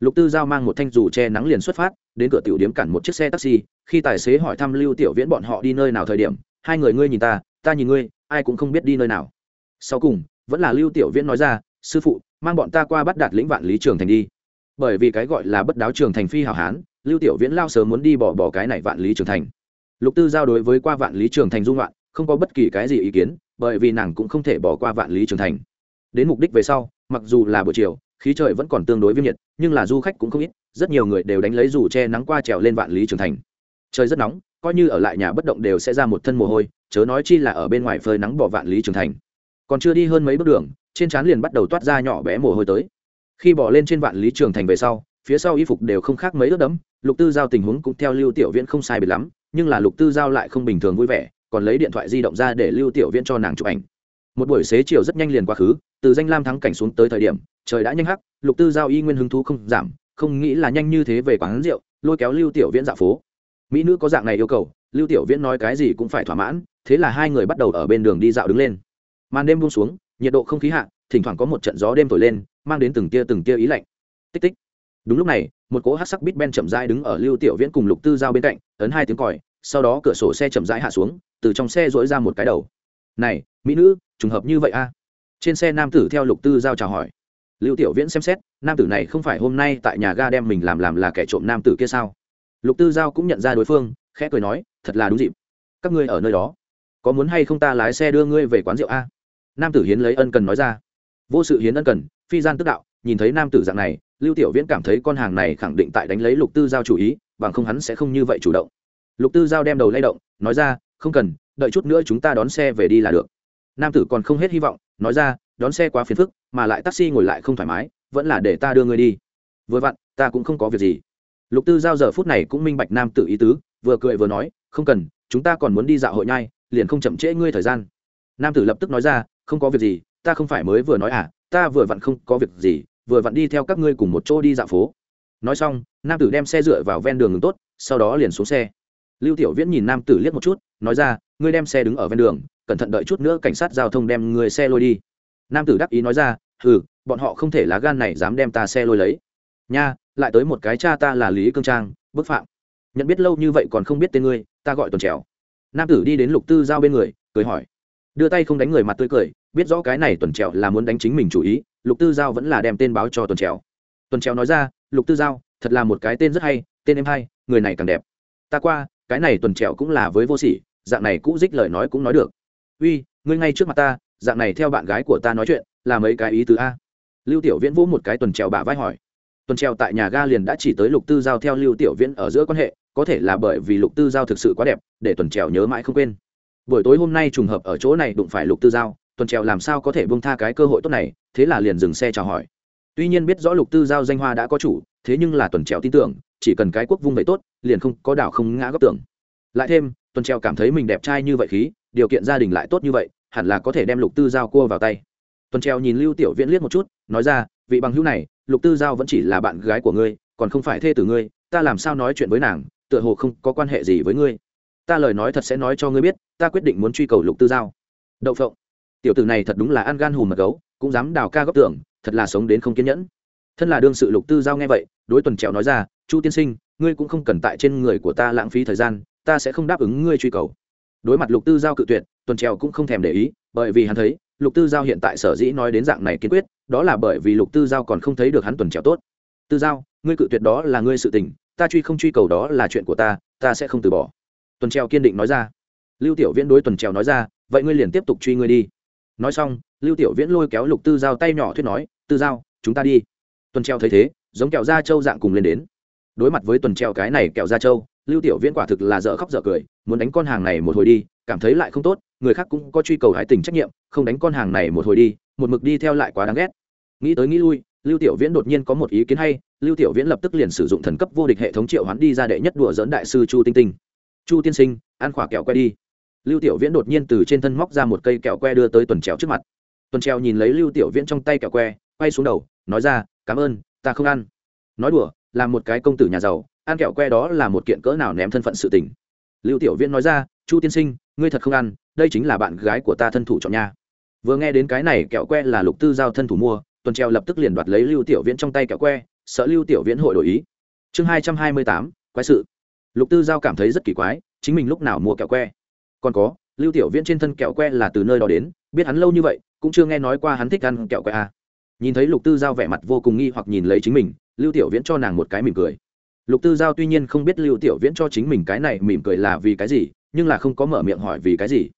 lục tư giao mang một thanh dù che nắng liền xuất phát, đến cửa tiểu điếm cản một chiếc xe taxi, khi tài xế hỏi thăm lưu tiểu viễn bọn họ đi nơi nào thời điểm, hai người ngươi nhìn ta ta nhìn ngươi, ai cũng không biết đi nơi nào. Sau cùng, vẫn là lưu tiểu viễn nói ra, sư phụ, mang bọn ta qua bắt đạt lĩnh vạn lý trường thành đi. Bởi vì cái gọi là bất đáo trường thành phi hảo hán, lưu tiểu viễn lao sớm muốn đi bỏ bỏ cái này vạn lý trường thành. Lục tư giao đối với qua vạn lý trường thành dung loạn, không có bất kỳ cái gì ý kiến, bởi vì nàng cũng không thể bỏ qua vạn lý trường thành. Đến mục đích về sau, mặc dù là buổi chiều khí trời vẫn còn tương đối viêm nhiệt, nhưng là du khách cũng không ít, rất nhiều người đều đánh lấy dù che nắng qua trèo lên vạn lý trường thành. Trời rất nóng, coi như ở lại nhà bất động đều sẽ ra một thân mồ hôi, chớ nói chi là ở bên ngoài phơi nắng bỏ vạn lý trường thành. Còn chưa đi hơn mấy bước đường, trên trán liền bắt đầu toát ra nhỏ bé mồ hôi tới. Khi bỏ lên trên vạn lý trường thành về sau, phía sau y phục đều không khác mấy ướt đẫm, lục tư giao tình huống cũng theo lưu tiểu viễn không sai biệt lắm, nhưng là lục tư giao lại không bình thường vui vẻ, còn lấy điện thoại di động ra để lưu tiểu viễn cho nàng chụp ảnh một buổi xế chiều rất nhanh liền quá khứ, từ danh lam thắng cảnh xuống tới thời điểm, trời đã nhanh hắc, lục tư giao y nguyên hứng thú không giảm, không nghĩ là nhanh như thế về quán rượu, lôi kéo lưu tiểu viễn dạo phố. Mỹ nữ có dạng này yêu cầu, lưu tiểu viễn nói cái gì cũng phải thỏa mãn, thế là hai người bắt đầu ở bên đường đi dạo đứng lên. Màn đêm buông xuống, nhiệt độ không khí hạ, thỉnh thoảng có một trận gió đêm thổi lên, mang đến từng tia từng tia ý lạnh. Tích tích. Đúng lúc này, một cỗ hát sắc bít ben chậm rãi đứng ở lưu tiểu viễn cùng lục tư giao bên cạnh, ấn hai tiếng còi, sau đó cửa sổ xe chậm rãi hạ xuống, từ trong xe dỗi ra một cái đầu. Này, mỹ nữ trùng hợp như vậy a? Trên xe nam tử theo lục tư giao chào hỏi. Lưu tiểu viễn xem xét, nam tử này không phải hôm nay tại nhà ga đem mình làm làm là kẻ trộm nam tử kia sao? Lục tư giao cũng nhận ra đối phương, khẽ cười nói, thật là đúng dịp. Các ngươi ở nơi đó, có muốn hay không ta lái xe đưa ngươi về quán rượu a? Nam tử hiến lấy ân cần nói ra. Vô sự hiến ân cần, phi gian tức đạo, nhìn thấy nam tử dạng này, lưu tiểu viễn cảm thấy con hàng này khẳng định tại đánh lấy lục tư giao chủ ý, bằng không hắn sẽ không như vậy chủ động. Lục tư giao đem đầu lay động, nói ra, không cần, đợi chút nữa chúng ta đón xe về đi là được nam tử còn không hết hy vọng, nói ra, đón xe quá phiền phức, mà lại taxi ngồi lại không thoải mái, vẫn là để ta đưa ngươi đi. Vừa vặn, ta cũng không có việc gì. Lục tư giao giờ phút này cũng minh bạch nam tử ý tứ, vừa cười vừa nói, không cần, chúng ta còn muốn đi dạo hội nhai, liền không chậm trễ ngươi thời gian. Nam tử lập tức nói ra, không có việc gì, ta không phải mới vừa nói à ta vừa vặn không có việc gì, vừa vặn đi theo các ngươi cùng một chỗ đi dạo phố. Nói xong, nam tử đem xe dựa vào ven đường ngừng tốt, sau đó liền xuống xe. Lưu tiểu viễn nhìn nam tử liếc một chút nói ra, ngươi đem xe đứng ở ven đường, cẩn thận đợi chút nữa cảnh sát giao thông đem người xe lôi đi. Nam tử đắc ý nói ra ừ bọn họ không thể lá gan này dám đem ta xe lôi lấy. Nha, lại tới một cái cha ta là lý cương trang, bức phạm. Nhận biết lâu như vậy còn không biết tên ngươi, ta gọi tuần trèo. Nam tử đi đến lục tư giao bên người, cười hỏi. Đưa tay không đánh người mặt tươi cười, biết rõ cái này tuần trèo là muốn đánh chính mình chủ ý, lục tư giao vẫn là đem tên báo cho tuần trèo. Tuần trèo nói ra, lục tư giao, thật là một cái tên rất hay, tên em hay, người này càng đẹp. Ta qua, cái này tuần trèo cũng là với vô sỉ dạng này cũ dích lời nói cũng nói được. Uy, ngươi ngay trước mặt ta, dạng này theo bạn gái của ta nói chuyện, là mấy cái ý tứ a? Lưu tiểu viễn vỗ một cái tuần trèo bả vai hỏi. Tuần trèo tại nhà ga liền đã chỉ tới lục tư giao theo lưu tiểu viễn ở giữa quan hệ, có thể là bởi vì lục tư giao thực sự quá đẹp, để tuần trèo nhớ mãi không quên. Buổi tối hôm nay trùng hợp ở chỗ này đụng phải lục tư giao, tuần trèo làm sao có thể bông tha cái cơ hội tốt này, thế là liền dừng xe chào hỏi. Tuy nhiên biết rõ lục tư giao danh hoa đã có chủ, thế nhưng là tuần trèo tin tưởng, chỉ cần cái quốc vung vậy tốt, liền không có đảo không ngã góc tưởng lại thêm tuần Treo cảm thấy mình đẹp trai như vậy khí, điều kiện gia đình lại tốt như vậy, hẳn là có thể đem lục tư giao cua vào tay. Tuần Treo nhìn lưu tiểu viễn liếc một chút, nói ra, vị bằng hữu này, lục tư giao vẫn chỉ là bạn gái của ngươi, còn không phải thê tử ngươi, ta làm sao nói chuyện với nàng, tựa hồ không có quan hệ gì với ngươi. Ta lời nói thật sẽ nói cho ngươi biết, ta quyết định muốn truy cầu lục tư giao. Đậu phộng, tiểu tử này thật đúng là ăn gan hùm mật gấu, cũng dám đào ca góc tưởng, thật là sống đến không kiên nhẫn. Thân là đương sự lục tư giao nghe vậy, đối tuần trèo nói ra, chu tiên sinh, ngươi cũng không cần tại trên người của ta lãng phí thời gian ta sẽ không đáp ứng ngươi truy cầu. Đối mặt lục tư giao cự tuyệt, tuần trèo cũng không thèm để ý, bởi vì hắn thấy, lục tư giao hiện tại sở dĩ nói đến dạng này kiên quyết, đó là bởi vì lục tư giao còn không thấy được hắn tuần trèo tốt. Tư giao, ngươi cự tuyệt đó là ngươi sự tình, ta truy không truy cầu đó là chuyện của ta ta sẽ không từ bỏ. Tuần trèo kiên định nói ra. Lưu tiểu viễn đối tuần trèo nói ra, vậy ngươi liền tiếp tục truy ngươi đi. Nói xong, lưu tiểu viễn lôi kéo lục tư giao tay nhỏ thuyết nói, tư giao, chúng ta đi. Tuần trèo thấy thế, giống kẹo da trâu dạng cùng lên đến. Đối mặt với tuần trèo cái này kẹo da trâu lưu tiểu viễn quả thực là dở khóc dở cười, muốn đánh con hàng này một hồi đi, cảm thấy lại không tốt, người khác cũng có truy cầu hái tình trách nhiệm, không đánh con hàng này một hồi đi, một mực đi theo lại quá đáng ghét. Nghĩ tới nghĩ lui, lưu tiểu viễn đột nhiên có một ý kiến hay, lưu tiểu viễn lập tức liền sử dụng thần cấp vô địch hệ thống triệu hoán đi ra đệ nhất đùa dẫn đại sư chu tinh tinh. Chu tiên sinh, ăn khỏa kẹo que đi. Lưu tiểu viễn đột nhiên từ trên thân móc ra một cây kẹo que đưa tới tuần trèo trước mặt. Tuần trèo nhìn lấy lưu tiểu viễn trong tay kẹo que, quay xuống đầu, nói ra, cảm ơn, ta không ăn. Nói đùa là một cái công tử nhà giàu ăn kẹo que đó là một kiện cỡ nào ném thân phận sự tình. Lưu tiểu viễn nói ra, chu tiên sinh, ngươi thật không ăn, đây chính là bạn gái của ta thân thủ chọn nha. Vừa nghe đến cái này, kẹo que là lục tư giao thân thủ mua, tuần treo lập tức liền đoạt lấy lưu tiểu viễn trong tay kẹo que, sợ lưu tiểu viễn hội đổi ý. Chương hai trăm hai mươi tám, quái sự. Lục tư giao cảm thấy rất kỳ quái, chính mình lúc nào mua kẹo que? Còn có, lưu tiểu viễn trên thân kẹo que là từ nơi đó đến, biết hắn lâu như vậy, cũng chưa nghe nói qua hắn thích ăn kẹo que à. nhìn thấy lục tư giao vẻ mặt vô cùng nghi hoặc nhìn lấy chính mình, lưu tiểu viễn cho nàng một cái mỉm cười lục tư giao tuy nhiên không biết lưu tiểu viễn cho chính mình cái này mỉm cười là vì cái gì, nhưng là không có mở miệng hỏi vì cái gì.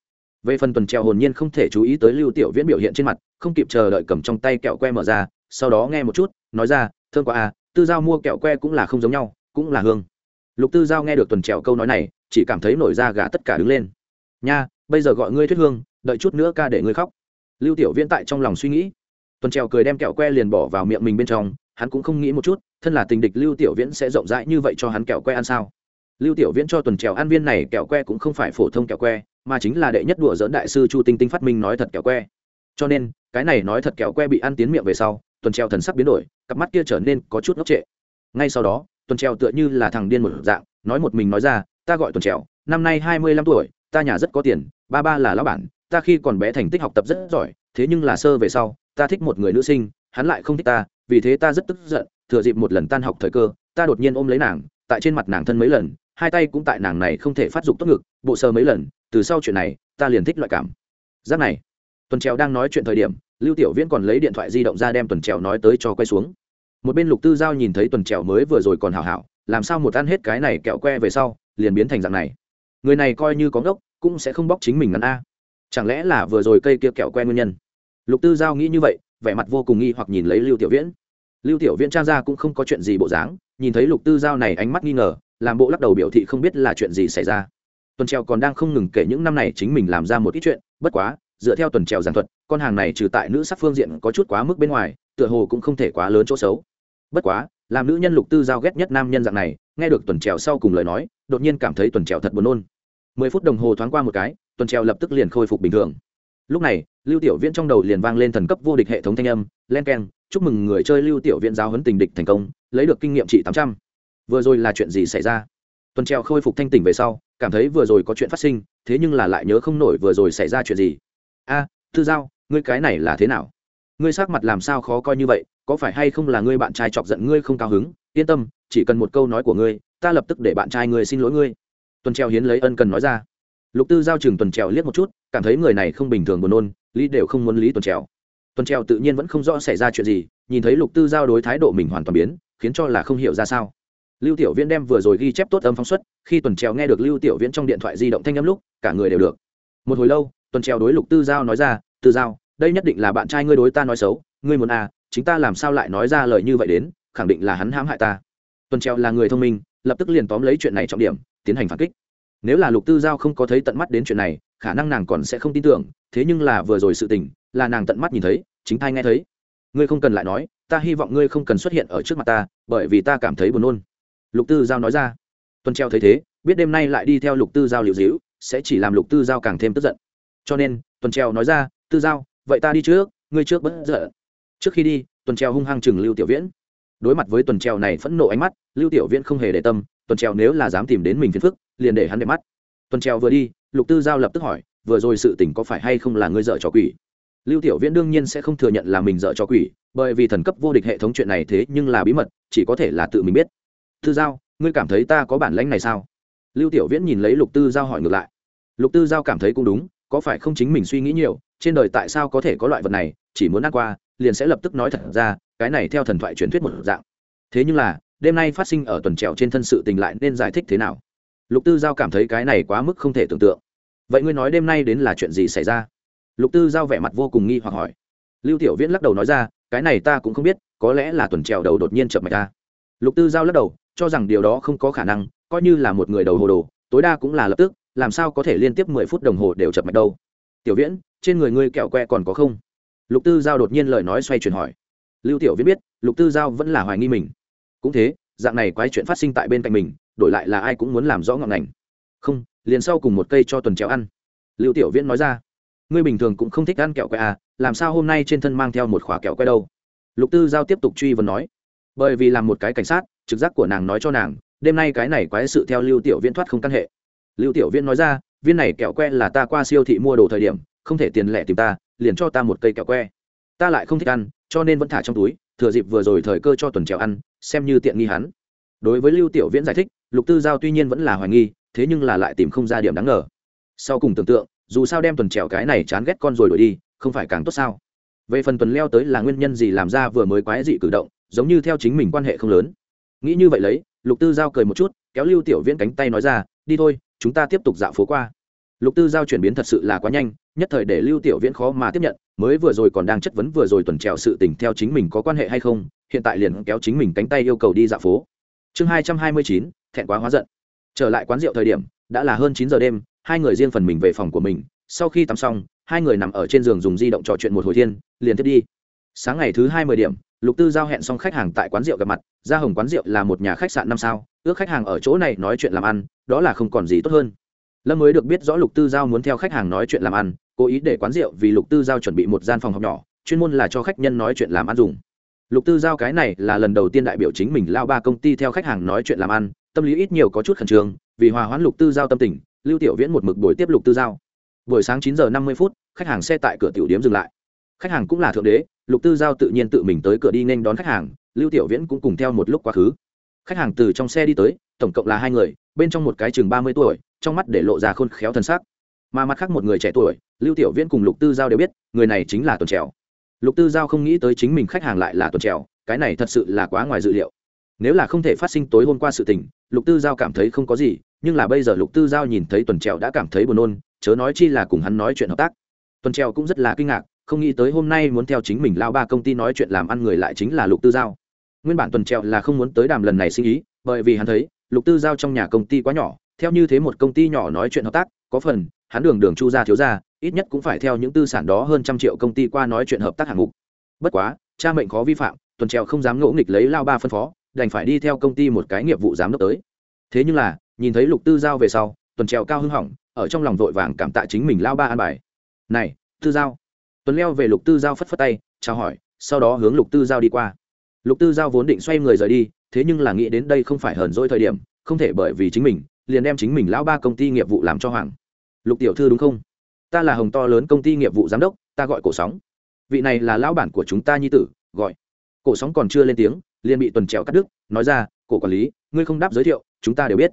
Về phần tuần treo hồn nhiên không thể chú ý tới lưu tiểu viễn biểu hiện trên mặt, không kịp chờ đợi cầm trong tay kẹo que mở ra, sau đó nghe một chút, nói ra, thương quá à tư giao mua kẹo que cũng là không giống nhau, cũng là hương. Lục tư giao nghe được tuần trèo câu nói này, chỉ cảm thấy nổi da gà tất cả đứng lên. Nha, bây giờ gọi ngươi thuyết hương, đợi chút nữa ca để ngươi khóc. Lưu tiểu viễn tại trong lòng suy nghĩ. Tuần trèo cười đem kẹo que liền bỏ vào miệng mình bên trong, hắn cũng không nghĩ một chút thân là tình địch lưu tiểu viễn sẽ rộng rãi như vậy cho hắn kẹo que ăn sao? Lưu tiểu viễn cho tuần trèo ăn viên này kẹo que cũng không phải phổ thông kẹo que, mà chính là đệ nhất đùa dỡn đại sư chu tinh tinh phát minh nói thật kẹo que. Cho nên, cái này nói thật kẹo que bị ăn tiến miệng về sau, tuần treo thần sắc biến đổi, cặp mắt kia trở nên có chút ngốc trệ. Ngay sau đó, tuần treo tựa như là thằng điên một dạng, nói một mình nói ra, ta gọi tuần treo năm nay hai mươi lăm tuổi, ta nhà rất có tiền, ba ba là lão bản, ta khi còn bé thành tích học tập rất giỏi, thế nhưng là sơ về sau, ta thích một người nữ sinh, hắn lại không thích ta, vì thế ta rất tức giận thừa dịp một lần tan học thời cơ, ta đột nhiên ôm lấy nàng, tại trên mặt nàng thân mấy lần, hai tay cũng tại nàng này không thể phát dục tốt ngực, bộ sơ mấy lần, từ sau chuyện này, ta liền thích loại cảm. Giác này, tuần trèo đang nói chuyện thời điểm, lưu tiểu viễn còn lấy điện thoại di động ra đem tuần trèo nói tới cho quay xuống. Một bên lục tư giao nhìn thấy tuần trèo mới vừa rồi còn hảo hảo, làm sao một ăn hết cái này kẹo que về sau, liền biến thành dạng này? Người này coi như có ngốc, cũng sẽ không bóc chính mình ngắn a. Chẳng lẽ là vừa rồi cây kia kẹo que nguyên nhân? Lục tư giao nghĩ như vậy, vẻ mặt vô cùng nghi hoặc nhìn lấy lưu tiểu viễn lưu tiểu viễn trang ra cũng không có chuyện gì bộ dáng, nhìn thấy lục tư giao này ánh mắt nghi ngờ, làm bộ lắc đầu biểu thị không biết là chuyện gì xảy ra. Tuần trèo còn đang không ngừng kể những năm này chính mình làm ra một ít chuyện, bất quá, dựa theo tuần trèo giảng thuật, con hàng này trừ tại nữ sắc phương diện có chút quá mức bên ngoài, tựa hồ cũng không thể quá lớn chỗ xấu. Bất quá, làm nữ nhân lục tư giao ghét nhất nam nhân dạng này, nghe được tuần trèo sau cùng lời nói, đột nhiên cảm thấy tuần trèo thật buồn nôn. Mười phút đồng hồ thoáng qua một cái, tuần trèo lập tức liền khôi phục bình thường. Lúc này, lưu tiểu viễn trong đầu liền vang lên thần cấp vô địch hệ thống thanh âm, len keng chúc mừng người chơi lưu tiểu viện giáo huấn tình địch thành công lấy được kinh nghiệm trị tám trăm. Vừa rồi là chuyện gì xảy ra? Tuần treo khôi phục thanh tỉnh về sau cảm thấy vừa rồi có chuyện phát sinh thế nhưng là lại nhớ không nổi vừa rồi xảy ra chuyện gì. A à, thư giao ngươi cái này là thế nào? Ngươi sắc mặt làm sao khó coi như vậy có phải hay không là ngươi bạn trai chọc giận ngươi không cao hứng? Yên tâm chỉ cần một câu nói của ngươi ta lập tức để bạn trai ngươi xin lỗi ngươi. Tuần treo hiến lấy ân cần nói ra. Lục tư giao chừng tuần trèo liếc một chút cảm thấy người này không bình thường buồn nôn lý đều không muốn lý tuần trèo tuần treo tự nhiên vẫn không rõ xảy ra chuyện gì, nhìn thấy lục tư giao đối thái độ mình hoàn toàn biến, khiến cho là không hiểu ra sao. Lưu tiểu viễn đem vừa rồi ghi chép tốt âm phóng xuất, khi tuần treo nghe được lưu tiểu viễn trong điện thoại di động thanh âm lúc, cả người đều được. Một hồi lâu, tuần treo đối lục tư giao nói ra, tư giao, đây nhất định là bạn trai ngươi đối ta nói xấu, ngươi muốn à chính ta làm sao lại nói ra lời như vậy đến, khẳng định là hắn hãm hại ta. Tuần treo là người thông minh, lập tức liền tóm lấy chuyện này trọng điểm, tiến hành phản kích. Nếu là lục tư giao không có thấy tận mắt đến chuyện này, khả năng nàng còn sẽ không tin tưởng, thế nhưng là vừa rồi sự tình là nàng tận mắt nhìn thấy, chính thai nghe thấy. Ngươi không cần lại nói, ta hy vọng ngươi không cần xuất hiện ở trước mặt ta, bởi vì ta cảm thấy buồn nôn. Lục tư giao nói ra. Tuần treo thấy thế, biết đêm nay lại đi theo lục tư giao liệu dĩu, sẽ chỉ làm lục tư giao càng thêm tức giận. Cho nên tuần treo nói ra, tư giao, vậy ta đi trước, ngươi trước bất giận. Trước khi đi tuần treo hung hăng chừng lưu tiểu viễn. Đối mặt với tuần treo này phẫn nộ ánh mắt, lưu tiểu viễn không hề để tâm tuần treo nếu là dám tìm đến mình phiền phức, liền để hắn để mắt. Tuần treo vừa đi, lục tư giao lập tức hỏi, vừa rồi sự tình có phải hay không là ngươi dợ trò quỷ? Lưu tiểu viễn đương nhiên sẽ không thừa nhận là mình dợ trò quỷ, bởi vì thần cấp vô địch hệ thống chuyện này thế nhưng là bí mật, chỉ có thể là tự mình biết. Tư giao, ngươi cảm thấy ta có bản lãnh này sao? Lưu tiểu viễn nhìn lấy lục tư giao hỏi ngược lại. Lục tư giao cảm thấy cũng đúng, có phải không chính mình suy nghĩ nhiều, trên đời tại sao có thể có loại vật này, chỉ muốn ăn qua, liền sẽ lập tức nói thật ra, cái này theo thần thoại truyền thuyết một dạng. Thế nhưng là, đêm nay phát sinh ở tuần trèo trên thân sự tình lại nên giải thích thế nào? Lục tư giao cảm thấy cái này quá mức không thể tưởng tượng. Vậy ngươi nói đêm nay đến là chuyện gì xảy ra? Lục tư giao vẻ mặt vô cùng nghi hoặc hỏi. Lưu tiểu viễn lắc đầu nói ra, cái này ta cũng không biết, có lẽ là tuần trèo đầu đột nhiên chập mạch ta lục tư giao lắc đầu, cho rằng điều đó không có khả năng, coi như là một người đầu hồ đồ, tối đa cũng là lập tức, làm sao có thể liên tiếp mười phút đồng hồ đều chập mạch đâu. Tiểu viễn, trên người ngươi kẹo que còn có không? Lục tư giao đột nhiên lời nói xoay chuyển hỏi. Lưu tiểu viễn biết, lục tư giao vẫn là hoài nghi mình. Cũng thế, dạng này quái chuyện phát sinh tại bên cạnh mình, đổi lại là ai cũng muốn làm rõ ngọn ngành. Không, liền sau cùng một cây cho tuần trèo ăn. Lưu tiểu viễn nói ra ngươi bình thường cũng không thích ăn kẹo que à làm sao hôm nay trên thân mang theo một khỏa kẹo que đâu? Lục tư giao tiếp tục truy vấn nói. Bởi vì làm một cái cảnh sát, trực giác của nàng nói cho nàng, đêm nay cái này quái sự theo lưu tiểu viễn thoát không căn hệ. Lưu tiểu viễn nói ra, viên này kẹo que là ta qua siêu thị mua đồ thời điểm, không thể tiền lẻ tìm ta, liền cho ta một cây kẹo que ta lại không thích ăn, cho nên vẫn thả trong túi, thừa dịp vừa rồi thời cơ cho tuần trèo ăn, xem như tiện nghi hắn. Đối với lưu tiểu viễn giải thích, lục tư giao tuy nhiên vẫn là hoài nghi, thế nhưng là lại tìm không ra điểm đáng ngờ. Sau cùng tưởng tượng dù sao đem tuần trèo cái này chán ghét con rồi đổi đi, không phải càng tốt sao? Về phần tuần leo tới là nguyên nhân gì làm ra vừa mới quái dị cử động, giống như theo chính mình quan hệ không lớn. Nghĩ như vậy lấy, lục tư giao cười một chút, kéo lưu tiểu viễn cánh tay nói ra, đi thôi, chúng ta tiếp tục dạo phố qua. Lục tư giao chuyển biến thật sự là quá nhanh, nhất thời để lưu tiểu viễn khó mà tiếp nhận, mới vừa rồi còn đang chất vấn vừa rồi tuần trèo sự tình theo chính mình có quan hệ hay không, hiện tại liền kéo chính mình cánh tay yêu cầu đi dạo phố. Chương hai trăm hai mươi chín, thẹn quá hóa giận. Trở lại quán rượu thời điểm, đã là hơn chín giờ đêm hai người riêng phần mình về phòng của mình. Sau khi tắm xong, hai người nằm ở trên giường dùng di động trò chuyện một hồi thiên, liền tiếp đi. Sáng ngày thứ hai mươi điểm, lục tư giao hẹn xong khách hàng tại quán rượu gặp mặt. Ra hồng quán rượu là một nhà khách sạn năm sao, ước khách hàng ở chỗ này nói chuyện làm ăn, đó là không còn gì tốt hơn. Lâm mới được biết rõ lục tư giao muốn theo khách hàng nói chuyện làm ăn, cố ý để quán rượu vì lục tư giao chuẩn bị một gian phòng học nhỏ, chuyên môn là cho khách nhân nói chuyện làm ăn dùng. Lục tư giao cái này là lần đầu tiên đại biểu chính mình lao ba công ty theo khách hàng nói chuyện làm ăn, tâm lý ít nhiều có chút khẩn trương, vì hòa hoãn lục tư giao tâm tình lưu tiểu viễn một mực buổi tiếp lục tư giao. Buổi sáng chín giờ năm mươi phút, khách hàng xe tại cửa tiểu điếm dừng lại. Khách hàng cũng là thượng đế, lục tư giao tự nhiên tự mình tới cửa đi nên đón khách hàng, lưu tiểu viễn cũng cùng theo một lúc quá khứ. Khách hàng từ trong xe đi tới, tổng cộng là hai người, bên trong một cái chừng ba mươi tuổi, trong mắt để lộ ra khôn khéo thân xác. Mà mặt khác một người trẻ tuổi, lưu tiểu viễn cùng lục tư giao đều biết, người này chính là tuần trèo. Lục tư giao không nghĩ tới chính mình khách hàng lại là tuần trèo, cái này thật sự là quá ngoài dự liệu. Nếu là không thể phát sinh tối hôm qua sự tình, lục tư giao cảm thấy không có gì nhưng là bây giờ lục tư giao nhìn thấy tuần trèo đã cảm thấy buồn nôn, chớ nói chi là cùng hắn nói chuyện hợp tác. Tuần trèo cũng rất là kinh ngạc, không nghĩ tới hôm nay muốn theo chính mình lao ba công ty nói chuyện làm ăn người lại chính là lục tư giao. Nguyên bản tuần trèo là không muốn tới đàm lần này sinh ý, bởi vì hắn thấy, lục tư giao trong nhà công ty quá nhỏ, theo như thế một công ty nhỏ nói chuyện hợp tác, có phần, hắn đường đường chu ra thiếu ra ít nhất cũng phải theo những tư sản đó hơn trăm triệu công ty qua nói chuyện hợp tác hạng mục. Bất quá, cha mệnh khó vi phạm, tuần trèo không dám ngỗ nghịch lấy lao ba phân phó, đành phải đi theo công ty một cái nghiệp vụ giám đốc tới. Thế nhưng là nhìn thấy lục tư giao về sau, tuần trèo cao hưng hỏng, ở trong lòng vội vàng cảm tạ chính mình lao ba an bài. Này, tư giao. Tuần leo về lục tư giao phất phất tay, chào hỏi, sau đó hướng lục tư giao đi qua. Lục tư giao vốn định xoay người rời đi, thế nhưng là nghĩ đến đây không phải hờn dỗi thời điểm, không thể bởi vì chính mình, liền đem chính mình lão ba công ty nghiệp vụ làm cho hoàng lục tiểu thư đúng không? Ta là hồng to lớn công ty nghiệp vụ giám đốc, ta gọi cổ sóng. Vị này là lão bản của chúng ta nhi tử, gọi. Cổ sóng còn chưa lên tiếng, liền bị tuần trèo cắt đứt, nói ra, cổ quản lý, ngươi không đáp giới thiệu, chúng ta đều biết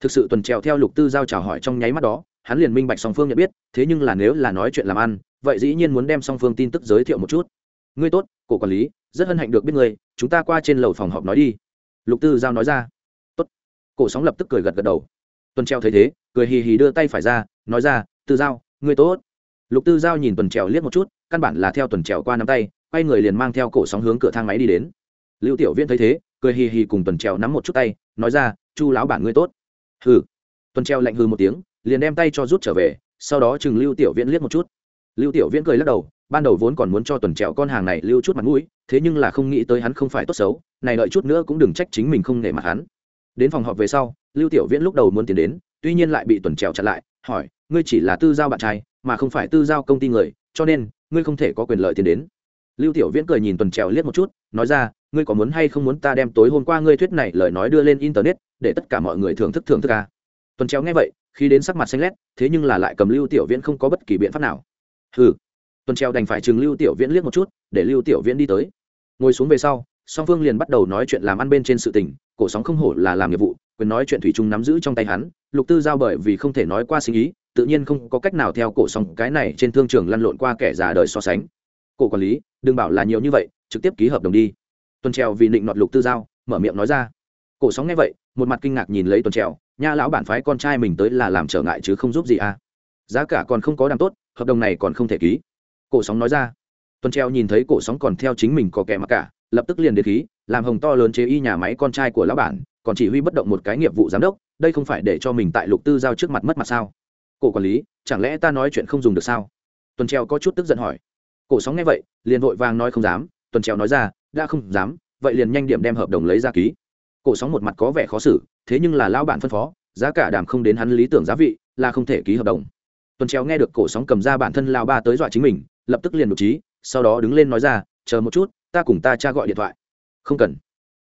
thực sự tuần trèo theo lục tư giao chào hỏi trong nháy mắt đó, hắn liền minh bạch song phương nhận biết, thế nhưng là nếu là nói chuyện làm ăn, vậy dĩ nhiên muốn đem song phương tin tức giới thiệu một chút. Ngươi tốt, cổ quản lý, rất hân hạnh được biết ngươi, chúng ta qua trên lầu phòng họp nói đi. Lục tư giao nói ra. Tốt. Cổ sóng lập tức cười gật gật đầu. Tuần treo thấy thế, cười hì hì đưa tay phải ra, nói ra, tư giao, ngươi tốt. Lục tư giao nhìn tuần trèo liếc một chút, căn bản là theo tuần trèo qua nắm tay, quay người liền mang theo cổ sóng hướng cửa thang máy đi đến. Lưu tiểu viễn thấy thế, cười hì hì cùng tuần trèo nắm một chút tay, nói ra, chu lão bản ngươi tốt hừ. Tuần treo lạnh hừ một tiếng, liền đem tay cho rút trở về, sau đó chừng lưu tiểu viễn liếc một chút. Lưu tiểu viễn cười lắc đầu, ban đầu vốn còn muốn cho tuần trèo con hàng này lưu chút mặt mũi, thế nhưng là không nghĩ tới hắn không phải tốt xấu, này đợi chút nữa cũng đừng trách chính mình không nể mặt hắn. Đến phòng họp về sau, lưu tiểu viễn lúc đầu muốn tiến đến, tuy nhiên lại bị tuần trèo chặn lại, hỏi, ngươi chỉ là tư giao bạn trai, mà không phải tư giao công ty người, cho nên, ngươi không thể có quyền lợi tiến đến. Lưu tiểu viễn cười nhìn tuần trèo liếc một chút, nói ra, ngươi có muốn hay không muốn ta đem tối hôm qua ngươi thuyết này lời nói đưa lên internet để tất cả mọi người thưởng thức thưởng thức ca tuần treo nghe vậy, khi đến sắc mặt xanh lét, thế nhưng là lại cầm lưu tiểu viễn không có bất kỳ biện pháp nào. Hừ. Tuần treo đành phải chừng lưu tiểu viễn liếc một chút, để lưu tiểu viễn đi tới. Ngồi xuống về sau, song phương liền bắt đầu nói chuyện làm ăn bên trên sự tình, cổ sóng không hổ là làm nghiệp vụ, quyền nói chuyện thủy chung nắm giữ trong tay hắn, lục tư giao bởi vì không thể nói qua sinh ý, tự nhiên không có cách nào theo cổ sóng cái này trên thương trường lăn lộn qua kẻ già đời so sánh. Cổ quản lý, đừng bảo là nhiều như vậy, trực tiếp ký hợp đồng đi. Tuần treo vì định nọt lục tư giao, mở miệng nói ra cổ sóng nghe vậy, một mặt kinh ngạc nhìn lấy tuần treo nha lão bản phái con trai mình tới là làm trở ngại chứ không giúp gì à? Giá cả còn không có đàm tốt, hợp đồng này còn không thể ký. Cổ sóng nói ra. Tuần treo nhìn thấy cổ sóng còn theo chính mình có kẻ mặc cả, lập tức liền đề khí, làm hồng to lớn chế y nhà máy con trai của lão bản, còn chỉ huy bất động một cái nghiệp vụ giám đốc, đây không phải để cho mình tại lục tư giao trước mặt mất mặt sao? Cổ quản lý, chẳng lẽ ta nói chuyện không dùng được sao? Tuần treo có chút tức giận hỏi. Cổ sóng nghe vậy, liền vội vàng nói không dám, tuần treo nói ra, đã không dám, vậy liền nhanh điểm đem hợp đồng lấy ra ký cổ sóng một mặt có vẻ khó xử, thế nhưng là lão bản phân phó, giá cả đàm không đến hắn lý tưởng giá vị, là không thể ký hợp đồng. Tuần treo nghe được cổ sóng cầm ra bản thân lao ba tới dọa chính mình, lập tức liền đ trí, sau đó đứng lên nói ra, chờ một chút, ta cùng ta cha gọi điện thoại. Không cần.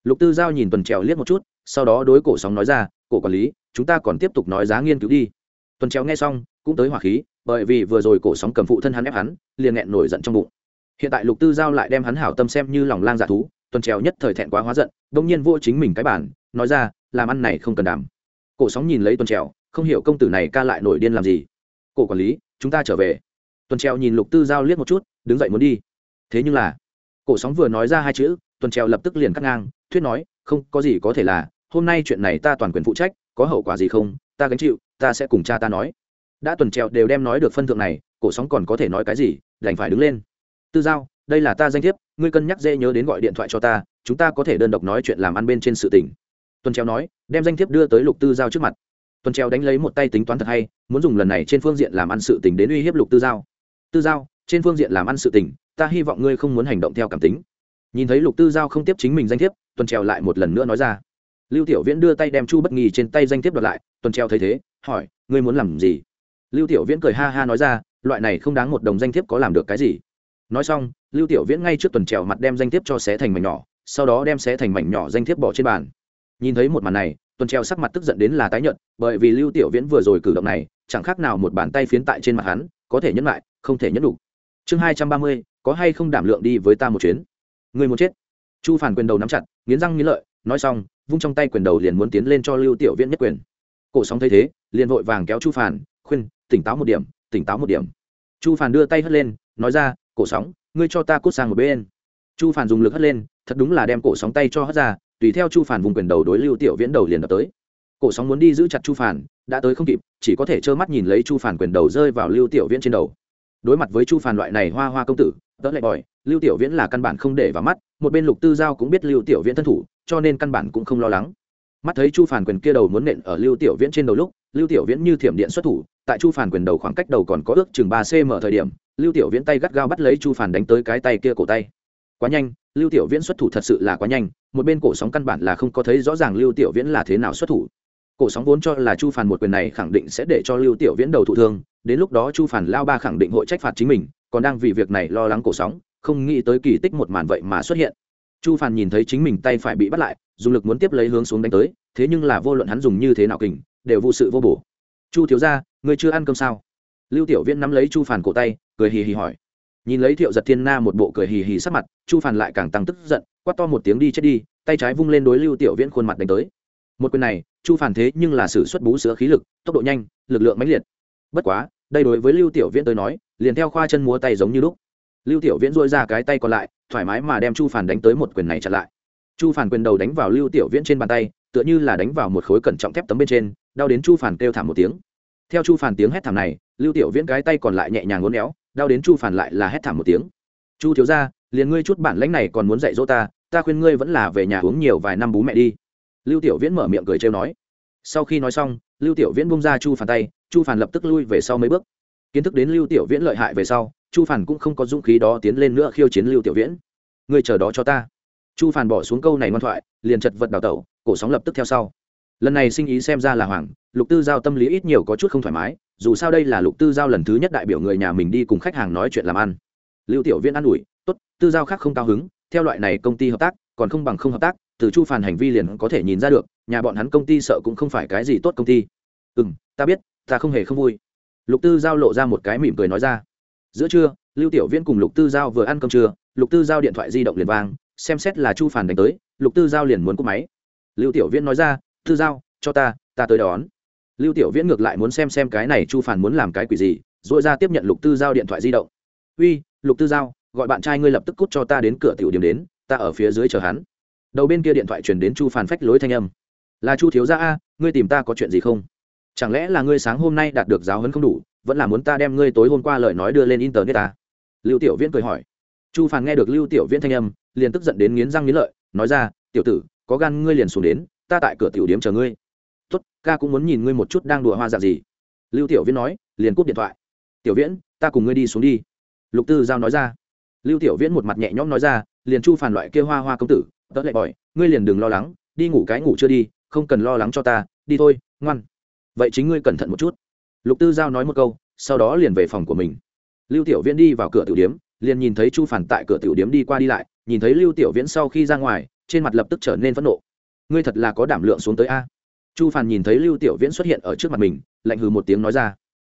Lục tư giao nhìn tuần trèo liếc một chút, sau đó đối cổ sóng nói ra, cổ quản lý, chúng ta còn tiếp tục nói giá nghiên cứu đi. Tuần trèo nghe xong, cũng tới hỏa khí, bởi vì vừa rồi cổ sóng cầm phụ thân hắn ép hắn, liền nghẹn nổi giận trong bụng. Hiện tại lục tư giao lại đem hắn hảo tâm xem như lòng lang dạ thú tuần trèo nhất thời thẹn quá hóa giận, bỗng nhiên vô chính mình cái bản nói ra, làm ăn này không cần đảm. Cổ sóng nhìn lấy tuần trèo, không hiểu công tử này ca lại nổi điên làm gì. Cổ quản lý, chúng ta trở về. Tuần trèo nhìn lục tư giao liếc một chút, đứng dậy muốn đi. Thế nhưng là, cổ sóng vừa nói ra hai chữ, tuần trèo lập tức liền cắt ngang, thuyết nói, không, có gì có thể là, hôm nay chuyện này ta toàn quyền phụ trách, có hậu quả gì không, ta gánh chịu, ta sẽ cùng cha ta nói. Đã tuần trèo đều đem nói được phân thượng này, cổ sóng còn có thể nói cái gì, đành phải đứng lên. Tư giao, đây là ta danh thiếp ngươi cân nhắc dễ nhớ đến gọi điện thoại cho ta, chúng ta có thể đơn độc nói chuyện làm ăn bên trên sự tình. Tuần treo nói, đem danh thiếp đưa tới lục tư giao trước mặt. Tuần treo đánh lấy một tay tính toán thật hay, muốn dùng lần này trên phương diện làm ăn sự tình đến uy hiếp lục tư giao. Tư giao, trên phương diện làm ăn sự tình, ta hy vọng ngươi không muốn hành động theo cảm tính. Nhìn thấy lục tư giao không tiếp chính mình danh thiếp, tuần treo lại một lần nữa nói ra. Lưu tiểu viễn đưa tay đem chu bất nghi trên tay danh thiếp đoạt lại, tuần treo thấy thế, hỏi, ngươi muốn làm gì? Lưu tiểu viễn cười ha ha nói ra, loại này không đáng một đồng danh thiếp có làm được cái gì? Nói xong, lưu tiểu viễn ngay trước tuần trèo mặt đem danh thiếp cho xé thành mảnh nhỏ, sau đó đem xé thành mảnh nhỏ danh thiếp bỏ trên bàn. Nhìn thấy một màn này, tuần trèo sắc mặt tức giận đến là tái nhợt, bởi vì lưu tiểu viễn vừa rồi cử động này, chẳng khác nào một bàn tay phiến tại trên mặt hắn, có thể nhẫn lại, không thể nhẫn đủ. Chương hai trăm ba mươi, có hay không đảm lượng đi với ta một chuyến? Người muốn chết. Chu phản quyền đầu nắm chặt, nghiến răng nghiến lợi, nói xong, vung trong tay quyền đầu liền muốn tiến lên cho lưu tiểu viễn nhất quyền. Cổ sóng thấy thế, liền vội vàng kéo chu phản khuyên, tỉnh táo một điểm, tỉnh táo một điểm. Chu phản đưa tay hất lên, nói ra cổ sóng, ngươi cho ta cút sang một bên. Chu phản dùng lực hất lên, thật đúng là đem cổ sóng tay cho hất ra, tùy theo chu phản vùng quyền đầu đối lưu tiểu viễn đầu liền đập tới. Cổ sóng muốn đi giữ chặt chu phản đã tới không kịp, chỉ có thể trơ mắt nhìn lấy chu phản quyền đầu rơi vào lưu tiểu viễn trên đầu. Đối mặt với chu phản loại này hoa hoa công tử đỡ lại bòi, lưu tiểu viễn là căn bản không để vào mắt, một bên lục tư giao cũng biết lưu tiểu viễn thân thủ, cho nên căn bản cũng không lo lắng. Mắt thấy chu phản quyền kia đầu muốn nện ở lưu tiểu viễn trên đầu lúc, lưu tiểu viễn như thiểm điện xuất thủ, tại chu phản quyền đầu khoảng cách đầu còn có ước chừng ba cm thời điểm lưu tiểu viễn tay gắt gao bắt lấy chu phản đánh tới cái tay kia cổ tay. Quá nhanh, lưu tiểu viễn xuất thủ thật sự là quá nhanh, một bên cổ sóng căn bản là không có thấy rõ ràng lưu tiểu viễn là thế nào xuất thủ. Cổ sóng vốn cho là chu phản một quyền này khẳng định sẽ để cho lưu tiểu viễn đầu thụ thương, đến lúc đó chu phản lao ba khẳng định hội trách phạt chính mình, còn đang vì việc này lo lắng cổ sóng, không nghĩ tới kỳ tích một màn vậy mà xuất hiện. Chu phản nhìn thấy chính mình tay phải bị bắt lại, dùng lực muốn tiếp lấy hướng xuống đánh tới, thế nhưng là vô luận hắn dùng như thế nào kình, đều vô sự vô bổ. Chu thiếu ra người chưa ăn cơm sao? Lưu tiểu viễn nắm lấy chu phản cổ tay, cười hì hì hỏi. Nhìn lấy thiệu giật thiên na một bộ cười hì hì sắc mặt, chu phản lại càng tăng tức giận, quát to một tiếng đi chết đi, tay trái vung lên đối lưu tiểu viễn khuôn mặt đánh tới. Một quyền này, chu phản thế nhưng là sự xuất bú sữa khí lực, tốc độ nhanh, lực lượng mãnh liệt. Bất quá, đây đối với lưu tiểu viễn tới nói, liền theo khoa chân múa tay giống như lúc. Lưu tiểu viễn dội ra cái tay còn lại, thoải mái mà đem chu phản đánh tới một quyền này chặn lại. Chu phản quyền đầu đánh vào lưu tiểu viễn trên bàn tay, tựa như là đánh vào một khối cẩn trọng thép tấm bên trên, đau đến chu phản kêu thảm một tiếng theo chu phản tiếng hét thảm này, lưu tiểu viễn cái tay còn lại nhẹ nhàng ngốn éo, đau đến chu phản lại là hét thảm một tiếng. Chu thiếu ra liền ngươi chút bản lãnh này còn muốn dạy dỗ ta ta khuyên ngươi vẫn là về nhà uống nhiều vài năm bú mẹ đi. Lưu tiểu viễn mở miệng cười trêu nói. Sau khi nói xong, lưu tiểu viễn bung ra chu phản tay, chu phản lập tức lui về sau mấy bước. Kiến thức đến lưu tiểu viễn lợi hại về sau, chu phản cũng không có dũng khí đó tiến lên nữa khiêu chiến lưu tiểu viễn. Ngươi chờ đó cho ta. Chu phản bỏ xuống câu này ngoan thoại, liền chật vật đào tẩu, cổ sóng lập tức theo sau lần này sinh ý xem ra là hoàng lục tư giao tâm lý ít nhiều có chút không thoải mái, dù sao đây là lục tư giao lần thứ nhất đại biểu người nhà mình đi cùng khách hàng nói chuyện làm ăn. Lưu tiểu viên an ủi, tốt, tư giao khác không cao hứng, theo loại này công ty hợp tác, còn không bằng không hợp tác, từ chu phản hành vi liền có thể nhìn ra được, nhà bọn hắn công ty sợ cũng không phải cái gì tốt công ty. Ừ m ta biết, ta không hề không vui. Lục tư giao lộ ra một cái mỉm cười nói ra. Giữa trưa, lưu tiểu viễn cùng lục tư giao vừa ăn cơm trưa, lục tư giao điện thoại di động liền vang, xem xét là chu phản đánh tới, lục tư giao liền muốn cúp máy. Lưu tiểu viễn nói ra thư giao, cho ta ta tới đón. Lưu tiểu viễn ngược lại muốn xem xem cái này chu phản muốn làm cái quỷ gì dội ra tiếp nhận lục tư giao điện thoại di động. Uy, lục tư giao, gọi bạn trai ngươi lập tức cút cho ta đến cửa tiểu điểm đến, ta ở phía dưới chờ hắn. Đầu bên kia điện thoại truyền đến chu phản phách lối thanh âm. Là chu thiếu gia a, ngươi tìm ta có chuyện gì không? Chẳng lẽ là ngươi sáng hôm nay đạt được giáo huấn không đủ, vẫn là muốn ta đem ngươi tối hôm qua lời nói đưa lên internet ta lưu tiểu viễn cười hỏi. Chu phản nghe được lưu tiểu viễn thanh âm, liền tức giận đến nghiến răng nghiến lợi, nói ra, tiểu tử, có gan ngươi liền xuống đến ta tại cửa tiểu điếm chờ ngươi. Tốt, ca cũng muốn nhìn ngươi một chút đang đùa hoa dạng gì. Lưu tiểu viễn nói, liền cúp điện thoại. Tiểu viễn, ta cùng ngươi đi xuống đi. Lục tư giao nói ra. Lưu tiểu viễn một mặt nhẹ nhõm nói ra, liền chu phản loại kia hoa hoa công tử, tớ lại bỏi ngươi liền đừng lo lắng, đi ngủ cái ngủ chưa đi, không cần lo lắng cho ta, đi thôi, ngoan. Vậy chính ngươi cẩn thận một chút. Lục tư giao nói một câu, sau đó liền về phòng của mình. Lưu tiểu viễn đi vào cửa tiểu điếm, liền nhìn thấy chu phản tại cửa tiểu điếm đi qua đi lại, nhìn thấy lưu tiểu viễn sau khi ra ngoài, trên mặt lập tức trở nên phẫn nộ ngươi thật là có đảm lượng xuống tới a. Chu Phàn nhìn thấy lưu tiểu viễn xuất hiện ở trước mặt mình, lạnh hừ một tiếng nói ra.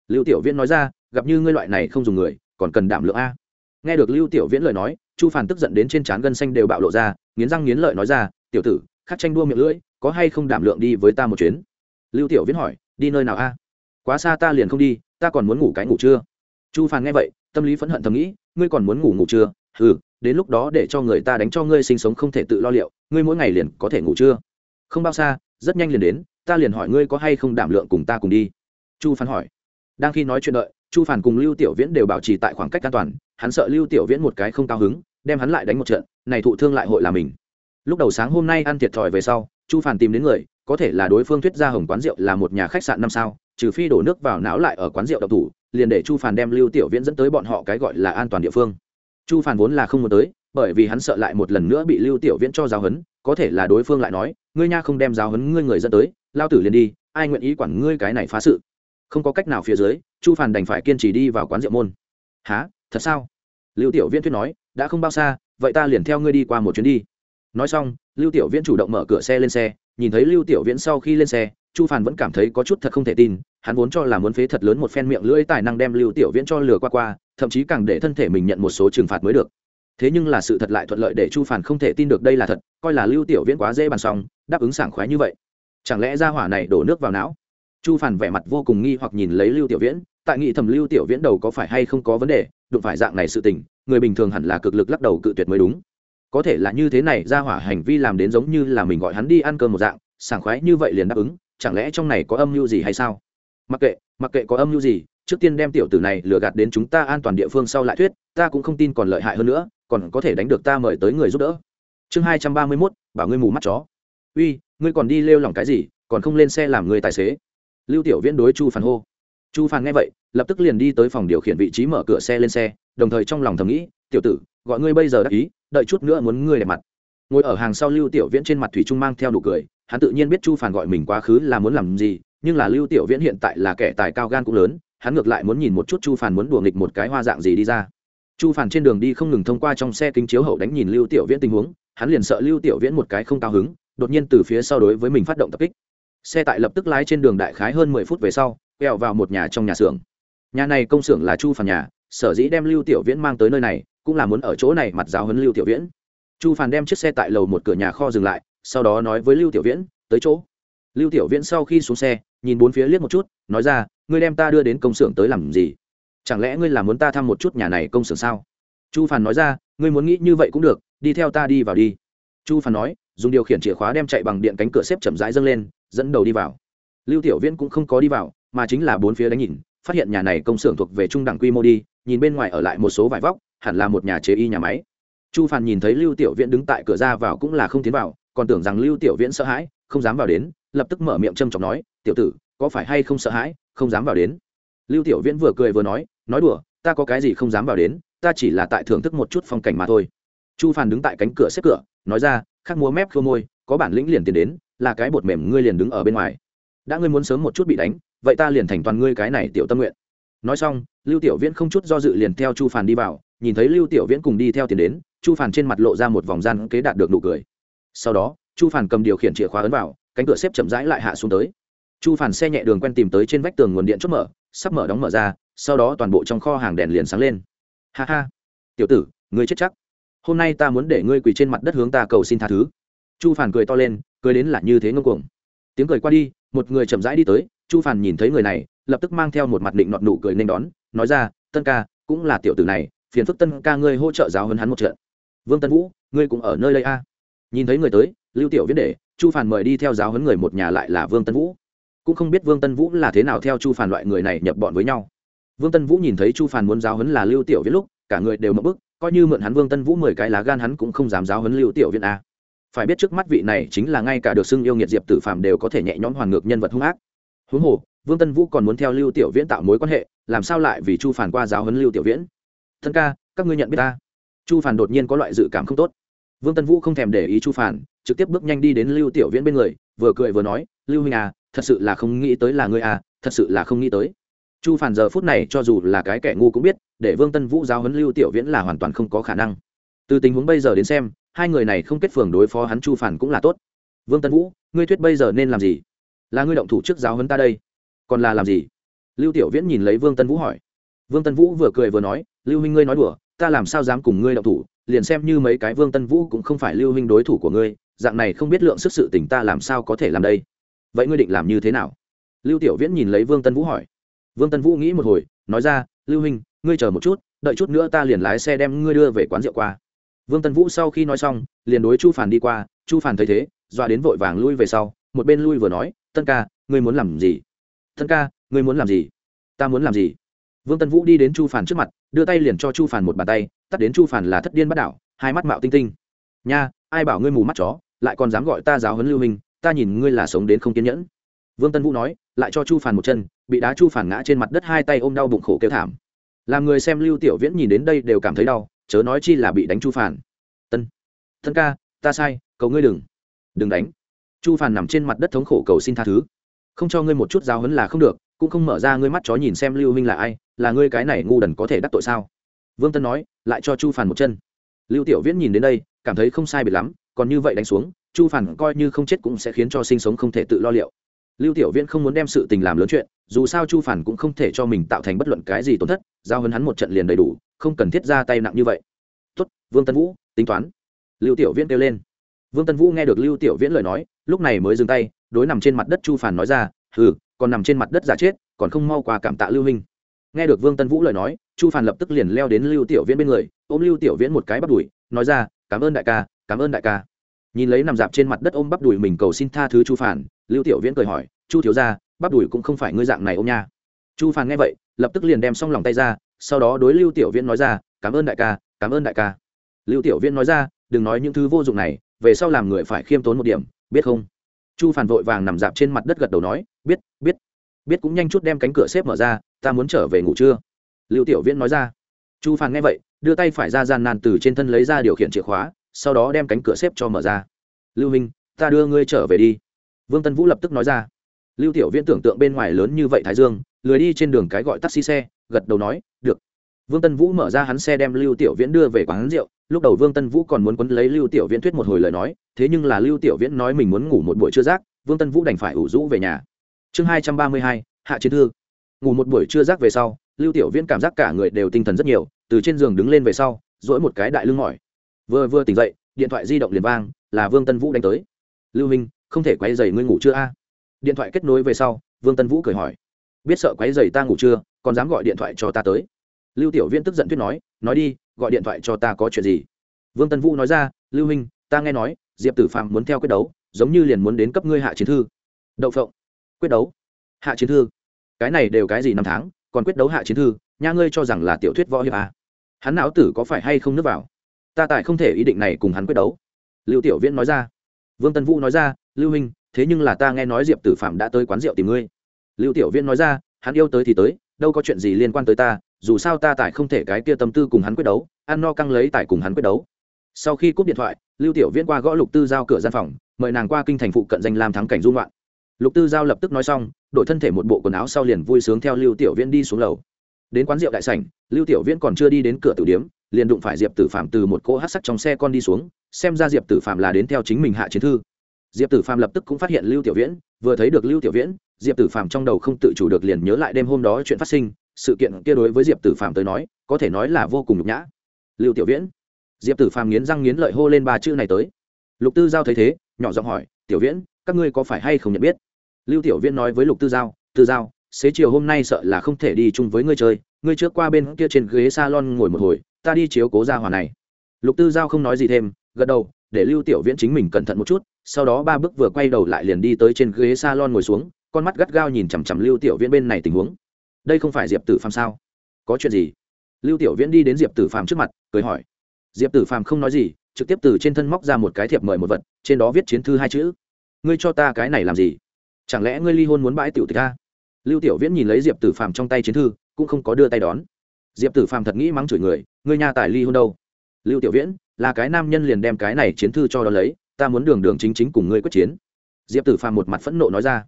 Lưu tiểu viễn nói ra, gặp như ngươi loại này không dùng người, còn cần đảm lượng a. Nghe được lưu tiểu viễn lời nói, chu Phàn tức giận đến trên trán gân xanh đều bạo lộ ra, nghiến răng nghiến lợi nói ra, tiểu tử, khắc tranh đua miệng lưỡi, có hay không đảm lượng đi với ta một chuyến? Lưu tiểu viễn hỏi, đi nơi nào a? Quá xa ta liền không đi, ta còn muốn ngủ cái ngủ trưa. Chu phàn nghe vậy, tâm lý phẫn hận thầm nghĩ, ngươi còn muốn ngủ ngủ trưa? Ừ đến lúc đó để cho người ta đánh cho ngươi sinh sống không thể tự lo liệu, ngươi mỗi ngày liền có thể ngủ chưa? không bao xa, rất nhanh liền đến, ta liền hỏi ngươi có hay không đảm lượng cùng ta cùng đi. Chu phán hỏi. Đang khi nói chuyện đợi, chu phản cùng lưu tiểu viễn đều bảo trì tại khoảng cách an toàn, hắn sợ lưu tiểu viễn một cái không cao hứng, đem hắn lại đánh một trận, này thụ thương lại hội là mình. Lúc đầu sáng hôm nay ăn thiệt thòi về sau, chu phản tìm đến người, có thể là đối phương thuyết ra hồng quán rượu là một nhà khách sạn năm sao, trừ phi đổ nước vào não lại ở quán rượu độc thủ, liền để chu phản đem lưu tiểu viễn dẫn tới bọn họ cái gọi là an toàn địa phương chu phản vốn là không muốn tới, bởi vì hắn sợ lại một lần nữa bị lưu tiểu viễn cho giáo hấn có thể là đối phương lại nói, ngươi nha không đem giáo hấn ngươi người dẫn tới, lao tử liền đi, ai nguyện ý quản ngươi cái này phá sự? Không có cách nào phía dưới, chu phản đành phải kiên trì đi vào quán rượu môn. Há thật sao? Lưu tiểu viễn thuyết nói, đã không bao xa, vậy ta liền theo ngươi đi qua một chuyến đi. Nói xong, lưu tiểu viễn chủ động mở cửa xe lên xe nhìn thấy lưu tiểu viễn sau khi lên xe, chu phản vẫn cảm thấy có chút thật không thể tin, hắn vốn cho là muốn phế thật lớn một phen miệng lưỡi tài năng đem lưu tiểu viễn cho lừa qua qua, thậm chí càng để thân thể mình nhận một số trừng phạt mới được. Thế nhưng là sự thật lại thuận lợi để chu phản không thể tin được đây là thật, coi là lưu tiểu viễn quá dễ bàn xong, đáp ứng sảng khoái như vậy. Chẳng lẽ ra hỏa này đổ nước vào não? Chu phản vẻ mặt vô cùng nghi hoặc nhìn lấy lưu tiểu viễn, tại nghị thầm lưu tiểu viễn đầu có phải hay không có vấn đề, đụng phải dạng này sự tình, người bình thường hẳn là cực lực lắc đầu cự tuyệt mới đúng có thể là như thế này ra hỏa hành vi làm đến giống như là mình gọi hắn đi ăn cơm một dạng, sảng khoái như vậy liền đáp ứng, chẳng lẽ trong này có âm mưu gì hay sao? Mặc kệ mặc kệ có âm mưu gì, trước tiên đem tiểu tử này lừa gạt đến chúng ta an toàn địa phương sau lại thuyết, ta cũng không tin còn lợi hại hơn nữa, còn có thể đánh được ta mời tới người giúp đỡ. Chương hai trăm ba mươi mốt, bảo ngươi mù mắt chó. Uy, ngươi còn đi lêu lỏng cái gì, còn không lên xe làm người tài xế? Lưu tiểu viễn đối chu phản hô. Chu phản nghe vậy, lập tức liền đi tới phòng điều khiển vị trí mở cửa xe lên xe, đồng thời trong lòng thầm nghĩ, tiểu tử, gọi ngươi bây giờ đắc ý đợi chút nữa muốn ngươi đẹp mặt. Ngồi ở hàng sau lưu tiểu viễn trên mặt thủy trung mang theo nụ cười, hắn tự nhiên biết chu phản gọi mình quá khứ là muốn làm gì, nhưng là lưu tiểu viễn hiện tại là kẻ tài cao gan cũng lớn, hắn ngược lại muốn nhìn một chút chu phản muốn đùa nghịch một cái hoa dạng gì đi ra. Chu phản trên đường đi không ngừng thông qua trong xe kính chiếu hậu đánh nhìn lưu tiểu viễn tình huống, hắn liền sợ lưu tiểu viễn một cái không cao hứng, đột nhiên từ phía sau đối với mình phát động tập kích. Xe tại lập tức lái trên đường đại khái hơn mười phút về sau, quẹo vào một nhà trong nhà xưởng. Nhà này công xưởng là chu phản nhà, sở dĩ đem lưu tiểu viễn mang tới nơi này cũng là muốn ở chỗ này mặt giáo huấn lưu tiểu viễn. Chu phàn đem chiếc xe tại lầu một cửa nhà kho dừng lại, sau đó nói với lưu tiểu viễn, tới chỗ. Lưu tiểu viễn sau khi xuống xe, nhìn bốn phía liếc một chút, nói ra, ngươi đem ta đưa đến công xưởng tới làm gì? Chẳng lẽ ngươi là muốn ta thăm một chút nhà này công xưởng sao? Chu phàn nói ra, ngươi muốn nghĩ như vậy cũng được, đi theo ta đi vào đi. Chu phàn nói, dùng điều khiển chìa khóa đem chạy bằng điện cánh cửa xếp chậm rãi dâng lên, dẫn đầu đi vào. Lưu tiểu viễn cũng không có đi vào, mà chính là bốn phía đánh nhìn phát hiện nhà này công xưởng thuộc về trung đẳng quy mô đi, nhìn bên ngoài ở lại một số vải vóc, hẳn là một nhà chế y nhà máy. Chu phàn nhìn thấy lưu tiểu viễn đứng tại cửa ra vào cũng là không tiến vào, còn tưởng rằng lưu tiểu viễn sợ hãi, không dám vào đến, lập tức mở miệng châm chọc nói, tiểu tử, có phải hay không sợ hãi, không dám vào đến? Lưu tiểu viễn vừa cười vừa nói nói đùa, ta có cái gì không dám vào đến, ta chỉ là tại thưởng thức một chút phong cảnh mà thôi. Chu phàn đứng tại cánh cửa xếp cửa, nói ra khắc múa mép khô môi, có bản lĩnh liền tiến đến, là cái bột mềm ngươi liền đứng ở bên ngoài. Đã ngươi muốn sớm một chút bị đánh vậy ta liền thành toàn ngươi cái này tiểu tâm nguyện. Nói xong, lưu tiểu viễn không chút do dự liền theo chu phàn đi vào, nhìn thấy lưu tiểu viễn cùng đi theo tiền đến, chu phàn trên mặt lộ ra một vòng gian kế đạt được nụ cười. Sau đó, chu phàn cầm điều khiển chìa khóa ấn vào, cánh cửa xếp chậm rãi lại hạ xuống tới. Chu phàn xe nhẹ đường quen tìm tới trên vách tường nguồn điện chốt mở, sắp mở đóng mở ra, sau đó toàn bộ trong kho hàng đèn liền sáng lên. Ha ha. Tiểu tử, ngươi chết chắc. Hôm nay ta muốn để ngươi quỳ trên mặt đất hướng ta cầu xin tha thứ. Chu phàn cười to lên, cười đến là như thế ngông cuồng. Tiếng cười qua đi, một người chậm rãi đi tới chu phàn nhìn thấy người này, lập tức mang theo một mặt định nọt nụ cười nên đón, nói ra, tân ca, cũng là tiểu tử này, phiền phức tân ca ngươi hỗ trợ giáo hơn hắn một trận. Vương tân vũ, ngươi cũng ở nơi đây a? À. nhìn thấy người tới, lưu tiểu viết để, chu phàn mời đi theo giáo huấn người một nhà lại là vương tân vũ. Cũng không biết vương tân vũ là thế nào theo chu phàn loại người này nhập bọn với nhau. Vương tân vũ nhìn thấy chu phàn muốn giáo huấn là lưu tiểu viết lúc, cả người đều mập bức, coi như mượn hắn vương tân vũ mười cái lá gan hắn cũng không dám giáo huấn lưu tiểu viết a. Phải biết trước mắt vị này chính là ngay cả được xưng yêu nghiệt diệp tử phàm đều có thể nhẹ nhõm hoàn ngược nhân vật hung ác huống hồ, vương tân vũ còn muốn theo lưu tiểu viễn tạo mối quan hệ, làm sao lại vì chu phản qua giáo huấn lưu tiểu viễn? Thân ca, các ngươi nhận biết ta? Chu phản đột nhiên có loại dự cảm không tốt. Vương tân vũ không thèm để ý chu phản, trực tiếp bước nhanh đi đến lưu tiểu viễn bên người, vừa cười vừa nói, lưu huynh à thật sự là không nghĩ tới là ngươi à thật sự là không nghĩ tới. Chu phản giờ phút này cho dù là cái kẻ ngu cũng biết, để vương tân vũ giáo huấn lưu tiểu viễn là hoàn toàn không có khả năng. Từ tình huống bây giờ đến xem, hai người này không kết phường đối phó hắn chu phản cũng là tốt. Vương tân vũ, ngươi thuyết bây giờ nên làm gì? Là ngươi động thủ trước giáo hơn ta đây. Còn là làm gì? Lưu tiểu viễn nhìn lấy vương tân vũ hỏi. Vương tân vũ vừa cười vừa nói, lưu huynh ngươi nói đùa, ta làm sao dám cùng ngươi động thủ, liền xem như mấy cái vương tân vũ cũng không phải lưu huynh đối thủ của ngươi, dạng này không biết lượng sức sự tình ta làm sao có thể làm đây? Vậy ngươi định làm như thế nào? Lưu tiểu viễn nhìn lấy vương tân vũ hỏi. Vương tân vũ nghĩ một hồi, nói ra, lưu huynh, ngươi chờ một chút, đợi chút nữa ta liền lái xe đem ngươi đưa về quán rượu qua. Vương tân vũ sau khi nói xong, liền đối chu phản đi qua, chu phản thấy thế, dọa đến vội vàng lui về sau, một bên lui vừa nói tân ca, ngươi muốn làm gì? Tân ca, ngươi muốn làm gì? Ta muốn làm gì? Vương tân vũ đi đến chu phản trước mặt, đưa tay liền cho chu phản một bàn tay, tắt đến chu phản là thất điên bắt đảo, hai mắt mạo tinh tinh. Nha, ai bảo ngươi mù mắt chó, lại còn dám gọi ta giáo huấn lưu hình ta nhìn ngươi là sống đến không kiên nhẫn. Vương tân vũ nói, lại cho chu phản một chân, bị đá chu phản ngã trên mặt đất hai tay ôm đau bụng khổ kêu thảm. Làm người xem lưu tiểu viễn nhìn đến đây đều cảm thấy đau, chớ nói chi là bị đánh chu phản tân tân ca, ta sai, cầu ngươi đừng. Đừng đánh chu phản nằm trên mặt đất thống khổ cầu xin tha thứ. Không cho ngươi một chút giáo hấn là không được, cũng không mở ra ngươi mắt chó nhìn xem lưu huynh là ai, là ngươi cái này ngu đần có thể đắc tội sao? Vương tân nói, lại cho chu phản một chân. Lưu tiểu viễn nhìn đến đây, cảm thấy không sai biệt lắm, còn như vậy đánh xuống, chu phản coi như không chết cũng sẽ khiến cho sinh sống không thể tự lo liệu. Lưu tiểu viễn không muốn đem sự tình làm lớn chuyện, dù sao chu phản cũng không thể cho mình tạo thành bất luận cái gì tổn thất, giao hấn hắn một trận liền đầy đủ, không cần thiết ra tay nặng như vậy. Tuất vương tân vũ, tính toán. Lưu tiểu viễn kêu lên. Vương tân vũ nghe được lưu tiểu viễn lời nói lúc này mới dừng tay, đối nằm trên mặt đất chu phản nói ra ừ còn nằm trên mặt đất giả chết, còn không mau qua cảm tạ lưu hình nghe được vương tân vũ lời nói, chu phản lập tức liền leo đến lưu tiểu viễn bên người, ôm lưu tiểu viễn một cái bắt đùi, nói ra, cảm ơn đại ca, cảm ơn đại ca. Nhìn lấy nằm dạp trên mặt đất ôm bắp đùi mình cầu xin tha thứ chu phản lưu tiểu viễn cười hỏi, chu thiếu ra bắp đùi cũng không phải ngươi dạng này ôm nha. Chu phản nghe vậy, lập tức liền đem xong lòng tay ra, sau đó đối lưu tiểu viễn nói ra, cảm ơn đại ca, cảm ơn đại ca. Lưu tiểu viễn nói ra, đừng nói những thứ vô dụng này, về sau làm người phải khiêm tốn một điểm biết không? Chu phản vội vàng nằm dạp trên mặt đất gật đầu nói, biết biết. Biết cũng nhanh chút đem cánh cửa xếp mở ra, ta muốn trở về ngủ trưa. Lưu tiểu viễn nói ra. Chu phản nghe vậy, đưa tay phải ra gian nan từ trên thân lấy ra điều khiển chìa khóa, sau đó đem cánh cửa xếp cho mở ra. Lưu minh, ta đưa ngươi trở về đi. Vương tân vũ lập tức nói ra. Lưu tiểu viễn tưởng tượng bên ngoài lớn như vậy thái dương, lười đi trên đường cái gọi taxi xe, gật đầu nói, được. Vương tân vũ mở ra hắn xe đem lưu tiểu viễn đưa về quán rượu lúc đầu vương tân vũ còn muốn quấn lấy lưu tiểu viễn thuyết một hồi lời nói, thế nhưng là lưu tiểu viễn nói mình muốn ngủ một buổi trưa rác, vương tân vũ đành phải ủ rũ về nhà. Chương hai trăm ba mươi hai, hạ chiến thư. Ngủ một buổi trưa rác về sau, lưu tiểu viễn cảm giác cả người đều tinh thần rất nhiều, từ trên giường đứng lên về sau dỗi một cái đại lưng mỏi. Vừa vừa tỉnh dậy, điện thoại di động liền vang, là vương tân vũ đánh tới. Lưu minh, không thể quay dày ngươi ngủ chưa a? Điện thoại kết nối về sau, vương tân vũ cười hỏi. Biết sợ quấy dày ta ngủ chưa, còn dám gọi điện thoại cho ta tới. Lưu tiểu Viễn tức giận thuyết nói nói đi gọi điện thoại cho ta có chuyện gì? Vương tân vũ nói ra, lưu minh ta nghe nói, diệp tử phạm muốn theo quyết đấu, giống như liền muốn đến cấp ngươi hạ chiến thư. Đậu phộng, quyết đấu? Hạ chiến thư? Cái này đều cái gì năm tháng, còn quyết đấu hạ chiến thư nha ngươi cho rằng là tiểu thuyết võ hiệp à. hắn não tử có phải hay không nước vào? Ta tại không thể ý định này cùng hắn quyết đấu. Lưu tiểu viễn nói ra. Vương tân vũ nói ra, lưu minh thế nhưng là ta nghe nói diệp tử phạm đã tới quán rượu tìm ngươi. Lưu tiểu viễn nói ra, hắn yêu tới thì tới, đâu có chuyện gì liên quan tới ta dù sao ta tại không thể cái kia tâm tư cùng hắn quyết đấu, ăn no căng lấy tại cùng hắn quyết đấu. Sau khi cúp điện thoại, lưu tiểu viễn qua gõ lục tư giao cửa gian phòng, mời nàng qua kinh thành phụ cận danh làm thắng cảnh dung loạn lục tư giao lập tức nói xong, đổi thân thể một bộ quần áo sau liền vui sướng theo lưu tiểu viễn đi xuống lầu. Đến quán rượu đại sảnh, lưu tiểu viễn còn chưa đi đến cửa tử điếm, liền đụng phải diệp tử phạm từ một cỗ hát sắc trong xe con đi xuống, xem ra diệp tử phạm là đến theo chính mình hạ chiến thư. Diệp tử phạm lập tức cũng phát hiện lưu tiểu viễn, vừa thấy được lưu tiểu viễn, diệp tử phạm trong đầu không tự chủ được liền nhớ lại đêm hôm đó chuyện phát sinh sự kiện kia đối với diệp tử phạm tới nói, có thể nói là vô cùng nhục nhã. Lưu tiểu viễn, diệp tử phạm nghiến răng nghiến lợi hô lên ba chữ này tới. Lục tư giao thấy thế, nhỏ giọng hỏi, tiểu viễn, các ngươi có phải hay không nhận biết? Lưu tiểu viễn nói với lục tư giao tư giao, xế chiều hôm nay sợ là không thể đi chung với ngươi chơi, ngươi trước qua bên kia trên ghế salon ngồi một hồi, ta đi chiếu cố ra hòa này. Lục tư giao không nói gì thêm, gật đầu, để lưu tiểu viễn chính mình cẩn thận một chút, sau đó ba bước vừa quay đầu lại liền đi tới trên ghế salon ngồi xuống, con mắt gắt gao nhìn chằm chằm lưu tiểu viễn bên này tình huống đây không phải diệp tử phàm sao? Có chuyện gì? Lưu tiểu viễn đi đến diệp tử phàm trước mặt, cười hỏi. Diệp tử phàm không nói gì, trực tiếp từ trên thân móc ra một cái thiệp mời một vật, trên đó viết chiến thư hai chữ. Ngươi cho ta cái này làm gì? Chẳng lẽ ngươi ly hôn muốn bãi tiểu tịch ta lưu tiểu viễn nhìn lấy diệp tử phàm trong tay chiến thư, cũng không có đưa tay đón. Diệp tử phàm thật nghĩ mắng chửi người, ngươi nhà tài ly hôn đâu? Lưu tiểu viễn, là cái nam nhân liền đem cái này chiến thư cho đó lấy, ta muốn đường đường chính chính cùng ngươi quyết chiến. Diệp tử phàm một mặt phẫn nộ nói ra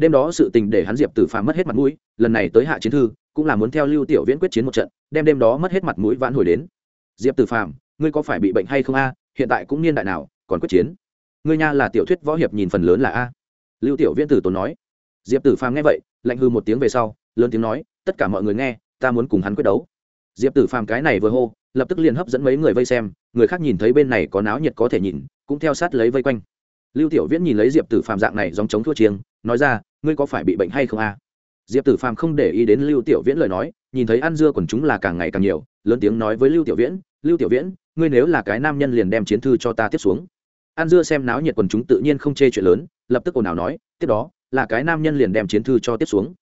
đêm đó sự tình để hắn diệp tử phàm mất hết mặt mũi, lần này tới hạ chiến thư, cũng là muốn theo lưu tiểu viễn quyết chiến một trận, đem đêm đó mất hết mặt mũi vãn hồi đến. Diệp tử phàm, ngươi có phải bị bệnh hay không a? Hiện tại cũng niên đại nào, còn quyết chiến? Ngươi nha là tiểu thuyết võ hiệp nhìn phần lớn là a? Lưu tiểu viễn tử tốn nói. Diệp tử phàm nghe vậy, lạnh hư một tiếng về sau, lớn tiếng nói, tất cả mọi người nghe, ta muốn cùng hắn quyết đấu. Diệp tử phàm cái này vừa hô, lập tức liền hấp dẫn mấy người vây xem, người khác nhìn thấy bên này có náo nhiệt có thể nhìn, cũng theo sát lấy vây quanh. Lưu tiểu viễn nhìn lấy diệp tử phàm dạng này dòng chống thua chiêng, nói ra ngươi có phải bị bệnh hay không a? Diệp tử phàm không để ý đến lưu tiểu viễn lời nói, nhìn thấy ăn dưa quần chúng là càng ngày càng nhiều, lớn tiếng nói với lưu tiểu viễn, lưu tiểu viễn, ngươi nếu là cái nam nhân liền đem chiến thư cho ta tiếp xuống. Ăn dưa xem náo nhiệt quần chúng tự nhiên không chê chuyện lớn, lập tức ồn ào nói, tiếp đó, là cái nam nhân liền đem chiến thư cho tiếp xuống.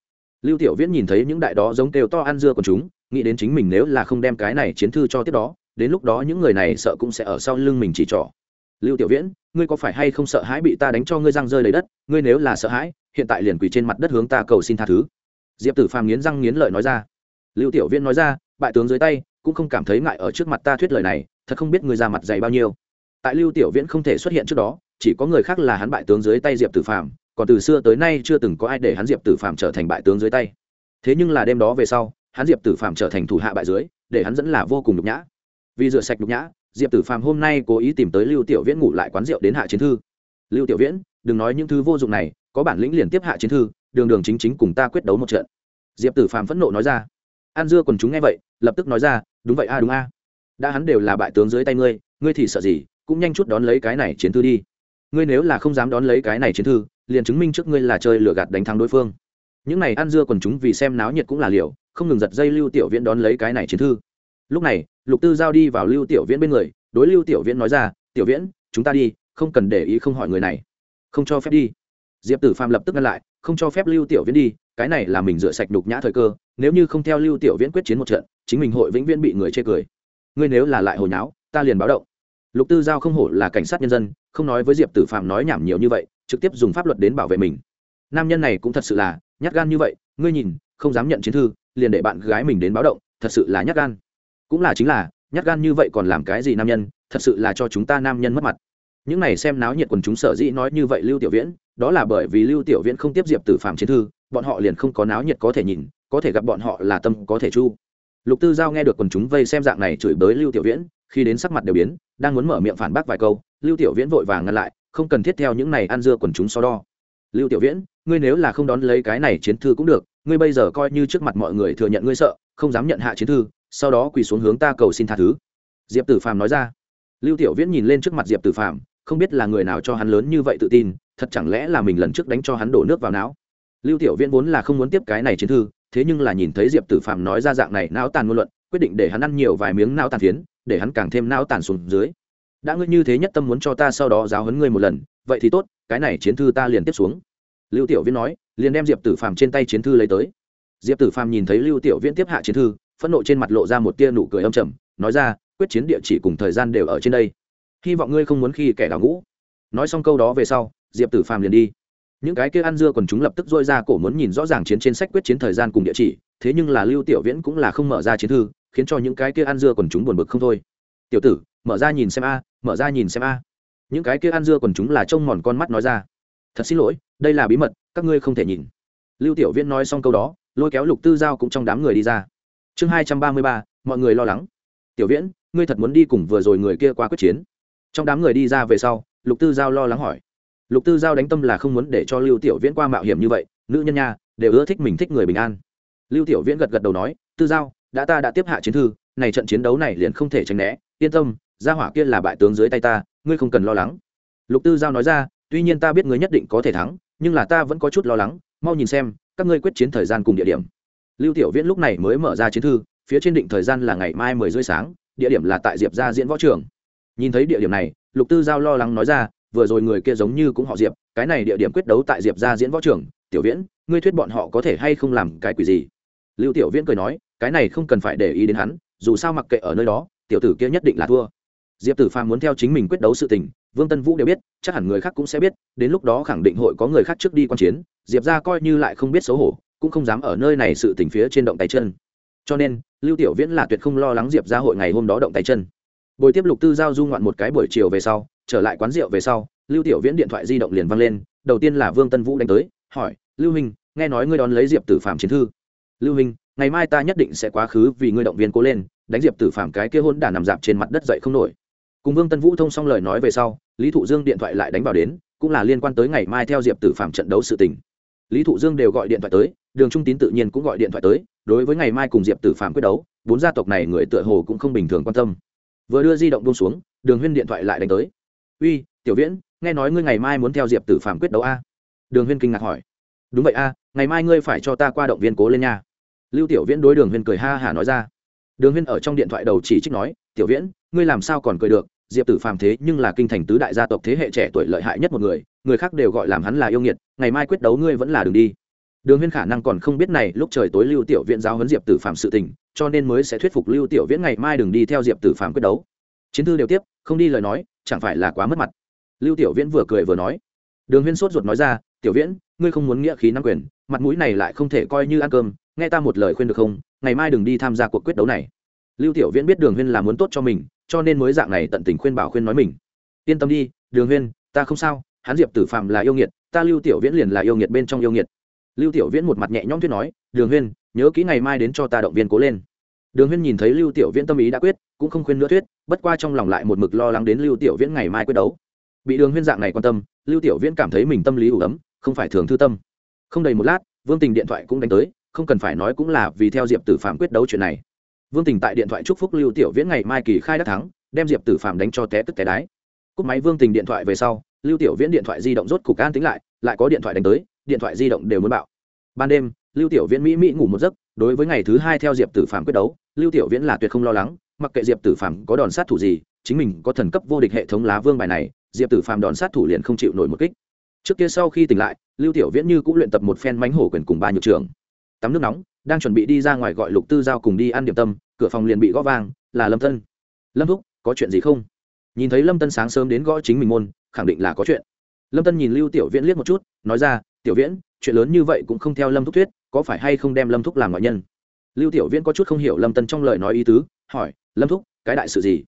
Lưu tiểu viễn nhìn thấy những đại đó giống kêu to ăn dưa quần chúng, nghĩ đến chính mình nếu là không đem cái này chiến thư cho tiếp đó, đến lúc đó những người này sợ cũng sẽ ở sau lưng mình chỉ trỏ. Lưu tiểu viễn, ngươi có phải hay không sợ hãi bị ta đánh cho ngươi răng rơi lấy đất? Ngươi nếu là sợ hãi hiện tại liền quỳ trên mặt đất hướng ta cầu xin tha thứ. Diệp tử phàm nghiến răng nghiến lợi nói ra. Lưu tiểu viễn nói ra, bại tướng dưới tay, cũng không cảm thấy ngại ở trước mặt ta thuyết lời này, thật không biết người ra mặt dày bao nhiêu. Tại lưu tiểu viễn không thể xuất hiện trước đó, chỉ có người khác là hắn bại tướng dưới tay diệp tử phàm, còn từ xưa tới nay chưa từng có ai để hắn diệp tử phàm trở thành bại tướng dưới tay. Thế nhưng là đêm đó về sau, hắn diệp tử phàm trở thành thủ hạ bại dưới, để hắn dẫn là vô cùng nhục nhã. Vì rửa sạch nhục nhã, diệp tử phàm hôm nay cố ý tìm tới lưu tiểu viễn ngủ lại quán rượu đến hạ chiến thư. Lưu tiểu viễn, đừng nói những thứ vô dụng này có bản lĩnh liền tiếp hạ chiến thư, đường đường chính chính cùng ta quyết đấu một trận. Diệp tử phàm phẫn nộ nói ra. An dưa còn chúng nghe vậy, lập tức nói ra, đúng vậy a, đúng a. Đã hắn đều là bại tướng dưới tay ngươi ngươi thì sợ gì, cũng nhanh chút đón lấy cái này chiến thư đi. Ngươi nếu là không dám đón lấy cái này chiến thư, liền chứng minh trước ngươi là chơi lừa gạt đánh thắng đối phương. Những này An dưa quần chúng vì xem náo nhiệt cũng là liều, không ngừng giật dây lưu tiểu viễn đón lấy cái này chiến thư. Lúc này, lục tư giao đi vào lưu tiểu viễn bên người, đối lưu tiểu viễn nói ra, tiểu viễn, chúng ta đi, không cần để ý không hỏi người này. Không cho phép đi diệp tử phàm lập tức ngăn lại, không cho phép lưu tiểu viễn đi, cái này là mình rửa sạch đục nhã thời cơ, nếu như không theo lưu tiểu viễn quyết chiến một trận, chính mình hội vĩnh viễn bị người chê cười. Ngươi nếu là lại hồi nháo, ta liền báo động. Lục tư giao không hổ là cảnh sát nhân dân, không nói với diệp tử phạm nói nhảm nhiều như vậy, trực tiếp dùng pháp luật đến bảo vệ mình. Nam nhân này cũng thật sự là nhát gan như vậy, ngươi nhìn, không dám nhận chiến thư, liền để bạn gái mình đến báo động, thật sự là nhát gan. Cũng là chính là, nhát gan như vậy còn làm cái gì nam nhân, thật sự là cho chúng ta nam nhân mất mặt những này xem náo nhiệt quần chúng sở dĩ nói như vậy lưu tiểu viễn, đó là bởi vì lưu tiểu viễn không tiếp diệp tử phạm chiến thư, bọn họ liền không có náo nhiệt có thể nhìn, có thể gặp bọn họ là tâm có thể chu. Lục tư giao nghe được quần chúng vây xem dạng này chửi bới lưu tiểu viễn, khi đến sắc mặt đều biến, đang muốn mở miệng phản bác vài câu, lưu tiểu viễn vội vàng ngăn lại, không cần thiết theo những này ăn dưa quần chúng so đo. Lưu tiểu viễn, ngươi nếu là không đón lấy cái này chiến thư cũng được, ngươi bây giờ coi như trước mặt mọi người thừa nhận ngươi sợ, không dám nhận hạ chiến thư, sau đó quỳ xuống hướng ta cầu xin tha thứ. Diệp tử phàm nói ra. Lưu tiểu viễn nhìn lên trước mặt diệp tử phàm không biết là người nào cho hắn lớn như vậy tự tin, thật chẳng lẽ là mình lần trước đánh cho hắn đổ nước vào não? Lưu tiểu viễn vốn là không muốn tiếp cái này chiến thư, thế nhưng là nhìn thấy diệp tử phàm nói ra dạng này não tàn ngôn luận, quyết định để hắn ăn nhiều vài miếng não tàn phiến, để hắn càng thêm não tàn xuống dưới. Đã ngươi như thế nhất tâm muốn cho ta sau đó giáo huấn ngươi một lần, vậy thì tốt, cái này chiến thư ta liền tiếp xuống. Lưu tiểu viễn nói, liền đem diệp tử phàm trên tay chiến thư lấy tới. Diệp tử phàm nhìn thấy lưu tiểu viễn tiếp hạ chiến thư, phẫn nộ trên mặt lộ ra một tia nụ cười âm trầm, nói ra, quyết chiến địa chỉ cùng thời gian đều ở trên đây hy vọng ngươi không muốn khi kẻ đào ngũ. Nói xong câu đó về sau, diệp tử phàm liền đi. Những cái kia ăn dưa còn chúng lập tức dôi ra cổ muốn nhìn rõ ràng chiến trên sách quyết chiến thời gian cùng địa chỉ, thế nhưng là lưu tiểu viễn cũng là không mở ra chiến thư, khiến cho những cái kia ăn dưa còn chúng buồn bực không thôi. Tiểu tử, mở ra nhìn xem a, mở ra nhìn xem a. Những cái kia ăn dưa còn chúng là trông mòn con mắt nói ra. Thật xin lỗi, đây là bí mật, các ngươi không thể nhìn. Lưu tiểu viễn nói xong câu đó, lôi kéo lục tư giao cũng trong đám người đi ra. Chương hai trăm ba mươi ba, mọi người lo lắng. Tiểu viễn, ngươi thật muốn đi cùng vừa rồi người kia qua quyết chiến? Trong đám người đi ra về sau, lục tư giao lo lắng hỏi. Lục tư giao đánh tâm là không muốn để cho lưu tiểu viễn qua mạo hiểm như vậy, nữ nhân nha, đều ưa thích mình thích người bình an. Lưu tiểu viễn gật gật đầu nói, tư giao, đã ta đã tiếp hạ chiến thư, này trận chiến đấu này liền không thể tránh né. Yên tâm, gia hỏa kia là bại tướng dưới tay ta, ngươi không cần lo lắng. Lục tư giao nói ra, tuy nhiên ta biết ngươi nhất định có thể thắng, nhưng là ta vẫn có chút lo lắng. Mau nhìn xem, các ngươi quyết chiến thời gian cùng địa điểm. Lưu tiểu viễn lúc này mới mở ra chiến thư, phía trên định thời gian là ngày mai mười rưỡi sáng, địa điểm là tại diệp gia diễn võ trường nhìn thấy địa điểm này lục tư giao lo lắng nói ra vừa rồi người kia giống như cũng họ diệp cái này địa điểm quyết đấu tại diệp gia diễn võ trưởng, tiểu viễn ngươi thuyết bọn họ có thể hay không làm cái quỷ gì? Lưu tiểu viễn cười nói cái này không cần phải để ý đến hắn dù sao mặc kệ ở nơi đó tiểu tử kia nhất định là thua. Diệp tử phàm muốn theo chính mình quyết đấu sự tình vương tân vũ đều biết chắc hẳn người khác cũng sẽ biết đến lúc đó khẳng định hội có người khác trước đi quan chiến diệp ra coi như lại không biết xấu hổ cũng không dám ở nơi này sự tình phía trên động tay chân. Cho nên lưu tiểu viễn là tuyệt không lo lắng diệp ra hội ngày hôm đó động tay chân buổi tiếp lục tư giao du ngoạn một cái buổi chiều về sau, trở lại quán rượu về sau, lưu tiểu viễn điện thoại di động liền văng lên, đầu tiên là vương tân vũ đánh tới, hỏi, lưu hình nghe nói ngươi đón lấy diệp tử phạm chiến thư. Lưu hình ngày mai ta nhất định sẽ quá khứ vì ngươi động viên cố lên, đánh diệp tử phạm cái kia hôn đản nằm dạp trên mặt đất dậy không nổi. Cùng vương tân vũ thông xong lời nói về sau, lý thụ dương điện thoại lại đánh vào đến, cũng là liên quan tới ngày mai theo diệp tử phạm trận đấu sự tình. Lý thụ dương đều gọi điện thoại tới, đường trung tín tự nhiên cũng gọi điện thoại tới, đối với ngày mai cùng diệp tử phạm quyết đấu, bốn gia tộc này người tựa hồ cũng không bình thường quan tâm vừa đưa di động buông xuống, đường huyên điện thoại lại đánh tới. Uy, tiểu viễn, nghe nói ngươi ngày mai muốn theo diệp tử phạm quyết đấu a? Đường huyên kinh ngạc hỏi. Đúng vậy a, ngày mai ngươi phải cho ta qua động viên cố lên nha. Lưu tiểu viễn đối đường huyên cười ha hả nói ra. Đường huyên ở trong điện thoại đầu chỉ trích nói, tiểu viễn, ngươi làm sao còn cười được? Diệp tử phàm thế nhưng là kinh thành tứ đại gia tộc thế hệ trẻ tuổi lợi hại nhất một người người khác đều gọi làm hắn là yêu nghiệt, ngày mai quyết đấu ngươi vẫn là đường đi đường huyên khả năng còn không biết này, lúc trời tối lưu tiểu viễn giáo huấn diệp tử phạm sự tình, cho nên mới sẽ thuyết phục lưu tiểu viễn ngày mai đừng đi theo diệp tử phạm quyết đấu. Chiến thư đều tiếp, không đi lời nói, chẳng phải là quá mất mặt. Lưu tiểu viễn vừa cười vừa nói. Đường huyên sốt ruột nói ra, tiểu viễn, ngươi không muốn nghĩa khí nắm quyền, mặt mũi này lại không thể coi như ăn cơm, nghe ta một lời khuyên được không, ngày mai đừng đi tham gia cuộc quyết đấu này. Lưu tiểu viễn biết đường huyên là muốn tốt cho mình, cho nên mới dạng này tận tình khuyên bảo khuyên nói mình. Yên tâm đi, đường huyên, ta không sao, hắn diệp tử phạm là yêu nghiệt, ta lưu tiểu viễn liền là yêu nghiệt bên trong yêu nghiệt lưu tiểu viễn một mặt nhẹ nhõm thuyết nói, đường huyên, nhớ kỹ ngày mai đến cho ta động viên cố lên. Đường huyên nhìn thấy lưu tiểu viễn tâm ý đã quyết, cũng không khuyên nữa thuyết, bất qua trong lòng lại một mực lo lắng đến lưu tiểu viễn ngày mai quyết đấu. Bị đường huyên dạng này quan tâm, lưu tiểu viễn cảm thấy mình tâm lý ủ ấm, không phải thường thư tâm. Không đầy một lát, vương tình điện thoại cũng đánh tới, không cần phải nói cũng là vì theo diệp tử phạm quyết đấu chuyện này. Vương tình tại điện thoại chúc phúc lưu tiểu viễn ngày mai kỳ khai đắc thắng, đem diệp tử phạm đánh cho té tức té đái. Cúp máy vương tình điện thoại về sau, lưu tiểu viễn điện thoại di động rốt cục an tính lại lại có điện thoại đánh tới điện thoại di động đều muốn bạo. Ban đêm, lưu tiểu viễn mỹ mỹ ngủ một giấc, đối với ngày thứ hai theo diệp tử Phàm quyết đấu, lưu tiểu viễn là tuyệt không lo lắng, mặc kệ diệp tử Phàm có đòn sát thủ gì, chính mình có thần cấp vô địch hệ thống lá vương bài này, diệp tử Phàm đòn sát thủ liền không chịu nổi một kích. Trước kia sau khi tỉnh lại, lưu tiểu viễn như cũng luyện tập một phen mánh hổ quyền cùng ba nhược trường tắm nước nóng, đang chuẩn bị đi ra ngoài gọi lục tư giao cùng đi ăn điểm tâm, cửa phòng liền bị gõ vang, là lâm tân lâm thúc, có chuyện gì không? Nhìn thấy lâm tân sáng sớm đến gõ chính mình môn, khẳng định là có chuyện. Lâm tân nhìn lưu tiểu viễn liếc một chút, nói ra tiểu viễn, chuyện lớn như vậy cũng không theo lâm thúc thuyết, có phải hay không đem lâm thúc làm ngoại nhân? Lưu tiểu viễn có chút không hiểu lâm tân trong lời nói ý tứ, hỏi, lâm thúc, cái đại sự gì?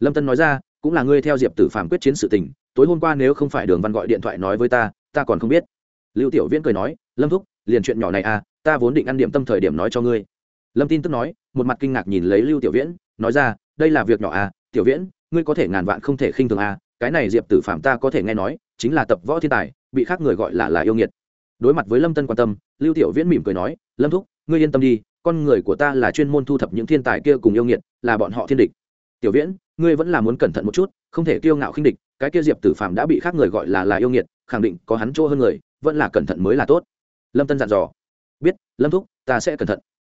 Lâm tân nói ra, cũng là ngươi theo diệp tử phàm quyết chiến sự tình, tối hôm qua nếu không phải đường văn gọi điện thoại nói với ta ta còn không biết. Lưu tiểu viễn cười nói, lâm thúc, liền chuyện nhỏ này à ta vốn định ăn điểm tâm thời điểm nói cho ngươi. Lâm tin tức nói, một mặt kinh ngạc nhìn lấy lưu tiểu viễn, nói ra, đây là việc nhỏ à tiểu viễn, ngươi có thể ngàn vạn không thể khinh thường à cái này diệp tử phạm ta có thể nghe nói, chính là tập võ thiên tài, bị khác người gọi là là yêu nghiệt đối mặt với lâm tân quan tâm, lưu tiểu viễn mỉm cười nói, lâm thúc, ngươi yên tâm đi, con người của ta là chuyên môn thu thập những thiên tài kia cùng yêu nghiệt, là bọn họ thiên địch. Tiểu viễn, ngươi vẫn là muốn cẩn thận một chút, không thể kiêu ngạo khinh địch, cái kia diệp tử phạm đã bị khác người gọi là là yêu nghiệt, khẳng định có hắn chỗ hơn người, vẫn là cẩn thận mới là tốt. Lâm tân dặn dò. Biết, lâm thúc, ta sẽ cẩn thận.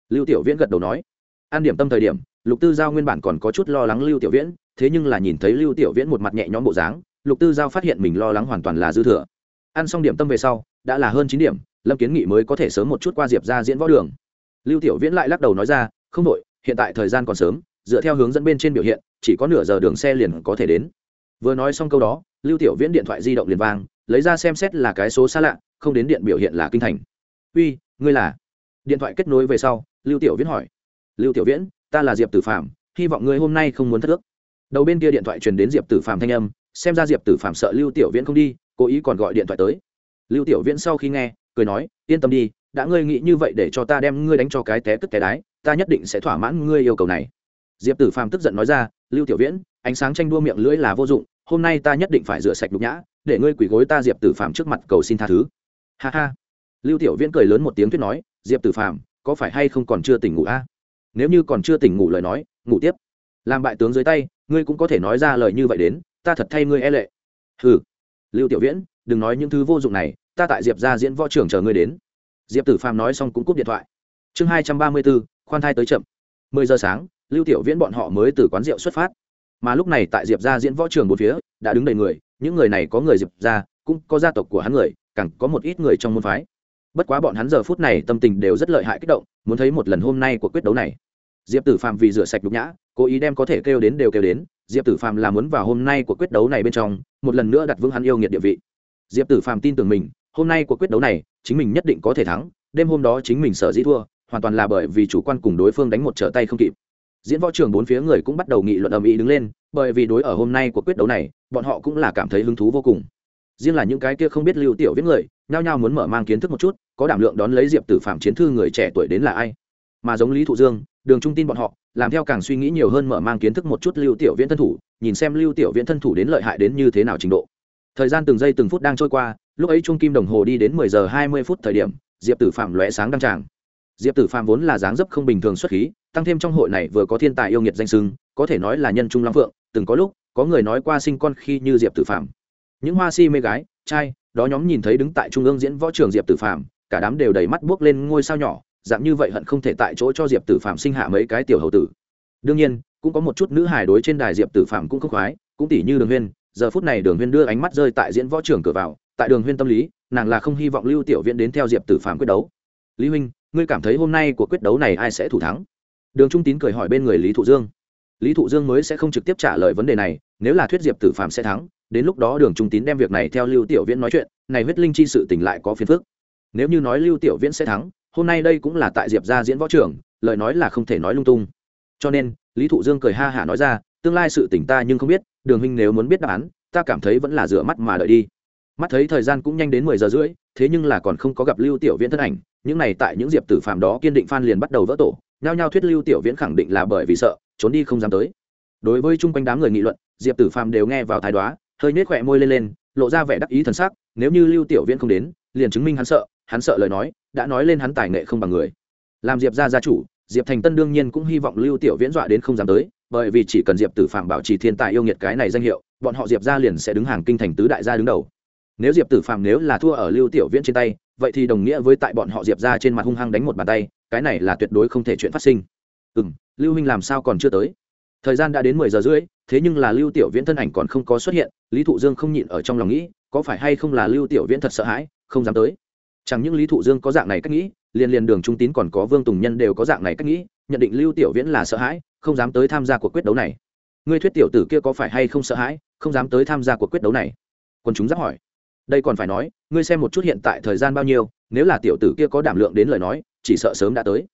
Lưu tiểu viễn gật đầu nói. An điểm tâm thời điểm, lục tư giao nguyên bản còn có chút lo lắng lưu tiểu viễn, thế nhưng là nhìn thấy lưu tiểu viễn một mặt nhẹ nhõm bộ dáng, lục tư giao phát hiện mình lo lắng hoàn toàn là dư thừa. Ăn xong điểm tâm về sau đã là hơn chín điểm, lâm kiến nghị mới có thể sớm một chút qua diệp ra diễn võ đường. Lưu tiểu viễn lại lắc đầu nói ra, không đội, hiện tại thời gian còn sớm, dựa theo hướng dẫn bên trên biểu hiện, chỉ có nửa giờ đường xe liền có thể đến. Vừa nói xong câu đó, lưu tiểu viễn điện thoại di động liền vang, lấy ra xem xét là cái số xa lạ, không đến điện biểu hiện là kinh thành. Uy, ngươi là? Điện thoại kết nối về sau, lưu tiểu viễn hỏi. Lưu tiểu viễn, ta là diệp tử phạm hy vọng ngươi hôm nay không muốn thất ước đầu bên kia điện thoại truyền đến diệp tử phạm thanh âm, xem ra diệp tử phạm sợ lưu tiểu viễn không đi, cố ý còn gọi điện thoại tới lưu tiểu viễn sau khi nghe cười nói yên tâm đi đã ngươi nghĩ như vậy để cho ta đem ngươi đánh cho cái té cất té đái ta nhất định sẽ thỏa mãn ngươi yêu cầu này. Diệp tử phạm tức giận nói ra lưu tiểu viễn ánh sáng tranh đua miệng lưỡi là vô dụng hôm nay ta nhất định phải rửa sạch nhục nhã để ngươi quỳ gối ta diệp tử phạm trước mặt cầu xin tha thứ. Ha ha. Lưu tiểu viễn cười lớn một tiếng thuyết nói diệp tử phạm có phải hay không còn chưa tỉnh ngủ a? Nếu như còn chưa tỉnh ngủ lời nói ngủ tiếp. Làm bại tướng dưới tay ngươi cũng có thể nói ra lời như vậy đến ta thật thay ngươi e lệ. Hừ, lưu tiểu viễn đừng nói những thứ vô dụng này, ta tại diệp ra diễn võ trưởng chờ ngươi đến. Diệp tử phàm nói xong cũng cúp điện thoại. Chương hai trăm ba mươi bốn, khoan thai tới chậm. Mười giờ sáng, lưu tiểu viễn bọn họ mới từ quán rượu xuất phát. Mà lúc này tại diệp ra diễn võ trường bốn phía, đã đứng đầy người, những người này có người diệp ra cũng có gia tộc của hắn người, càng có một ít người trong môn phái. Bất quá bọn hắn giờ phút này tâm tình đều rất lợi hại kích động, muốn thấy một lần hôm nay của quyết đấu này. Diệp tử phàm vì rửa sạch nhục nhã, cố ý đem có thể kêu đến đều kêu đến, diệp tử phàm là muốn vào hôm nay của quyết đấu này bên trong, một lần nữa đặt vững hắn yêu nghiệt địa vị diệp tử phàm tin tưởng mình, hôm nay của quyết đấu này, chính mình nhất định có thể thắng, đêm hôm đó chính mình sợ dĩ thua, hoàn toàn là bởi vì chủ quan cùng đối phương đánh một trở tay không kịp. Diễn võ trường bốn phía người cũng bắt đầu nghị luận ầm ĩ đứng lên, bởi vì đối ở hôm nay của quyết đấu này, bọn họ cũng là cảm thấy hứng thú vô cùng. Riêng là những cái kia không biết lưu tiểu viết người, nhao nhao muốn mở mang kiến thức một chút, có đảm lượng đón lấy diệp tử phạm chiến thư người trẻ tuổi đến là ai. Mà giống lý thụ dương, đường trung tin bọn họ, làm theo càng suy nghĩ nhiều hơn mở mang kiến thức một chút lưu tiểu viễn thân thủ, nhìn xem lưu tiểu viễn thân thủ đến lợi hại đến như thế nào trình độ thời gian từng giây từng phút đang trôi qua lúc ấy trung kim đồng hồ đi đến mười giờ hai mươi phút thời điểm diệp tử phạm lóe sáng đăng tràng diệp tử Phạm vốn là dáng dấp không bình thường xuất khí tăng thêm trong hội này vừa có thiên tài yêu nghiệt danh sưng có thể nói là nhân trung long phượng từng có lúc có người nói qua sinh con khi như diệp tử Phạm. những hoa si mê gái trai đó nhóm nhìn thấy đứng tại trung ương diễn võ trường diệp tử Phạm, cả đám đều đầy mắt buốc lên ngôi sao nhỏ dạng như vậy hận không thể tại chỗ cho diệp tử Phạm sinh hạ mấy cái tiểu hậu tử đương nhiên cũng có một chút nữ hài đối trên đài diệp tử Phạm cũng không khoái cũng tỷ như đường huyên giờ phút này đường huyên đưa ánh mắt rơi tại diễn võ trường cửa vào, tại đường huyên tâm lý, nàng là không hy vọng lưu tiểu viễn đến theo diệp tử phàm quyết đấu. Lý huynh, ngươi cảm thấy hôm nay của quyết đấu này ai sẽ thủ thắng? Đường trung tín cười hỏi bên người lý thụ dương. Lý thụ dương mới sẽ không trực tiếp trả lời vấn đề này, nếu là thuyết diệp tử phàm sẽ thắng, đến lúc đó đường trung tín đem việc này theo lưu tiểu viễn nói chuyện, này huyết linh chi sự tỉnh lại có phiền phức. Nếu như nói lưu tiểu viễn sẽ thắng, hôm nay đây cũng là tại diệp gia diễn võ trường lời nói là không thể nói lung tung. Cho nên, lý thụ dương cười ha hả nói ra, tương lai sự tỉnh ta nhưng không biết đường huynh nếu muốn biết đáp án, ta cảm thấy vẫn là rửa mắt mà đợi đi. Mắt thấy thời gian cũng nhanh đến mười giờ rưỡi, thế nhưng là còn không có gặp lưu tiểu viễn thân ảnh. Những này tại những diệp tử phàm đó kiên định phan liền bắt đầu vỡ tổ. Nhao nhao thuyết lưu tiểu viễn khẳng định là bởi vì sợ, trốn đi không dám tới. Đối với chung quanh đám người nghị luận, diệp tử phàm đều nghe vào thái đoá, hơi nhếch khỏe môi lên lên, lộ ra vẻ đắc ý thần sắc. Nếu như lưu tiểu viễn không đến, liền chứng minh hắn sợ. Hắn sợ lời nói, đã nói lên hắn tài nghệ không bằng người. Làm diệp gia gia chủ, diệp thành tân đương nhiên cũng hy vọng lưu tiểu viễn dọa đến không dám tới bởi vì chỉ cần diệp tử phạm bảo trì thiên tài yêu nghiệt cái này danh hiệu, bọn họ diệp gia liền sẽ đứng hàng kinh thành tứ đại gia đứng đầu. Nếu diệp tử phạm nếu là thua ở lưu tiểu viễn trên tay, vậy thì đồng nghĩa với tại bọn họ diệp gia trên mặt hung hăng đánh một bàn tay, cái này là tuyệt đối không thể chuyện phát sinh. Ừ m lưu huynh làm sao còn chưa tới? Thời gian đã đến mười giờ rưỡi, thế nhưng là lưu tiểu viễn thân ảnh còn không có xuất hiện, lý thụ dương không nhịn ở trong lòng nghĩ, có phải hay không là lưu tiểu viễn thật sợ hãi, không dám tới. Chẳng những lý thụ dương có dạng này cách nghĩ, liền liền đường trung tín còn có vương tùng nhân đều có dạng này cách nghĩ, nhận định lưu tiểu viễn là sợ hãi không dám tới tham gia cuộc quyết đấu này. Ngươi thuyết tiểu tử kia có phải hay không sợ hãi, không dám tới tham gia cuộc quyết đấu này? Quân chúng giáp hỏi. Đây còn phải nói, ngươi xem một chút hiện tại thời gian bao nhiêu, nếu là tiểu tử kia có đảm lượng đến lời nói, chỉ sợ sớm đã tới.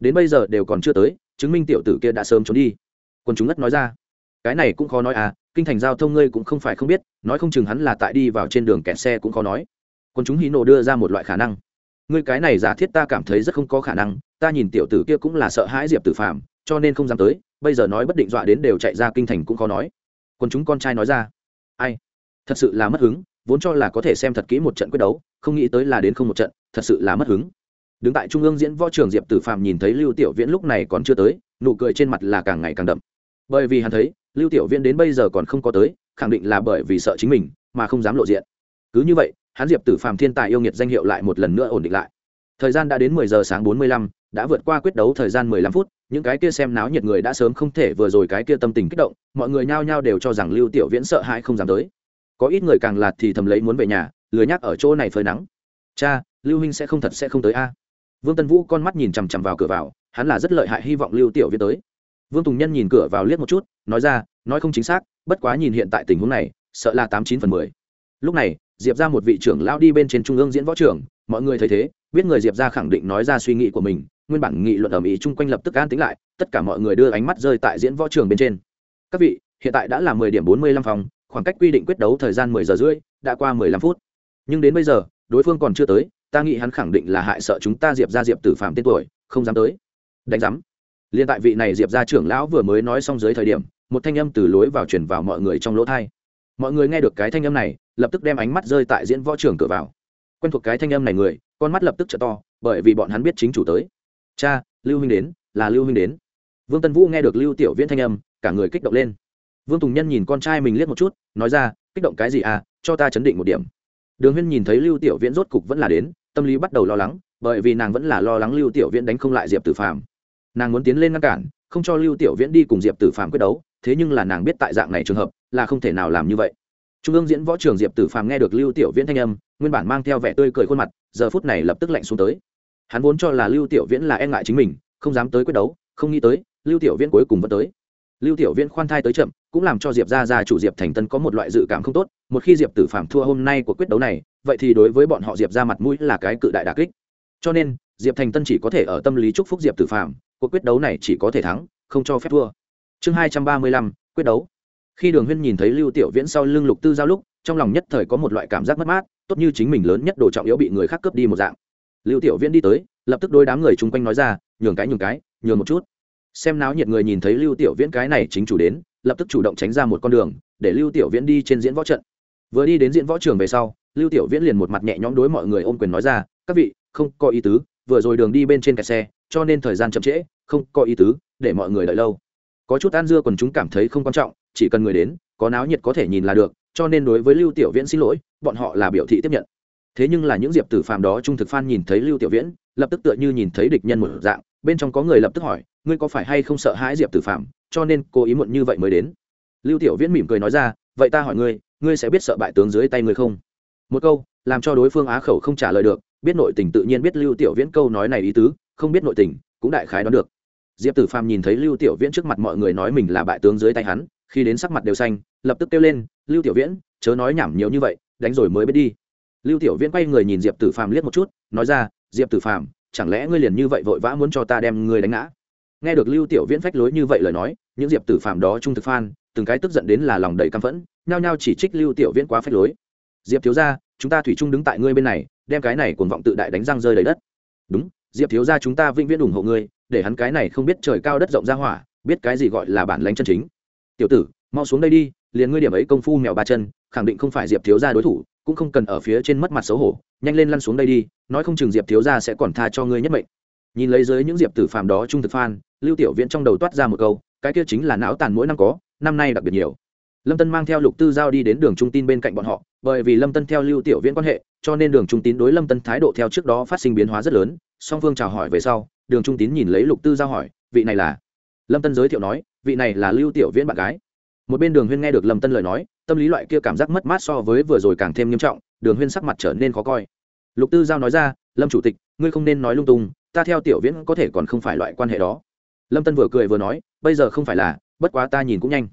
Đến bây giờ đều còn chưa tới, chứng minh tiểu tử kia đã sớm trốn đi. Quân chúng ngất nói ra. Cái này cũng khó nói à kinh thành giao thông ngươi cũng không phải không biết, nói không chừng hắn là tại đi vào trên đường kẹt xe cũng khó nói. Quân chúng hí nộ đưa ra một loại khả năng. Ngươi cái này giả thiết ta cảm thấy rất không có khả năng, ta nhìn tiểu tử kia cũng là sợ hãi diệp tử phạm cho nên không dám tới, bây giờ nói bất định dọa đến đều chạy ra kinh thành cũng khó nói. Còn chúng con trai nói ra, ai, thật sự là mất hứng, vốn cho là có thể xem thật kỹ một trận quyết đấu, không nghĩ tới là đến không một trận, thật sự là mất hứng. Đứng tại trung ương diễn võ trường diệp tử phạm nhìn thấy lưu tiểu viễn lúc này còn chưa tới, nụ cười trên mặt là càng ngày càng đậm. Bởi vì hắn thấy, lưu tiểu viễn đến bây giờ còn không có tới, khẳng định là bởi vì sợ chính mình, mà không dám lộ diện. Cứ như vậy, hắn diệp tử phàm thiên tài yêu nghiệt danh hiệu lại một lần nữa ổn định lại. Thời gian đã đến mười giờ sáng bốn mươi lăm, đã vượt qua quyết đấu thời gian mười lăm phút những cái kia xem náo nhiệt người đã sớm không thể vừa rồi cái kia tâm tình kích động, mọi người nhao nhao đều cho rằng lưu tiểu viễn sợ hãi không dám tới. Có ít người càng lạt thì thầm lấy muốn về nhà, lười nhắc ở chỗ này phơi nắng. Cha, lưu huynh sẽ không thật sẽ không tới a. Vương tân vũ con mắt nhìn chằm chằm vào cửa vào, hắn là rất lợi hại hy vọng lưu tiểu viễn tới. Vương tùng nhân nhìn cửa vào liếc một chút, nói ra, nói không chính xác, bất quá nhìn hiện tại tình huống này, sợ là tám chín phần mười. Lúc này, diệp ra một vị trưởng lao đi bên trên trung ương diễn võ trưởng, mọi người thấy thế, biết người diệp ra khẳng định nói ra suy nghĩ của mình nguyên bản nghị luận ở mỹ chung quanh lập tức an tính lại, tất cả mọi người đưa ánh mắt rơi tại diễn võ trường bên trên. Các vị, hiện tại đã là mười điểm bốn mươi lăm phòng, khoảng cách quy định quyết đấu thời gian mười giờ rưỡi, đã qua mười lăm phút. Nhưng đến bây giờ, đối phương còn chưa tới, ta nghĩ hắn khẳng định là hại sợ chúng ta diệp ra diệp tử phạm tên tuổi, không dám tới. Đánh giám. Liên tại vị này diệp ra trưởng lão vừa mới nói xong dưới thời điểm, một thanh âm từ lối vào chuyển vào mọi người trong lỗ thai mọi người nghe được cái thanh âm này, lập tức đem ánh mắt rơi tại diễn võ trường cửa vào. Quen thuộc cái thanh âm này người, con mắt lập tức trở to, bởi vì bọn hắn biết chính chủ tới cha, lưu huynh đến, là lưu huynh đến. Vương tân vũ nghe được lưu tiểu viễn thanh âm, cả người kích động lên. Vương tùng nhân nhìn con trai mình liếc một chút, nói ra, kích động cái gì à? Cho ta chấn định một điểm. Đường huyên nhìn thấy lưu tiểu viễn rốt cục vẫn là đến, tâm lý bắt đầu lo lắng, bởi vì nàng vẫn là lo lắng lưu tiểu viễn đánh không lại diệp tử phạm nàng muốn tiến lên ngăn cản, không cho lưu tiểu viễn đi cùng diệp tử phạm quyết đấu, thế nhưng là nàng biết tại dạng này trường hợp, là không thể nào làm như vậy. Trung ương diễn võ trường diệp tử phàm nghe được lưu tiểu viễn thanh âm, nguyên bản mang theo vẻ tươi cười khuôn mặt, giờ phút này lập tức lạnh xuống tới hắn vốn cho là lưu tiểu viễn là e ngại chính mình, không dám tới quyết đấu, không nghĩ tới, lưu tiểu viễn cuối cùng vẫn tới. Lưu tiểu viễn khoan thai tới chậm, cũng làm cho diệp ra ra chủ diệp thành tân có một loại dự cảm không tốt, một khi diệp tử phàm thua hôm nay của quyết đấu này, vậy thì đối với bọn họ diệp ra mặt mũi là cái cự đại đà kích. Cho nên, diệp thành tân chỉ có thể ở tâm lý chúc phúc diệp tử phàm, cuộc quyết đấu này chỉ có thể thắng, không cho phép thua. Chương hai trăm ba mươi lăm, quyết đấu. Khi đường huyên nhìn thấy lưu tiểu viễn sau lưng lục tư giao lúc, trong lòng nhất thời có một loại cảm giác mất mát, tốt như chính mình lớn nhất đồ trọng yếu bị người khác cướp đi một dạng lưu tiểu viễn đi tới, lập tức đôi đám người chung quanh nói ra, nhường cái nhường cái, nhường một chút. Xem náo nhiệt người nhìn thấy lưu tiểu viễn cái này chính chủ đến, lập tức chủ động tránh ra một con đường, để lưu tiểu viễn đi trên diễn võ trận. Vừa đi đến diễn võ trường về sau, lưu tiểu viễn liền một mặt nhẹ nhõm đối mọi người ôm quyền nói ra, các vị, không có ý tứ, vừa rồi đường đi bên trên kẹt xe, cho nên thời gian chậm trễ, không có ý tứ, để mọi người đợi lâu. Có chút ăn dưa còn chúng cảm thấy không quan trọng, chỉ cần người đến, có náo nhiệt có thể nhìn là được, cho nên đối với lưu tiểu viễn xin lỗi, bọn họ là biểu thị tiếp nhận thế nhưng là những diệp tử phàm đó trung thực phan nhìn thấy lưu tiểu viễn, lập tức tựa như nhìn thấy địch nhân một dạng, bên trong có người lập tức hỏi, ngươi có phải hay không sợ hãi diệp tử phàm, cho nên cô ý muộn như vậy mới đến? Lưu tiểu viễn mỉm cười nói ra, vậy ta hỏi ngươi ngươi sẽ biết sợ bại tướng dưới tay ngươi không? Một câu, làm cho đối phương á khẩu không trả lời được, biết nội tình tự nhiên biết lưu tiểu viễn câu nói này ý tứ, không biết nội tình, cũng đại khái đoán được. Diệp tử phàm nhìn thấy lưu tiểu viễn trước mặt mọi người nói mình là bại tướng dưới tay hắn, khi đến sắc mặt đều xanh, lập tức kêu lên, lưu tiểu viễn, chớ nói nhảm nhiều như vậy, đánh rồi mới biết đi lưu tiểu viễn quay người nhìn diệp tử phàm liếc một chút, nói ra, diệp tử phàm, chẳng lẽ ngươi liền như vậy vội vã muốn cho ta đem ngươi đánh ngã? Nghe được lưu tiểu viễn phách lối như vậy lời nói, những diệp tử phàm đó trung thực phan, từng cái tức giận đến là lòng đầy căm phẫn, nhao nhao chỉ trích lưu tiểu viễn quá phách lối. Diệp thiếu gia, chúng ta thủy chung đứng tại ngươi bên này, đem cái này cuồng vọng tự đại đánh răng rơi đầy đất. Đúng, diệp thiếu gia chúng ta vĩnh viễn ủng hộ ngươi, để hắn cái này không biết trời cao đất rộng ra hỏa, biết cái gì gọi là bản lãnh chân chính. Tiểu tử, mau xuống đây đi, liền ngươi điểm ấy công phu mèo ba chân, khẳng định không phải diệp thiếu gia đối thủ cũng không cần ở phía trên mất mặt xấu hổ, nhanh lên lăn xuống đây đi, nói không chừng diệp thiếu gia sẽ còn tha cho ngươi nhất mệnh. Nhìn lấy dưới những diệp tử phàm đó trung thực phan lưu tiểu viễn trong đầu toát ra một câu, cái kia chính là não tàn mỗi năm có, năm nay đặc biệt nhiều. Lâm tân mang theo lục tư giao đi đến đường trung tin bên cạnh bọn họ, bởi vì lâm tân theo lưu tiểu viễn quan hệ, cho nên đường trung tín đối lâm tân thái độ theo trước đó phát sinh biến hóa rất lớn. Song phương chào hỏi về sau, đường trung tín nhìn lấy lục tư giao hỏi, vị này là? Lâm tân giới thiệu nói, vị này là lưu tiểu viễn bạn gái một bên đường huyên nghe được lâm tân lời nói tâm lý loại kia cảm giác mất mát so với vừa rồi càng thêm nghiêm trọng đường huyên sắc mặt trở nên khó coi lục tư giao nói ra lâm chủ tịch ngươi không nên nói lung tung ta theo tiểu viễn có thể còn không phải loại quan hệ đó lâm tân vừa cười vừa nói bây giờ không phải là bất quá ta nhìn cũng nhanh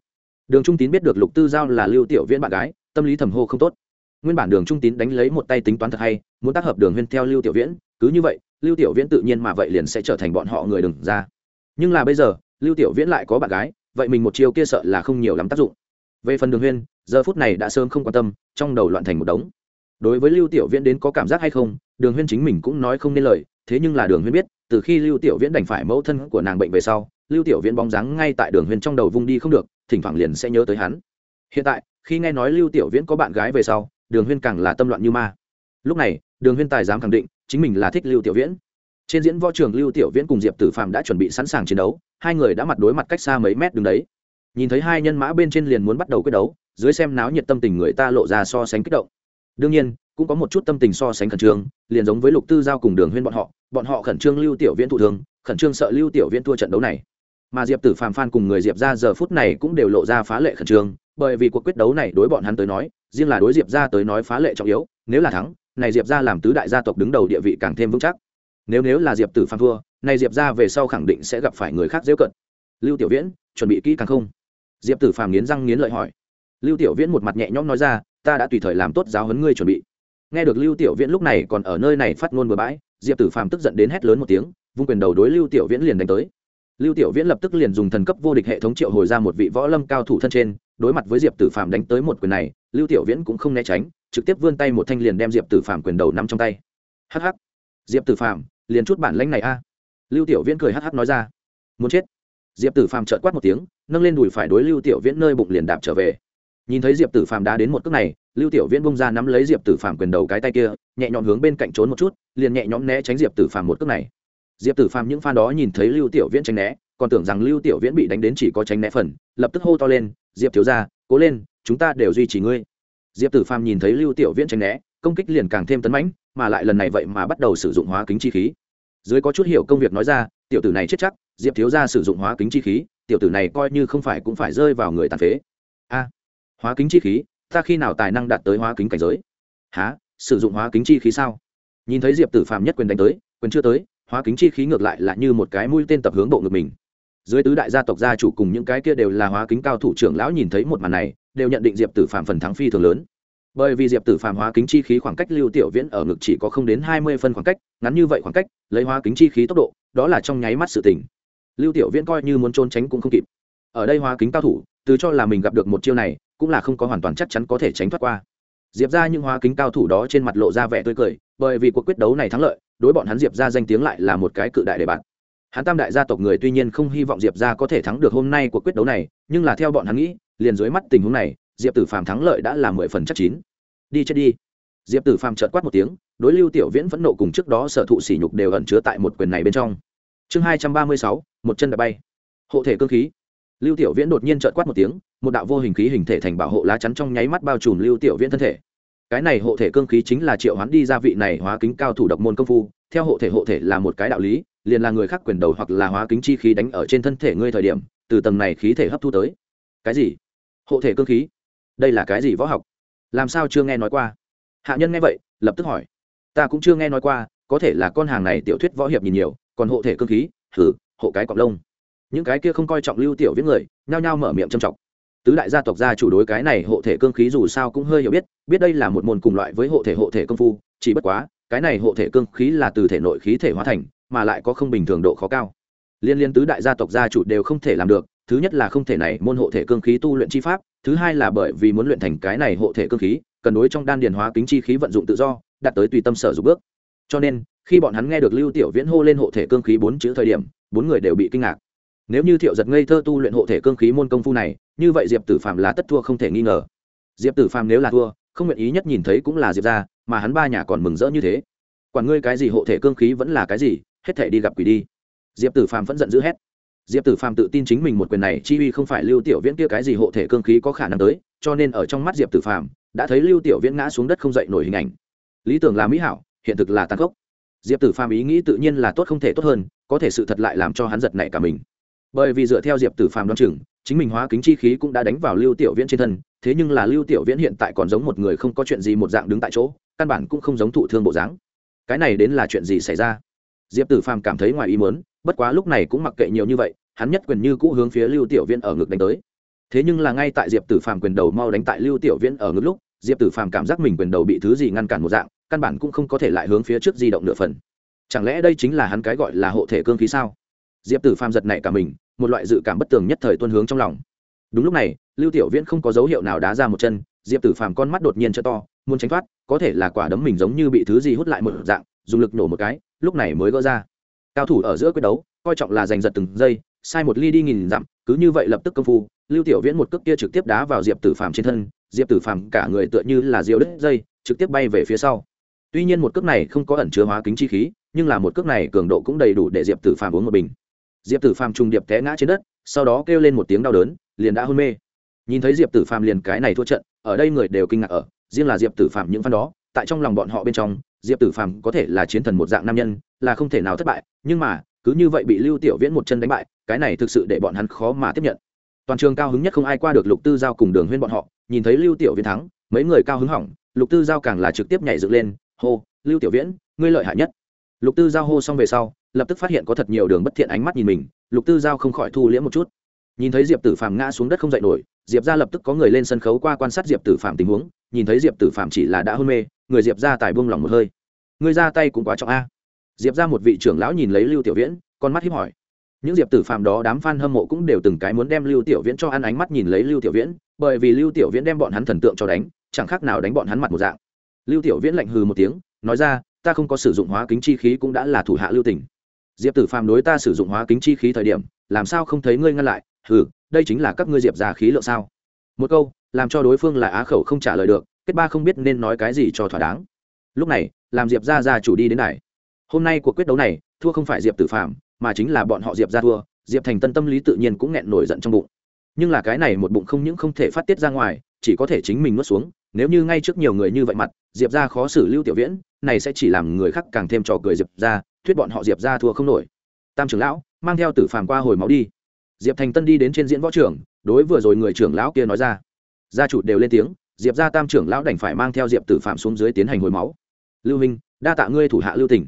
đường trung tín biết được lục tư giao là lưu tiểu viễn bạn gái tâm lý thầm hô không tốt nguyên bản đường trung tín đánh lấy một tay tính toán thật hay muốn tác hợp đường huyên theo lưu tiểu viễn cứ như vậy lưu tiểu viễn tự nhiên mà vậy liền sẽ trở thành bọn họ người đừng ra nhưng là bây giờ lưu tiểu viễn lại có bạn gái vậy mình một chiêu kia sợ là không nhiều lắm tác dụng. Về phần đường huyên, giờ phút này đã sớm không quan tâm, trong đầu loạn thành một đống. Đối với lưu tiểu viễn đến có cảm giác hay không, đường huyên chính mình cũng nói không nên lời, thế nhưng là đường huyên biết, từ khi lưu tiểu viễn đành phải mẫu thân của nàng bệnh về sau, lưu tiểu viễn bóng dáng ngay tại đường huyên trong đầu vung đi không được, thỉnh thoảng liền sẽ nhớ tới hắn. Hiện tại, khi nghe nói lưu tiểu viễn có bạn gái về sau, đường huyên càng là tâm loạn như ma. Lúc này, đường huyên tài dám khẳng định, chính mình là thích lưu tiểu viễn. Trên diễn võ trường lưu tiểu viễn cùng diệp tử phạm đã chuẩn bị sẵn sàng chiến đấu hai người đã mặt đối mặt cách xa mấy mét đứng đấy. Nhìn thấy hai nhân mã bên trên liền muốn bắt đầu quyết đấu dưới xem náo nhiệt tâm tình người ta lộ ra so sánh kích động. Đương nhiên cũng có một chút tâm tình so sánh khẩn trương liền giống với lục tư giao cùng đường huyên bọn họ bọn họ khẩn trương lưu tiểu viễn thụ thương, khẩn trương sợ lưu tiểu viễn thua trận đấu này. Mà diệp tử phàm phan cùng người diệp ra giờ phút này cũng đều lộ ra phá lệ khẩn trương bởi vì cuộc quyết đấu này đối bọn hắn tới nói riêng là đối diệp ra tới nói phá lệ trọng yếu nếu là thắng này diệp ra làm tứ đại gia tộc đứng đầu địa vị càng thêm vững chắc. Nếu nếu là diệp tử phàm thua này diệp ra về sau khẳng định sẽ gặp phải người khác dễ cận. Lưu tiểu viễn, chuẩn bị kỹ càng không? Diệp tử phàm nghiến răng nghiến lợi hỏi. Lưu tiểu viễn một mặt nhẹ nhõm nói ra, ta đã tùy thời làm tốt giáo huấn ngươi chuẩn bị. Nghe được lưu tiểu viễn lúc này còn ở nơi này phát ngôn bừa bãi, diệp tử phàm tức giận đến hét lớn một tiếng, vung quyền đầu đối lưu tiểu viễn liền đánh tới. Lưu tiểu viễn lập tức liền dùng thần cấp vô địch hệ thống triệu hồi ra một vị võ lâm cao thủ thân trên, đối mặt với diệp tử phàm đánh tới một quyền này, lưu tiểu viễn cũng không né tránh, trực tiếp vươn tay một thanh liền đem diệp tử phàm quyền đầu nắm trong tay. Hh diệp tử phàm, liền chút bản lãnh này a lưu tiểu viễn cười hh nói ra. Muốn chết. Diệp tử phàm trợn quát một tiếng, nâng lên đùi phải đối lưu tiểu viễn nơi bụng liền đạp trở về. Nhìn thấy diệp tử phàm đá đến một cước này, lưu tiểu viễn bung ra nắm lấy diệp tử phàm quyền đầu cái tay kia, nhẹ nhõm hướng bên cạnh trốn một chút, liền nhẹ nhõm né tránh diệp tử phàm một cước này. Diệp tử phàm những phan đó nhìn thấy lưu tiểu viễn tránh né, còn tưởng rằng lưu tiểu viễn bị đánh đến chỉ có tránh né phần, lập tức hô to lên, diệp thiếu ra cố lên, chúng ta đều duy trì ngươi. Diệp tử phàm nhìn thấy lưu tiểu viễn tránh né, công kích liền càng thêm tấn mãnh, mà lại lần này vậy mà bắt đầu sử dụng hóa kính chi khí dưới có chút hiểu công việc nói ra, tiểu tử này chết chắc, diệp thiếu ra sử dụng hóa kính chi khí, tiểu tử này coi như không phải cũng phải rơi vào người tàn phế. A, hóa kính chi khí, ta khi nào tài năng đạt tới hóa kính cảnh giới? Há sử dụng hóa kính chi khí sao? Nhìn thấy diệp tử phạm nhất quyền đánh tới, quyền chưa tới, hóa kính chi khí ngược lại là như một cái mũi tên tập hướng bộ ngực mình. Dưới tứ đại gia tộc gia chủ cùng những cái kia đều là hóa kính cao thủ trưởng lão nhìn thấy một màn này, đều nhận định diệp tử phạm phần thắng phi thường lớn bởi vì diệp tử phàm hóa kính chi khí khoảng cách lưu tiểu viễn ở ngực chỉ có không đến hai mươi phân khoảng cách, ngắn như vậy khoảng cách, lấy hóa kính chi khí tốc độ, đó là trong nháy mắt sự tình. Lưu tiểu viễn coi như muốn trốn tránh cũng không kịp. Ở đây hóa kính cao thủ, từ cho là mình gặp được một chiêu này, cũng là không có hoàn toàn chắc chắn có thể tránh thoát qua. Diệp ra những hóa kính cao thủ đó trên mặt lộ ra vẻ tươi cười, bởi vì cuộc quyết đấu này thắng lợi, đối bọn hắn diệp ra danh tiếng lại là một cái cự đại đề bạn hắn tam đại gia tộc người tuy nhiên không hy vọng diệp ra có thể thắng được hôm nay cuộc quyết đấu này, nhưng là theo bọn hắn nghĩ, liền dưới mắt tình huống này diệp tử phàm thắng lợi đã là mười phần chắc chín. Đi chết đi. Diệp tử phàm trợt quát một tiếng, đối lưu tiểu viễn phẫn nộ cùng trước đó sở thụ sỉ nhục đều ẩn chứa tại một quyền này bên trong. Chương hai trăm ba mươi sáu, một chân đã bay. Hộ thể cơ khí. Lưu tiểu viễn đột nhiên trợt quát một tiếng, một đạo vô hình khí hình thể thành bảo hộ lá chắn trong nháy mắt bao trùm lưu tiểu viễn thân thể. Cái này hộ thể cương khí chính là triệu hoán đi ra vị này hóa kính cao thủ độc môn công phu, theo hộ thể hộ thể là một cái đạo lý, liền là người khác quyền đầu hoặc là hóa kính chi khí đánh ở trên thân thể ngươi thời điểm, từ tầng này khí thể hấp thu tới. Cái gì? Hộ thể cương khí? Đây là cái gì võ học? Làm sao chưa nghe nói qua? Hạ nhân nghe vậy, lập tức hỏi. Ta cũng chưa nghe nói qua, có thể là con hàng này tiểu thuyết võ hiệp nhìn nhiều, còn hộ thể cương khí thử hộ cái cọc lông. Những cái kia không coi trọng lưu tiểu viết người, nhao nhao mở miệng trầm trọng. Tứ đại gia tộc gia chủ đối cái này hộ thể cương khí dù sao cũng hơi hiểu biết biết đây là một môn cùng loại với hộ thể hộ thể công phu, chỉ bất quá, cái này hộ thể cương khí là từ thể nội khí thể hóa thành, mà lại có không bình thường độ khó cao. Liên liên tứ đại gia tộc gia chủ đều không thể làm được thứ nhất là không thể này môn hộ thể cương khí tu luyện chi pháp, thứ hai là bởi vì muốn luyện thành cái này hộ thể cương khí, cần đối trong đan điền hóa kính chi khí vận dụng tự do, đạt tới tùy tâm sở dục bước. Cho nên, khi bọn hắn nghe được lưu tiểu viễn hô lên hộ thể cương khí bốn chữ thời điểm, bốn người đều bị kinh ngạc. Nếu như thiệu giật ngây thơ tu luyện hộ thể cương khí môn công phu này, như vậy diệp tử phàm là tất thua không thể nghi ngờ. Diệp tử phàm nếu là thua, không nguyện ý nhất nhìn thấy cũng là diệp ra mà hắn ba nhà còn mừng rỡ như thế. Quản ngươi cái gì hộ thể cương khí vẫn là cái gì, hết thể đi gặp quỷ đi. Diệp tử phàm vẫn giận dữ hét diệp tử phàm tự tin chính mình một quyền này chi uy không phải lưu tiểu viễn kia cái gì hộ thể cương khí có khả năng tới, cho nên ở trong mắt diệp tử phàm, đã thấy lưu tiểu viễn ngã xuống đất không dậy nổi hình ảnh. Lý tưởng là mỹ hảo, hiện thực là tăng khốc. Diệp tử phàm ý nghĩ tự nhiên là tốt không thể tốt hơn, có thể sự thật lại làm cho hắn giật nảy cả mình. Bởi vì dựa theo diệp tử phàm đoán chừng, chính mình hóa kính chi khí cũng đã đánh vào lưu tiểu viễn trên thân, thế nhưng là lưu tiểu viễn hiện tại còn giống một người không có chuyện gì một dạng đứng tại chỗ, căn bản cũng không giống thụ thương bộ dáng. Cái này đến là chuyện gì xảy ra? Diệp tử phàm cảm thấy ngoài ý muốn, bất quá lúc này cũng mặc kệ nhiều như vậy, hắn nhất quyền như cũ hướng phía lưu tiểu viễn ở ngực đánh tới. Thế nhưng là ngay tại diệp tử phàm quyền đầu mau đánh tại lưu tiểu viễn ở ngực lúc, diệp tử phàm cảm giác mình quyền đầu bị thứ gì ngăn cản một dạng, căn bản cũng không có thể lại hướng phía trước di động nửa phần. Chẳng lẽ đây chính là hắn cái gọi là hộ thể cương khí sao? Diệp tử phàm giật nảy cả mình, một loại dự cảm bất tường nhất thời tuân hướng trong lòng. Đúng lúc này, lưu tiểu viễn không có dấu hiệu nào đá ra một chân, diệp tử phàm con mắt đột nhiên t to, muốn tránh thoát, có thể là quả đấm mình giống như bị thứ gì hút lại một dạng, dùng lực nổ một cái lúc này mới gỡ ra. Cao thủ ở giữa quyết đấu, coi trọng là giành giật từng giây, sai một ly đi nghìn dặm, cứ như vậy lập tức công phu, lưu tiểu viễn một cước kia trực tiếp đá vào diệp tử phàm trên thân, diệp tử phàm cả người tựa như là diều đứt dây, trực tiếp bay về phía sau. Tuy nhiên một cước này không có ẩn chứa hóa kính chi khí, nhưng là một cước này cường độ cũng đầy đủ để diệp tử phàm uống một bình. Diệp tử phàm trùng điệp té ngã trên đất, sau đó kêu lên một tiếng đau đớn, liền đã hôn mê. Nhìn thấy diệp tử phàm liền cái này thua trận, ở đây người đều kinh ngạc ở, riêng là diệp tử phàm những văn đó, tại trong lòng bọn họ bên trong diệp tử phàm có thể là chiến thần một dạng nam nhân, là không thể nào thất bại, nhưng mà, cứ như vậy bị lưu tiểu viễn một chân đánh bại, cái này thực sự để bọn hắn khó mà tiếp nhận. Toàn trường cao hứng nhất không ai qua được lục tư giao cùng đường huyên bọn họ, nhìn thấy lưu tiểu viễn thắng, mấy người cao hứng hỏng, lục tư giao càng là trực tiếp nhảy dựng lên, hô, lưu tiểu viễn, ngươi lợi hại nhất. Lục tư giao hô xong về sau, lập tức phát hiện có thật nhiều đường bất thiện ánh mắt nhìn mình, lục tư giao không khỏi thu liễm một chút. Nhìn thấy diệp tử phàm ngã xuống đất không dậy nổi, diệp ra lập tức có người lên sân khấu qua quan sát diệp tử phàm tình huống nhìn thấy diệp tử Phạm chỉ là đã hôn mê người diệp ra tài buông lỏng một hơi người ra tay cũng quá trọng a diệp ra một vị trưởng lão nhìn lấy lưu tiểu viễn con mắt hiếp hỏi những diệp tử Phạm đó đám f a n hâm mộ cũng đều từng cái muốn đem lưu tiểu viễn cho ăn ánh mắt nhìn lấy lưu tiểu viễn bởi vì lưu tiểu viễn đem bọn hắn thần tượng cho đánh chẳng khác nào đánh bọn hắn mặt một dạng lưu tiểu viễn lạnh hừ một tiếng nói ra ta không có sử dụng hóa kính chi khí cũng đã là thủ hạ lưu tỉnh diệp tử phàm đối ta sử dụng hóa kính chi khí thời điểm làm sao không thấy ngươi ngăn lại hừ đây chính là các ngươi diệp già khí lượng sao một câu làm cho đối phương là á khẩu không trả lời được, kết ba không biết nên nói cái gì cho thỏa đáng. Lúc này, làm diệp ra ra chủ đi đến này hôm nay cuộc quyết đấu này, thua không phải diệp tử phạm mà chính là bọn họ diệp ra thua, diệp thành tân tâm lý tự nhiên cũng nghẹn nổi giận trong bụng. Nhưng là cái này một bụng không những không thể phát tiết ra ngoài, chỉ có thể chính mình nuốt xuống, nếu như ngay trước nhiều người như vậy mặt, diệp ra khó xử lưu tiểu viễn, này sẽ chỉ làm người khác càng thêm trò cười diệp ra thuyết bọn họ diệp ra thua không nổi. Tam trưởng lão, mang theo tử phàm qua hồi máu đi. Diệp thành tân đi đến trên diễn võ trưởng đối vừa rồi người trưởng lão kia nói ra gia chủ đều lên tiếng, diệp gia tam trưởng lão đành phải mang theo diệp tử phạm xuống dưới tiến hành hồi máu. Lưu minh, đa tạ ngươi thủ hạ lưu tỉnh.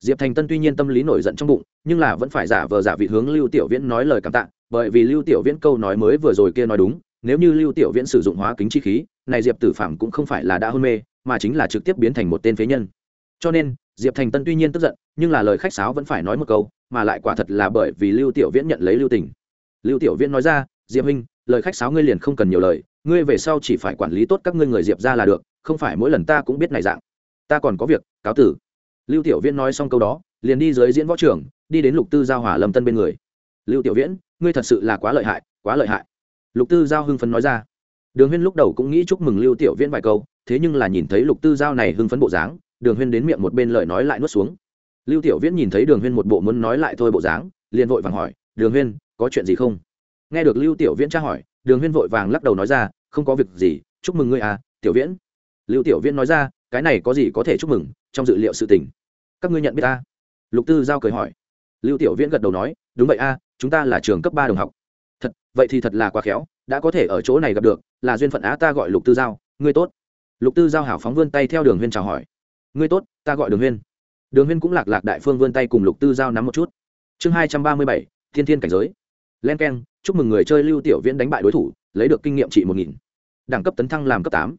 Diệp thành tân tuy nhiên tâm lý nổi giận trong bụng, nhưng là vẫn phải giả vờ giả vị hướng lưu tiểu viễn nói lời cảm tạ, bởi vì lưu tiểu viễn câu nói mới vừa rồi kia nói đúng, nếu như lưu tiểu viễn sử dụng hóa kính chi khí, này diệp tử phạm cũng không phải là đã hôn mê, mà chính là trực tiếp biến thành một tên phế nhân. Cho nên, diệp thành tân tuy nhiên tức giận, nhưng là lời khách sáo vẫn phải nói một câu, mà lại quả thật là bởi vì lưu tiểu viễn nhận lấy lưu tình lưu tiểu viễn nói ra, diệp huynh, lời khách sáo ngươi liền không cần nhiều lời ngươi về sau chỉ phải quản lý tốt các ngươi người diệp ra là được, không phải mỗi lần ta cũng biết này dạng. Ta còn có việc, cáo tử. Lưu tiểu viễn nói xong câu đó, liền đi dưới diễn võ trưởng đi đến lục tư giao hỏa lâm tân bên người. Lưu tiểu viễn, ngươi thật sự là quá lợi hại, quá lợi hại. Lục tư giao hưng phấn nói ra. Đường huyên lúc đầu cũng nghĩ chúc mừng lưu tiểu viễn vài câu, thế nhưng là nhìn thấy lục tư giao này hưng phấn bộ dáng, đường huyên đến miệng một bên lời nói lại nuốt xuống. Lưu tiểu viễn nhìn thấy đường huyên một bộ muốn nói lại thôi bộ dáng, liền vội vàng hỏi, đường huyên, có chuyện gì không? Nghe được lưu tiểu viễn tra hỏi đường huyên vội vàng lắc đầu nói ra, không có việc gì, chúc mừng ngươi à tiểu viễn. Lưu tiểu viễn nói ra, cái này có gì có thể chúc mừng, trong dự liệu sự tình. Các ngươi nhận biết ta? Lục tư giao cười hỏi. Lưu tiểu viễn gật đầu nói, đúng vậy a, chúng ta là trường cấp ba đồng học. Thật, vậy thì thật là quá khéo, đã có thể ở chỗ này gặp được, là duyên phận á ta gọi lục tư giao, ngươi tốt. Lục tư giao hảo phóng vươn tay theo đường huyên chào hỏi. Ngươi tốt, ta gọi đường huyên. Đường huyên cũng lạc lạc đại phương vươn tay cùng lục tư giao nắm một chút. Chương hai trăm ba mươi bảy, thiên thiên cảnh giới len k e n chúc mừng người chơi lưu tiểu viễn đánh bại đối thủ, lấy được kinh nghiệm trị một nghìn. Đẳng cấp tấn thăng làm cấp tám.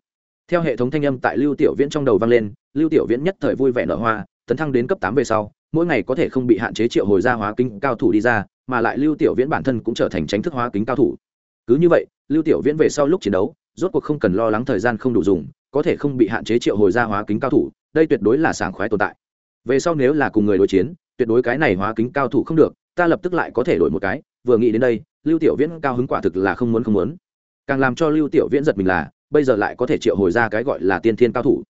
Theo hệ thống thanh âm tại lưu tiểu viễn trong đầu vang lên, lưu tiểu viễn nhất thời vui vẻ nở hoa, tấn thăng đến cấp tám về sau, mỗi ngày có thể không bị hạn chế triệu hồi ra hóa kính cao thủ đi ra, mà lại lưu tiểu viễn bản thân cũng trở thành tránh thức hóa kính cao thủ. Cứ như vậy, lưu tiểu viễn về sau lúc chiến đấu, rốt cuộc không cần lo lắng thời gian không đủ dùng, có thể không bị hạn chế triệu hồi ra hóa kính cao thủ, đây tuyệt đối là sảng khoái tồn tại. Về sau nếu là cùng người đối chiến, tuyệt đối cái này hóa kính cao thủ không được, ta lập tức lại có thể đổi một cái vừa nghĩ đến đây, lưu tiểu viễn cao hứng quả thực là không muốn không muốn. Càng làm cho lưu tiểu viễn giật mình là, bây giờ lại có thể triệu hồi ra cái gọi là tiên thiên cao thủ.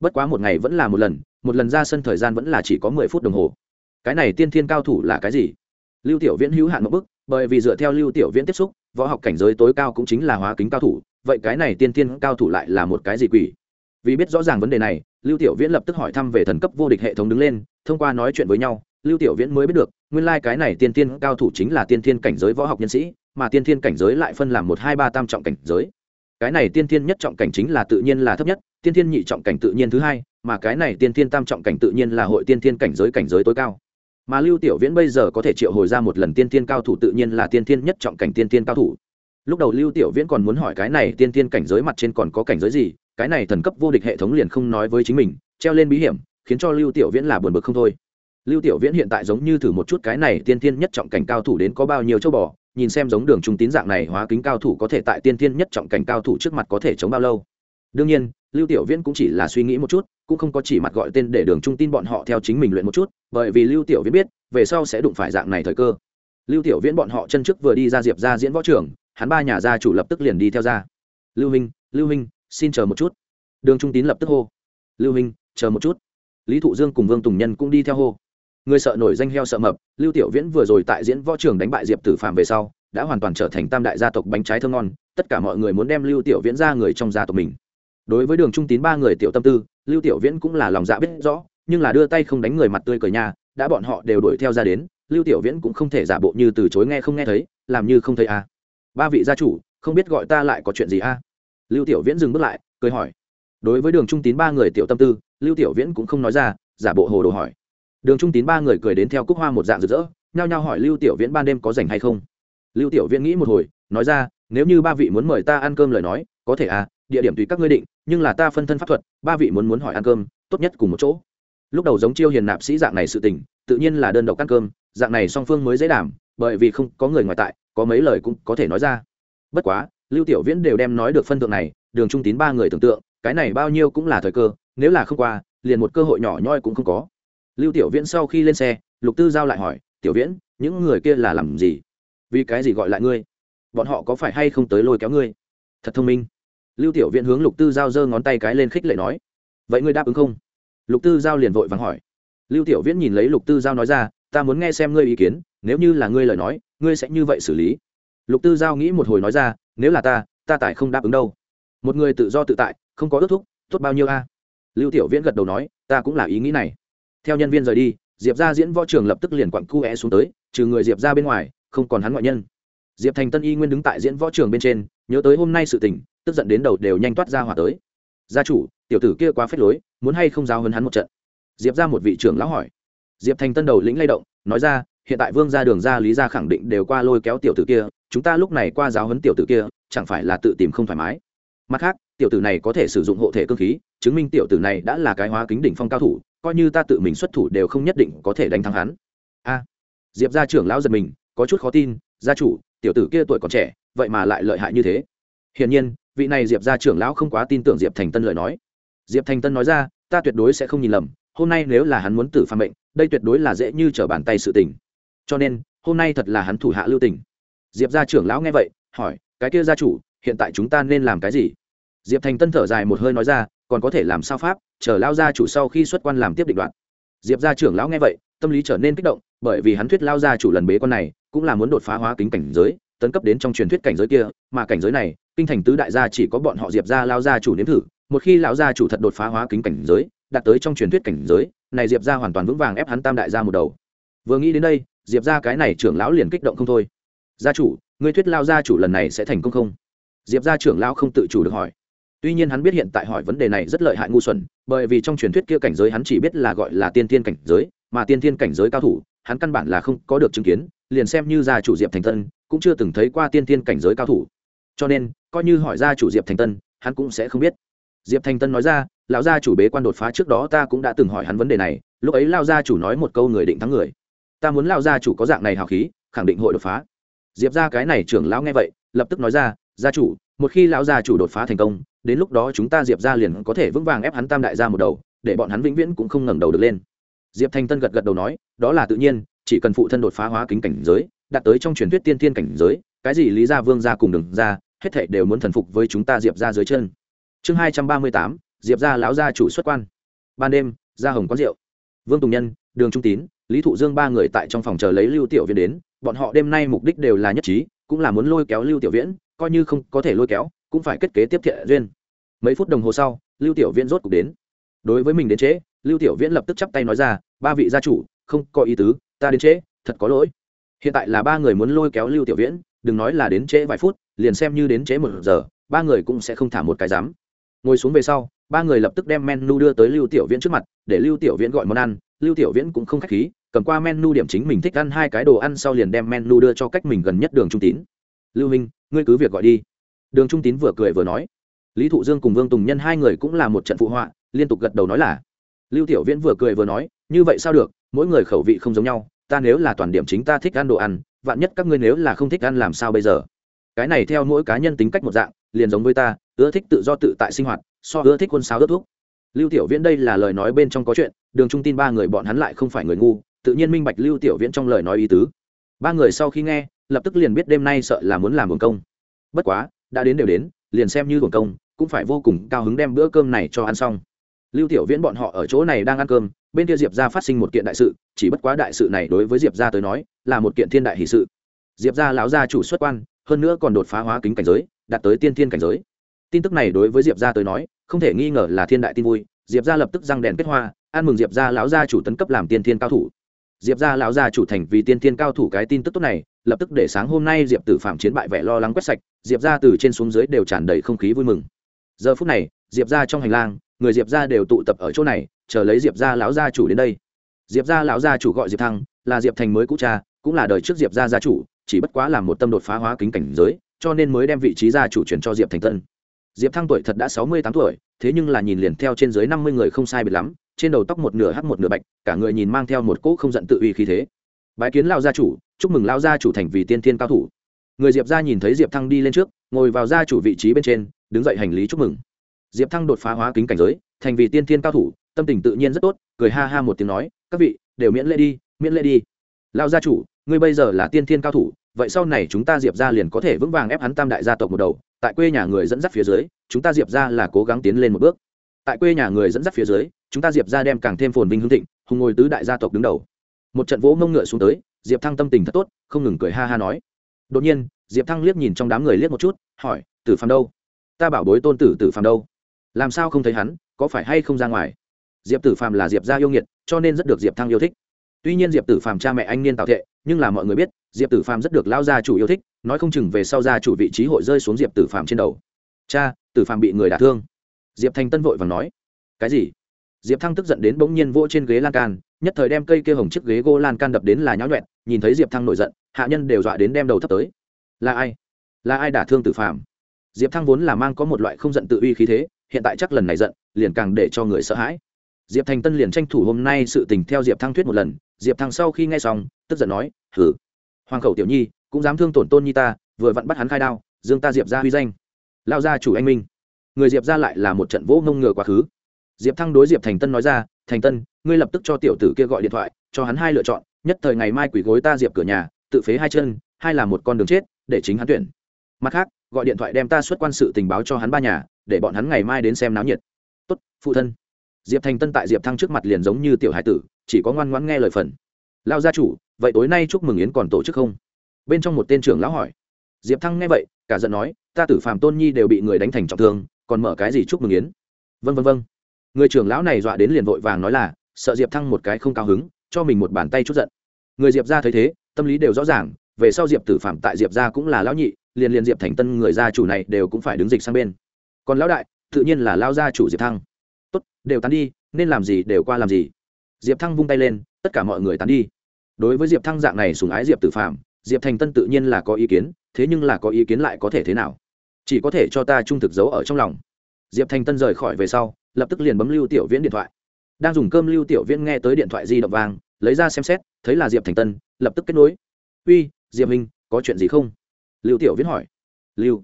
Bất quá một ngày vẫn là một lần một lần ra sân thời gian vẫn là chỉ có mười phút đồng hồ. Cái này tiên thiên cao thủ là cái gì? Lưu tiểu viễn hữu hạn một bức bởi vì dựa theo lưu tiểu viễn tiếp xúc, võ học cảnh giới tối cao cũng chính là hóa kính cao thủ, vậy cái này tiên thiên cao thủ lại là một cái gì quỷ? Vì biết rõ ràng vấn đề này, lưu tiểu viễn lập tức hỏi thăm về thần cấp vô địch hệ thống đứng lên, thông qua nói chuyện với nhau, lưu tiểu viễn mới biết được nguyên lai cái này tiên thiên cao thủ chính là tiên thiên cảnh giới võ học nhân sĩ mà tiên thiên cảnh giới lại phân làm một hai ba tam trọng cảnh giới cái này tiên thiên nhất trọng cảnh chính là tự nhiên là thấp nhất tiên thiên nhị trọng cảnh tự nhiên thứ hai mà cái này tiên thiên tam trọng cảnh tự nhiên là hội tiên thiên cảnh giới cảnh giới tối cao mà lưu tiểu viễn bây giờ có thể triệu hồi ra một lần tiên thiên cao thủ tự nhiên là tiên thiên nhất trọng cảnh tiên thiên cao thủ lúc đầu lưu tiểu viễn còn muốn hỏi cái này tiên thiên cảnh giới mặt trên còn có cảnh giới gì cái này thần cấp vô địch hệ thống liền không nói với chính mình treo lên bí hiểm khiến cho lưu tiểu viễn là buồn bực không thôi lưu tiểu viễn hiện tại giống như thử một chút cái này tiên thiên nhất trọng cảnh cao thủ đến có bao nhiêu châu bò, nhìn xem giống đường trung tín dạng này hóa kính cao thủ có thể tại tiên thiên nhất trọng cảnh cao thủ trước mặt có thể chống bao lâu. Đương nhiên, lưu tiểu viễn cũng chỉ là suy nghĩ một chút, cũng không có chỉ mặt gọi tên để đường trung tin bọn họ theo chính mình luyện một chút, bởi vì lưu tiểu viễn biết, về sau sẽ đụng phải dạng này thời cơ. Lưu tiểu viễn bọn họ chân trước vừa đi ra diệp ra diễn võ trưởng hắn ba nhà gia chủ lập tức liền đi theo ra. Lưu minh lưu minh xin chờ một chút. Đường trung tín lập tức hô. Lưu minh chờ một chút. Lý thụ dương cùng vương tùng nhân cũng đi theo hô người sợ nổi danh heo sợ mập, lưu tiểu viễn vừa rồi tại diễn võ trường đánh bại diệp tử phạm về sau, đã hoàn toàn trở thành tam đại gia tộc bánh trái thơ ngon, tất cả mọi người muốn đem lưu tiểu viễn ra người trong gia tộc mình đối với đường trung tín ba người tiểu tâm tư, lưu tiểu viễn cũng là lòng dạ biết rõ, nhưng là đưa tay không đánh người mặt tươi cười nhà đã bọn họ đều đuổi theo ra đến, lưu tiểu viễn cũng không thể giả bộ như từ chối nghe không nghe thấy, làm như không thấy a à. ba vị gia chủ, không biết gọi ta lại có chuyện gì a à? lưu tiểu viễn dừng bước lại, cười hỏi đối với đường trung tín ba người tiểu tâm tư, lưu tiểu viễn cũng không nói ra, giả bộ hồ đồ hỏi đường trung tín ba người cười đến theo cúc hoa một dạng rực rỡ, nhao nhao hỏi lưu tiểu viễn ban đêm có rảnh hay không? Lưu tiểu viễn nghĩ một hồi, nói ra, nếu như ba vị muốn mời ta ăn cơm lời nói, có thể à địa điểm tùy các ngươi định, nhưng là ta phân thân pháp thuật, ba vị muốn muốn hỏi ăn cơm, tốt nhất cùng một chỗ. Lúc đầu giống chiêu hiền nạp sĩ dạng này sự tình, tự nhiên là đơn độc ăn cơm, dạng này song phương mới dễ đảm, bởi vì không có người ngoài tại, có mấy lời cũng có thể nói ra. Bất quá, lưu tiểu viễn đều đem nói được phân tượng này, đường trung tín ba người tưởng tượng, cái này bao nhiêu cũng là thời cơ, nếu là không qua, liền một cơ hội nhỏ nhoi cũng không có lưu tiểu viễn sau khi lên xe, lục tư giao lại hỏi, tiểu viễn, những người kia là làm gì? Vì cái gì gọi lại ngươi? Bọn họ có phải hay không tới lôi kéo ngươi? Thật thông minh. Lưu tiểu viễn hướng lục tư giao giơ ngón tay cái lên khích lệ nói, vậy ngươi đáp ứng không? Lục tư giao liền vội vàng hỏi. Lưu tiểu viễn nhìn lấy lục tư giao nói ra, ta muốn nghe xem ngươi ý kiến, nếu như là ngươi lời nói, ngươi sẽ như vậy xử lý. Lục tư giao nghĩ một hồi nói ra, nếu là ta ta tại không đáp ứng đâu. Một người tự do tự tại, không có ước thúc, tốt bao nhiêu a? Lưu tiểu viễn gật đầu nói, ta cũng là ý nghĩ này theo nhân viên rời đi, diệp ra diễn võ trường lập tức liền quặn cu é xuống tới, trừ người diệp ra bên ngoài, không còn hắn ngoại nhân. Diệp thành tân y nguyên đứng tại diễn võ trường bên trên, nhớ tới hôm nay sự tình, tức giận đến đầu đều nhanh toát ra hỏa tới. Gia chủ, tiểu tử kia quá phết lối, muốn hay không giao hơn hắn một trận? Diệp ra một vị trưởng lão hỏi. Diệp thành tân đầu lĩnh lay động, nói ra, hiện tại vương ra đường ra lý ra khẳng định đều qua lôi kéo tiểu tử kia, chúng ta lúc này qua giáo hấn tiểu tử kia, chẳng phải là tự tìm không thoải mái? Mặt khác, tiểu tử này có thể sử dụng hộ thể cơ khí, chứng minh tiểu tử này đã là cái hóa kính đỉnh phong cao thủ coi như ta tự mình xuất thủ đều không nhất định có thể đánh thắng hắn. A, diệp gia trưởng lão giật mình, có chút khó tin, gia chủ, tiểu tử kia tuổi còn trẻ, vậy mà lại lợi hại như thế. Hiển nhiên, vị này diệp gia trưởng lão không quá tin tưởng diệp thành tân lời nói. Diệp thành tân nói ra, ta tuyệt đối sẽ không nhìn lầm, hôm nay nếu là hắn muốn tử phạm mệnh, đây tuyệt đối là dễ như trở bàn tay sự tình. Cho nên, hôm nay thật là hắn thủ hạ lưu tình. Diệp gia trưởng lão nghe vậy, hỏi, cái kia gia chủ, hiện tại chúng ta nên làm cái gì? Diệp thành tân thở dài một hơi nói ra còn có thể làm sao pháp, chờ lao gia chủ sau khi xuất quan làm tiếp định đoạn diệp gia trưởng lão nghe vậy, tâm lý trở nên kích động, bởi vì hắn thuyết lao gia chủ lần bế quan này, cũng là muốn đột phá hóa kính cảnh giới, tấn cấp đến trong truyền thuyết cảnh giới kia, mà cảnh giới này, kinh thành tứ đại gia chỉ có bọn họ diệp gia lao gia chủ nếm thử, một khi lão gia chủ thật đột phá hóa kính cảnh giới, đạt tới trong truyền thuyết cảnh giới, này diệp gia hoàn toàn vững vàng ép hắn tam đại gia một đầu. Vừa nghĩ đến đây, diệp gia cái này trưởng lão liền kích động không thôi. Gia chủ, ngươi thuyết lao gia chủ lần này sẽ thành công không? Diệp gia trưởng lão không tự chủ được hỏi tuy nhiên hắn biết hiện tại hỏi vấn đề này rất lợi hại ngu xuẩn, bởi vì trong truyền thuyết kia cảnh giới hắn chỉ biết là gọi là tiên thiên cảnh giới, mà tiên thiên cảnh giới cao thủ, hắn căn bản là không có được chứng kiến, liền xem như gia chủ diệp thành tân, cũng chưa từng thấy qua tiên thiên cảnh giới cao thủ. Cho nên, coi như hỏi gia chủ diệp thành tân, hắn cũng sẽ không biết. Diệp thành tân nói ra, lão gia chủ bế quan đột phá trước đó ta cũng đã từng hỏi hắn vấn đề này, lúc ấy lao gia chủ nói một câu người định thắng người. Ta muốn lao gia chủ có dạng này hào khí, khẳng định hội đột phá. Diệp ra cái này trưởng lão nghe vậy, lập tức nói ra, gia chủ, một khi lão gia chủ đột phá thành công đến lúc đó chúng ta diệp ra liền có thể vững vàng ép hắn tam đại ra một đầu, để bọn hắn vĩnh viễn cũng không ngẩng đầu được lên. Diệp thành tân gật gật đầu nói, đó là tự nhiên, chỉ cần phụ thân đột phá hóa kính cảnh giới, đạt tới trong truyền thuyết tiên tiên cảnh giới, cái gì lý gia vương gia cùng đừng ra hết thảy đều muốn thần phục với chúng ta diệp ra dưới chân. Chương hai trăm ba mươi tám, diệp ra lão gia chủ xuất quan. Ban đêm ra hồng quán rượu. Vương tùng nhân, đường trung tín, lý thụ dương ba người tại trong phòng chờ lấy lưu tiểu viễn đến, bọn họ đêm nay mục đích đều là nhất trí, cũng là muốn lôi kéo lưu tiểu viễn, coi như không có thể lôi kéo cũng phải kết kế tiếp thiện duyên. Mấy phút đồng hồ sau, lưu tiểu viễn rốt cuộc đến. Đối với mình đến trễ, lưu tiểu viễn lập tức chắp tay nói ra, ba vị gia chủ, không có ý tứ, ta đến trễ, thật có lỗi. Hiện tại là ba người muốn lôi kéo lưu tiểu viễn, đừng nói là đến trễ vài phút, liền xem như đến trễ một giờ, ba người cũng sẽ không thả một cái dám. Ngồi xuống về sau, ba người lập tức đem menu đưa tới lưu tiểu viễn trước mặt, để lưu tiểu viễn gọi món ăn. Lưu tiểu viễn cũng không khách khí, cầm qua menu điểm chính mình thích ăn hai cái đồ ăn sau liền đem menu đưa cho cách mình gần nhất đường trung tín. Lưu minh, ngươi cứ việc gọi đi đường trung tín vừa cười vừa nói, lý thụ dương cùng vương tùng nhân hai người cũng là một trận phụ họa, liên tục gật đầu nói là. Lưu tiểu viễn vừa cười vừa nói, như vậy sao được, mỗi người khẩu vị không giống nhau, ta nếu là toàn điểm chính ta thích ăn đồ ăn, vạn nhất các ngươi nếu là không thích ăn làm sao bây giờ? Cái này theo mỗi cá nhân tính cách một dạng, liền giống với ta, ưa thích tự do tự tại sinh hoạt, so ưa thích quân sáo ớt thuốc. Lưu tiểu viễn đây là lời nói bên trong có chuyện, đường trung tin ba người bọn hắn lại không phải người ngu, tự nhiên minh bạch lưu tiểu viễn trong lời nói ý tứ. Ba người sau khi nghe, lập tức liền biết đêm nay sợ là muốn làm buồn công. Bất quá đã đến đều đến, liền xem như hưởng công, cũng phải vô cùng cao hứng đem bữa cơm này cho ăn xong. Lưu tiểu viễn bọn họ ở chỗ này đang ăn cơm, bên kia diệp ra phát sinh một kiện đại sự, chỉ bất quá đại sự này đối với diệp ra tới nói, là một kiện thiên đại hỷ sự. Diệp ra lão gia chủ xuất quan, hơn nữa còn đột phá hóa kính cảnh giới, đạt tới tiên thiên cảnh giới. Tin tức này đối với diệp ra tới nói, không thể nghi ngờ là thiên đại tin vui, diệp ra lập tức răng đèn kết hoa, ăn mừng diệp ra lão gia chủ tấn cấp làm tiên thiên cao thủ diệp gia lão gia chủ thành vì tiên thiên cao thủ cái tin tức tốt này, lập tức để sáng hôm nay diệp tử phạm chiến bại vẻ lo lắng quét sạch, diệp gia từ trên xuống dưới đều tràn đầy không khí vui mừng. Giờ phút này, diệp gia trong hành lang, người diệp gia đều tụ tập ở chỗ này, chờ lấy diệp gia lão gia chủ đến đây. Diệp gia lão gia chủ gọi diệp thăng, là diệp thành mới cũ cha, cũng là đời trước diệp gia gia chủ, chỉ bất quá là một tâm đột phá hóa kính cảnh giới, cho nên mới đem vị trí gia chủ chuyển cho diệp thành tân diệp thăng tuổi thật đã sáu mươi tám tuổi, thế nhưng là nhìn liền theo trên dưới năm mươi người không sai biệt lắm trên đầu tóc một nửa hắt một nửa bạch, cả người nhìn mang theo một cỗ không giận tự uy khí thế. Bái kiến lao gia chủ, chúc mừng lao gia chủ thành vì tiên thiên cao thủ. Người diệp ra nhìn thấy diệp thăng đi lên trước, ngồi vào gia chủ vị trí bên trên, đứng dậy hành lý chúc mừng. Diệp thăng đột phá hóa kính cảnh giới, thành vì tiên thiên cao thủ, tâm tình tự nhiên rất tốt, cười ha ha một tiếng nói, các vị, đều miễn lễ đi, miễn lễ đi. Lao gia chủ, ngươi bây giờ là tiên thiên cao thủ, vậy sau này chúng ta diệp ra liền có thể vững vàng ép hắn tam đại gia tộc một đầu, tại quê nhà người dẫn dắt phía dưới, chúng ta diệp ra là cố gắng tiến lên một bước tại quê nhà người dẫn dắt phía dưới, chúng ta diệp ra đem càng thêm phồn vinh hương thịnh, hùng ngồi tứ đại gia tộc đứng đầu. Một trận vỗ mông ngựa xuống tới, diệp thăng tâm tình thật tốt, không ngừng cười ha ha nói. Đột nhiên, diệp thăng liếc nhìn trong đám người liếc một chút, hỏi, tử phàm đâu? Ta bảo bối tôn tử tử phàm đâu? Làm sao không thấy hắn, có phải hay không ra ngoài? Diệp tử phàm là diệp gia yêu nghiệt, cho nên rất được diệp thăng yêu thích. Tuy nhiên diệp tử phàm cha mẹ anh niên tạo thệ, nhưng là mọi người biết, diệp tử phàm rất được lao gia chủ yêu thích, nói không chừng về sau gia chủ vị trí hội rơi xuống diệp tử phàm trên đầu. Cha, tử phàm bị người đả thương diệp thành tân vội và nói, cái gì? Diệp thăng tức giận đến bỗng nhiên vỗ trên ghế lan can, nhất thời đem cây kia hồng chiếc ghế gỗ lan can đập đến là nháo nhuẹn nhìn thấy diệp thăng nổi giận, hạ nhân đều dọa đến đem đầu thấp tới. Là ai? Là ai đả thương tử Phạm? diệp thăng vốn là mang có một loại không giận tự uy khí thế, hiện tại chắc lần này giận, liền càng để cho người sợ hãi. Diệp thành tân liền tranh thủ hôm nay sự tình theo diệp thăng thuyết một lần, diệp thăng sau khi nghe xong, tức giận nói hử hoàng khẩu tiểu nhi, cũng dám thương tổn tôn nhi ta, vừa vặn bắt hắn khai đao, dương ta diệp ra huy danh. Lao ra chủ anh minh người diệp ra lại là một trận vỗ mông ngựa quá khứ. Diệp thăng đối diệp thành tân nói ra, thành tân, ngươi lập tức cho tiểu tử kia gọi điện thoại, cho hắn hai lựa chọn, nhất thời ngày mai quỷ gối ta diệp cửa nhà, tự phế hai chân, hai là một con đường chết, để chính hắn tuyển. Mặt khác, gọi điện thoại đem ta xuất quan sự tình báo cho hắn ba nhà, để bọn hắn ngày mai đến xem náo nhiệt. Tốt, phụ thân. Diệp thành tân tại diệp thăng trước mặt liền giống như tiểu hải tử, chỉ có ngoan ngoãn nghe lời phần. Lao gia chủ, vậy tối nay chúc mừng yến còn tổ chức không? Bên trong một tên trưởng lão hỏi. Diệp thăng nghe vậy, cả giận nói, ta tử phạm tôn nhi đều bị người đánh thành trọng thương còn mở cái gì chúc mừng yến? Vân vân vân người trưởng lão này dọa đến liền vội vàng nói là, sợ diệp thăng một cái không cao hứng, cho mình một bàn tay chút giận. Người diệp ra thấy thế, tâm lý đều rõ ràng, về sau diệp tử phạm tại diệp ra cũng là lão nhị, liền liền diệp thành tân người gia chủ này đều cũng phải đứng dịch sang bên. Còn lão đại, tự nhiên là lao gia chủ diệp thăng. Tốt, đều tán đi, nên làm gì đều qua làm gì. Diệp thăng vung tay lên, tất cả mọi người tán đi. Đối với diệp thăng dạng này sùng ái diệp tử phạm diệp thành tân tự nhiên là có ý kiến, thế nhưng là có ý kiến lại có thể thế nào? Chỉ có thể cho ta trung thực giấu ở trong lòng. Diệp thành tân rời khỏi về sau, lập tức liền bấm lưu tiểu viễn điện thoại. Đang dùng cơm lưu tiểu viễn nghe tới điện thoại di động vàng lấy ra xem xét, thấy là diệp thành tân, lập tức kết nối. Uy, diệp minh có chuyện gì không? Lưu tiểu viễn hỏi. Lưu.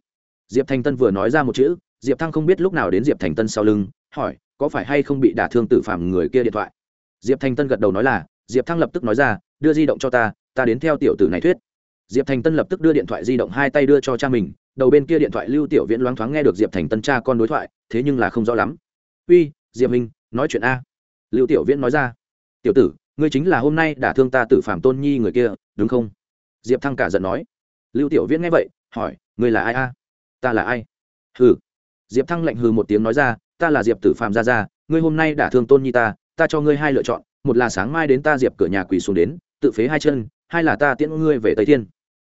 Diệp thành tân vừa nói ra một chữ, diệp thăng không biết lúc nào đến diệp thành tân sau lưng, hỏi, có phải hay không bị đả thương tử phạm người kia điện thoại? Diệp thành tân gật đầu nói là, diệp thăng lập tức nói ra, đưa di động cho ta ta đến theo tiểu tử này thuyết. Diệp thành tân lập tức đưa điện thoại di động hai tay đưa cho cha mình đầu bên kia điện thoại lưu tiểu viễn loáng thoáng nghe được diệp thành tân cha con đối thoại, thế nhưng là không rõ lắm. Uy, diệp minh nói chuyện a. Lưu tiểu viễn nói ra. Tiểu tử, ngươi chính là hôm nay đã thương ta tử phạm tôn nhi người kia, đúng không? Diệp thăng cả giận nói. Lưu tiểu viễn nghe vậy, hỏi, ngươi là ai a? Ta là ai? Hừ. Diệp thăng lạnh hừ một tiếng nói ra, ta là diệp tử phạm gia gia, ngươi hôm nay đã thương tôn nhi ta ta cho ngươi hai lựa chọn, một là sáng mai đến ta diệp cửa nhà quỳ xuống đến, tự phế hai chân, hai là ta tiễn ngươi về tây thiên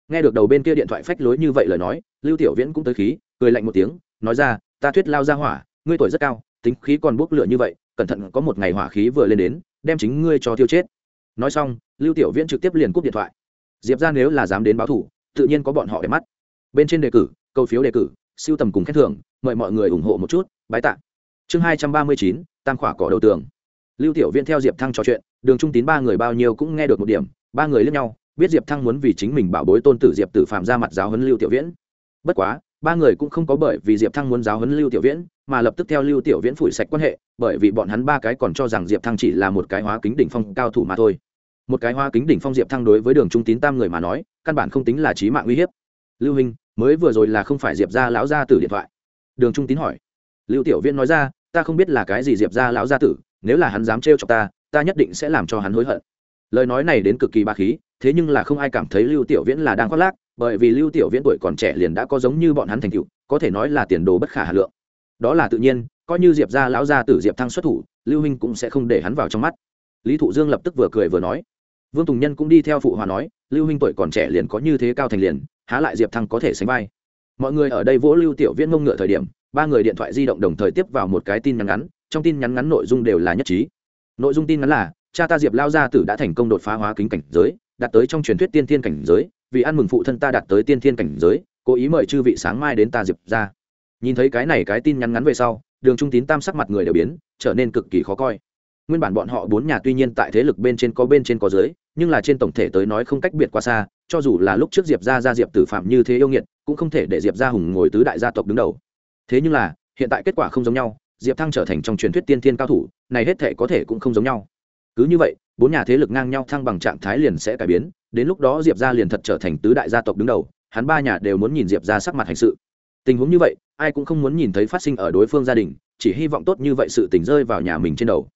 nghe được đầu bên kia điện thoại phách lối như vậy lời nói, lưu tiểu viễn cũng tới khí, cười lạnh một tiếng, nói ra, ta thuyết lao ra hỏa, ngươi tuổi rất cao, tính khí còn bốc lửa như vậy, cẩn thận có một ngày hỏa khí vừa lên đến, đem chính ngươi cho tiêu chết. Nói xong, lưu tiểu viễn trực tiếp liền cúp điện thoại. Diệp ra nếu là dám đến báo thủ, tự nhiên có bọn họ để mắt. Bên trên đề cử, câu phiếu đề cử, siêu tầm cùng khen thưởng, mời mọi người ủng hộ một chút, bái tạ. Chương hai trăm ba mươi chín, tam khỏa cỏ đầu tường. Lưu tiểu viễn theo diệp thăng trò chuyện, đường trung tín ba người bao nhiêu cũng nghe được một điểm, ba người lẫn nhau biết diệp thăng muốn vì chính mình bảo bối tôn tử diệp tử phạm ra mặt giáo huấn lưu tiểu viễn. Bất quá, ba người cũng không có bởi vì diệp thăng muốn giáo huấn lưu tiểu viễn, mà lập tức theo lưu tiểu viễn phủi sạch quan hệ, bởi vì bọn hắn ba cái còn cho rằng diệp thăng chỉ là một cái hóa kính đỉnh phong cao thủ mà thôi. Một cái hóa kính đỉnh phong diệp thăng đối với đường trung tín tam người mà nói, căn bản không tính là trí mạng uy hiếp. Lưu hình mới vừa rồi là không phải diệp ra lão gia tử điện thoại. Đường trung tín hỏi. Lưu tiểu viễn nói ra, ta không biết là cái gì diệp ra lão gia tử, nếu là hắn dám trêu cho ta ta nhất định sẽ làm cho hắn hối hận. Lời nói này đến cực kỳ ba khí thế nhưng là không ai cảm thấy lưu tiểu viễn là đang khoác lác, bởi vì lưu tiểu viễn tuổi còn trẻ liền đã có giống như bọn hắn thành tựu, có thể nói là tiền đồ bất khả hà lượng. Đó là tự nhiên, coi như diệp ra lão gia tử diệp thăng xuất thủ, lưu huynh cũng sẽ không để hắn vào trong mắt. Lý thụ dương lập tức vừa cười vừa nói. Vương tùng nhân cũng đi theo phụ hòa nói, lưu huynh tuổi còn trẻ liền có như thế cao thành liền, há lại diệp thăng có thể sánh vai. Mọi người ở đây vỗ lưu tiểu viễn mông ngựa thời điểm, ba người điện thoại di động đồng thời tiếp vào một cái tin nhắn ngắn, trong tin nhắn ngắn nội dung đều là nhất trí. Nội dung tin ngắn là, cha ta diệp lao gia tử đã thành công đột phá hóa kính cảnh giới đạt tới trong truyền thuyết tiên thiên cảnh giới, vì ăn mừng phụ thân ta đạt tới tiên thiên cảnh giới, cố ý mời chư vị sáng mai đến ta diệp ra. Nhìn thấy cái này cái tin nhắn ngắn về sau, đường trung tín tam sắc mặt người đều biến, trở nên cực kỳ khó coi. Nguyên bản bọn họ bốn nhà tuy nhiên tại thế lực bên trên có bên trên có dưới, nhưng là trên tổng thể tới nói không cách biệt quá xa, cho dù là lúc trước diệp ra ra diệp tử phạm như thế yêu nghiệt, cũng không thể để diệp ra hùng ngồi tứ đại gia tộc đứng đầu. Thế nhưng là, hiện tại kết quả không giống nhau, diệp thăng trở thành trong truyền thuyết tiên thiên cao thủ, này hết thể có thể cũng không giống nhau cứ như vậy, bốn nhà thế lực ngang nhau thăng bằng trạng thái liền sẽ cải biến, đến lúc đó diệp ra liền thật trở thành tứ đại gia tộc đứng đầu, hắn ba nhà đều muốn nhìn diệp ra sắc mặt hành sự. Tình huống như vậy, ai cũng không muốn nhìn thấy phát sinh ở đối phương gia đình, chỉ hy vọng tốt như vậy sự tình rơi vào nhà mình trên đầu.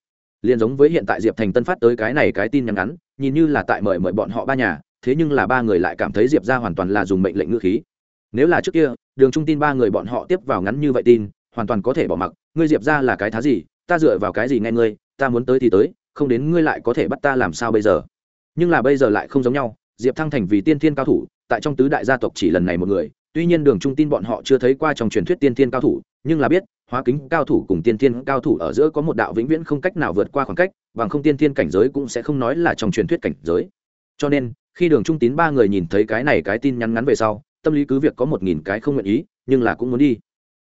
Liền giống với hiện tại diệp thành tân phát tới cái này cái tin nhắn ngắn, nhìn như là tại mời mời bọn họ ba nhà, thế nhưng là ba người lại cảm thấy diệp ra hoàn toàn là dùng mệnh lệnh ngữ khí. Nếu là trước kia, đường trung tin ba người bọn họ tiếp vào ngắn như vậy tin, hoàn toàn có thể bỏ mặc, ngươi diệp ra là cái thá gì? Ta dựa vào cái gì nghe ngươi? Ta muốn tới thì tới không đến ngươi lại có thể bắt ta làm sao bây giờ? Nhưng là bây giờ lại không giống nhau, diệp thăng thành vì tiên thiên cao thủ, tại trong tứ đại gia tộc chỉ lần này một người, tuy nhiên đường trung tin bọn họ chưa thấy qua trong truyền thuyết tiên thiên cao thủ, nhưng là biết, hóa kính cao thủ cùng tiên thiên cao thủ ở giữa có một đạo vĩnh viễn không cách nào vượt qua khoảng cách, bằng không tiên thiên cảnh giới cũng sẽ không nói là trong truyền thuyết cảnh giới. Cho nên, khi đường trung tín ba người nhìn thấy cái này cái tin nhắn ngắn về sau, tâm lý cứ việc có một nghìn cái không nguyện ý, nhưng là cũng muốn đi.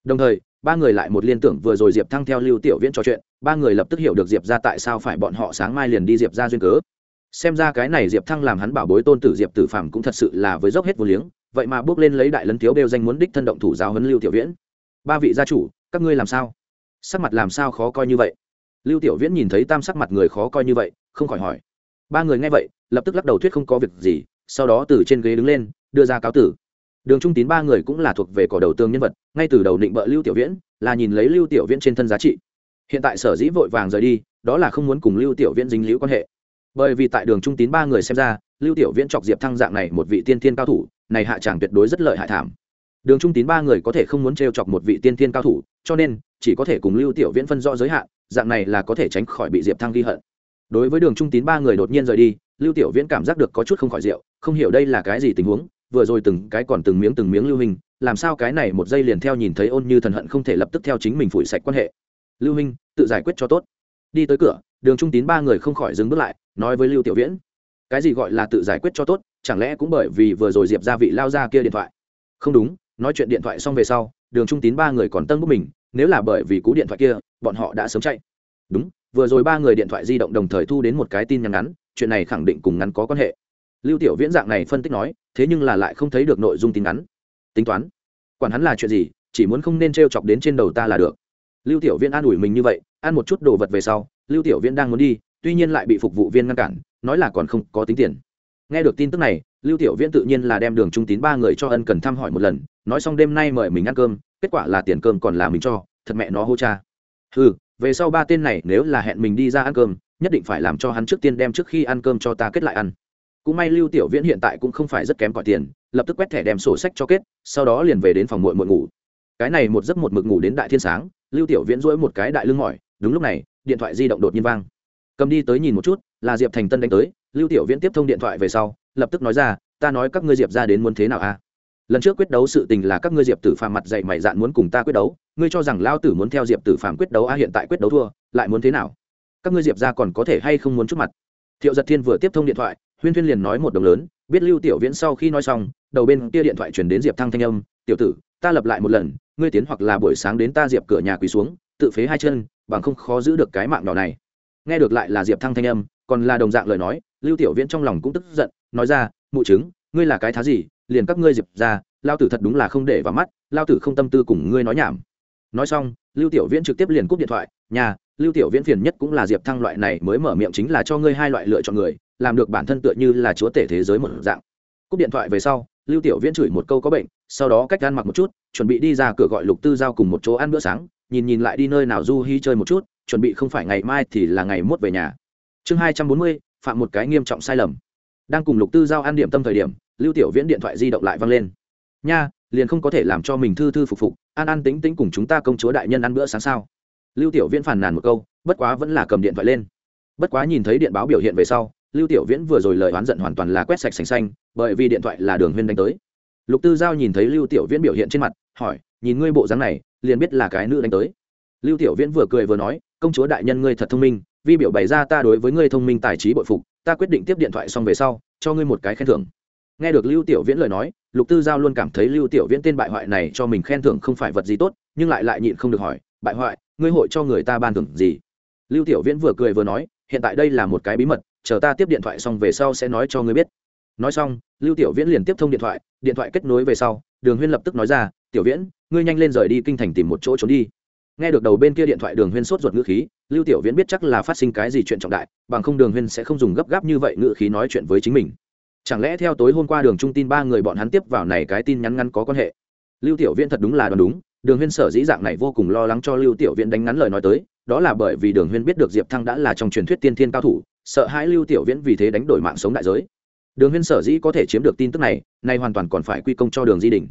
Đồng thời ba người lại một liên tưởng vừa rồi diệp thăng theo lưu tiểu viễn trò chuyện, ba người lập tức hiểu được diệp ra tại sao phải bọn họ sáng mai liền đi diệp ra duyên cớ. Xem ra cái này diệp thăng làm hắn bảo bối tôn tử diệp tử phàm cũng thật sự là với dốc hết vô liếng, vậy mà bước lên lấy đại lấn thiếu đều danh muốn đích thân động thủ giáo huấn lưu tiểu viễn. Ba vị gia chủ, các ngươi làm sao? Sắc mặt làm sao khó coi như vậy? Lưu tiểu viễn nhìn thấy tam sắc mặt người khó coi như vậy, không khỏi hỏi. Ba người nghe vậy, lập tức lắc đầu thuyết không có việc gì, sau đó từ trên ghế đứng lên, đưa ra cáo tử đường trung tín ba người cũng là thuộc về cỏ đầu tương nhân vật, ngay từ đầu định bợ lưu tiểu viễn, là nhìn lấy lưu tiểu viễn trên thân giá trị. Hiện tại sở dĩ vội vàng rời đi, đó là không muốn cùng lưu tiểu viễn dính liễu quan hệ. Bởi vì tại đường trung tín ba người xem ra, lưu tiểu viễn chọc diệp thăng dạng này một vị tiên thiên cao thủ, này hạ tràng tuyệt đối rất lợi hại thảm. Đường trung tín ba người có thể không muốn t chọc một vị tiên thiên cao thủ, cho nên chỉ có thể cùng lưu tiểu viễn phân rõ giới hạn, dạng này là có thể tránh khỏi bị diệp thăng ghi hận. Đối với đường trung tín ba người đột nhiên rời đi, lưu tiểu viễn cảm giác được có chút không khỏi rượu, không hiểu đây là cái gì tình huống vừa rồi từng cái còn từng miếng từng miếng lưu hình, làm sao cái này một giây liền theo nhìn thấy ôn như thần hận không thể lập tức theo chính mình phủi sạch quan hệ. Lưu minh tự giải quyết cho tốt. Đi tới cửa, đường trung tín ba người không khỏi dừng bước lại, nói với lưu tiểu viễn. Cái gì gọi là tự giải quyết cho tốt, chẳng lẽ cũng bởi vì vừa rồi diệp gia vị lao ra kia điện thoại? Không đúng, nói chuyện điện thoại xong về sau, đường trung tín ba người còn tân bức mình, nếu là bởi vì cú điện thoại kia, bọn họ đã sớm chạy. Đúng, vừa rồi ba người điện thoại di động đồng thời thu đến một cái tin nhắn ngắn, chuyện này khẳng định cùng ngắn có quan hệ lưu tiểu viễn dạng này phân tích nói, thế nhưng là lại không thấy được nội dung tin ngắn. Tính toán. Quản hắn là chuyện gì, chỉ muốn không nên t r e o chọc đến trên đầu ta là được. Lưu tiểu viễn an ủi mình như vậy, ăn một chút đồ vật về sau, lưu tiểu viễn đang muốn đi, tuy nhiên lại bị phục vụ viên ngăn cản, nói là còn không có tính tiền. Nghe được tin tức này, lưu tiểu viễn tự nhiên là đem đường trung tín ba người cho ân cần thăm hỏi một lần, nói xong đêm nay mời mình ăn cơm, kết quả là tiền cơm còn là mình cho, thật mẹ nó hô cha. Ừ về sau ba tên này nếu là hẹn mình đi ra ăn cơm, nhất định phải làm cho hắn trước tiên đem trước khi ăn cơm cho ta kết lại ăn cũng may lưu tiểu viễn hiện tại cũng không phải rất kém cỏi tiền, lập tức quét thẻ đem sổ sách cho kết, sau đó liền về đến phòng muội muội ngủ. Cái này một giấc một mực ngủ đến đại thiên sáng, lưu tiểu viễn dỗi một cái đại lưng mỏi, đúng lúc này, điện thoại di động đột nhiên vang. Cầm đi tới nhìn một chút, là diệp thành tân đánh tới, lưu tiểu viễn tiếp thông điện thoại về sau, lập tức nói ra, ta nói các ngươi diệp ra đến muốn thế nào a lần trước quyết đấu sự tình là các ngươi diệp tử phàm mặt dạy mày dạn muốn cùng ta quyết đấu, ngươi cho rằng lao tử muốn theo diệp tử phàm quyết đấu a hiện tại quyết đấu thua, lại muốn thế nào? Các ngươi diệp ra còn có thể hay không muốn chút mặt? Thiệu giật thiên vừa tiếp thông điện thoại huyên thuyên liền nói một đồng lớn, biết lưu tiểu viễn sau khi nói xong, đầu bên kia điện thoại chuyển đến diệp thăng thanh âm, tiểu tử, ta lập lại một lần, ngươi tiến hoặc là buổi sáng đến ta diệp cửa nhà quỳ xuống, tự phế hai chân, bằng không khó giữ được cái mạng đỏ này. Nghe được lại là diệp thăng thanh âm, còn là đồng dạng lời nói, lưu tiểu viễn trong lòng cũng tức giận, nói ra, mụ chứng, ngươi là cái thá gì, liền các ngươi diệp ra, lao tử thật đúng là không để vào mắt, lao tử không tâm tư cùng ngươi nói nhảm. Nói xong, lưu tiểu viễn trực tiếp liền cúp điện thoại, nhà, lưu tiểu viễn phiền nhất cũng là diệp thăng loại này mới mở miệng chính là cho ngươi hai loại lựa chọn người làm được bản thân tựa như là chúa tể thế giới một dạng. Cúp điện thoại về sau, lưu tiểu viễn chửi một câu có bệnh, sau đó cách ăn mặc một chút, chuẩn bị đi ra cửa gọi lục tư giao cùng một chỗ ăn bữa sáng, nhìn nhìn lại đi nơi nào du hi chơi một chút, chuẩn bị không phải ngày mai thì là ngày mốt về nhà. Chương hai trăm bốn mươi, phạm một cái nghiêm trọng sai lầm. Đang cùng lục tư giao ăn điểm tâm thời điểm, lưu tiểu viễn điện thoại di động lại văng lên. Nha, liền không có thể làm cho mình thư thư phục phục, an an tính tính cùng chúng ta công chúa đại nhân ăn bữa sáng sao? Lưu tiểu viễn phàn nàn một câu, bất quá vẫn là cầm điện thoại lên. Bất quá nhìn thấy điện báo biểu hiện về sau lưu tiểu viễn vừa rồi lời oán giận hoàn toàn là quét sạch sành xanh, bởi vì điện thoại là đường huyên đánh tới. Lục tư giao nhìn thấy lưu tiểu viễn biểu hiện trên mặt, hỏi, nhìn ngươi bộ dáng này, liền biết là cái nữ đánh tới. Lưu tiểu viễn vừa cười vừa nói, công chúa đại nhân ngươi thật thông minh, vi biểu bày ra ta đối với ngươi thông minh tài trí bội phục, ta quyết định tiếp điện thoại xong về sau, cho ngươi một cái khen thưởng. Nghe được lưu tiểu viễn lời nói, lục tư giao luôn cảm thấy lưu tiểu viễn tên bại hoại này cho mình khen thưởng không phải vật gì tốt, nhưng lại lại nhịn không được hỏi, bại hoại, ngươi hội cho người ta ban thưởng gì? Lưu tiểu viễn vừa cười vừa nói, hiện tại đây là một cái bí mật chờ ta tiếp điện thoại xong về sau sẽ nói cho ngươi biết. Nói xong, lưu tiểu viễn liền tiếp thông điện thoại điện thoại kết nối về sau, đường huyên lập tức nói ra, tiểu viễn, ngươi nhanh lên rời đi kinh thành tìm một chỗ trốn đi. Nghe được đầu bên kia điện thoại đường huyên sốt ruột ngữ khí, lưu tiểu viễn biết chắc là phát sinh cái gì chuyện trọng đại, bằng không đường huyên sẽ không dùng gấp gáp như vậy ngữ khí nói chuyện với chính mình. Chẳng lẽ theo tối hôm qua đường trung tin ba người bọn hắn tiếp vào này cái tin nhắn ngắn có quan hệ? Lưu tiểu viễn thật đúng là đoán đúng, đường huyên sở dĩ dạng này vô cùng lo lắng cho lưu tiểu viễn đánh ngắn lời nói tới, đó là bởi vì đường huyên biết được diệp thăng đã là trong truyền thuyết tiên thiên cao thủ sợ hãi lưu tiểu viễn vì thế đánh đổi mạng sống đại giới. Đường huyên sở dĩ có thể chiếm được tin tức này, nay hoàn toàn còn phải quy công cho đường di đình.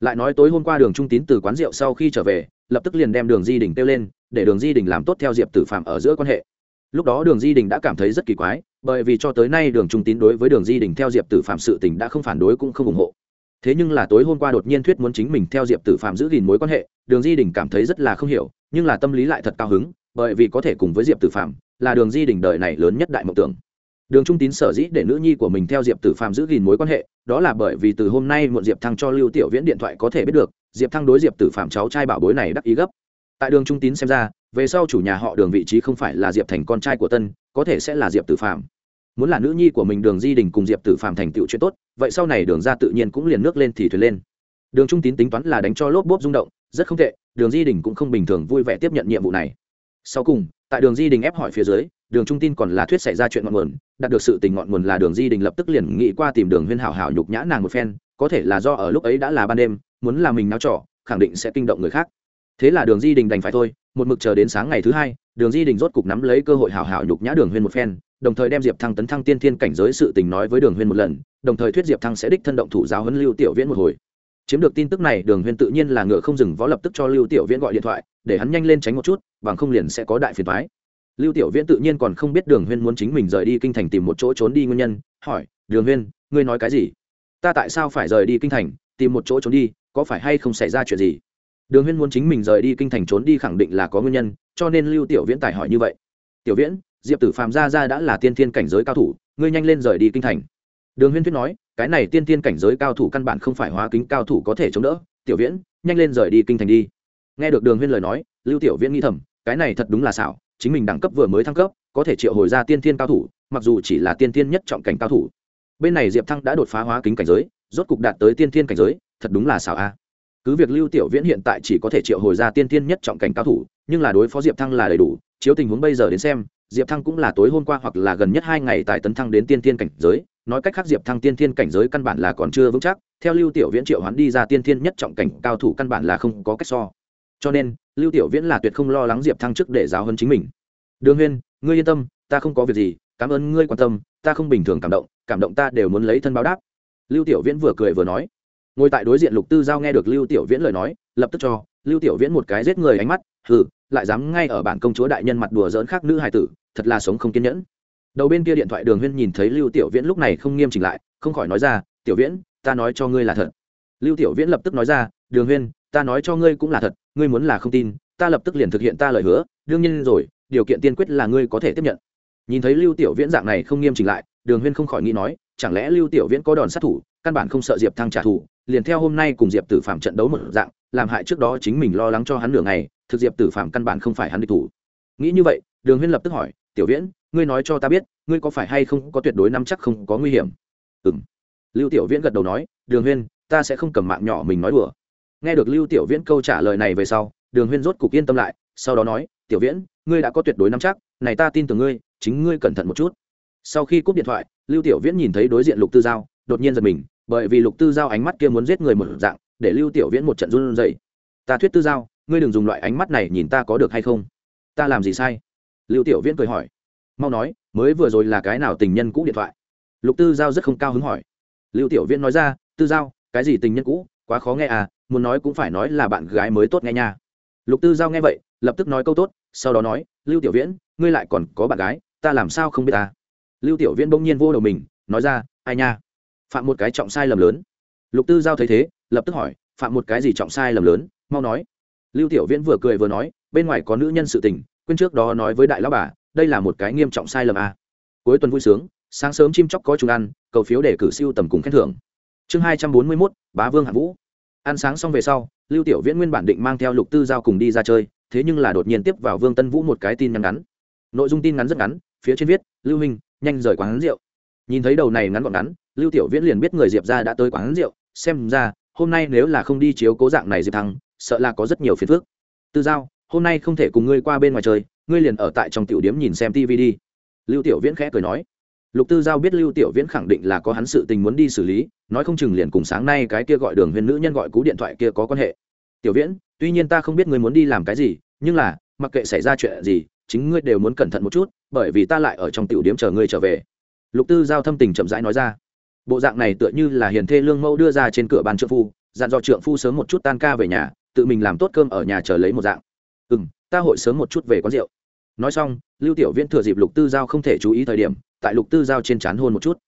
Lại nói tối hôm qua đường trung tín từ quán rượu sau khi trở về, lập tức liền đem đường di đình kêu lên, để đường di đình làm tốt theo diệp tử phạm ở giữa quan hệ. Lúc đó đường di đình đã cảm thấy rất kỳ quái, bởi vì cho tới nay đường trung tín đối với đường di đình theo diệp tử phạm sự tình đã không phản đối cũng không ủng hộ. Thế nhưng là tối hôm qua đột nhiên thuyết muốn chính mình theo diệp tử phạm giữ gìn mối quan hệ, đường di đình cảm thấy rất là không hiểu, nhưng là tâm lý lại thật cao hứng, bởi vì có thể cùng với diệp tử phạm là đường di đình đời này lớn nhất đại mộng tưởng. Đường trung tín sở dĩ để nữ nhi của mình theo diệp tử phạm giữ gìn mối quan hệ, đó là bởi vì từ hôm nay muộn diệp thăng cho lưu tiểu viễn điện thoại có thể biết được, diệp thăng đối diệp tử phạm cháu trai bảo bối này đắc ý gấp. Tại đường trung tín xem ra, về sau chủ nhà họ đường vị trí không phải là diệp thành con trai của tân, có thể sẽ là diệp tử phạm muốn là nữ nhi của mình đường di đình cùng diệp tử phạm thành tựu chuyện tốt, vậy sau này đường ra tự nhiên cũng liền nước lên thì thuyền lên. Đường trung tín tính toán là đánh cho lốp bốp rung động, rất không tệ, đường di đình cũng không bình thường vui vẻ tiếp nhận nhiệm vụ này sau cùng, tại đường di đình ép hỏi phía dưới, đường trung tin còn là thuyết xảy ra chuyện ngọn nguồn, đạt được sự tình ngọn nguồn là đường di đình lập tức liền nghĩ qua tìm đường huyên hảo hảo nhục nhã nàng một phen, có thể là do ở lúc ấy đã là ban đêm, muốn làm mình náo trỏ khẳng định sẽ kinh động người khác. Thế là đường di đình đành phải thôi, một mực chờ đến sáng ngày thứ hai, đường di đình rốt cục nắm lấy cơ hội hảo hảo nhục nhã đường huyên một phen, đồng thời đem diệp thăng tấn thăng tiên thiên cảnh giới sự tình nói với đường huyên một lần, đồng thời thuyết diệp thăng sẽ đích thân động thủ giáo huấn lưu tiểu viễn một hồi chiếm được tin tức này, đường huyên tự nhiên là ngựa không dừng, võ lập tức cho lưu tiểu viễn gọi điện thoại, để hắn nhanh lên tránh một chút, bằng không liền sẽ có đại phiền thoái lưu tiểu viễn tự nhiên còn không biết đường huyên muốn chính mình rời đi kinh thành tìm một chỗ trốn đi nguyên nhân, hỏi, đường huyên, ngươi nói cái gì? Ta tại sao phải rời đi kinh thành, tìm một chỗ trốn đi, có phải hay không xảy ra chuyện gì? Đường huyên muốn chính mình rời đi kinh thành trốn đi khẳng định là có nguyên nhân, cho nên lưu tiểu viễn tài hỏi như vậy. Tiểu viễn, diệp tử phàm gia ra đã là tiên thiên cảnh giới cao thủ, ngươi nhanh lên rời đi kinh thành đường huyên thuyết nói, cái này tiên thiên cảnh giới cao thủ căn bản không phải hóa kính cao thủ có thể chống đỡ. Tiểu viễn, nhanh lên rời đi kinh thành đi. Nghe được đường huyên lời nói, lưu tiểu viễn nghĩ thầm, cái này thật đúng là xảo, chính mình đẳng cấp vừa mới thăng cấp, có thể triệu hồi ra tiên thiên cao thủ, mặc dù chỉ là tiên thiên nhất trọng cảnh cao thủ. Bên này diệp thăng đã đột phá hóa kính cảnh giới, rốt cục đạt tới tiên thiên cảnh giới, thật đúng là xảo a. Cứ việc lưu tiểu viễn hiện tại chỉ có thể triệu hồi ra tiên thiên nhất trọng cảnh cao thủ, nhưng là đối phó diệp thăng là đầy đủ, chiếu tình huống bây giờ đến xem, diệp thăng cũng là tối hôm qua hoặc là gần nhất hai ngày tại tấn thăng đến tiên thiên cảnh giới nói cách khác diệp thăng tiên thiên cảnh giới căn bản là còn chưa vững chắc, theo lưu tiểu viễn triệu hoán đi ra tiên thiên nhất trọng cảnh, cao thủ căn bản là không có cách so. Cho nên, lưu tiểu viễn là tuyệt không lo lắng diệp thăng trước để giáo hơn chính mình. Đường huyên, ngươi yên tâm, ta không có việc gì, cảm ơn ngươi quan tâm, ta không bình thường cảm động cảm động ta đều muốn lấy thân báo đáp. Lưu tiểu viễn vừa cười vừa nói. Ngồi tại đối diện lục tư giao nghe được lưu tiểu viễn lời nói, lập tức cho lưu tiểu viễn một cái giết người ánh mắt. Hừ, lại dám ngay ở bản công chúa đại nhân mặt đùa dỡn khác nữ hài tử, thật là sống không kiên nhẫn đầu bên kia điện thoại đường huyên nhìn thấy lưu tiểu viễn lúc này không nghiêm chỉnh lại, không khỏi nói ra, tiểu viễn, ta nói cho ngươi là thật. Lưu tiểu viễn lập tức nói ra, đường huyên, ta nói cho ngươi cũng là thật, ngươi muốn là không tin, ta lập tức liền thực hiện ta lời hứa, đương nhiên rồi, điều kiện tiên quyết là ngươi có thể tiếp nhận. Nhìn thấy lưu tiểu viễn dạng này không nghiêm chỉnh lại, đường huyên không khỏi nghĩ nói, chẳng lẽ lưu tiểu viễn có đòn sát thủ, căn bản không sợ diệp thăng trả thù, liền theo hôm nay cùng diệp tử phạm trận đấu một dạng, làm hại trước đó chính mình lo lắng cho hắn nửa ngày, thực diệp tử phạm căn bản không phải hắn địch thủ. Nghĩ như vậy, đường huyên lập tức hỏi, tiểu viễn ngươi nói cho ta biết, ngươi có phải hay không có tuyệt đối nắm chắc không có nguy hiểm? Ừ m lưu tiểu viễn gật đầu nói, đường huyên, ta sẽ không cầm mạng nhỏ mình nói đùa. Nghe được lưu tiểu viễn câu trả lời này về sau, đường huyên rốt cục yên tâm lại, sau đó nói, tiểu viễn, ngươi đã có tuyệt đối nắm chắc, này ta tin tưởng ngươi, chính ngươi cẩn thận một chút. Sau khi cúp điện thoại, lưu tiểu viễn nhìn thấy đối diện lục tư giao, đột nhiên giật mình, bởi vì lục tư giao ánh mắt kia muốn giết người một dạng, để lưu tiểu viễn một trận run dậy ta thuyết tư giao, ngươi đừng dùng loại ánh mắt này nhìn ta có được hay không? Ta làm gì sai? Lưu tiểu viễn cười hỏi mau nói, mới vừa rồi là cái nào tình nhân cũ điện thoại? Lục tư giao rất không cao hứng hỏi. Lưu tiểu viễn nói ra, tư giao, cái gì tình nhân cũ? Quá khó nghe à muốn nói cũng phải nói là bạn gái mới tốt nghe nha. Lục tư giao nghe vậy, lập tức nói câu tốt, sau đó nói, lưu tiểu viễn, ngươi lại còn có bạn gái, ta làm sao không biết ta? Lưu tiểu viễn bỗng nhiên vô đầu mình, nói ra, ai nha, phạm một cái trọng sai lầm lớn. Lục tư giao thấy thế, lập tức hỏi, phạm một cái gì trọng sai lầm lớn? Mau nói. Lưu tiểu viễn vừa cười vừa nói, bên ngoài có nữ nhân sự tình, quên trước đó nói với đại lão bà đây là một cái nghiêm trọng sai lầm à. cuối tuần vui sướng, sáng sớm chim chóc có chúng ăn, cầu phiếu để cử siêu tầm cùng khen thưởng. Chương hai trăm bốn mươi mốt, bá vương hạ vũ. Ăn sáng xong về sau, lưu tiểu viễn nguyên bản định mang theo lục tư giao cùng đi ra chơi, thế nhưng là đột nhiên tiếp vào vương tân vũ một cái tin nhắn ngắn. Nội dung tin ngắn rất ngắn, phía trên viết, lưu minh, nhanh rời quán rượu. Nhìn thấy đầu này ngắn gọn ngắn, lưu tiểu viễn liền biết người diệp ra đã tới quán rượu, xem ra, hôm nay nếu là không đi chiếu cố dạng này diệp thăng, sợ là có rất nhiều phiền phức. Tư giao, hôm nay không thể cùng ngươi qua bên ngoài chơi ngươi liền ở tại trong tiểu điếm nhìn xem tv đi. Lưu tiểu viễn khẽ cười nói. Lục tư giao biết lưu tiểu viễn khẳng định là có hắn sự tình muốn đi xử lý, nói không chừng liền cùng sáng nay cái kia gọi đường huyền nữ nhân gọi cú điện thoại kia có quan hệ. Tiểu viễn, tuy nhiên ta không biết ngươi muốn đi làm cái gì, nhưng là, mặc kệ xảy ra chuyện gì, chính ngươi đều muốn cẩn thận một chút, bởi vì ta lại ở trong tiểu điếm chờ ngươi trở về. Lục tư giao thâm tình chậm rãi nói ra. Bộ dạng này tựa như là hiền thê lương mẫu đưa ra trên cửa bàn trượng phu, dặn dò trượng phu sớm một chút tan ca về nhà, tự mình làm tốt cơm ở nhà chờ lấy một dạng. Ừ m ta hội sớm một chút về quán rượu nói xong, lưu tiểu viễn thừa dịp lục tư giao không thể chú ý thời điểm, tại lục tư giao trên chán hôn một chút.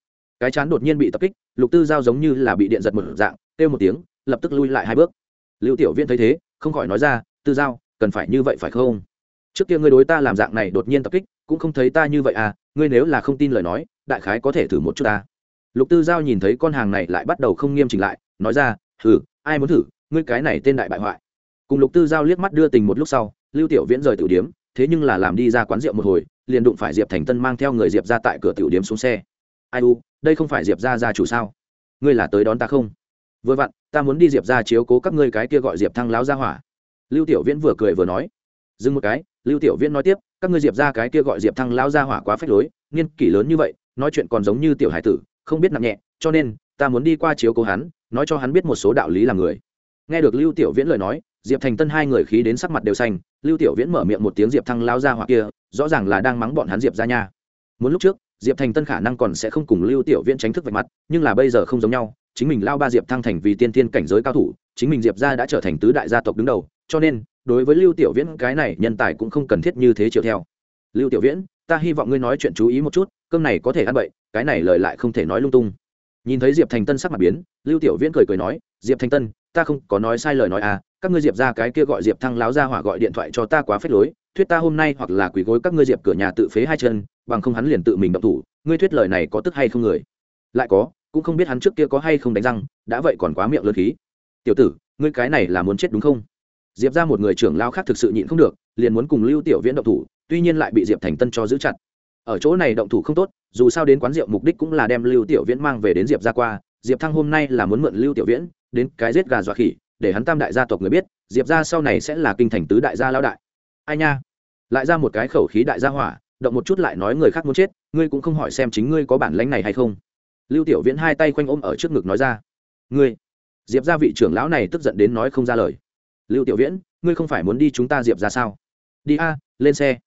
Cái chán đột nhiên bị tập kích, lục tư giao giống như là bị điện giật một dạng, kêu một tiếng, lập tức lui lại hai bước. Lưu tiểu viễn thấy thế, không khỏi nói ra, tư giao, cần phải như vậy phải không? Trước kia ngươi đối ta làm dạng này đột nhiên tập kích, cũng không thấy ta như vậy à ngươi nếu là không tin lời nói, đại khái có thể thử một chút ta. Lục tư giao nhìn thấy con hàng này lại bắt đầu không nghiêm chỉnh lại, nói ra thử ai muốn thử, ngươi cái này tên đại bại hoại. Cùng lục tư giao liếc mắt đưa tình một lúc sau, lưu tiểu viễn rời tiểu điếm thế nhưng là làm đi ra quán rượu một hồi, liền đụng phải diệp thành tân mang theo người diệp ra tại cửa tiểu điếm xuống xe. Ai u, đây không phải diệp ra ra chủ sao? Ngươi là tới đón ta không? Vừa vặn, ta muốn đi diệp ra chiếu cố các ngươi cái kia gọi diệp thăng láo ra hỏa. Lưu tiểu viễn vừa cười vừa nói. Dừng một cái, lưu tiểu viễn nói tiếp, các ngươi diệp ra cái kia gọi diệp thăng lao ra hỏa quá phách lối, niên kỷ lớn như vậy, nói chuyện còn giống như tiểu hải tử, không biết nặng nhẹ, cho nên, ta muốn đi qua chiếu cố hắn, nói cho hắn biết một số đạo lý làm người. Nghe được lưu tiểu viễn lời nói diệp thành tân hai người khí đến sắc mặt đều xanh, lưu tiểu viễn mở miệng một tiếng diệp thăng lao ra hoặc kia, rõ ràng là đang mắng bọn hắn diệp ra nha. Muốn lúc trước, diệp thành tân khả năng còn sẽ không cùng lưu tiểu viễn tránh thức vạch mặt, nhưng là bây giờ không giống nhau, chính mình lao ba diệp thăng thành vì tiên tiên cảnh giới cao thủ, chính mình diệp ra đã trở thành tứ đại gia tộc đứng đầu, cho nên, đối với lưu tiểu viễn cái này nhân tài cũng không cần thiết như thế chiều theo. Lưu tiểu viễn, ta hy vọng ngươi nói chuyện chú ý một chút, cơm này có thể ăn bậy, cái này lời lại không thể nói lung tung. Nhìn thấy diệp thành tân sắc mặt biến, lưu tiểu viễn cười cười nói, diệp thành tân ta không có nói sai lời nói à các ngươi diệp ra cái kia gọi diệp thăng láo ra hỏa gọi điện thoại cho ta quá phết lối, thuyết ta hôm nay hoặc là quỳ gối các ngươi diệp cửa nhà tự phế hai chân, bằng không hắn liền tự mình động thủ, ngươi thuyết lời này có tức hay không người? Lại có, cũng không biết hắn trước kia có hay không đánh răng, đã vậy còn quá miệng lớn khí. Tiểu tử, ngươi cái này là muốn chết đúng không? Diệp ra một người trưởng lao khác thực sự nhịn không được, liền muốn cùng lưu tiểu viễn động thủ, tuy nhiên lại bị diệp thành tân cho giữ chặt. Ở chỗ này động thủ không tốt, dù sao đến quán rượu mục đích cũng là đem lưu tiểu viễn mang về đến diệp ra qua, diệp thăng hôm nay là muốn mượn lưu tiểu viễn đến cái giết gà dọa khỉ, để hắn tam đại gia tộc người biết, diệp ra sau này sẽ là kinh thành tứ đại gia lao đại. Ai nha? Lại ra một cái khẩu khí đại gia hỏa, động một chút lại nói người khác muốn chết, ngươi cũng không hỏi xem chính ngươi có bản lãnh này hay không. Lưu tiểu viễn hai tay quanh ôm ở trước ngực nói ra. Ngươi? Diệp ra vị trưởng lão này tức giận đến nói không ra lời. Lưu tiểu viễn, ngươi không phải muốn đi chúng ta diệp ra sao? Đi a, lên xe.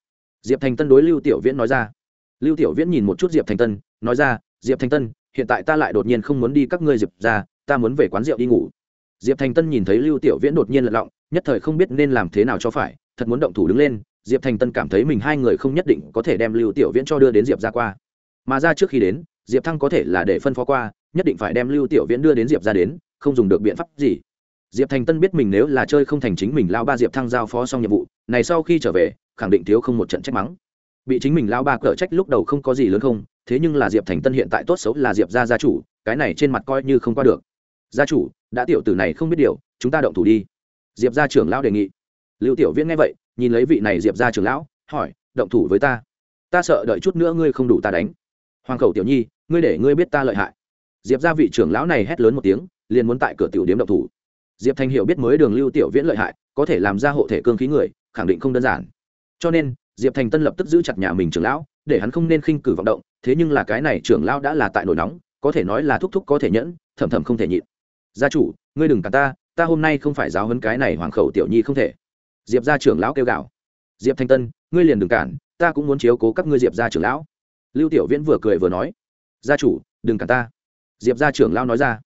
Diệp thành tân đối lưu tiểu viễn nói ra. Lưu tiểu viễn nhìn một chút diệp thành tân, nói ra, diệp thành tân, hiện tại ta lại đột nhiên không muốn đi các ngươi diệp ra ta muốn về quán rượu đi ngủ. Diệp thành tân nhìn thấy lưu tiểu viễn đột nhiên lật lọng, nhất thời không biết nên làm thế nào cho phải, thật muốn động thủ đứng lên, diệp thành tân cảm thấy mình hai người không nhất định có thể đem lưu tiểu viễn cho đưa đến diệp ra qua. Mà ra trước khi đến, diệp thăng có thể là để phân phó qua, nhất định phải đem lưu tiểu viễn đưa đến diệp ra đến, không dùng được biện pháp gì. Diệp thành tân biết mình nếu là chơi không thành chính mình lao ba diệp thăng giao phó xong nhiệm vụ, này sau khi trở về, khẳng định thiếu không một trận trách mắng. Bị chính mình lao ba cở trách lúc đầu không có gì lớn không, thế nhưng là diệp thành tân hiện tại tốt xấu là diệp gia gia chủ, cái này trên mặt coi như không qua được gia chủ, đã tiểu tử này không biết điều, chúng ta động thủ đi. Diệp gia trưởng lão đề nghị. Lưu tiểu viễn nghe vậy, nhìn lấy vị này diệp gia trưởng lão, hỏi, động thủ với ta? Ta sợ đợi chút nữa ngươi không đủ ta đánh. Hoàng khẩu tiểu nhi, ngươi để ngươi biết ta lợi hại. Diệp gia vị trưởng lão này hét lớn một tiếng, liền muốn tại cửa tiểu điếm động thủ. Diệp thành hiểu biết mới đường lưu tiểu viễn lợi hại, có thể làm ra hộ thể cương khí người, khẳng định không đơn giản. Cho nên, diệp thành tân lập tức giữ chặt nhà mình trưởng lão, để hắn không nên khinh cử vọng động, thế nhưng là cái này trưởng lão đã là tại nổi nóng, có thể nói là thúc thúc có thể nhẫn, thầm thầm không thể nhịn gia chủ, ngươi đừng cả ta ta hôm nay không phải giáo hấn cái này hoàng khẩu tiểu nhi không thể. Diệp gia trưởng lão kêu gào. Diệp thanh tân, ngươi liền đừng cản, ta cũng muốn chiếu cố các ngươi diệp gia trưởng lão. Lưu tiểu viễn vừa cười vừa nói. Gia chủ, đừng cản ta. Diệp gia trưởng lão nói ra.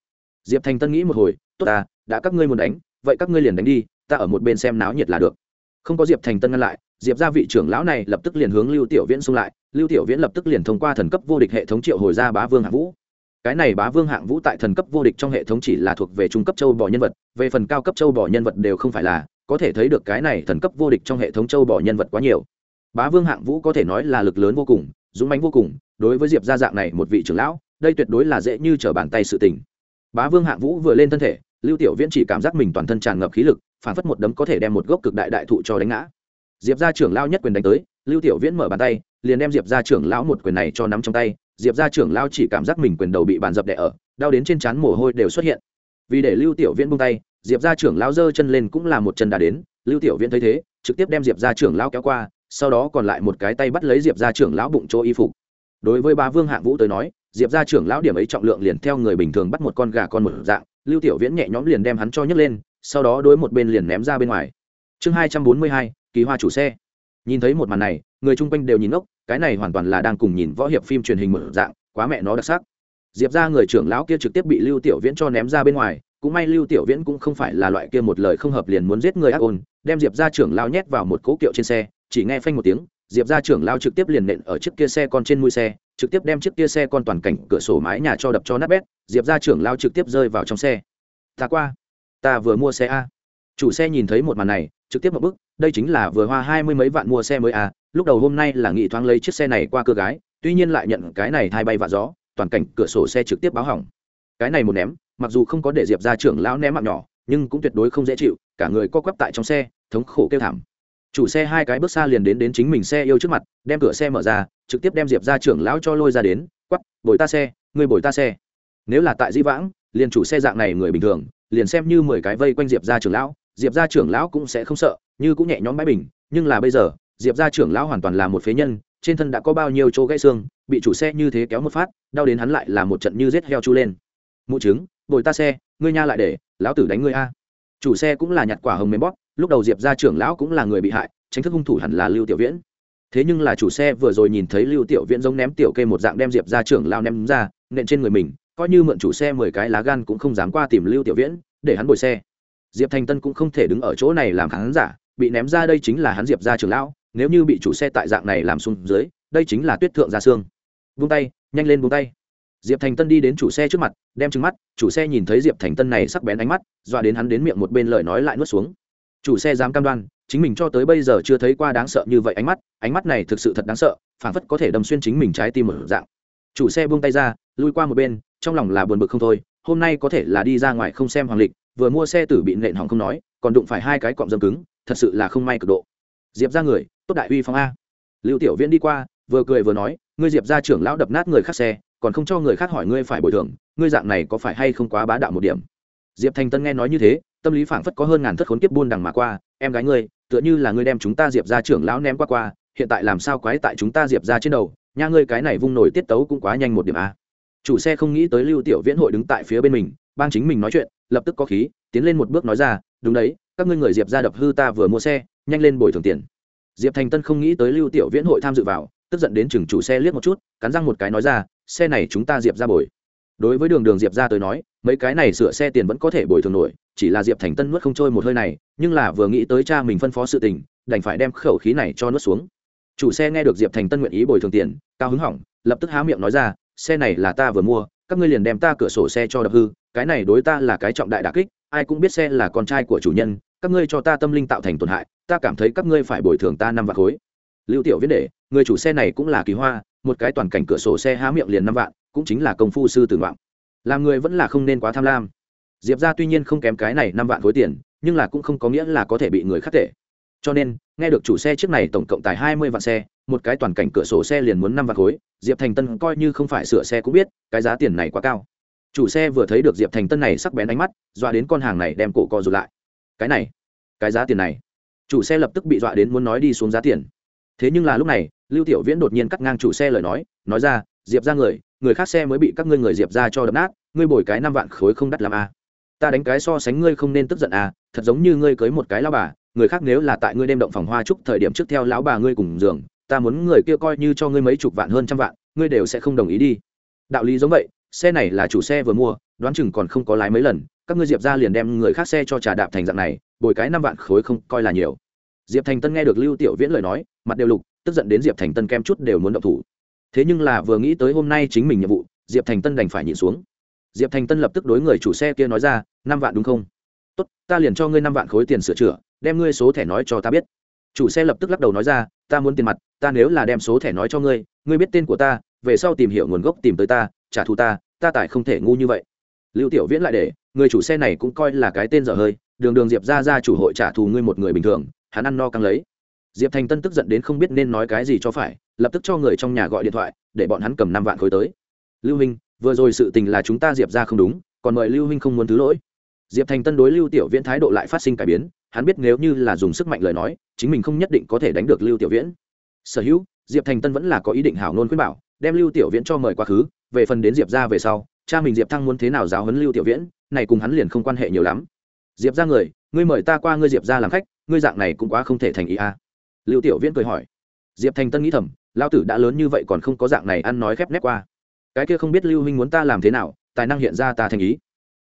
Diệp thanh tân nghĩ một hồi, tốt ta đã các ngươi muốn đánh, vậy các ngươi liền đánh đi, ta ở một bên xem náo nhiệt là được. Không có diệp thành tân ngăn lại, diệp gia vị trưởng lão này lập tức liền hướng lưu tiểu viễn xung lại. Lưu tiểu viễn lập tức liền thông qua thần cấp vô địch hệ thống triệu hồi ra bá vương hạng vũ cái này bá vương hạng vũ tại thần cấp vô địch trong hệ thống chỉ là thuộc về trung cấp châu bò nhân vật, về phần cao cấp châu bò nhân vật đều không phải là, có thể thấy được cái này thần cấp vô địch trong hệ thống châu bò nhân vật quá nhiều. Bá vương hạng vũ có thể nói là lực lớn vô cùng, dũng mãnh vô cùng, đối với diệp gia dạng này một vị trưởng lão, đây tuyệt đối là dễ như trở bàn tay sự tình. Bá vương hạng vũ vừa lên thân thể, lưu tiểu viễn chỉ cảm giác mình toàn thân tràn ngập khí lực phản phất một đấm có thể đem một gốc cực đại đại thụ cho đánh ngã. Diệp gia trưởng lao nhất quyền đánh tới, lưu tiểu viễn mở bàn tay, liền đem diệp gia trưởng lão một quyền này cho nắm trong tay diệp gia trưởng lao chỉ cảm giác mình quyền đầu bị bàn dập đẻ ở, đau đến trên trán mồ hôi đều xuất hiện. Vì để lưu tiểu viễn buông tay, diệp gia trưởng lao giơ chân lên cũng là một chân đà đến, lưu tiểu viễn thấy thế, trực tiếp đem diệp gia trưởng lao kéo qua, sau đó còn lại một cái tay bắt lấy diệp gia trưởng lão bụng chỗ y phục. Đối với ba vương hạng vũ tới nói, diệp gia trưởng lão điểm ấy trọng lượng liền theo người bình thường bắt một con gà con một dạng, lưu tiểu viễn nhẹ nhõm liền đem hắn cho nhấc lên, sau đó đối một bên liền ném ra bên ngoài. Chương hai trăm bốn mươi hai, kỳ hoa chủ xe nhìn thấy một màn này, người chung quanh đều nhìn ốc cái này hoàn toàn là đang cùng nhìn võ hiệp phim truyền hình mở dạng, quá mẹ nó đặc sắc. Diệp ra người trưởng lão kia trực tiếp bị lưu tiểu viễn cho ném ra bên ngoài, cũng may lưu tiểu viễn cũng không phải là loại kia một lời không hợp liền muốn giết người ác ôn, đem diệp ra trưởng lão nhét vào một cố kiệu trên xe, chỉ nghe phanh một tiếng, diệp ra trưởng lão trực tiếp liền nện ở chiếc kia xe con trên mui xe, trực tiếp đem chiếc kia xe con toàn cảnh cửa sổ mái nhà cho đập cho nát bét, diệp ra trưởng lão trực tiếp rơi vào trong xe. Ta qua, ta vừa mua xe a chủ xe nhìn thấy một màn này, trực tiếp một bức, đây chính là vừa hoa hai mươi mấy vạn mua xe mới à? lúc đầu hôm nay là nghị thoáng lấy chiếc xe này qua cơ gái, tuy nhiên lại nhận cái này thay bay vạ gió, toàn cảnh cửa sổ xe trực tiếp báo hỏng cái này một ném, mặc dù không có để diệp ra trưởng lão ném mạng nhỏ, nhưng cũng tuyệt đối không dễ chịu, cả người co quắp tại trong xe, thống khổ kêu thảm chủ xe hai cái bước xa liền đến đến chính mình xe yêu trước mặt, đem cửa xe mở ra, trực tiếp đem diệp ra trưởng lão cho lôi ra đến, quắp, bồi ta xe người bồi ta xe nếu là tại di vãng, liền chủ xe dạng này người bình thường, liền xem như mười cái vây quanh diệp ra trưởng lão diệp gia trưởng lão cũng sẽ không sợ, như cũng nhẹ nhõm bãi bình, nhưng là bây giờ, diệp gia trưởng lão hoàn toàn là một phế nhân, trên thân đã có bao nhiêu chỗ gãy xương, bị chủ xe như thế kéo một phát, đau đến hắn lại là một trận như rết heo chu lên. Mụ chứng bồi ta xe, ngươi nha lại để, lão tử đánh ngươi a. Chủ xe cũng là nhặt quả hồng mềm bóp, lúc đầu diệp gia trưởng lão cũng là người bị hại, tránh thức hung thủ hẳn là lưu tiểu viễn. Thế nhưng là chủ xe vừa rồi nhìn thấy lưu tiểu viễn giống ném tiểu kê một dạng đem diệp ra trưởng lão ném ra, nện trên người mình, coi như mượn chủ xe mười cái lá gan cũng không dám qua tìm lưu tiểu viễn, để hắn bồi xe diệp thành tân cũng không thể đứng ở chỗ này làm khán giả, bị ném ra đây chính là hắn diệp ra trưởng lão, nếu như bị chủ xe tại dạng này làm xuống dưới, đây chính là tuyết thượng ra xương. Vung tay, nhanh lên vung tay. Diệp thành tân đi đến chủ xe trước mặt, đem trứng mắt, chủ xe nhìn thấy diệp thành tân này sắc bén ánh mắt, dọa đến hắn đến miệng một bên lời nói lại nuốt xuống. Chủ xe dám cam đoan, chính mình cho tới bây giờ chưa thấy qua đáng sợ như vậy ánh mắt ánh mắt này thực sự thật đáng sợ phản phất có thể đâm xuyên chính mình trái tim một dạng. Chủ xe buông tay ra, lui qua một bên, trong lòng là buồn bực không thôi, hôm nay có thể là đi ra ngoài không xem hoàng lịch vừa mua xe tử bị nện hỏng không nói, còn đụng phải hai cái cọng dâm cứng, thật sự là không may cực độ. Diệp ra người, tốt đại uy phong a. Lưu tiểu viễn đi qua, vừa cười vừa nói, ngươi diệp ra trưởng lão đập nát người khác xe, còn không cho người khác hỏi ngươi phải bồi thường, ngươi dạng này có phải hay không quá bá đạo một điểm? Diệp thành tân nghe nói như thế, tâm lý phảng phất có hơn ngàn thất khốn kiếp buôn đằng mà qua, em gái ngươi, tựa như là ngươi đem chúng ta diệp ra trưởng lão ném qua qua, hiện tại làm sao quái tại chúng ta diệp ra trên đầu, nha ngươi cái này vung nổi tiết tấu cũng quá nhanh một điểm a. Chủ xe không nghĩ tới lưu tiểu viễn hội đứng tại phía bên mình ban chính mình nói chuyện lập tức có khí, tiến lên một bước nói ra, đúng đấy, các ngươi người diệp ra đập hư ta vừa mua xe, nhanh lên bồi thường tiền. Diệp thành tân không nghĩ tới lưu tiểu viễn hội tham dự vào, tức giận đến chừng chủ xe liếc một chút, cắn răng một cái nói ra, xe này chúng ta diệp ra bồi. Đối với đường đường diệp ra tới nói, mấy cái này sửa xe tiền vẫn có thể bồi thường nổi, chỉ là diệp thành tân nuốt không trôi một hơi này, nhưng là vừa nghĩ tới cha mình phân phó sự tình, đành phải đem khẩu khí này cho nuốt xuống. Chủ xe nghe được diệp thành tân nguyện ý bồi thường tiền, cao hứng hỏng, lập tức há miệng nói ra, xe này là ta vừa mua, các ngươi liền đem ta cửa sổ xe cho đập hư cái này đối ta là cái trọng đại đà kích, ai cũng biết xe là con trai của chủ nhân, các ngươi cho ta tâm linh tạo thành tổn hại, ta cảm thấy các ngươi phải bồi thường ta năm vạn khối. Lưu tiểu viết để, người chủ xe này cũng là kỳ hoa, một cái toàn cảnh cửa sổ xe há miệng liền năm vạn, cũng chính là công phu sư tử ngoạn. Làm người vẫn là không nên quá tham lam. Diệp ra tuy nhiên không kém cái này năm vạn khối tiền, nhưng là cũng không có nghĩa là có thể bị người khắc tệ. Cho nên, nghe được chủ xe chiếc này tổng cộng tài hai mươi vạn xe, một cái toàn cảnh cửa sổ xe liền muốn năm vạn khối, diệp thành tân coi như không phải sửa xe cũng biết, cái giá tiền này quá cao chủ xe vừa thấy được diệp thành tân này sắc bén ánh mắt, dọa đến con hàng này đem cổ co rụt lại. Cái này, cái giá tiền này. Chủ xe lập tức bị dọa đến muốn nói đi xuống giá tiền. Thế nhưng là lúc này, lưu tiểu viễn đột nhiên cắt ngang chủ xe lời nói nói ra, diệp ra người người khác xe mới bị các ngươi người diệp ra cho đập nát, ngươi bồi cái năm vạn khối không đắt làm a à. ta đánh cái so sánh ngươi không nên tức giận à thật giống như ngươi cưới một cái lao bà, người khác nếu là tại ngươi đêm động phòng hoa chúc thời điểm trước theo lão bà ngươi cùng giường, ta muốn người kia coi như cho ngươi mấy chục vạn hơn trăm vạn, ngươi đều sẽ không đồng ý đi. Đạo lý giống vậy xe này là chủ xe vừa mua, đoán chừng còn không có lái mấy lần, các ngươi diệp ra liền đem người khác xe cho trà đạp thành dạng này, bồi cái năm vạn khối không coi là nhiều. Diệp thành tân nghe được lưu tiểu viễn lời nói, mặt đều lục, tức giận đến diệp thành tân kem chút đều muốn động thủ. Thế nhưng là vừa nghĩ tới hôm nay chính mình nhiệm vụ, diệp thành tân đành phải nhịn xuống. Diệp thành tân lập tức đối người chủ xe kia nói ra, năm vạn đúng không? Tốt, ta liền cho ngươi năm vạn khối tiền sửa chữa, đem ngươi số thẻ nói cho ta biết. Chủ xe lập tức lắc đầu nói ra, ta muốn tiền mặt, ta nếu là đem số thẻ nói cho ngươi ngươi biết tên của ta, về sau tìm hiểu nguồn gốc tìm tới ta, trả thù ta ta tại không thể ngu như vậy. Lưu tiểu viễn lại để, người chủ xe này cũng coi là cái tên dở hơi, đường đường diệp ra ra chủ hội trả thù ngươi một người bình thường, hắn ăn no căng lấy. Diệp thành tân tức giận đến không biết nên nói cái gì cho phải, lập tức cho người trong nhà gọi điện thoại, để bọn hắn cầm năm vạn khối tới. Lưu huynh vừa rồi sự tình là chúng ta diệp ra không đúng, còn mời lưu huynh không muốn thứ lỗi. Diệp thành tân đối lưu tiểu viễn thái độ lại phát sinh cải biến, hắn biết nếu như là dùng sức mạnh lời nói, chính mình không nhất định có thể đánh được lưu tiểu viễn. Sở hữu, diệp thành tân vẫn là có ý định hảo nôn khuyên bảo, đem lưu tiểu viễn cho mời quá khứ về phần đến diệp ra về sau, cha mình diệp thăng muốn thế nào giáo huấn lưu tiểu viễn, này cùng hắn liền không quan hệ nhiều lắm. Diệp ra người, ngươi mời ta qua ngươi diệp ra làm khách, ngươi dạng này cũng quá không thể thành ý a à. lưu tiểu viễn cười hỏi. Diệp thành tân nghĩ thầm lao tử đã lớn như vậy còn không có dạng này ăn nói khép nép qua. Cái kia không biết lưu huynh muốn ta làm thế nào, tài năng hiện ra ta thành ý.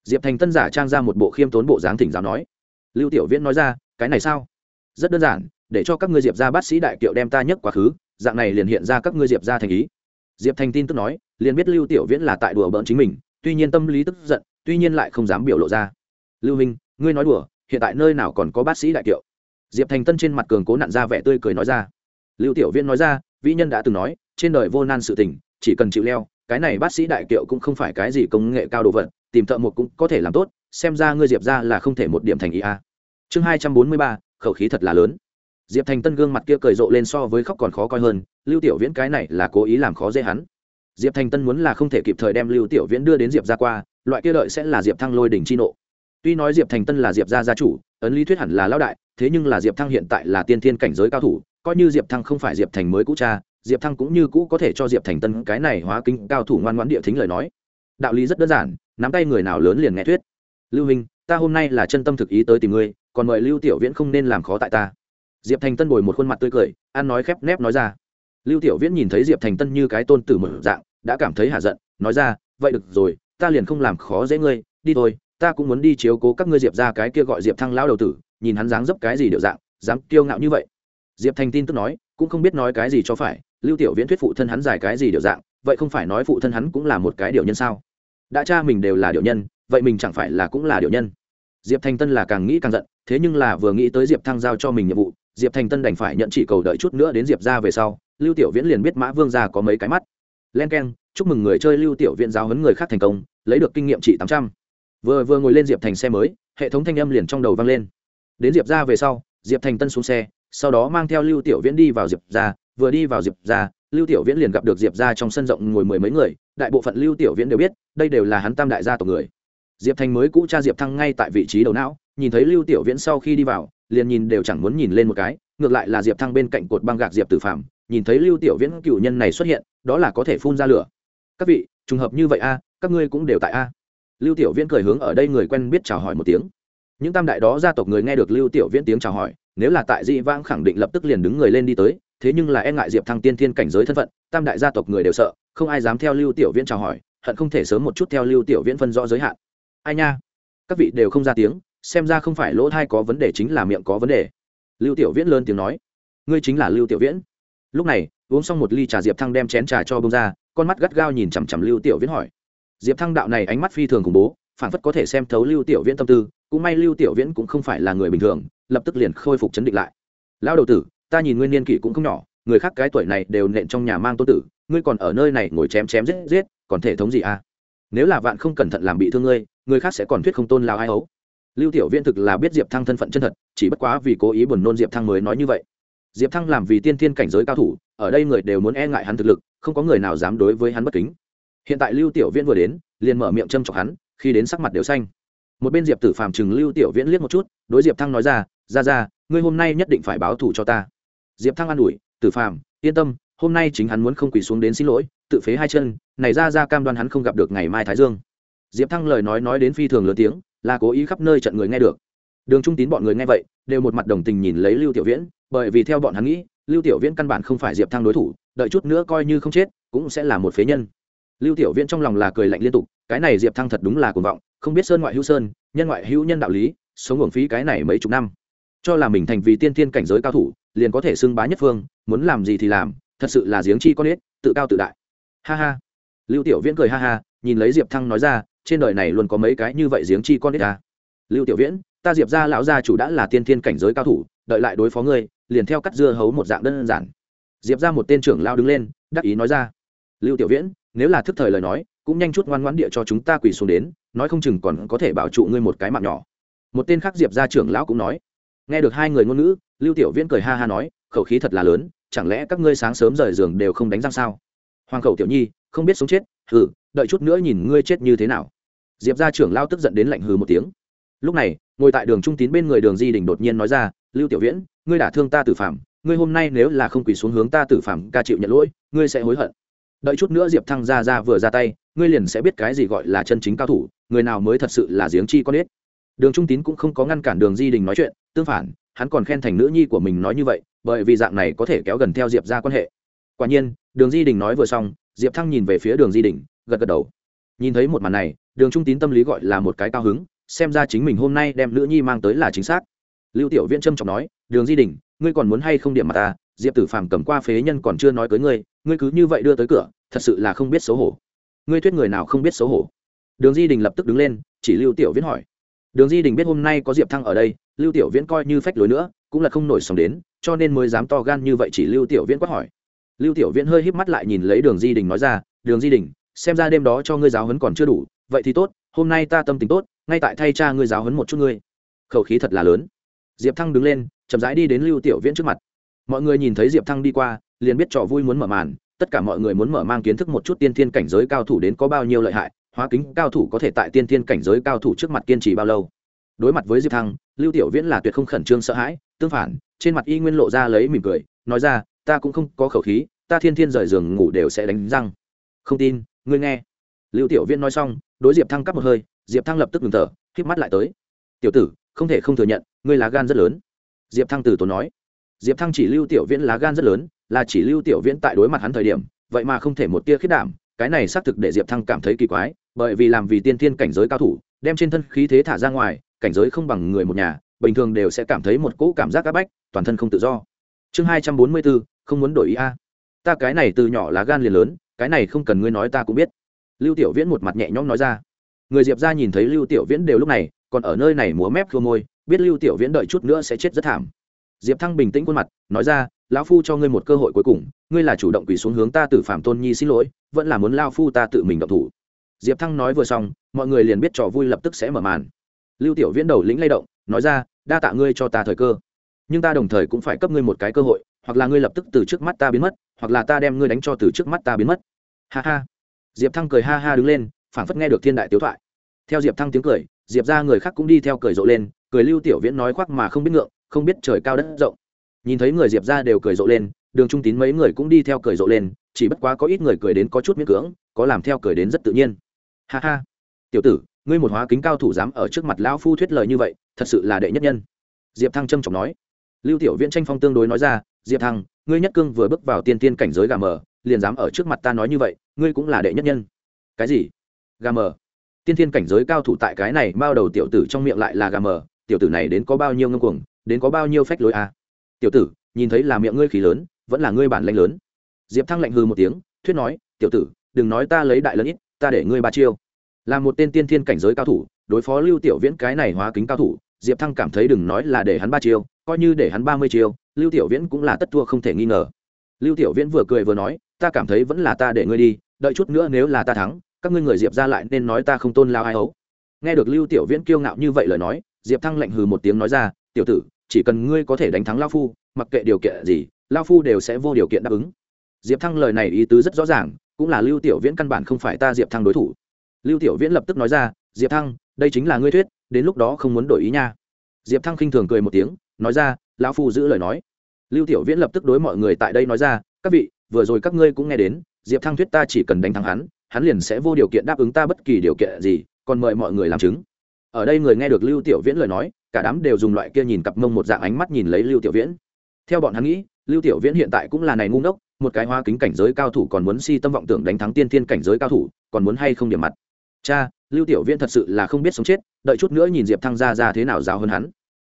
Diệp thành tân giả trang ra một bộ khiêm tốn bộ dáng thỉnh giáo nói. Lưu tiểu viễn nói ra, cái này sao? Rất đơn giản, để cho các ngươi diệp ra bác sĩ đại kiệu đem ta nhất quá khứ, dạng này liền hiện ra các ngươi diệp ra thành ý. Diệp thành tin tức nói liền biết lưu tiểu viễn là tại đùa bỡn chính mình, tuy nhiên tâm lý tức giận, tuy nhiên lại không dám biểu lộ ra. Lưu minh, ngươi nói đùa, hiện tại nơi nào còn có bác sĩ đại kiệu? Diệp thành tân trên mặt cường cố nặn ra vẻ tươi cười nói ra. Lưu tiểu viễn nói ra, vĩ nhân đã từng nói, trên đời vô nan sự tình, chỉ cần chịu leo, cái này bác sĩ đại kiệu cũng không phải cái gì công nghệ cao đồ vật, tìm thợ một cũng có thể làm tốt, xem ra ngươi diệp ra là không thể một điểm thành ý a. Chương hai trăm bốn mươi ba, khẩu khí thật là lớn. Diệp thành tân gương mặt kia cười rộ lên so với khóc còn khó coi hơn, lưu tiểu viễn cái này là cố ý làm khó dễ hắn diệp thành tân muốn là không thể kịp thời đem lưu tiểu viễn đưa đến diệp ra qua, loại kia đợi sẽ là diệp thăng lôi đỉnh chi nộ. Tuy nói diệp thành tân là diệp gia gia chủ, ấn lý thuyết hẳn là lão đại, thế nhưng là diệp thăng hiện tại là tiên thiên cảnh giới cao thủ, coi như diệp thăng không phải diệp thành mới cũ cha, diệp thăng cũng như cũ có thể cho diệp thành tân cái này hóa kinh cao thủ ngoan ngoãn địa thính lời nói. Đạo lý rất đơn giản, nắm tay người nào lớn liền nghe thuyết. Lưu hình ta hôm nay là chân tâm thực ý tới tìm ngươi, còn mời lưu tiểu viễn không nên làm khó tại ta. Diệp thành tân bồi một khuôn mặt tươi cười an nói khép nép nói ra lưu tiểu viễn nhìn thấy diệp thành tân như cái tôn tử một dạng, đã cảm thấy hạ giận, nói ra, vậy được rồi, ta liền không làm khó dễ ngươi, đi thôi, ta cũng muốn đi chiếu cố các ngươi diệp ra cái kia gọi diệp thăng lão đầu tử, nhìn hắn dáng dấp cái gì điệu dạng, dám kiêu ngạo như vậy. Diệp thành tin tức nói, cũng không biết nói cái gì cho phải, lưu tiểu viễn thuyết phụ thân hắn giải cái gì điệu dạng, vậy không phải nói phụ thân hắn cũng là một cái điệu nhân sao? Đã cha mình đều là điệu nhân, vậy mình chẳng phải là cũng là điệu nhân? Diệp thành tân là càng nghĩ càng giận, thế nhưng là vừa nghĩ tới diệp thăng giao cho mình nhiệm vụ, diệp thành tân đành phải nhận chỉ cầu đợi chút nữa đến diệp ra về sau lưu tiểu viễn liền biết mã vương gia có mấy cái mắt. Len k e n chúc mừng người chơi lưu tiểu viễn giáo huấn người khác thành công, lấy được kinh nghiệm trị tám trăm. Vừa vừa ngồi lên diệp thành xe mới, hệ thống thanh âm liền trong đầu vang lên. Đến diệp ra về sau, diệp thành tân xuống xe, sau đó mang theo lưu tiểu viễn đi vào diệp ra vừa đi vào diệp ra lưu tiểu viễn liền gặp được diệp ra trong sân rộng ngồi mười mấy người, đại bộ phận lưu tiểu viễn đều biết, đây đều là hắn tam đại gia tộc người. Diệp thành mới cũ cha diệp thăng ngay tại vị trí đầu não, nhìn thấy lưu tiểu viễn sau khi đi vào, liền nhìn đều chẳng muốn nhìn lên một cái, ngược lại là diệp thăng bên cạnh cột băng gạc diệp tử phạm nhìn thấy lưu tiểu viễn cựu nhân này xuất hiện, đó là có thể phun ra lửa. Các vị, trùng hợp như vậy a, các ngươi cũng đều tại a. Lưu tiểu viễn cười hướng ở đây người quen biết chào hỏi một tiếng. Những tam đại đó gia tộc người nghe được lưu tiểu viễn tiếng chào hỏi, nếu là tại dị vãng khẳng định lập tức liền đứng người lên đi tới, thế nhưng là e ngại diệp thăng tiên thiên cảnh giới thân phận, tam đại gia tộc người đều sợ, không ai dám theo lưu tiểu viễn chào hỏi, hận không thể sớm một chút theo lưu tiểu viễn phân rõ giới hạn. Ai nha? Các vị đều không ra tiếng, xem ra không phải lỗ thai có vấn đề chính là miệng có vấn đề. Lưu tiểu viễn lớn tiếng nói. Ngươi chính là lưu tiểu viễn lúc này, uống xong một ly trà diệp thăng đem chén trà cho bông ra, con mắt gắt gao nhìn chằm chằm lưu tiểu viễn hỏi. Diệp thăng đạo này ánh mắt phi thường khủng bố phản phất có thể xem thấu lưu tiểu viễn tâm tư, cũng may lưu tiểu viễn cũng không phải là người bình thường, lập tức liền khôi phục chấn định lại. Lão đầu tử, ta nhìn nguyên niên kỷ cũng không nhỏ, người khác cái tuổi này đều nện trong nhà mang tôn tử, ngươi còn ở nơi này ngồi chém chém giết giết, còn thể thống gì à? Nếu là vạn không cẩn thận làm bị thương ngươi, người khác sẽ còn thuyết không tôn lao ai ấu lưu tiểu viễn thực là biết diệp thăng thân phận chân thật, chỉ bất quá vì cố ý buồn nôn diệp thăng mới nói như vậy diệp thăng làm vì tiên thiên cảnh giới cao thủ, ở đây người đều muốn e ngại hắn thực lực, không có người nào dám đối với hắn bất kính. Hiện tại lưu tiểu viễn vừa đến, liền mở miệng châm chọc hắn, khi đến sắc mặt đều xanh. Một bên diệp tử phàm chừng lưu tiểu viễn liếc một chút, đối diệp thăng nói ra ra ra, ngươi hôm nay nhất định phải báo thù cho ta. Diệp thăng an ủi, tử phàm, yên tâm, hôm nay chính hắn muốn không quỳ xuống đến xin lỗi, tự phế hai chân, này ra ra cam đoan hắn không gặp được ngày mai thái dương. Diệp thăng lời nói nói đến phi thường lớn tiếng, là cố ý khắp nơi trận người nghe được đường trung tín bọn người nghe vậy, đều một mặt đồng tình nhìn lấy lưu tiểu viễn, bởi vì theo bọn hắn nghĩ, lưu tiểu viễn căn bản không phải diệp thăng đối thủ, đợi chút nữa coi như không chết, cũng sẽ là một phế nhân. Lưu tiểu viễn trong lòng là cười lạnh liên tục, cái này diệp thăng thật đúng là cuồng vọng, không biết sơn ngoại hữu sơn, nhân ngoại hữu nhân đạo lý, sống uổng phí cái này mấy chục năm. Cho là mình thành vì tiên tiên cảnh giới cao thủ, liền có thể xưng bá nhất phương, muốn làm gì thì làm, thật sự là giếng chi con ếch, tự cao tự đại. Ha ha. Lưu tiểu viễn cười ha ha, nhìn lấy diệp thăng nói ra, trên đời này luôn có mấy cái như vậy giếng chi con ếch ta lưu tiểu viễn ta diệp ra lão gia chủ đã là tiên thiên cảnh giới cao thủ, đợi lại đối phó ngươi, liền theo cắt dưa hấu một dạng đơn giản. Diệp ra một tên trưởng lao đứng lên, đắc ý nói ra. Lưu tiểu viễn, nếu là thức thời lời nói, cũng nhanh chút ngoan ngoãn địa cho chúng ta quỳ xuống đến, nói không chừng còn có thể bảo trụ ngươi một cái mạng nhỏ. Một tên khác diệp ra trưởng lão cũng nói. Nghe được hai người ngôn ngữ, lưu tiểu viễn cười ha ha nói, khẩu khí thật là lớn, chẳng lẽ các ngươi sáng sớm rời giường đều không đánh răng sao? Hoàng khẩu tiểu nhi, không biết sống chết, hừ, đợi chút nữa nhìn ngươi chết như thế nào. Diệp ra trưởng lao tức giận đến lạnh hừ một tiếng. Lúc này ngồi tại đường trung tín bên người đường di đình đột nhiên nói ra, lưu tiểu viễn, ngươi đả thương ta tử phạm, ngươi hôm nay nếu là không quỳ xuống hướng ta tử phạm ca chịu nhận lỗi, ngươi sẽ hối hận. Đợi chút nữa diệp thăng ra ra vừa ra tay, ngươi liền sẽ biết cái gì gọi là chân chính cao thủ, người nào mới thật sự là giếng chi con ếch. Đường trung tín cũng không có ngăn cản đường di đình nói chuyện, tương phản, hắn còn khen thành nữ nhi của mình nói như vậy, bởi vì dạng này có thể kéo gần theo diệp ra quan hệ. Quả nhiên, đường di đình nói vừa xong, diệp thăng nhìn về phía đường di đình, gật gật đầu. Nhìn thấy một màn này, đường trung tín tâm lý gọi là một cái cao hứng xem ra chính mình hôm nay đem nữ nhi mang tới là chính xác. Lưu tiểu viễn trâm trọng nói, đường di đình, ngươi còn muốn hay không điểm mặt ta? Diệp tử phàm cầm qua phế nhân còn chưa nói tới ngươi ngươi cứ như vậy đưa tới cửa, thật sự là không biết xấu hổ. Ngươi thuyết người nào không biết xấu hổ? Đường di đình lập tức đứng lên, chỉ lưu tiểu viễn hỏi. Đường di đình biết hôm nay có diệp thăng ở đây, lưu tiểu viễn coi như phách lối nữa, cũng là không nổi sòng đến, cho nên mới dám to gan như vậy chỉ lưu tiểu viễn quát hỏi. Lưu tiểu viễn hơi híp mắt lại nhìn lấy đường di đình nói ra, đường di đình, xem ra đêm đó cho ngươi giáo huấn còn chưa đủ vậy thì tốt, hôm nay ta tâm tình tốt, ngay tại thay cha ngươi giáo huấn một chút ngươi. Khẩu khí thật là lớn. Diệp thăng đứng lên, chậm rãi đi đến lưu tiểu viễn trước mặt. Mọi người nhìn thấy diệp thăng đi qua, liền biết trò vui muốn mở màn. Tất cả mọi người muốn mở mang kiến thức một chút tiên thiên cảnh giới cao thủ đến có bao nhiêu lợi hại, hóa kính cao thủ có thể tại tiên thiên cảnh giới cao thủ trước mặt kiên trì bao lâu. Đối mặt với diệp thăng, lưu tiểu viễn là tuyệt không khẩn trương sợ hãi, tương phản, trên mặt y nguyên lộ ra lấy mỉm cười, nói ra, ta cũng không có khẩu khí, ta thiên thiên rời giường ngủ đều sẽ đánh răng. Không tin, ngươi nghe. Lưu tiểu viễn nói xong đối diệp thăng cắp một hơi, diệp thăng lập tức ngừng thở k mắt lại tới. Tiểu tử, không thể không thừa nhận, ngươi lá gan rất lớn. Diệp thăng từ tốn nói. Diệp thăng chỉ lưu tiểu viễn lá gan rất lớn, là chỉ lưu tiểu viễn tại đối mặt hắn thời điểm, vậy mà không thể một tia khiết đảm, cái này xác thực để diệp thăng cảm thấy kỳ quái, bởi vì làm vì tiên thiên cảnh giới cao thủ, đem trên thân khí thế thả ra ngoài, cảnh giới không bằng người một nhà, bình thường đều sẽ cảm thấy một cỗ cảm giác áp bách, toàn thân không tự do. Chương hai trăm bốn mươi bốn, không muốn đổi ý a. Ta cái này từ nhỏ lá gan liền lớn, cái này không cần ngươi nói ta cũng biết lưu tiểu viễn một mặt nhẹ nhõm nói ra. Người diệp ra nhìn thấy lưu tiểu viễn đều lúc này, còn ở nơi này múa mép khua môi, biết lưu tiểu viễn đợi chút nữa sẽ chết rất thảm. Diệp thăng bình tĩnh khuôn mặt, nói ra, lão phu cho ngươi một cơ hội cuối cùng, ngươi là chủ động quỳ xuống hướng ta tử phạm tôn nhi xin lỗi, vẫn là muốn lao phu ta tự mình động thủ. Diệp thăng nói vừa xong, mọi người liền biết trò vui lập tức sẽ mở màn. Lưu tiểu viễn đầu lĩnh lay động, nói ra, đa tạ ngươi cho ta thời cơ, nhưng ta đồng thời cũng phải cấp ngươi một cái cơ hội, hoặc là ngươi lập tức từ trước mắt ta biến mất, hoặc là ta đem ngươi đánh cho từ trước mắt ta biến mất. Ha ha diệp thăng cười ha ha đứng lên, phảng phất nghe được thiên đại tiếu thoại. Theo diệp thăng tiếng cười, diệp ra người khác cũng đi theo cười rộ lên, cười lưu tiểu viễn nói khoác mà không biết ngượng, không biết trời cao đất rộng. Nhìn thấy người diệp ra đều cười rộ lên, đường trung tín mấy người cũng đi theo cười rộ lên, chỉ bất quá có ít người cười đến có chút miễn cưỡng, có làm theo cười đến rất tự nhiên. Ha ha. Tiểu tử, ngươi một hóa kính cao thủ dám ở trước mặt lão phu thuyết lời như vậy, thật sự là đệ nhất nhân. Diệp thăng trâm trọng nói. Lưu tiểu viễn tranh phong tương đối nói ra, diệp thăng, ngươi nhất cương vừa bước vào tiên tiên cảnh giới gà mờ liền dám ở trước mặt ta nói như vậy, ngươi cũng là đệ nhất nhân. Cái gì? Gà mờ. Tiên thiên cảnh giới cao thủ tại cái này bao đầu tiểu tử trong miệng lại là gà mờ. Tiểu tử này đến có bao nhiêu ngâm cuồng, đến có bao nhiêu phách lối à? tiểu tử, nhìn thấy là miệng ngươi khí lớn, vẫn là ngươi bản lãnh lớn. Diệp thăng lạnh hư một tiếng, thuyết nói, tiểu tử, đừng nói ta lấy đại lớn ít, ta để ngươi ba chiêu. Là một tên tiên thiên cảnh giới cao thủ, đối phó lưu tiểu viễn cái này hóa kính cao thủ, diệp thăng cảm thấy đừng nói là để hắn ba chiêu, coi như để hắn ba mươi chiêu, lưu tiểu viễn cũng là tất thua không thể nghi ngờ. Lưu tiểu viễn vừa cười vừa nói ta cảm thấy vẫn là ta để ngươi đi, đợi chút nữa nếu là ta thắng, các ngươi người diệp ra lại nên nói ta không tôn lao ai ấu nghe được lưu tiểu viễn kiêu ngạo như vậy lời nói, diệp thăng lạnh hừ một tiếng nói ra, tiểu tử, chỉ cần ngươi có thể đánh thắng lao phu, mặc kệ điều kiện gì, lao phu đều sẽ vô điều kiện đáp ứng. Diệp thăng lời này ý tứ rất rõ ràng, cũng là lưu tiểu viễn căn bản không phải ta diệp thăng đối thủ. Lưu tiểu viễn lập tức nói ra, diệp thăng, đây chính là ngươi thuyết, đến lúc đó không muốn đổi ý nha. Diệp thăng khinh thường cười một tiếng, nói ra, lão phu giữ lời nói. Lưu tiểu viễn lập tức đối mọi người tại đây nói ra, các vị vừa rồi các ngươi cũng nghe đến, diệp thăng thuyết ta chỉ cần đánh thắng hắn hắn liền sẽ vô điều kiện đáp ứng ta bất kỳ điều kiện gì, còn mời mọi người làm chứng. Ở đây người nghe được lưu tiểu viễn lời nói, cả đám đều dùng loại kia nhìn cặp mông một dạng ánh mắt nhìn lấy lưu tiểu viễn. Theo bọn hắn nghĩ, lưu tiểu viễn hiện tại cũng là này ngu ngốc, một cái hoa kính cảnh giới cao thủ còn muốn si tâm vọng tưởng đánh thắng tiên thiên cảnh giới cao thủ, còn muốn hay không điểm mặt. Cha, lưu tiểu viễn thật sự là không biết sống chết, đợi chút nữa nhìn diệp thăng ra ra thế nào giáo hơn hắn.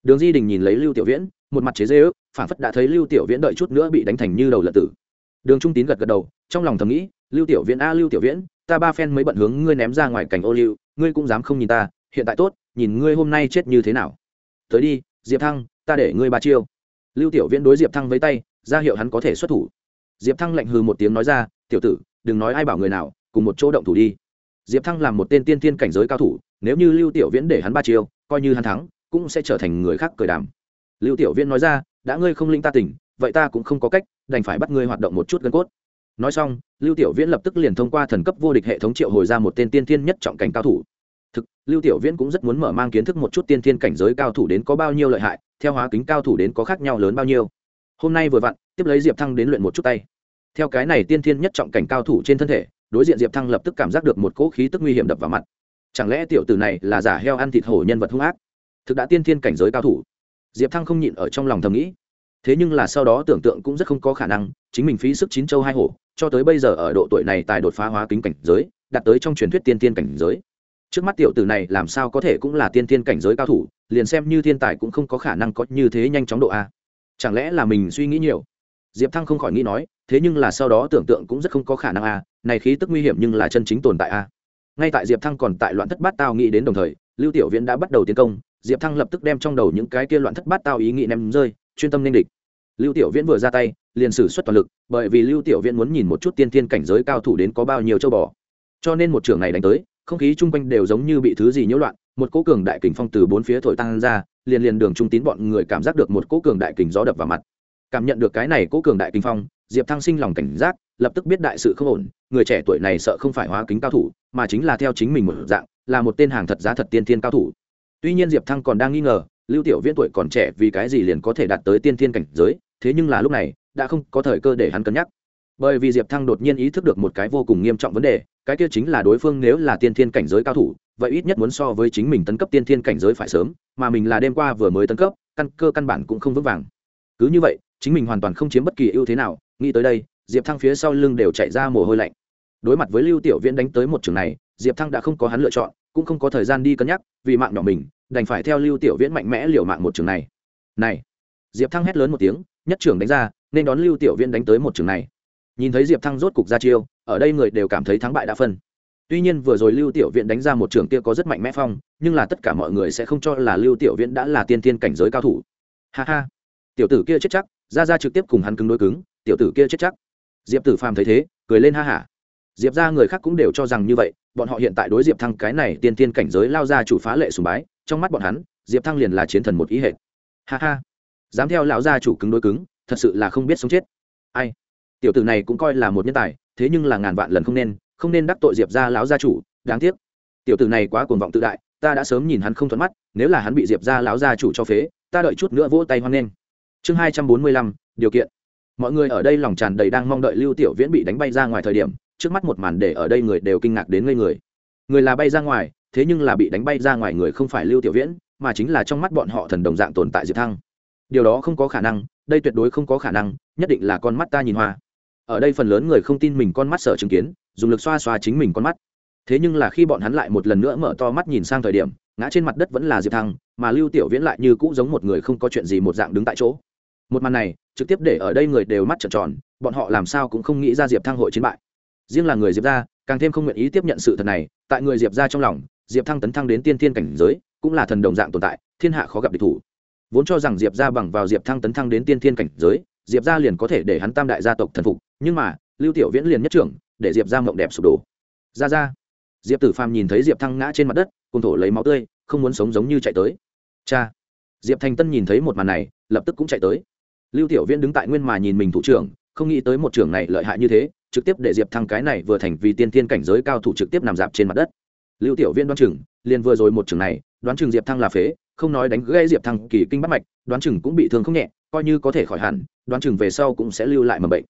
Đường di đình nhìn lấy lưu tiểu viễn, một mặt chế dê ước phản phất đã thấy lưu tiểu viễn đợi chút nữa bị đánh thành như đầu lợn tử đường trung tín gật gật đầu, trong lòng thầm nghĩ, lưu tiểu viễn a, lưu tiểu viễn, ta ba phen mới bận hướng ngươi ném ra ngoài cảnh ô liu, ngươi cũng dám không nhìn ta, hiện tại tốt, nhìn ngươi hôm nay chết như thế nào. Tới đi, diệp thăng, ta để ngươi ba chiêu. Lưu tiểu viễn đối diệp thăng với tay, ra hiệu hắn có thể xuất thủ. Diệp thăng lạnh hừ một tiếng nói ra, tiểu tử, đừng nói ai bảo người nào, cùng một chỗ động thủ đi. Diệp thăng là một tên tiên tiên cảnh giới cao thủ, nếu như lưu tiểu viễn để hắn ba chiêu, coi như hắn thắng, cũng sẽ trở thành người khác cười đàm. Lưu tiểu viễn nói ra, đã ngươi không linh ta tỉnh vậy ta cũng không có cách đành phải bắt ngươi hoạt động một chút gân cốt. Nói xong, lưu tiểu viễn lập tức liền thông qua thần cấp vô địch hệ thống triệu hồi ra một tên tiên tiên nhất trọng cảnh cao thủ. Thực, lưu tiểu viễn cũng rất muốn mở mang kiến thức một chút tiên tiên cảnh giới cao thủ đến có bao nhiêu lợi hại, theo hóa kính cao thủ đến có khác nhau lớn bao nhiêu. Hôm nay vừa vặn, tiếp lấy diệp thăng đến luyện một chút tay. Theo cái này tiên tiên nhất trọng cảnh cao thủ trên thân thể, đối diện diệp thăng lập tức cảm giác được một cỗ khí tức nguy hiểm đập vào mặt. Chẳng lẽ tiểu tử này là giả heo ăn thịt hổ nhân vật hung ác? Thực đã tiên thiên cảnh giới cao thủ. Diệp thăng không nhịn ở trong lòng thầm nghĩ thế nhưng là sau đó tưởng tượng cũng rất không có khả năng, chính mình phí sức chín châu hai hổ, cho tới bây giờ ở độ tuổi này tài đột phá hóa kính cảnh giới, đạt tới trong truyền thuyết tiên tiên cảnh giới. Trước mắt tiểu tử này làm sao có thể cũng là tiên tiên cảnh giới cao thủ, liền xem như thiên tài cũng không có khả năng có như thế nhanh chóng độ a. Chẳng lẽ là mình suy nghĩ nhiều? Diệp thăng không khỏi nghĩ nói, thế nhưng là sau đó tưởng tượng cũng rất không có khả năng a, này khí tức nguy hiểm nhưng là chân chính tồn tại a. Ngay tại diệp thăng còn tại loạn thất bát tao nghĩ đến đồng thời, lưu tiểu viễn đã bắt đầu tiến công, diệp thăng lập tức đem trong đầu những cái kia loạn thất bát tao ý nghĩ ném rơi chuyên tâm nên địch. Lưu tiểu viễn vừa ra tay, liền sử xuất toàn lực, bởi vì lưu tiểu viễn muốn nhìn một chút tiên thiên cảnh giới cao thủ đến có bao nhiêu châu bò. Cho nên một trường này đánh tới, không khí chung quanh đều giống như bị thứ gì nhiễu loạn, một cỗ cường đại kình phong từ bốn phía thổi tăng ra, liền liền đường trung tín bọn người cảm giác được một cỗ cường đại kình gió đập vào mặt. Cảm nhận được cái này cỗ cường đại kình phong, diệp thăng sinh lòng cảnh giác, lập tức biết đại sự không ổn, người trẻ tuổi này sợ không phải hóa kính cao thủ, mà chính là theo chính mình một dạng, là một tên hàng thật giá thật tiên thiên cao thủ. Tuy nhiên diệp thăng còn đang nghi ngờ lưu tiểu viễn tuổi còn trẻ vì cái gì liền có thể đạt tới tiên thiên cảnh giới, thế nhưng là lúc này, đã không có thời cơ để hắn cân nhắc. Bởi vì diệp thăng đột nhiên ý thức được một cái vô cùng nghiêm trọng vấn đề, cái kia chính là đối phương nếu là tiên thiên cảnh giới cao thủ, vậy ít nhất muốn so với chính mình tấn cấp tiên thiên cảnh giới phải sớm, mà mình là đêm qua vừa mới tấn cấp, căn cơ căn bản cũng không vững vàng. Cứ như vậy, chính mình hoàn toàn không chiếm bất kỳ ưu thế nào, nghĩ tới đây, diệp thăng phía sau lưng đều chạy ra mồ hôi lạnh. Đối mặt với lưu tiểu viễn đánh tới một trường này, diệp thăng đã không có hắn lựa chọn, cũng không có thời gian đi cân nhắc, vì mạng nhỏ mình đành phải theo lưu tiểu viễn mạnh mẽ liều mạng một trường này. Này, diệp thăng hét lớn một tiếng, nhất trưởng đánh ra, nên đón lưu tiểu viễn đánh tới một trường này. Nhìn thấy diệp thăng rốt cục ra chiêu, ở đây người đều cảm thấy thắng bại đã phân. Tuy nhiên vừa rồi lưu tiểu viễn đánh ra một trường kia có rất mạnh mẽ phong, nhưng là tất cả mọi người sẽ không cho là lưu tiểu viễn đã là tiên tiên cảnh giới cao thủ. Ha ha. Tiểu tử kia chết chắc, ra ra trực tiếp cùng hắn cứng đối cứng, tiểu tử kia chết chắc. Diệp tử phàm thấy thế, cười lên ha hả diệp ra người khác cũng đều cho rằng như vậy, bọn họ hiện tại đối diệp thăng cái này tiên tiên cảnh giới lao ra chủ phá lệ sùng bái trong mắt bọn hắn, diệp thăng liền là chiến thần một ý hệ. Ha ha, dám theo lão gia chủ cứng đối cứng, thật sự là không biết sống chết. Ai? Tiểu tử này cũng coi là một nhân tài, thế nhưng là ngàn vạn lần không nên không nên đắc tội diệp ra lão gia chủ, đáng tiếc. Tiểu tử này quá cuồng vọng tự đại, ta đã sớm nhìn hắn không thuận mắt, nếu là hắn bị diệp ra lão gia chủ cho phế, ta đợi chút nữa vỗ tay hoan nghênh. Chương hai trăm bốn mươi lăm, điều kiện. Mọi người ở đây lòng tràn đầy đang mong đợi lưu tiểu viễn bị đánh bay ra ngoài thời điểm, trước mắt một màn để ở đây người đều kinh ngạc đến ngây người. Người là bay ra ngoài thế nhưng là bị đánh bay ra ngoài người không phải lưu tiểu viễn, mà chính là trong mắt bọn họ thần đồng dạng tồn tại diệp thăng. Điều đó không có khả năng, đây tuyệt đối không có khả năng, nhất định là con mắt ta nhìn hoa. Ở đây phần lớn người không tin mình con mắt sở chứng kiến, dùng lực xoa xoa chính mình con mắt. Thế nhưng là khi bọn hắn lại một lần nữa mở to mắt nhìn sang thời điểm, ngã trên mặt đất vẫn là diệp thăng, mà lưu tiểu viễn lại như cũ giống một người không có chuyện gì một dạng đứng tại chỗ. Một màn này, trực tiếp để ở đây người đều mắt trợn tròn, bọn họ làm sao cũng không nghĩ ra diệp thăng hội chiến bại. Riêng là người diệp ra càng thêm không nguyện ý tiếp nhận sự thật này, tại người diệp ra trong lòng diệp thăng tấn thăng đến tiên thiên cảnh giới, cũng là thần đồng dạng tồn tại, thiên hạ khó gặp địch thủ. Vốn cho rằng diệp ra bằng vào diệp thăng tấn thăng đến tiên thiên cảnh giới, diệp ra liền có thể để hắn tam đại gia tộc thần phục, nhưng mà, lưu tiểu viễn liền nhất trưởng, để diệp ra mộng đẹp sụp đổ. Ra ra. Diệp tử phàm nhìn thấy diệp thăng ngã trên mặt đất cùng thổ lấy máu tươi, không muốn sống giống như chạy tới. Cha. Diệp thành tân nhìn thấy một màn này, lập tức cũng chạy tới. Lưu tiểu viễn đứng tại nguyên mà nhìn mình thủ trưởng, không nghĩ tới một trưởng này lợi hại như thế, trực tiếp để diệp thăng cái này vừa thành vì tiên thiên cảnh giới cao thủ trực tiếp nằm dạp trên mặt đất lưu tiểu viên đoán chừng, liền vừa rồi một trường này, đoán chừng diệp thăng là phế, không nói đánh gây diệp thăng kỳ kinh bắt mạch, đoán chừng cũng bị thương không nhẹ, coi như có thể khỏi hẳn, đoán chừng về sau cũng sẽ lưu lại mầm bệnh.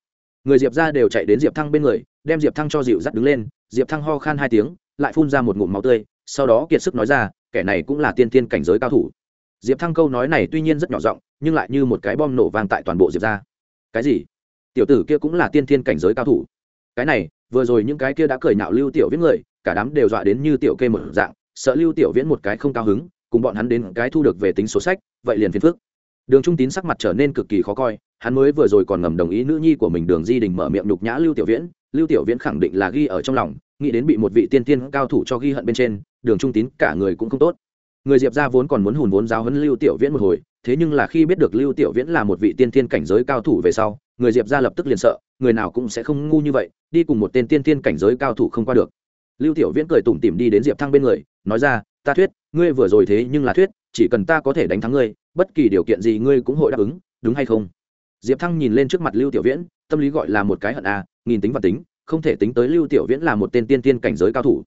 Người diệp ra đều chạy đến diệp thăng bên người, đem diệp thăng cho dịu dắt đứng lên, diệp thăng ho khan hai tiếng, lại phun ra một ngụm máu tươi, sau đó kiệt sức nói ra, kẻ này cũng là tiên tiên cảnh giới cao thủ. Diệp thăng câu nói này tuy nhiên rất nhỏ giọng, nhưng lại như một cái bom nổ vang tại toàn bộ diệp ra cái gì? Tiểu tử kia cũng là tiên tiên cảnh giới cao thủ? Cái này vừa rồi những cái kia đã cười nhạo lưu tiểu viễn người, cả đám đều dọa đến như tiểu kê một dạng, sợ lưu tiểu viễn một cái không cao hứng, cùng bọn hắn đến cái thu được về tính số sách, vậy liền phiền phức. Đường trung tín sắc mặt trở nên cực kỳ khó coi, hắn mới vừa rồi còn ngầm đồng ý nữ nhi của mình đường di đình mở miệng nhục nhã lưu tiểu viễn, lưu tiểu viễn khẳng định là ghi ở trong lòng, nghĩ đến bị một vị tiên tiên cao thủ cho ghi hận bên trên, đường trung tín cả người cũng không tốt. Người diệp ra vốn còn muốn hùn vốn giáo huấn lưu tiểu viễn một hồi thế nhưng là khi biết được lưu tiểu viễn là một vị tiên tiên cảnh giới cao thủ về sau người diệp ra lập tức liền sợ người nào cũng sẽ không ngu như vậy đi cùng một tên tiên tiên cảnh giới cao thủ không qua được. Lưu tiểu viễn cười tủm tỉm đi đến diệp thăng bên người nói ra ta thuyết ngươi vừa rồi thế nhưng là thuyết chỉ cần ta có thể đánh thắng ngươi bất kỳ điều kiện gì ngươi cũng hội đáp ứng đúng hay không? Diệp thăng nhìn lên trước mặt lưu tiểu viễn tâm lý gọi là một cái hận a à, nghìn tính và tính không thể tính tới lưu tiểu viễn là một tên tiên tiên cảnh giới cao thủ.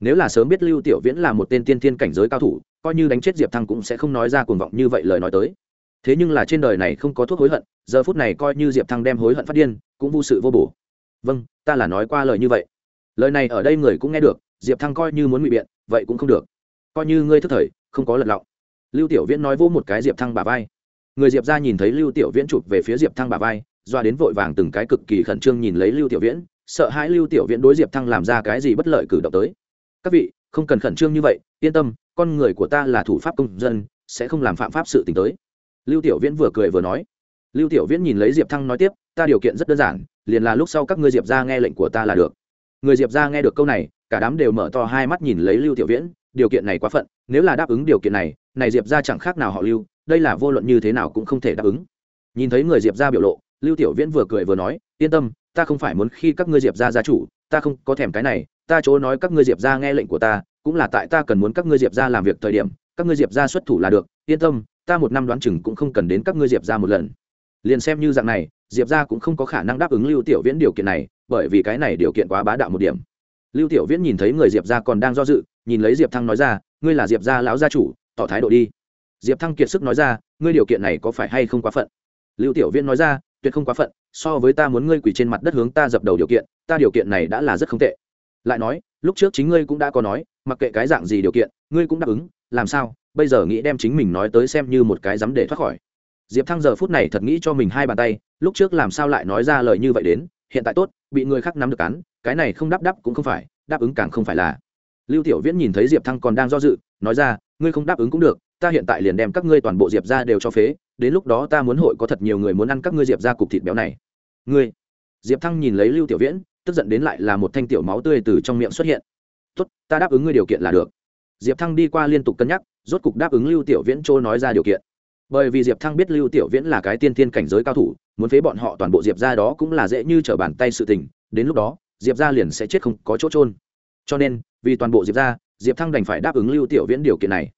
Nếu là sớm biết lưu tiểu viễn là một tên tiên tiên cảnh giới cao thủ coi như đánh chết diệp thăng cũng sẽ không nói ra cuồng vọng như vậy lời nói tới. Thế nhưng là trên đời này không có thuốc hối hận, giờ phút này coi như diệp thăng đem hối hận phát điên, cũng vô sự vô bổ. Vâng ta là nói qua lời như vậy. Lời này ở đây người cũng nghe được, diệp thăng coi như muốn ngụy biện, vậy cũng không được. Coi như ngươi thức thời, không có lật lọng. Lưu tiểu viễn nói vỗ một cái diệp thăng bà vai. Người diệp ra nhìn thấy lưu tiểu viễn chụp về phía diệp thăng bà vai, doa đến vội vàng từng cái cực kỳ khẩn trương nhìn lấy lưu tiểu viễn, sợ hãi lưu tiểu viễn đối diệp thăng làm ra cái gì bất lợi cử động tới. Các vị không cần khẩn trương như vậy, yên tâm, con người của ta là thủ pháp công dân, sẽ không làm phạm pháp sự t tới. Lưu tiểu viễn vừa cười vừa nói. Lưu tiểu viễn nhìn lấy diệp thăng nói tiếp, ta điều kiện rất đơn giản, liền là lúc sau các ngươi diệp ra nghe lệnh của ta là được. Người diệp ra nghe được câu này, cả đám đều mở to hai mắt nhìn lấy lưu tiểu viễn, điều kiện này quá phận, nếu là đáp ứng điều kiện này này diệp ra chẳng khác nào họ lưu, đây là vô luận như thế nào cũng không thể đáp ứng. Nhìn thấy người diệp ra biểu lộ, lưu tiểu viễn vừa cười vừa nói, yên tâm, ta không phải muốn khi các ngươi diệp ra gia chủ, ta không có thèm cái này ta chỗ nói các ngươi diệp ra nghe lệnh của ta, cũng là tại ta cần muốn các ngươi diệp ra làm việc thời điểm, các ngươi diệp ra xuất thủ là được, yên tâm, ta một năm đoán chừng cũng không cần đến các ngươi diệp ra một lần. Liền xem như dạng này, diệp ra cũng không có khả năng đáp ứng lưu tiểu viễn điều kiện này, bởi vì cái này điều kiện quá bá đạo một điểm. Lưu tiểu viễn nhìn thấy người diệp ra còn đang do dự, nhìn lấy diệp thăng nói ra, ngươi là diệp gia lão gia chủ, tỏ thái độ đi. Diệp thăng kiệt sức nói ra, ngươi điều kiện này có phải hay không quá phận? Lưu tiểu viễn nói ra, tuyệt không quá phận, so với ta muốn ngươi quỳ trên mặt đất hướng ta dập đầu điều kiện, ta điều kiện này đã là rất không tệ lại nói, lúc trước chính ngươi cũng đã có nói, mặc kệ cái dạng gì điều kiện, ngươi cũng đáp ứng, làm sao? Bây giờ nghĩ đem chính mình nói tới xem như một cái dám để thoát khỏi. Diệp thăng giờ phút này thật nghĩ cho mình hai bàn tay, lúc trước làm sao lại nói ra lời như vậy đến, hiện tại tốt, bị người khác nắm được cắn cái này không đáp đáp cũng không phải, đáp ứng càng không phải là. Lưu tiểu viễn nhìn thấy diệp thăng còn đang do dự, nói ra, ngươi không đáp ứng cũng được, ta hiện tại liền đem các ngươi toàn bộ diệp ra đều cho phế, đến lúc đó ta muốn hội có thật nhiều người muốn ăn các ngươi diệp ra cục thịt béo này. Ngươi? Diệp thăng nhìn lấy lưu tiểu viễn tức giận đến lại là một thanh tiểu máu tươi từ trong miệng xuất hiện. Tốt, ta đáp ứng ngươi điều kiện là được. Diệp thăng đi qua liên tục cân nhắc, rốt cục đáp ứng lưu tiểu viễn châu nói ra điều kiện. Bởi vì diệp thăng biết lưu tiểu viễn là cái tiên tiên cảnh giới cao thủ, muốn phế bọn họ toàn bộ diệp ra đó cũng là dễ như trở bàn tay sự tình, đến lúc đó, diệp ra liền sẽ chết không có chỗ trôn cho nên, vì toàn bộ diệp ra diệp thăng đành phải đáp ứng lưu tiểu viễn điều kiện này.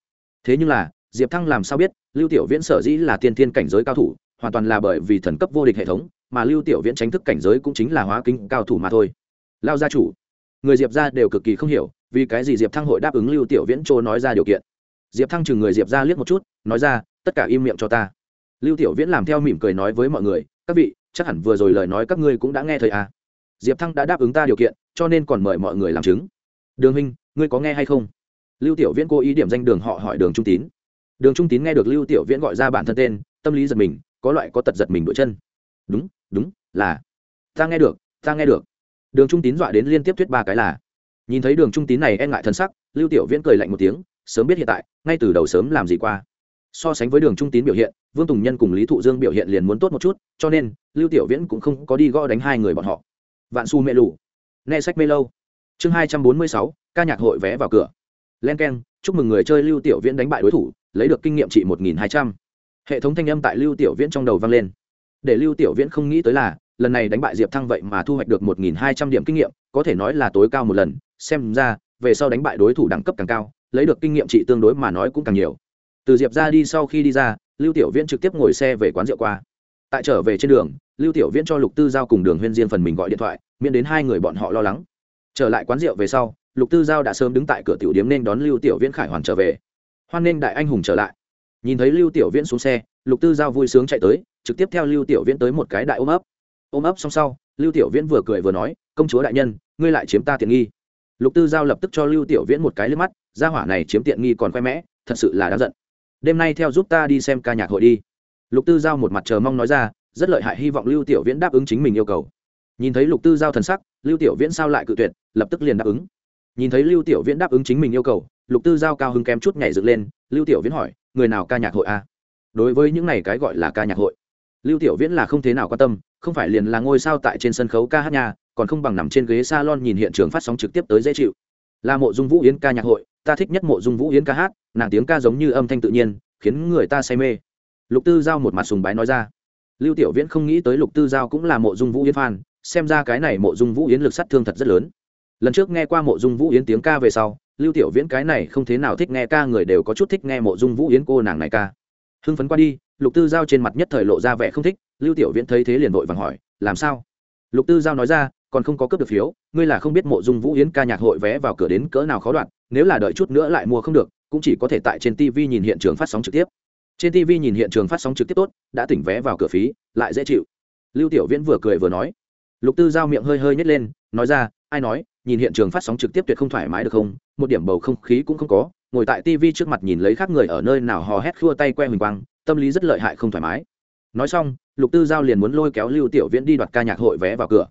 Thế nhưng là, diệp thăng làm sao biết lưu tiểu viễn sở dĩ là tiên tiên cảnh giới cao thủ, hoàn toàn là bởi vì thần cấp vô địch hệ thống mà lưu tiểu viễn tránh thức cảnh giới cũng chính là hóa kinh cao thủ mà thôi. Lao gia chủ, người diệp ra đều cực kỳ không hiểu, vì cái gì diệp thăng hội đáp ứng lưu tiểu viễn chỗ nói ra điều kiện. Diệp thăng chừng người diệp ra liếc một chút, nói ra, tất cả im miệng cho ta. Lưu tiểu viễn làm theo mỉm cười nói với mọi người, các vị, chắc hẳn vừa rồi lời nói các ngươi cũng đã nghe thầy à. diệp thăng đã đáp ứng ta điều kiện, cho nên còn mời mọi người làm chứng. Đường huynh, ngươi có nghe hay không? Lưu tiểu viễn cố ý điểm danh đường họ hỏi đường trung tín. Đường trung tín nghe được lưu tiểu viễn gọi ra bản thân tên, tâm lý giật mình, có loại có tật giật mình đội chân. Đúng đúng, là. Ta nghe được, ta nghe được. Đường trung tín dọa đến liên tiếp thuyết ba cái là. Nhìn thấy đường trung tín này e ngại thân sắc, lưu tiểu viễn cười lạnh một tiếng, sớm biết hiện tại, ngay từ đầu sớm làm gì qua. So sánh với đường trung tín biểu hiện, vương tùng nhân cùng lý thụ dương biểu hiện liền muốn tốt một chút, cho nên, lưu tiểu viễn cũng không có đi gõ đánh hai người bọn họ. Vạn su mê lù. Nghe sách mê lâu. Chương hai trăm bốn mươi sáu, ca nhạc hội vé vào cửa. Len k e n chúc mừng người chơi lưu tiểu viễn đánh bại đối thủ, lấy được kinh nghiệm trị một nghìn hai trăm. Hệ thống thanh âm tại lưu tiểu viễn trong đầu vang lên để lưu tiểu viễn không nghĩ tới là, lần này đánh bại diệp thăng vậy mà thu hoạch được một nghìn hai trăm điểm kinh nghiệm, có thể nói là tối cao một lần. Xem ra, về sau đánh bại đối thủ đẳng cấp càng cao, lấy được kinh nghiệm trị tương đối mà nói cũng càng nhiều. Từ diệp ra đi sau khi đi ra, lưu tiểu viễn trực tiếp ngồi xe về quán rượu qua. Tại trở về trên đường, lưu tiểu viễn cho lục tư giao cùng đường huyên diên phần mình gọi điện thoại, miễn đến hai người bọn họ lo lắng. Trở lại quán rượu về sau, lục tư giao đã sớm đứng tại cửa tiểu điếm nên đón lưu tiểu viễn khải hoàn trở về. Hoan nghênh đại anh hùng trở lại. Nhìn thấy lưu tiểu viễn xuống xe lục tư giao vui sướng chạy tới, trực tiếp theo lưu tiểu viễn tới một cái đại ôm ấp. Ôm ấp xong sau, lưu tiểu viễn vừa cười vừa nói, công chúa đại nhân, ngươi lại chiếm ta tiện nghi. Lục tư giao lập tức cho lưu tiểu viễn một cái lên mắt, gia hỏa này chiếm tiện nghi còn khoe mẽ, thật sự là đáng giận. Đêm nay theo giúp ta đi xem ca nhạc hội đi. Lục tư giao một mặt chờ mong nói ra, rất lợi hại hy vọng lưu tiểu viễn đáp ứng chính mình yêu cầu. Nhìn thấy lục tư giao thần sắc, lưu tiểu viễn sao lại cự tuyệt, lập tức liền đáp ứng. Nhìn thấy lưu tiểu viễn đáp ứng chính mình yêu cầu, lục tư giao cao hứng kém chút nhảy dựng lên, lưu tiểu viễn hỏi, người nào ca nhạc hội a à? Đối với những này cái gọi là ca nhạc hội. Lưu tiểu viễn là không thế nào quan tâm, không phải liền là ngôi sao tại trên sân khấu ca hát nhà còn không bằng nằm trên ghế salon nhìn hiện trường phát sóng trực tiếp tới dễ chịu. Là mộ dung vũ yến ca nhạc hội, ta thích nhất mộ dung vũ yến ca hát, nàng tiếng ca giống như âm thanh tự nhiên, khiến người ta say mê. Lục tư giao một mặt sùng bái nói ra. Lưu tiểu viễn không nghĩ tới lục tư giao cũng là mộ dung vũ yến fan, xem ra cái này mộ dung vũ yến lực sát thương thật rất lớn. Lần trước nghe qua mộ dung vũ yến tiếng ca về sau, lưu tiểu viễn cái này không thế nào thích nghe ca, người đều có chút thích nghe mộ dung vũ yến cô nàng này ca hưng phấn qua đi, lục tư giao trên mặt nhất thời lộ ra vẻ không thích, lưu tiểu viễn thấy thế liền vội vàng hỏi, làm sao? Lục tư giao nói ra, còn không có cướp được phiếu, ngươi là không biết mộ dung vũ yến ca nhạc hội vé vào cửa đến cỡ nào khó đoạn nếu là đợi chút nữa lại mua không được, cũng chỉ có thể tại trên tv nhìn hiện trường phát sóng trực tiếp. Trên tv nhìn hiện trường phát sóng trực tiếp tốt, đã tỉnh vé vào cửa phí, lại dễ chịu. Lưu tiểu viễn vừa cười vừa nói. Lục tư giao miệng hơi hơi nhét lên, nói ra, ai nói, nhìn hiện trường phát sóng trực tiếp tuyệt không thoải mái được không? Một điểm bầu không khí cũng không có ngồi tại tv trước mặt nhìn lấy khác người ở nơi nào hò hét khua tay que huỳnh quang, tâm lý rất lợi hại không thoải mái. Nói xong, lục tư giao liền muốn lôi kéo lưu tiểu viễn đi đoạt ca nhạc hội vé vào cửa.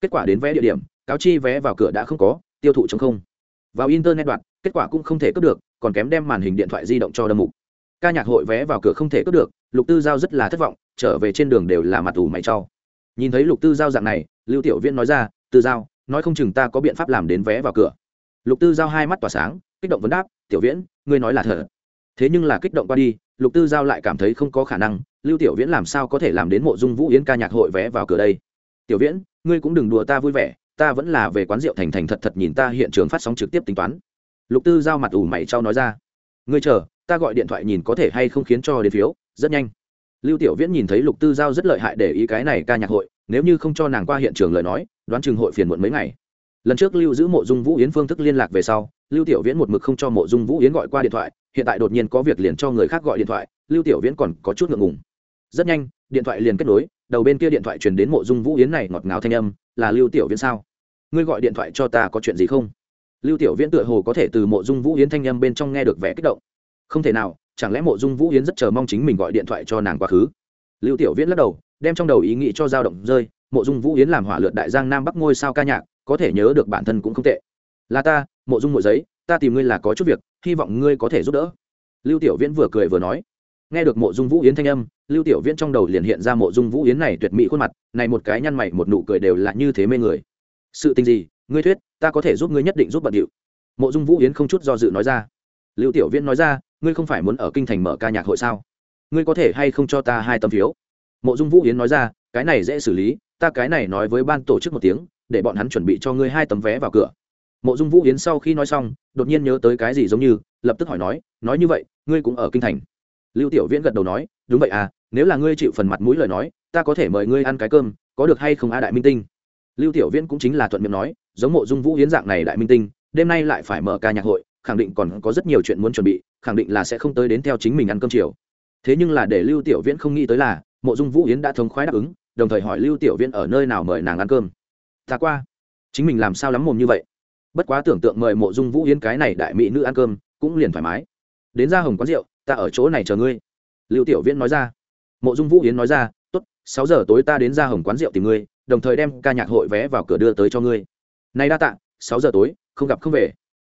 Kết quả đến vé địa điểm, cáo chi vé vào cửa đã không có, tiêu thụ chống không. Vào internet đoạt, kết quả cũng không thể cướp được, còn kém đem màn hình điện thoại di động cho đâm mục. Ca nhạc hội vé vào cửa không thể cướp được, lục tư giao rất là thất vọng, trở về trên đường đều là mặt ủ mày trau nhìn thấy lục tư giao dạng này, lưu tiểu viễn nói ra, tư giao, nói không chừng ta có biện pháp làm đến vé vào cửa. Lục tư giao hai mắt tỏa sáng kích động vấn đáp, tiểu viễn, ngươi nói là thật. Thế nhưng là kích động qua đi, lục tư giao lại cảm thấy không có khả năng, lưu tiểu viễn làm sao có thể làm đến mộ dung vũ yến ca nhạc hội vé vào cửa đây? Tiểu viễn, ngươi cũng đừng đùa ta vui vẻ, ta vẫn là về quán rượu thành thành thật thật nhìn ta hiện trường phát sóng trực tiếp tính toán. Lục tư giao mặt ủ mày trao nói ra, ngươi chờ, ta gọi điện thoại nhìn có thể hay không khiến cho đến phiếu, rất nhanh. Lưu tiểu viễn nhìn thấy lục tư giao rất lợi hại để ý cái này ca nhạc hội, nếu như không cho nàng qua hiện trường lời nói, đoán chừng hội phiền muộn mấy ngày lần trước lưu giữ mộ dung vũ yến phương thức liên lạc về sau, lưu tiểu viễn một mực không cho mộ dung vũ yến gọi qua điện thoại, hiện tại đột nhiên có việc liền cho người khác gọi điện thoại, lưu tiểu viễn còn có chút ngượng ngùng. Rất nhanh, điện thoại liền kết nối, đầu bên kia điện thoại truyền đến mộ dung vũ yến này ngọt ngào thanh âm, là lưu tiểu viễn sao? Ngươi gọi điện thoại cho ta có chuyện gì không? Lưu tiểu viễn tựa hồ có thể từ mộ dung vũ yến thanh âm bên trong nghe được vẻ kích động. Không thể nào, chẳng lẽ mộ dung vũ yến rất chờ mong chính mình gọi điện thoại cho nàng quá khứ? Lưu tiểu viễn lắc đầu, đem trong đầu ý nghĩ cho dao động rơi, mộ dung vũ yến làm hỏa lượt đại giang nam bắc ngôi sao ca nhạc có thể nhớ được bản thân cũng không tệ. Là ta, mộ dung mộ giấy, ta tìm ngươi là có chút việc, hy vọng ngươi có thể giúp đỡ. Lưu tiểu viễn vừa cười vừa nói. Nghe được mộ dung vũ yến thanh âm, lưu tiểu viễn trong đầu liền hiện ra mộ dung vũ yến này tuyệt mỹ khuôn mặt, này một cái nhăn mày, một nụ cười đều là như thế mê người. Sự tình gì? Ngươi thuyết, ta có thể giúp ngươi nhất định giúp bận điệu. Mộ dung vũ yến không chút do dự nói ra. Lưu tiểu viễn nói ra, ngươi không phải muốn ở kinh thành mở ca nhạc hội sao? Ngươi có thể hay không cho ta hai tấm phiếu? Mộ dung vũ yến nói ra, cái này dễ xử lý, ta cái này nói với ban tổ chức một tiếng để bọn hắn chuẩn bị cho ngươi hai tấm vé vào cửa. Mộ dung vũ yến sau khi nói xong, đột nhiên nhớ tới cái gì giống như, lập tức hỏi nói nói như vậy, ngươi cũng ở kinh thành. Lưu tiểu viễn gật đầu nói, đúng vậy à nếu là ngươi chịu phần mặt mũi lời nói, ta có thể mời ngươi ăn cái cơm, có được hay không a đại minh tinh? Lưu tiểu viễn cũng chính là thuận miệng nói, giống mộ dung vũ Yến dạng này đại minh tinh, đêm nay lại phải mở ca nhạc hội, khẳng định còn có rất nhiều chuyện muốn chuẩn bị, khẳng định là sẽ không tới đến theo chính mình ăn cơm chiều. Thế nhưng là để lưu tiểu viễn không nghĩ tới là, mộ dung vũ Yến đã thống khoái đáp ứng, đồng thời hỏi lưu tiểu viễn ở nơi nào mời nàng ăn cơm ta qua. Chính mình làm sao lắm mồm như vậy? Bất quá tưởng tượng mời mộ dung vũ yến cái này đại mỹ nữ ăn cơm, cũng liền thoải mái. Đến ra hồng quán rượu, ta ở chỗ này chờ ngươi. Lưu tiểu viễn nói ra. Mộ dung vũ yến nói ra, tốt, sáu giờ tối ta đến ra hồng quán rượu tìm ngươi, đồng thời đem ca nhạc hội vé vào cửa đưa tới cho ngươi. Nay đa tạ, sáu giờ tối, không gặp không về.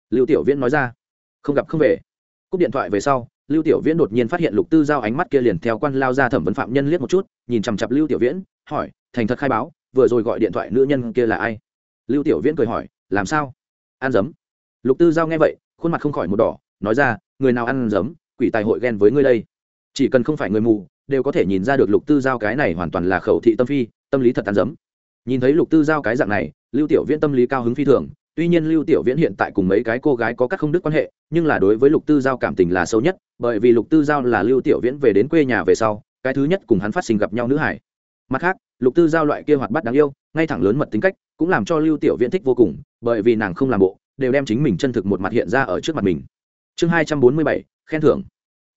Lưu tiểu viễn nói ra. Không gặp không về. Cúp điện thoại về sau lưu tiểu viễn đột nhiên phát hiện lục tư giao ánh mắt kia liền theo quan lao ra thẩm vấn phạm nhân liếc một chút, nhìn chằm chặp lưu tiểu viễn, hỏi, thành thật khai báo, vừa rồi gọi điện thoại nữ nhân kia là ai? Lưu tiểu viễn cười hỏi, làm sao? Ăn dấm? Lục tư giao nghe vậy, khuôn mặt không khỏi một đỏ, nói ra, người nào ăn dấm, quỷ tài hội ghen với ngươi đây. Chỉ cần không phải người mù, đều có thể nhìn ra được lục tư giao cái này hoàn toàn là khẩu thị tâm phi, tâm lý thật ăn dấm. Nhìn thấy lục tư giao cái dạng này, lưu tiểu viễn tâm lý cao hứng phi thường tuy nhiên lưu tiểu viễn hiện tại cùng mấy cái cô gái có các không đức quan hệ, nhưng là đối với lục tư giao cảm tình là sâu nhất, bởi vì lục tư giao là lưu tiểu viễn về đến quê nhà về sau, cái thứ nhất cùng hắn phát sinh gặp nhau nữ hải. Mặt khác, lục tư giao loại kia hoạt bát đáng yêu, ngay thẳng lớn mật tính cách, cũng làm cho lưu tiểu viễn thích vô cùng, bởi vì nàng không làm bộ, đều đem chính mình chân thực một mặt hiện ra ở trước mặt mình. Chương hai trăm bốn mươi bảy, khen thưởng.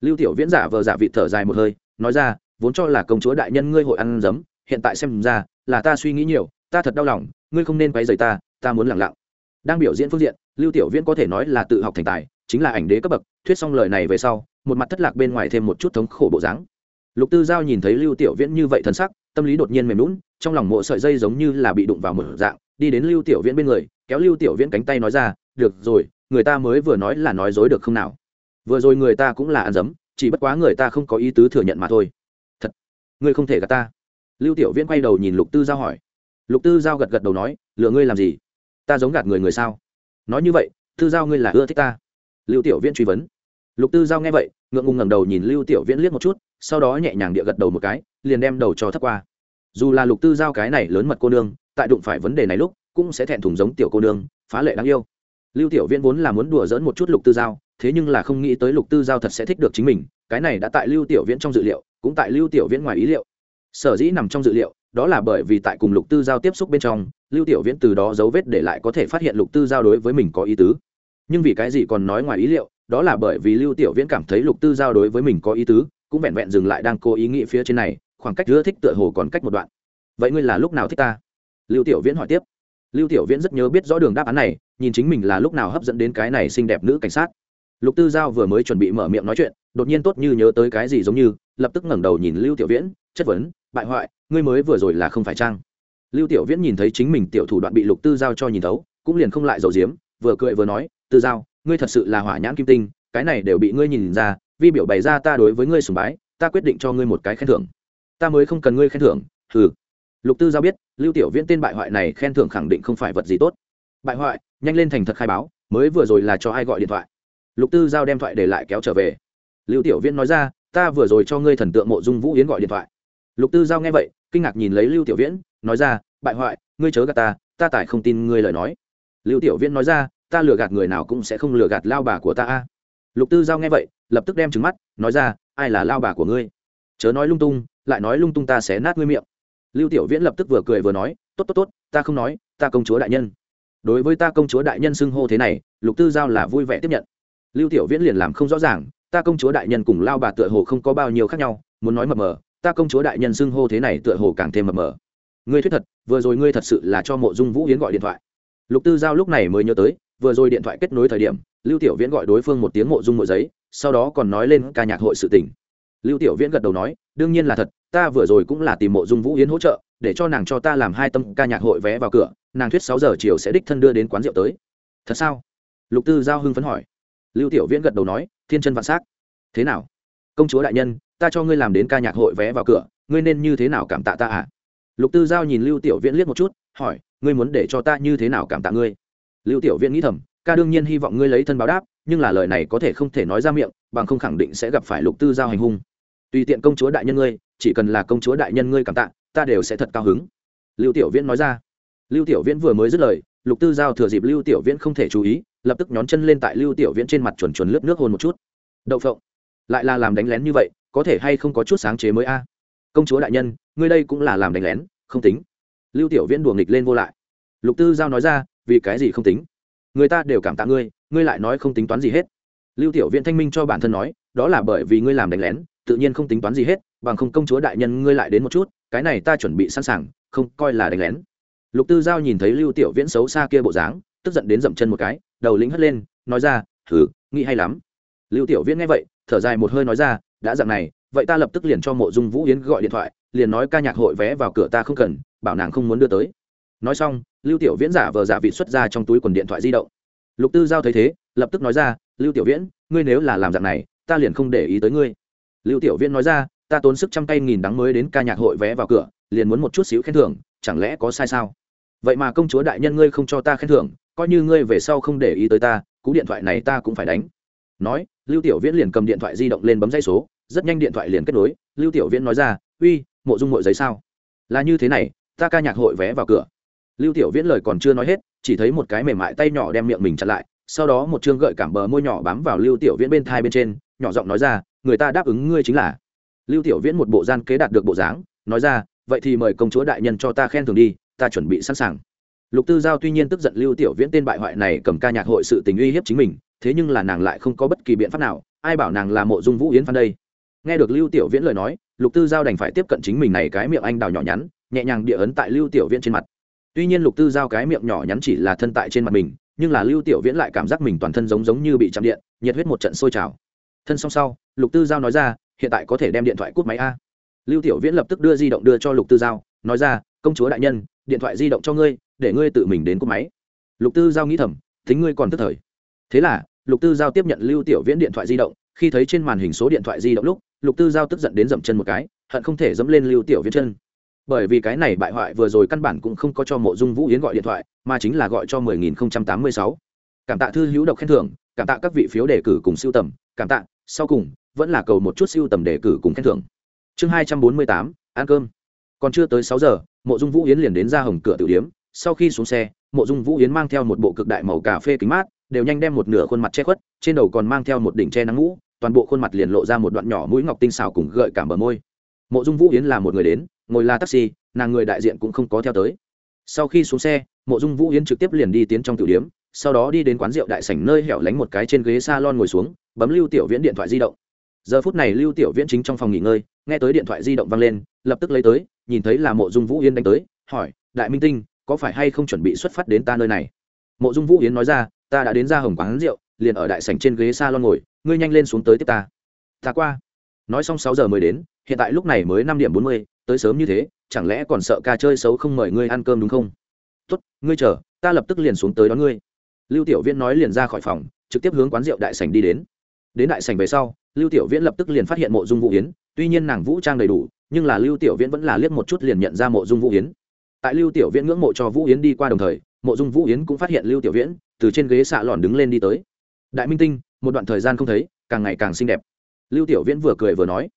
Lưu tiểu viễn giả vờ giả vị thở dài một hơi, nói ra, vốn cho là công chúa đại nhân ngươi hội ăn giấm, hiện tại xem ra, là ta suy nghĩ nhiều, ta thật đau lòng, ngươi không nên quấy rầy ta ta muốn lặng lặng đang biểu diễn phương diện, lưu tiểu viễn có thể nói là tự học thành tài, chính là ảnh đế cấp bậc, thuyết xong lời này về sau, một mặt thất lạc bên ngoài thêm một chút thống khổ bộ dáng. Lục tư giao nhìn thấy lưu tiểu viễn như vậy thân sắc, tâm lý đột nhiên mềm lún trong lòng mộ sợi dây giống như là bị đụng vào một dạng, đi đến lưu tiểu viễn bên người, kéo lưu tiểu viễn cánh tay nói ra, được rồi, người ta mới vừa nói là nói dối được không nào? Vừa rồi người ta cũng là ăn dấm, chỉ bất quá người ta không có ý tứ thừa nhận mà thôi. Thật, ngươi không thể gạt ta. Lưu tiểu viễn quay đầu nhìn lục tư giao hỏi. Lục tư giao gật gật đầu nói, lựa ngươi làm gì? Ta giống gạt người người sao? Nói như vậy, tư giao ngươi là ưa thích ta? Lưu tiểu viễn truy vấn. Lục tư giao nghe vậy, ngượng ngùng ngẩng đầu nhìn lưu tiểu viễn liếc một chút, sau đó nhẹ nhàng địa gật đầu một cái, liền đem đầu cho thấp qua. Dù là lục tư giao cái này lớn mật cô nương, tại đụng phải vấn đề này lúc, cũng sẽ thẹn thùng giống tiểu cô nương, phá lệ đáng yêu. Lưu tiểu viễn vốn là muốn đùa dỡn một chút lục tư giao, thế nhưng là không nghĩ tới lục tư giao thật sẽ thích được chính mình, cái này đã tại lưu tiểu viễn trong dự liệu, cũng tại lưu tiểu viễn ngoài ý liệu. Sở dĩ nằm trong dự liệu đó là bởi vì tại cùng lục tư giao tiếp xúc bên trong, lưu tiểu viễn từ đó dấu vết để lại có thể phát hiện lục tư giao đối với mình có ý tứ. Nhưng vì cái gì còn nói ngoài ý liệu, đó là bởi vì lưu tiểu viễn cảm thấy lục tư giao đối với mình có ý tứ, cũng vẹn vẹn dừng lại đang cố ý nghĩ phía trên này, khoảng cách ưa thích tựa hồ còn cách một đoạn. Vậy ngươi là lúc nào thích ta? Lưu tiểu viễn hỏi tiếp. Lưu tiểu viễn rất nhớ biết rõ đường đáp án này, nhìn chính mình là lúc nào hấp dẫn đến cái này xinh đẹp nữ cảnh sát. Lục tư giao vừa mới chuẩn bị mở miệng nói chuyện, đột nhiên tốt như nhớ tới cái gì giống như, lập tức ngẩng đầu nhìn lưu tiểu viễn, chất vấn, bại hoại ngươi mới vừa rồi là không phải trang. Lưu tiểu viễn nhìn thấy chính mình tiểu thủ đoạn bị lục tư giao cho nhìn thấu, cũng liền không lại dầu diếm vừa cười vừa nói, tư giao, ngươi thật sự là hỏa nhãn kim tinh, cái này đều bị ngươi nhìn ra, vi biểu bày ra ta đối với ngươi sùng bái, ta quyết định cho ngươi một cái khen thưởng. Ta mới không cần ngươi khen thưởng, hừ. Lục tư giao biết, lưu tiểu viễn tên bại hoại này khen thưởng khẳng định không phải vật gì tốt. Bại hoại, nhanh lên thành thật khai báo, mới vừa rồi là cho ai gọi điện thoại. Lục tư giao đem thoại để lại kéo trở về. Lưu tiểu viễn nói ra, ta vừa rồi cho ngươi thần tượng mộ dung vũ yến gọi điện thoại lục tư giao nghe vậy, kinh ngạc nhìn lấy lưu tiểu viễn, nói ra, bại hoại, ngươi chớ gạt ta ta tại không tin ngươi lời nói. Lưu tiểu viễn nói ra, ta lừa gạt người nào cũng sẽ không lừa gạt lao bà của ta a. Lục tư giao nghe vậy, lập tức đem trứng mắt, nói ra, ai là lao bà của ngươi? Chớ nói lung tung, lại nói lung tung ta sẽ nát ngươi miệng. Lưu tiểu viễn lập tức vừa cười vừa nói, tốt tốt tốt, ta không nói, ta công chúa đại nhân. Đối với ta công chúa đại nhân xưng hô thế này, lục tư giao là vui vẻ tiếp nhận. Lưu tiểu viễn liền làm không rõ ràng, ta công chúa đại nhân cùng lao bà tựa hồ không có bao nhiêu khác nhau, muốn nói mập mờ ta công chúa đại nhân xưng hô thế này tựa hồ càng thêm mập mờ. Ngươi thuyết thật, vừa rồi ngươi thật sự là cho mộ dung vũ hiến gọi điện thoại. Lục tư giao lúc này mới nhớ tới, vừa rồi điện thoại kết nối thời điểm, lưu tiểu viễn gọi đối phương một tiếng mộ dung mộ giấy, sau đó còn nói lên ca nhạc hội sự tình. Lưu tiểu viễn gật đầu nói, đương nhiên là thật, ta vừa rồi cũng là tìm mộ dung vũ yến hỗ trợ, để cho nàng cho ta làm hai tâm ca nhạc hội vé vào cửa, nàng thuyết sáu giờ chiều sẽ đích thân đưa đến quán rượu tới. Thật sao? Lục tư giao hưng phấn hỏi. Lưu tiểu viễn gật đầu nói, thiên chân vạn s á c thế nào? Công chúa đại nhân ta cho ngươi làm đến ca nhạc hội vé vào cửa, ngươi nên như thế nào cảm tạ ta à? Lục tư giao nhìn lưu tiểu viễn liếc một chút, hỏi, ngươi muốn để cho ta như thế nào cảm tạ ngươi? Lưu tiểu viễn nghĩ thầm, ca đương nhiên hy vọng ngươi lấy thân báo đáp, nhưng là lời này có thể không thể nói ra miệng, bằng không khẳng định sẽ gặp phải lục tư giao hành hung. Tùy tiện công chúa đại nhân ngươi, chỉ cần là công chúa đại nhân ngươi cảm tạ, ta đều sẽ thật cao hứng. Lưu tiểu viễn nói ra. Lưu tiểu viễn vừa mới dứt lời, lục tư giao thừa dịp lưu tiểu viễn không thể chú ý, lập tức nhón chân lên tại lưu tiểu viễn trên mặt chuẩn chuẩn lướt nước hôn một chút. Đậu phộng. Lại là làm đánh lén như vậy có thể hay không có chút sáng chế mới a? Công chúa đại nhân, ngươi đây cũng là làm đánh lén, không tính. Lưu tiểu viễn đùa nghịch lên vô lại. Lục tư giao nói ra, vì cái gì không tính? Người ta đều cảm tạ ngươi ngươi lại nói không tính toán gì hết. Lưu tiểu viễn thanh minh cho bản thân nói, đó là bởi vì ngươi làm đánh lén, tự nhiên không tính toán gì hết, bằng không công chúa đại nhân ngươi lại đến một chút, cái này ta chuẩn bị sẵn sàng, không coi là đánh lén. Lục tư giao nhìn thấy lưu tiểu viễn xấu xa kia bộ dáng, tức giận đến dậm chân một cái, đầu lính hất lên, nói ra thử nghĩ hay lắm. Lưu tiểu viễn nghe vậy, thở dài một hơi nói ra đã dặn này, vậy ta lập tức liền cho mộ dung vũ yến gọi điện thoại, liền nói ca nhạc hội vé vào cửa ta không cần, bảo nàng không muốn đưa tới. Nói xong, lưu tiểu viễn giả vờ giả vị xuất ra trong túi quần điện thoại di động. Lục tư giao thấy thế, lập tức nói ra, lưu tiểu viễn, ngươi nếu là làm dạng này, ta liền không để ý tới ngươi. Lưu tiểu viễn nói ra, ta tốn sức trăm tay nghìn đắng mới đến ca nhạc hội vé vào cửa, liền muốn một chút xíu khen thưởng, chẳng lẽ có sai sao? Vậy mà công chúa đại nhân ngươi không cho ta khen thưởng, coi như ngươi về sau không để ý tới ta, cú điện thoại này ta cũng phải đánh. Nói, lưu tiểu viễn liền cầm điện thoại di động lên bấm dây số rất nhanh điện thoại liền kết nối, lưu tiểu viễn nói ra, uy, mộ dung mội giấy sao? Là như thế này, ta ca nhạc hội vé vào cửa. Lưu tiểu viễn lời còn chưa nói hết, chỉ thấy một cái mềm mại tay nhỏ đem miệng mình chặn lại, sau đó một chương gợi cảm bờ môi nhỏ bám vào lưu tiểu viễn bên thai bên trên, nhỏ giọng nói ra, người ta đáp ứng ngươi chính là. Lưu tiểu viễn một bộ gian kế đạt được bộ dáng, nói ra, vậy thì mời công chúa đại nhân cho ta khen thưởng đi, ta chuẩn bị sẵn sàng. Lục tư giao tuy nhiên tức giận lưu tiểu viễn tên bại hoại này cầm ca nhạc hội sự tình uy hiếp chính mình, thế nhưng là nàng lại không có bất kỳ biện pháp nào, ai bảo nàng là mộ dung vũ yến phan đây? Nghe được lưu tiểu viễn lời nói, lục tư giao đành phải tiếp cận chính mình này cái miệng anh đào nhỏ nhắn, nhẹ nhàng địa ấn tại lưu tiểu viễn trên mặt. Tuy nhiên lục tư giao cái miệng nhỏ nhắn chỉ là thân tại trên mặt mình, nhưng là lưu tiểu viễn lại cảm giác mình toàn thân giống giống như bị chạm điện, nhiệt huyết một trận sôi trào. Thân xong sau, lục tư giao nói ra, hiện tại có thể đem điện thoại cút máy a. Lưu tiểu viễn lập tức đưa di động đưa cho lục tư giao, nói ra, công chúa đại nhân, điện thoại di động cho ngươi, để ngươi tự mình đến cút máy. Lục tư giao nghĩ thầm tính ngươi còn tức thời. Thế là, lục tư giao tiếp nhận lưu tiểu viễn điện thoại di động, khi thấy trên màn hình số điện thoại di động lúc lục tư giao tức giận đến dậm chân một cái, hận không thể dẫm lên lưu tiểu viễn chân. Bởi vì cái này bại hoại vừa rồi căn bản cũng không có cho mộ dung vũ yến gọi điện thoại, mà chính là gọi cho mười nghìn không trăm tám mươi sáu. Cảm tạ thư hữu độc khen thưởng, cảm tạ các vị phiếu đề cử cùng siêu tầm, cảm tạ, sau cùng, vẫn là cầu một chút siêu tầm đề cử cùng khen thưởng. Chương hai trăm bốn mươi tám, ăn cơm. Còn chưa tới sáu giờ, mộ dung vũ yến liền đến ra hồng cửa tử điếm, sau khi xuống xe, mộ dung vũ yến mang theo một bộ cực đại màu cà phê kính mát, đều nhanh đem một nửa khuôn mặt che khuất, trên đầu còn mang theo một đỉnh che nắng mũ toàn bộ khuôn mặt liền lộ ra một đoạn nhỏ mũi ngọc tinh xào cùng gợi cảm bờ môi. Mộ dung vũ yến là một người đến, ngồi la taxi, nàng người đại diện cũng không có theo tới. Sau khi xuống xe, mộ dung vũ yến trực tiếp liền đi tiến trong tiểu điếm sau đó đi đến quán rượu đại sảnh nơi hẻo lánh một cái trên ghế s a lon ngồi xuống, bấm lưu tiểu viễn điện thoại di động. Giờ phút này lưu tiểu viễn chính trong phòng nghỉ ngơi, nghe tới điện thoại di động vang lên, lập tức lấy tới, nhìn thấy là mộ dung vũ Yến đánh tới, hỏi, đại minh tinh, có phải hay không chuẩn bị xuất phát đến ta nơi này? Mộ dung vũ yến nói ra, ta đã đến ra hồng quán rượu liền ở đại sảnh trên ghế salon ngồi, ngươi nhanh lên xuống tới tiếp ta. Ta qua. Nói xong sáu giờ mới đến, hiện tại lúc này mới năm điểm bốn mươi, tới sớm như thế, chẳng lẽ còn sợ ca chơi xấu không mời ngươi ăn cơm đúng không? Tốt, ngươi chờ, ta lập tức liền xuống tới đón ngươi. Lưu tiểu viễn nói liền ra khỏi phòng, trực tiếp hướng quán rượu đại sảnh đi đến. Đến đại sảnh về sau, lưu tiểu viễn lập tức liền phát hiện mộ dung vũ yến, tuy nhiên nàng vũ trang đầy đủ, nhưng là lưu tiểu viễn vẫn là liếc một chút liền nhận ra mộ dung vũ yến. Tại lưu tiểu viễn ngưỡng mộ cho vũ yến đi qua đồng thời, mộ dung vũ yến cũng phát hiện lưu tiểu viễn từ trên ghế xạ lòn đứng lên đi tới đại minh tinh, một đoạn thời gian không thấy, càng ngày càng xinh đẹp. Lưu tiểu viễn vừa cười vừa nói,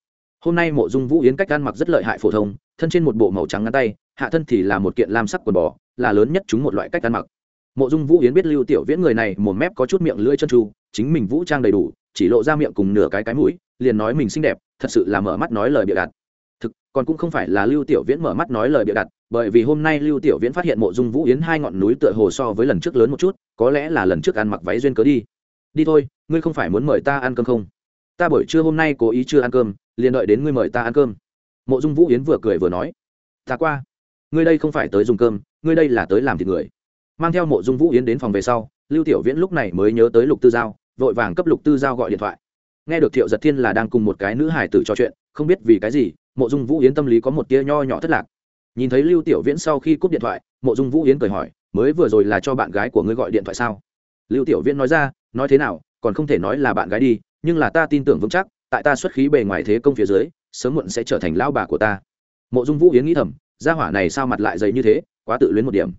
hôm nay mộ dung vũ yến cách ăn mặc rất lợi hại phổ thông, thân trên một bộ màu trắng ngắn tay, hạ thân thì là một kiện lam sắc quần bò, là lớn nhất chúng một loại cách ăn mặc. Mộ dung vũ yến biết lưu tiểu viễn người này một mép có chút miệng lưỡi chân tru, chính mình vũ trang đầy đủ, chỉ lộ ra miệng cùng nửa cái cái mũi, liền nói mình xinh đẹp, thật sự là mở mắt nói lời bịa đặt. Thực, còn cũng không phải là lưu tiểu viễn mở mắt nói lời bịa đặt, bởi vì hôm nay lưu tiểu viễn phát hiện mộ dung vũ yến hai ngọn núi tựa hồ so với lần trước lớn một chút, có lẽ là lần trước ăn mặc váy duyên cớ đi đi thôi, ngươi không phải muốn mời ta ăn cơm không? Ta buổi trưa hôm nay cố ý chưa ăn cơm, liền đợi đến ngươi mời ta ăn cơm. Mộ dung vũ yến vừa cười vừa nói, ta qua. Ngươi đây không phải tới dùng cơm, ngươi đây là tới làm thịt người. Mang theo mộ dung vũ yến đến phòng về sau, lưu tiểu viễn lúc này mới nhớ tới lục tư giao, vội vàng cấp lục tư giao gọi điện thoại. Nghe được thiệu giật thiên là đang cùng một cái nữ hải tử trò chuyện, không biết vì cái gì, mộ dung vũ yến tâm lý có một tia nho nhỏ thất lạc. Nhìn thấy lưu tiểu viễn sau khi cúp điện thoại, mộ dung vũ yến cười hỏi, mới vừa rồi là cho bạn gái của ngươi gọi điện thoại sao? Lưu tiểu viễn nói ra nói thế nào, còn không thể nói là bạn gái đi, nhưng là ta tin tưởng vững chắc, tại ta xuất khí bề ngoài thế công phía dưới, sớm muộn sẽ trở thành lao bà của ta. Mộ dung vũ yến nghĩ thầm, gia hỏa này sao mặt lại dày như thế, quá tự luyến một điểm.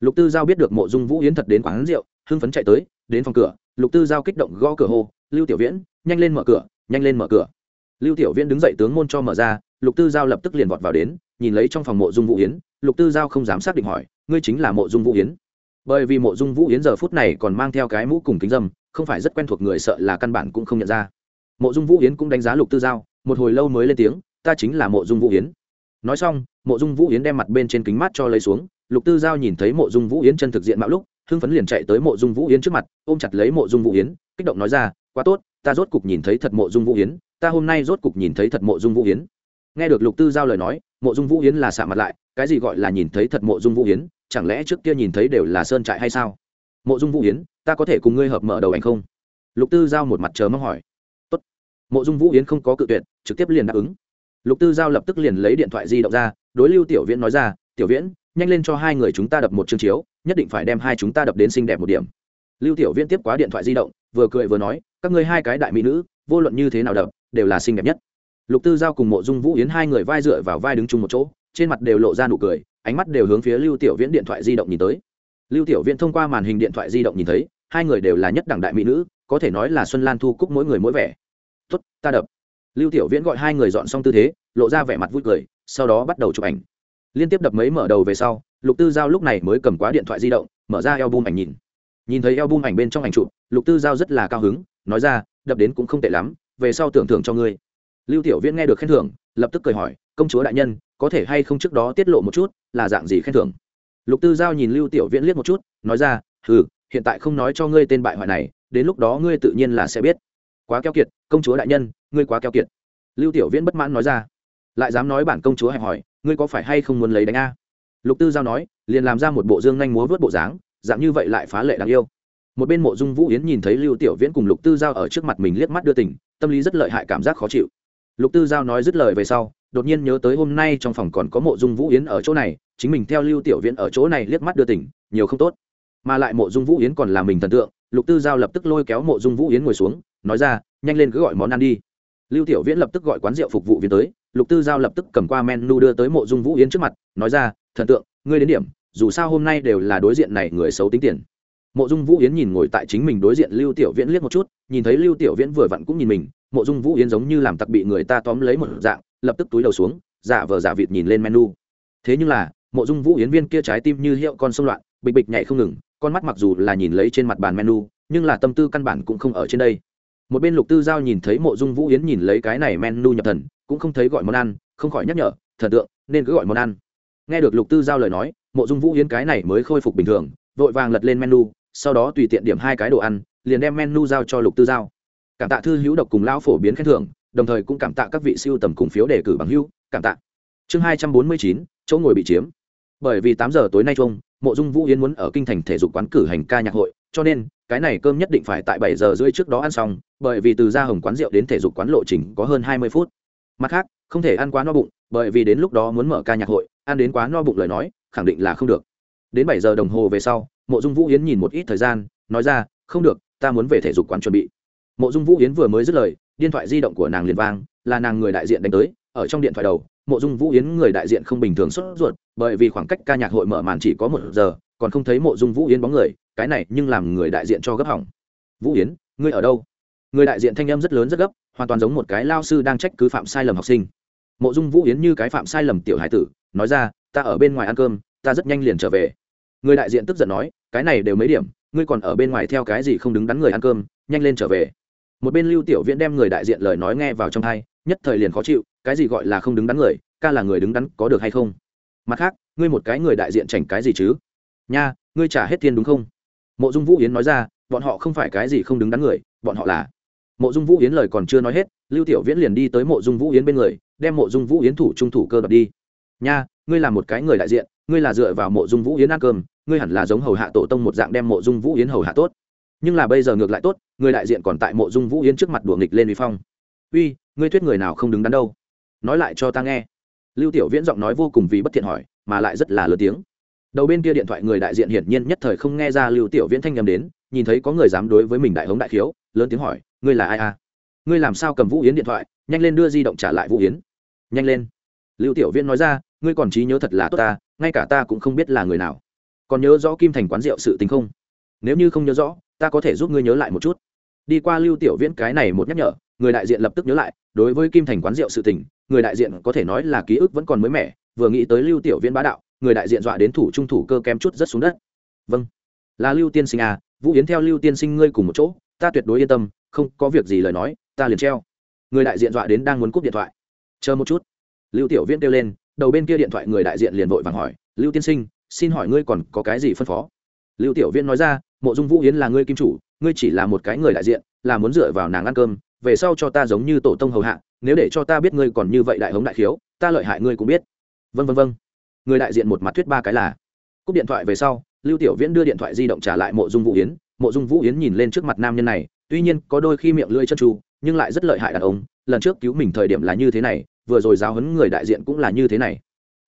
Lục tư giao biết được mộ dung vũ yến thật đến quán rượu, hưng phấn chạy tới, đến phòng cửa, lục tư giao kích động gõ cửa hô, lưu tiểu viễn, nhanh lên mở cửa, nhanh lên mở cửa. Lưu tiểu viễn đứng dậy tướng môn cho mở ra, lục tư giao lập tức liền vọt vào đến, nhìn lấy trong phòng mộ dung vũ yến, lục tư giao không dám xác định hỏi, ngươi chính là mộ dung vũ yến? Bởi vì mộ dung vũ yến giờ phút này còn mang theo cái mũ cùng kính dâm, không phải rất quen thuộc người sợ là căn bản cũng không nhận ra. Mộ dung vũ yến cũng đánh giá lục tư giao, một hồi lâu mới lên tiếng, ta chính là mộ dung vũ yến. Nói xong, mộ dung vũ yến đem mặt bên trên kính mát cho lấy xuống, lục tư giao nhìn thấy mộ dung vũ yến chân thực diện mạo lúc, hưng phấn liền chạy tới mộ dung vũ yến trước mặt, ôm chặt lấy mộ dung vũ yến, kích động nói ra, quá tốt, ta rốt cục nhìn thấy thật mộ dung vũ yến, ta hôm nay rốt cục nhìn thấy thật mộ dung vũ yến nghe được lục tư giao lời nói, mộ dung vũ yến là xạ mặt lại, cái gì gọi là nhìn thấy thật mộ dung vũ yến, chẳng lẽ trước kia nhìn thấy đều là sơn trại hay sao? Mộ dung vũ yến, ta có thể cùng ngươi hợp mở đầu ảnh không? Lục tư giao một mặt chờ mong hỏi. Tốt. mộ dung vũ yến không có cự tuyệt, trực tiếp liền đáp ứng. Lục tư giao lập tức liền lấy điện thoại di động ra, đối lưu tiểu viễn nói ra, tiểu viễn, nhanh lên cho hai người chúng ta đập một chương chiếu, nhất định phải đem hai chúng ta đập đến xinh đẹp một điểm. Lưu tiểu viễn tiếp quá điện thoại di động, vừa cười vừa nói, các ngươi hai cái đại mỹ nữ, vô luận như thế nào đập, đều là xinh đẹp nhất lục tư giao cùng mộ dung vũ yến hai người vai dựa vào vai đứng chung một chỗ, trên mặt đều lộ ra nụ cười, ánh mắt đều hướng phía lưu tiểu viễn điện thoại di động nhìn tới. Lưu tiểu viễn thông qua màn hình điện thoại di động nhìn thấy, hai người đều là nhất đẳng đại mỹ nữ, có thể nói là xuân lan thu cúc mỗi người mỗi vẻ. Tuất ta đập. Lưu tiểu viễn gọi hai người dọn xong tư thế, lộ ra vẻ mặt vui cười, sau đó bắt đầu chụp ảnh. Liên tiếp đập mấy mở đầu về sau, lục tư giao lúc này mới cầm quá điện thoại di động, mở ra eo bum ảnh nhìn. Nhìn thấy eo bum ảnh bên trong ảnh chụp, lục tư giao rất là cao hứng, nói ra, đập đến cũng không tệ lắm, về sau tưởng thưởng cho ngươi lưu tiểu viễn nghe được khen thưởng, lập tức cười hỏi, công chúa đại nhân, có thể hay không trước đó tiết lộ một chút, là dạng gì khen thưởng? Lục tư giao nhìn lưu tiểu viễn liếc một chút, nói ra ừ hiện tại không nói cho ngươi tên bại hoại này, đến lúc đó ngươi tự nhiên là sẽ biết. Quá keo kiệt, công chúa đại nhân, ngươi quá keo kiệt. Lưu tiểu viễn bất mãn nói ra, lại dám nói bản công chúa hẹp hỏi, ngươi có phải hay không muốn lấy đánh a? Lục tư giao nói, liền làm ra một bộ dương nhanh múa vớt bộ dáng, dạng như vậy lại phá lệ đáng yêu. Một bên mộ dung vũ yến nhìn thấy lưu tiểu viễn cùng lục tư giao ở trước mặt mình liếc mắt đưa tình, tâm lý rất lợi hại, cảm giác khó chịu lục tư giao nói dứt lời về sau, đột nhiên nhớ tới hôm nay trong phòng còn có mộ dung vũ yến ở chỗ này, chính mình theo lưu tiểu viễn ở chỗ này liếc mắt đưa tỉnh, nhiều không tốt. Mà lại mộ dung vũ yến còn là mình thần tượng, lục tư giao lập tức lôi kéo mộ dung vũ yến ngồi xuống, nói ra, nhanh lên cứ gọi món ăn đi. Lưu tiểu viễn lập tức gọi quán rượu phục vụ viên tới, lục tư giao lập tức cầm qua menu đưa tới mộ dung vũ yến trước mặt, nói ra, thần tượng, ngươi đến điểm, dù sao hôm nay đều là đối diện này người xấu tính tiền. Mộ dung vũ yến nhìn ngồi tại chính mình đối diện lưu tiểu viễn liếc một chút, nhìn thấy lưu tiểu viễn vừa vặn cũng nhìn mình mộ dung vũ yến giống như làm tặc bị người ta tóm lấy một dạng, lập tức túi đầu xuống, giả vờ giả vịt nhìn lên menu. Thế nhưng là, mộ dung vũ yến viên kia trái tim như hiệu con sông loạn, bịch bịch nhảy không ngừng, con mắt mặc dù là nhìn lấy trên mặt bàn menu, nhưng là tâm tư căn bản cũng không ở trên đây. Một bên lục tư giao nhìn thấy mộ dung vũ yến nhìn lấy cái này menu nhập thần, cũng không thấy gọi món ăn, không khỏi nhắc nhở, thần tượng, nên cứ gọi món ăn. Nghe được lục tư giao lời nói, mộ dung vũ yến cái này mới khôi phục bình thường, vội vàng lật lên menu, sau đó tùy tiện điểm hai cái đồ ăn, liền đem menu giao cho lục tư giao cảm tạ thư hữu độc cùng lão phổ biến khen thưởng, đồng thời cũng cảm tạ các vị siêu tầm cùng phiếu đề cử bằng hữu, cảm tạ. Chương hai trăm bốn mươi chín, chỗ ngồi bị chiếm. Bởi vì tám giờ tối nay chung, mộ dung vũ yến muốn ở kinh thành thể dục quán cử hành ca nhạc hội, cho nên, cái này cơm nhất định phải tại bảy giờ rưỡi trước đó ăn xong, bởi vì từ ra hồng quán rượu đến thể dục quán lộ trình có hơn hai mươi phút. Mặt khác, không thể ăn quá no bụng, bởi vì đến lúc đó muốn mở ca nhạc hội, ăn đến quá no bụng lời nói, khẳng định là không được. Đến bảy giờ đồng hồ về sau, mộ dung vũ yến nhìn một ít thời gian, nói ra, không được, ta muốn về thể dục quán chuẩn bị mộ dung vũ yến vừa mới dứt lời, điện thoại di động của nàng liền vang, là nàng người đại diện đánh tới, ở trong điện thoại đầu, mộ dung vũ yến người đại diện không bình thường sốt ruột, bởi vì khoảng cách ca nhạc hội mở màn chỉ có một giờ, còn không thấy mộ dung vũ yến bóng người, cái này nhưng làm người đại diện cho gấp hỏng. Vũ yến, ngươi ở đâu? Người đại diện thanh âm rất lớn rất gấp, hoàn toàn giống một cái lao sư đang trách cứ phạm sai lầm học sinh. Mộ dung vũ yến như cái phạm sai lầm tiểu hải tử, nói ra, ta ở bên ngoài ăn cơm, ta rất nhanh liền trở về. Người đại diện tức giận nói, cái này đều mấy điểm, ngươi còn ở bên ngoài theo cái gì không đứng đắn người ăn cơm, nhanh lên trở về một bên lưu tiểu viễn đem người đại diện lời nói nghe vào trong hai nhất thời liền khó chịu, cái gì gọi là không đứng đắn người, ca là người đứng đắn có được hay không? Mặt khác, ngươi một cái người đại diện chảnh cái gì chứ? Nha, ngươi trả hết tiền đúng không? Mộ dung vũ yến nói ra, bọn họ không phải cái gì không đứng đắn người, bọn họ là mộ dung vũ yến lời còn chưa nói hết, lưu tiểu viễn liền đi tới mộ dung vũ yến bên người, đem mộ dung vũ yến thủ trung thủ cơ đập đi. Nha, ngươi là một cái người đại diện, ngươi là dựa vào mộ dung vũ yến ăn cơm, ngươi hẳn là giống hầu hạ tổ tông một dạng đem mộ dung vũ yến hầu hạ tốt nhưng là bây giờ ngược lại tốt, người đại diện còn tại mộ dung vũ yến trước mặt đùa nghịch lên uy phong. Uy, ngươi thuyết người nào không đứng đắn đâu? Nói lại cho ta nghe. Lưu tiểu viễn giọng nói vô cùng vì bất thiện hỏi, mà lại rất là lớn tiếng. Đầu bên kia điện thoại người đại diện hiển nhiên nhất thời không nghe ra lưu tiểu viễn thanh nhầm đến, nhìn thấy có người dám đối với mình đại hống đại khiếu, lớn tiếng hỏi, ngươi là ai à? Ngươi làm sao cầm vũ yến điện thoại, nhanh lên đưa di động trả lại vũ yến. Nhanh lên. Lưu tiểu viễn nói ra, ngươi còn trí nhớ thật là tốt ta, ngay cả ta cũng không biết là người nào. Còn nhớ rõ kim thành quán rượu sự tình không? Nếu như không nhớ rõ ta có thể giúp ngươi nhớ lại một chút. Đi qua lưu tiểu viễn cái này một nhắc nhở, người đại diện lập tức nhớ lại, đối với kim thành quán rượu sự tình, người đại diện có thể nói là ký ức vẫn còn mới mẻ, vừa nghĩ tới lưu tiểu viễn bá đạo, người đại diện dọa đến thủ trung thủ cơ kém chút rất xuống đất. Vâng. Là lưu tiên sinh à vũ yến theo lưu tiên sinh ngươi cùng một chỗ, ta tuyệt đối yên tâm, không có việc gì lời nói, ta liền treo. Người đại diện dọa đến đang muốn cúp điện thoại. Chờ một chút. Lưu tiểu viễn kêu lên, đầu bên kia điện thoại người đại diện liền vội vàng hỏi, lưu tiên sinh, xin hỏi ngươi còn có cái gì phân phó? Lưu tiểu viễn nói ra mộ dung vũ yến là ngươi kim chủ, ngươi chỉ là một cái người đại diện, là muốn dựa vào nàng ăn cơm, về sau cho ta giống như tổ tông hầu hạ, nếu để cho ta biết ngươi còn như vậy đại hống đại khiếu, ta lợi hại ngươi cũng biết. Vân vân vân người đại diện một mặt thuyết ba cái là, cúp điện thoại về sau, lưu tiểu viễn đưa điện thoại di động trả lại mộ dung vũ yến, mộ dung vũ yến nhìn lên trước mặt nam nhân này, tuy nhiên có đôi khi miệng lưỡi chân tru, nhưng lại rất lợi hại đàn ông, lần trước cứu mình thời điểm là như thế này, vừa rồi giáo huấn người đại diện cũng là như thế này.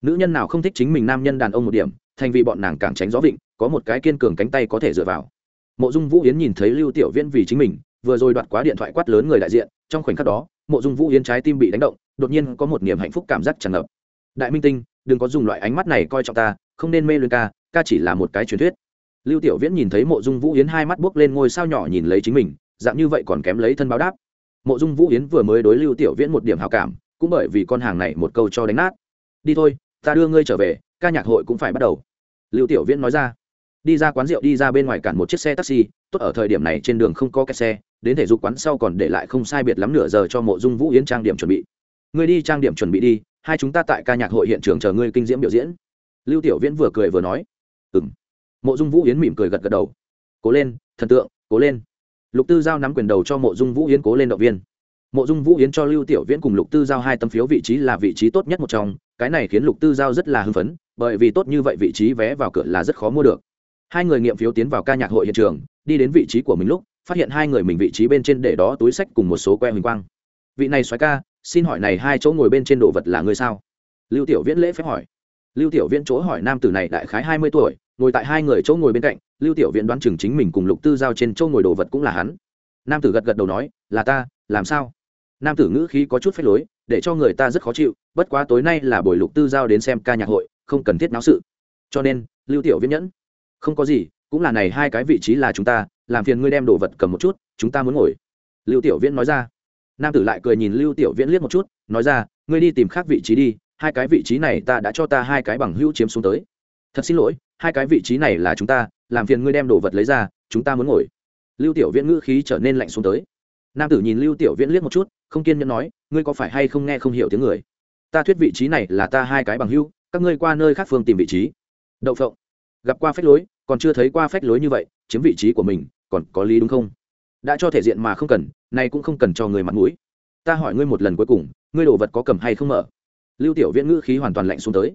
Nữ nhân nào không thích chính mình nam nhân đàn ông một điểm thành vì bọn nàng càng tránh gió vịnh, có một cái kiên cường cánh tay có thể dựa vào. Mộ dung vũ yến nhìn thấy lưu tiểu viễn vì chính mình, vừa rồi đoạt quá điện thoại quát lớn người đại diện, trong khoảnh khắc đó, mộ dung vũ yến trái tim bị đánh động, đột nhiên có một niềm hạnh phúc cảm giác tràn ngập. Đại minh tinh, đừng có dùng loại ánh mắt này coi trọng ta, không nên mê luyên ca ca chỉ là một cái truyền thuyết. Lưu tiểu viễn nhìn thấy mộ dung vũ yến hai mắt buốc lên ngôi sao nhỏ nhìn lấy chính mình, dạng như vậy còn kém lấy thân báo đáp. Mộ dung vũ yến vừa mới đối lưu tiểu viễn một điểm hào cảm, cũng bởi vì con hàng này một câu cho đánh nát. Đi thôi, ta đưa ngươi trở về ca nhạc hội cũng phải bắt đầu. Lưu tiểu viễn nói ra, đi ra quán rượu đi ra bên ngoài cản một chiếc xe taxi, tốt ở thời điểm này trên đường không có kẹt xe, đến thể dục quán sau còn để lại không sai biệt lắm nửa giờ cho mộ dung vũ yến trang điểm chuẩn bị. Ngươi đi trang điểm chuẩn bị đi, hai chúng ta tại ca nhạc hội hiện trường chờ ngươi kinh diễm biểu diễn. Lưu tiểu viễn vừa cười vừa nói ừ m mộ dung vũ yến mỉm cười gật gật đầu, cố lên, thần tượng, cố lên. Lục tư giao nắm quyền đầu cho mộ dung vũ yến cố lên động viên. Mộ dung vũ yến cho lưu tiểu viễn cùng lục tư giao hai tấm phiếu vị trí là vị trí tốt nhất một trong, cái này khiến lục tư giao rất là hưng phấn bởi vì tốt như vậy vị trí vé vào cửa là rất khó mua được. Hai người nghiệm phiếu tiến vào ca nhạc hội hiện trường, đi đến vị trí của mình lúc, phát hiện hai người mình vị trí bên trên để đó túi sách cùng một số que huỳnh quang. Vị này xoáy ca, xin hỏi này hai chỗ ngồi bên trên đồ vật là người sao? Lưu tiểu viễn lễ phép hỏi. Lưu tiểu viễn chỗ hỏi nam tử này đại khái hai mươi tuổi, ngồi tại hai người chỗ ngồi bên cạnh, lưu tiểu viễn đoán chừng chính mình cùng lục tư giao trên chỗ ngồi đồ vật cũng là hắn. Nam tử gật gật đầu nói, là ta, làm sao? Nam tử ngữ khí có chút phép lối, để cho người ta rất khó chịu, bất quá tối nay là buổi lục tư giao đến xem ca nhạc hội không cần thiết náo sự. Cho nên, lưu tiểu viễn nhẫn. Không có gì, cũng là này hai cái vị trí là chúng ta, làm phiền ngươi đem đồ vật cầm một chút, chúng ta muốn ngồi. Lưu tiểu viễn nói ra. Nam tử lại cười nhìn lưu tiểu viễn liếc một chút, nói ra, ngươi đi tìm khác vị trí đi, hai cái vị trí này ta đã cho ta hai cái bằng hữu chiếm xuống tới. Thật xin lỗi, hai cái vị trí này là chúng ta, làm phiền ngươi đem đồ vật lấy ra, chúng ta muốn ngồi. Lưu tiểu viễn ngữ khí trở nên lạnh xuống tới. Nam tử nhìn lưu tiểu viễn liếc một chút, không kiên nhẫn nói, ngươi có phải hay không nghe không hiểu tiếng người? Ta thuyết vị trí này là ta hai cái bằng hữu các ngươi qua nơi khác phương tìm vị trí. Đậu phộng. Gặp qua phách lối, còn chưa thấy qua phách lối như vậy, chiếm vị trí của mình, còn có lý đúng không? Đã cho thể diện mà không cần, nay cũng không cần cho người mặt mũi. Ta hỏi ngươi một lần cuối cùng, ngươi đồ vật có cầm hay không mở? Lưu tiểu viễn ngữ khí hoàn toàn lạnh xuống tới.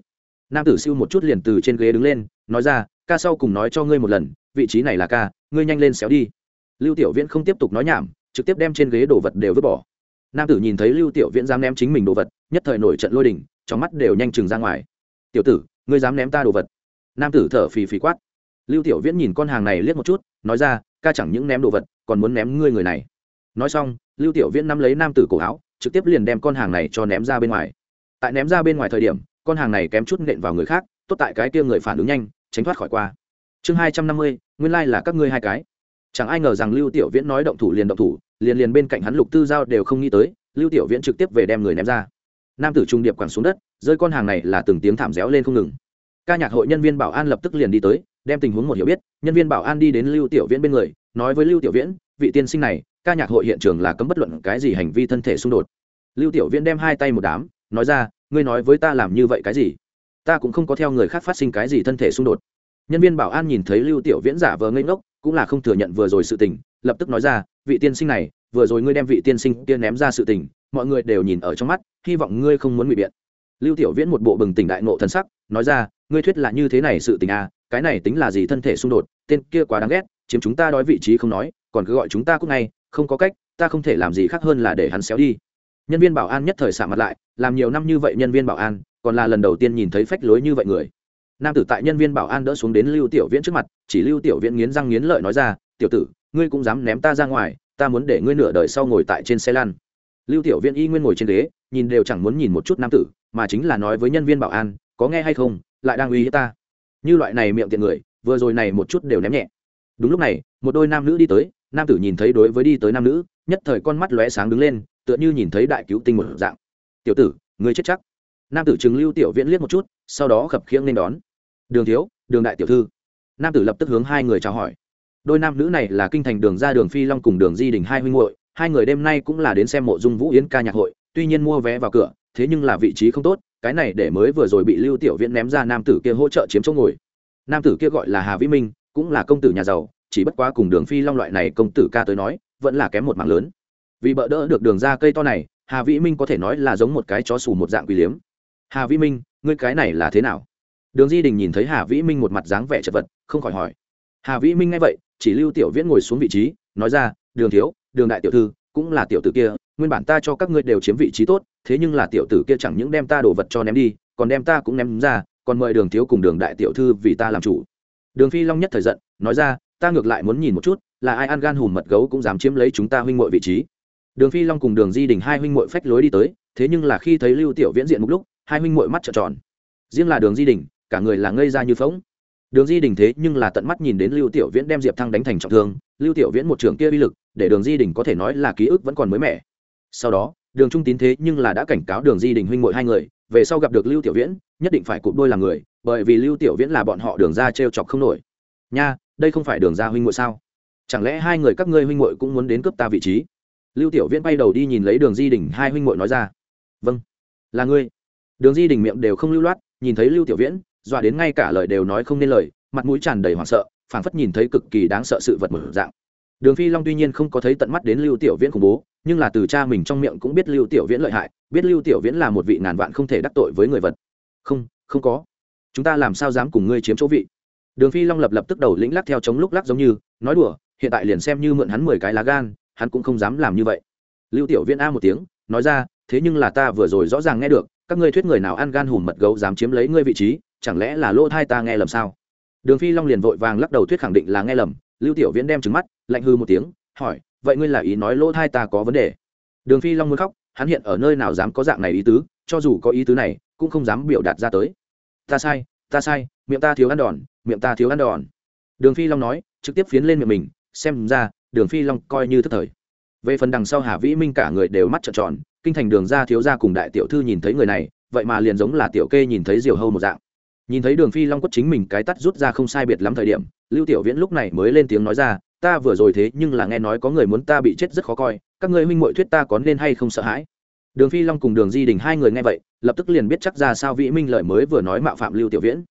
Nam tử siêu một chút liền từ trên ghế đứng lên, nói ra, ca sau cùng nói cho ngươi một lần, vị trí này là ca, ngươi nhanh lên xéo đi. Lưu tiểu viễn không tiếp tục nói nhảm, trực tiếp đem trên ghế đồ vật đều vứt bỏ. Nam tử nhìn thấy lưu tiểu viễn dám ném chính mình đồ vật, nhất thời nổi trận lôi đình, trong mắt đều nhanh chừng ra ngoài tiểu tử, ngươi dám ném ta đồ vật? Nam tử thở phì phì quát. Lưu tiểu viễn nhìn con hàng này liếc một chút, nói ra, ca chẳng những ném đồ vật, còn muốn ném ngươi người này. Nói xong, lưu tiểu viễn nắm lấy nam tử cổ áo, trực tiếp liền đem con hàng này cho ném ra bên ngoài. Tại ném ra bên ngoài thời điểm, con hàng này kém chút nện vào người khác, tốt tại cái kia người phản ứng nhanh, tránh thoát khỏi qua. Chương hai trăm năm mươi, nguyên lai、like、là các ngươi hai cái. Chẳng ai ngờ rằng lưu tiểu viễn nói động thủ liền động thủ, liền liền bên cạnh hắn lục tư giao đều không nghĩ tới, lưu tiểu viễn trực tiếp về đem người ném ra nam tử trung điệp quẳng xuống đất, rơi con hàng này là từng tiếng thảm réo lên không ngừng. Ca nhạc hội nhân viên bảo an lập tức liền đi tới, đem tình huống một hiểu biết, nhân viên bảo an đi đến lưu tiểu viễn bên người, nói với lưu tiểu viễn, vị tiên sinh này, ca nhạc hội hiện trường là cấm bất luận cái gì hành vi thân thể xung đột. Lưu tiểu viễn đem hai tay một đám, nói ra, ngươi nói với ta làm như vậy cái gì? Ta cũng không có theo người khác phát sinh cái gì thân thể xung đột. Nhân viên bảo an nhìn thấy lưu tiểu viễn giả vờ ngây ngốc, cũng là không thừa nhận vừa rồi sự tình, lập tức nói ra, vị tiên sinh này, vừa rồi ngươi đem vị tiên sinh kia ném ra sự tình, mọi người đều nhìn ở trong mắt hy vọng ngươi không muốn ngụy biện. Lưu tiểu viễn một bộ bừng tỉnh đại nộ thần sắc, nói ra, ngươi thuyết là như thế này sự tình à cái này tính là gì thân thể xung đột, tên kia quá đáng ghét, chiếm chúng ta đói vị trí không nói, còn cứ gọi chúng ta cứ ngay, không có cách, ta không thể làm gì khác hơn là để hắn xéo đi. Nhân viên bảo an nhất thời xạ mặt lại, làm nhiều năm như vậy nhân viên bảo an, còn là lần đầu tiên nhìn thấy phách lối như vậy người. Nam tử tại nhân viên bảo an đỡ xuống đến lưu tiểu viễn trước mặt, chỉ lưu tiểu viễn nghiến răng nghiến lợi nói ra, tiểu tử, ngươi cũng dám ném ta ra ngoài, ta muốn để ngươi nửa đời sau ngồi tại trên xe lăn. Lưu tiểu viễn y nguyên ngồi trên ghế nhìn đều chẳng muốn nhìn một chút nam tử, mà chính là nói với nhân viên bảo an, có nghe hay không? Lại đang uy hiếp ta. Như loại này miệng tiện người, vừa rồi này một chút đều ném nhẹ. Đúng lúc này, một đôi nam nữ đi tới, nam tử nhìn thấy đối với đi tới nam nữ, nhất thời con mắt lóe sáng đứng lên, tựa như nhìn thấy đại cứu tinh một dạng. Tiểu tử, ngươi chết chắc. Nam tử chứng lưu tiểu viễn liếc một chút, sau đó khập khiễng nên đón. Đường thiếu, đường đại tiểu thư. Nam tử lập tức hướng hai người chào hỏi. Đôi nam nữ này là kinh thành đường ra đường phi long cùng đường di đình hai huynh hội hai người đêm nay cũng là đến xem mộ dung vũ yến ca nhạc hội tuy nhiên mua vé vào cửa, thế nhưng là vị trí không tốt, cái này để mới vừa rồi bị lưu tiểu viễn ném ra nam tử kia hỗ trợ chiếm chỗ ngồi. Nam tử kia gọi là hà vĩ minh, cũng là công tử nhà giàu, chỉ bất quá cùng đường phi long loại này công tử ca tới nói, vẫn là kém một mạng lớn. Vì bỡ đỡ được đường ra cây to này, hà vĩ minh có thể nói là giống một cái chó xù một dạng quỷ liếm. Hà vĩ minh, ngươi cái này là thế nào? Đường di đình nhìn thấy hà vĩ minh một mặt dáng vẻ chật vật, không khỏi hỏi. Hà vĩ minh nghe vậy, chỉ lưu tiểu viễn ngồi xuống vị trí, nói ra, đường thiếu, đường đại tiểu thư cũng là tiểu tử kia, nguyên bản ta cho các ngươi đều chiếm vị trí tốt, thế nhưng là tiểu tử kia chẳng những đem ta đồ vật cho ném đi, còn đem ta cũng ném ra, còn mời đường thiếu cùng đường đại tiểu thư vì ta làm chủ. Đường phi long nhất thời giận, nói ra, ta ngược lại muốn nhìn một chút, là ai ăn gan hùm mật gấu cũng dám chiếm lấy chúng ta huynh muội vị trí. Đường phi long cùng đường di đình hai huynh muội phách lối đi tới, thế nhưng là khi thấy lưu tiểu viễn diện một lúc, hai huynh muội mắt trợn tròn. Riêng là đường di đình, cả người là ngây ra như phóng đường di đình thế nhưng là tận mắt nhìn đến lưu tiểu viễn đem diệp thăng đánh thành trọng thương lưu tiểu viễn một trường kia uy lực, để đường di đình có thể nói là ký ức vẫn còn mới mẻ. Sau đó, đường trung tín thế nhưng là đã cảnh cáo đường di đình huynh muội hai người, về sau gặp được lưu tiểu viễn, nhất định phải cụp đôi làm người, bởi vì lưu tiểu viễn là bọn họ đường ra t chọc không nổi. Nha, đây không phải đường ra huynh muội sao? Chẳng lẽ hai người các ngươi huynh muội cũng muốn đến cướp ta vị trí? Lưu tiểu viễn bay đầu đi nhìn lấy đường di đình, hai huynh muội nói ra. Vâng là ngươi. Đường di đình miệng đều không lưu loát, nhìn thấy lưu tiểu viễn, dọa đến ngay cả lời đều nói không nên lời, mặt mũi tràn đầy hoảng sợ phảng phất nhìn thấy cực kỳ đáng sợ sự vật mở dạng. Đường phi long tuy nhiên không có thấy tận mắt đến lưu tiểu viễn khủng bố, nhưng là từ cha mình trong miệng cũng biết lưu tiểu viễn lợi hại, biết lưu tiểu viễn là một vị ngàn vạn không thể đắc tội với người vật. Không không có. Chúng ta làm sao dám cùng ngươi chiếm chỗ vị? Đường phi long lập lập tức đầu lĩnh lắc theo chống lúc lắc giống như, nói đùa, hiện tại liền xem như mượn hắn mười cái lá gan, hắn cũng không dám làm như vậy. Lưu tiểu viễn a một tiếng, nói ra, thế nhưng là ta vừa rồi rõ ràng nghe được, các ngươi thuyết người nào ăn gan hùm mật gấu dám chiếm lấy ngươi vị trí, chẳng lẽ là lỗ thai ta nghe lầm sao? Đường phi long liền vội vàng lắc đầu thuyết khẳng định là nghe lầm, lưu tiểu viễn đem trứng mắt, lạnh hư một tiếng, hỏi, vậy ngươi là ý nói lỗ thai ta có vấn đề? Đường phi long muốn khóc, hắn hiện ở nơi nào dám có dạng này ý tứ, cho dù có ý tứ này, cũng không dám biểu đạt ra tới. Ta sai ta sai, miệng ta thiếu ăn đòn, miệng ta thiếu ăn đòn. Đường phi long nói, trực tiếp phiến lên miệng mình, xem ra, đường phi long coi như thất thời. Về phần đằng sau hà vĩ minh cả người đều mắt trợn tròn, kinh thành đường ra thiếu ra cùng đại tiểu thư nhìn thấy người này, vậy mà liền giống là tiểu kê nhìn thấy diều hâu một dạng nhìn thấy đường phi long quất chính mình cái tắt rút ra không sai biệt lắm thời điểm, lưu tiểu viễn lúc này mới lên tiếng nói ra, ta vừa rồi thế nhưng là nghe nói có người muốn ta bị chết rất khó coi, các ngươi huynh muội thuyết ta có nên hay không sợ hãi? Đường phi long cùng đường di đình hai người nghe vậy, lập tức liền biết chắc ra sao vĩ minh lợi mới vừa nói mạo phạm lưu tiểu viễn.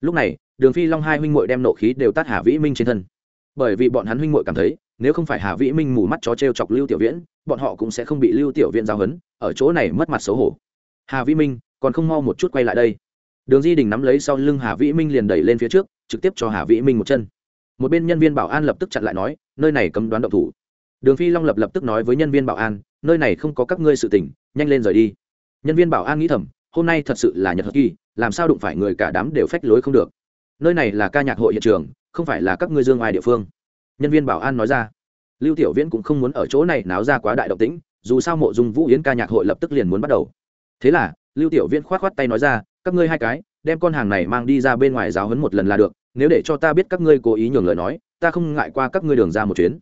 Lúc này, đường phi long hai huynh muội đem nộ khí đều tát hà vĩ minh trên thân. Bởi vì bọn hắn huynh muội cảm thấy, nếu không phải hà vĩ minh mù mắt chó t chọc lưu tiểu viễn, bọn họ cũng sẽ không bị lưu tiểu viễn giao hấn ở chỗ này mất mặt xấu hổ. Hà vĩ minh, còn không mau một chút quay lại đây đường di đình nắm lấy sau lưng hà vĩ minh liền đẩy lên phía trước, trực tiếp cho hà vĩ minh một chân. Một bên nhân viên bảo an lập tức chặn lại nói, nơi này cấm đoán động thủ. Đường phi long lập lập tức nói với nhân viên bảo an, nơi này không có các ngươi sự tình, nhanh lên rời đi. Nhân viên bảo an nghĩ thầm, hôm nay thật sự là nhật hợp kỳ, làm sao đụng phải người cả đám đều phách lối không được. Nơi này là ca nhạc hội hiện trường, không phải là các ngươi dương ai địa phương. Nhân viên bảo an nói ra. Lưu tiểu viễn cũng không muốn ở chỗ này náo ra quá đại động tĩnh, dù sao mộ dung vũ yến ca nhạc hội lập tức liền muốn bắt đầu. Thế là lưu tiểu viễn khoát khoát tay nói ra, các ngươi hai cái, đem con hàng này mang đi ra bên ngoài giáo hấn một lần là được, nếu để cho ta biết các ngươi cố ý nhường lời nói, ta không ngại qua các ngươi đường ra một chuyến.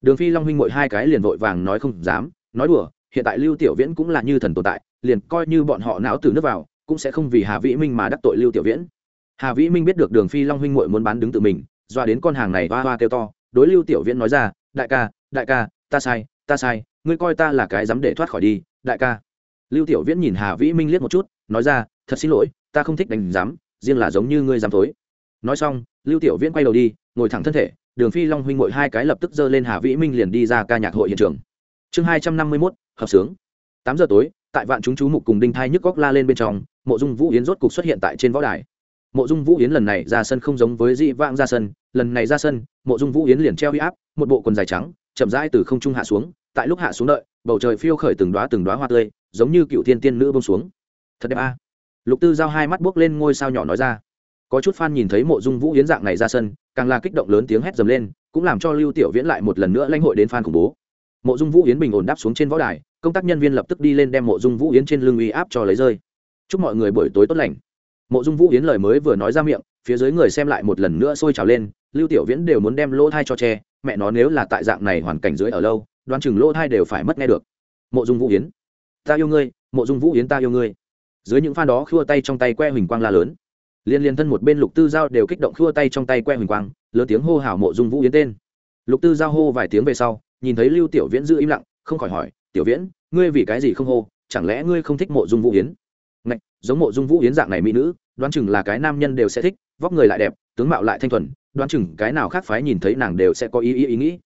Đường phi long huynh mội hai cái liền vội vàng nói không dám, nói đùa, hiện tại lưu tiểu viễn cũng là như thần tồn tại, liền coi như bọn họ não từ nước vào, cũng sẽ không vì hà vĩ minh mà đắc tội lưu tiểu viễn. Hà vĩ minh biết được đường phi long huynh mội muốn bán đứng tự mình, doa đến con hàng này hoa hoa kêu to, đối lưu tiểu viễn nói ra, đại ca đại ca, ta sai ta sai, ngươi coi ta là cái dám để thoát khỏi đi, đại ca lưu tiểu viễn nhìn hà vĩ minh liếc một chút, nói ra, thật xin lỗi, ta không thích đánh giám, riêng là giống như ngươi dám thối. Nói xong, lưu tiểu viễn quay đầu đi, ngồi thẳng thân thể, đường phi long huynh ngồi hai cái lập tức giơ lên hà vĩ minh liền đi ra ca nhạc hội hiện trường. Chương hai trăm năm mươi mốt, hợp sướng. Tám giờ tối, tại vạn chúng chú mục cùng đinh thai nhức góc la lên bên trong, mộ dung vũ yến rốt cục xuất hiện tại trên võ đài. Mộ dung vũ yến lần này ra sân không giống với dị vãng ra sân, lần này ra sân, mộ dung vũ yến liền treo huy áp, một bộ quần dài trắng, chậm rãi từ không trung hạ xuống, tại lúc hạ xuống đợi, bầu trời phiêu khởi từng đoá từng đoá hoa tươi giống như cựu thiên tiên nữ bông xuống. Thật đẹp a. Lục tư giao hai mắt buốc lên ngôi sao nhỏ nói ra. Có chút fan nhìn thấy mộ dung vũ yến dạng này ra sân, càng là kích động lớn tiếng hét dầm lên, cũng làm cho lưu tiểu viễn lại một lần nữa lãnh hội đến fan khủng bố. Mộ dung vũ yến bình ổn đáp xuống trên võ đài, công tác nhân viên lập tức đi lên đem mộ dung vũ yến trên lưng uy áp cho lấy rơi. Chúc mọi người buổi tối tốt lành. Mộ dung vũ yến lời mới vừa nói ra miệng, phía dưới người xem lại một lần nữa sôi trào lên, lưu tiểu viễn đều muốn đem lỗ thai cho che, mẹ nó nếu là tại dạng này hoàn cảnh dưới ở lâu, đoán chừng lỗ thai đều phải mất nghe được. Mộ dung vũ yến ta yêu ngươi, mộ dung vũ yến ta yêu ngươi. Dưới những pha đó khua tay trong tay que huỳnh quang la lớn. Liên liên thân một bên lục tư giao đều kích động khua tay trong tay que huỳnh quang, lớn tiếng hô hào mộ dung vũ yến tên. Lục tư giao hô vài tiếng về sau, nhìn thấy lưu tiểu viễn giữ im lặng, không khỏi hỏi, tiểu viễn, ngươi vì cái gì không hô? Chẳng lẽ ngươi không thích mộ dung vũ yến? Ngạch, giống mộ dung vũ yến dạng này mỹ nữ, đoán chừng là cái nam nhân đều sẽ thích, vóc người lại đẹp, tướng mạo lại thanh thuần, đoán chừng cái nào khác phái nhìn thấy nàng đều sẽ có ý ý ý nghĩ.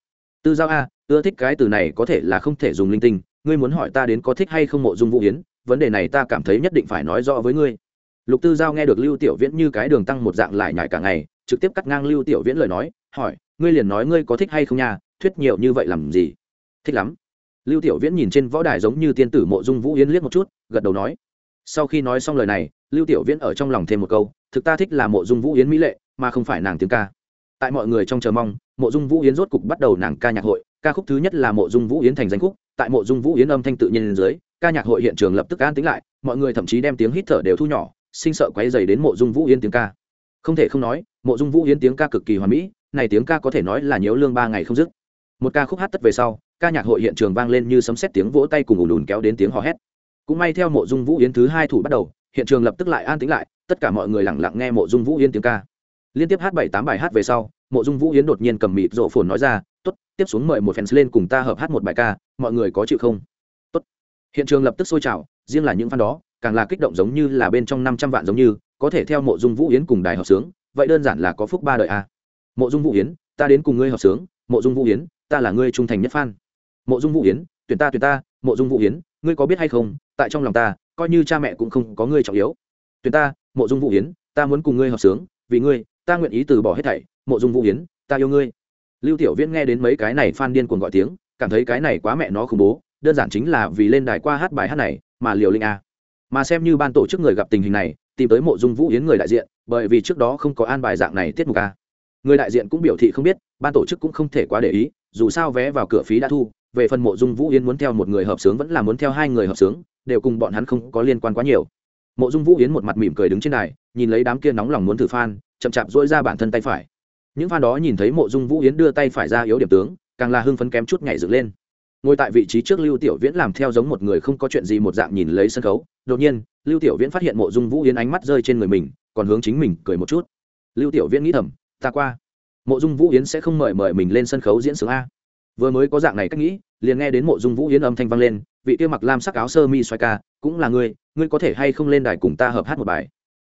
Tư giao a, ưa thích cái từ này có thể là không thể dùng linh tinh ngươi muốn hỏi ta đến có thích hay không mộ dung vũ yến, vấn đề này ta cảm thấy nhất định phải nói rõ với ngươi. Lục tư giao nghe được lưu tiểu viễn như cái đường tăng một dạng lại nhải cả ngày, trực tiếp cắt ngang lưu tiểu viễn lời nói, hỏi, ngươi liền nói ngươi có thích hay không nha, thuyết nhiều như vậy làm gì? Thích lắm. Lưu tiểu viễn nhìn trên võ đài giống như tiên tử mộ dung vũ yến liếc một chút, gật đầu nói. Sau khi nói xong lời này, lưu tiểu viễn ở trong lòng thêm một câu, thực ta thích là mộ dung vũ yến mỹ lệ, mà không phải nàng tiếng ca. Tại mọi người trong chờ mong, mộ dung vũ yến rốt cục bắt đầu nàng ca nhạc hội ca khúc thứ nhất là mộ dung vũ yến thành danh khúc, tại mộ dung vũ yến âm thanh tự nhiên dưới, ca nhạc hội hiện trường lập tức an tính lại, mọi người thậm chí đem tiếng hít thở đều thu nhỏ, sinh sợ quấy dày đến mộ dung vũ yến tiếng ca. Không thể không nói, mộ dung vũ yến tiếng ca cực kỳ hoà mỹ, này tiếng ca có thể nói là nhiễu lương ba ngày không dứt. Một ca khúc hát tất về sau, ca nhạc hội hiện trường vang lên như sấm xét tiếng vỗ tay cùng ùn ùn kéo đến tiếng hò hét. Cũng may theo mộ dung vũ yến thứ hai thủ bắt đầu, hiện trường lập tức lại an tĩnh lại, tất cả mọi người lẳng lặng nghe mộ dung vũ yến tiếng ca. Liên tiếp hát bảy tám bài hát về sau, mộ dung vũ yến đột nhiên cầm mịt rộ phồn nói ra tiếp xuống mời một fans lên cùng ta hợp hát một bài ca, mọi người có chịu không? Tốt. Hiện trường lập tức sôi trào, riêng là những fan đó, càng là kích động giống như là bên trong năm trăm vạn giống như, có thể theo mộ dung vũ yến cùng đài hợp sướng, vậy đơn giản là có phúc ba đời a mộ dung vũ yến, ta đến cùng ngươi hợp sướng, mộ dung vũ yến, ta là ngươi trung thành nhất fan. Mộ dung vũ yến, tuyển ta tuyển ta, mộ dung vũ yến, ngươi có biết hay không, tại trong lòng ta, coi như cha mẹ cũng không có ngươi trọng yếu. Tuyển ta, mộ dung vũ yến, ta muốn cùng ngươi hợp sướng, vì ngươi, ta nguyện ý từ bỏ hết thảy, mộ dung vũ yến, ta yêu ngươi lưu tiểu viễn nghe đến mấy cái này phan điên cuồng gọi tiếng, cảm thấy cái này quá mẹ nó khủng bố, đơn giản chính là vì lên đài qua hát bài hát này mà liều linh a. Mà xem như ban tổ chức người gặp tình hình này, tìm tới mộ dung vũ yến người đại diện, bởi vì trước đó không có an bài dạng này tiết mục a. Người đại diện cũng biểu thị không biết, ban tổ chức cũng không thể quá để ý, dù sao vé vào cửa phí đã thu, về phần mộ dung vũ yến muốn theo một người hợp sướng vẫn là muốn theo hai người hợp sướng, đều cùng bọn hắn không có liên quan quá nhiều. Mộ dung vũ yến một mặt mỉm cười đứng trên đài, nhìn lấy đám kia nóng lòng muốn thử phan chậm chạp dỗi ra bản thân tay phải những fan đó nhìn thấy mộ dung vũ yến đưa tay phải ra yếu điểm tướng, càng là hưng phấn kém chút nhảy dựng lên. Ngồi tại vị trí trước lưu tiểu viễn làm theo giống một người không có chuyện gì một dạng nhìn lấy sân khấu, đột nhiên, lưu tiểu viễn phát hiện mộ dung vũ yến ánh mắt rơi trên người mình, còn hướng chính mình cười một chút. Lưu tiểu viễn nghĩ thầm, ta qua, mộ dung vũ yến sẽ không mời mời mình lên sân khấu diễn sướng a. Vừa mới có dạng này cách nghĩ, liền nghe đến mộ dung vũ yến âm thanh vang lên, vị kia mặc lam sắc áo sơ mi xoay ca, cũng là ngươi ngươi có thể hay không lên đài cùng ta hợp hát một bài?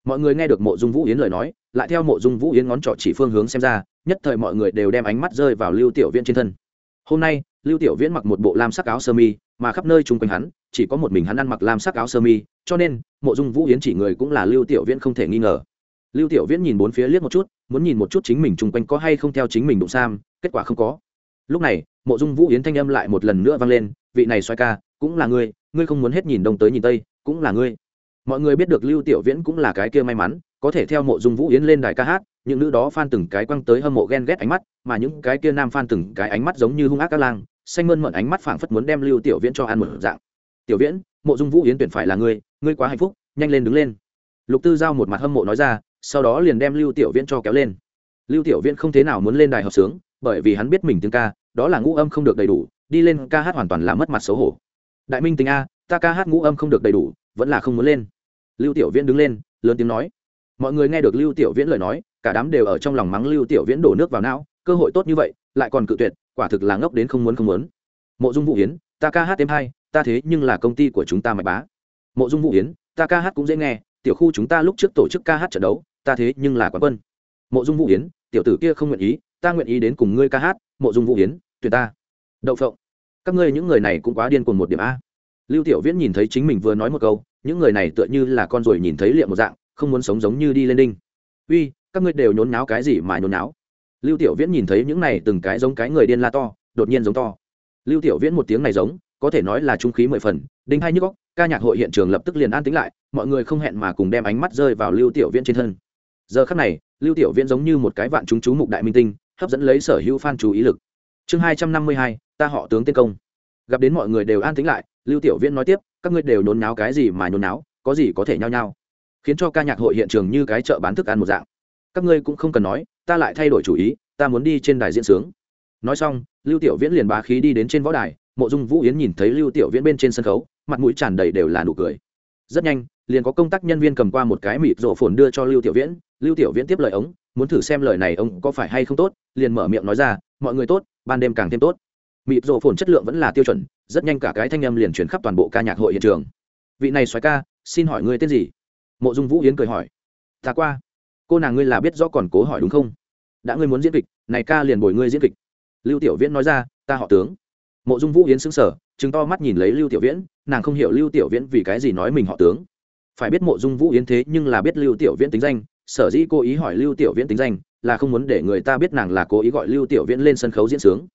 Mọi người nghe được mộ dung vũ yến lời nói, lại theo mộ dung vũ yến ngón trỏ chỉ phương hướng xem ra, nhất thời mọi người đều đem ánh mắt rơi vào lưu tiểu viễn trên thân. Hôm nay, lưu tiểu viễn mặc một bộ lam sắc áo sơ mi, mà khắp nơi chung quanh hắn, chỉ có một mình hắn ăn mặc lam sắc áo sơ mi, cho nên, mộ dung vũ yến chỉ người cũng là lưu tiểu viễn không thể nghi ngờ. Lưu tiểu viễn nhìn bốn phía liếc một chút, muốn nhìn một chút chính mình chung quanh có hay không theo chính mình đụng sam, kết quả không có. Lúc này, mộ dung vũ yến thanh âm lại một lần nữa vang lên, vị này xoay ca, cũng là ngươi ngươi không muốn hết nhìn đông tới nhìn tây, cũng là ngươi mọi người biết được lưu tiểu viễn cũng là cái kia may mắn, có thể theo mộ dung vũ yến lên đài ca hát, những nữ đó phan từng cái quăng tới hâm mộ ghen ghét ánh mắt, mà những cái kia nam phan từng cái ánh mắt giống như hung ác các lang, xanh mơn mận ánh mắt phảng phất muốn đem lưu tiểu viễn cho ăn một dạng. Tiểu viễn, mộ dung vũ yến tuyển phải là ngươi ngươi quá hạnh phúc, nhanh lên đứng lên. Lục tư giao một mặt hâm mộ nói ra, sau đó liền đem lưu tiểu viễn cho kéo lên. Lưu tiểu viễn không thế nào muốn lên đài hợp sướng, bởi vì hắn biết mình tiếng ca, đó là ngũ âm không được đầy đủ, đi lên ca hát hoàn toàn là mất mặt xấu hổ. Đại minh tình a, ta ca hát ngũ âm không được đầy đủ vẫn là không muốn lên. Lưu tiểu viễn đứng lên, lớn tiếng nói. Mọi người nghe được lưu tiểu viễn lời nói, cả đám đều ở trong lòng mắng lưu tiểu viễn đổ nước vào não, cơ hội tốt như vậy, lại còn cự tuyệt, quả thực là ngốc đến không muốn không muốn. Mộ dung vũ hiến ta ca hát thêm hai, ta thế nhưng là công ty của chúng ta mạch bá. Mộ dung vũ hiến ta ca hát cũng dễ nghe, tiểu khu chúng ta lúc trước tổ chức ca hát trận đấu, ta thế nhưng là quán quân. Mộ dung vũ hiến tiểu tử kia không nguyện ý, ta nguyện ý đến cùng ngươi ca hát, mộ dung vũ hiến tuyệt ta. Đậu phộng. Các ngươi những người này cũng quá điên cuồng một điểm a. Lưu tiểu viễn nhìn thấy chính mình vừa nói một câu những người này tựa như là con ruồi nhìn thấy liệm một dạng, không muốn sống giống như đi lên đinh. Uy, các ngươi đều nhốn náo cái gì mà nhốn náo lưu tiểu viễn nhìn thấy những này từng cái giống cái người điên la to, đột nhiên giống to. Lưu tiểu viễn một tiếng này giống, có thể nói là trung khí mười phần, đinh hai nhức góc ca nhạc hội hiện trường lập tức liền an tĩnh lại, mọi người không hẹn mà cùng đem ánh mắt rơi vào lưu tiểu viễn trên thân. Giờ khắc này, lưu tiểu viễn giống như một cái vạn chúng chú mục đại minh tinh, hấp dẫn lấy sở hữu fan chú ý lực. Chương hai trăm năm mươi hai, ta họ tướng tiên công. Gặp đến mọi người đều an tĩnh lại lưu tiểu viễn nói tiếp, các ngươi đều nhốn náo cái gì mà nhốn náo, có gì có thể nhao nhao. Khiến cho ca nhạc hội hiện trường như cái chợ bán thức ăn một dạng. Các ngươi cũng không cần nói, ta lại thay đổi chủ ý, ta muốn đi trên đài diễn sướng. Nói xong, lưu tiểu viễn liền bá khí đi đến trên võ đài, mộ dung vũ yến nhìn thấy lưu tiểu viễn bên trên sân khấu, mặt mũi tràn đầy đều là nụ cười. Rất nhanh, liền có công tác nhân viên cầm qua một cái mịt rổ phồn đưa cho lưu tiểu viễn. Lưu tiểu viễn tiếp lời ống muốn thử xem lời này ông có phải hay không tốt, liền mở miệng nói ra, mọi người tốt, ban đêm càng thêm tốt mịp rổ phồn chất lượng vẫn là tiêu chuẩn, rất nhanh cả cái thanh âm liền chuyển khắp toàn bộ ca nhạc hội hiện trường. Vị này xoáy ca, xin hỏi ngươi tên gì? Mộ dung vũ yến cười hỏi. Ta qua. Cô nàng ngươi là biết rõ còn cố hỏi đúng không? Đã ngươi muốn diễn kịch, này ca liền bồi ngươi diễn kịch. Lưu tiểu viễn nói ra, ta họ tướng. Mộ dung vũ yến xứng sở chứng to mắt nhìn lấy lưu tiểu viễn, nàng không hiểu lưu tiểu viễn vì cái gì nói mình họ tướng. Phải biết mộ dung vũ yến thế nhưng là biết lưu tiểu viễn tính danh, sở dĩ cô ý hỏi lưu tiểu viễn tính danh là không muốn để người ta biết nàng là cố ý gọi lưu tiểu viễn lên sân khấu diễn sướng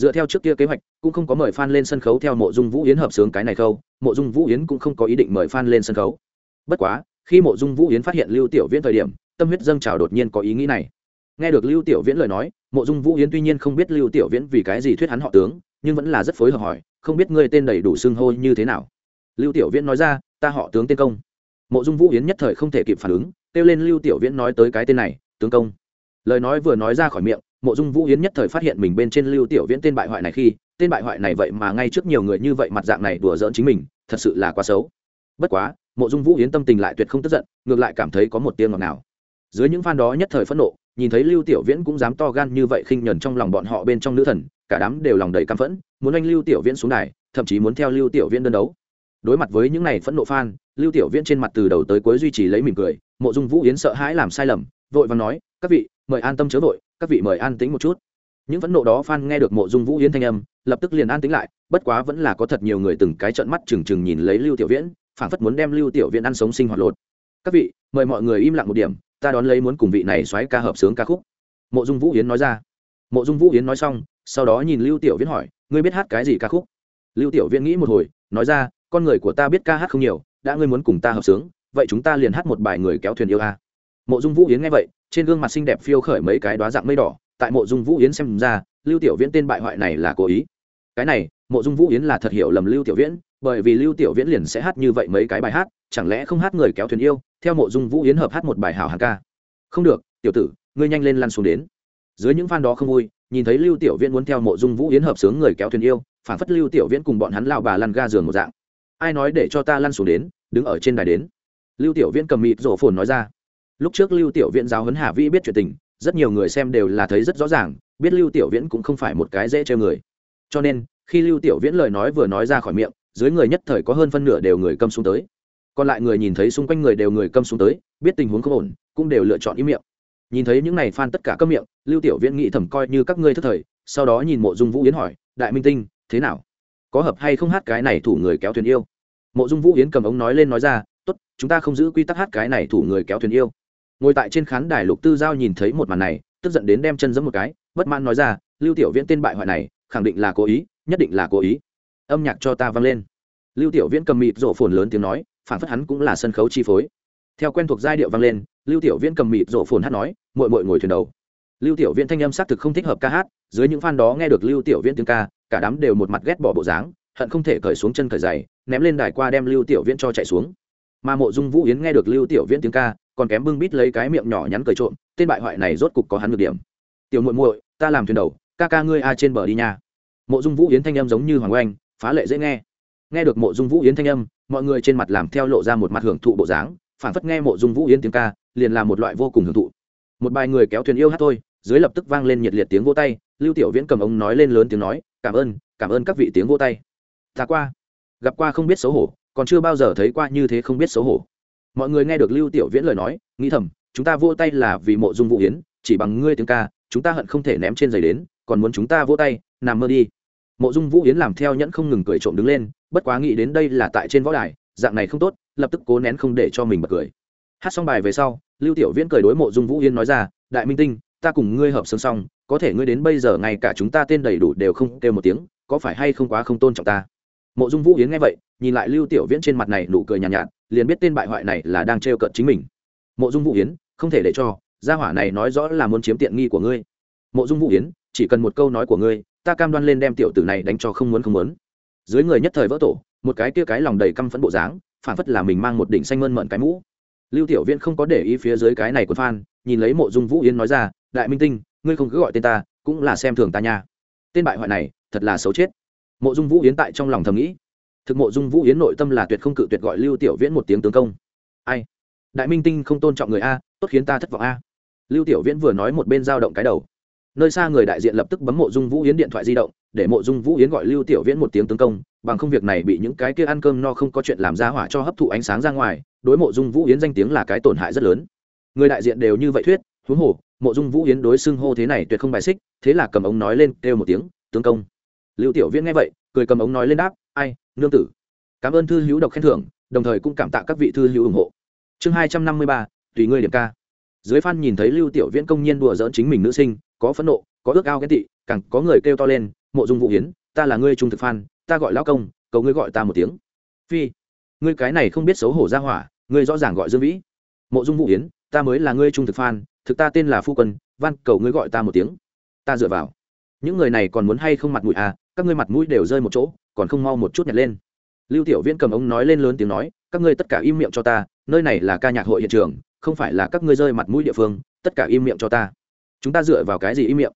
dựa theo trước kia kế hoạch, cũng không có mời phan lên sân khấu theo mộ dung vũ yến hợp sướng cái này khâu, mộ dung vũ yến cũng không có ý định mời phan lên sân khấu. Bất quá, khi mộ dung vũ yến phát hiện lưu tiểu viễn thời điểm, tâm huyết dâng trào đột nhiên có ý nghĩ này. Nghe được lưu tiểu viễn lời nói, mộ dung vũ yến tuy nhiên không biết lưu tiểu viễn vì cái gì thuyết hắn họ tướng, nhưng vẫn là rất phối hợp hỏi, không biết ngươi tên đầy đủ xưng hô như thế nào? Lưu tiểu viễn nói ra, ta họ tướng tên công. Mộ dung vũ yến nhất thời không thể kịp phản ứng, kêu lên lưu tiểu viễn nói tới cái tên này, tướng công. Lời nói vừa nói ra khỏi miệng mộ dung vũ yến nhất thời phát hiện mình bên trên lưu tiểu viễn tên bại hoại này khi, tên bại hoại này vậy mà ngay trước nhiều người như vậy mặt dạng này đùa giỡn chính mình, thật sự là quá xấu. Bất quá, mộ dung vũ yến tâm tình lại tuyệt không tức giận, ngược lại cảm thấy có một tiếng ngọt nào dưới những fan đó nhất thời phẫn nộ, nhìn thấy lưu tiểu viễn cũng dám to gan như vậy khinh nhẫn trong lòng bọn họ bên trong nữ thần, cả đám đều lòng đầy căm phẫn, muốn anh lưu tiểu viễn xuống đài, thậm chí muốn theo lưu tiểu viễn đơn đấu. Đối mặt với những này phẫn nộ fan, lưu tiểu viễn trên mặt từ đầu tới cuối duy trì lấy mỉm cười, mộ dung vũ yến sợ hãi làm sai lầm, vội vàng nói, các vị, mời an tâm chớ vội các vị mời an tĩnh một chút. Những phẫn nộ đó fan nghe được mộ dung vũ yến thanh âm, lập tức liền an tĩnh lại, bất quá vẫn là có thật nhiều người từng cái trợn mắt trừng trừng nhìn lấy lưu tiểu viễn, phảng phất muốn đem lưu tiểu viễn ăn sống sinh hoạt lột. Các vị, mời mọi người im lặng một điểm, ta đón lấy muốn cùng vị này xoáy ca hợp sướng ca khúc. Mộ dung vũ yến nói ra. Mộ dung vũ yến nói xong, sau đó nhìn lưu tiểu viễn hỏi, ngươi biết hát cái gì ca khúc? Lưu tiểu viễn nghĩ một hồi, nói ra, con người của ta biết ca hát không nhiều, đã ngươi muốn cùng ta hợp sướng, vậy chúng ta liền hát một bài người kéo thuyền yêu a mộ dung vũ yến nghe vậy, trên gương mặt xinh đẹp phiêu khởi mấy cái đoá dạng mây đỏ, tại mộ dung vũ yến xem ra, lưu tiểu viễn tên bại hoại này là cố ý. Cái này, mộ dung vũ yến là thật hiểu lầm lưu tiểu viễn, bởi vì lưu tiểu viễn liền sẽ hát như vậy mấy cái bài hát, chẳng lẽ không hát người kéo thuyền yêu, theo mộ dung vũ yến hợp hát một bài hào hàng ca. Không được, tiểu tử, ngươi nhanh lên lăn xuống đến. Dưới những fan đó không vui, nhìn thấy lưu tiểu viễn muốn theo mộ dung vũ yến hợp sướng người kéo thuyền yêu, phản phất lưu tiểu viễn cùng bọn hắn lao bà lăn ga giường một dạng. Ai nói để cho ta lăn xuống đến, đứng ở trên đài đến. Lưu tiểu viễn cầm mịt rổ phồn nói ra lúc trước lưu tiểu viễn giáo huấn hà vĩ biết chuyện tình, rất nhiều người xem đều là thấy rất rõ ràng, biết lưu tiểu viễn cũng không phải một cái dễ chơi người. Cho nên, khi lưu tiểu viễn lời nói vừa nói ra khỏi miệng, dưới người nhất thời có hơn phân nửa đều người câm xuống tới. Còn lại người nhìn thấy xung quanh người đều người câm xuống tới, biết tình huống không ổn, cũng đều lựa chọn im miệng. Nhìn thấy những này fan tất cả câm miệng, lưu tiểu viễn nghĩ thầm coi như các ngươi thất thời, sau đó nhìn mộ dung vũ yến hỏi, đại minh tinh, thế nào? Có hợp hay không hát cái này thủ người kéo thuyền yêu? Mộ dung vũ yến cầm ống nói lên nói ra, tốt, chúng ta không giữ quy tắc hát cái này thủ người kéo thuyền yêu ngồi tại trên khán đài lục tư giao nhìn thấy một màn này, tức giận đến đem chân giẫm một cái, bất mãn nói ra, lưu tiểu viễn tên bại hoại này, khẳng định là cố ý, nhất định là cố ý. Âm nhạc cho ta vang lên. Lưu tiểu viễn cầm mịt rộ phồn lớn tiếng nói, phản phất hắn cũng là sân khấu chi phối. Theo quen thuộc giai điệu vang lên, lưu tiểu viễn cầm mịt rộ phồn hát nói mội mội ngồi thuyền đầu. Lưu tiểu viễn thanh âm xác thực không thích hợp ca hát, dưới những fan đó nghe được lưu tiểu viễn tiếng ca, cả đám đều một mặt ghét bỏ bộ dáng, hận không thể cởi xuống chân cởi giày, ném lên đài qua đem lưu tiểu viễn cho chạy xuống. Mà mộ dung vũ yến nghe được lưu tiểu viễn tiếng ca còn kém bưng bít lấy cái miệng nhỏ nhắn cười trộm, tên bại hoại này rốt cục có hắn được điểm. Tiểu muội muội, ta làm thuyền đầu, ca ca ngươi a trên bờ đi nha. Mộ dung vũ yến thanh âm giống như hoàng oanh, phá lệ dễ nghe. Nghe được mộ dung vũ yến thanh âm, mọi người trên mặt làm theo lộ ra một mặt hưởng thụ bộ dáng phản phất nghe mộ dung vũ yến tiếng ca, liền là một loại vô cùng hưởng thụ. Một bài người kéo thuyền yêu hát thôi, dưới lập tức vang lên nhiệt liệt tiếng vô tay, lưu tiểu viễn cầm ống nói lên lớn tiếng nói, cảm ơn cảm ơn các vị tiếng vô tay. Ta qua, gặp qua không biết xấu hổ, còn chưa bao giờ thấy qua như thế không biết xấu hổ mọi người nghe được lưu tiểu viễn lời nói nghĩ thầm chúng ta vô tay là vì mộ dung vũ yến chỉ bằng ngươi tiếng ca chúng ta hận không thể ném trên giày đến còn muốn chúng ta vô tay nằm mơ đi. Mộ dung vũ yến làm theo nhẫn không ngừng cười trộm đứng lên bất quá nghĩ đến đây là tại trên võ đài dạng này không tốt lập tức cố nén không để cho mình bật cười. Hát xong bài về sau lưu tiểu viễn cười đối mộ dung vũ Yến nói ra đại minh tinh ta cùng ngươi hợp sướng xong có thể ngươi đến bây giờ ngay cả chúng ta tên đầy đủ đều không kêu một tiếng có phải hay không quá không tôn trọng ta? Mộ dung vũ yến nghe vậy nhìn lại lưu tiểu viễn trên mặt này nụ cười nhàn nhạt, nhạt liền biết tên bại hoại này là đang trêu cợt chính mình. Mộ dung vũ yến, không thể để cho, gia hỏa này nói rõ là muốn chiếm tiện nghi của ngươi. Mộ dung vũ yến, chỉ cần một câu nói của ngươi, ta cam đoan lên đem tiểu tử này đánh cho không muốn không muốn. Dưới người nhất thời vỡ tổ, một cái kia cái lòng đầy căm phẫn bộ dáng phản phất là mình mang một đỉnh xanh mơn mận cái mũ. Lưu tiểu viễn không có để ý phía dưới cái này của phan nhìn lấy mộ dung vũ yến nói ra, đại minh tinh, ngươi không cứ gọi tên ta, cũng là xem thường ta nha. Tên bại hoại này, thật là xấu chết. Mộ dung vũ yến tại trong lòng thầm nghĩ thực mộ dung vũ yến nội tâm là tuyệt không cự tuyệt gọi lưu tiểu viễn một tiếng tướng công. Ai? Đại minh tinh không tôn trọng người a, tốt khiến ta thất vọng a. Lưu tiểu viễn vừa nói một bên giao động cái đầu. Nơi xa người đại diện lập tức bấm mộ dung vũ yến điện thoại di động, để mộ dung vũ yến gọi lưu tiểu viễn một tiếng tướng công, bằng không việc này bị những cái kia ăn cơm no không có chuyện làm ra hỏa cho hấp thụ ánh sáng ra ngoài, đối mộ dung vũ yến danh tiếng là cái tổn hại rất lớn. Người đại diện đều như vậy thuyết huống hồ mộ dung vũ yến đối xưng hô thế này tuyệt không bài xích, thế là cầm ống nói lên, kêu một tiếng, tướng công. Lưu tiểu viễn nghe vậy, cười cầm ống nói lên đáp ai nương tử. Cảm ơn thư hữu độc khen thưởng đồng thời cũng cảm tạ các vị thư hữu ủng hộ. Chương hai trăm năm mươi ba tùy ngươi điểm ca. Dưới phan nhìn thấy lưu tiểu viễn công nhiên đùa dỡn chính mình nữ sinh có phẫn nộ có ước ao ghen tị càng có người kêu to lên mộ dung vũ hiến ta là ngươi trung thực phan, ta gọi lão công cầu ngươi gọi ta một tiếng. Phi ngươi cái này không biết xấu hổ ra hỏa ngươi rõ ràng gọi dương vĩ. Mộ dung vũ hiến ta mới là ngươi trung thực phan, thực ta tên là phu quân văn cầu ngươi gọi ta một tiếng. Ta dựa vào. Những người này còn muốn hay không mặt mũi à các ngươi mặt mũi đều rơi một chỗ, còn không mau một chút nhặt lên. Lưu tiểu viễn cầm ống nói lên lớn tiếng nói, các ngươi tất cả im miệng cho ta, nơi này là ca nhạc hội hiện trường, không phải là các ngươi rơi mặt mũi địa phương, tất cả im miệng cho ta. Chúng ta dựa vào cái gì im miệng?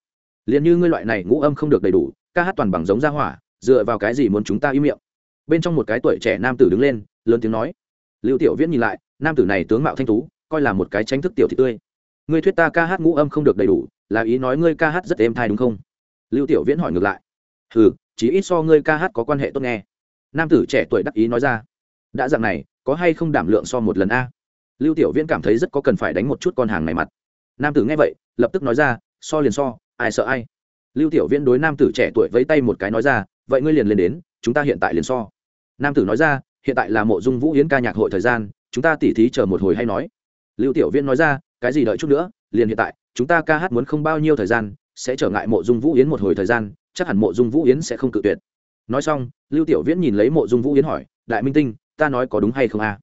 Liền như ngươi loại này ngũ âm không được đầy đủ, ca hát toàn bằng giống ra hỏa, dựa vào cái gì muốn chúng ta im miệng? Bên trong một cái tuổi trẻ nam tử đứng lên, lớn tiếng nói. Lưu tiểu viễn nhìn lại, nam tử này tướng mạo thanh tú, coi là một cái tranh thức tiểu thị tươi. Ngươi thuyết ta ca hát ngũ âm không được đầy đủ, là ý nói ngươi ca hát rất êm thai đúng không? Lưu tiểu viễn hỏi ngược lại hừ chỉ ít so ngươi ca hát có quan hệ tốt nghe. Nam tử trẻ tuổi đắc ý nói ra. Đã dạng này, có hay không đảm lượng so một lần a? Lưu tiểu viễn cảm thấy rất có cần phải đánh một chút con hàng này mặt. Nam tử nghe vậy, lập tức nói ra, so liền so, ai sợ ai. Lưu tiểu viễn đối nam tử trẻ tuổi vẫy tay một cái nói ra, vậy ngươi liền lên đến, chúng ta hiện tại liền so. Nam tử nói ra, hiện tại là mộ dung vũ yến ca nhạc hội thời gian, chúng ta tỉ thí chờ một hồi hay nói. Lưu tiểu viễn nói ra, cái gì đợi chút nữa, liền hiện tại, chúng ta ca hát muốn không bao nhiêu thời gian, sẽ trở ngại mộ dung vũ yến một hồi thời gian chắc hẳn mộ dung vũ yến sẽ không cự tuyệt nói xong lưu tiểu viễn nhìn lấy mộ dung vũ yến hỏi đại minh tinh ta nói có đúng hay không a à?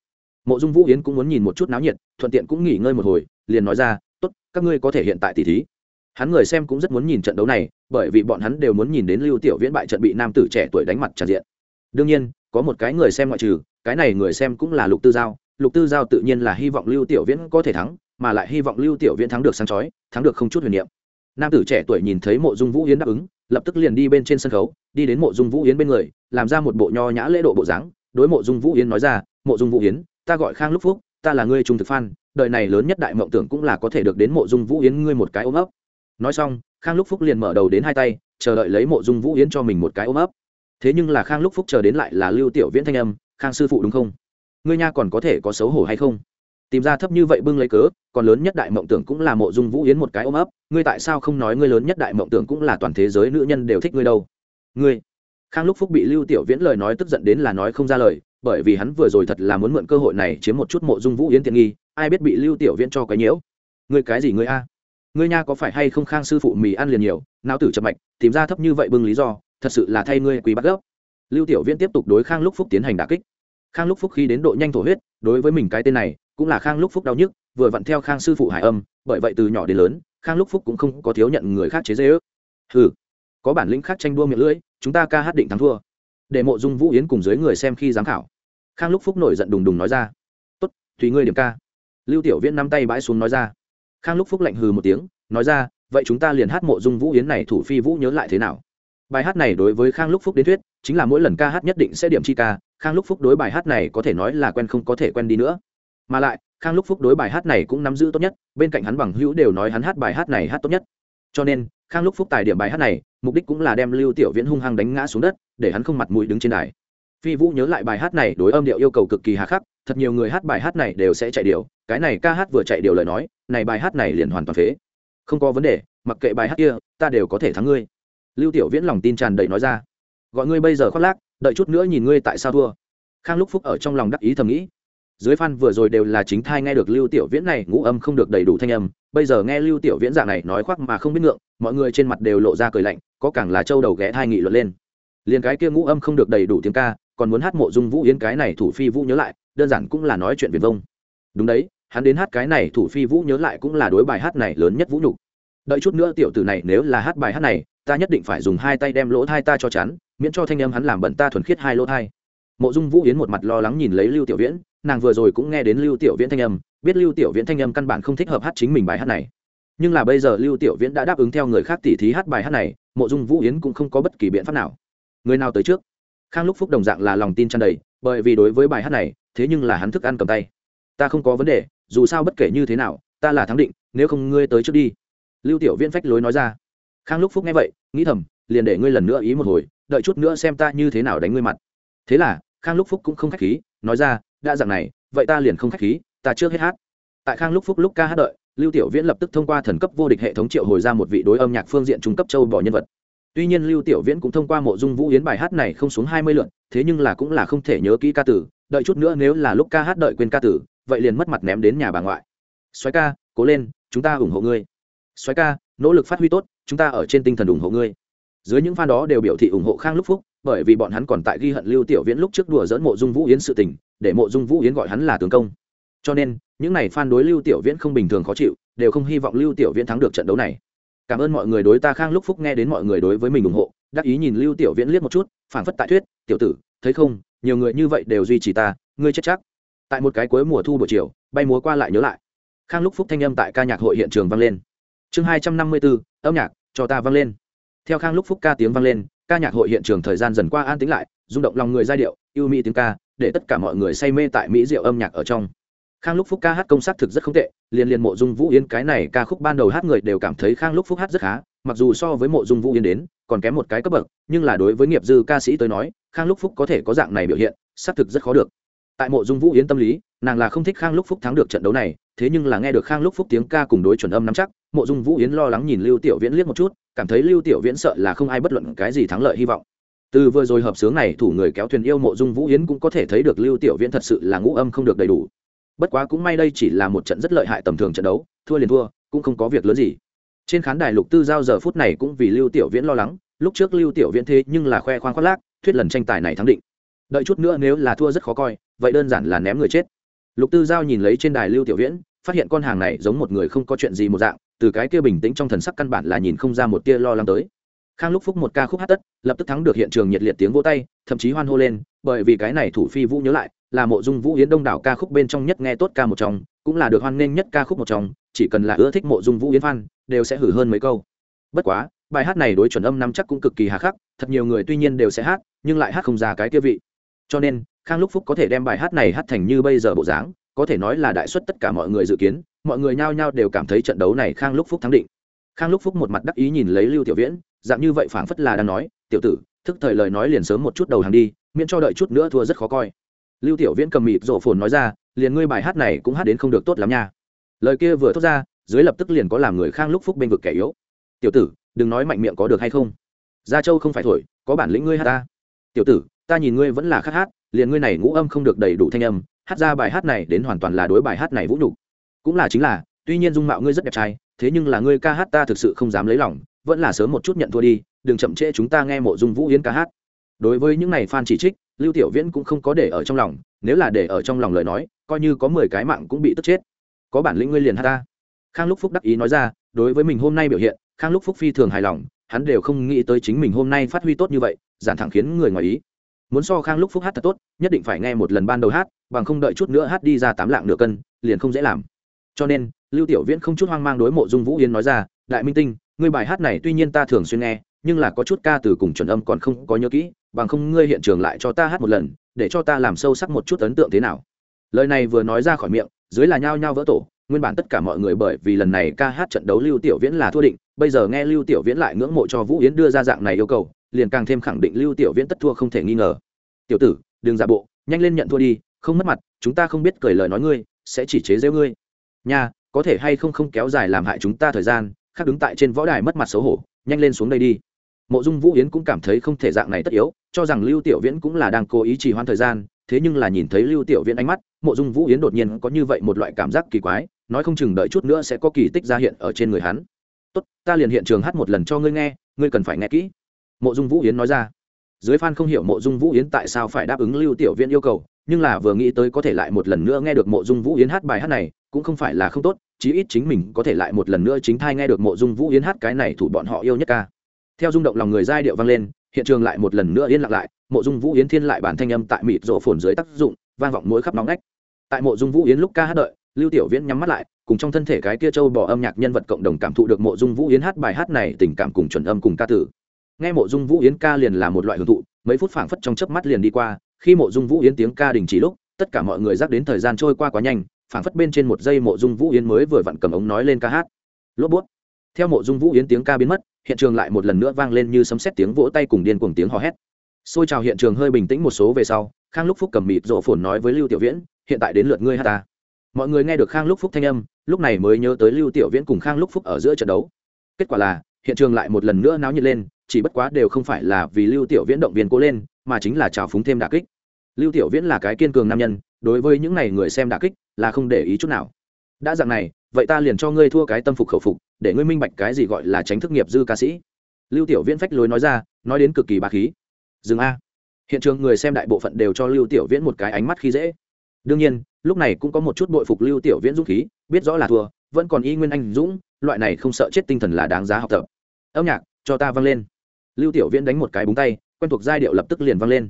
mộ dung vũ yến cũng muốn nhìn một chút náo nhiệt thuận tiện cũng nghỉ ngơi một hồi liền nói ra tốt các ngươi có thể hiện tại tỷ thí hắn người xem cũng rất muốn nhìn trận đấu này bởi vì bọn hắn đều muốn nhìn đến lưu tiểu viễn bại trận bị nam tử trẻ tuổi đánh mặt tràn diện đương nhiên có một cái người xem ngoại trừ cái này người xem cũng là lục tư giao lục tư giao tự nhiên là hy vọng lưu tiểu viễn có thể thắng mà lại hy vọng lưu tiểu viễn thắng được sáng chói thắng được không chút huyền niệm nam tử trẻ tuổi nhìn thấy mộ dung vũ yến đáp ứng lập tức liền đi bên trên sân khấu, đi đến mộ dung vũ yến bên người, làm ra một bộ nho nhã lễ độ bộ dáng. Đối mộ dung vũ yến nói ra, mộ dung vũ yến, ta gọi khang lúc phúc, ta là ngươi trung thực phan đời này lớn nhất đại mộng tưởng cũng là có thể được đến mộ dung vũ yến ngươi một cái ôm ấp. Nói xong, khang lúc phúc liền mở đầu đến hai tay, chờ đợi lấy mộ dung vũ yến cho mình một cái ôm ấp. Thế nhưng là khang lúc phúc chờ đến lại là lưu tiểu viễn thanh âm, khang sư phụ đúng không? Ngươi nha còn có thể có xấu hổ hay không? Tìm ra thấp như vậy bưng lấy cớ, còn lớn nhất đại mộng tưởng cũng là mộ dung vũ yến một cái ôm ấp. Ngươi tại sao không nói ngươi lớn nhất đại mộng tưởng cũng là toàn thế giới nữ nhân đều thích ngươi đâu? Ngươi. Khang lúc phúc bị lưu tiểu viễn lời nói tức giận đến là nói không ra lời, bởi vì hắn vừa rồi thật là muốn mượn cơ hội này chiếm một chút mộ dung vũ yến tiện nghi, ai biết bị lưu tiểu viễn cho cái nhiễu. Ngươi cái gì ngươi a? Ngươi nha có phải hay không khang sư phụ mì ăn liền nhiều, não tử chậm mạch, tìm ra thấp như vậy bưng lý do, thật sự là thay ngươi quý bắt gốc. Lưu tiểu viễn tiếp tục đối khang lúc phúc tiến hành đả kích. Khang lúc phúc khi đến độ nhanh thổ huyết, đối với mình cái tên này cũng là khang lúc phúc đau nhức, vừa vặn theo khang sư phụ hải âm, bởi vậy từ nhỏ đến lớn, khang lúc phúc cũng không có thiếu nhận người khác chế dễ ước ừ có bản lĩnh khác tranh đua miệng lưỡi, chúng ta ca hát định thắng thua. Để mộ dung vũ yến cùng dưới người xem khi giám khảo. Khang lúc phúc nổi giận đùng đùng nói ra. Tốt, tùy ngươi điểm ca. Lưu tiểu viễn nắm tay bãi xuống nói ra. Khang lúc phúc lạnh hừ một tiếng, nói ra, vậy chúng ta liền hát mộ dung vũ yến này thủ phi vũ nhớ lại thế nào? Bài hát này đối với khang lúc phúc đến thuyết, chính là mỗi lần ca hát nhất định sẽ điểm chi ca, khang lúc phúc đối bài hát này có thể nói là quen không có thể quen đi nữa mà lại, khang lúc phúc đối bài hát này cũng nắm giữ tốt nhất, bên cạnh hắn bằng hữu đều nói hắn hát bài hát này hát tốt nhất. Cho nên, khang lúc phúc tài điểm bài hát này, mục đích cũng là đem lưu tiểu viễn hung hăng đánh ngã xuống đất, để hắn không mặt mũi đứng trên đài. Phi vũ nhớ lại bài hát này đối âm điệu yêu cầu cực kỳ hà khắc, thật nhiều người hát bài hát này đều sẽ chạy điều, cái này ca hát vừa chạy điều lời nói, này bài hát này liền hoàn toàn phế. Không có vấn đề, mặc kệ bài hát kia, ta đều có thể thắng ngươi. Lưu tiểu viễn lòng tin tràn đầy nói ra. Gọi ngươi bây giờ khoác lác, đợi chút nữa nhìn ngươi tại sao thua. Khang lúc phúc ở trong lòng đắc ý thầm nghĩ dưới phan vừa rồi đều là chính thai nghe được lưu tiểu viễn này, ngũ âm không được đầy đủ thanh âm. Bây giờ nghe lưu tiểu viễn dạng này nói khoác mà không biết ngượng, mọi người trên mặt đều lộ ra cười lạnh, có càng là châu đầu ghé thai nghị luận lên. Liền cái kia ngũ âm không được đầy đủ tiếng ca, còn muốn hát mộ dung vũ yến cái này thủ phi vũ nhớ lại, đơn giản cũng là nói chuyện viền vông. Đúng đấy, hắn đến hát cái này thủ phi vũ nhớ lại cũng là đối bài hát này lớn nhất vũ nhục. Đợi chút nữa tiểu tử này nếu là hát bài hát này, ta nhất định phải dùng hai tay đem lỗ thai ta cho chắn, miễn cho thanh âm hắn làm bẩn ta thuần khiết hai lỗ thai. Mộ dung vũ yến một mặt lo lắng nhìn lấy lưu tiểu viễn nàng vừa rồi cũng nghe đến lưu tiểu viễn thanh âm, biết lưu tiểu viễn thanh âm căn bản không thích hợp hát chính mình bài hát này. Nhưng là bây giờ lưu tiểu viễn đã đáp ứng theo người khác tỉ thí hát bài hát này, mộ dung vũ yến cũng không có bất kỳ biện pháp nào. Người nào tới trước? Khang lúc phúc đồng dạng là lòng tin tràn đầy, bởi vì đối với bài hát này, thế nhưng là hắn thức ăn cầm tay. Ta không có vấn đề, dù sao bất kể như thế nào, ta là thắng định, nếu không ngươi tới trước đi. Lưu tiểu viễn phách lối nói ra. Khang lúc phúc nghe vậy, nghĩ thầm, liền để ngươi lần nữa ý một hồi, đợi chút nữa xem ta như thế nào đánh ngươi mặt. Thế là, khang lúc phúc cũng không khách khí, nói ra đã dạng này, vậy ta liền không khách khí, ta trước hết hát. Tại khang lúc phúc lúc ca hát đợi, lưu tiểu viễn lập tức thông qua thần cấp vô địch hệ thống triệu hồi ra một vị đối âm nhạc phương diện trung cấp châu bỏ nhân vật. Tuy nhiên lưu tiểu viễn cũng thông qua mộ dung vũ yến bài hát này không xuống hai mươi lượn thế nhưng là cũng là không thể nhớ kỹ ca tử, đợi chút nữa nếu là lúc ca hát đợi quên ca tử, vậy liền mất mặt ném đến nhà bà ngoại. Xoáy ca, cố lên, chúng ta ủng hộ ngươi. Xoáy ca, nỗ lực phát huy tốt, chúng ta ở trên tinh thần ủng hộ ngươi. Dưới những fan đó đều biểu thị ủng hộ khang lúc phúc, bởi vì bọn hắn còn tại ghi hận lưu tiểu viễn lúc trước đùa dẫn mộ dung vũ yến sự tình để mộ dung vũ yến gọi hắn là tướng công. Cho nên, những n à y phan đối lưu tiểu viễn không bình thường khó chịu, đều không hy vọng lưu tiểu viễn thắng được trận đấu này. Cảm ơn mọi người đối ta khang lúc phúc nghe đến mọi người đối với mình ủng hộ, đắc ý nhìn lưu tiểu viễn liếc một chút, phảng phất tại thuyết, tiểu tử, thấy không, nhiều người như vậy đều duy trì ta, ngươi chết chắc. Tại một cái cuối mùa thu buổi chiều, bay múa qua lại nhớ lại. Khang lúc phúc thanh âm tại ca nhạc hội hiện trường vang lên. Chương hai trăm năm mươi bốn âm nhạc, cho ta vang lên. Theo khang lúc phúc ca tiếng vang lên, ca nhạc hội hiện trường thời gian dần qua an tĩnh lại, rung động lòng người giai điệu, yêu mỹ tiếng ca để tất cả mọi người say mê tại mỹ diệu âm nhạc ở trong. Khang lúc phúc ca hát công sắc thực rất không tệ, liền liền mộ dung vũ yên cái này ca khúc ban đầu hát người đều cảm thấy khang lúc phúc hát rất khá, mặc dù so với mộ dung vũ yên đến, còn kém một cái cấp bậc, nhưng là đối với nghiệp dư ca sĩ tới nói, khang lúc phúc có thể có dạng này biểu hiện xác thực rất khó được. Tại mộ dung vũ yến tâm lý, nàng là không thích khang lúc phúc thắng được trận đấu này, thế nhưng là nghe được khang lúc phúc tiếng ca cùng đối chuẩn âm nắm chắc, mộ dung vũ yến lo lắng nhìn lưu tiểu viễn liếc một chút, cảm thấy lưu tiểu viễn sợ là không ai bất luận cái gì thắng lợi hy vọng từ vừa rồi hợp sướng này thủ người kéo thuyền yêu mộ dung vũ yến cũng có thể thấy được lưu tiểu viễn thật sự là ngũ âm không được đầy đủ. Bất quá cũng may đây chỉ là một trận rất lợi hại tầm thường trận đấu, thua liền thua, cũng không có việc lớn gì. Trên khán đài lục tư giao giờ phút này cũng vì lưu tiểu viễn lo lắng, lúc trước lưu tiểu viễn thế nhưng là khoe khoang khoác lác, thuyết lần tranh tài này thắng định. Đợi chút nữa nếu là thua rất khó coi, vậy đơn giản là ném người chết. Lục tư giao nhìn lấy trên đài lưu tiểu viễn, phát hiện con hàng này giống một người không có chuyện gì một dạng, từ cái kia bình tĩnh trong thần sắc căn bản là nhìn không ra một tia lo lắng tới khang lúc phúc một ca khúc hát tất, lập tức thắng được hiện trường nhiệt liệt tiếng vỗ tay, thậm chí hoan hô lên, bởi vì cái này thủ phi vũ nhớ lại, là mộ dung vũ yến đông đảo ca khúc bên trong nhất nghe tốt ca một trong, cũng là được hoan nghênh nhất ca khúc một trong, chỉ cần là ưa thích mộ dung vũ yến phan đều sẽ hử hơn mấy câu. Bất quá, bài hát này đối chuẩn âm năm chắc cũng cực kỳ hà khắc, thật nhiều người tuy nhiên đều sẽ hát, nhưng lại hát không ra cái kia vị. Cho nên, khang lúc phúc có thể đem bài hát này hát thành như bây giờ bộ dáng, có thể nói là đại xuất tất cả mọi người dự kiến, mọi người nhao nhao đều cảm thấy trận đấu này khang lúc phúc thắng định. Khang lúc phúc một mặt đắc ý nhìn lấy lưu tiểu viễn dạng như vậy phảng phất là đang nói, tiểu tử, thức thời lời nói liền sớm một chút đầu hàng đi, miễn cho đợi chút nữa thua rất khó coi. Lưu tiểu viễn cầm mịt rổ phồn nói ra, liền ngươi bài hát này cũng hát đến không được tốt lắm nha. Lời kia vừa thốt ra, dưới lập tức liền có làm người khang lúc phúc bên vực kẻ yếu. Tiểu tử, đừng nói mạnh miệng có được hay không? Gia châu không phải thổi, có bản lĩnh ngươi hát ta. Tiểu tử, ta nhìn ngươi vẫn là khát hát liền ngươi này ngũ âm không được đầy đủ thanh âm, hát ra bài hát này đến hoàn toàn là đối bài hát này vũ nhục. Cũng là chính là, tuy nhiên dung mạo ngươi rất đẹp trai, thế nhưng là ngươi ca hát ta thực sự không dám lấy lòng vẫn là sớm một chút nhận thua đi, đừng chậm trễ chúng ta nghe mộ dung vũ yến ca hát. Đối với những này fan chỉ trích, lưu tiểu viễn cũng không có để ở trong lòng, nếu là để ở trong lòng lời nói, coi như có mười cái mạng cũng bị tức chết. Có bản lĩnh ngươi liền hát ta. Khang lúc phúc đắc ý nói ra, đối với mình hôm nay biểu hiện, khang lúc phúc phi thường hài lòng, hắn đều không nghĩ tới chính mình hôm nay phát huy tốt như vậy, giản thẳng khiến người ngoài ý. Muốn so khang lúc phúc hát thật tốt, nhất định phải nghe một lần ban đầu hát, bằng không đợi chút nữa hát đi ra tám lạng nửa cân, liền không dễ làm. Cho nên, lưu tiểu viễn không chút hoang mang đối mộ dung vũ yên nói ra, đại minh tinh ngươi bài hát này tuy nhiên ta thường xuyên nghe, nhưng là có chút ca từ cùng chuẩn âm còn không có nhớ kỹ, bằng không ngươi hiện trường lại cho ta hát một lần, để cho ta làm sâu sắc một chút ấn tượng thế nào. Lời này vừa nói ra khỏi miệng, dưới là nhao nhao vỡ tổ, nguyên bản tất cả mọi người bởi vì lần này ca hát trận đấu lưu tiểu viễn là thua định, bây giờ nghe lưu tiểu viễn lại ngưỡng mộ cho vũ yến đưa ra dạng này yêu cầu, liền càng thêm khẳng định lưu tiểu viễn tất thua không thể nghi ngờ. Tiểu tử, đừng giả bộ, nhanh lên nhận thua đi, không mất mặt, chúng ta không biết cười lời nói ngươi, sẽ chỉ chế giễu ngươi. Nha, có thể hay không không kéo dài làm hại chúng ta thời gian khác đứng tại trên võ đài mất mặt xấu hổ, nhanh lên xuống đây đi. Mộ dung vũ yến cũng cảm thấy không thể dạng này tất yếu, cho rằng lưu tiểu viễn cũng là đang cố ý trì hoãn thời gian, thế nhưng là nhìn thấy lưu tiểu viễn ánh mắt, mộ dung vũ yến đột nhiên có như vậy một loại cảm giác kỳ quái, nói không chừng đợi chút nữa sẽ có kỳ tích ra hiện ở trên người hắn. Tốt, ta liền hiện trường hát một lần cho ngươi nghe, ngươi cần phải nghe kỹ. Mộ dung vũ yến nói ra. Dưới phan không hiểu mộ dung vũ yến tại sao phải đáp ứng lưu tiểu viễn yêu cầu, nhưng là vừa nghĩ tới có thể lại một lần nữa nghe được mộ dung vũ yến hát bài hát này, cũng không phải là không tốt chí ít chính mình có thể lại một lần nữa chính thai nghe được mộ dung vũ yến hát cái này thủ bọn họ yêu nhất ca. Theo rung động lòng người giai điệu vang lên, hiện trường lại một lần nữa yên lặng lại, mộ dung vũ yến thiên lại bản thanh âm tại mịt rổ phồn dưới tác dụng, vang vọng mỗi khắp nóng nách tại mộ dung vũ yến lúc ca hát đợi, lưu tiểu viễn nhắm mắt lại, cùng trong thân thể cái kia châu bỏ âm nhạc nhân vật cộng đồng cảm thụ được mộ dung vũ yến hát bài hát này tình cảm cùng chuẩn âm cùng ca tử nghe mộ dung vũ yến ca liền là một loại hưởng thụ, mấy phút phảng phất trong chớp mắt liền đi qua, khi mộ dung vũ yến tiếng ca đình chỉ lúc, tất cả mọi người dắt đến thời gian trôi qua quá nhanh phảng phất bên trên một giây mộ dung vũ yến mới vừa vặn cầm ống nói lên ca hát. Lốp bút. Theo mộ dung vũ yến tiếng ca biến mất, hiện trường lại một lần nữa vang lên như sấm sét tiếng vỗ tay cùng điên cuồng tiếng hò hét. Xôi trào hiện trường hơi bình tĩnh một số về sau, khang lúc phúc cầm mịt rộ phồn nói với lưu tiểu viễn, hiện tại đến lượt ngươi hát ta. Mọi người nghe được khang lúc phúc thanh âm, lúc này mới nhớ tới lưu tiểu viễn cùng khang lúc phúc ở giữa trận đấu. Kết quả là, hiện trường lại một lần nữa náo nhiệt lên, chỉ bất quá đều không phải là vì lưu tiểu viễn động viên cố lên, mà chính là trào phúng thêm đà kích. Lưu tiểu viễn là cái kiên cường nam nhân đối với những này người xem đả kích là không để ý chút nào. Đã dạng này, vậy ta liền cho ngươi thua cái tâm phục khẩu phục, để ngươi minh bạch cái gì gọi là tránh thức nghiệp dư ca sĩ. Lưu tiểu viễn phách lối nói ra, nói đến cực kỳ bà khí. Dừng a. Hiện trường người xem đại bộ phận đều cho lưu tiểu viễn một cái ánh mắt khi dễ. Đương nhiên, lúc này cũng có một chút bội phục lưu tiểu viễn dũng khí, biết rõ là thua, vẫn còn y nguyên anh dũng, loại này không sợ chết tinh thần là đáng giá học tập. Âm nhạc, cho ta vang lên. Lưu tiểu viễn đánh một cái búng tay, quen thuộc giai điệu lập tức liền vang lên.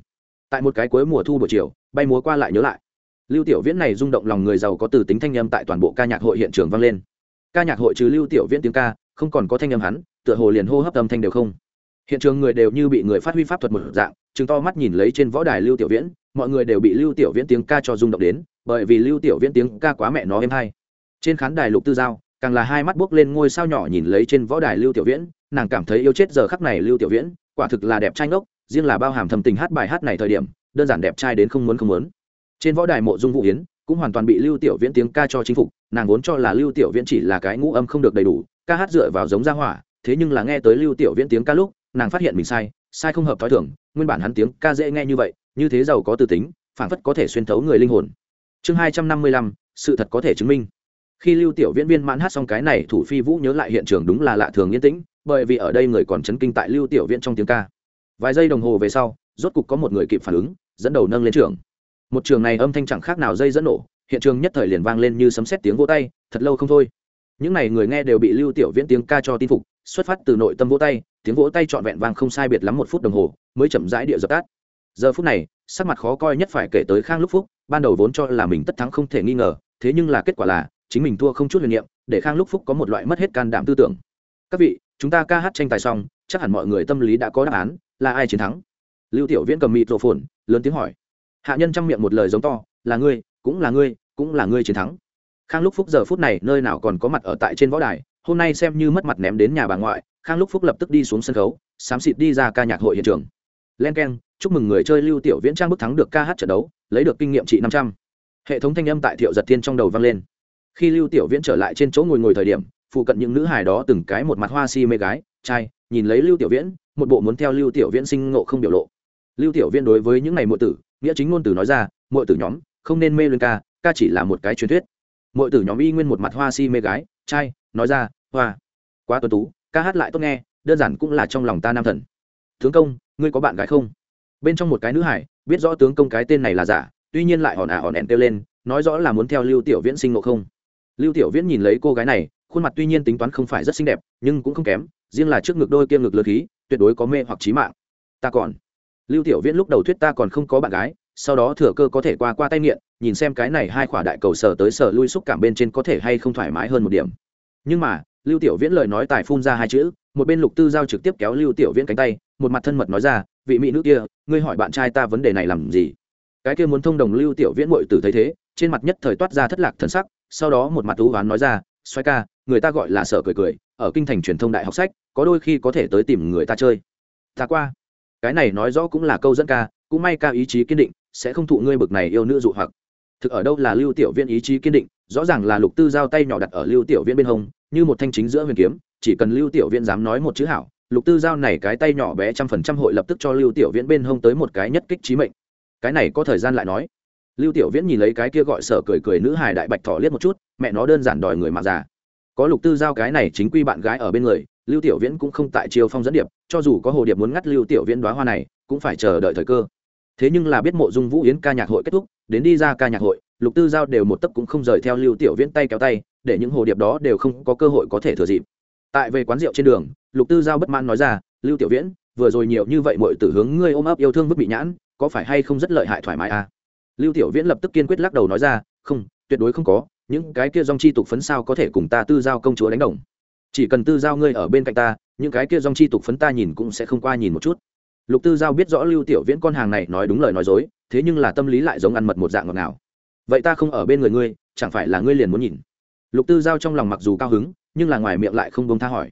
Tại một cái cuối mùa thu buổi chiều, bay múa qua lại nhớ lại lưu tiểu viễn này rung động lòng người giàu có từ tính thanh âm tại toàn bộ ca nhạc hội hiện trường vang lên. Ca nhạc hội trừ lưu tiểu viễn tiếng ca, không còn có thanh âm hắn, tựa hồ liền hô hấp âm thanh đều không. Hiện trường người đều như bị người phát huy pháp thuật một dạng chứng to mắt nhìn lấy trên võ đài lưu tiểu viễn, mọi người đều bị lưu tiểu viễn tiếng ca cho rung động đến, bởi vì lưu tiểu viễn tiếng ca quá mẹ nó êm hay. Trên khán đài lục tư giao, càng là hai mắt buốc lên ngôi sao nhỏ nhìn lấy trên võ đài lưu tiểu viễn, nàng cảm thấy yêu chết giờ khắc này lưu tiểu viễn, quả thực là đẹp trai ngốc, riêng là bao hàm thầm tình hát bài hát này thời điểm, đơn giản đẹp trai đến không muốn không muốn trên võ đài mộ dung vũ yến cũng hoàn toàn bị lưu tiểu viễn tiếng ca cho chính phục, nàng vốn cho là lưu tiểu viễn chỉ là cái ngũ âm không được đầy đủ, ca hát dựa vào giống gia hỏa, thế nhưng là nghe tới lưu tiểu viễn tiếng ca lúc, nàng phát hiện mình sai sai không hợp t h ó i thưởng nguyên bản hắn tiếng ca dễ nghe như vậy, như thế giàu có từ tính phản phất có thể xuyên thấu người linh hồn. Chương hai trăm năm mươi lăm, sự thật có thể chứng minh. Khi lưu tiểu viễn viên mãn hát xong cái này, thủ phi vũ nhớ lại hiện trường đúng là lạ thường yên tĩnh, bởi vì ở đây người còn chấn kinh tại lưu tiểu viễn trong tiếng ca. Vài giây đồng hồ về sau, rốt cục có một người kịp phản ứng, dẫn đầu nâng lên trường một trường này âm thanh chẳng khác nào dây dẫn nổ, hiện trường nhất thời liền vang lên như sấm sét tiếng vỗ tay, thật lâu không thôi. Những n à y người nghe đều bị lưu tiểu viễn tiếng ca cho tin phục, xuất phát từ nội tâm vỗ tay, tiếng vỗ tay trọn vẹn vang không sai biệt lắm một phút đồng hồ, mới chậm rãi địa dập tắt. Giờ phút này, sắc mặt khó coi nhất phải kể tới khang lúc phúc, ban đầu vốn cho là mình tất thắng không thể nghi ngờ, thế nhưng là kết quả là, chính mình thua không chút huyền niệm, để khang lúc phúc có một loại mất hết can đảm tư tưởng. Các vị, chúng ta ca hát tranh tài xong, chắc hẳn mọi người tâm lý đã có đáp án, là ai chiến thắng? Lưu tiểu viễn cầm mịt rộ phồn, lớn tiếng hỏi hạ nhân chăm miệng một lời giống to, là ngươi, cũng là ngươi, cũng là ngươi chiến thắng. Khang lúc phúc giờ phút này nơi nào còn có mặt ở tại trên võ đài, hôm nay xem như mất mặt ném đến nhà bà ngoại, khang lúc phúc lập tức đi xuống sân khấu, xám xịt đi ra ca nhạc hội hiện trường. Len k e n chúc mừng người chơi lưu tiểu viễn trang bức thắng được ca hát trận đấu, lấy được kinh nghiệm trị năm trăm. Hệ thống thanh âm tại thiệu giật thiên trong đầu vang lên. Khi lưu tiểu viễn trở lại trên chỗ ngồi ngồi thời điểm, phụ cận những nữ hài đó từng cái một mặt hoa si mê gái, trai, nhìn lấy lưu tiểu viễn, một bộ muốn theo lưu tiểu viễn sinh ngộ không biểu lộ. Lưu tiểu viễn đối với những ngày muội tử nghĩa chính ngôn từ nói ra, muội tử nhóm, không nên mê lên ca ca chỉ là một cái truyền thuyết. Muội tử nhóm y nguyên một mặt hoa si mê gái trai nói ra, hoa, quá tuấn tú, ca hát lại tốt nghe, đơn giản cũng là trong lòng ta nam thần. Tướng công, ngươi có bạn gái không? Bên trong một cái nữ hải, biết rõ tướng công cái tên này là giả, tuy nhiên lại hòn ả à hòn ẻn kêu lên, nói rõ là muốn theo lưu tiểu viễn sinh ngộ không. Lưu tiểu viễn nhìn lấy cô gái này, khuôn mặt tuy nhiên tính toán không phải rất xinh đẹp, nhưng cũng không kém, riêng là trước ngực đôi kia ngực lơ khí, tuyệt đối có mê hoặc trí mạng. Ta còn lưu tiểu viễn lúc đầu thuyết ta còn không có bạn gái, sau đó thừa cơ có thể qua qua tay nghiện, nhìn xem cái này hai khỏa đại cầu sở tới sở lui xúc cảm bên trên có thể hay không thoải mái hơn một điểm. Nhưng mà, lưu tiểu viễn lời nói tài phun ra hai chữ, một bên lục tư giao trực tiếp kéo lưu tiểu viễn cánh tay, một mặt thân mật nói ra, vị mỹ nữ kia, ngươi hỏi bạn trai ta vấn đề này làm gì? Cái kia muốn thông đồng lưu tiểu viễn mội tử thấy thế, trên mặt nhất thời toát ra thất lạc thần sắc, sau đó một mặt thú ván nói ra xoay ca, người ta gọi là sở cười cười, ở kinh thành truyền thông đại học sách, có đôi khi có thể tới tìm người ta chơi. Ta qua cái này nói rõ cũng là câu dẫn ca, cũng may ca ý chí kiên định, sẽ không thụ ngươi bực này yêu nữ dụ hoặc. Thực ở đâu là lưu tiểu viên ý chí kiên định, rõ ràng là lục tư giao tay nhỏ đặt ở lưu tiểu viên bên hông, như một thanh chính giữa huyền kiếm, chỉ cần lưu tiểu viên dám nói một chữ hảo, lục tư giao này cái tay nhỏ bé trăm phần trăm hội lập tức cho lưu tiểu viễn bên hông tới một cái nhất kích trí mệnh. Cái này có thời gian lại nói. Lưu tiểu viễn nhìn lấy cái kia gọi sở cười cười nữ hài đại bạch thỏ liếc một chút, mẹ nó đơn giản đòi người mà già. Có lục tư giao cái này chính quy bạn gái ở bên người lưu tiểu viễn cũng không tại chiều phong dẫn điệp, cho dù có hồ điệp muốn ngắt lưu tiểu viễn đoá hoa này, cũng phải chờ đợi thời cơ. Thế nhưng là biết mộ dung vũ yến ca nhạc hội kết thúc, đến đi ra ca nhạc hội, lục tư giao đều một tấc cũng không rời theo lưu tiểu viễn tay kéo tay, để những hồ điệp đó đều không có cơ hội có thể thừa dịp. Tại về quán rượu trên đường, lục tư giao bất mãn nói ra, lưu tiểu viễn, vừa rồi nhiều như vậy mọi tử hướng ngươi ôm ấp yêu thương bức bị nhãn, có phải hay không rất lợi hại thoải mái à? Lưu tiểu viễn lập tức kiên quyết lắc đầu nói ra, không, tuyệt đối không có, những cái kia dòng chi tục phấn sao có thể cùng ta tư giao công chúa đánh đồng? Chỉ cần tư giao ngươi ở bên cạnh ta, những cái kia dòng chi tục phấn ta nhìn cũng sẽ không qua nhìn một chút. Lục tư giao biết rõ lưu tiểu viễn con hàng này nói đúng lời nói dối, thế nhưng là tâm lý lại giống ăn mật một dạng ngọt nào vậy ta không ở bên người ngươi, chẳng phải là ngươi liền muốn nhìn? Lục tư giao trong lòng mặc dù cao hứng, nhưng là ngoài miệng lại không bông tha hỏi.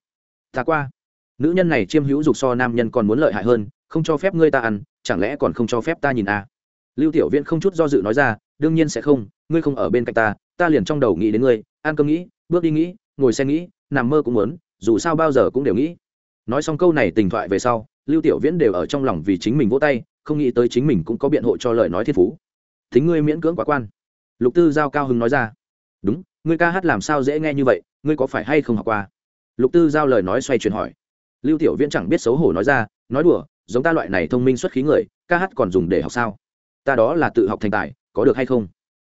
Ta qua. Nữ nhân này chiêm hữu dục so nam nhân còn muốn lợi hại hơn, không cho phép ngươi ta ăn, chẳng lẽ còn không cho phép ta nhìn à? lưu tiểu viễn không chút do dự nói ra, đương nhiên sẽ không, ngươi không ở bên cạnh ta ta liền trong đầu nghĩ đến ngươi, ăn cơm nghĩ, bước đi nghĩ, ngồi xe nghĩ nằm mơ cũng muốn, dù sao bao giờ cũng đều nghĩ. Nói xong câu này tình thoại về sau, lưu tiểu viễn đều ở trong lòng vì chính mình vỗ tay, không nghĩ tới chính mình cũng có biện hộ cho lời nói thiên phú. Thính ngươi miễn cưỡng quá quan. Lục tư giao cao hứng nói ra. Đúng, ngươi ca hát làm sao dễ nghe như vậy, ngươi có phải hay không học qua? Lục tư giao lời nói xoay chuyển hỏi. Lưu tiểu viễn chẳng biết xấu hổ nói ra, nói đùa, giống ta loại này thông minh xuất khí người, ca hát còn dùng để học sao? Ta đó là tự học thành tài, có được hay không?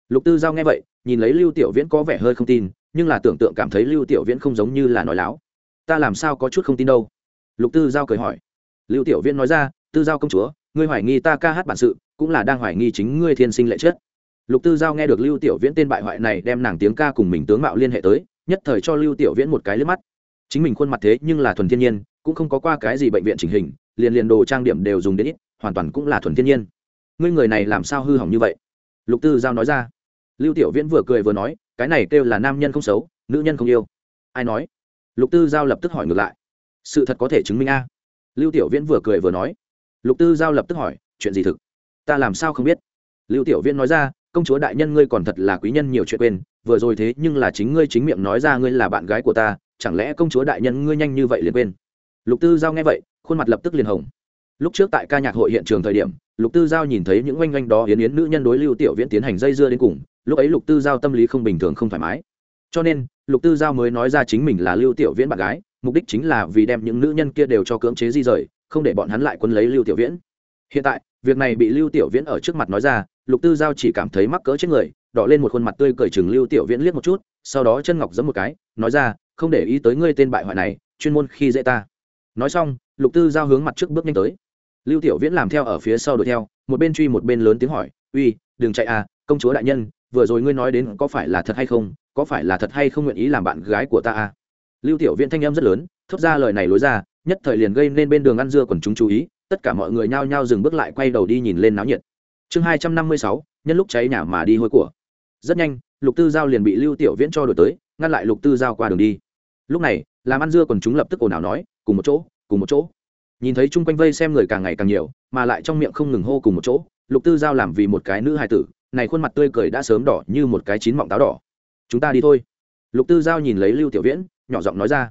Lục tư giao nghe vậy, nhìn lấy lưu tiểu viễn có vẻ hơi không tin nhưng là tưởng tượng cảm thấy lưu tiểu viễn không giống như là nói láo. Ta làm sao có chút không tin đâu? Lục tư giao cười hỏi. Lưu tiểu viễn nói ra, tư giao công chúa, ngươi hoài nghi ta ca hát bản sự, cũng là đang hoài nghi chính ngươi thiên sinh lệ chết lục tư giao nghe được lưu tiểu viễn tên bại hoại này đem nàng tiếng ca cùng mình tướng mạo liên hệ tới, nhất thời cho lưu tiểu viễn một cái liếc mắt. Chính mình khuôn mặt thế nhưng là thuần thiên nhiên, cũng không có qua cái gì bệnh viện chỉnh hình, liền liền đồ trang điểm đều dùng đến ít, hoàn toàn cũng là thuần thiên nhiên. Ngươi người này làm sao hư hỏng như vậy? Lục tư giao nói ra. Lưu tiểu viễn vừa cười vừa nói cái này kêu là nam nhân không xấu, nữ nhân không yêu. Ai nói? Lục tư giao lập tức hỏi ngược lại. Sự thật có thể chứng minh a. Lưu tiểu viễn vừa cười vừa nói. Lục tư giao lập tức hỏi, chuyện gì thực? Ta làm sao không biết? Lưu tiểu viễn nói ra, công chúa đại nhân ngươi còn thật là quý nhân nhiều chuyện quên, vừa rồi thế nhưng là chính ngươi chính miệng nói ra ngươi là bạn gái của ta, chẳng lẽ công chúa đại nhân ngươi nhanh như vậy liền quên? Lục tư giao nghe vậy, khuôn mặt lập tức liền hồng. Lúc trước tại ca nhạc hội hiện trường thời điểm, lục tư giao nhìn thấy những oanh oanh đó yến yến nữ nhân đối lưu tiểu viễn tiến hành dây dưa đến cùng lúc ấy lục tư giao tâm lý không bình thường không thoải mái. Cho nên, lục tư giao mới nói ra chính mình là lưu tiểu viễn bạn gái, mục đích chính là vì đem những nữ nhân kia đều cho cưỡng chế di rời, không để bọn hắn lại quân lấy lưu tiểu viễn. Hiện tại, việc này bị lưu tiểu viễn ở trước mặt nói ra, lục tư giao chỉ cảm thấy mắc cỡ chết người, đỏ lên một khuôn mặt tươi cởi chừng lưu tiểu viễn liếc một chút, sau đó chân ngọc giấm một cái, nói ra, không để ý tới ngươi tên bại hoại này, chuyên môn khi dễ ta. Nói xong, lục tư giao hướng mặt trước bước nhanh tới. Lưu tiểu viễn làm theo ở phía sau đuổi theo, một bên truy một bên lớn tiếng hỏi, uy, đừng chạy à công chúa đại nhân vừa rồi ngươi nói đến có phải là thật hay không, có phải là thật hay không nguyện ý làm bạn gái của ta à? Lưu tiểu viễn thanh em rất lớn, thốt ra lời này lối ra, nhất thời liền gây nên bên đường ăn dưa còn chúng chú ý, tất cả mọi người nhao nhao dừng bước lại quay đầu đi nhìn lên náo nhiệt. Chương hai trăm năm mươi sáu, nhân lúc cháy nhà mà đi hôi của. Rất nhanh, lục tư giao liền bị lưu tiểu viễn cho đổi tới, ngăn lại lục tư giao qua đường đi. Lúc này, làm ăn dưa còn chúng lập tức ồn ào nói, cùng một chỗ, cùng một chỗ. Nhìn thấy chung quanh vây xem người càng ngày càng nhiều, mà lại trong miệng không ngừng hô cùng một chỗ. Lục tư giao làm vì một cái nữ hài tử này khuôn mặt tươi cười đã sớm đỏ như một cái chín mọng táo đỏ. Chúng ta đi thôi. Lục tư giao nhìn lấy lưu tiểu viễn, nhỏ giọng nói ra.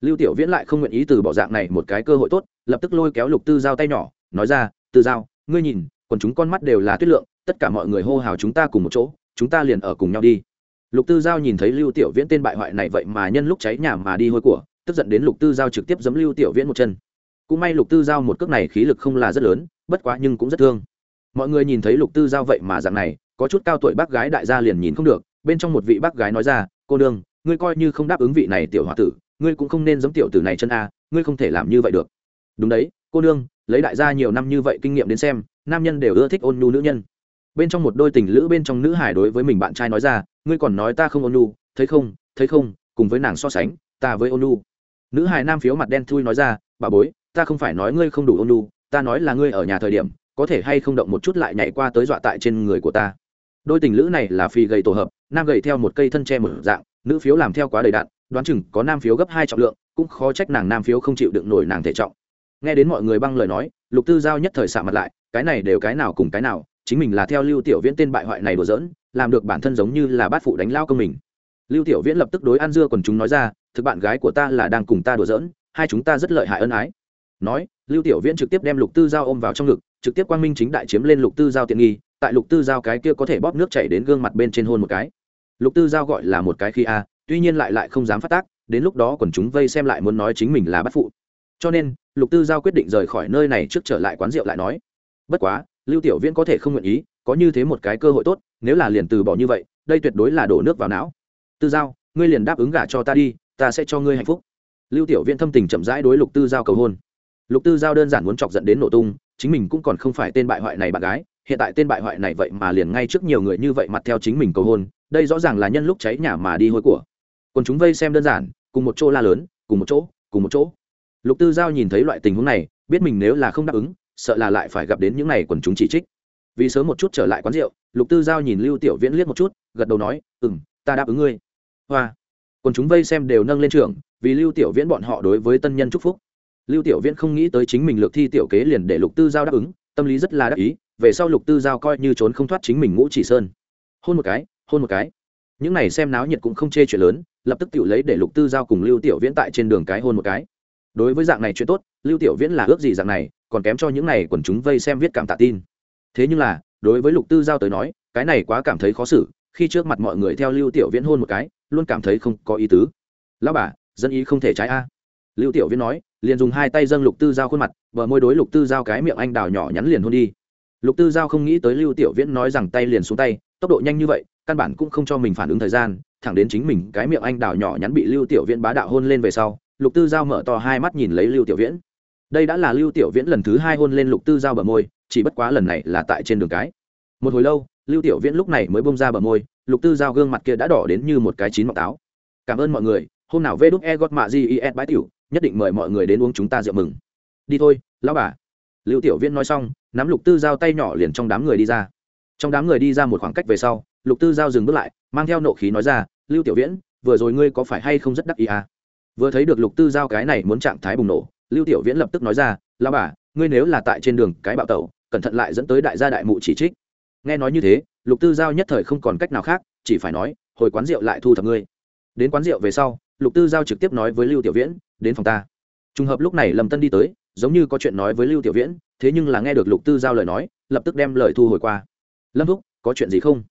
Lưu tiểu viễn lại không nguyện ý từ bỏ dạng này một cái cơ hội tốt, lập tức lôi kéo lục tư giao tay nhỏ, nói ra, tư giao, ngươi nhìn còn chúng con mắt đều là tuyết lượng, tất cả mọi người hô hào chúng ta cùng một chỗ, chúng ta liền ở cùng nhau đi. Lục tư giao nhìn thấy lưu tiểu viễn tên bại hoại này vậy mà nhân lúc cháy nhà mà đi hôi của, tức giận đến lục tư giao trực tiếp giấm lưu tiểu viễn một chân. Cũng may lục tư giao một cước này khí lực không là rất lớn, bất quá nhưng cũng rất thương. Mọi người nhìn thấy lục tư giao vậy mà dạng này có chút cao tuổi bác gái đại gia liền nhìn không được, bên trong một vị bác gái nói ra, cô đương ngươi coi như không đáp ứng vị này tiểu h o a tử, ngươi cũng không nên giống tiểu tử này chân a, ngươi không thể làm như vậy được. Đúng đấy, cô nương, lấy đại gia nhiều năm như vậy kinh nghiệm đến xem, nam nhân đều ưa thích ôn nhu nữ nhân. Bên trong một đôi tình lữ bên trong nữ hải đối với mình bạn trai nói ra, ngươi còn nói ta không ôn nhu, thấy không thấy không, cùng với nàng so sánh, ta với ôn nhu. Nữ hải nam phiếu mặt đen thui nói ra, bà bối, ta không phải nói ngươi không đủ ôn nhu, ta nói là ngươi ở nhà thời điểm, có thể hay không động một chút lại nhảy qua tới dọa tại trên người của ta? Đôi tình lữ này là phi gầy tổ hợp, nam gầy theo một cây thân tre một dạng, nữ phiếu làm theo quá đầy đạn đoán chừng có nam phiếu gấp hai trọng lượng, cũng khó trách nàng nam phiếu không chịu đựng nổi nàng thể trọng. Nghe đến mọi người băng lời nói, lục tư giao nhất thời xạ mặt lại, cái này đều cái nào cùng cái nào, chính mình là theo lưu tiểu viễn tên bại hoại này đùa giỡn, làm được bản thân giống như là bát phụ đánh lao công mình. Lưu tiểu viễn lập tức đối an dưa còn chúng nói ra, thực bạn gái của ta là đang cùng ta đùa giỡn, hai chúng ta rất lợi hại ân ái. Nói, lưu tiểu viễn trực tiếp đem lục tư giao ôm vào trong ngực, trực tiếp quang minh chính đại chiếm lên lục tư giao tiện nghi tại lục tư giao cái kia có thể bóp nước chảy đến gương mặt bên trên hôn một cái. Lục tư giao gọi là một cái khi a, tuy nhiên lại lại không dám phát tác, đến lúc đó còn chúng vây xem lại muốn nói chính mình là bắt phụ. Cho nên, lục tư giao quyết định rời khỏi nơi này trước trở lại quán rượu lại nói, bất quá, lưu tiểu viễn có thể không nguyện ý, có như thế một cái cơ hội tốt, nếu là liền từ bỏ như vậy, đây tuyệt đối là đổ nước vào não. Tư giao, ngươi liền đáp ứng gả cho ta đi, ta sẽ cho ngươi hạnh phúc. Lưu tiểu viễn thâm tình chậm rãi đối lục tư giao cầu hôn. Lục tư giao đơn giản muốn chọc dẫn đến nổ tung, chính mình cũng còn không phải tên bại hoại này bạn gái hiện tại tên bại hoại này vậy mà liền ngay trước nhiều người như vậy mặt theo chính mình cầu hôn, đây rõ ràng là nhân lúc cháy nhà mà đi hôi của. Còn chúng vây xem đơn giản, cùng một chỗ la lớn, cùng một chỗ, cùng một chỗ. Lục tư giao nhìn thấy loại tình huống này, biết mình nếu là không đáp ứng, sợ là lại phải gặp đến những n à y quần chúng chỉ trích. Vì sớm một chút trở lại quán rượu, lục tư giao nhìn lưu tiểu viễn liếc một chút, gật đầu nói ừ m ta đáp ứng ngươi. Hoa. Quần chúng vây xem đều nâng lên trường vì lưu tiểu viễn bọn họ đối với tân nhân chúc phúc. Lưu tiểu viễn không nghĩ tới chính mình lược thi tiểu kế liền để lục tư giao đáp ứng, tâm lý rất là đắc ý về sau lục tư giao coi như trốn không thoát chính mình ngũ chỉ sơn. Hôn một cái, hôn một cái. Những này xem náo nhiệt cũng không chê chuyện lớn, lập tức tự lấy để lục tư giao cùng lưu tiểu viễn tại trên đường cái hôn một cái. Đối với dạng này chuyện tốt, lưu tiểu viễn là ước gì dạng này, còn kém cho những này quần chúng vây xem viết cảm tạ tin. Thế nhưng là, đối với lục tư giao tới nói, cái này quá cảm thấy khó xử, khi trước mặt mọi người theo lưu tiểu viễn hôn một cái, luôn cảm thấy không có ý tứ. Lão bà, dân ý không thể trái a. Lưu tiểu viễn nói, liền dùng hai tay dâng lục tư giao khuôn mặt, bờ môi đối lục tư giao cái miệng anh đào nhỏ nhắn liền hôn đi lục tư giao không nghĩ tới lưu tiểu viễn nói rằng tay liền xuống tay, tốc độ nhanh như vậy, căn bản cũng không cho mình phản ứng thời gian, thẳng đến chính mình cái miệng anh đào nhỏ nhắn bị lưu tiểu viễn bá đạo hôn lên về sau, lục tư giao mở to hai mắt nhìn lấy lưu tiểu viễn. Đây đã là lưu tiểu viễn lần thứ hai hôn lên lục tư giao bờ môi, chỉ bất quá lần này là tại trên đường cái. Một hồi lâu, lưu tiểu viễn lúc này mới bông ra bờ môi, lục tư giao gương mặt kia đã đỏ đến như một cái chín mọc táo. Cảm ơn mọi người, hôm nào vê đúc e gót mạ gi bãi tiểu, nhất định mời mọi người đến uống chúng ta rượu mừng. Đi thôi, lão bà. Lưu tiểu viễn nói xong nắm lục tư giao tay nhỏ liền trong đám người đi ra. Trong đám người đi ra một khoảng cách về sau, lục tư giao dừng bước lại, mang theo nộ khí nói ra, lưu tiểu viễn, vừa rồi ngươi có phải hay không rất đắc ý à? vừa thấy được lục tư giao cái này muốn trạng thái bùng nổ, lưu tiểu viễn lập tức nói ra lao bà, ngươi nếu là tại trên đường cái bạo tẩu, cẩn thận lại dẫn tới đại gia đại mụ chỉ trích. Nghe nói như thế, lục tư giao nhất thời không còn cách nào khác, chỉ phải nói, hồi quán rượu lại thu thập ngươi. Đến quán rượu về sau, lục tư giao trực tiếp nói với lưu tiểu viễn, đến phòng ta. Trùng hợp lúc này lâm tân đi tới, giống như có chuyện nói với lưu tiểu viễn thế nhưng là nghe được lục tư giao lời nói, lập tức đem lời thu hồi qua. Lâm thúc, có chuyện gì không?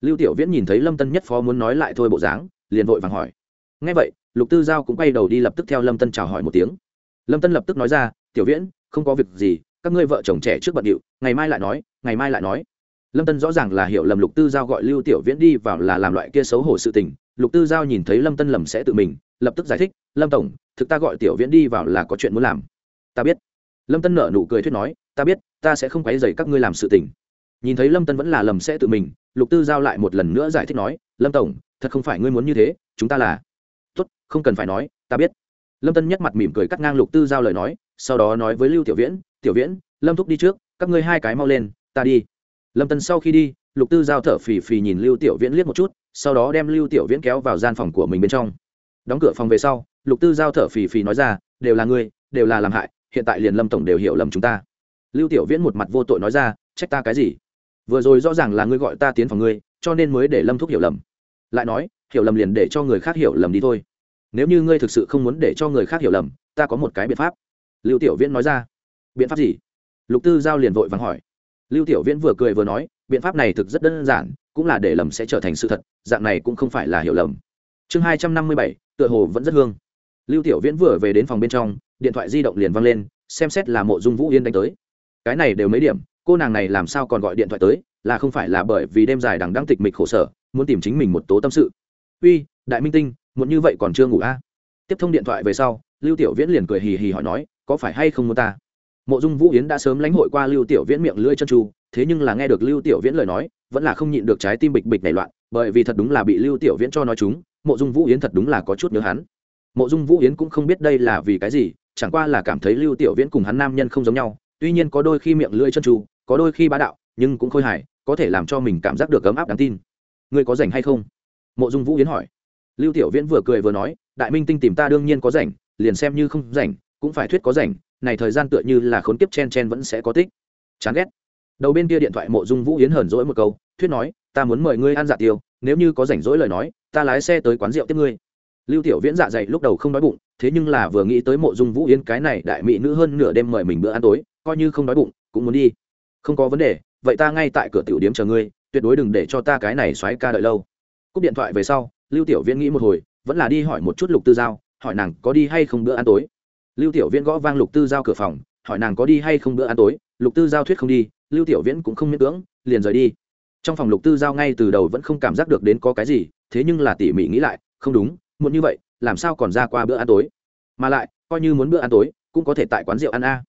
Lưu tiểu viễn nhìn thấy lâm tân nhất phó muốn nói lại thôi bộ dáng, liền vội vàng hỏi. Ngay vậy, lục tư giao cũng quay đầu đi lập tức theo lâm tân chào hỏi một tiếng. Lâm tân lập tức nói ra, tiểu viễn, không có việc gì, các ngươi vợ chồng trẻ trước bận điệu, ngày mai lại nói, ngày mai lại nói. Lâm tân rõ ràng là hiểu lầm lục tư giao gọi lưu tiểu viễn đi vào là làm loại kia xấu hổ sự tình. Lục tư giao nhìn thấy lâm tân lầm sẽ tự mình, lập tức giải thích, lâm tổng, thực ta gọi tiểu viễn đi vào là có chuyện muốn làm. Ta biết lâm tân nở nụ cười thuyết nói, ta biết, ta sẽ không quấy dày các ngươi làm sự tình. Nhìn thấy lâm tân vẫn là lầm sẽ tự mình, lục tư giao lại một lần nữa giải thích nói, lâm tổng, thật không phải ngươi muốn như thế, chúng ta là tốt, không cần phải nói, ta biết. Lâm tân nhắc mặt mỉm cười cắt ngang lục tư giao lời nói, sau đó nói với lưu tiểu viễn tiểu viễn, lâm thúc đi trước, các ngươi hai cái mau lên, ta đi. Lâm tân sau khi đi, lục tư giao thở phì phì nhìn lưu tiểu viễn liếc một chút, sau đó đem lưu tiểu viễn kéo vào gian phòng của mình bên trong. Đóng cửa phòng về sau, lục tư giao thở phì phì nói ra, đều là ngươi, đều là làm hại hiện tại liền lâm tổng đều hiểu lầm chúng ta. Lưu tiểu viễn một mặt vô tội nói ra, trách ta cái gì? Vừa rồi rõ ràng là ngươi gọi ta tiến phòng ngươi, cho nên mới để lâm thúc hiểu lầm. Lại nói, hiểu lầm liền để cho người khác hiểu lầm đi thôi. Nếu như ngươi thực sự không muốn để cho người khác hiểu lầm, ta có một cái biện pháp. Lưu tiểu viễn nói ra. Biện pháp gì? Lục tư giao liền vội vàng hỏi. Lưu tiểu viễn vừa cười vừa nói, biện pháp này thực rất đơn giản, cũng là để lầm sẽ trở thành sự thật, dạng này cũng không phải là hiểu lầm. Chương hai trăm năm mươi bảy, tựa hồ vẫn rất hương. Lưu tiểu viễn vừa về đến phòng bên trong điện thoại di động liền văng lên, xem xét là mộ dung vũ yên đánh tới. Cái này đều mấy điểm, cô nàng này làm sao còn gọi điện thoại tới, là không phải là bởi vì đêm dài đằng đang tịch mịch khổ sở, muốn tìm chính mình một tố tâm sự. Uy, đại minh tinh muốn như vậy còn chưa ngủ a? À? tiếp thông điện thoại về sau, lưu tiểu viễn liền cười hì hì hỏi nói, có phải hay không muốn ta? Mộ dung vũ yến đã sớm lãnh hội qua lưu tiểu viễn miệng lưỡi chân tru, thế nhưng là nghe được lưu tiểu viễn lời nói, vẫn là không nhịn được trái tim bịch bịch nảy loạn, bởi vì thật đúng là bị lưu tiểu viễn cho nói chúng, mộ dung vũ yến thật đúng là có chút nhớ hắn. Mộ dung vũ yến cũng không biết đây là vì cái gì chẳng qua là cảm thấy lưu tiểu viễn cùng hắn nam nhân không giống nhau, tuy nhiên có đôi khi miệng lưỡi chân tru có đôi khi bá đạo, nhưng cũng khôi hài, có thể làm cho mình cảm giác được ấm áp đáng tin. Ngươi có rảnh hay không? Mộ dung vũ yến hỏi. Lưu tiểu viễn vừa cười vừa nói, đại minh tinh tìm ta đương nhiên có rảnh, liền xem như không rảnh, cũng phải thuyết có rảnh, này thời gian tựa như là khốn kiếp chen chen vẫn sẽ có tích. Chán ghét. Đầu bên kia điện thoại mộ dung vũ yến hờn dỗi một câu, thuyết nói, ta muốn mời ngươi ăn dạ tiêu, nếu như có rảnh rỗi lời nói, ta lái xe tới quán rượu tiếp ngươi. Lưu tiểu viễn dạ dày lúc đầu không đói bụng thế nhưng là vừa nghĩ tới mộ dung vũ yến cái này đại mỹ nữ hơn nửa đêm mời mình bữa ăn tối, coi như không đói bụng, cũng muốn đi. Không có vấn đề, vậy ta ngay tại cửa tiểu điếm chờ ngươi, tuyệt đối đừng để cho ta cái này xoáy ca đợi lâu. Cúp điện thoại về sau, lưu tiểu viễn nghĩ một hồi, vẫn là đi hỏi một chút lục tư giao, hỏi nàng có đi hay không bữa ăn tối. Lưu tiểu viễn gõ vang lục tư giao cửa phòng, hỏi nàng có đi hay không bữa ăn tối, lục tư giao thuyết không đi, lưu tiểu viễn cũng không miễn cưỡng, liền rời đi. Trong phòng lục tư giao ngay từ đầu vẫn không cảm giác được đến có cái gì, thế nhưng là tỉ mỉ nghĩ lại, không đúng, muộn như vậy làm sao còn ra qua bữa ăn tối? Mà lại, coi như muốn bữa ăn tối, cũng có thể tại quán rượu ăn a.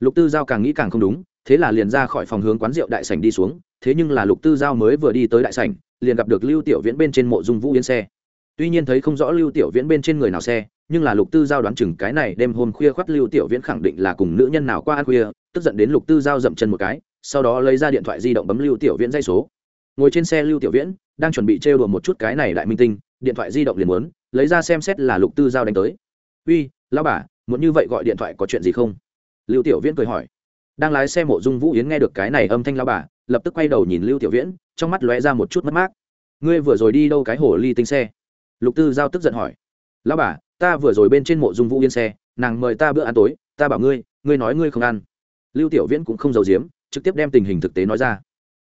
Lục tư giao càng nghĩ càng không đúng, thế là liền ra khỏi phòng hướng quán rượu đại sảnh đi xuống, thế nhưng là lục tư giao mới vừa đi tới đại sảnh, liền gặp được lưu tiểu viễn bên trên mộ dung vũ yến xe. Tuy nhiên thấy không rõ lưu tiểu viễn bên trên người nào xe, nhưng là lục tư giao đoán chừng cái này đêm hôm khuya khoắt lưu tiểu viễn khẳng định là cùng nữ nhân nào qua ăn khuya, tức giận đến lục tư giao dậm chân một cái, sau đó lấy ra điện thoại di động bấm lưu tiểu viễn dây số. Ngồi trên xe lưu tiểu viễn, đang chuẩn bị trêu đùa một chút cái này đại minh tinh, điện thoại di động liền muốn lấy ra xem xét là lục tư giao đánh tới. Uy lao bà, muốn như vậy gọi điện thoại có chuyện gì không? Lưu tiểu viễn cười hỏi. Đang lái xe mộ dung vũ yến nghe được cái này âm thanh lao bà, lập tức quay đầu nhìn lưu tiểu viễn, trong mắt lóe ra một chút mất mát. Ngươi vừa rồi đi đâu cái hồ ly tinh xe? Lục tư giao tức giận hỏi. Lao bà, ta vừa rồi bên trên mộ dung vũ yến xe, nàng mời ta bữa ăn tối, ta bảo ngươi ngươi nói ngươi không ăn. Lưu tiểu viễn cũng không giấu giếm, trực tiếp đem tình hình thực tế nói ra.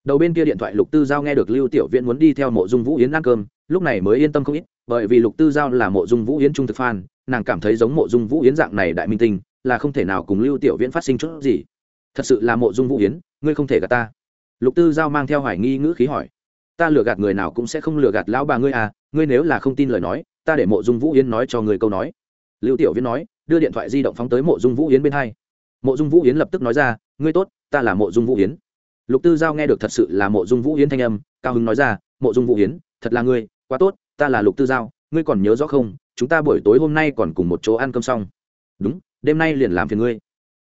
Đầu bên kia điện thoại lục tư giao nghe được lưu tiểu viễn muốn đi theo mộ dung vũ yến ăn cơm, lúc này mới yên tâm không ít bởi vì lục tư giao là mộ dung vũ yến trung thực phan nàng cảm thấy giống mộ dung vũ yến dạng này đại minh tinh, là không thể nào cùng lưu tiểu viễn phát sinh chút gì. Thật sự là mộ dung vũ yến, ngươi không thể gạt ta. Lục tư giao mang theo hoài nghi ngữ khí hỏi. Ta lừa gạt người nào cũng sẽ không lừa gạt lão bà ngươi à ngươi nếu là không tin lời nói, ta để mộ dung vũ yến nói cho người câu nói. Lưu tiểu viễn nói, đưa điện thoại di động phóng tới mộ dung vũ yến bên hai. Mộ dung vũ yến lập tức nói ra, ngươi tốt, ta là mộ dung vũ yến. Lục tư giao nghe được thật sự là mộ dung vũ yến thanh âm, cao hứng nói ra, mộ dung vũ yến, thật là ngươi, quá tốt ta là lục tư giao, ngươi còn nhớ rõ không? Chúng ta buổi tối hôm nay còn cùng một chỗ ăn cơm xong. Đúng, đêm nay liền làm phiền ngươi.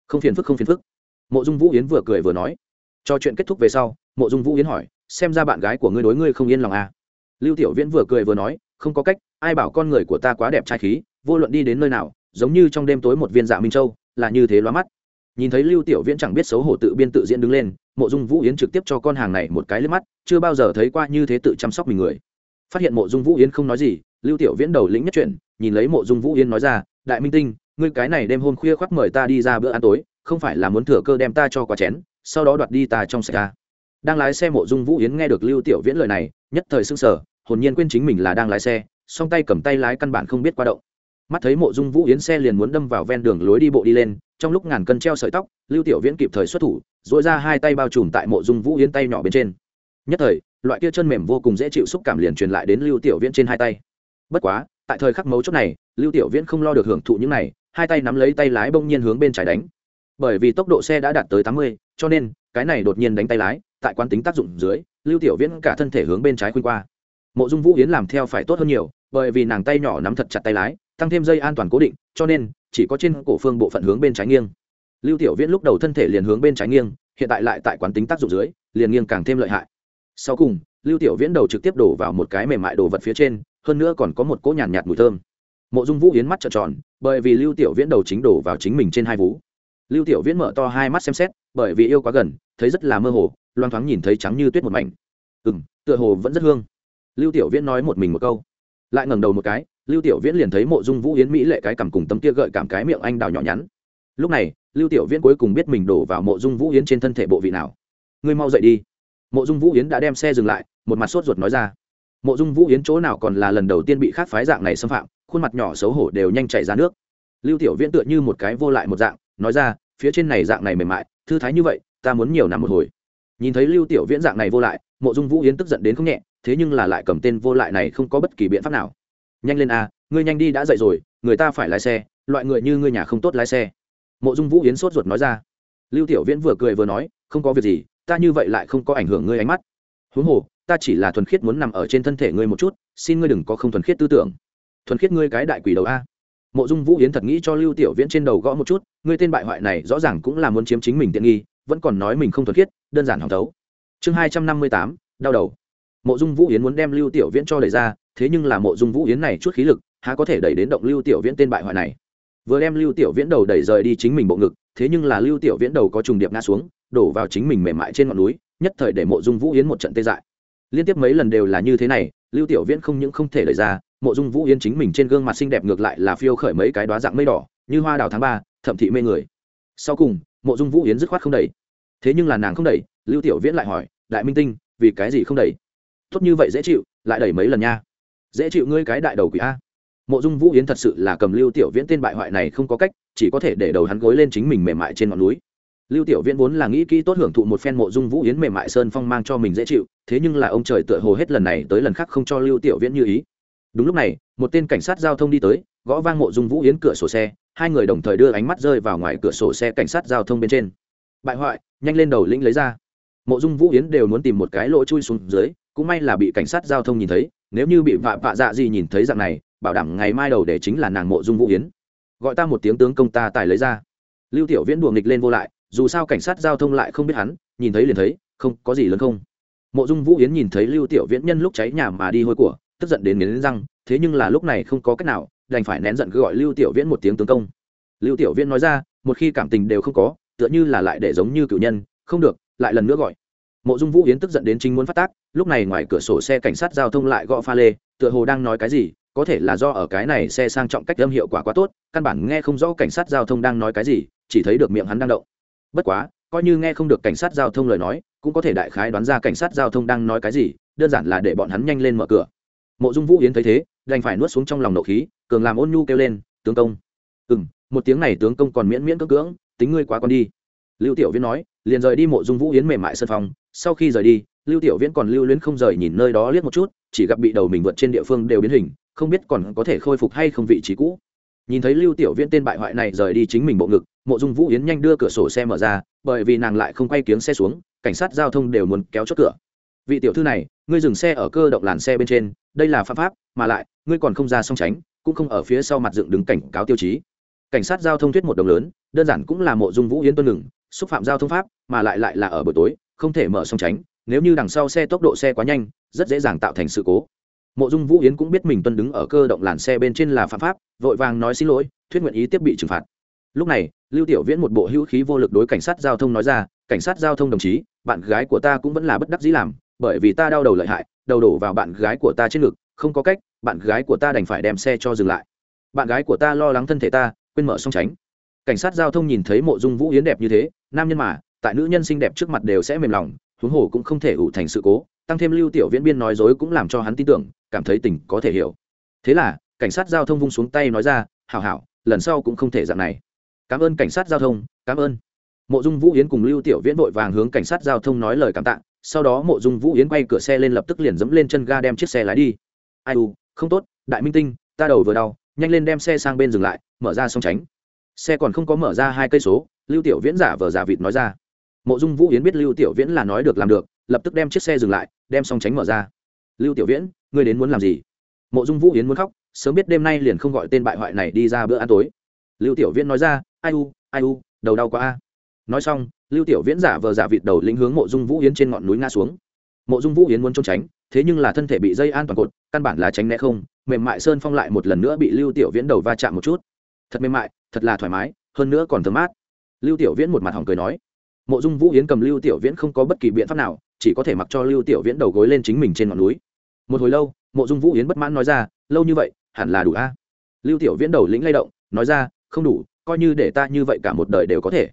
Không phiền phức, không phiền phức. Mộ dung vũ yến vừa cười vừa nói. Cho chuyện kết thúc về sau, mộ dung vũ yến hỏi, xem ra bạn gái của ngươi đối ngươi không yên lòng à. lưu tiểu viễn vừa cười vừa nói, không có cách, ai bảo con người của ta quá đẹp trai khí, vô luận đi đến nơi nào, giống như trong đêm tối một viên dạ minh châu, là như thế loa mắt. Nhìn thấy lưu tiểu viễn chẳng biết xấu hổ tự biên tự diễn đứng lên, mộ dung vũ yến trực tiếp cho con hàng này một cái lên mắt, chưa bao giờ thấy qua như thế tự chăm sóc mình người phát hiện mộ dung vũ yến không nói gì, lưu tiểu viễn đầu lĩnh nhất chuyển, nhìn lấy mộ dung vũ yến nói ra, đại minh tinh, ngươi cái này đêm hôm khuya khoác mời ta đi ra bữa ăn tối, không phải là muốn thừa cơ đem ta cho quả chén, sau đó đoạt đi ta trong xe ta. Đang lái xe mộ dung vũ yến nghe được lưu tiểu viễn lời này, nhất thời sưng sở hồn nhiên quên chính mình là đang lái xe, song tay cầm tay lái căn bản không biết qua động. Mắt thấy mộ dung vũ yến xe liền muốn đâm vào ven đường lối đi bộ đi lên, trong lúc ngàn cân treo sợi tóc, lưu tiểu viễn kịp thời xuất thủ dội ra hai tay bao trùm tại mộ dung vũ yến tay nhỏ bên trên. Nhất thời loại kia chân mềm vô cùng dễ chịu xúc cảm liền truyền lại đến lưu tiểu viễn trên hai tay. Bất quá, tại thời khắc mấu chốt này, lưu tiểu viễn không lo được hưởng thụ những này, hai tay nắm lấy tay lái bỗng nhiên hướng bên trái đánh. Bởi vì tốc độ xe đã đạt tới tám mươi, cho nên, cái này đột nhiên đánh tay lái, tại quán tính tác dụng dưới, lưu tiểu viễn cả thân thể hướng bên trái khuynh qua. Mộ dung vũ yến làm theo phải tốt hơn nhiều, bởi vì nàng tay nhỏ nắm thật chặt tay lái, tăng thêm dây an toàn cố định, cho nên, chỉ có trên cổ phương bộ phận hướng bên trái nghiêng. Lưu tiểu viễn lúc đầu thân thể liền hướng bên trái nghiêng, hiện tại lại tại quán tính tác dụng dưới, liền nghiêng càng thêm lợi hại sau cùng lưu tiểu viễn đầu trực tiếp đổ vào một cái mềm mại đồ vật phía trên hơn nữa còn có một cỗ nhàn nhạt, nhạt mùi thơm. Mộ dung vũ yến mắt trợn tròn bởi vì lưu tiểu viễn đầu chính đổ vào chính mình trên hai vú. Lưu tiểu viễn mở to hai mắt xem xét bởi vì yêu quá gần thấy rất là mơ hồ loang thoáng nhìn thấy trắng như tuyết một mảnh. Ừ m tựa hồ vẫn rất hương. Lưu tiểu viễn nói một mình một câu. Lại ngẩng đầu một cái lưu tiểu viễn liền thấy mộ dung vũ yến mỹ lệ cái cằm cùng tấm kia gợi cảm cái miệng anh đào nhỏ nhắn. Lúc này lưu tiểu viễn cuối cùng biết mình đổ vào mộ dung vũ yến trên thân thể bộ vị nào. Ngươi mau dậy đi mộ dung vũ yến đã đem xe dừng lại, một mặt sốt ruột nói ra. Mộ dung vũ yến chỗ nào còn là lần đầu tiên bị khác phái dạng này xâm phạm, khuôn mặt nhỏ xấu hổ đều nhanh chạy ra nước. Lưu tiểu viễn tựa như một cái vô lại một dạng, nói ra, phía trên này dạng này mềm mại, thư thái như vậy, ta muốn nhiều nằm một hồi. Nhìn thấy lưu tiểu viễn dạng này vô lại, mộ dung vũ yến tức giận đến không nhẹ, thế nhưng là lại cầm tên vô lại này không có bất kỳ biện pháp nào. Nhanh lên a, ngươi nhanh đi đã dậy rồi, người ta phải lái xe, loại người như ngươi nhà không tốt lái xe. Mộ dung vũ yến sốt ruột nói ra. Lưu tiểu viễn vừa cười vừa nói, không có việc gì ta như vậy lại không có ảnh hưởng ngươi ánh mắt. Huống hồ, ta chỉ là thuần khiết muốn nằm ở trên thân thể ngươi một chút, xin ngươi đừng có không thuần khiết tư tưởng. Thuần khiết ngươi cái đại quỷ đầu a. Mộ dung vũ yến thật nghĩ cho lưu tiểu viễn trên đầu gõ một chút, ngươi tên bại hoại này rõ ràng cũng là muốn chiếm chính mình tiện nghi, vẫn còn nói mình không thuần khiết, đơn giản hỏng thấu. Chương hai trăm năm mươi tám, đau đầu. Mộ dung vũ yến muốn đem lưu tiểu viễn cho đẩy ra, thế nhưng là mộ dung vũ yến này chút khí lực, há có thể đẩy đến động lưu tiểu viễn tên bại hoại này. Vừa đem lưu tiểu viễn đầu đẩy rời đi chính mình bộ ngực, thế nhưng là lưu tiểu viễn đầu có trùng điệp ngã xuống đổ vào chính mình mềm mại trên ngọn núi, nhất thời để mộ dung vũ yến một trận tê dại. Liên tiếp mấy lần đều là như thế này, lưu tiểu viễn không những không thể đẩy ra, mộ dung vũ yến chính mình trên gương mặt xinh đẹp ngược lại là phiêu khởi mấy cái đoá dạng mây đỏ, như hoa đào tháng ba, thậm thị mê người. Sau cùng, mộ dung vũ yến dứt khoát không đẩy. Thế nhưng là nàng không đẩy, lưu tiểu viễn lại hỏi, đại minh tinh, vì cái gì không đẩy? Tốt như vậy dễ chịu, lại đẩy mấy lần nha. Dễ chịu ngươi cái đại đầu quỷ a. Mộ dung vũ yến thật sự là cầm lưu tiểu viễn tên bại hoại này không có cách, chỉ có thể để đầu hắn gối lên chính mình mềm mại trên ngọn núi lưu tiểu viễn vốn là nghĩ kỹ tốt hưởng thụ một phen mộ dung vũ yến mềm mại sơn phong mang cho mình dễ chịu, thế nhưng là ông trời tựa hồ hết lần này tới lần khác không cho lưu tiểu viễn như ý. Đúng lúc này, một tên cảnh sát giao thông đi tới, gõ vang mộ dung vũ yến cửa sổ xe, hai người đồng thời đưa ánh mắt rơi vào ngoài cửa sổ xe cảnh sát giao thông bên trên. Bại hoại, nhanh lên đầu lĩnh lấy ra. Mộ dung vũ yến đều muốn tìm một cái lỗ chui xuống dưới, cũng may là bị cảnh sát giao thông nhìn thấy, nếu như bị vạ vạ dạ gì nhìn thấy dạng này, bảo đảm ngày mai đầu để chính là nàng mộ dung vũ yến. Gọi ta một tiếng tướng công ta tài lấy ra. Lưu tiểu viễn đùa nghịch lên vô lại dù sao cảnh sát giao thông lại không biết hắn, nhìn thấy liền thấy, không, có gì lớn không? Mộ dung vũ yến nhìn thấy lưu tiểu viễn nhân lúc cháy nhà mà đi hôi của, tức giận đến nghiến răng, thế nhưng là lúc này không có cách nào, đành phải nén giận cứ gọi lưu tiểu viễn một tiếng tướng công. Lưu tiểu viễn nói ra, một khi cảm tình đều không có, tựa như là lại để giống như cựu nhân, không được, lại lần nữa gọi. Mộ dung vũ yến tức giận đến chính muốn phát tác, lúc này ngoài cửa sổ xe cảnh sát giao thông lại gõ pha lê, tựa hồ đang nói cái gì, có thể là do ở cái này xe sang trọng cách âm hiệu quả quá tốt, căn bản nghe không rõ cảnh sát giao thông đang nói cái gì, chỉ thấy được miệng hắn đang động bất quá, coi như nghe không được cảnh sát giao thông lời nói, cũng có thể đại khái đoán ra cảnh sát giao thông đang nói cái gì, đơn giản là để bọn hắn nhanh lên mở cửa. Mộ dung vũ yến thấy thế, đành phải nuốt xuống trong lòng nộ khí, cường làm ôn nhu kêu lên, tướng công. Ừ m một tiếng này tướng công còn miễn miễn cưỡng cưỡng, tính ngươi quá con đi. Lưu tiểu viễn nói, liền rời đi mộ dung vũ yến mềm mại sân phòng. Sau khi rời đi, lưu tiểu viễn còn lưu luyến không rời nhìn nơi đó liếc một chút, chỉ gặp bị đầu mình vượt trên địa phương đều biến hình, không biết còn có thể khôi phục hay không vị trí cũ. Nhìn thấy lưu tiểu viễn tên bại hoại này rời đi chính mình bộ ngực mộ dung vũ yến nhanh đưa cửa sổ xe mở ra, bởi vì nàng lại không quay kiếng xe xuống, cảnh sát giao thông đều muốn kéo chốt cửa. Vị tiểu thư này, ngươi dừng xe ở cơ động làn xe bên trên, đây là pháp pháp, mà lại, ngươi còn không ra song tránh cũng không ở phía sau mặt dựng đứng cảnh cáo tiêu chí. Cảnh sát giao thông thuyết một đồng lớn, đơn giản cũng là mộ dung vũ yến tuân ngừng xúc phạm giao thông pháp, mà lại lại là ở buổi tối, không thể mở song tránh nếu như đằng sau xe tốc độ xe quá nhanh, rất dễ dàng tạo thành sự cố. Mộ dung vũ yến cũng biết mình tuân đứng ở cơ động làn xe bên trên là phạm pháp, vội vàng nói xin lỗi, thuyết nguyện ý tiếp bị trừng phạt. Lúc này lưu tiểu viễn một bộ hữu khí vô lực đối cảnh sát giao thông nói ra, cảnh sát giao thông đồng chí, bạn gái của ta cũng vẫn là bất đắc dĩ làm, bởi vì ta đau đầu lợi hại, đầu đổ vào bạn gái của ta trên ngực, không có cách, bạn gái của ta đành phải đem xe cho dừng lại. Bạn gái của ta lo lắng thân thể ta, quên mở song tránh cảnh sát giao thông nhìn thấy mộ dung vũ yến đẹp như thế, nam nhân mà, tại nữ nhân xinh đẹp trước mặt đều sẽ mềm lòng, huống hồ cũng không thể ủ thành sự cố, tăng thêm lưu tiểu viễn biên nói dối cũng làm cho hắn tin tưởng, cảm thấy tình có thể hiểu. Thế là, cảnh sát giao thông vung xuống tay nói ra, hảo hảo, lần sau cũng không thể dạng này cảm ơn cảnh sát giao thông, cảm ơn. Mộ dung vũ yến cùng lưu tiểu viễn vội vàng hướng cảnh sát giao thông nói lời cảm tạ, sau đó mộ dung vũ yến quay cửa xe lên lập tức liền dẫm lên chân ga đem chiếc xe lái đi. Ai u, không tốt, đại minh tinh, ta đầu vừa đau, nhanh lên đem xe sang bên dừng lại, mở ra xong tránh. Xe còn không có mở ra hai cây số, lưu tiểu viễn giả vờ giả vịt nói ra. Mộ dung vũ yến biết lưu tiểu viễn là nói được làm được, lập tức đem chiếc xe dừng lại, đem xong tránh mở ra. Lưu tiểu viễn, ngươi đến muốn làm gì? Mộ dung vũ yến muốn khóc, sớm biết đêm nay liền không gọi tên bại hoại này đi ra bữa ăn tối. Lưu tiểu viễn nói ra ai u ai u, đầu đau quá a. Nói xong, lưu tiểu viễn giả vờ giả vịt đầu lĩnh hướng mộ dung vũ yến trên ngọn núi nga xuống. Mộ dung vũ yến muốn trốn tránh, thế nhưng là thân thể bị dây an toàn cột, căn bản là tránh né không, mềm mại sơn phong lại một lần nữa bị lưu tiểu viễn đầu va chạm một chút. Thật mềm mại, thật là thoải mái, hơn nữa còn thơm mát. Lưu tiểu viễn một mặt hỏng cười nói. Mộ dung vũ yến cầm lưu tiểu viễn không có bất kỳ biện pháp nào, chỉ có thể mặc cho lưu tiểu viễn đầu gối lên chính mình trên ngọn núi. Một hồi lâu, mộ dung vũ yến bất mãn nói ra, lâu như vậy, hẳn là đủ a. Lưu tiểu viễn đầu lĩnh lay động, nói ra, không đủ coi như để ta như vậy cả một đời đều có thể.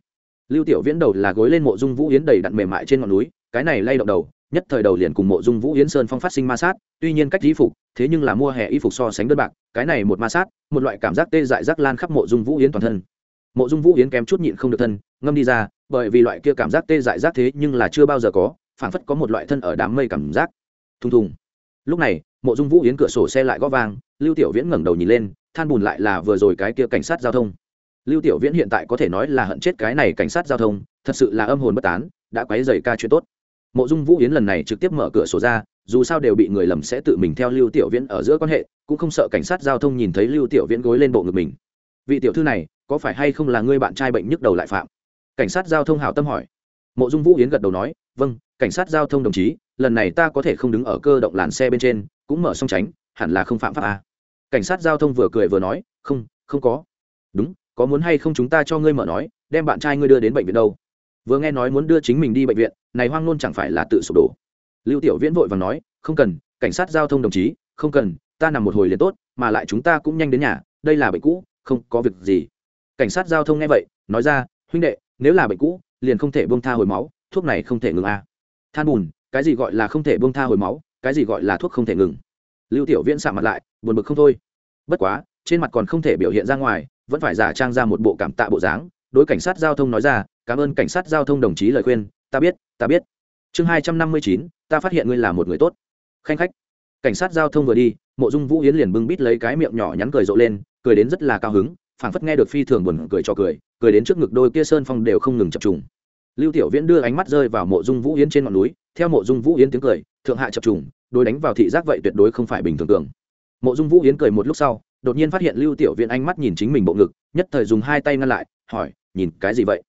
Lưu tiểu viễn đầu là gối lên mộ dung vũ yến đầy đặn mềm mại trên ngọn núi, cái này lay động đầu, nhất thời đầu liền cùng mộ dung vũ yến sơn phong phát sinh ma sát, tuy nhiên cách y phục, thế nhưng là mua hè y phục so sánh đơn bạc, cái này một ma sát, một loại cảm giác tê dại rác lan khắp mộ dung vũ yến toàn thân. Mộ dung vũ yến kém chút nhịn không được thân, ngâm đi ra, bởi vì loại kia cảm giác tê dại rác thế nhưng là chưa bao giờ có, phảng phất có một loại thân ở đám mây cảm giác. Thùng thùng. Lúc này, mộ dung vũ yến cửa sổ xe lại gõ vang, lưu tiểu viễn ngẩng đầu nhìn lên, than bùn lại là vừa rồi cái kia cảnh sát giao thông lưu tiểu viễn hiện tại có thể nói là hận chết cái này cảnh sát giao thông, thật sự là âm hồn bất tán, đã quấy dày ca chuyện tốt. Mộ dung vũ yến lần này trực tiếp mở cửa sổ ra, dù sao đều bị người lầm sẽ tự mình theo lưu tiểu viễn ở giữa quan hệ, cũng không sợ cảnh sát giao thông nhìn thấy lưu tiểu viễn gối lên bộ ngực mình. Vị tiểu thư này, có phải hay không là người bạn trai bệnh nhức đầu lại phạm? Cảnh sát giao thông hảo tâm hỏi. Mộ dung vũ yến gật đầu nói vâng cảnh sát giao thông đồng chí, lần này ta có thể không đứng ở cơ động làn xe bên trên, cũng mở song tránh, hẳn là không phạm pháp à. cảnh sát giao thông vừa cười vừa nói, không không có. Đúng có muốn hay không chúng ta cho ngươi mở nói, đem bạn trai ngươi đưa đến bệnh viện đâu? Vừa nghe nói muốn đưa chính mình đi bệnh viện, này hoang nôn chẳng phải là tự sụp đổ. Lưu tiểu viễn vội và nói, không cần, cảnh sát giao thông đồng chí, không cần, ta nằm một hồi liền tốt, mà lại chúng ta cũng nhanh đến nhà, đây là bệnh cũ, không có việc gì. Cảnh sát giao thông nghe vậy, nói ra, huynh đệ, nếu là bệnh cũ, liền không thể bông tha hồi máu, thuốc này không thể ngừng a than bùn, cái gì gọi là không thể bông tha hồi máu, cái gì gọi là thuốc không thể ngừng. Lưu tiểu viễn sạ mặt lại, buồn bực không thôi. Bất quá trên mặt còn không thể biểu hiện ra ngoài, vẫn phải giả trang ra một bộ cảm tạ bộ dáng. Đối cảnh sát giao thông nói ra, cảm ơn cảnh sát giao thông đồng chí lời khuyên, ta biết ta biết. Chương hai trăm năm mươi chín, ta phát hiện ngươi là một người tốt. Khanh khách. Cảnh sát giao thông vừa đi, mộ dung vũ yến liền bưng bít lấy cái miệng nhỏ nhắn cười rộ lên, cười đến rất là cao hứng, phảng phất nghe được phi thường buồn cười cho cười cười đến trước ngực đôi kia sơn phong đều không ngừng chập trùng. Lưu tiểu viễn đưa ánh mắt rơi vào mộ dung vũ yến trên ngọn núi, theo mộ dung vũ yến tiếng cười, thượng hạ chập trùng, đối đánh vào thị giác vậy tuyệt đối không phải bình thường tưởng. Mộ dung vũ yến cười một lúc sau đột nhiên phát hiện lưu tiểu viễn ánh mắt nhìn chính mình bộ ngực, nhất thời dùng hai tay ngăn lại, hỏi, nhìn cái gì vậy?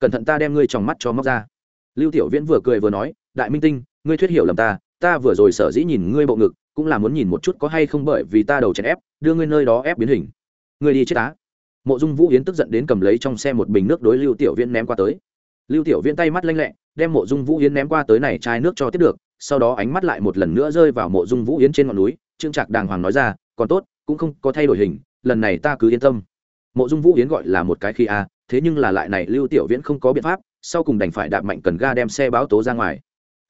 Cẩn thận ta đem ngươi trong mắt cho móc ra. Lưu tiểu viễn vừa cười vừa nói, đại minh tinh, ngươi thuyết hiểu lầm ta ta vừa rồi sở dĩ nhìn ngươi bộ ngực, cũng là muốn nhìn một chút có hay không bởi vì ta đầu chèn ép, đưa ngươi nơi đó ép biến hình. Ngươi đi chết á. Mộ dung vũ yến tức giận đến cầm lấy trong xe một bình nước đối lưu tiểu viễn ném qua tới. Lưu tiểu viễn tay mắt lanh lẹ, đem mộ dung vũ yến ném qua tới này chai nước cho tiếp được, sau đó ánh mắt lại một lần nữa rơi vào mộ dung vũ yến trên ngọn núi, trương trạc đàng hoàng nói ra, còn tốt cũng không có thay đổi hình, lần này ta cứ yên tâm. Mộ dung vũ yến gọi là một cái khi a, thế nhưng là lại này lưu tiểu viễn không có biện pháp, sau cùng đành phải đạp mạnh cần ga đem xe báo tố ra ngoài.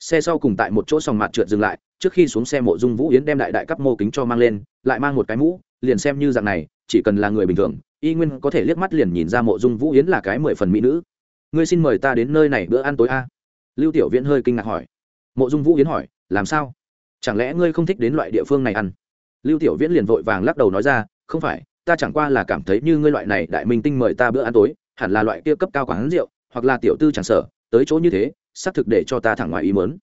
Xe sau cùng tại một chỗ sòng mặt trượt dừng lại, trước khi xuống xe mộ dung vũ yến đem đại đại cấp mô kính cho mang lên, lại mang một cái mũ, liền xem như dạng này, chỉ cần là người bình thường, y nguyên có thể liếc mắt liền nhìn ra mộ dung vũ yến là cái mười phần mỹ nữ. Ngươi xin mời ta đến nơi này bữa ăn tối a. Lưu tiểu viễn hơi kinh ngạc hỏi. Mộ dung vũ yến hỏi, làm sao? Chẳng lẽ ngươi không thích đến loại địa phương này ăn? Lưu tiểu viễn liền vội vàng lắc đầu nói ra, không phải, ta chẳng qua là cảm thấy như ngươi loại này đại minh tinh mời ta bữa ăn tối, hẳn là loại kia cấp cao quán rượu, hoặc là tiểu tư chẳng sở tới chỗ như thế, xác thực để cho ta thẳng ngoài ý mớn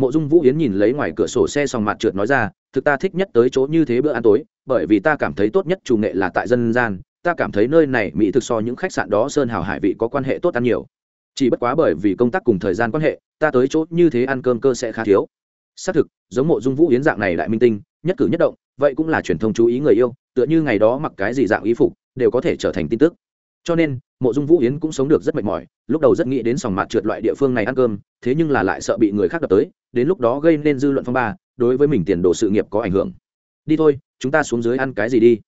mộ dung vũ yến nhìn lấy ngoài cửa sổ xe sòng mặt trượt nói ra, thực ta thích nhất tới chỗ như thế bữa ăn tối, bởi vì ta cảm thấy tốt nhất chủ nghệ là tại dân gian, ta cảm thấy nơi này mỹ thực so những khách sạn đó sơn hào hải vị có quan hệ tốt ăn nhiều. Chỉ bất quá bởi vì công tác cùng thời gian quan hệ, ta tới chỗ như thế ăn cơm cơ sẽ khá thiếu. Xác thực, giống mộ dung vũ yến dạng này đại minh tinh, nhất cử nhất động vậy cũng là truyền thông chú ý người yêu, tựa như ngày đó mặc cái gì dạng ý phục, đều có thể trở thành tin tức. Cho nên, mộ dung vũ yến cũng sống được rất mệt mỏi, lúc đầu rất nghĩ đến sòng mặt trượt loại địa phương này ăn cơm, thế nhưng là lại sợ bị người khác đập tới, đến lúc đó gây nên dư luận phong ba, đối với mình tiền đồ sự nghiệp có ảnh hưởng. Đi thôi, chúng ta xuống dưới ăn cái gì đi.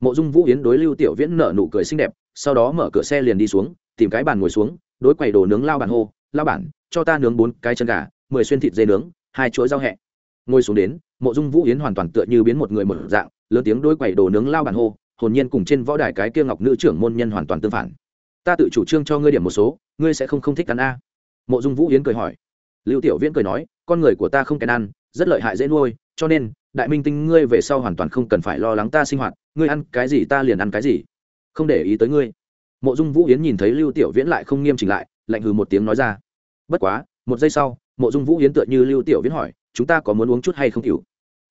Mộ dung vũ yến đối lưu tiểu viễn nở nụ cười xinh đẹp, sau đó mở cửa xe liền đi xuống, tìm cái bàn ngồi xuống, đối quầy đồ nướng lao bàn hô, lao bản, cho ta nướng bốn cái chân gà, mười xuyên thịt dê nướng, hai chuỗi rau hẹ ngồi xuống đến, mộ dung vũ yến hoàn toàn tựa như biến một người một dạng, lớn tiếng đối quầy đồ nướng lao bản hô, hồn nhiên cùng trên võ đài cái kia ngọc nữ trưởng môn nhân hoàn toàn tương phản. Ta tự chủ trương cho ngươi điểm một số, ngươi sẽ không không thích cắn a. Mộ dung vũ yến cười hỏi. Lưu tiểu viễn cười nói, con người của ta không kèn ăn, rất lợi hại dễ nuôi, cho nên, đại minh tinh ngươi về sau hoàn toàn không cần phải lo lắng ta sinh hoạt, ngươi ăn cái gì ta liền ăn cái gì. Không để ý tới ngươi. Mộ dung vũ yến nhìn thấy lưu tiểu viễn lại không nghiêm chỉnh lại, lạnh hừ một tiếng nói ra. Bất quá, một giây sau, mộ dung vũ yến tựa như lưu tiểu viễn hỏi chúng ta có muốn uống chút hay không hiểu,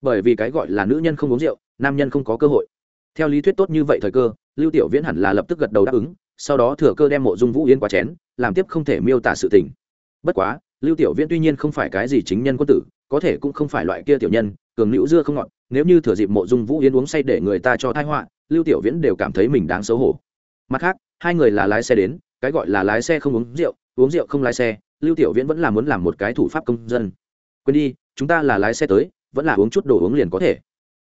bởi vì cái gọi là nữ nhân không uống rượu nam nhân không có cơ hội. Theo lý thuyết tốt như vậy thời cơ lưu tiểu viễn hẳn là lập tức gật đầu đáp ứng sau đó thừa cơ đem mộ dung vũ yên qua chén làm tiếp không thể miêu tả sự tình. Bất quá lưu tiểu viễn tuy nhiên không phải cái gì chính nhân quân tử có thể cũng không phải loại kia tiểu nhân cường nữ dưa không ngọt nếu như thừa dịp mộ dung vũ yên uống say để người ta cho thai họa lưu tiểu viễn đều cảm thấy mình đáng xấu hổ. Mặt khác hai người là lái xe đến cái gọi là lái xe không uống rượu uống rượu không lái xe lưu tiểu viễn vẫn là muốn làm một cái thủ pháp công dân. Quên đi chúng ta là lái xe tới, vẫn là uống chút đồ uống liền có thể.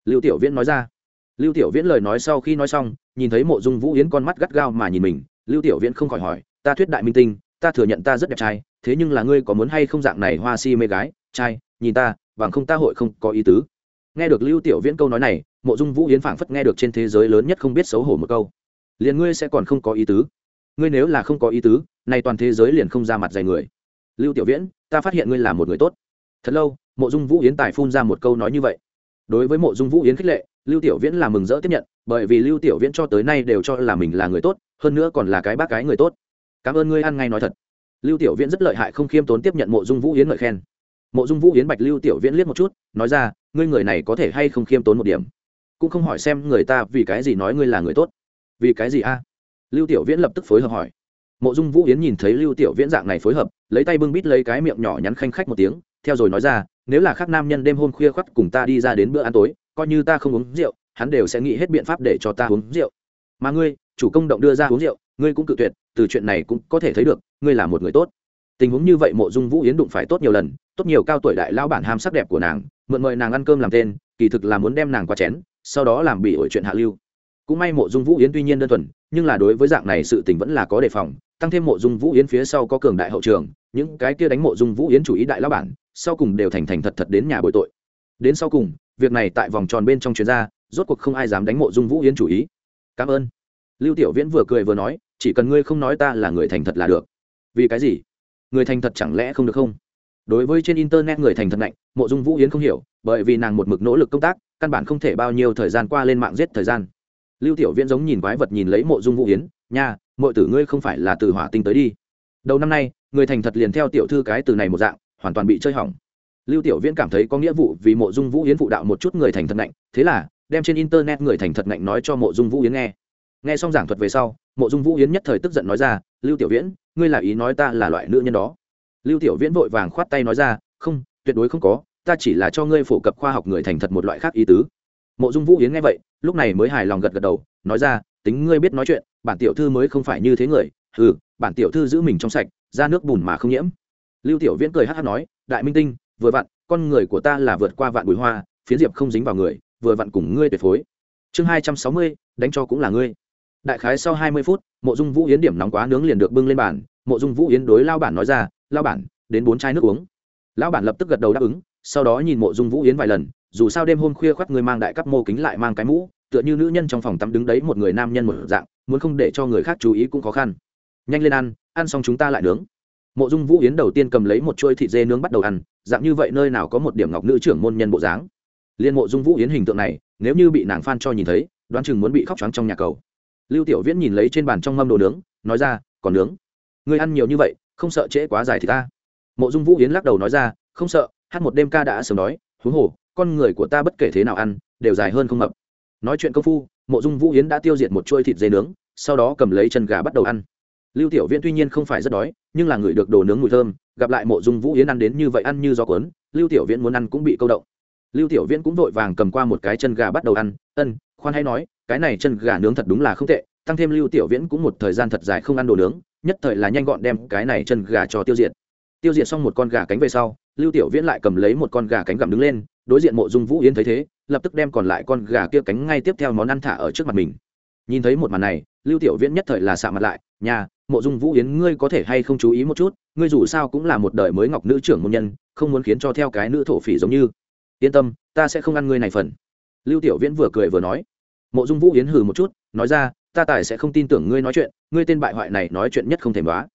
Lưu tiểu viễn nói ra. Lưu tiểu viễn lời nói sau khi nói xong, nhìn thấy mộ dung vũ yến con mắt gắt gao mà nhìn mình, lưu tiểu viễn không khỏi hỏi, ta thuyết đại minh tinh, ta thừa nhận ta rất đẹp trai, thế nhưng là ngươi có muốn hay không dạng này hoa si mê gái? Trai, nhìn ta, bằng không ta hội không có ý tứ. Nghe được lưu tiểu viễn câu nói này, mộ dung vũ yến phảng phất nghe được trên thế giới lớn nhất không biết xấu hổ một câu. Liền ngươi sẽ còn không có ý tứ? Ngươi nếu là không có ý tứ, nay toàn thế giới liền không ra mặt dày người. Lưu tiểu viễn, ta phát hiện ngươi là một người tốt. Thật lâu mộ dung vũ yến tài phun ra một câu nói như vậy đối với mộ dung vũ yến khích lệ lưu tiểu viễn là mừng rỡ tiếp nhận bởi vì lưu tiểu viễn cho tới nay đều cho là mình là người tốt hơn nữa còn là cái bác cái người tốt cảm ơn ngươi ăn ngay nói thật lưu tiểu viễn rất lợi hại không khiêm tốn tiếp nhận mộ dung vũ yến ngợi khen mộ dung vũ yến bạch lưu tiểu viễn liếc một chút nói ra ngươi người này có thể hay không khiêm tốn một điểm cũng không hỏi xem người ta vì cái gì nói ngươi là người tốt vì cái gì a lưu tiểu viễn lập tức phối hợp hỏi mộ dung vũ yến nhìn thấy lưu tiểu viễn dạng này phối hợp lấy tay bưng bít lấy cái miệng nhỏ nhắn khanh khách một tiếng theo rồi nói ra nếu là khác nam nhân đêm hôm khuya khoắt cùng ta đi ra đến bữa ăn tối, coi như ta không uống rượu, hắn đều sẽ nghĩ hết biện pháp để cho ta uống rượu. Mà ngươi, chủ công động đưa ra uống rượu, ngươi cũng cự tuyệt, từ chuyện này cũng có thể thấy được, ngươi là một người tốt. Tình huống như vậy mộ dung vũ yến đụng phải tốt nhiều lần, tốt nhiều cao tuổi đại lao bản ham sắc đẹp của nàng, mượn mời nàng ăn cơm làm tên, kỳ thực là muốn đem nàng qua chén, sau đó làm bị ổi chuyện hạ lưu. Cũng may mộ dung vũ yến tuy nhiên đơn thuần, nhưng là đối với dạng này sự tình vẫn là có đề phòng, tăng thêm mộ dung vũ yến phía sau có cường đại hậu trường, những cái kia đánh mộ dung vũ yến chủ ý đại lao bản sau cùng đều thành thành thật thật đến nhà bồi tội. Đến sau cùng, việc này tại vòng tròn bên trong chuyên gia, rốt cuộc không ai dám đánh mộ dung vũ yến chủ ý. Cảm ơn. Lưu tiểu viễn vừa cười vừa nói, chỉ cần ngươi không nói ta là người thành thật là được. Vì cái gì? Người thành thật chẳng lẽ không được không? Đối với trên internet người thành thật lạnh mộ dung vũ yến không hiểu, bởi vì nàng một mực nỗ lực công tác, căn bản không thể bao nhiêu thời gian qua lên mạng giết thời gian. Lưu tiểu viễn giống nhìn quái vật nhìn lấy mộ dung vũ yến, nha mọi tử ngươi không phải là từ hỏa tinh tới đi. Đầu năm nay, người thành thật liền theo tiểu thư cái từ này một dạng hoàn toàn bị chơi hỏng. Lưu tiểu viễn cảm thấy có nghĩa vụ vì mộ dung vũ yến phụ đạo một chút người thành thật ngạnh, thế là đem trên internet người thành thật ngạnh nói cho mộ dung vũ yến nghe. Nghe xong giảng thuật về sau, mộ dung vũ yến nhất thời tức giận nói ra, lưu tiểu viễn, ngươi là ý nói ta là loại nữ nhân đó. Lưu tiểu viễn vội vàng khoát tay nói ra, không, tuyệt đối không có, ta chỉ là cho ngươi phổ cập khoa học người thành thật một loại khác ý tứ. Mộ dung vũ yến nghe vậy, lúc này mới hài lòng gật gật đầu, nói ra, tính ngươi biết nói chuyện, bản tiểu thư mới không phải như thế người. Ừ bản tiểu thư giữ mình trong sạch, ra nước bùn mà không nhiễm lưu tiểu viễn cười hát hát nói, đại minh tinh, vừa vặn, con người của ta là vượt qua vạn bụi hoa, phiến diệp không dính vào người, vừa vặn cùng ngươi tuyệt phối. Chương hai trăm sáu mươi, đánh cho cũng là ngươi. Đại khái sau hai mươi phút, mộ dung vũ yến điểm nóng quá nướng liền được bưng lên bàn, mộ dung vũ yến đối lao bản nói ra, lao bản, đến bốn chai nước uống. Lão bản lập tức gật đầu đáp ứng, sau đó nhìn mộ dung vũ yến vài lần, dù sao đêm hôm khuya khoác người mang đại cấp mô kính lại mang cái mũ, tựa như nữ nhân trong phòng tắm đứng đấy một người nam nhân một dạng, muốn không để cho người khác chú ý cũng khó khăn. Nhanh lên ăn ăn xong chúng ta lại nướng mộ dung vũ yến đầu tiên cầm lấy một chuôi thịt dê nướng bắt đầu ăn, dạng như vậy nơi nào có một điểm ngọc nữ trưởng môn nhân bộ dáng. Liên mộ dung vũ yến hình tượng này, nếu như bị nàng phan cho nhìn thấy, đoán chừng muốn bị khóc trắng trong nhà cầu. Lưu tiểu viễn nhìn lấy trên bàn trong mâm đồ nướng, nói ra, còn nướng? Người ăn nhiều như vậy, không sợ trễ quá dài thì ta. Mộ dung vũ yến lắc đầu nói ra, không sợ, hát một đêm ca đã sớm đói, huống hồ, con người của ta bất kể thế nào ăn, đều dài hơn không mập nói chuyện công phu, mộ dung vũ yến đã tiêu diệt một chuôi thịt dê nướng, sau đó cầm lấy chân gà bắt đầu ăn. Lưu tiểu viễn tuy nhiên không phải rất đói nhưng là người được đồ nướng mùi thơm, gặp lại mộ dung vũ yến ăn đến như vậy ăn như gió cuốn, lưu tiểu viễn muốn ăn cũng bị câu động. Lưu tiểu viễn cũng vội vàng cầm qua một cái chân gà bắt đầu ăn, ân, khoan hay nói, cái này chân gà nướng thật đúng là không tệ, tăng thêm lưu tiểu viễn cũng một thời gian thật dài không ăn đồ nướng, nhất thời là nhanh gọn đem cái này chân gà cho tiêu diệt. Tiêu diệt xong một con gà cánh về sau, lưu tiểu viễn lại cầm lấy một con gà cánh gặm đứng lên, đối diện mộ dung vũ yến thấy thế, lập tức đem còn lại con gà kia cánh ngay tiếp theo món ăn thả ở trước mặt mình. Nhìn thấy một màn này, lưu tiểu viễn nhất thời là sạ mặt lại, nhà mộ dung vũ yến, ngươi có thể hay không chú ý một chút, ngươi dù sao cũng là một đời mới ngọc nữ trưởng môn nhân, không muốn khiến cho theo cái nữ thổ phỉ giống như. Yên tâm, ta sẽ không ăn ngươi này phần. Lưu tiểu viễn vừa cười vừa nói. Mộ dung vũ yến hừ một chút, nói ra, ta tài sẽ không tin tưởng ngươi nói chuyện, ngươi tên bại hoại này nói chuyện nhất không thể đoá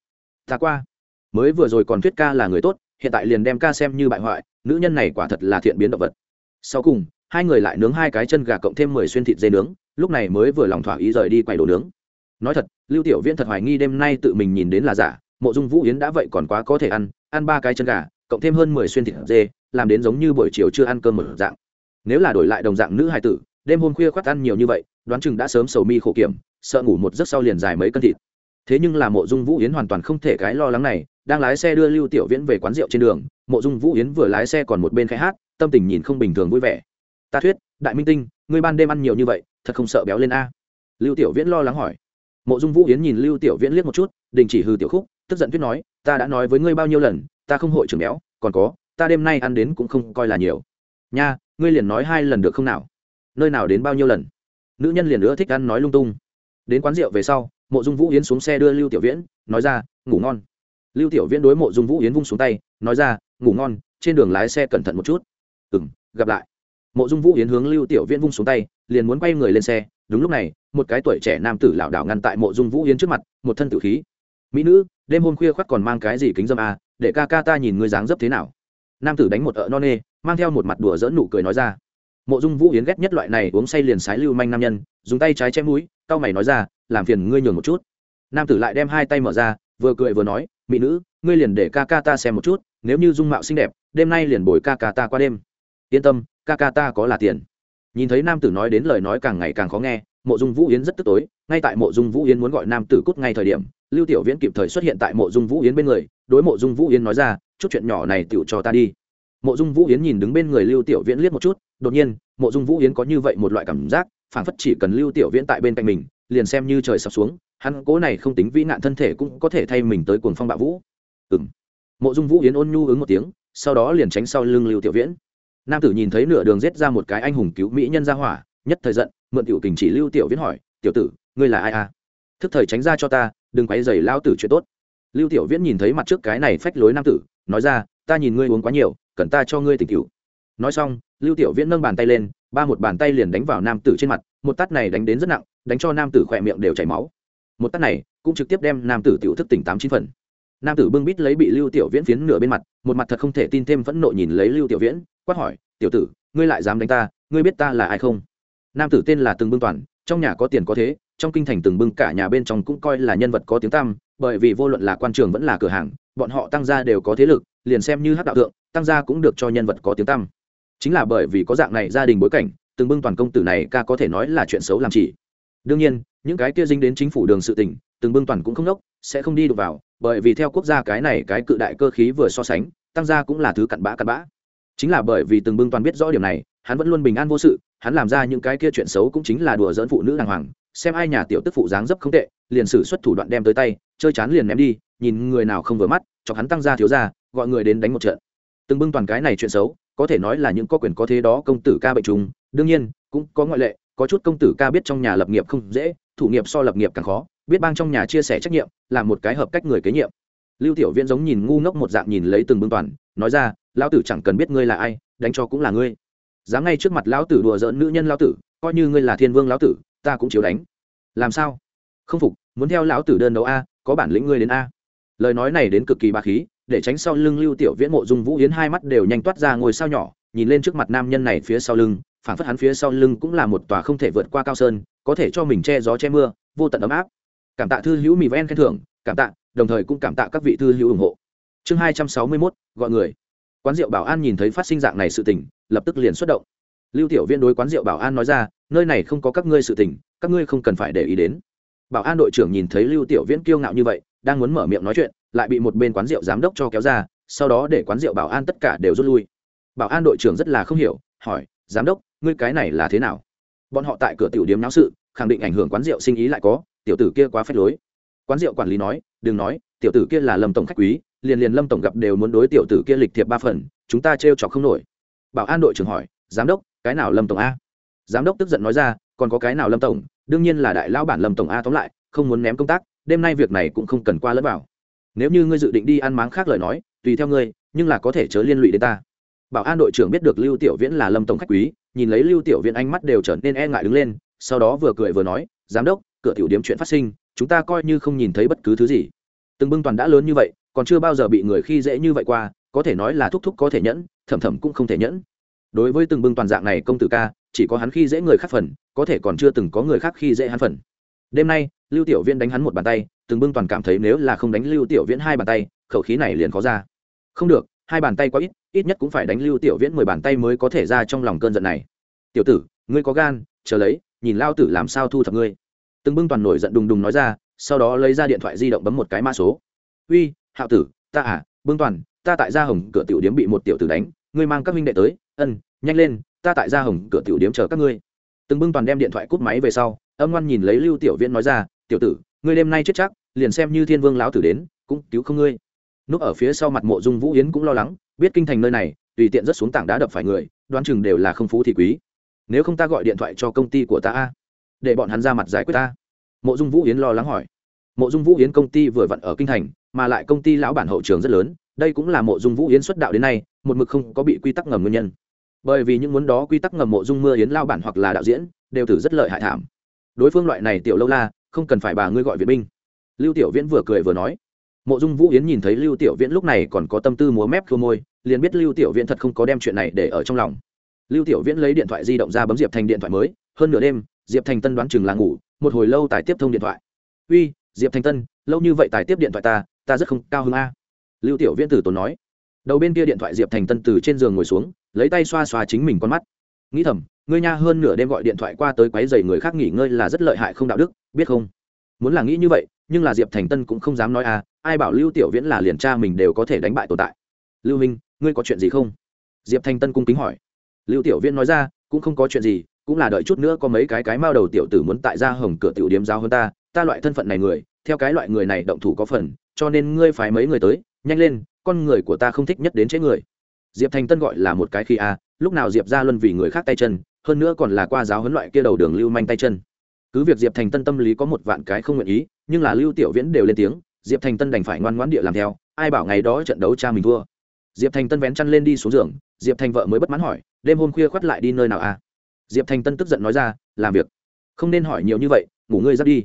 ta qua. Mới vừa rồi còn thuyết ca là người tốt, hiện tại liền đem ca xem như bại hoại, nữ nhân này quả thật là thiện biến động vật. Sau cùng, hai người lại nướng hai cái chân gà cộng thêm mười xuyên thịt dê nướng, lúc này mới vừa lòng thỏa ý rời đi quay đồ nướng nói thật, lưu tiểu viễn thật hoài nghi đêm nay tự mình nhìn đến là giả, mộ dung vũ yến đã vậy còn quá có thể ăn ăn ba cái chân gà, cộng thêm hơn mười xuyên thịt dê, làm đến giống như buổi chiều chưa ăn cơm một dạng. Nếu là đổi lại đồng dạng nữ hài tử, đêm hôm khuya khoác ăn nhiều như vậy, đoán chừng đã sớm sầu mi khổ kiểm, sợ ngủ một giấc sau liền dài mấy cân thịt. Thế nhưng là mộ dung vũ yến hoàn toàn không thể cái lo lắng này, đang lái xe đưa lưu tiểu viễn về quán rượu trên đường, mộ dung vũ yến vừa lái xe còn một bên khai hát, tâm tình nhìn không bình thường vui vẻ. Ta thuyết, đại minh tinh, ngươi ban đêm ăn nhiều như vậy, thật không sợ béo lên a? Lưu tiểu viễn lo lắng hỏi mộ dung vũ yến nhìn lưu tiểu viễn liếc một chút, đình chỉ hư tiểu khúc, tức giận thuyết nói, ta đã nói với ngươi bao nhiêu lần, ta không hội trưởng béo, còn có, ta đêm nay ăn đến cũng không coi là nhiều. Nha, ngươi liền nói hai lần được không nào? Nơi nào đến bao nhiêu lần? Nữ nhân liền nữa thích ăn nói lung tung. Đến quán rượu về sau, mộ dung vũ yến xuống xe đưa lưu tiểu viễn, nói ra, ngủ ngon. Lưu tiểu viễn đối mộ dung vũ yến vung xuống tay, nói ra, ngủ ngon, trên đường lái xe cẩn thận một chút. Ừ m gặp lại. Mộ dung vũ yến hướng lưu tiểu viễn vung xuống tay, liền muốn quay người lên xe. Đúng lúc này một cái tuổi trẻ nam tử lảo đảo ngăn tại mộ dung vũ yến trước mặt một thân tử khí. Mỹ nữ đêm hôm khuya khoác còn mang cái gì kính dâm à, để ca ca ta nhìn ngươi dáng dấp thế nào? Nam tử đánh một ợ non nê mang theo một mặt đùa dỡn nụ cười nói ra. Mộ dung vũ yến ghét nhất loại này uống say liền sái lưu manh nam nhân dùng tay trái chém mũi cau mày nói ra làm phiền ngươi nhường một chút. Nam tử lại đem hai tay mở ra vừa cười vừa nói mỹ nữ ngươi liền để ca ca ta xem một chút nếu như dung mạo xinh đẹp đêm nay liền bồi ca ca ta qua đêm. Yên tâm ca ca ta có là tiền. Nhìn thấy nam tử nói đến lời nói càng ngày càng khó nghe mộ dung vũ yến rất tức tối, ngay tại mộ dung vũ yến muốn gọi nam tử cút ngay thời điểm, lưu tiểu viễn kịp thời xuất hiện tại mộ dung vũ yến bên người, đối mộ dung vũ yến nói ra, chút chuyện nhỏ này tựu cho ta đi. Mộ dung vũ yến nhìn đứng bên người lưu tiểu viễn liếc một chút, đột nhiên, mộ dung vũ yến có như vậy một loại cảm giác phản phất chỉ cần lưu tiểu viễn tại bên cạnh mình, liền xem như trời sập xuống, hắn cố này không tính vĩ nạn thân thể cũng có thể thay mình tới cuồng phong bạo vũ. Ừ m mộ dung vũ yến ôn nhu ứng một tiếng, sau đó liền tránh sau lưng lưu tiểu viễn. Nam tử nhìn thấy nửa đường rết ra một cái anh hùng cứu mỹ nhân ra hỏa nhất thời giận, mượn tiểu tình chỉ lưu tiểu viễn hỏi, tiểu tử, ngươi là ai à? Thức thời tránh ra cho ta, đừng quấy dày lao tử chuyện tốt. Lưu tiểu viễn nhìn thấy mặt trước cái này phách lối nam tử, nói ra, ta nhìn ngươi uống quá nhiều, cần ta cho ngươi tỉnh cửu. Nói xong, lưu tiểu viễn nâng bàn tay lên, ba một bàn tay liền đánh vào nam tử trên mặt, một tát này đánh đến rất nặng, đánh cho nam tử khỏe miệng đều chảy máu. Một tát này cũng trực tiếp đem nam tử tiểu thức tỉnh tám chín phần. Nam tử bưng bít lấy bị lưu tiểu viễn phiến nửa bên mặt, một mặt thật không thể tin thêm phẫn nộ nhìn lấy lưu tiểu viễn, quát hỏi, tiểu tử, ngươi lại dám đánh ta, ngươi biết ta là ai không? Nam tử tên là từng bưng toàn, trong nhà có tiền có thế, trong kinh thành từng bưng cả nhà bên trong cũng coi là nhân vật có tiếng tăm, bởi vì vô luận là quan trường vẫn là cửa hàng, bọn họ tăng gia đều có thế lực, liền xem như hát đạo tượng tăng gia cũng được cho nhân vật có tiếng tăm. Chính là bởi vì có dạng này gia đình bối cảnh, từng bưng toàn công tử này ca có thể nói là chuyện xấu làm chỉ. Đương nhiên, những cái kia dính đến chính phủ đường sự tỉnh từng bưng toàn cũng không đốc, sẽ không đi được vào, bởi vì theo quốc gia cái này cái cự đại cơ khí vừa so sánh, tăng gia cũng là thứ cặn bã cặn bã. Chính là bởi vì từng bưng toàn biết rõ điểm này hắn vẫn luôn bình an vô sự, hắn làm ra những cái kia chuyện xấu cũng chính là đùa dỡn phụ nữ đàng hoàng, xem ai nhà tiểu tức phụ dáng dấp không tệ, liền sử xuất thủ đoạn đem tới tay, chơi chán liền ném đi, nhìn người nào không vừa mắt cho hắn tăng ra thiếu ra gọi người đến đánh một trận. Từng bưng toàn cái này chuyện xấu, có thể nói là những có quyền có thế đó công tử ca bệnh trùng, đương nhiên, cũng có ngoại lệ, có chút công tử ca biết trong nhà lập nghiệp không dễ, thủ nghiệp so lập nghiệp càng khó, biết bang trong nhà chia sẻ trách nhiệm, là một cái hợp cách người kế nhiệm. Lưu tiểu viễn giống nhìn ngu ngốc một dạng nhìn lấy từng bưng toàn, nói ra, lão tử chẳng cần biết ngươi là ai, đánh cho cũng là ngươi dám ngay trước mặt lão tử đùa giỡn nữ nhân lão tử, coi như ngươi là thiên vương lão tử, ta cũng chiếu đánh. Làm sao? Không phục, muốn theo lão tử đơn đấu a, có bản lĩnh ngươi đến a. Lời nói này đến cực kỳ ba khí, để tránh sau lưng lưu tiểu viễn, mộ dung vũ yến hai mắt đều nhanh toát ra ngồi sao nhỏ, nhìn lên trước mặt nam nhân này phía sau lưng phản phất hắn phía sau lưng cũng là một tòa không thể vượt qua cao sơn, có thể cho mình che gió che mưa, vô tận ấm áp. Cảm tạ thư hữu mì ven khen thưởng, cảm tạ, đồng thời cũng cảm tạ các vị thư hữu ủng hộ. Chương hai trăm sáu mươi mốt, gọi người quán rượu bảo an nhìn thấy phát sinh dạng này sự tình, lập tức liền xuất động. Lưu tiểu viên đối quán rượu bảo an nói ra, nơi này không có các ngươi sự tình, các ngươi không cần phải để ý đến. Bảo an đội trưởng nhìn thấy lưu tiểu viễn kiêu ngạo như vậy, đang muốn mở miệng nói chuyện, lại bị một bên quán rượu giám đốc cho kéo ra, sau đó để quán rượu bảo an tất cả đều rút lui. Bảo an đội trưởng rất là không hiểu, hỏi, giám đốc, ngươi cái này là thế nào? Bọn họ tại cửa tiểu điếm náo sự, khẳng định ảnh hưởng quán rượu sinh ý lại có, tiểu tử kia quá phép lối. Quán rượu quản lý nói, đừng nói, tiểu tử kia là lâm tổng khách quý liền liền lâm tổng gặp đều muốn đối tiểu tử kia lịch thiệp ba phần, chúng ta trêu trò không nổi. Bảo an đội trưởng hỏi, giám đốc, cái nào lâm tổng a? Giám đốc tức giận nói ra, còn có cái nào lâm tổng? Đương nhiên là đại lão bản lâm tổng a tóm lại, không muốn ném công tác, đêm nay việc này cũng không cần qua lẫn vào. Nếu như ngươi dự định đi ăn máng khác lời nói, tùy theo ngươi, nhưng là có thể chớ liên lụy đến ta. Bảo an đội trưởng biết được lưu tiểu viễn là lâm tổng khách quý, nhìn lấy lưu tiểu viễn ánh mắt đều trở nên e ngại đứng lên, sau đó vừa cười vừa nói, giám đốc, cửa tiểu điếm chuyện phát sinh, chúng ta coi như không nhìn thấy bất cứ thứ gì. Từng bưng toàn đã lớn như vậy còn chưa bao giờ bị người khi dễ như vậy qua, có thể nói là thúc thúc có thể nhẫn thầm thầm cũng không thể nhẫn. Đối với từng bưng toàn dạng này công tử ca, chỉ có hắn khi dễ người khác phần, có thể còn chưa từng có người khác khi dễ hắn phần. Đêm nay, lưu tiểu viễn đánh hắn một bàn tay, từng bưng toàn cảm thấy nếu là không đánh lưu tiểu viễn hai bàn tay, khẩu khí này liền khó ra. Không được, hai bàn tay quá ít ít nhất cũng phải đánh lưu tiểu viễn mười bàn tay mới có thể ra trong lòng cơn giận này. Tiểu tử, ngươi có gan, chờ lấy, nhìn lao tử làm sao thu thập ngươi. Từng bưng toàn nổi giận đùng đùng nói ra, sau đó lấy ra điện thoại di động bấm một cái mã số. Uy hạo tử, ta à bưng toàn, ta tại gia hồng cửa tiểu điếm bị một tiểu tử đánh, ngươi mang các minh đệ tới, ân, nhanh lên, ta tại gia hồng cửa tiểu điếm chờ các ngươi. Từng bưng toàn đem điện thoại cúp máy về sau, âm ngoan nhìn lấy lưu tiểu viễn nói ra, tiểu tử, ngươi đêm nay chết chắc, liền xem như thiên vương lão tử đến, cũng cứu không ngươi. Núp ở phía sau mặt mộ dung vũ yến cũng lo lắng, biết kinh thành nơi này, tùy tiện rất xuống tảng đá đập phải người, đoán chừng đều là không phú thì quý. Nếu không ta gọi điện thoại cho công ty của ta a, để bọn hắn ra mặt giải quyết ta. Mộ dung vũ yến lo lắng hỏi mộ dung vũ yến công ty vừa vặn ở kinh thành, mà lại công ty lão bản hậu trường rất lớn, đây cũng là mộ dung vũ yến xuất đạo đến nay, một mực không có bị quy tắc ngầm nguyên nhân. Bởi vì những muốn đó quy tắc ngầm mộ dung mưa yến lao bản hoặc là đạo diễn, đều thử rất lợi hại thảm. Đối phương loại này tiểu lâu la, không cần phải bà ngươi gọi viện binh. Lưu tiểu viễn vừa cười vừa nói. Mộ dung vũ yến nhìn thấy lưu tiểu viễn lúc này còn có tâm tư múa mép khô môi, liền biết lưu tiểu viễn thật không có đem chuyện này để ở trong lòng. Lưu tiểu viễn lấy điện thoại di động ra bấm diệp thành điện thoại mới, hơn nửa đêm, diệp thành tân đoán chừng là ngủ, một hồi lâu tài tiếp thông điện thoại. Uy diệp thành tân lâu như vậy tài tiếp điện thoại ta ta rất không cao hơn a lưu tiểu viễn tử tốn nói đầu bên kia điện thoại diệp thành tân từ trên giường ngồi xuống lấy tay xoa xoa chính mình con mắt nghĩ thầm ngươi nha hơn nửa đêm gọi điện thoại qua tới quấy giày người khác nghỉ ngơi là rất lợi hại không đạo đức biết không muốn là nghĩ như vậy nhưng là diệp thành tân cũng không dám nói à ai bảo lưu tiểu viễn là liền cha mình đều có thể đánh bại tồn tại lưu minh ngươi có chuyện gì không diệp thành tân cung kính hỏi lưu tiểu viễn nói ra cũng không có chuyện gì cũng là đợi chút nữa có mấy cái cái mao đầu tiểu tử muốn tại ra hồng cửa tiểu điếm giao hơn ta ta loại thân phận này người, theo cái loại người này động thủ có phần, cho nên ngươi phải mấy người tới, nhanh lên, con người của ta không thích nhất đến chế người. Diệp thành tân gọi là một cái khi a, lúc nào diệp ra luân vì người khác tay chân, hơn nữa còn là qua giáo huấn loại kia đầu đường lưu manh tay chân. Cứ việc diệp thành tân tâm lý có một vạn cái không nguyện ý, nhưng là lưu tiểu viễn đều lên tiếng, diệp thành tân đành phải ngoan ngoãn địa làm theo, ai bảo ngày đó trận đấu cha mình thua. Diệp thành tân vén chăn lên đi xuống giường, diệp thành vợ mới bất mãn hỏi, đêm hôm khuya khoắt lại đi nơi nào à diệp thành tân tức giận nói ra, làm việc. Không nên hỏi nhiều như vậy, ngủ ngươi dắt đi.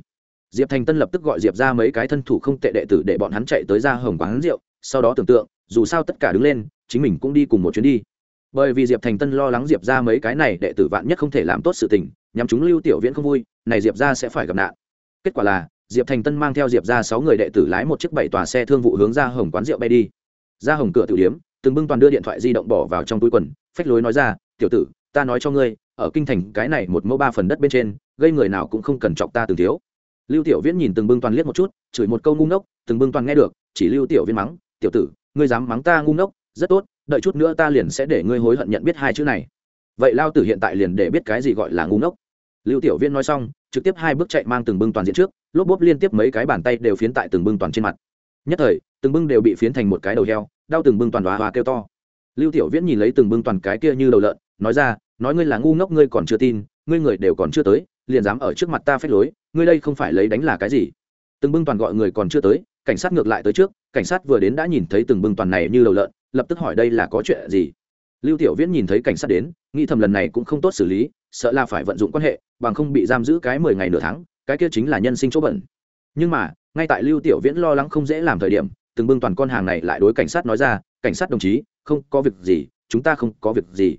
Diệp thành tân lập tức gọi diệp ra mấy cái thân thủ không tệ đệ tử để bọn hắn chạy tới ra hồng quán rượu, sau đó tưởng tượng, dù sao tất cả đứng lên, chính mình cũng đi cùng một chuyến đi. Bởi vì diệp thành tân lo lắng diệp ra mấy cái này đệ tử vạn nhất không thể làm tốt sự tình nhằm chúng lưu tiểu viễn không vui, này diệp ra sẽ phải gặp nạn. Kết quả là, diệp thành tân mang theo diệp ra sáu người đệ tử lái một chiếc bảy tòa xe thương vụ hướng ra hồng quán rượu bay đi. Ra hồng cửa tử điếm, từng bưng toàn đưa điện thoại di động bỏ vào trong túi quần, phách lối nói ra, tiểu tử ta nói cho ngươi, ở kinh thành cái này một mẫu ba phần đất bên trên, gây người nào cũng không cần chọc ta từng thiếu. Lưu tiểu viễn nhìn từng bưng toàn liếc một chút, chửi một câu ngu ngốc, từng bưng toàn nghe được, chỉ lưu tiểu viễn mắng, tiểu tử, ngươi dám mắng ta ngu ngốc, rất tốt, đợi chút nữa ta liền sẽ để ngươi hối hận nhận biết hai chữ này. Vậy lao tử hiện tại liền để biết cái gì gọi là ngu ngốc. Lưu tiểu viễn nói xong, trực tiếp hai bước chạy mang từng bưng toàn diện trước, lốp bốp liên tiếp mấy cái bàn tay đều phiến tại từng bưng toàn trên mặt. Nhất thời, từng bưng đều bị phiến thành một cái đầu heo, đau từng bưng toàn đoá hoa kêu to. Lưu tiểu viễn nhìn lấy từng bưng toàn cái kia như đầu lợn nói ra, nói ngươi là ngu ngốc, ngươi còn chưa tin, ngươi người đều còn chưa tới, liền dám ở trước mặt ta phép lối, ngươi đây không phải lấy đánh là cái gì? Từng bưng toàn gọi người còn chưa tới, cảnh sát ngược lại tới trước, cảnh sát vừa đến đã nhìn thấy từng bưng toàn này như đầu lợn, lập tức hỏi đây là có chuyện gì? Lưu tiểu viễn nhìn thấy cảnh sát đến, nghĩ thầm lần này cũng không tốt xử lý, sợ là phải vận dụng quan hệ, bằng không bị giam giữ cái mười ngày nửa tháng, cái kia chính là nhân sinh chỗ bẩn. Nhưng mà, ngay tại lưu tiểu viễn lo lắng không dễ làm thời điểm, từng bưng toàn con hàng này lại đối cảnh sát nói ra, cảnh sát đồng chí, không có việc gì, chúng ta không có việc gì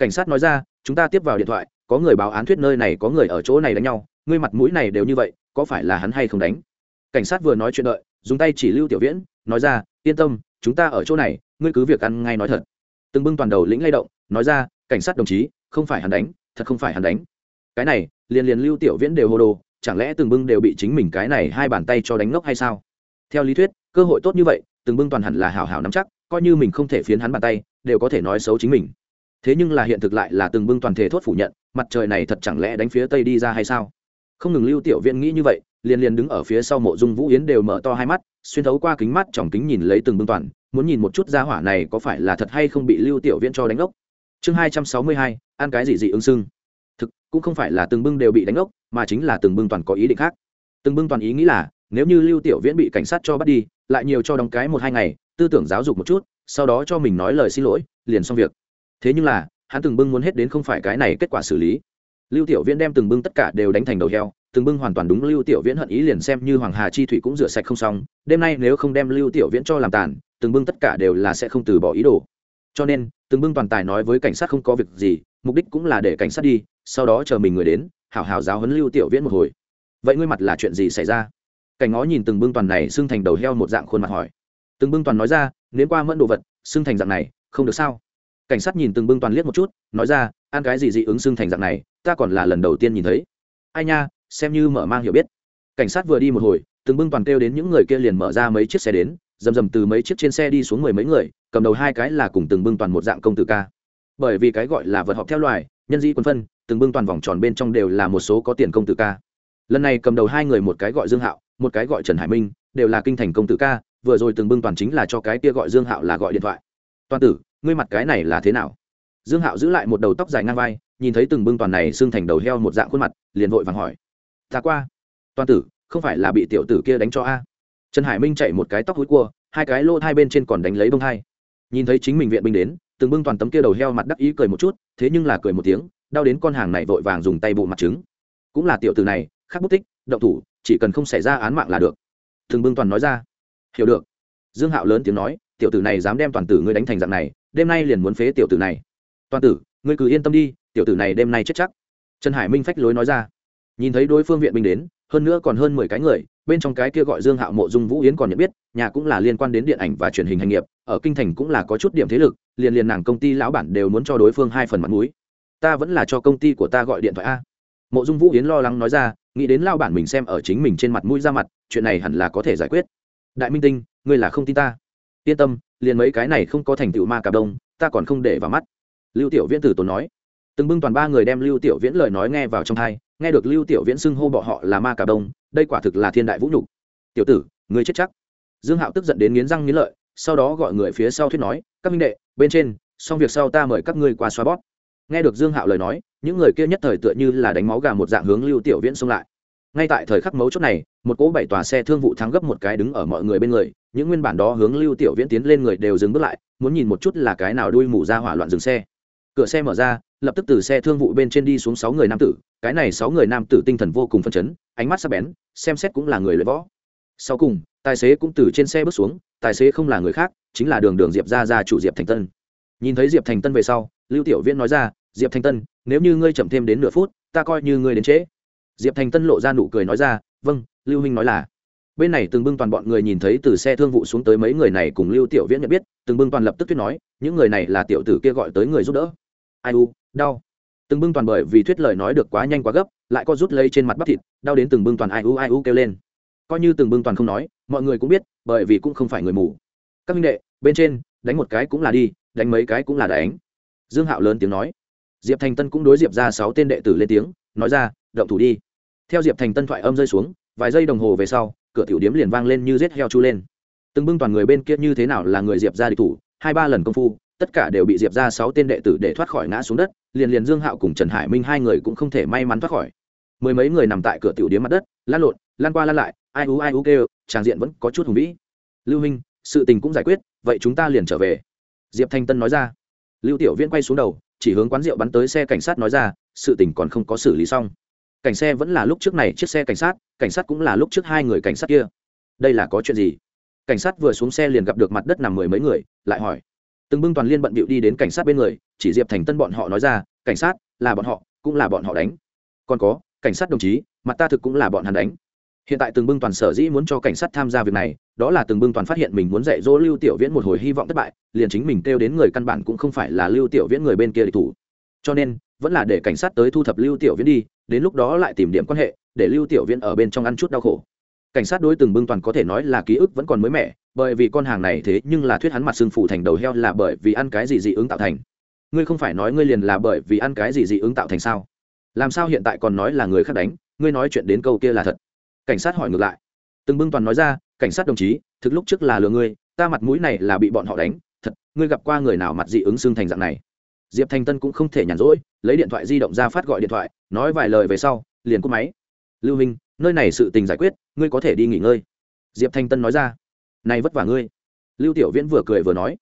cảnh sát nói ra, chúng ta tiếp vào điện thoại, có người báo án thuyết nơi này có người ở chỗ này đánh nhau, ngươi mặt mũi này đều như vậy, có phải là hắn hay không đánh? Cảnh sát vừa nói chuyện đợi, dùng tay chỉ lưu tiểu viễn, nói ra, yên tâm, chúng ta ở chỗ này, ngươi cứ việc ăn ngay nói thật. Từng bưng toàn đầu lĩnh lay động, nói ra, cảnh sát đồng chí, không phải hắn đánh, thật không phải hắn đánh. Cái này, liền liền lưu tiểu viễn đều hô đồ, chẳng lẽ từng bưng đều bị chính mình cái này hai bàn tay cho đánh ngốc hay sao? Theo lý thuyết, cơ hội tốt như vậy, từng bưng toàn hẳn là hảo hảo nắm chắc, coi như mình không thể phiến hắn bàn tay, đều có thể nói xấu chính mình thế nhưng là hiện thực lại là từng bưng toàn thể thốt phủ nhận, mặt trời này thật chẳng lẽ đánh phía tây đi ra hay sao? Không ngừng lưu tiểu viễn nghĩ như vậy, liền liền đứng ở phía sau mộ dung vũ yến đều mở to hai mắt, xuyên thấu qua kính mắt tròng kính nhìn lấy từng bưng toàn, muốn nhìn một chút ra hỏa này có phải là thật hay không bị lưu tiểu viễn cho đánh ốc chương hai trăm sáu mươi hai, ăn cái gì dị ứng sưng. Thực, cũng không phải là từng bưng đều bị đánh ốc mà chính là từng bưng toàn có ý định khác. Từng bưng toàn ý nghĩ là, nếu như lưu tiểu viễn bị cảnh sát cho bắt đi, lại nhiều cho đóng cái một hai ngày, tư tưởng giáo dục một chút, sau đó cho mình nói lời xin lỗi, liền xong việc thế nhưng là, hắn từng bưng muốn hết đến không phải cái này kết quả xử lý. Lưu tiểu viễn đem từng bưng tất cả đều đánh thành đầu heo, từng bưng hoàn toàn đúng lưu tiểu viễn hận ý liền xem như hoàng hà chi thủy cũng rửa sạch không xong, đêm nay nếu không đem lưu tiểu viễn cho làm tàn, từng bưng tất cả đều là sẽ không từ bỏ ý đồ. Cho nên, từng bưng toàn tài nói với cảnh sát không có việc gì, mục đích cũng là để cảnh sát đi, sau đó chờ mình người đến, hảo hảo giáo huấn lưu tiểu viễn một hồi. Vậy ngươi mặt là chuyện gì xảy ra? Cảnh ngó nhìn từng bưng toàn này xưng thành đầu heo một dạng khuôn mặt hỏi. Từng bưng toàn nói ra nếu qua mẫn đồ vật xưng thành dạng này, không được sao? Cảnh sát nhìn từng bưng toàn liếc một chút, nói ra, ăn cái gì dị ứng xưng thành dạng này, ta còn là lần đầu tiên nhìn thấy. Ai nha, xem như mở mang hiểu biết. Cảnh sát vừa đi một hồi, từng bưng toàn kêu đến những người kia liền mở ra mấy chiếc xe đến dầm dầm từ mấy chiếc trên xe đi xuống mười mấy người, cầm đầu hai cái là cùng từng bưng toàn một dạng công tử ca. Bởi vì cái gọi là vật họp theo loài, nhân dĩ quân phân, từng bưng toàn vòng tròn bên trong đều là một số có tiền công tử ca. Lần này cầm đầu hai người một cái gọi dương hạo, một cái gọi trần hải minh, đều là kinh thành công tử ca, vừa rồi từng bưng toàn chính là cho cái kia gọi dương hạo là gọi điện thoại. Toàn tử ngươi mặt cái này là thế nào? Dương hạo giữ lại một đầu tóc dài ngang vai, nhìn thấy từng bưng toàn này xương thành đầu heo một dạng khuôn mặt, liền vội vàng hỏi. Ta qua. Toàn tử, không phải là bị tiểu tử kia đánh cho a? Trần hải minh chạy một cái tóc hối cua, hai cái lô hai bên trên còn đánh lấy bông hai. Nhìn thấy chính mình viện binh đến, từng bưng toàn tấm kia đầu heo mặt đắc ý cười một chút, thế nhưng là cười một tiếng, đau đến con hàng này vội vàng dùng tay bộ mặt trứng. Cũng là tiểu tử này, khắc bút tích, động thủ, chỉ cần không xảy ra án mạng là được. Từng bưng toàn nói ra. Hiểu được. Dương hạo lớn tiếng nói, tiểu tử này dám đem toàn tử ngươi đánh thành dạng này đêm nay liền muốn phế tiểu tử này. Toàn tử, ngươi cứ yên tâm đi, tiểu tử này đêm nay chết chắc. Trần hải minh phách lối nói ra. Nhìn thấy đối phương viện binh đến, hơn nữa còn hơn mười cái người, bên trong cái kia gọi dương hạo mộ dung vũ yến còn nhận biết, nhà cũng là liên quan đến điện ảnh và truyền hình hành nghiệp, ở kinh thành cũng là có chút điểm thế lực, liền liền nàng công ty lão bản đều muốn cho đối phương hai phần mặt mũi. Ta vẫn là cho công ty của ta gọi điện thoại a. Mộ dung vũ yến lo lắng nói ra, nghĩ đến lao bản mình xem ở chính mình trên mặt mũi ra mặt, chuyện này hẳn là có thể giải quyết. Đại minh tinh, ngươi là không tin ta yên tâm, liền mấy cái này không có thành tựu ma cà đông, ta còn không để vào mắt. Lưu tiểu viễn tử tốn nói. Từng bưng toàn ba người đem lưu tiểu viễn lời nói nghe vào trong thai, nghe được lưu tiểu viễn xưng hô bọ họ là ma cà đông, đây quả thực là thiên đại vũ nhục. Tiểu tử, ngươi chết chắc. Dương hạo tức giận đến nghiến răng nghiến lợi, sau đó gọi người phía sau thuyết nói, các minh đệ, bên trên, xong việc sau ta mời các ngươi qua xoa bót nghe được dương hạo lời nói, những người kia nhất thời tựa như là đánh máu gà một dạng hướng lưu tiểu viễn xông lại. Ngay tại thời khắc mấu chốt này một cỗ bảy tòa xe thương vụ thắng gấp một cái đứng ở mọi người bên người, những nguyên bản đó hướng lưu tiểu viễn tiến lên người đều dừng bước lại, muốn nhìn một chút là cái nào đuôi mù ra hỏa loạn dừng xe. Cửa xe mở ra, lập tức từ xe thương vụ bên trên đi xuống sáu người nam tử, cái này sáu người nam tử tinh thần vô cùng phân chấn, ánh mắt sắc bén, xem xét cũng là người luyện võ. Sau cùng, tài xế cũng từ trên xe bước xuống, tài xế không là người khác, chính là đường đường diệp ra ra chủ diệp thành tân. Nhìn thấy diệp thành tân về sau, lưu tiểu viễn nói ra, diệp thành tân, nếu như ngươi chậm thêm đến nửa phút, ta coi như ngươi đến trễ. Diệp thành tân lộ ra nụ cười nói ra vâng lưu huynh nói là, bên này từng bưng toàn bọn người nhìn thấy từ xe thương vụ xuống tới mấy người này cùng lưu tiểu viễn nhận biết, từng bưng toàn lập tức thuyết nói, những người này là tiểu tử kia gọi tới người giúp đỡ. Ai u, đau. Từng bưng toàn bởi vì thuyết lời nói được quá nhanh quá gấp, lại có rút lấy trên mặt bắp thịt, đau đến từng bưng toàn ai u ai u kêu lên. Coi như từng bưng toàn không nói, mọi người cũng biết, bởi vì cũng không phải người mù. Các minh đệ, bên trên, đánh một cái cũng là đi, đánh mấy cái cũng là đánh. Dương hạo lớn tiếng nói. Diệp thành tân cũng đối diệp ra sáu tên đệ tử lên tiếng, nói ra, động thủ đi. Theo diệp thành tân thoại âm rơi xuống vài giây đồng hồ về sau, cửa tiểu điếm liền vang lên như rết heo chu lên. Từng bưng toàn người bên kia như thế nào là người diệp ra địch thủ, hai ba lần công phu, tất cả đều bị diệp ra sáu tên đệ tử để thoát khỏi ngã xuống đất, liền liền dương hạo cùng trần hải minh hai người cũng không thể may mắn thoát khỏi. Mười mấy người nằm tại cửa tiểu điếm mặt đất, lan lộn, lan qua lan lại, ai ú ai ú kêu, tràng diện vẫn có chút hùng vĩ. Lưu minh, sự tình cũng giải quyết, vậy chúng ta liền trở về. Diệp thanh tân nói ra. Lưu tiểu viễn quay xuống đầu, chỉ hướng quán rượu bắn tới xe cảnh sát nói ra, sự tình còn không có xử lý xong cảnh xe vẫn là lúc trước này chiếc xe cảnh sát cảnh sát cũng là lúc trước hai người cảnh sát kia. Đây là có chuyện gì? Cảnh sát vừa xuống xe liền gặp được mặt đất nằm mười mấy người, lại hỏi. Từng bưng toàn liên bận bịu đi đến cảnh sát bên người, chỉ diệp thành tân bọn họ nói ra, cảnh sát, là bọn họ, cũng là bọn họ đánh. Còn có, cảnh sát đồng chí, mặt ta thực cũng là bọn hắn đánh. Hiện tại từng bưng toàn sở dĩ muốn cho cảnh sát tham gia việc này, đó là từng bưng toàn phát hiện mình muốn dạy dỗ lưu tiểu viễn một hồi hy vọng thất bại, liền chính mình kêu đến người căn bản cũng không phải là lưu tiểu viễn người bên kia địch thủ. Cho nên, vẫn là để cảnh sát tới thu thập lưu tiểu viễn đi đến lúc đó lại tìm điểm quan hệ, để lưu tiểu viễn ở bên trong ăn chút đau khổ. Cảnh sát đối từng bưng toàn có thể nói là ký ức vẫn còn mới mẻ, bởi vì con hàng này thế nhưng là thuyết hắn mặt xương phủ thành đầu heo là bởi vì ăn cái gì dị ứng tạo thành. Ngươi không phải nói ngươi liền là bởi vì ăn cái gì dị ứng tạo thành sao? Làm sao hiện tại còn nói là người khác đánh, ngươi nói chuyện đến câu kia là thật? Cảnh sát hỏi ngược lại. Từng bưng toàn nói ra, cảnh sát đồng chí, thực lúc trước là lừa ngươi, ta mặt mũi này là bị bọn họ đánh, thật, ngươi gặp qua người nào mặt dị ứng xương thành dạng này? Diệp thành tân cũng không thể nhàn rỗi, lấy điện thoại di động ra phát gọi điện thoại, nói vài lời về sau, liền cúp máy. Lưu minh, nơi này sự tình giải quyết, ngươi có thể đi nghỉ ngơi. Diệp thanh tân nói ra. Này vất vả ngươi. Lưu tiểu viễn vừa cười vừa nói.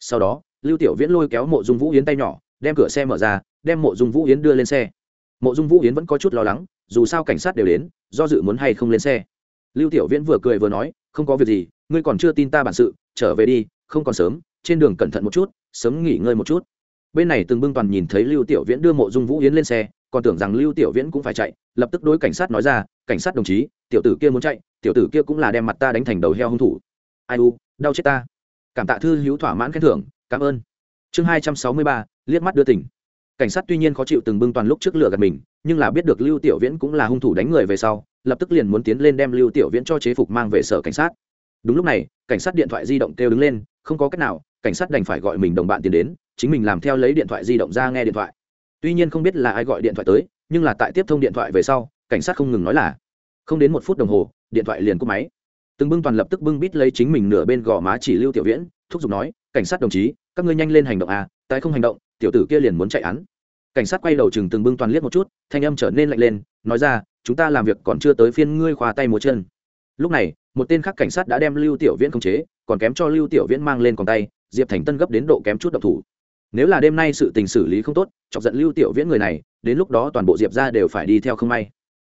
Sau đó, lưu tiểu viễn lôi kéo mộ dung vũ yến tay nhỏ, đem cửa xe mở ra, đem mộ dung vũ yến đưa lên xe. Mộ dung vũ yến vẫn có chút lo lắng, dù sao cảnh sát đều đến, do dự muốn hay không lên xe. Lưu tiểu viễn vừa cười vừa nói, không có việc gì, ngươi còn chưa tin ta bản sự, trở về đi, không còn sớm, trên đường cẩn thận một chút, sớm nghỉ ngơi một chút bên này từng bưng toàn nhìn thấy lưu tiểu viễn đưa mộ dung vũ yến lên xe, còn tưởng rằng lưu tiểu viễn cũng phải chạy, lập tức đối cảnh sát nói ra, cảnh sát đồng chí, tiểu tử kia muốn chạy, tiểu tử kia cũng là đem mặt ta đánh thành đầu heo hung thủ. Ai u, đau chết ta. Cảm tạ thư hữu thỏa mãn khen thưởng, cảm ơn. Chương hai trăm sáu mươi ba, liếc mắt đưa tỉnh cảnh sát tuy nhiên khó chịu từng bưng toàn lúc trước lửa gạt mình, nhưng là biết được lưu tiểu viễn cũng là hung thủ đánh người về sau, lập tức liền muốn tiến lên đem lưu tiểu viễn cho chế phục mang về sở cảnh sát. Đúng lúc này, cảnh sát điện thoại di động kêu đứng lên, không có cách nào, cảnh sát đành phải gọi mình đồng bạn tiến đến chính mình làm theo lấy điện thoại di động ra nghe điện thoại. Tuy nhiên không biết là ai gọi điện thoại tới, nhưng là tại tiếp thông điện thoại về sau, cảnh sát không ngừng nói là, không đến một phút đồng hồ, điện thoại liền cúp máy. Từng bưng toàn lập tức bưng bít lấy chính mình nửa bên gò má chỉ lưu tiểu viễn, thúc giục nói, cảnh sát đồng chí, các ngươi nhanh lên hành động à tại không hành động, tiểu tử kia liền muốn chạy án. Cảnh sát quay đầu chừng từng bưng toàn liếc một chút, thanh âm trở nên lạnh lên, nói ra, chúng ta làm việc còn chưa tới phiên ngươi khoa tay múa chân. Lúc này, một tên khác cảnh sát đã đem lưu tiểu viễn khống chế, còn kém cho lưu tiểu viễn mang lên còn tay, diệp thành tân gấp đến độ kém chút độc thủ nếu là đêm nay sự tình xử lý không tốt, chọc giận lưu tiểu viễn người này, đến lúc đó toàn bộ diệp ra đều phải đi theo không may.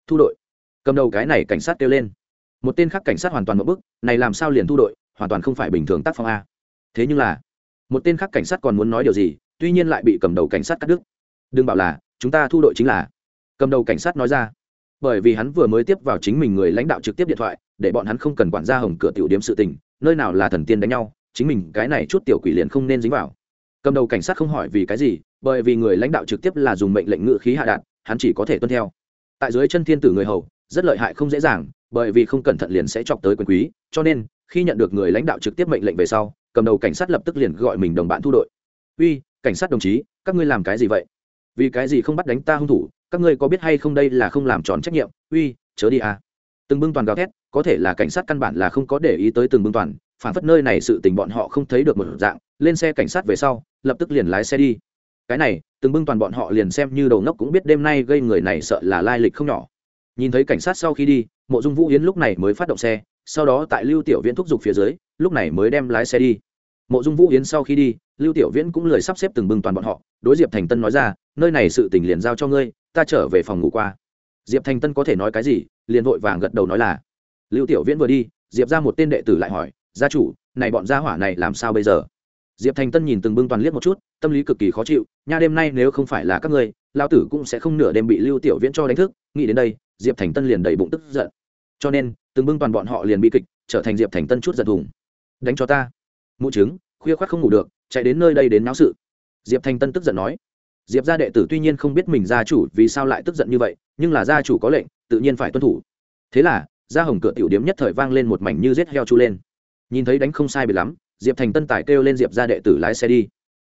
Thu đội. Cầm đầu cái này cảnh sát kêu lên. Một tên khác cảnh sát hoàn toàn một bức, này làm sao liền thu đội, hoàn toàn không phải bình thường tác phong a. Thế nhưng là, một tên khác cảnh sát còn muốn nói điều gì, tuy nhiên lại bị cầm đầu cảnh sát cắt đứt. Đừng bảo là, chúng ta thu đội chính là. Cầm đầu cảnh sát nói ra. Bởi vì hắn vừa mới tiếp vào chính mình người lãnh đạo trực tiếp điện thoại, để bọn hắn không cần quản gia hồng cửa tiểu điếm sự tình, nơi nào là thần tiên đánh nhau, chính mình cái này chút tiểu quỷ liền không nên dính vào cầm đầu cảnh sát không hỏi vì cái gì, bởi vì người lãnh đạo trực tiếp là dùng mệnh lệnh ngự khí hạ đạn, hắn chỉ có thể tuân theo. Tại dưới chân thiên tử người hầu, rất lợi hại không dễ dàng, bởi vì không cẩn thận liền sẽ chọc tới quyền quý, cho nên, khi nhận được người lãnh đạo trực tiếp mệnh lệnh về sau, cầm đầu cảnh sát lập tức liền gọi mình đồng bạn thu đội. Uy, cảnh sát đồng chí, các ngươi làm cái gì vậy? Vì cái gì không bắt đánh ta hung thủ, các ngươi có biết hay không đây là không làm tròn trách nhiệm? Uy, chớ đi à từng bưng toàn gào thét, có thể là cảnh sát căn bản là không có để ý tới từng bưng toàn, phản phất nơi này sự tình bọn họ không thấy được một dạng lên xe cảnh sát về sau, lập tức liền lái xe đi. Cái này, từng bưng toàn bọn họ liền xem như đầu ngốc cũng biết đêm nay gây người này sợ là lai lịch không nhỏ. Nhìn thấy cảnh sát sau khi đi, mộ dung vũ yến lúc này mới phát động xe, sau đó tại lưu tiểu viễn thúc giục phía dưới, lúc này mới đem lái xe đi. Mộ dung vũ yến sau khi đi, lưu tiểu viễn cũng lười sắp xếp từng bưng toàn bọn họ, đối diệp thành tân nói ra, nơi này sự tình liền giao cho ngươi, ta trở về phòng ngủ qua. Diệp thành tân có thể nói cái gì, liền vội vàng gật đầu nói là, lưu tiểu viễn vừa đi, diệp ra một tên đệ tử lại hỏi, gia chủ, này bọn gia hỏa này làm sao bây giờ? Diệp thành tân nhìn từng bưng toàn liếc một chút, tâm lý cực kỳ khó chịu, nha, đêm nay nếu không phải là các ngươi lao tử cũng sẽ không nửa đêm bị lưu tiểu viễn cho đánh thức. Nghĩ đến đây, diệp thành tân liền đầy bụng tức giận. Cho nên, từng bưng toàn bọn họ liền bị kịch, trở thành diệp thành tân chút giật thùng đánh cho ta. Mụ chứng khuya khoác không ngủ được, chạy đến nơi đây đến náo sự. Diệp thành tân tức giận nói, diệp gia đệ tử tuy nhiên không biết mình gia chủ vì sao lại tức giận như vậy, nhưng là gia chủ có lệnh, tự nhiên phải tuân thủ. Thế là gia hồng cửa tiểu điếm nhất thời vang lên một mảnh như rết heo chu lên. Nhìn thấy đánh không sai bị lắm diệp thành tân tài kêu lên diệp gia đệ tử lái xe đi.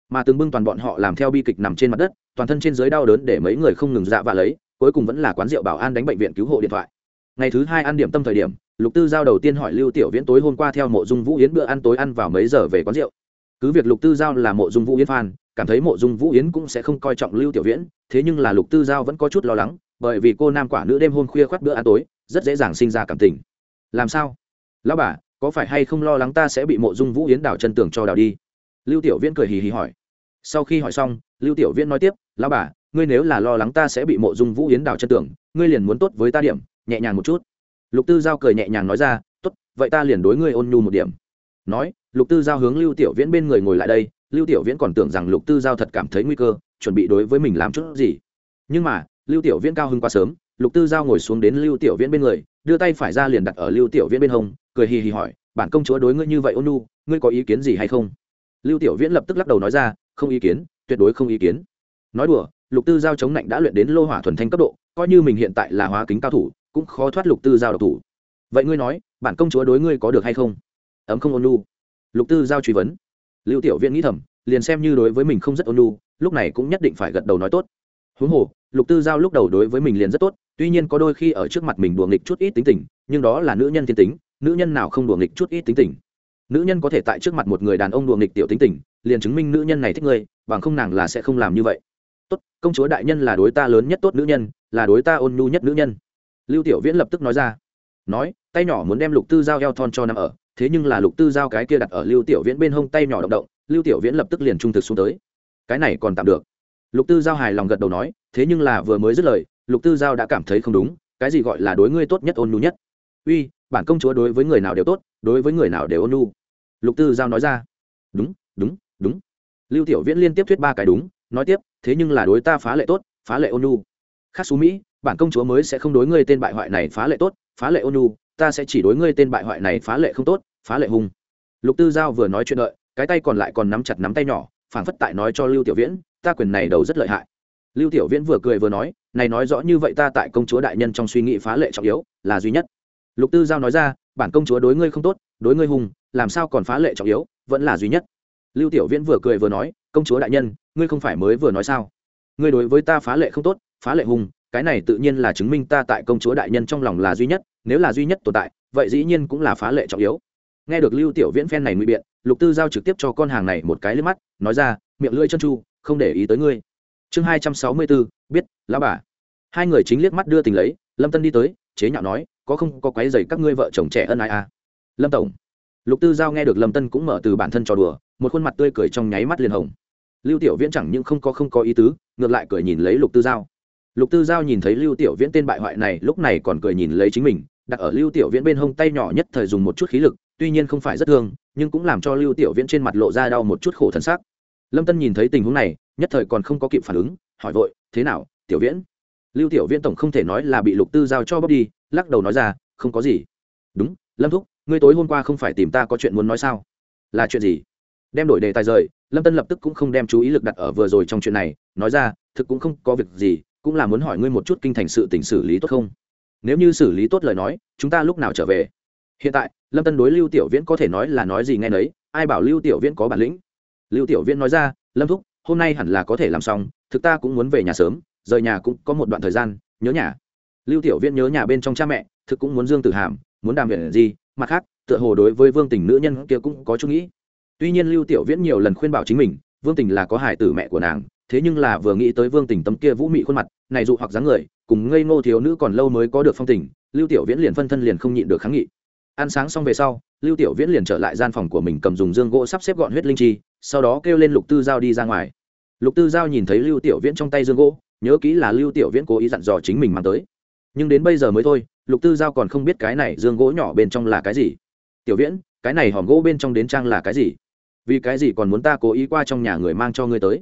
Mà từng bưng toàn bọn họ làm theo bi kịch nằm trên mặt đất, toàn thân trên dưới đau đớn để mấy người không ngừng dạ và lấy, cuối cùng vẫn là quán rượu bảo an đánh bệnh viện cứu hộ điện thoại. Ngày thứ hai ăn điểm tâm thời điểm, lục tư giao đầu tiên hỏi lưu tiểu viễn tối hôm qua theo mộ dung vũ yến bữa ăn tối ăn vào mấy giờ về quán rượu. Cứ việc lục tư giao là mộ dung vũ yến phan cảm thấy mộ dung vũ yến cũng sẽ không coi trọng lưu tiểu viễn, thế nhưng là lục tư giao vẫn có chút lo lắng, bởi vì cô nam quả nữ đêm hôm khuya khoác bữa ăn tối, rất dễ dàng sinh ra cảm tình. Làm sao? Lão bà có phải hay không lo lắng ta sẽ bị mộ dung vũ yến đảo chân tường cho đảo đi? Lưu tiểu viễn cười hì hì hỏi. Sau khi hỏi xong, lưu tiểu viễn nói tiếp, lão bà, ngươi nếu là lo lắng ta sẽ bị mộ dung vũ yến đảo chân tường, ngươi liền muốn tốt với ta điểm, nhẹ nhàng một chút. Lục tư giao cười nhẹ nhàng nói ra, tốt, vậy ta liền đối ngươi ôn nhu một điểm. Nói, lục tư giao hướng lưu tiểu viễn bên người ngồi lại đây, lưu tiểu viễn còn tưởng rằng lục tư giao thật cảm thấy nguy cơ, chuẩn bị đối với mình làm chút gì. Nhưng mà, lưu tiểu viễn cao hơn quá sớm, lục tư giao ngồi xuống đến lưu tiểu viễn bên người, đưa tay phải ra liền đặt ở lưu tiểu viễn bên hông cười hì hì hỏi, bản công chúa đối ngươi như vậy ôn nu ngươi có ý kiến gì hay không? Lưu tiểu viễn lập tức lắc đầu nói ra, không ý kiến, tuyệt đối không ý kiến. Nói đùa, lục tư giao chống lạnh đã luyện đến lô hỏa thuần thanh cấp độ, coi như mình hiện tại là hóa kính cao thủ, cũng khó thoát lục tư giao độc thủ. Vậy ngươi nói, bản công chúa đối ngươi có được hay không? Ấm không ôn nu lục tư giao truy vấn. Lưu tiểu viễn nghĩ thầm, liền xem như đối với mình không rất ôn nu lúc này cũng nhất định phải gật đầu nói tốt. Huống hồ, lục tư giao lúc đầu đối với mình liền rất tốt, tuy nhiên có đôi khi ở trước mặt mình đùa nghịch chút ít tính tình, nhưng đó là nữ nhân thiên tính nữ nhân nào không đùa nghịch chút ít tính tình? Nữ nhân có thể tại trước mặt một người đàn ông đùa nghịch tiểu tính tình, liền chứng minh nữ nhân này thích ngươi, bằng không nàng là sẽ không làm như vậy. Tốt, công chúa đại nhân là đối ta lớn nhất tốt nữ nhân, là đối ta ôn nhu nhất nữ nhân. Lưu tiểu viễn lập tức nói ra. Nói, tay nhỏ muốn đem lục tư giao eo thon cho nằm ở, thế nhưng là lục tư giao cái kia đặt ở lưu tiểu viễn bên hông tay nhỏ động động, lưu tiểu viễn lập tức liền trung thực xuống tới. Cái này còn tạm được. Lục tư giao hài lòng gật đầu nói, thế nhưng là vừa mới dứt lời, lục tư giao đã cảm thấy không đúng, cái gì gọi là đối ngươi tốt nhất ôn nhu nhất? Uy bản công chúa đối với người nào đều tốt, đối với người nào đều ôn nhu. Lục tư giao nói ra, đúng đúng đúng. Lưu tiểu viễn liên tiếp thuyết ba cái đúng, nói tiếp, thế nhưng là đối ta phá lệ tốt, phá lệ ôn nhu. Khác xú mỹ, bản công chúa mới sẽ không đối ngươi tên bại hoại này phá lệ tốt, phá lệ ôn nhu, ta sẽ chỉ đối ngươi tên bại hoại này phá lệ không tốt, phá lệ hung. Lục tư giao vừa nói chuyện đợi, cái tay còn lại còn nắm chặt nắm tay nhỏ, phảng phất tại nói cho lưu tiểu viễn, ta quyền này đầu rất lợi hại. Lưu tiểu viễn vừa cười vừa nói, này nói rõ như vậy ta tại công chúa đại nhân trong suy nghĩ phá lệ trọng yếu, là duy nhất lục tư giao nói ra, bản công chúa đối ngươi không tốt, đối ngươi hung làm sao còn phá lệ trọng yếu, vẫn là duy nhất. Lưu tiểu viễn vừa cười vừa nói, công chúa đại nhân, ngươi không phải mới vừa nói sao? Ngươi đối với ta phá lệ không tốt, phá lệ hung cái này tự nhiên là chứng minh ta tại công chúa đại nhân trong lòng là duy nhất, nếu là duy nhất tồn tại, vậy dĩ nhiên cũng là phá lệ trọng yếu. Nghe được lưu tiểu viễn phen này ngụy biện, lục tư giao trực tiếp cho con hàng này một cái lên mắt, nói ra, miệng lưỡi chân chu không để ý tới ngươi. Chương hai trăm sáu mươi bốn, biết, lão bà. Hai người chính liếc mắt đưa tình lấy, lâm tân đi tới chế nhạo nói, có không, có quái dày các ngươi vợ chồng trẻ ân ai à? Lâm tổng. Lục tư giao nghe được lâm tân cũng mở từ bản thân trò đùa, một khuôn mặt tươi cười trong nháy mắt liền hồng. Lưu tiểu viễn chẳng những không có không có ý tứ, ngược lại cười nhìn lấy lục tư giao. Lục tư giao nhìn thấy lưu tiểu viễn tên bại hoại này, lúc này còn cười nhìn lấy chính mình, đặt ở lưu tiểu viễn bên hông tay nhỏ nhất thời dùng một chút khí lực, tuy nhiên không phải rất thương, nhưng cũng làm cho lưu tiểu viễn trên mặt lộ ra đau một chút khổ thân xác. Lâm tân nhìn thấy tình huống này, nhất thời còn không có kịp phản ứng, hỏi vội, thế nào, tiểu viễn? Lưu tiểu viễn tổng không thể nói là bị lục tư giao cho bóc đi, lắc đầu nói ra, không có gì. Đúng, lâm thúc, ngươi tối hôm qua không phải tìm ta có chuyện muốn nói sao? Là chuyện gì? Đem đổi đề tài rời, lâm tân lập tức cũng không đem chú ý lực đặt ở vừa rồi trong chuyện này, nói ra, thực cũng không có việc gì, cũng là muốn hỏi ngươi một chút kinh thành sự tình xử lý tốt không? Nếu như xử lý tốt lời nói, chúng ta lúc nào trở về? Hiện tại, lâm tân đối lưu tiểu viễn có thể nói là nói gì nghe nấy, ai bảo lưu tiểu viễn có bản lĩnh? Lưu tiểu viễn nói ra, lâm thúc, hôm nay hẳn là có thể làm xong, thực ta cũng muốn về nhà sớm rời nhà cũng có một đoạn thời gian, nhớ nhà. Lưu tiểu viễn nhớ nhà bên trong cha mẹ, thực cũng muốn dương tử hàm, muốn đàm viện gì mặt khác, tựa hồ đối với vương tình nữ nhân kia cũng có chút nghĩ. Tuy nhiên lưu tiểu viễn nhiều lần khuyên bảo chính mình, vương tình là có hải tử mẹ của nàng, thế nhưng là vừa nghĩ tới vương tình tâm kia vũ mị khuôn mặt, này dụ hoặc dáng người, cùng ngây ngô thiếu nữ còn lâu mới có được phong tình, lưu tiểu viễn liền phân thân liền không nhịn được kháng nghị. Ăn sáng xong về sau, lưu tiểu viễn liền trở lại gian phòng của mình cầm dùng dương gỗ sắp xếp gọn huyết linh chi, sau đó kêu lên lục tư giao đi ra ngoài. Lục tư giao nhìn thấy lưu tiểu viễn trong tay dương gỗ nhớ kỹ là lưu tiểu viễn cố ý dặn dò chính mình mang tới. Nhưng đến bây giờ mới thôi, lục tư giao còn không biết cái này dương gỗ nhỏ bên trong là cái gì. Tiểu viễn, cái này hòm gỗ bên trong đến trang là cái gì? Vì cái gì còn muốn ta cố ý qua trong nhà người mang cho ngươi tới?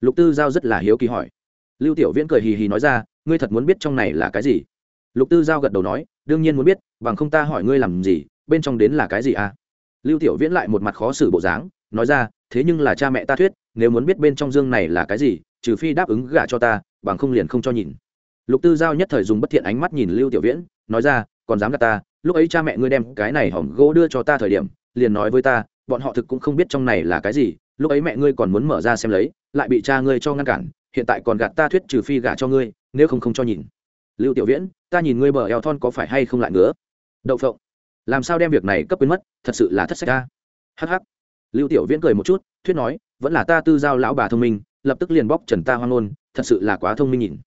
Lục tư giao rất là hiếu kỳ hỏi. Lưu tiểu viễn cười hì hì nói ra, ngươi thật muốn biết trong này là cái gì? Lục tư giao gật đầu nói, đương nhiên muốn biết, bằng không ta hỏi ngươi làm gì, bên trong đến là cái gì à? Lưu tiểu viễn lại một mặt khó xử bộ dáng, nói ra, thế nhưng là cha mẹ ta thuyết, nếu muốn biết bên trong dương này là cái gì, trừ phi đáp ứng gả cho ta bằng không liền không cho nhìn. Lục tư giao nhất thời dùng bất thiện ánh mắt nhìn lưu tiểu viễn, nói ra, còn dám gạt ta, lúc ấy cha mẹ ngươi đem cái này hỏng gỗ đưa cho ta thời điểm, liền nói với ta, bọn họ thực cũng không biết trong này là cái gì, lúc ấy mẹ ngươi còn muốn mở ra xem lấy, lại bị cha ngươi cho ngăn cản, hiện tại còn gạt ta thuyết trừ phi gả cho ngươi, nếu không không cho nhìn. Lưu tiểu viễn, ta nhìn ngươi bờ eo thon có phải hay không lại nữa đậu phộng. Làm sao đem việc này cấp quên mất, thật sự là thất sách ta. Hh lưu tiểu viễn cười một chút, thuyết nói, vẫn là ta tư giao lão bà thông minh, lập tức liền bóc trần ta hoang ngôn thật sự là quá thông minh nhìn.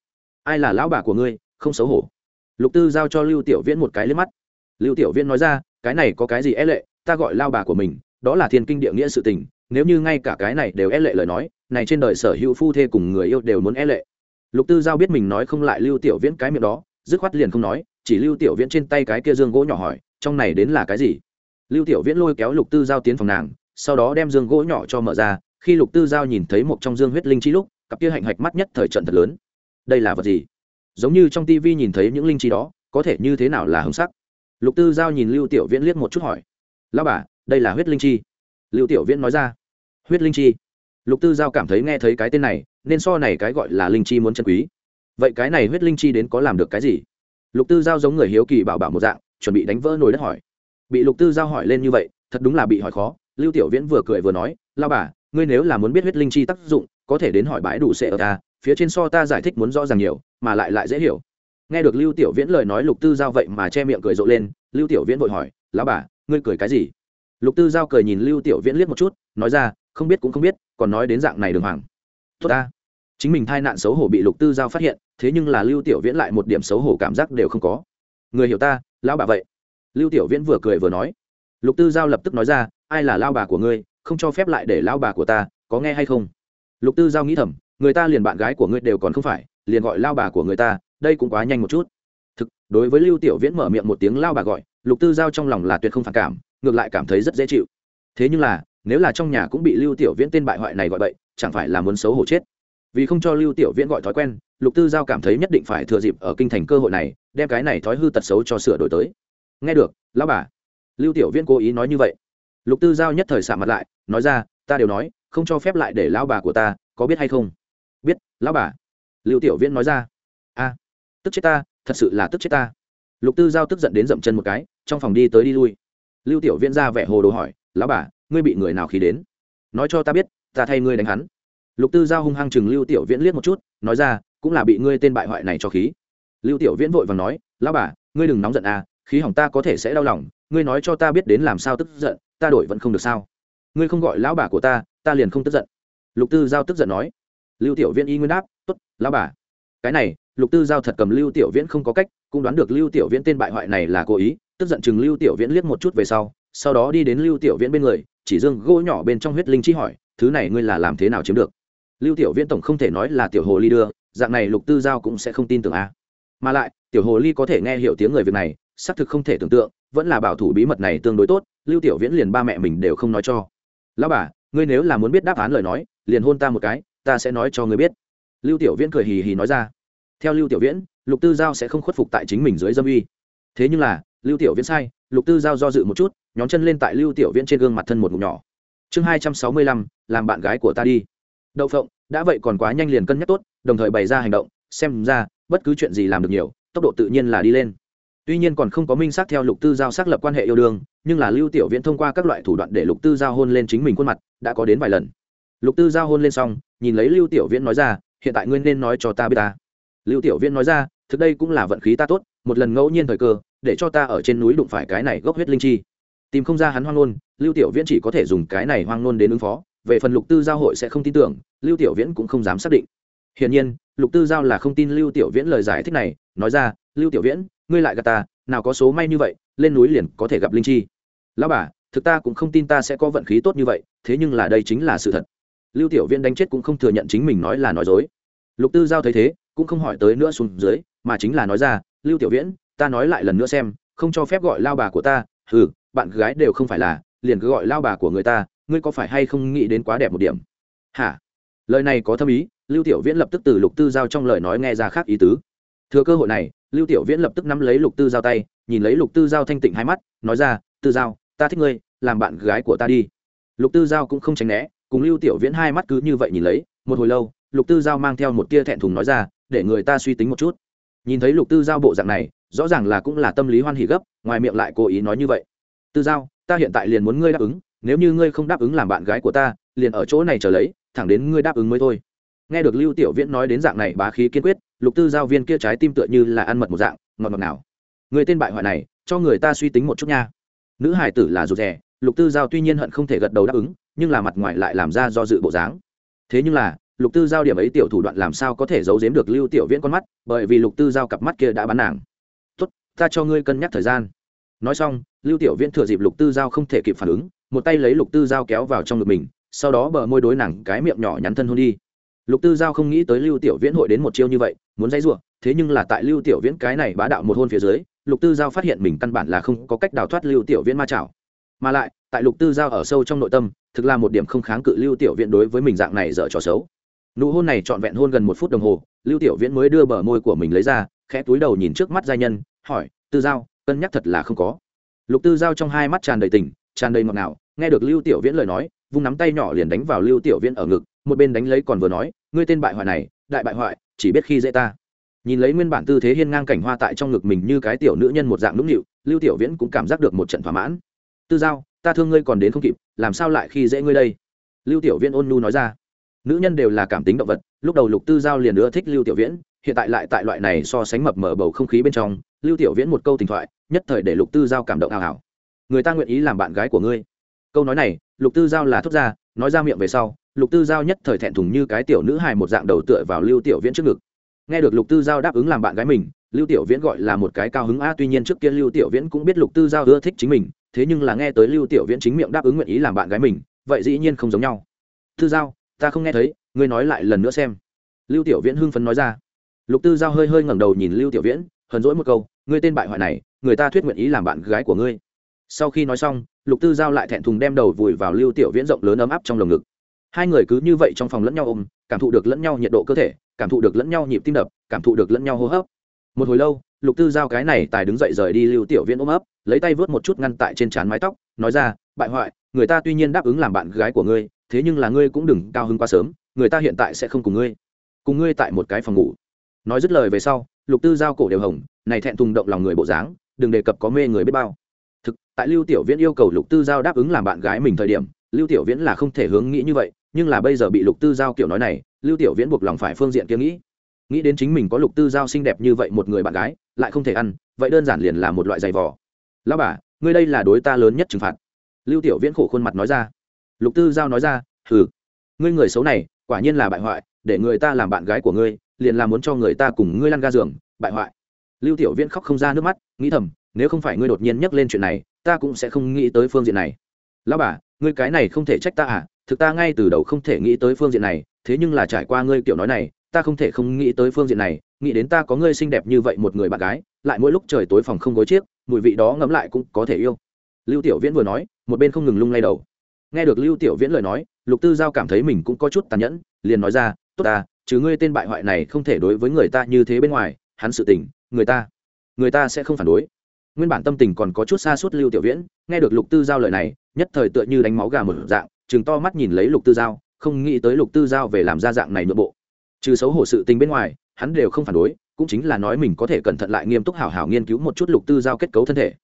Ai là lão bà của ngươi, không xấu hổ? Lục tư giao cho lưu tiểu viễn một cái lên mắt. Lưu tiểu viễn nói ra, cái này có cái gì é e lệ, ta gọi lao bà của mình, đó là thiên kinh địa nghĩa sự tình, nếu như ngay cả cái này đều é e lệ lời nói, này trên đời sở hữu phu thê cùng người yêu đều muốn é e lệ. Lục tư giao biết mình nói không lại lưu tiểu viễn cái miệng đó, dứt khoát liền không nói, chỉ lưu tiểu viễn trên tay cái kia dương gỗ nhỏ hỏi, trong này đến là cái gì? Lưu tiểu viễn lôi kéo lục tư giao tiến phòng nàng, sau đó đem dương gỗ nhỏ cho mở ra, khi lục tư giao nhìn thấy một trong dương huyết linh chi lúc cặp kia hạnh hạch mắt nhất thời trận thật lớn. Đây là vật gì? Giống như trong tivi nhìn thấy những linh chi đó, có thể như thế nào là hồng sắc? Lục tư giao nhìn lưu tiểu viễn liếc một chút hỏi. Lao bà, đây là huyết linh chi. Lưu tiểu viễn nói ra. Huyết linh chi? Lục tư giao cảm thấy nghe thấy cái tên này, nên so này cái gọi là linh chi muốn chân quý. Vậy cái này huyết linh chi đến có làm được cái gì? Lục tư giao giống người hiếu kỳ bảo bảo một dạng, chuẩn bị đánh vỡ nồi đất hỏi. Bị lục tư giao hỏi lên như vậy, thật đúng là bị hỏi khó. Lưu tiểu viễn vừa cười vừa nói lao bà, ngươi nếu là muốn biết huyết linh chi tác dụng có thể đến hỏi bãi đủ sệ ở ta, phía trên so ta giải thích muốn rõ ràng nhiều, mà lại lại dễ hiểu. Nghe được lưu tiểu viễn lời nói lục tư giao vậy mà che miệng cười rộ lên, lưu tiểu viễn vội hỏi, lão bà, ngươi cười cái gì? Lục tư giao cười nhìn lưu tiểu viễn liếc một chút, nói ra, không biết cũng không biết, còn nói đến dạng này đường hoàng. Tốt ta. Chính mình thai nạn xấu hổ bị lục tư giao phát hiện, thế nhưng là lưu tiểu viễn lại một điểm xấu hổ cảm giác đều không có. Người hiểu ta, lão bà vậy. Lưu tiểu viễn vừa cười vừa nói. Lục tư giao lập tức nói ra, ai là lao bà của ngươi, không cho phép lại để lao bà của ta, có nghe hay không? Lục tư giao nghĩ thầm, người ta liền bạn gái của ngươi đều còn không phải, liền gọi lao bà của người ta, đây cũng quá nhanh một chút. Thực, đối với lưu tiểu viễn mở miệng một tiếng lao bà gọi, lục tư giao trong lòng là tuyệt không phản cảm, ngược lại cảm thấy rất dễ chịu. Thế nhưng là, nếu là trong nhà cũng bị lưu tiểu viễn tên bại hoại này gọi bậy, chẳng phải là muốn xấu hổ chết? Vì không cho lưu tiểu viễn gọi thói quen, lục tư giao cảm thấy nhất định phải thừa dịp ở kinh thành cơ hội này, đem cái này thói hư tật xấu cho sửa đổi tới. Nghe được, lão bà. Lưu tiểu viễn cố ý nói như vậy. Lục tư giao nhất thời xạ mặt lại, nói ra, ta đều nói không cho phép lại để lão bà của ta, có biết hay không? Biết, lão bà. Lưu tiểu viễn nói ra. A, tức chết ta, thật sự là tức chết ta. Lục tư giao tức giận đến dậm chân một cái, trong phòng đi tới đi lui. Lưu tiểu viễn ra vẻ hồ đồ hỏi, lão bà, ngươi bị người nào khí đến? Nói cho ta biết, ta thay ngươi đánh hắn. Lục tư giao hung hăng chừng lưu tiểu viễn liếc một chút, nói ra, cũng là bị ngươi tên bại hoại này cho khí. Lưu tiểu viễn vội và nói, lão bà, ngươi đừng nóng giận à khí hỏng ta có thể sẽ đau lòng, ngươi nói cho ta biết đến làm sao tức giận, ta đổi vẫn không được sao? Ngươi không gọi lão bà của ta ta liền không tức giận. Lục tư giao tức giận nói. Lưu tiểu viễn y nguyên đáp t ố t lão bà. Cái này, lục tư giao thật cầm lưu tiểu viễn không có cách, cũng đoán được lưu tiểu viễn tên bại hoại này là cố ý, tức giận chừng lưu tiểu viễn liếc một chút về sau sau đó đi đến lưu tiểu viễn bên người, chỉ dương gỗ nhỏ bên trong huyết linh chi hỏi, thứ này ngươi là làm thế nào chiếm được? Lưu tiểu viễn tổng không thể nói là tiểu hồ ly đưa, dạng này lục tư giao cũng sẽ không tin tưởng a. Mà lại, tiểu hồ ly có thể nghe hiểu tiếng người việc này, xác thực không thể tưởng tượng, vẫn là bảo thủ bí mật này tương đối tốt, lưu tiểu viễn liền ba mẹ mình đều không nói cho lão bà, ngươi nếu là muốn biết đáp án lời nói, liền hôn ta một cái, ta sẽ nói cho ngươi biết. Lưu tiểu viễn cười hì hì nói ra. Theo lưu tiểu viễn, lục tư giao sẽ không khuất phục tại chính mình dưới dâm uy. Thế nhưng là, lưu tiểu viễn sai, lục tư giao do dự một chút nhóm chân lên tại lưu tiểu viễn trên gương mặt thân một ngụm nhỏ. Chương hai trăm sáu mươi lăm, làm bạn gái của ta đi. Đậu phộng, đã vậy còn quá nhanh liền cân nhắc tốt, đồng thời bày ra hành động, xem ra, bất cứ chuyện gì làm được nhiều, tốc độ tự nhiên là đi lên tuy nhiên còn không có minh xác theo lục tư giao xác lập quan hệ yêu đương, nhưng là lưu tiểu viễn thông qua các loại thủ đoạn để lục tư giao hôn lên chính mình khuôn mặt, đã có đến vài lần. Lục tư giao hôn lên xong, nhìn lấy lưu tiểu viễn nói ra, hiện tại ngươi nên nói cho ta biết ta. Lưu tiểu viễn nói ra, thực đây cũng là vận khí ta tốt, một lần ngẫu nhiên thời cơ, để cho ta ở trên núi đụng phải cái này gốc huyết linh chi. Tìm không ra hắn hoang nôn lưu tiểu viễn chỉ có thể dùng cái này hoang nôn đến ứng phó, về phần lục tư giao hội sẽ không tin tưởng, lưu tiểu viễn cũng không dám xác định. Hiển nhiên, lục tư giao là không tin lưu tiểu viễn lời giải thích này, nói ra, lưu tiểu viễn ngươi lại gạt ta, nào có số may như vậy, lên núi liền có thể gặp linh chi. Lão bà, thực ta cũng không tin ta sẽ có vận khí tốt như vậy, thế nhưng là đây chính là sự thật. Lưu tiểu viễn đánh chết cũng không thừa nhận chính mình nói là nói dối. Lục tư giao thấy thế, cũng không hỏi tới nữa xuống dưới, mà chính là nói ra, lưu tiểu viễn, ta nói lại lần nữa xem, không cho phép gọi lao bà của ta ừ bạn gái đều không phải là, liền cứ gọi lao bà của người ta, ngươi có phải hay không nghĩ đến quá đẹp một điểm? Hả? Lời này có thâm ý, lưu tiểu viễn lập tức từ lục tư giao trong lời nói nghe ra khác ý tứ. Thừa cơ hội này lưu tiểu viễn lập tức nắm lấy lục tư giao tay, nhìn lấy lục tư giao thanh tịnh hai mắt, nói ra, tư giao, ta thích ngươi, làm bạn gái của ta đi. Lục tư giao cũng không tránh né, cùng lưu tiểu viễn hai mắt cứ như vậy nhìn lấy, một hồi lâu, lục tư giao mang theo một tia thẹn thùng nói ra, để người ta suy tính một chút. Nhìn thấy lục tư giao bộ dạng này, rõ ràng là cũng là tâm lý hoan hỉ gấp, ngoài miệng lại cố ý nói như vậy. Tư giao, ta hiện tại liền muốn ngươi đáp ứng, nếu như ngươi không đáp ứng làm bạn gái của ta, liền ở chỗ này chờ lấy, thẳng đến ngươi đáp ứng mới thôi. Nghe được lưu tiểu viễn nói đến dạng này bá khí kiên quyết lục tư giao viên kia trái tim tựa như là ăn mật một dạng, ngọt ngọt nào người tên bại hoại này, cho người ta suy tính một chút nha. Nữ hải tử là rụt rè, lục tư giao tuy nhiên hận không thể gật đầu đáp ứng, nhưng là mặt ngoài lại làm ra do dự bộ dáng. Thế nhưng là, lục tư giao điểm ấy tiểu thủ đoạn làm sao có thể giấu giếm được lưu tiểu viễn con mắt, bởi vì lục tư giao cặp mắt kia đã bắn nàng. Tốt, ta cho ngươi cân nhắc thời gian. Nói xong, lưu tiểu viễn thừa dịp lục tư giao không thể kịp phản ứng, một tay lấy lục tư giao kéo vào trong ngực mình, sau đó bờ môi đối nàng cái miệng nhỏ nhắn thân hôn đi lục tư giao không nghĩ tới lưu tiểu viễn hội đến một chiêu như vậy, muốn dây ruộng thế nhưng là tại lưu tiểu viễn cái này bá đạo một hôn phía dưới, lục tư giao phát hiện mình căn bản là không có cách đào thoát lưu tiểu viễn ma chảo mà lại, tại lục tư giao ở sâu trong nội tâm, thực là một điểm không kháng cự lưu tiểu viễn đối với mình dạng này dở trò xấu. Nụ hôn này trọn vẹn hôn gần một phút đồng hồ, lưu tiểu viễn mới đưa bờ môi của mình lấy ra, khẽ túi đầu nhìn trước mắt giai nhân, hỏi, tư giao, cân nhắc thật là không có. Lục tư giao trong hai mắt tràn đầy tình, tràn đầy ngọt ngào, nghe được lưu tiểu viễn lời nói, vung nắm tay nhỏ liền đánh vào lưu tiểu viễn ở ngực một bên đánh lấy còn vừa nói, ngươi tên bại hoại này, đại bại hoại, chỉ biết khi dễ ta. Nhìn lấy nguyên bản tư thế hiên ngang cảnh hoa tại trong ngực mình như cái tiểu nữ nhân một dạng nũng nịu, lưu tiểu viễn cũng cảm giác được một trận thỏa mãn. Tư giao, ta thương ngươi còn đến không kịp, làm sao lại khi dễ ngươi đây? Lưu tiểu viễn ôn nu nói ra. Nữ nhân đều là cảm tính động vật, lúc đầu lục tư giao liền nữa thích lưu tiểu viễn, hiện tại lại tại loại này so sánh mập mở bầu không khí bên trong, lưu tiểu viễn một câu tình thoại, nhất thời để lục tư giao cảm động ảo ảo người ta nguyện ý làm bạn gái của ngươi. Câu nói này, lục tư giao là thốt ra nói ra miệng về sau, lục tư giao nhất thời thẹn thùng như cái tiểu nữ hài một dạng đầu tựa vào lưu tiểu viễn trước ngực. Nghe được lục tư giao đáp ứng làm bạn gái mình, lưu tiểu viễn gọi là một cái cao hứng a tuy nhiên trước kia lưu tiểu viễn cũng biết lục tư giao ưa thích chính mình, thế nhưng là nghe tới lưu tiểu viễn chính miệng đáp ứng nguyện ý làm bạn gái mình, vậy dĩ nhiên không giống nhau. Tư giao, ta không nghe thấy, ngươi nói lại lần nữa xem. Lưu tiểu viễn hưng phấn nói ra. Lục tư giao hơi hơi ngẩng đầu nhìn lưu tiểu viễn, hờn dỗi một câu, ngươi tên bại hoại này, người ta thuyết nguyện ý làm bạn gái của ngươi sau khi nói xong, lục tư giao lại thẹn thùng đem đầu vùi vào lưu tiểu viễn rộng lớn ấm áp trong lồng ngực. Hai người cứ như vậy trong phòng lẫn nhau ôm, cảm thụ được lẫn nhau nhiệt độ cơ thể, cảm thụ được lẫn nhau nhịp tim đập, cảm thụ được lẫn nhau hô hấp. Một hồi lâu, lục tư giao cái này tài đứng dậy rời đi lưu tiểu viễn ôm ấp, lấy tay vớt một chút ngăn tại trên trán mái tóc, nói ra, bại hoại, người ta tuy nhiên đáp ứng làm bạn gái của ngươi, thế nhưng là ngươi cũng đừng cao hứng quá sớm, người ta hiện tại sẽ không cùng ngươi cùng ngươi tại một cái phòng ngủ. Nói dứt lời về sau, lục tư giao cổ đều hồng, này thẹn thùng động lòng người bộ dáng, đừng đề cập có mê người biết bao tại lưu tiểu viễn yêu cầu lục tư giao đáp ứng làm bạn gái mình thời điểm, lưu tiểu viễn là không thể hướng nghĩ như vậy, nhưng là bây giờ bị lục tư giao kiểu nói này, lưu tiểu viễn buộc lòng phải phương diện kia nghĩ. Nghĩ đến chính mình có lục tư giao xinh đẹp như vậy một người bạn gái, lại không thể ăn, vậy đơn giản liền là một loại giày vò. Lao bà, ngươi đây là đối ta lớn nhất trừng phạt. Lưu tiểu viễn khổ khuôn mặt nói ra. Lục tư giao nói ra, hừ, ngươi người xấu này, quả nhiên là bại hoại, để người ta làm bạn gái của ngươi, liền là muốn cho người ta cùng ngươi lăn ga giường, bại hoại. Lưu tiểu viễn khóc không ra nước mắt, nghĩ thầm nếu không phải ngươi đột nhiên nhắc lên chuyện này, ta cũng sẽ không nghĩ tới phương diện này. Lão bà, ngươi cái này không thể trách ta à? Thực ta ngay từ đầu không thể nghĩ tới phương diện này, thế nhưng là trải qua ngươi kiểu nói này, ta không thể không nghĩ tới phương diện này. Nghĩ đến ta có ngươi xinh đẹp như vậy một người bạn gái, lại mỗi lúc trời tối phòng không gối chiếc, mùi vị đó ngấm lại cũng có thể yêu. Lưu tiểu viễn vừa nói, một bên không ngừng lung lay đầu. Nghe được lưu tiểu viễn lời nói, lục tư giao cảm thấy mình cũng có chút tàn nhẫn, liền nói ra, tốt ta, chứ ngươi tên bại hoại này không thể đối với người ta như thế bên ngoài, hắn sự tình, người ta người ta sẽ không phản đối nguyên bản tâm tình còn có chút xa suốt lưu tiểu viễn, nghe được lục tư giao lời này, nhất thời tựa như đánh máu gà một dạng chừng to mắt nhìn lấy lục tư giao, không nghĩ tới lục tư giao về làm ra dạng này nội bộ. Trừ xấu hổ sự tình bên ngoài, hắn đều không phản đối, cũng chính là nói mình có thể cẩn thận lại nghiêm túc hảo hảo nghiên cứu một chút lục tư giao kết cấu thân thể.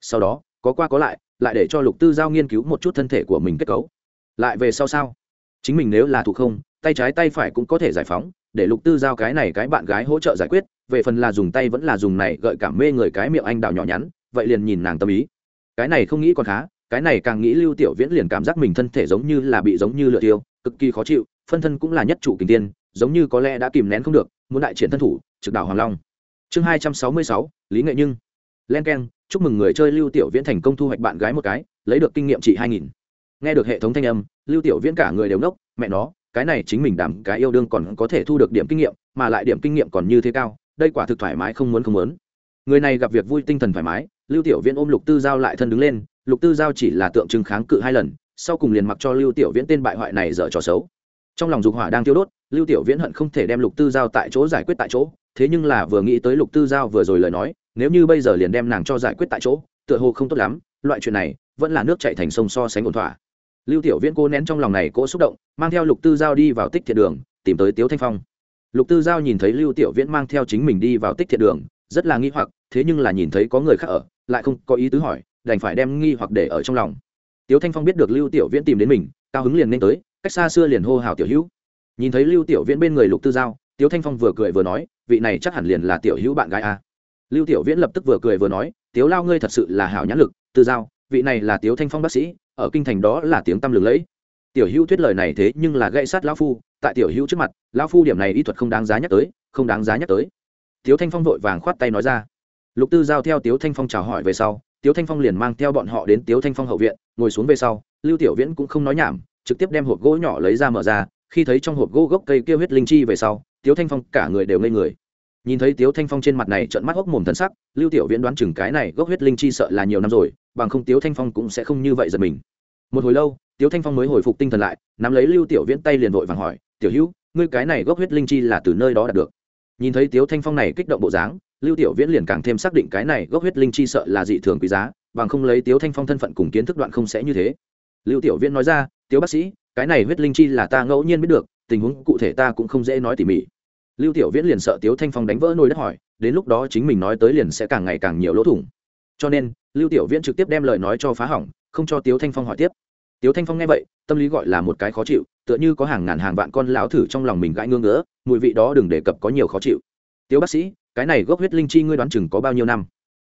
Sau đó, có qua có lại lại để cho lục tư giao nghiên cứu một chút thân thể của mình kết cấu. Lại về sau sao? Chính mình nếu là thủ không, tay trái tay phải cũng có thể giải phóng, để lục tư giao cái này cái bạn gái hỗ trợ giải quyết về phần là dùng tay vẫn là dùng này gợi cảm mê người cái miệng anh đào nhỏ nhắn, vậy liền nhìn nàng tâm ý. Cái này không nghĩ còn khá, cái này càng nghĩ lưu tiểu viễn liền cảm giác mình thân thể giống như là bị giống như lựa tiêu cực kỳ khó chịu, phân thân cũng là nhất chủ kình tiên, giống như có lẽ đã kìm nén không được, muốn đại triển thân thủ, trực đảo hoàng long. Chương hai trăm sáu mươi sáu, lý nghệ nhưng. Len k e n chúc mừng người chơi lưu tiểu viễn thành công thu hoạch bạn gái một cái, lấy được kinh nghiệm trị hai nghìn. Nghe được hệ thống thanh âm, lưu tiểu viễn cả người đều nốc mẹ nó, cái này chính mình đảm cái yêu đương còn có thể thu được điểm kinh nghiệm, mà lại điểm kinh nghiệm còn như thế cao đây quả thực thoải mái không muốn không muốn. Người này gặp việc vui tinh thần thoải mái, lưu tiểu viễn ôm lục tư giao lại thân đứng lên, lục tư giao chỉ là tượng trưng kháng cự hai lần, sau cùng liền mặc cho lưu tiểu viễn tên bại hoại này dở trò xấu. Trong lòng dục hỏa đang tiêu đốt, lưu tiểu viễn hận không thể đem lục tư giao tại chỗ giải quyết tại chỗ, thế nhưng là vừa nghĩ tới lục tư giao vừa rồi lời nói, nếu như bây giờ liền đem nàng cho giải quyết tại chỗ, tựa hồ không tốt lắm, loại chuyện này vẫn là nước chạy thành sông so sánh ổn thỏa. Lưu tiểu viễn cố nén trong lòng này cỗ xúc động, mang theo lục tư giao đi vào tích thiệt đường, tìm tới tiếu thanh phong lục tư giao nhìn thấy lưu tiểu viễn mang theo chính mình đi vào tích thiện đường, rất là nghi hoặc, thế nhưng là nhìn thấy có người khác ở, lại không có ý tứ hỏi, đành phải đem nghi hoặc để ở trong lòng. Tiếu thanh phong biết được lưu tiểu viễn tìm đến mình, cao hứng liền nên tới, cách xa xưa liền hô hào tiểu hữu. Nhìn thấy lưu tiểu viễn bên người lục tư giao, tiếu thanh phong vừa cười vừa nói, vị này chắc hẳn liền là tiểu hữu bạn gái a lưu tiểu viễn lập tức vừa cười vừa nói, tiếu lao ngươi thật sự là hảo nhãn lực, tư giao, vị này là tiếu thanh phong bác sĩ, ở kinh thành đó là tiếng tăm lừng lẫy tiểu hữu thuyết lời này thế nhưng là gây sát lão phu, tại tiểu hữu trước mặt, lão phu điểm này y thuật không đáng giá nhắc tới, không đáng giá nhắc tới. Tiếu thanh phong vội vàng khoát tay nói ra. Lục tư giao theo tiếu thanh phong chào hỏi về sau, tiếu thanh phong liền mang theo bọn họ đến tiếu thanh phong hậu viện, ngồi xuống về sau, lưu tiểu viễn cũng không nói nhảm, trực tiếp đem hộp gỗ nhỏ lấy ra mở ra, khi thấy trong hộp gỗ gốc cây kêu huyết linh chi về sau, tiếu thanh phong cả người đều ngây người. Nhìn thấy tiếu thanh phong trên mặt này trận mắt hốc mồm thần sắc, lưu tiểu viễn đoán chừng cái này gốc huyết linh chi sợ là nhiều năm rồi, bằng không tiếu thanh phong cũng sẽ không như vậy giật mình. Một hồi lâu tiếu thanh phong mới hồi phục tinh thần lại, nắm lấy lưu tiểu viễn tay liền vội vàng hỏi, tiểu hữu, ngươi cái này gốc huyết linh chi là từ nơi đó đạt được? Nhìn thấy tiếu thanh phong này kích động bộ dáng, lưu tiểu viễn liền càng thêm xác định cái này gốc huyết linh chi sợ là dị thường quý giá, bằng không lấy tiếu thanh phong thân phận cùng kiến thức đoạn không sẽ như thế. Lưu tiểu viễn nói ra, tiếu bác sĩ, cái này huyết linh chi là ta ngẫu nhiên biết được, tình huống cụ thể ta cũng không dễ nói tỉ mỉ. Lưu tiểu viễn liền sợ tiếu thanh phong đánh vỡ nồi đất hỏi, đến lúc đó chính mình nói tới liền sẽ càng ngày càng nhiều lỗ thủng. Cho nên, lưu tiểu viễn trực tiếp đem lời nói cho phá hỏng, không cho tiếu thanh phong hỏi tiếp tiếu thanh phong nghe vậy, tâm lý gọi là một cái khó chịu, tựa như có hàng ngàn hàng vạn con lão thử trong lòng mình gãi ngưỡng ngỡ mùi vị đó đừng đề cập có nhiều khó chịu. Tiếu bác sĩ, cái này gốc huyết linh chi ngươi đoán chừng có bao nhiêu năm?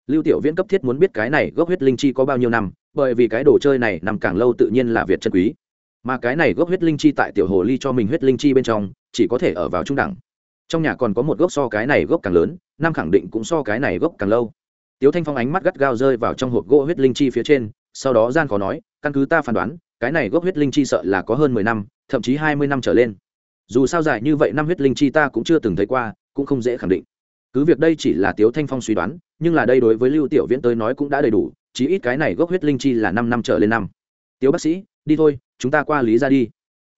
Lưu tiểu viễn cấp thiết muốn biết cái này gốc huyết linh chi có bao nhiêu năm, bởi vì cái đồ chơi này nằm càng lâu tự nhiên là việt chân quý. Mà cái này gốc huyết linh chi tại tiểu hồ ly cho mình huyết linh chi bên trong, chỉ có thể ở vào trung đẳng. Trong nhà còn có một gốc so cái này gốc càng lớn, năm khẳng định cũng so cái này gốc càng lâu. Tiếu thanh phong ánh mắt gắt gao rơi vào trong hộp gỗ huyết linh chi phía trên sau đó gian khó nói, căn cứ ta phán đoán, cái này gốc huyết linh chi sợ là có hơn mười năm, thậm chí hai mươi năm trở lên. Dù sao dài như vậy năm huyết linh chi ta cũng chưa từng thấy qua, cũng không dễ khẳng định. Cứ việc đây chỉ là tiếu thanh phong suy đoán, nhưng là đây đối với lưu tiểu viễn tới nói cũng đã đầy đủ, chí ít cái này gốc huyết linh chi là năm năm trở lên năm. Tiếu bác sĩ, đi thôi, chúng ta qua lý ra đi.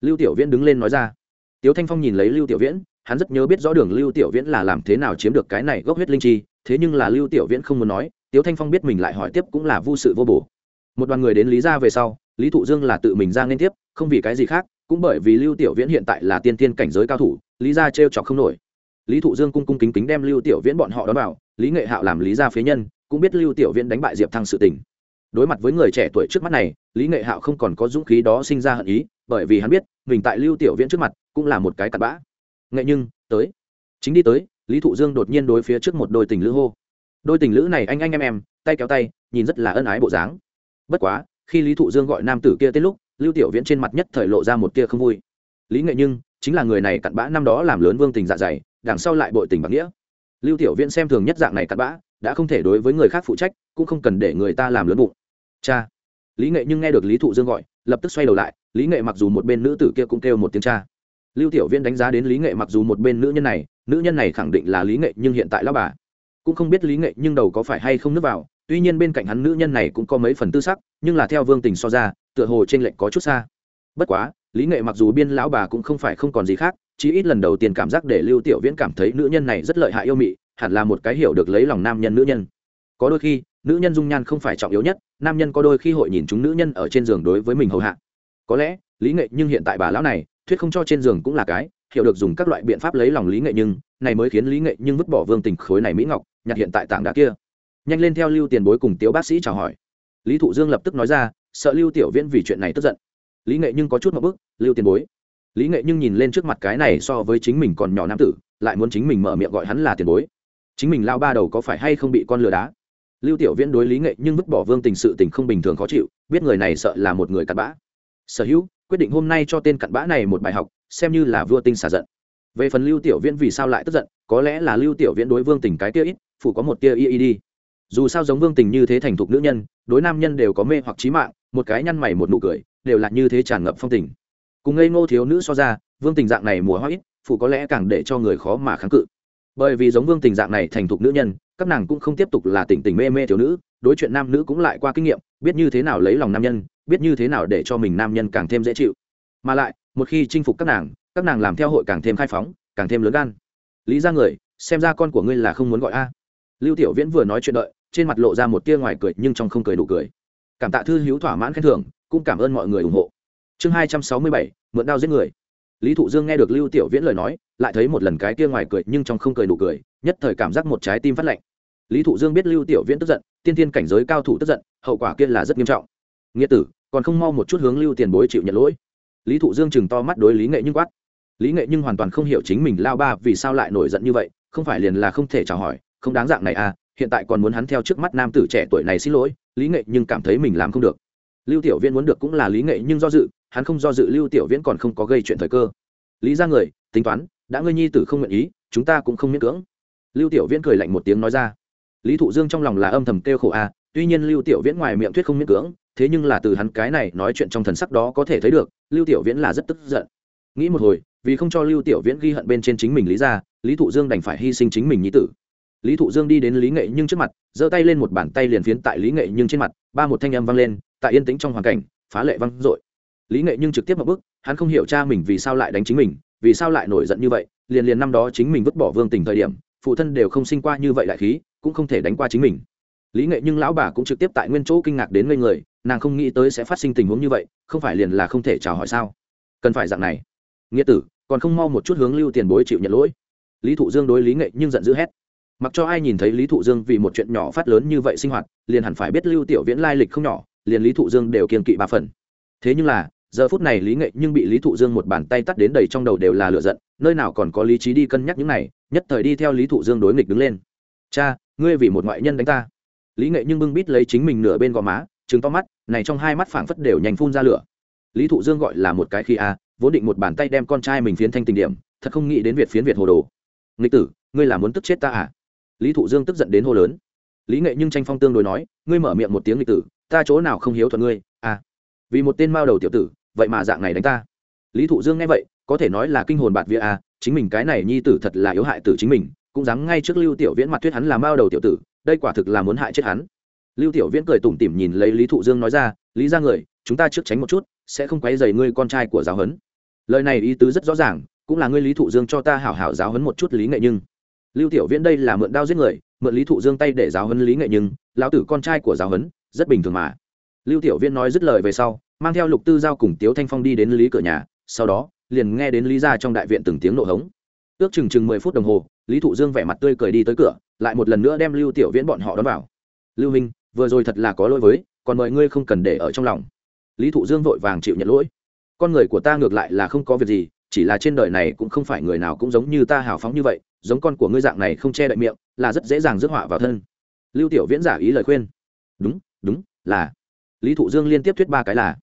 Lưu tiểu viễn đứng lên nói ra. Tiếu thanh phong nhìn lấy lưu tiểu viễn, hắn rất nhớ biết rõ đường lưu tiểu viễn là làm thế nào chiếm được cái này gốc huyết linh chi, thế nhưng là lưu tiểu viễn không muốn nói, tiếu thanh phong biết mình lại hỏi tiếp cũng là vô sự vô bổ một đoàn người đến lý ra về sau, lý thụ dương là tự mình ra nên tiếp, không vì cái gì khác, cũng bởi vì lưu tiểu viễn hiện tại là tiên tiên cảnh giới cao thủ, lý ra t chọc không nổi. Lý thụ dương cung cung kính kính đem lưu tiểu viễn bọn họ đón vào, lý nghệ hạo làm lý gia phế nhân, cũng biết lưu tiểu viễn đánh bại diệp thăng sự tình. Đối mặt với người trẻ tuổi trước mắt này, lý nghệ hạo không còn có dũng khí đó sinh ra hận ý, bởi vì hắn biết, mình tại lưu tiểu viễn trước mặt, cũng là một cái cặn bã. Nghệ nhưng, tới. Chính đi tới, lý thụ dương đột nhiên đối phía trước một đôi tình lữ hô. Đôi tình lữ này anh anh em em, tay kéo tay, nhìn rất là ân ái bộ dáng bất quá, khi lý thụ dương gọi nam tử kia tên lúc, lưu tiểu viễn trên mặt nhất thời lộ ra một tia không vui. Lý nghệ nhưng, chính là người này cặn bã năm đó làm lớn vương tình dạ dày, đằng sau lại bội tình bạc nghĩa. Lưu tiểu viễn xem thường nhất dạng này cặn bã, đã không thể đối với người khác phụ trách, cũng không cần để người ta làm lớn bụng. Cha. Lý nghệ nhưng nghe được lý thụ dương gọi, lập tức xoay đầu lại, lý nghệ mặc dù một bên nữ tử kia cũng kêu một tiếng cha. Lưu tiểu viễn đánh giá đến lý nghệ mặc dù một bên nữ nhân này, nữ nhân này khẳng định là lý nghệ nhưng hiện tại lao bà. Cũng không biết lý nghệ nhưng đầu có phải hay không nước vào tuy nhiên bên cạnh hắn nữ nhân này cũng có mấy phần tư sắc, nhưng là theo vương tình so ra, tựa hồ trên lệch có chút xa. Bất quá, lý nghệ mặc dù biên lão bà cũng không phải không còn gì khác chỉ ít lần đầu tiên cảm giác để lưu tiểu viễn cảm thấy nữ nhân này rất lợi hại yêu mị, hẳn là một cái hiểu được lấy lòng nam nhân nữ nhân. Có đôi khi, nữ nhân dung nhan không phải trọng yếu nhất, nam nhân có đôi khi hội nhìn chúng nữ nhân ở trên giường đối với mình hầu hạ. Có lẽ, lý nghệ nhưng hiện tại bà lão này, thuyết không cho trên giường cũng là cái, hiểu được dùng các loại biện pháp lấy lòng lý nghệ nhưng, này mới khiến lý nghệ nhưng vứt bỏ vương tình khối này mỹ ngọc, nhặt hiện tại tảng đá kia nhanh lên theo lưu tiền bối cùng tiếu bác sĩ chào hỏi. Lý thụ dương lập tức nói ra, sợ lưu tiểu viễn vì chuyện này tức giận. Lý nghệ nhưng có chút một bức, lưu tiền bối. Lý nghệ nhưng nhìn lên trước mặt cái này so với chính mình còn nhỏ nam tử, lại muốn chính mình mở miệng gọi hắn là tiền bối. Chính mình lao ba đầu có phải hay không bị con lừa đá? Lưu tiểu viễn đối lý nghệ nhưng vứt bỏ vương tình sự tình không bình thường khó chịu, biết người này sợ là một người cặn bã. Sở hữu, quyết định hôm nay cho tên cặn bã này một bài học, xem như là vua tinh xả giận. Về phần lưu tiểu viễn vì sao lại tức giận, có lẽ là lưu tiểu viễn đối vương tình cái kia ít, phụ có một tia y y đi dù sao giống vương tình như thế thành thục nữ nhân, đối nam nhân đều có mê hoặc trí mạng, một cái nhăn mày một nụ cười, đều là như thế tràn ngập phong tình. Cùng ngây ngô thiếu nữ so ra, vương tình dạng này mùa hoa ít, phụ có lẽ càng để cho người khó mà kháng cự. Bởi vì giống vương tình dạng này thành thục nữ nhân, các nàng cũng không tiếp tục là tỉnh tỉnh mê mê thiếu nữ, đối chuyện nam nữ cũng lại qua kinh nghiệm, biết như thế nào lấy lòng nam nhân, biết như thế nào để cho mình nam nhân càng thêm dễ chịu. Mà lại, một khi chinh phục các nàng các nàng làm theo hội càng thêm khai phóng, càng thêm lớn gan. Lý ra người, xem ra con của ngươi là không muốn gọi a. Lưu tiểu viễn vừa nói chuyện đợi trên mặt lộ ra một tia ngoài cười nhưng trong không cười đủ cười. Cảm tạ thư hữu thỏa mãn khen thưởng, cũng cảm ơn mọi người ủng hộ. Chương hai trăm sáu mươi bảy, mượn đao giết người. Lý thụ dương nghe được lưu tiểu viễn lời nói, lại thấy một lần cái kia ngoài cười nhưng trong không cười đủ cười, nhất thời cảm giác một trái tim phát lạnh. Lý thụ dương biết lưu tiểu viễn tức giận, tiên tiên cảnh giới cao thủ tức giận, hậu quả kia là rất nghiêm trọng. Nghĩa tử, còn không mau một chút hướng lưu tiền bối chịu nhận lỗi. Lý thụ dương chừng to mắt đối lý nghệ nhưng quát. Lý nghệ nhưng hoàn toàn không hiểu chính mình lao ba vì sao lại nổi giận như vậy, không phải liền là không thể chào hỏi, không đáng dạng này à hiện tại còn muốn hắn theo trước mắt nam tử trẻ tuổi này xin lỗi, lý nghệ nhưng cảm thấy mình làm không được. Lưu tiểu viễn muốn được cũng là lý nghệ nhưng do dự, hắn không do dự lưu tiểu viễn còn không có gây chuyện thời cơ. Lý ra người, tính toán, đã ngươi nhi tử không nguyện ý, chúng ta cũng không miễn cưỡng. Lưu tiểu viễn cười lạnh một tiếng nói ra. Lý thụ dương trong lòng là âm thầm kêu khổ a tuy nhiên lưu tiểu viễn ngoài miệng thuyết không miễn cưỡng, thế nhưng là từ hắn cái này nói chuyện trong thần sắc đó có thể thấy được, lưu tiểu viễn là rất tức giận. Nghĩ một hồi, vì không cho lưu tiểu viễn ghi hận bên trên chính mình lý ra, lý thụ dương đành phải hy sinh chính mình nhi tử lý thụ dương đi đến lý nghệ nhưng trước mặt, giơ tay lên một bàn tay liền phiến tại lý nghệ nhưng trên mặt, ba một thanh âm vang lên, tại yên tĩnh trong hoàn cảnh, phá lệ vang dội. Lý nghệ nhưng trực tiếp một bước, hắn không hiểu cha mình vì sao lại đánh chính mình, vì sao lại nổi giận như vậy, liền liền năm đó chính mình vứt bỏ vương tình thời điểm, phụ thân đều không sinh qua như vậy đại khí, cũng không thể đánh qua chính mình. Lý nghệ nhưng lão bà cũng trực tiếp tại nguyên chỗ kinh ngạc đến ngây người, nàng không nghĩ tới sẽ phát sinh tình huống như vậy, không phải liền là không thể chào hỏi sao? Cần phải dạng này. Nghĩa tử, còn không mau một chút hướng lưu tiền bối chịu nhận lỗi. Lý thụ dương đối lý nghệ nhưng giận dữ hét mặc cho ai nhìn thấy lý thụ dương vì một chuyện nhỏ phát lớn như vậy sinh hoạt, liền hẳn phải biết lưu tiểu viễn lai lịch không nhỏ, liền lý thụ dương đều kiên kỵ ba phần. Thế nhưng là, giờ phút này lý nghệ nhưng bị lý thụ dương một bàn tay tắt đến đầy trong đầu đều là lựa giận, nơi nào còn có lý trí đi cân nhắc những này, nhất thời đi theo lý thụ dương đối nghịch đứng lên. Cha, ngươi vì một ngoại nhân đánh ta. Lý nghệ nhưng bưng bít lấy chính mình nửa bên gò má trứng to mắt, này trong hai mắt phảng phất đều nhanh phun ra lửa. Lý thụ dương gọi là một cái khi a, vốn định một bàn tay đem con trai mình phiến thanh tình điểm, thật không nghĩ đến việc phiến việt hồ đồ. Nghịch tử, ngươi là muốn tức chết ta à? Lý thụ dương tức giận đến hô lớn. Lý nghệ nhưng tranh phong tương đối nói, ngươi mở miệng một tiếng nghịch tử, ta chỗ nào không hiếu thuận ngươi à? Vì một tên mao đầu tiểu tử, vậy mà dạng này đánh ta. Lý thụ dương nghe vậy, có thể nói là kinh hồn bạt vía à chính mình cái này nhi tử thật là yếu hại tử chính mình, cũng dám ngay trước lưu tiểu viễn mặt thuyết hắn là mao đầu tiểu tử, đây quả thực là muốn hại chết hắn. Lưu tiểu viễn cười tủm tỉm nhìn lấy lý thụ dương nói ra, lý ra người, chúng ta trước tránh một chút, sẽ không quấy dày ngươi con trai của giáo huấn. Lời này ý tứ rất rõ ràng, cũng là ngươi lý thụ dương cho ta hảo hảo giáo huấn một chút lý nghệ nhưng lưu tiểu viễn đây là mượn đao giết người, mượn lý thụ dương tay để giáo huấn lý nghệ nhưng, lão tử con trai của giáo huấn, rất bình thường mà. Lưu tiểu viễn nói dứt lời về sau, mang theo lục tư giao cùng tiếu thanh phong đi đến lý cửa nhà, sau đó, liền nghe đến lý ra trong đại viện từng tiếng nổ hống. Ước chừng chừng mười phút đồng hồ, lý thụ dương vẻ mặt tươi cười đi tới cửa, lại một lần nữa đem lưu tiểu viễn bọn họ đón vào. Lưu minh vừa rồi thật là có lỗi với, còn mời ngươi không cần để ở trong lòng. Lý thụ dương vội vàng chịu nhận lỗi. Con người của ta ngược lại là không có việc gì, chỉ là trên đời này cũng không phải người nào cũng giống như ta hào phóng như vậy giống con của ngươi dạng này không che đậy miệng, là rất dễ dàng rước họa vào thân. Lưu tiểu viễn giả ý lời khuyên. Đúng đúng, là. Lý thụ dương liên tiếp thuyết ba cái là.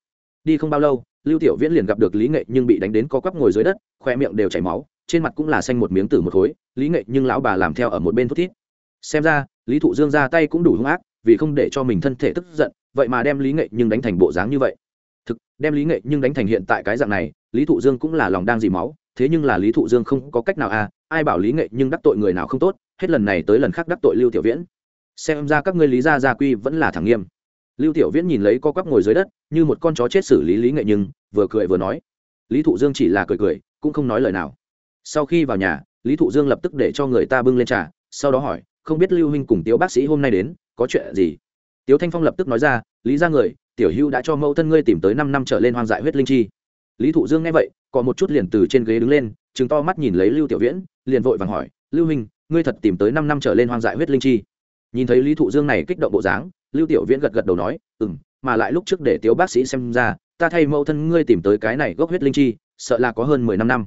Đi không bao lâu, lưu tiểu viễn liền gặp được lý nghệ nhưng bị đánh đến co quắp ngồi dưới đất, khoe miệng đều chảy máu, trên mặt cũng là xanh một miếng tử một khối, lý nghệ nhưng lão bà làm theo ở một bên thút thít. Xem ra, lý thụ dương ra tay cũng đủ hung ác, vì không để cho mình thân thể tức giận, vậy mà đem lý nghệ nhưng đánh thành bộ dáng như vậy. Thực, đem lý nghệ nhưng đánh thành hiện tại cái dạng này, lý thụ dương cũng là lòng đang dì máu, thế nhưng là lý thụ dương không có cách nào à ai bảo lý nghệ nhưng đắc tội người nào không tốt, hết lần này tới lần khác đắc tội lưu tiểu viễn. Xem ra các ngươi lý gia gia quy vẫn là thẳng nghiêm. Lưu tiểu viễn nhìn lấy co quắp ngồi dưới đất, như một con chó chết xử lý lý nghệ nhưng, vừa cười vừa nói. Lý thụ dương chỉ là cười cười, cũng không nói lời nào. Sau khi vào nhà, lý thụ dương lập tức để cho người ta bưng lên trà, sau đó hỏi, không biết lưu huynh cùng tiếu bác sĩ hôm nay đến, có chuyện gì? Tiếu thanh phong lập tức nói ra, lý ra người, tiểu hưu đã cho mẫu thân ngươi tìm tới năm năm trở lên hoang dại huyết linh chi. Lý thụ dương nghe vậy có một chút liền từ trên ghế đứng lên chừng to mắt nhìn lấy lưu tiểu viễn, liền vội vàng hỏi, lưu Minh ngươi thật tìm tới năm năm trở lên hoang dại huyết linh chi? Nhìn thấy lý thụ dương này kích động bộ dáng, lưu tiểu viễn gật gật đầu nói ừ m mà lại lúc trước để tiếu bác sĩ xem ra, ta thay mẫu thân ngươi tìm tới cái này gốc huyết linh chi, sợ là có hơn mười năm năm.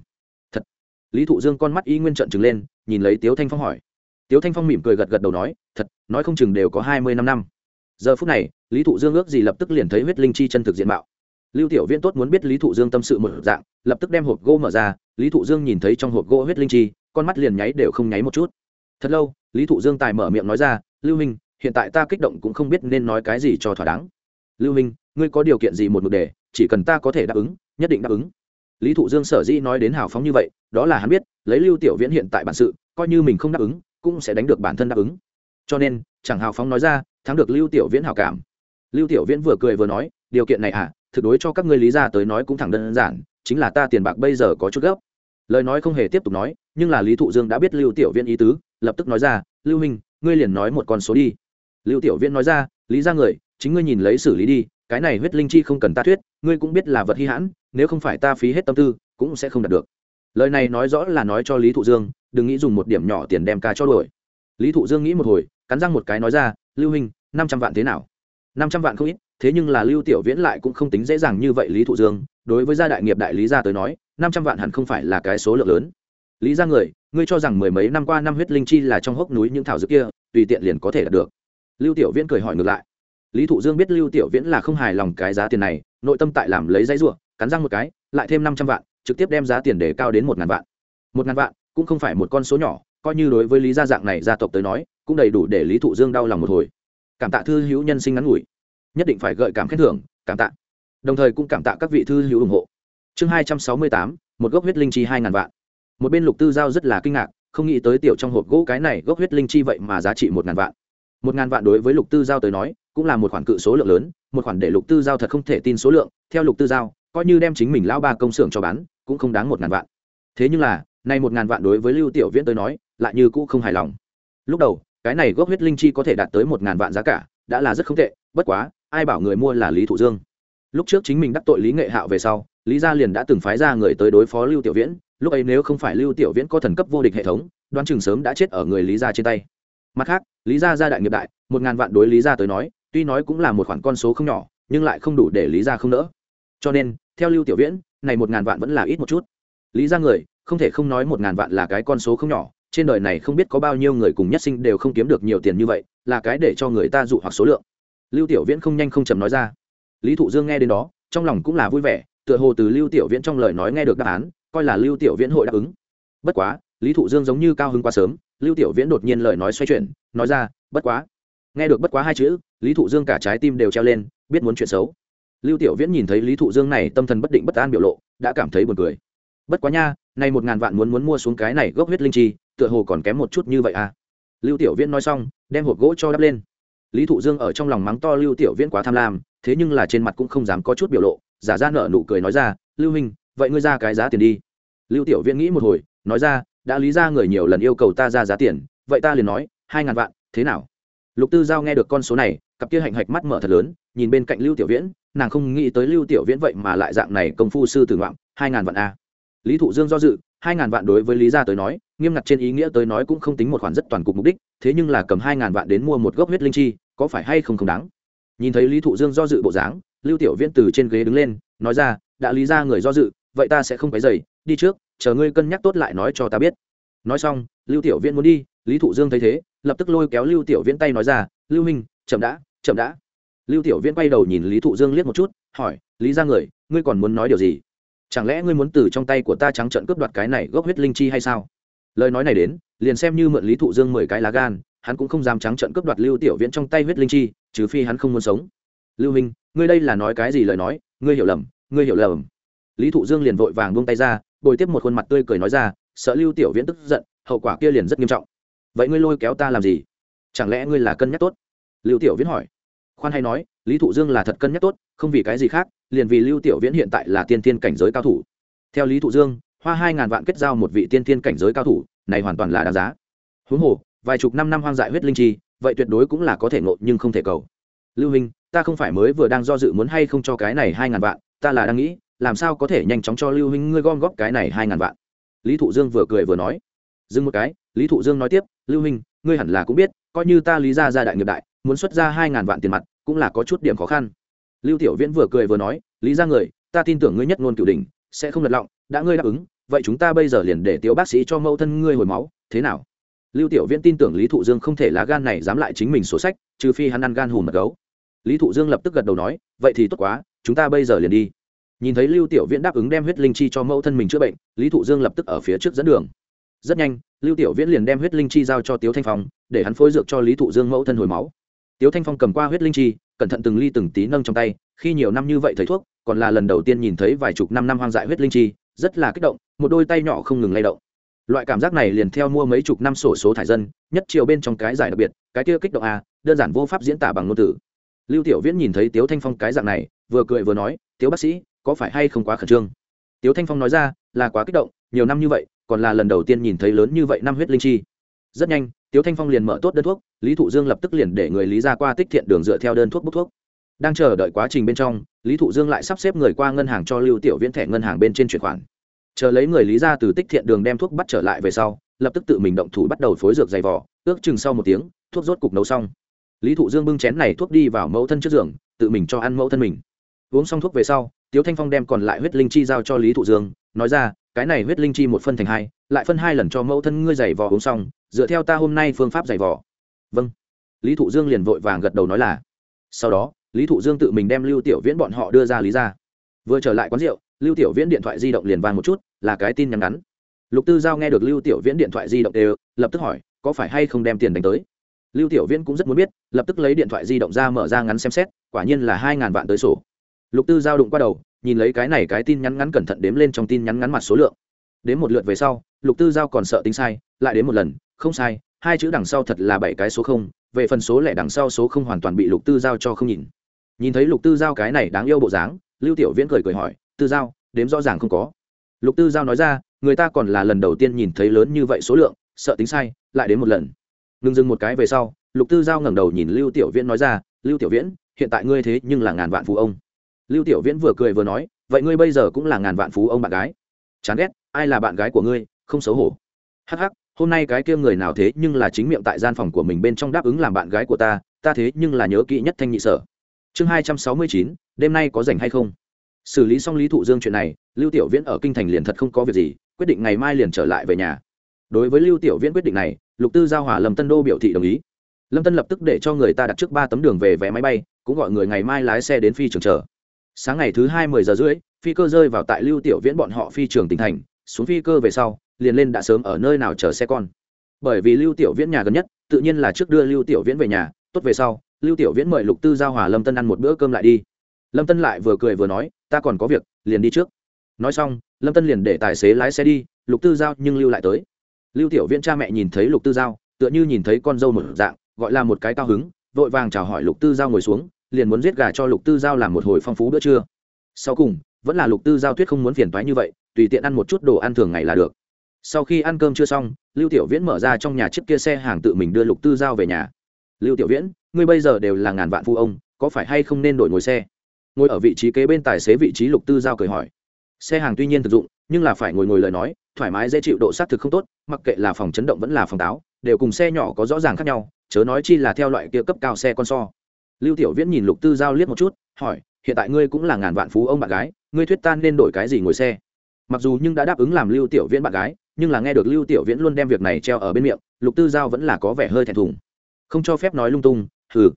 Thật. Lý thụ dương con mắt y nguyên trận trừng lên, nhìn lấy tiếu thanh phong hỏi. Tiếu thanh phong mỉm cười gật gật đầu nói, thật, nói không chừng đều có hai mươi năm năm. Giờ phút này, lý thụ dương ước gì lập tức liền thấy huyết linh chi chân thực diện mạo. Lưu tiểu viễn tốt muốn biết lý thụ dương tâm sự một dạng lập tức đem hộp gỗ mở ra, lý thụ dương nhìn thấy trong hộp gỗ huyết linh chi, con mắt liền nháy đều không nháy một chút. Thật lâu, lý thụ dương tài mở miệng nói ra, lưu minh, hiện tại ta kích động cũng không biết nên nói cái gì cho thỏa đáng. Lưu minh, ngươi có điều kiện gì một mực đề chỉ cần ta có thể đáp ứng, nhất định đáp ứng. Lý thụ dương sở dĩ nói đến hào phóng như vậy, đó là hắn biết, lấy lưu tiểu viễn hiện tại bản sự, coi như mình không đáp ứng, cũng sẽ đánh được bản thân đáp ứng. Cho nên, chẳng hào phóng nói ra, thắng được lưu tiểu viễn hào cảm. Lưu tiểu viễn vừa cười vừa nói, điều kiện này à thực đối cho các ngươi lý ra tới nói cũng thẳng đơn giản chính là ta tiền bạc bây giờ có chút gấp. Lời nói không hề tiếp tục nói, nhưng là lý thụ dương đã biết lưu tiểu viễn ý tứ, lập tức nói ra, lưu minh ngươi liền nói một con số đi. Lưu tiểu viễn nói ra, lý ra người, chính ngươi nhìn lấy xử lý đi, cái này huyết linh chi không cần ta thuyết, ngươi cũng biết là vật hy hãn, nếu không phải ta phí hết tâm tư, cũng sẽ không đạt được. Lời này nói rõ là nói cho lý thụ dương, đừng nghĩ dùng một điểm nhỏ tiền đem ca cho đổi lý thụ dương nghĩ một hồi, cắn răng một cái nói ra, lưu hình năm trăm vạn thế nào? Năm trăm vạn không ít, thế nhưng là lưu tiểu viễn lại cũng không tính dễ dàng như vậy lý thụ dương đối với gia đại nghiệp đại lý gia tới nói, năm trăm vạn hẳn không phải là cái số lượng lớn. Lý ra người, ngươi cho rằng mười mấy năm qua năm huyết linh chi là trong hốc núi những thảo dược kia, tùy tiện liền có thể đạt được. Lưu tiểu viễn cười hỏi ngược lại. Lý thụ dương biết lưu tiểu viễn là không hài lòng cái giá tiền này, nội tâm tại làm lấy dãy ruộng cắn răng một cái, lại thêm năm trăm vạn, trực tiếp đem giá tiền để cao đến một ngàn vạn. Một ngàn vạn, cũng không phải một con số nhỏ, coi như đối với lý gia dạng này gia tộc tới nói, cũng đầy đủ để lý thụ dương đau lòng một hồi. Cảm tạ thư hữu nhân sinh ngắn ngủi. Nhất định phải gợi cảm khen thưởng, cảm tạ đồng thời cũng cảm tạ các vị thư hữu ủng hộ. Chương hai trăm sáu mươi tám, một gốc huyết linh chi hai ngàn vạn. Một bên lục tư giao rất là kinh ngạc, không nghĩ tới tiểu trong hộp gỗ cái này gốc huyết linh chi vậy mà giá trị một ngàn vạn. Một ngàn vạn đối với lục tư giao tới nói, cũng là một khoản cự số lượng lớn, một khoản để lục tư giao thật không thể tin số lượng. Theo lục tư giao, coi như đem chính mình lao ba công xưởng cho bán, cũng không đáng một ngàn vạn. Thế nhưng là, nay một ngàn vạn đối với lưu tiểu viễn tới nói, lại như cũ không hài lòng. Lúc đầu, cái này gốc huyết linh chi có thể đạt tới một ngàn vạn giá cả, đã là rất không tệ, bất quá, ai bảo người mua là lý thụ dương lúc trước chính mình đắc tội lý nghệ hạo về sau, lý gia liền đã từng phái ra người tới đối phó lưu tiểu viễn, lúc ấy nếu không phải lưu tiểu viễn có thần cấp vô địch hệ thống, đoán chừng sớm đã chết ở người lý gia trên tay. Mặt khác, lý gia gia đại nghiệp đại, một ngàn vạn đối lý gia tới nói, tuy nói cũng là một khoản con số không nhỏ, nhưng lại không đủ để lý gia không nỡ. Cho nên, theo lưu tiểu viễn, này một ngàn vạn vẫn là ít một chút. Lý gia người, không thể không nói một ngàn vạn là cái con số không nhỏ, trên đời này không biết có bao nhiêu người cùng nhất sinh đều không kiếm được nhiều tiền như vậy, là cái để cho người ta dụ hoặc số lượng. Lưu tiểu viễn không nhanh không chầm nói ra lý thụ dương nghe đến đó, trong lòng cũng là vui vẻ, tựa hồ từ lưu tiểu viễn trong lời nói nghe được đáp án, coi là lưu tiểu viễn hội đáp ứng. Bất quá, lý thụ dương giống như cao hứng quá sớm, lưu tiểu viễn đột nhiên lời nói xoay chuyển, nói ra, bất quá. Nghe được bất quá hai chữ, lý thụ dương cả trái tim đều treo lên, biết muốn chuyện xấu. Lưu tiểu viễn nhìn thấy lý thụ dương này tâm thần bất định bất an biểu lộ, đã cảm thấy buồn cười. Bất quá nha, nay một ngàn vạn muốn muốn mua xuống cái này gốc huyết linh chi, tựa hồ còn kém một chút như vậy à? Lưu tiểu viễn nói xong, đem hộp gỗ cho đắp lên. Lý thụ dương ở trong lòng mắng to lưu tiểu viễn quá tham lam thế nhưng là trên mặt cũng không dám có chút biểu lộ, giả ra nợ nụ cười nói ra, lưu minh vậy ngươi ra cái giá tiền đi. Lưu tiểu viễn nghĩ một hồi, nói ra, đã lý ra người nhiều lần yêu cầu ta ra giá tiền, vậy ta liền nói, hai ngàn vạn, thế nào? Lục tư giao nghe được con số này, cặp kia hạnh hạch mắt mở thật lớn, nhìn bên cạnh lưu tiểu viễn, nàng không nghĩ tới lưu tiểu viễn vậy mà lại dạng này công phu sư tử ngoạm, hai ngàn vạn a. Lý thụ dương do dự, hai ngàn vạn đối với lý gia tới nói, nghiêm ngặt trên ý nghĩa tới nói cũng không tính một khoản rất toàn cục mục đích, thế nhưng là cầm hai ngàn vạn đến mua một gốc huyết linh chi, có phải hay không không đáng? Nhìn thấy lý thụ dương do dự bộ dáng, lưu tiểu viễn từ trên ghế đứng lên, nói ra, đã lý ra người do dự, vậy ta sẽ không phải dày đi trước, chờ ngươi cân nhắc tốt lại nói cho ta biết. Nói xong, lưu tiểu viễn muốn đi, lý thụ dương thấy thế, lập tức lôi kéo lưu tiểu viễn tay nói ra, lưu minh, chậm đã chậm đã. Lưu tiểu viễn quay đầu nhìn lý thụ dương liếc một chút, hỏi, lý ra người, ngươi còn muốn nói điều gì? Chẳng lẽ ngươi muốn từ trong tay của ta trắng trận cướp đoạt cái này gốc huyết linh chi hay sao? Lời nói này đến, liền xem như mượn lý thụ dương mười cái lá gan, hắn cũng không dám trắng trận cướp đoạt lưu tiểu viễn trong tay huyết linh chi trừ phi hắn không muốn sống. Lưu minh ngươi đây là nói cái gì lời nói? Ngươi hiểu lầm, ngươi hiểu lầm. Lý thụ dương liền vội vàng buông tay ra, bồi tiếp một khuôn mặt tươi cười nói ra, sợ lưu tiểu viễn tức giận, hậu quả kia liền rất nghiêm trọng. Vậy ngươi lôi kéo ta làm gì? Chẳng lẽ ngươi là cân nhắc tốt? Lưu tiểu viễn hỏi. Khoan hay nói, lý thụ dương là thật cân nhắc tốt, không vì cái gì khác, liền vì lưu tiểu viễn hiện tại là tiên tiên cảnh giới cao thủ. Theo lý thụ dương, hoa hai ngàn vạn kết giao một vị tiên tiên cảnh giới cao thủ, này hoàn toàn là đáng giá. Huống hồ, vài chục năm năm hoang dại huyết linh chi vậy tuyệt đối cũng là có thể ngộ nhưng không thể cầu. Lưu huynh ta không phải mới vừa đang do dự muốn hay không cho cái này hai ngàn vạn, ta là đang nghĩ, làm sao có thể nhanh chóng cho lưu huynh ngươi gom góp cái này hai ngàn vạn? Lý thụ dương vừa cười vừa nói. Dừng một cái, lý thụ dương nói tiếp, lưu huynh ngươi hẳn là cũng biết, coi như ta lý ra ra đại nghiệp đại, muốn xuất ra hai ngàn vạn tiền mặt, cũng là có chút điểm khó khăn. Lưu tiểu viễn vừa cười vừa nói, lý ra người, ta tin tưởng ngươi nhất ngôn cửu đình sẽ không lật lọng, đã ngươi đáp ứng, vậy chúng ta bây giờ liền để tiểu bác sĩ cho mẫu thân ngươi hồi máu, thế nào? Lưu tiểu viễn tin tưởng lý thụ dương không thể lá gan này dám lại chính mình sổ sách, trừ phi hắn ăn gan hùm mật gấu. Lý thụ dương lập tức gật đầu nói, vậy thì tốt quá, chúng ta bây giờ liền đi. Nhìn thấy lưu tiểu viễn đáp ứng đem huyết linh chi cho mẫu thân mình chữa bệnh, lý thụ dương lập tức ở phía trước dẫn đường. Rất nhanh, lưu tiểu viễn liền đem huyết linh chi giao cho tiếu thanh phong, để hắn phối dược cho lý thụ dương mẫu thân hồi máu. Tiếu thanh phong cầm qua huyết linh chi, cẩn thận từng ly từng tí nâng trong tay, khi nhiều năm như vậy thầy thuốc, còn là lần đầu tiên nhìn thấy vài chục năm năm hoang dại huyết linh chi, rất là kích động, một đôi tay nhỏ không ngừng lay động loại cảm giác này liền theo mua mấy chục năm sổ số thải dân, nhất chiều bên trong cái giải đặc biệt, cái kia kích động à đơn giản vô pháp diễn tả bằng ngôn từ. Lưu tiểu viễn nhìn thấy tiếu thanh phong cái dạng này, vừa cười vừa nói, tiếu bác sĩ, có phải hay không quá khẩn trương? Tiếu thanh phong nói ra, là quá kích động, nhiều năm như vậy, còn là lần đầu tiên nhìn thấy lớn như vậy năm huyết linh chi. Rất nhanh, tiếu thanh phong liền mở tốt đơn thuốc, lý thụ dương lập tức liền để người lý ra qua tích thiện đường dựa theo đơn thuốc bốc thuốc. Đang chờ đợi quá trình bên trong, lý thụ dương lại sắp xếp người qua ngân hàng cho lưu tiểu viễn thẻ ngân hàng bên trên chuyển khoản chờ lấy người lý ra từ tích thiện đường đem thuốc bắt trở lại về sau, lập tức tự mình động thủ bắt đầu phối dược dày vỏ ước chừng sau một tiếng, thuốc rốt cục nấu xong. Lý thụ dương bưng chén này thuốc đi vào mẫu thân trước giường, tự mình cho ăn mẫu thân mình. Uống xong thuốc về sau, tiếu thanh phong đem còn lại huyết linh chi giao cho lý thụ dương, nói ra, cái này huyết linh chi một phân thành hai, lại phân hai lần cho mẫu thân ngươi giày vò uống xong, dựa theo ta hôm nay phương pháp giày vò. Vâng. Lý thụ dương liền vội vàng gật đầu nói là. Sau đó, lý thụ dương tự mình đem lưu tiểu viễn bọn họ đưa ra lý ra vừa trở lại quán rượu lưu tiểu viễn điện thoại di động liền vang một chút, là cái tin nhắn ngắn. Lục tư giao nghe được lưu tiểu viễn điện thoại di động đều, lập tức hỏi, có phải hay không đem tiền đánh tới? Lưu tiểu viễn cũng rất muốn biết, lập tức lấy điện thoại di động ra mở ra ngắn xem xét, quả nhiên là hai ngàn vạn tới sổ. Lục tư giao đụng qua đầu, nhìn lấy cái này cái tin nhắn ngắn cẩn thận đếm lên trong tin nhắn ngắn mặt số lượng. Đến một lượt về sau, lục tư giao còn sợ tính sai, lại đến một lần, không sai, hai chữ đằng sau thật là bảy cái số không, về phần số lẻ đằng sau số không hoàn toàn bị lục tư giao cho không nhìn. Nhìn thấy lục tư giao cái này đáng yêu bộ dáng, lưu tiểu viễn cười cười hỏi tư giao, đếm rõ ràng không có. Lục tư giao nói ra, người ta còn là lần đầu tiên nhìn thấy lớn như vậy số lượng, sợ tính sai, lại đến một lần. Ngừng dừng một cái về sau, lục tư giao ngẩng đầu nhìn lưu tiểu viễn nói ra, lưu tiểu viễn, hiện tại ngươi thế nhưng là ngàn vạn phú ông. Lưu tiểu viễn vừa cười vừa nói, vậy ngươi bây giờ cũng là ngàn vạn phú ông bạn gái. Chán ghét, ai là bạn gái của ngươi, không xấu hổ. Hắc hắc, hôm nay cái kia người nào thế nhưng là chính miệng tại gian phòng của mình bên trong đáp ứng làm bạn gái của ta ta thế nhưng là nhớ kỹ nhất thanh nhị sở. Chương hai trăm sáu mươi chín, đêm nay có rảnh hay không? Xử lý xong lý thụ dương chuyện này, lưu tiểu viễn ở kinh thành liền thật không có việc gì, quyết định ngày mai liền trở lại về nhà. Đối với lưu tiểu viễn quyết định này, lục tư giao hòa lâm tân đô biểu thị đồng ý. Lâm tân lập tức để cho người ta đặt trước ba tấm đường về vé máy bay, cũng gọi người ngày mai lái xe đến phi trường chờ. Sáng ngày thứ hai mười giờ rưỡi, phi cơ rơi vào tại lưu tiểu viễn bọn họ phi trường tỉnh thành, xuống phi cơ về sau, liền lên đã sớm ở nơi nào chờ xe con. Bởi vì lưu tiểu viễn nhà gần nhất, tự nhiên là trước đưa lưu tiểu viễn về nhà, tốt về sau, lưu tiểu viễn mời lục tư giao hòa lâm tân ăn một bữa cơm lại đi. Lâm tân lại vừa cười vừa nói ta còn có việc, liền đi trước. Nói xong, lâm tân liền để tài xế lái xe đi, lục tư giao nhưng lưu lại tới. Lưu tiểu viễn cha mẹ nhìn thấy lục tư giao, tựa như nhìn thấy con dâu một dạng, gọi là một cái cao hứng, vội vàng chào hỏi lục tư giao ngồi xuống, liền muốn giết gà cho lục tư giao làm một hồi phong phú bữa trưa. Sau cùng, vẫn là lục tư giao tuyết không muốn phiền toái như vậy, tùy tiện ăn một chút đồ ăn thường ngày là được. Sau khi ăn cơm chưa xong, lưu tiểu viễn mở ra trong nhà chiếc kia xe hàng tự mình đưa lục tư giao về nhà. Lưu tiểu viễn, ngươi bây giờ đều là ngàn vạn phu ông, có phải hay không nên đổi ngồi xe? Ngồi ở vị trí kế bên tài xế vị trí lục tư giao cười hỏi. Xe hàng tuy nhiên thực dụng, nhưng là phải ngồi ngồi lời nói, thoải mái dễ chịu độ xác thực không tốt, mặc kệ là phòng chấn động vẫn là phòng táo, đều cùng xe nhỏ có rõ ràng khác nhau, chớ nói chi là theo loại kia cấp cao xe con so. Lưu tiểu viễn nhìn lục tư giao liếc một chút, hỏi, hiện tại ngươi cũng là ngàn vạn phú ông bạn gái, ngươi thuyết tan nên đổi cái gì ngồi xe? Mặc dù nhưng đã đáp ứng làm lưu tiểu viễn bạn gái, nhưng là nghe được lưu tiểu viễn luôn đem việc này treo ở bên miệng, lục tư giao vẫn là có vẻ hơi thẹn thùng. Không cho phép nói lung tung, hừ.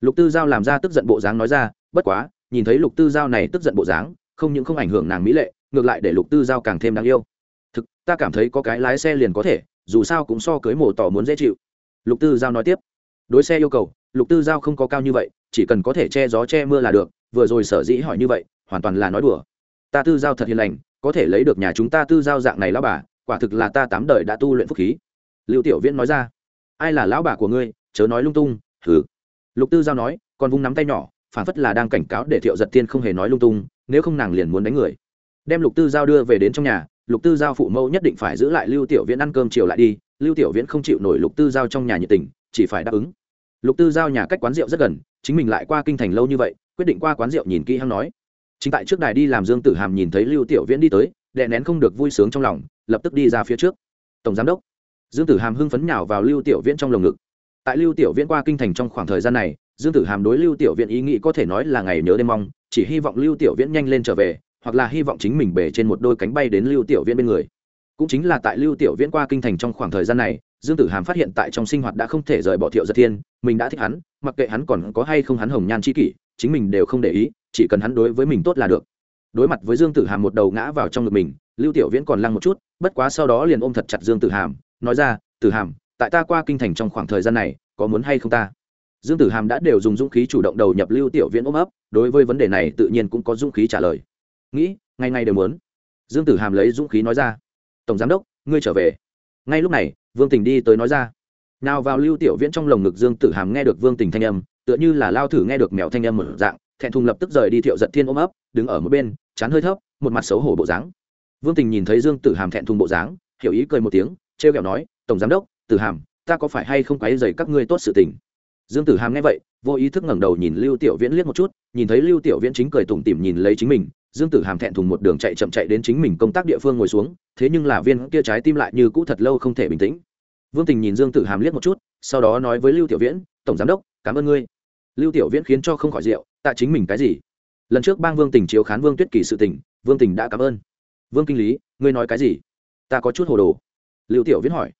Lục tư giao làm ra tức giận bộ dáng nói ra, bất quá nhìn thấy lục tư giao này tức giận bộ dáng, không những không ảnh hưởng nàng mỹ lệ, ngược lại để lục tư giao càng thêm đáng yêu. Thực, ta cảm thấy có cái lái xe liền có thể, dù sao cũng so cưới mổ tỏ muốn dễ chịu. Lục tư giao nói tiếp. Đối xe yêu cầu, lục tư giao không có cao như vậy, chỉ cần có thể che gió che mưa là được, vừa rồi sở dĩ hỏi như vậy, hoàn toàn là nói đùa. Ta tư giao thật hiền lành, có thể lấy được nhà chúng ta tư giao dạng này lão bà, quả thực là ta tám đời đã tu luyện phúc khí. Lưu tiểu viễn nói ra. Ai là lão bà của ngươi, chớ nói lung tung thử lục tư giao nói, còn vung nắm tay nhỏ phản phất là đang cảnh cáo để thiệu giật tiên không hề nói lung tung, nếu không nàng liền muốn đánh người. Đem lục tư giao đưa về đến trong nhà, lục tư giao phụ mẫu nhất định phải giữ lại lưu tiểu viễn ăn cơm chiều lại đi, lưu tiểu viễn không chịu nổi lục tư giao trong nhà nhiệt tình, chỉ phải đáp ứng. Lục tư giao nhà cách quán rượu rất gần, chính mình lại qua kinh thành lâu như vậy, quyết định qua quán rượu nhìn kỹ hăng nói. Chính tại trước đài đi làm dương tử hàm nhìn thấy lưu tiểu viễn đi tới, đè nén không được vui sướng trong lòng, lập tức đi ra phía trước. Tổng giám đốc. Dương tử hàm hưng phấn nhào vào lưu tiểu viễn trong lồng ngực. Tại lưu tiểu viễn qua kinh thành trong khoảng thời gian này dương tử hàm đối lưu tiểu viễn ý nghĩ có thể nói là ngày nhớ đêm mong, chỉ hy vọng lưu tiểu viễn nhanh lên trở về, hoặc là hy vọng chính mình bể trên một đôi cánh bay đến lưu tiểu viễn bên người. Cũng chính là tại lưu tiểu viễn qua kinh thành trong khoảng thời gian này, dương tử hàm phát hiện tại trong sinh hoạt đã không thể rời bỏ thiệu giật thiên, mình đã thích hắn, mặc kệ hắn còn có hay không hắn hồng nhan c h i kỷ, chính mình đều không để ý, chỉ cần hắn đối với mình tốt là được. Đối mặt với dương tử hàm một đầu ngã vào trong ngực mình, lưu tiểu viễn còn lăng một chút, bất quá sau đó liền ôm thật chặt dương tử hàm, nói ra, tử hàm, tại ta qua kinh thành trong khoảng thời gian này, có muốn hay không ta? Dương tử hàm đã đều dùng dũng khí chủ động đầu nhập lưu tiểu viễn ôm ấp, đối với vấn đề này tự nhiên cũng có dũng khí trả lời. Nghĩ, ngày ngày đều muốn. Dương tử hàm lấy dũng khí nói ra. Tổng giám đốc, ngươi trở về. Ngay lúc này, vương tình đi tới nói ra. Nào vào lưu tiểu viễn trong lồng ngực dương tử hàm nghe được vương tình thanh âm, tựa như là lao thử nghe được mèo thanh âm một dạng, thẹn thùng lập tức rời đi thiệu giận thiên ôm ấp, đứng ở một bên, chán hơi thấp, một mặt xấu hổ bộ dáng. Vương tình nhìn thấy dương tử hàm thẹn thùng bộ dáng, hiểu ý cười một tiếng, trêu kẹo nói, tổng giám đốc, tử hàm, ta có phải hay không quấy dày các ngươi tốt sự tình? Dương tử hàm nghe vậy, vô ý thức ngẩng đầu nhìn lưu tiểu viễn liếc một chút, nhìn thấy lưu tiểu viễn chính cười tủm tỉm nhìn lấy chính mình, dương tử hàm thẹn thùng một đường chạy chậm chạy đến chính mình công tác địa phương ngồi xuống, thế nhưng là viên kia trái tim lại như cũ thật lâu không thể bình tĩnh. Vương tình nhìn dương tử hàm liếc một chút, sau đó nói với lưu tiểu viễn, tổng giám đốc, cảm ơn ngươi. Lưu tiểu viễn khiến cho không khỏi rượu tại chính mình cái gì? Lần trước bang vương tình chiếu khán vương tuyết kỳ sự tình, vương tình đã cảm ơn. Vương kinh lý, ngươi nói cái gì? Ta có chút hồ đồ. Lưu tiểu viễn hỏi.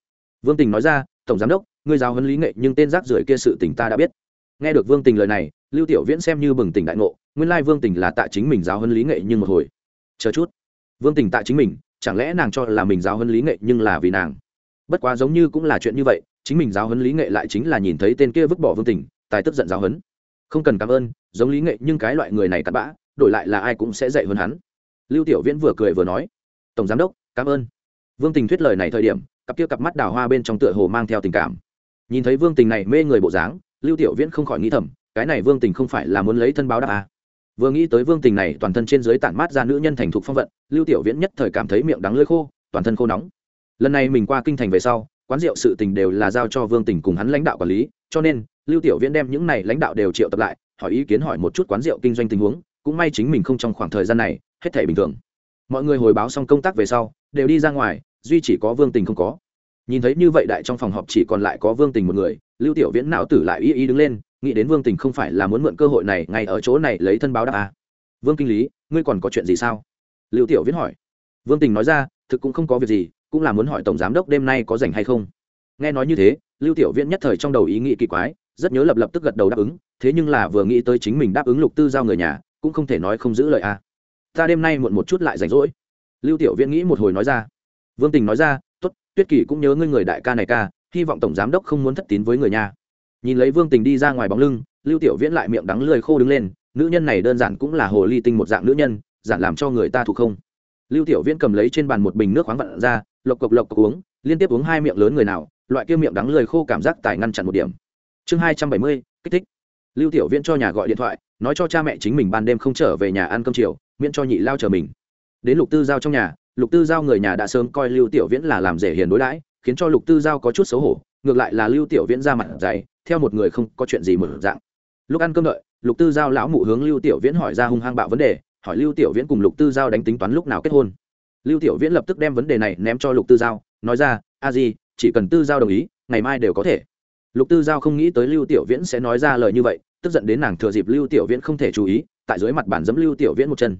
Vương tình nói ra, tổng giám đốc ngươi giáo huấn lý nghệ nhưng tên rác rưởi kia sự tình ta đã biết. Nghe được vương tình lời này, lưu tiểu viễn xem như bừng tỉnh đại ngộ, nguyên lai vương tình là tại chính mình giáo huấn lý nghệ nhưng một hồi. Chờ chút. Vương tình tại chính mình, chẳng lẽ nàng cho là mình giáo huấn lý nghệ nhưng là vì nàng? Bất quá giống như cũng là chuyện như vậy, chính mình giáo huấn lý nghệ lại chính là nhìn thấy tên kia vứt bỏ vương tình, tài tức giận giáo huấn. Không cần cảm ơn, giống lý nghệ nhưng cái loại người này cặn bã, đổi lại là ai cũng sẽ dạy hơn hắn. Lưu tiểu viễn vừa cười vừa nói, tổng giám đốc, cảm ơn. Vương tình thuyết lời này thời điểm, cặp kia cặp mắt đào hoa bên trong tựa hồ mang theo tình cảm nhìn thấy vương tình này mê người bộ dáng, lưu tiểu viễn không khỏi nghĩ thầm, cái này vương tình không phải là muốn lấy thân báo đáp à. vừa nghĩ tới vương tình này toàn thân trên dưới tản mát ra nữ nhân thành thục phong vận, lưu tiểu viễn nhất thời cảm thấy miệng đắng lưỡi khô, toàn thân khô nóng. Lần này mình qua kinh thành về sau, quán rượu sự tình đều là giao cho vương tình cùng hắn lãnh đạo quản lý, cho nên, lưu tiểu viễn đem những này lãnh đạo đều triệu tập lại, hỏi ý kiến hỏi một chút quán rượu kinh doanh tình huống, cũng may chính mình không trong khoảng thời gian này, hết thể bình thường. Mọi người hồi báo xong công tác về sau, đều đi ra ngoài, duy chỉ có vương tình không có nhìn thấy như vậy đại trong phòng họp chỉ còn lại có vương tình một người, lưu tiểu viễn não tử lại y y đứng lên, nghĩ đến vương tình không phải là muốn mượn cơ hội này ngay ở chỗ này lấy thân báo đáp à. vương kinh lý, ngươi còn có chuyện gì sao? Lưu tiểu viễn hỏi. Vương tình nói ra, thực cũng không có việc gì, cũng là muốn hỏi tổng giám đốc đêm nay có rảnh hay không. Nghe nói như thế, lưu tiểu viễn nhất thời trong đầu ý nghĩ kỳ quái, rất nhớ lập lập tức gật đầu đáp ứng, thế nhưng là vừa nghĩ tới chính mình đáp ứng lục tư giao người nhà, cũng không thể nói không giữ lời à. ta đêm nay muộn một chút lại rảnh rỗi. Lưu tiểu viễn nghĩ một hồi nói ra. Vương tình nói ra tuyết kỳ cũng nhớ ngươi người đại ca này ca, hy vọng tổng giám đốc không muốn thất tín với người nhà nhìn lấy vương tình đi ra ngoài bóng lưng, lưu tiểu viễn lại miệng đắng lười khô đứng lên, nữ nhân này đơn giản cũng là hồ ly tinh một dạng nữ nhân, giản làm cho người ta thuộc không. Lưu tiểu viễn cầm lấy trên bàn một bình nước khoáng vặn ra, lộc cộc lộc cộc uống, liên tiếp uống hai miệng lớn người nào, loại kia miệng đắng lười khô cảm giác tài ngăn chặn một điểm. Chương hai trăm bảy mươi, kích thích. Lưu tiểu viễn cho nhà gọi điện thoại, nói cho cha mẹ chính mình ban đêm không trở về nhà ăn cơm chiều, miễn cho nhị lao chờ mình. Đến lục tư giao trong nhà lục tư giao người nhà đã sớm coi lưu tiểu viễn là làm rể hiền đối đãi, khiến cho lục tư giao có chút xấu hổ, ngược lại là lưu tiểu viễn ra mặt dày, theo một người không có chuyện gì mở dạng. Lúc ăn cơm đợi, lục tư giao lão mụ hướng lưu tiểu viễn hỏi ra hung hăng bạo vấn đề, hỏi lưu tiểu viễn cùng lục tư giao đánh tính toán lúc nào kết hôn. Lưu tiểu viễn lập tức đem vấn đề này ném cho lục tư giao, nói ra, a di, chỉ cần tư giao đồng ý, ngày mai đều có thể. Lục tư giao không nghĩ tới lưu tiểu viễn sẽ nói ra lời như vậy, tức giận đến nàng thừa dịp lưu tiểu viễn không thể chú ý, tại dưới mặt bản dẫm lưu tiểu viễn một chân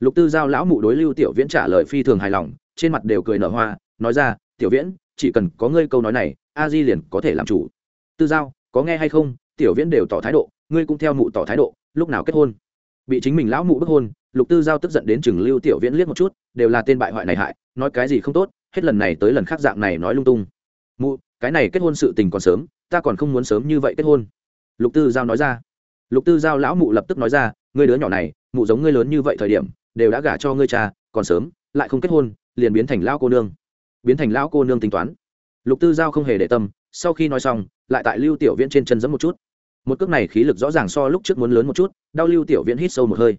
lục tư giao lão mụ đối lưu tiểu viễn trả lời phi thường hài lòng, trên mặt đều cười nở hoa, nói ra, tiểu viễn, chỉ cần có ngươi câu nói này, a di liền có thể làm chủ. Tư giao, có nghe hay không? Tiểu viễn đều tỏ thái độ, ngươi cũng theo mụ tỏ thái độ, lúc nào kết hôn? Bị chính mình lão mụ bức hôn, lục tư giao tức giận đến chừng lưu tiểu viễn liếc một chút, đều là tên bại hoại này hại, nói cái gì không tốt, hết lần này tới lần khác dạng này nói lung tung. Mụ, cái này kết hôn sự tình còn sớm, ta còn không muốn sớm như vậy kết hôn. Lục tư giao nói ra. Lục tư giao lão mụ lập tức nói ra, ngươi đứa nhỏ này, mụ giống ngươi lớn như vậy thời điểm đều đã gả cho ngươi cha, còn sớm, lại không kết hôn, liền biến thành lão cô nương. Biến thành lão cô nương tính toán. Lục tư giao không hề để tâm, sau khi nói xong, lại tại lưu tiểu viễn trên chân giẫm một chút. Một cước này khí lực rõ ràng so lúc trước muốn lớn một chút, đau lưu tiểu viễn hít sâu một hơi.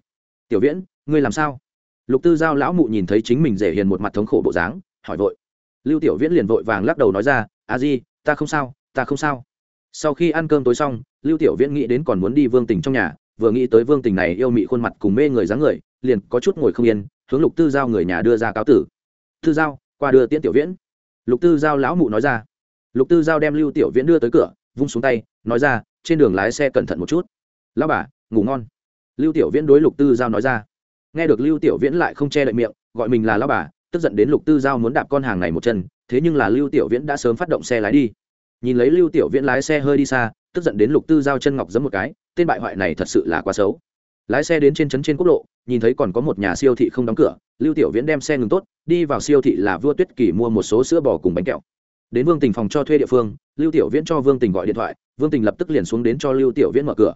Tiểu viễn, ngươi làm sao? Lục tư giao lão mụ nhìn thấy chính mình rể hiền một mặt thống khổ bộ dáng, hỏi vội. Lưu tiểu viễn liền vội vàng lắc đầu nói ra, a di, ta không sao, ta không sao. Sau khi ăn cơm tối xong, lưu tiểu viễn nghĩ đến còn muốn đi vương tình trong nhà, vừa nghĩ tới vương tình này yêu mị khuôn mặt cùng mê người dáng người liền có chút ngồi không yên, hướng lục tư giao người nhà đưa ra cáo tử. Tư giao, qua đưa tiễn tiểu viễn. Lục tư giao lão mụ nói ra. Lục tư giao đem lưu tiểu viễn đưa tới cửa, vung xuống tay, nói ra, trên đường lái xe cẩn thận một chút. Lao bà, ngủ ngon. Lưu tiểu viễn đối lục tư giao nói ra. Nghe được lưu tiểu viễn lại không che đậy miệng, gọi mình là lao bà, tức giận đến lục tư giao muốn đạp con hàng này một chân, thế nhưng là lưu tiểu viễn đã sớm phát động xe lái đi. Nhìn lấy lưu tiểu viễn lái xe hơi đi xa, tức giận đến lục tư giao chân ngọc giấm một cái, tên bại hoại này thật sự là quá xấu lái xe đến trên trấn trên quốc lộ, nhìn thấy còn có một nhà siêu thị không đóng cửa, lưu tiểu viễn đem xe ngừng tốt, đi vào siêu thị là vua tuyết kỳ mua một số sữa bò cùng bánh kẹo. Đến vương tình phòng cho thuê địa phương, lưu tiểu viễn cho vương tình gọi điện thoại, vương tình lập tức liền xuống đến cho lưu tiểu viễn mở cửa.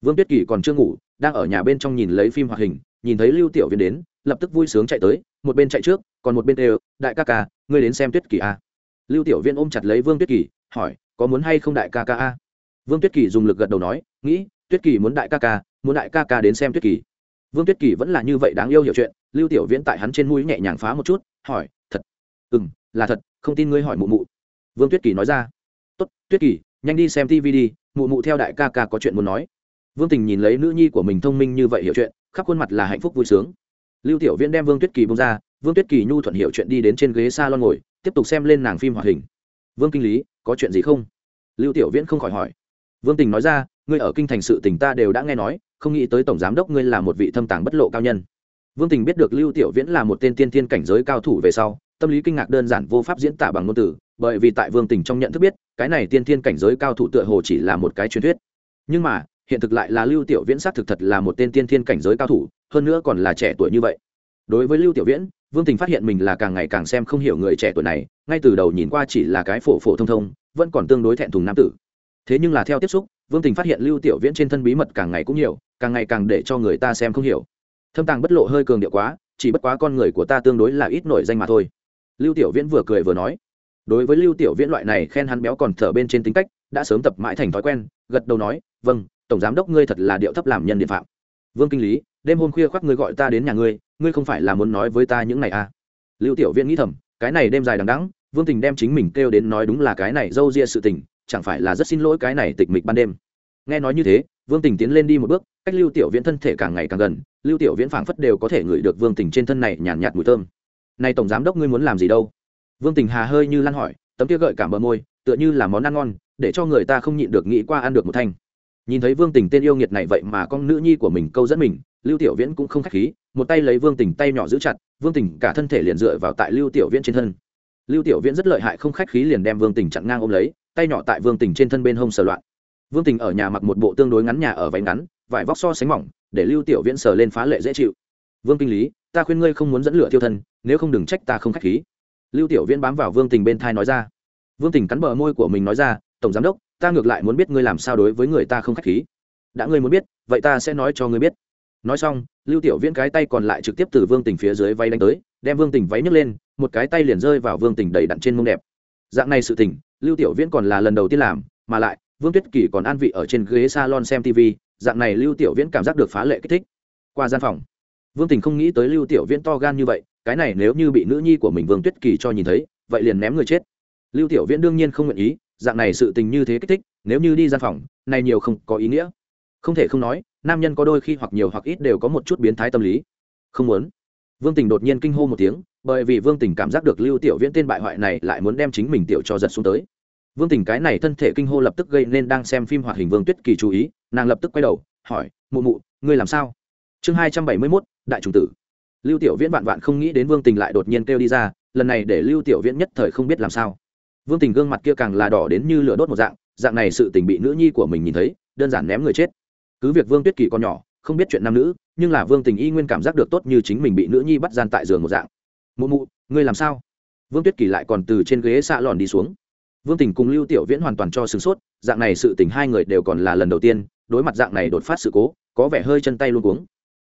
Vương tuyết kỳ còn chưa ngủ, đang ở nhà bên trong nhìn lấy phim hoạt hình, nhìn thấy lưu tiểu viễn đến, lập tức vui sướng chạy tới, một bên chạy trước, còn một bên đều đại ca ca, ngươi đến xem tuyết kỳ a lưu tiểu viễn ôm chặt lấy vương tuyết kỳ, hỏi, có muốn hay không đại ca ca a? Vương tuyết kỳ dùng lực gật đầu nói, nghĩ, tuyết kỳ muốn đại ca ca muốn đại ca ca đến xem tuyết kỳ. Vương tuyết kỳ vẫn là như vậy đáng yêu hiểu chuyện, lưu tiểu viễn tại hắn trên mũi nhẹ nhàng phá một chút, hỏi, thật? Ừ m là thật, không tin ngươi hỏi mụ mụ. Vương tuyết kỳ nói ra, tốt, tuyết kỳ, nhanh đi xem tv đi, mụ mụ theo đại ca ca có chuyện muốn nói. Vương tình nhìn lấy nữ nhi của mình thông minh như vậy hiểu chuyện, khắp khuôn mặt là hạnh phúc vui sướng. Lưu tiểu viễn đem vương tuyết kỳ bông ra, vương tuyết kỳ nhu thuận hiểu chuyện đi đến trên ghế s a lon ngồi, tiếp tục xem lên nàng phim hoạt hình. Vương kinh lý, có chuyện gì không? Lưu tiểu viễn không khỏi hỏi. Vương tình nói ra, ngươi ở kinh thành sự tình ta đều đã nghe nói không nghĩ tới tổng giám đốc ngươi là một vị thâm tàng bất lộ cao nhân. Vương tình biết được lưu tiểu viễn là một tên tiên tiên cảnh giới cao thủ về sau, tâm lý kinh ngạc đơn giản vô pháp diễn tả bằng ngôn từ, bởi vì tại vương tình trong nhận thức biết, cái này tiên tiên cảnh giới cao thủ tựa hồ chỉ là một cái truyền thuyết. Nhưng mà, hiện thực lại là lưu tiểu viễn xác thực thật là một tên tiên tiên cảnh giới cao thủ, hơn nữa còn là trẻ tuổi như vậy. Đối với lưu tiểu viễn, vương tình phát hiện mình là càng ngày càng xem không hiểu người trẻ tuổi này, ngay từ đầu nhìn qua chỉ là cái phổ phổ thông thông, vẫn còn tương đối thẹn thùng nam tử. Thế nhưng là theo tiếp xúc vương tình phát hiện lưu tiểu viễn trên thân bí mật càng ngày cũng nhiều, càng ngày càng để cho người ta xem không hiểu. Thâm tàng bất lộ hơi cường điệu quá, chỉ bất quá con người của ta tương đối là ít nổi danh mà thôi. Lưu tiểu viễn vừa cười vừa nói, đối với lưu tiểu viễn loại này khen hắn béo còn thở bên trên tính cách, đã sớm tập mãi thành thói quen, gật đầu nói vâng tổng giám đốc ngươi thật là điệu thấp làm nhân điện phạm. Vương kinh lý, đêm hôm khuya khoác ngươi gọi ta đến nhà ngươi ngươi không phải là muốn nói với ta những này à? Lưu tiểu viễn nghĩ thầm, cái này đêm dài đằng đẵng, vương tình đem chính mình kêu đến nói đúng là cái này dâu ria sự tình chẳng phải là rất xin lỗi cái này tịch mịch ban đêm. Nghe nói như thế vương tình tiến lên đi một bước cách lưu tiểu viễn thân thể càng ngày càng gần lưu tiểu viễn phảng phất đều có thể ngửi được vương tình trên thân này nhàn nhạt, nhạt mùi thơm. Này tổng giám đốc ngươi muốn làm gì đâu? Vương tình hà hơi như lan hỏi tấm kia gợi cảm bờ môi tựa như là món ăn ngon để cho người ta không nhịn được nghĩ qua ăn được một thanh. Nhìn thấy vương tình tên yêu nghiệt này vậy mà con nữ nhi của mình câu dẫn mình lưu tiểu viễn cũng không khách khí một tay lấy vương tình tay nhỏ giữ chặt vương tình cả thân thể liền dựa vào tại lưu tiểu viễn trên thân. Lưu tiểu viễn rất lợi hại không khách khí liền đem vương tình chặn ngang ôm lấy tay nhỏ tại vương tình trên thân bên hông sờ loạn. Vương tình ở nhà mặc một bộ tương đối ngắn nhà ở váy ngắn, vải vóc so sánh mỏng, để lưu tiểu viễn sờ lên phá lệ dễ chịu. Vương kinh lý, ta khuyên ngươi không muốn dẫn lửa thiêu thân, nếu không đừng trách ta không khách khí. Lưu tiểu viễn bám vào vương tình bên thai nói ra. Vương tình cắn bờ môi của mình nói ra, tổng giám đốc, ta ngược lại muốn biết ngươi làm sao đối với người ta không khách khí. Đã ngươi muốn biết, vậy ta sẽ nói cho ngươi biết. Nói xong, lưu tiểu viễn cái tay còn lại trực tiếp từ vương tình phía dưới váy đánh tới, đem vương tình váy nhấc lên, một cái tay liền rơi vào vương tình đầy đặn trên mông đẹp. Dạng này sự tình lưu tiểu viễn còn là lần đầu tiên làm, mà lại, vương tuyết kỳ còn an vị ở trên ghế salon xem tv dạng này lưu tiểu viễn cảm giác được phá lệ kích thích. Qua gian phòng, vương tình không nghĩ tới lưu tiểu viễn to gan như vậy, cái này nếu như bị nữ nhi của mình vương tuyết kỳ cho nhìn thấy, vậy liền ném người chết. Lưu tiểu viễn đương nhiên không nguyện ý, dạng này sự tình như thế kích thích, nếu như đi gian phòng, này nhiều không có ý nghĩa. Không thể không nói, nam nhân có đôi khi hoặc nhiều hoặc ít đều có một chút biến thái tâm lý. Không muốn. Vương tình đột nhiên kinh hô một tiếng, bởi vì vương tình cảm giác được lưu tiểu viễn tên bại hoại này lại muốn đem chính mình tiểu cho giật xuống tới vương tình cái này thân thể kinh hô lập tức gây nên đang xem phim hoạt hình vương tuyết kỳ chú ý, nàng lập tức quay đầu, hỏi, mụ mụ, ngươi làm sao? Chương hai trăm bảy mươi mốt, đại trùng tử. Lưu tiểu viễn vạn vạn không nghĩ đến vương tình lại đột nhiên kêu đi ra, lần này để lưu tiểu viễn nhất thời không biết làm sao. Vương tình gương mặt kia càng là đỏ đến như lửa đốt một dạng dạng này sự tình bị nữ nhi của mình nhìn thấy, đơn giản ném người chết. Cứ việc vương tuyết kỳ còn nhỏ, không biết chuyện nam nữ, nhưng là vương tình y nguyên cảm giác được tốt như chính mình bị nữ nhi bắt gian tại giường một dạng. Mụ mụ, ngươi làm sao? Vương tuyết kỳ lại còn từ trên ghế xạ lòn đi xuống vương tình cùng lưu tiểu viễn hoàn toàn cho sửng sốt, dạng này sự tình hai người đều còn là lần đầu tiên, đối mặt dạng này đột phát sự cố, có vẻ hơi chân tay luôn cuống.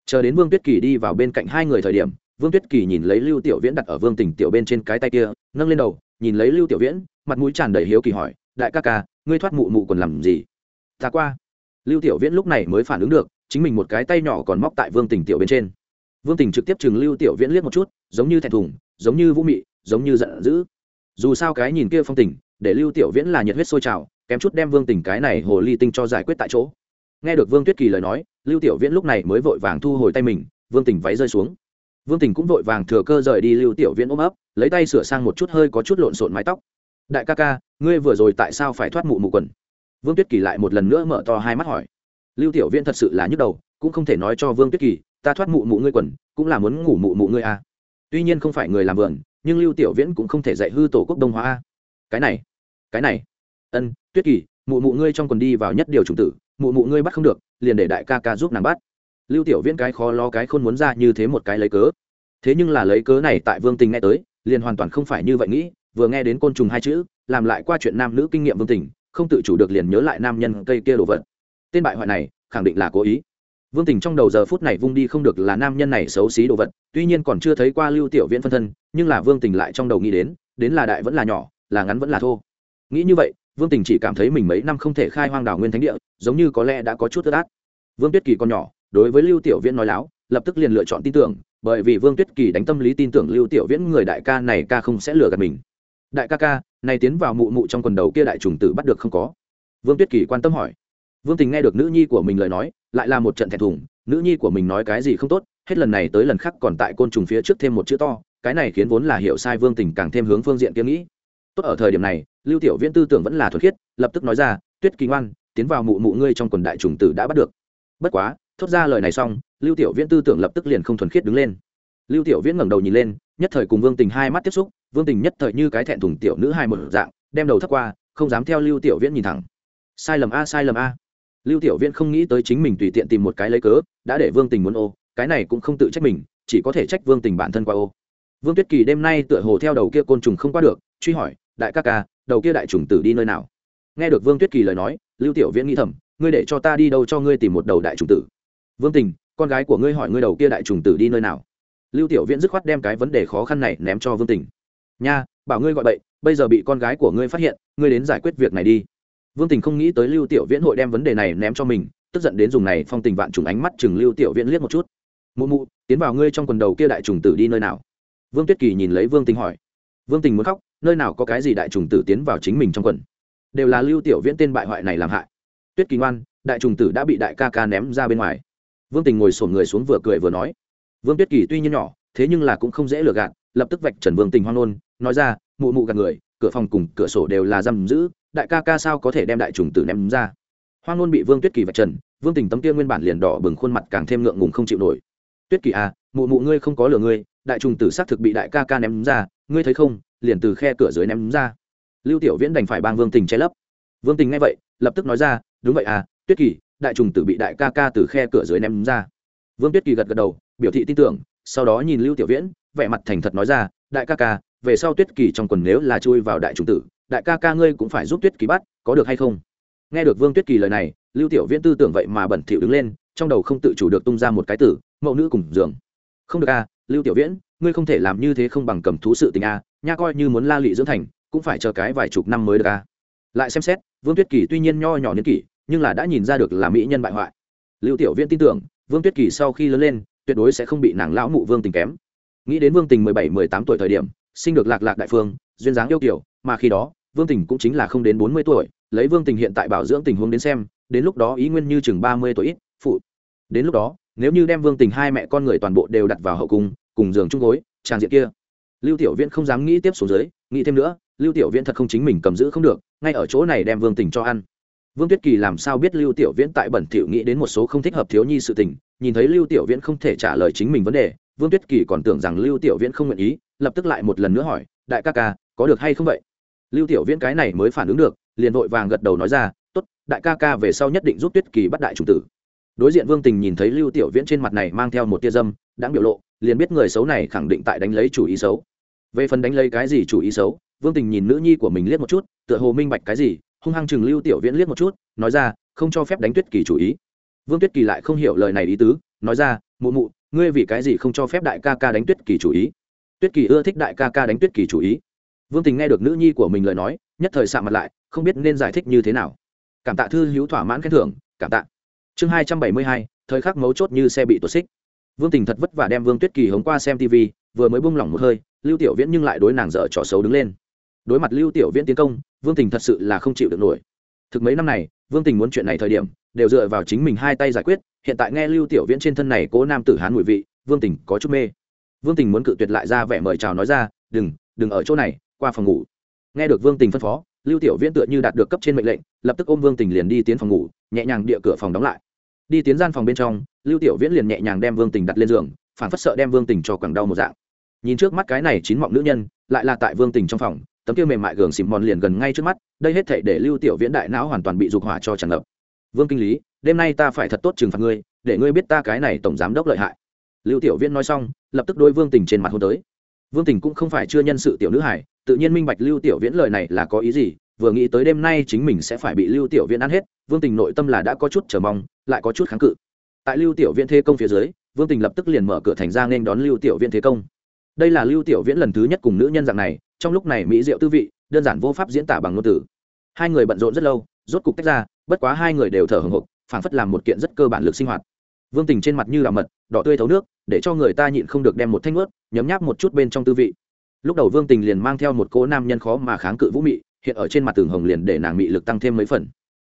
Chờ đến vương tuyết kỳ đi vào bên cạnh hai người thời điểm, vương tuyết kỳ nhìn lấy lưu tiểu viễn đặt ở vương tình tiểu bên trên cái tay kia, nâng lên đầu, nhìn lấy lưu tiểu viễn, mặt mũi tràn đầy hiếu kỳ hỏi, đại ca ca, ngươi thoát mụ mụ còn làm gì? Ta qua. Lưu tiểu viễn lúc này mới phản ứng được, chính mình một cái tay nhỏ còn móc tại vương tình tiểu bên trên. Vương tình trực tiếp chừng lưu tiểu viễn liếc một chút, giống như thẹn thùng, giống như vũ mị, giống như giận dữ. Dù sao cái nhìn kia phong tình để lưu tiểu viễn là nhiệt huyết sôi trào, kém chút đem vương tình cái này hồ ly tinh cho giải quyết tại chỗ. Nghe được vương tuyết kỳ lời nói, lưu tiểu viễn lúc này mới vội vàng thu hồi tay mình, vương tình váy rơi xuống. Vương tình cũng vội vàng thừa cơ rời đi lưu tiểu viễn ôm ấp, lấy tay sửa sang một chút hơi có chút lộn xộn mái tóc. Đại ca ca, ngươi vừa rồi tại sao phải thoát mụ mụ quần? Vương tuyết kỳ lại một lần nữa mở to hai mắt hỏi. Lưu tiểu viễn thật sự là nhức đầu, cũng không thể nói cho vương tuyết kỳ, ta thoát mụ mụ ngươi quần, cũng là muốn ngủ mụ mụ ngươi à. tuy nhiên không phải người làm vườn, nhưng lưu tiểu viễn cũng không thể dạy hư tổ quốc đông hóa a cái này cái này. Ân, tuyết kỳ, mụ mụ ngươi trong quần đi vào nhất điều chủng tử, mụ mụ ngươi bắt không được, liền để đại ca ca giúp nàng bắt. Lưu tiểu viễn cái khó lo cái khôn muốn ra như thế một cái lấy cớ. Thế nhưng là lấy cớ này tại vương tình nghe tới, liền hoàn toàn không phải như vậy nghĩ, vừa nghe đến côn trùng hai chữ, làm lại qua chuyện nam nữ kinh nghiệm vương tình, không tự chủ được liền nhớ lại nam nhân cây kia đồ vật. Tên bại hoại này, khẳng định là cố ý. Vương tình trong đầu giờ phút này vung đi không được là nam nhân này xấu xí đồ vật, tuy nhiên còn chưa thấy qua lưu tiểu viễn phân thân, nhưng là vương tình lại trong đầu nghĩ đến đến là đại vẫn là nhỏ là ngắn vẫn là thô. Nghĩ như vậy, vương tình chỉ cảm thấy mình mấy năm không thể khai hoang đảo nguyên thánh địa, giống như có lẽ đã có chút ướt át. Vương tuyết kỳ còn nhỏ, đối với lưu tiểu viễn nói láo, lập tức liền lựa chọn tin tưởng, bởi vì vương tuyết kỳ đánh tâm lý tin tưởng lưu tiểu viễn người đại ca này ca không sẽ lừa gạt mình. Đại ca ca, này tiến vào mụ mụ trong quần đầu kia đại trùng tử bắt được không có? Vương tuyết kỳ quan tâm hỏi. Vương tình nghe được nữ nhi của mình lời nói, lại là một trận thẹn thùng, nữ nhi của mình nói cái gì không tốt, hết lần này tới lần khác còn tại côn trùng phía trước thêm một chữ to, cái này khiến vốn là hiểu sai vương tình càng thêm hướng phương diện kiếm nghĩ tốt ở thời điểm này, lưu tiểu viễn tư tưởng vẫn là thuật khiết, lập tức nói ra, tuyết kỳ ngoan, tiến vào mụ mụ ngươi trong quần đại trùng tử đã bắt được. Bất quá, thốt ra lời này xong, lưu tiểu viễn tư tưởng lập tức liền không thuần khiết đứng lên. Lưu tiểu viễn ngẩng đầu nhìn lên, nhất thời cùng vương tình hai mắt tiếp xúc, vương tình nhất thời như cái thẹn thùng tiểu nữ hai một dạng, đem đầu thấp qua, không dám theo lưu tiểu viễn nhìn thẳng. Sai lầm a, sai lầm a. Lưu tiểu viễn không nghĩ tới chính mình tùy tiện tìm một cái lấy cớ, đã để vương tình muốn ô, cái này cũng không tự trách mình, chỉ có thể trách vương tình bản thân qua ô. Vương tuyết kỳ đêm nay tựa hồ theo đầu kia côn trùng không qua được, truy hỏi đại ca ca, đầu kia đại trùng tử đi nơi nào? Nghe được vương tuyết kỳ lời nói, lưu tiểu viễn nghĩ thầm, ngươi để cho ta đi đâu cho ngươi tìm một đầu đại trùng tử? Vương tình, con gái của ngươi hỏi ngươi đầu kia đại trùng tử đi nơi nào? Lưu tiểu viễn dứt khoát đem cái vấn đề khó khăn này ném cho vương tình. Nha, bảo ngươi gọi bậy, bây giờ bị con gái của ngươi phát hiện, ngươi đến giải quyết việc này đi. Vương tình không nghĩ tới lưu tiểu viễn hội đem vấn đề này ném cho mình, tức giận đến dùng này phong tình vạn trùng ánh mắt chừng lưu tiểu viễn liếc một chút. Mụ mụ, tiến vào ngươi trong quần đầu kia đại trùng tử đi nơi nào? Vương tuyết kỳ nhìn lấy vương tình hỏi. Vương tình muốn khóc nơi nào có cái gì đại trùng tử tiến vào chính mình trong quần. Đều là lưu tiểu viễn tên bại hoại này làm hại. Tuyết kỳ ngoan, đại trùng tử đã bị đại ca ca ném ra bên ngoài. Vương tình ngồi sổn người xuống vừa cười vừa nói. Vương tuyết kỳ tuy nhiên nhỏ, thế nhưng là cũng không dễ lừa gạt, lập tức vạch trần vương tình hoang nôn nói ra, mụ mụ gạt người, cửa phòng cùng cửa sổ đều là giam giữ, đại ca ca sao có thể đem đại trùng tử ném ra? Hoang nôn bị vương tuyết kỳ vạch trần, vương tình tấm kia nguyên bản liền đỏ bừng khuôn mặt càng thêm ngượng ngùng không chịu nổi. Tuyết kỳ à mụ mụ ngươi không có lừa ngươi, đại trùng tử xác thực bị đại ca ca ném ra, ngươi thấy không liền từ khe cửa dưới ném ra. Lưu tiểu viễn đành phải bang vương tình che lấp. Vương tình nghe vậy lập tức nói ra đúng vậy à tuyết kỳ đại trùng tử bị đại ca ca từ khe cửa dưới ném ra. Vương tuyết kỳ gật gật đầu biểu thị tin tưởng sau đó nhìn lưu tiểu viễn vẻ mặt thành thật nói ra đại ca ca về sau tuyết kỳ trong quần nếu là chui vào đại trùng tử đại ca ca ngươi cũng phải giúp tuyết kỳ bắt có được hay không? Nghe được vương tuyết kỳ lời này lưu tiểu viễn tư tưởng vậy mà bẩn thỉu đứng lên trong đầu không tự chủ được tung ra một cái tử mẫu nữ cùng giường. Không được à, lưu tiểu viễn ngươi không thể làm như thế không bằng cầm thú sự tình a, nha coi như muốn la lị dưỡng thành, cũng phải chờ cái vài chục năm mới được a. Lại xem xét, vương tuyết kỳ tuy nhiên nho nhỏ niên kỷ, nhưng là đã nhìn ra được là mỹ nhân bại hoại. Lưu tiểu viễn tin tưởng, vương tuyết kỳ sau khi lớn lên, tuyệt đối sẽ không bị nàng lão mụ vương tình kém. Nghĩ đến vương tình mười bảy, mười tám tuổi thời điểm, sinh được lạc lạc đại phương, duyên dáng yêu kiểu mà khi đó, vương tình cũng chính là không đến bốn mươi tuổi, lấy vương tình hiện tại bảo dưỡng tình huống đến xem, đến lúc đó ý nguyên như chừng ba mươi tuổi ít, phụ. Đến lúc đó, nếu như đem vương tình hai mẹ con người toàn bộ đều đặt vào hậu cung cùng giường chung gối trang diện kia. Lưu tiểu viễn không dám nghĩ tiếp xuống dưới, nghĩ thêm nữa, lưu tiểu viễn thật không chính mình cầm giữ không được, ngay ở chỗ này đem vương tình cho ăn. Vương tuyết kỳ làm sao biết lưu tiểu viễn tại bẩn thiệu nghĩ đến một số không thích hợp thiếu nhi sự tình, nhìn thấy lưu tiểu viễn không thể trả lời chính mình vấn đề, vương tuyết kỳ còn tưởng rằng lưu tiểu viễn không nguyện ý, lập tức lại một lần nữa hỏi, đại ca ca, có được hay không vậy? Lưu tiểu viễn cái này mới phản ứng được, liền vội vàng gật đầu nói ra, tốt, đại ca ca về sau nhất định giúp tuyết kỳ bắt đại chủ tử. Đối diện vương tình nhìn thấy lưu tiểu viễn trên mặt này mang theo một tia dâm, đã biểu lộ liền biết người xấu này khẳng định tại đánh lấy chủ ý xấu. Về phần đánh lấy cái gì chủ ý xấu, vương tình nhìn nữ nhi của mình liếc một chút, tựa hồ minh bạch cái gì, hung hăng chừng lưu tiểu viễn liếc một chút, nói ra, không cho phép đánh tuyết kỳ chủ ý. Vương tuyết kỳ lại không hiểu lời này ý tứ, nói ra, mụ mụ, ngươi vì cái gì không cho phép đại ca ca đánh tuyết kỳ chủ ý? Tuyết kỳ ưa thích đại ca ca đánh tuyết kỳ chủ ý. Vương tình nghe được nữ nhi của mình lời nói, nhất thời sạ mặt lại, không biết nên giải thích như thế nào. Cảm tạ thư hữu thỏa mãn khen thưởng, cảm tạ. Chương hai trăm bảy mươi hai, thời khắc mấu chốt như xe bị tuột xích vương tình thật vất vả đem vương tuyết kỳ hống qua xem tv vừa mới bung lỏng một hơi, lưu tiểu viễn nhưng lại đối nàng dở trò xấu đứng lên. Đối mặt lưu tiểu viễn tiến công, vương tình thật sự là không chịu được nổi. Thực mấy năm này, vương tình muốn chuyện này thời điểm, đều dựa vào chính mình hai tay giải quyết, hiện tại nghe lưu tiểu viễn trên thân này cố nam tử hán mùi vị, vương tình có chút mê. Vương tình muốn cự tuyệt lại ra vẻ mời chào nói ra, đừng đừng ở chỗ này, qua phòng ngủ. Nghe được vương tình phân phó, lưu tiểu viễn tựa như đạt được cấp trên mệnh lệnh, lập tức ôm vương tình liền đi tiến phòng ngủ, nhẹ nhàng địa cửa phòng đóng lại đi tiến gian phòng bên trong, lưu tiểu viễn liền nhẹ nhàng đem vương tình đặt lên giường phản phất sợ đem vương tình cho quẳng đau một dạng. Nhìn trước mắt cái này chín mọng nữ nhân, lại là tại vương tình trong phòng, tấm kia mềm mại gường xìm mòn liền gần ngay trước mắt, đây hết thể để lưu tiểu viễn đại não hoàn toàn bị dục hỏa cho tràn ngập. Vương kinh lý, đêm nay ta phải thật tốt trừng phạt ngươi, để ngươi biết ta cái này tổng giám đốc lợi hại. Lưu tiểu viễn nói xong, lập tức đôi vương tình trên mặt hôn tới. Vương tình cũng không phải chưa nhân sự tiểu nữ hải tự nhiên minh bạch lưu tiểu viễn lời này là có ý gì vừa nghĩ tới đêm nay chính mình sẽ phải bị lưu tiểu viễn ăn hết, vương tình nội tâm là đã có chút chờ mong, lại có chút kháng cự. Tại lưu tiểu viễn thế công phía dưới, vương tình lập tức liền mở cửa thành ra nên đón lưu tiểu viễn thế công. Đây là lưu tiểu viễn lần thứ nhất cùng nữ nhân dạng này, trong lúc này mỹ diệu tư vị, đơn giản vô pháp diễn tả bằng ngôn từ. Hai người bận rộn rất lâu, rốt cục tách ra, bất quá hai người đều thở hồng hộc, phảng phất làm một kiện rất cơ bản lực sinh hoạt. Vương tình trên mặt như là mật, đỏ tươi thấu nước, để cho người ta nhịn không được đem một thanh ướt nhấm nháp một chút bên trong tư vị. Lúc đầu vương tình liền mang theo một cỗ nam nhân khó mà kháng cự vũ mị hiện ở trên mặt tường hồng liền để nàng mị lực tăng thêm mấy phần.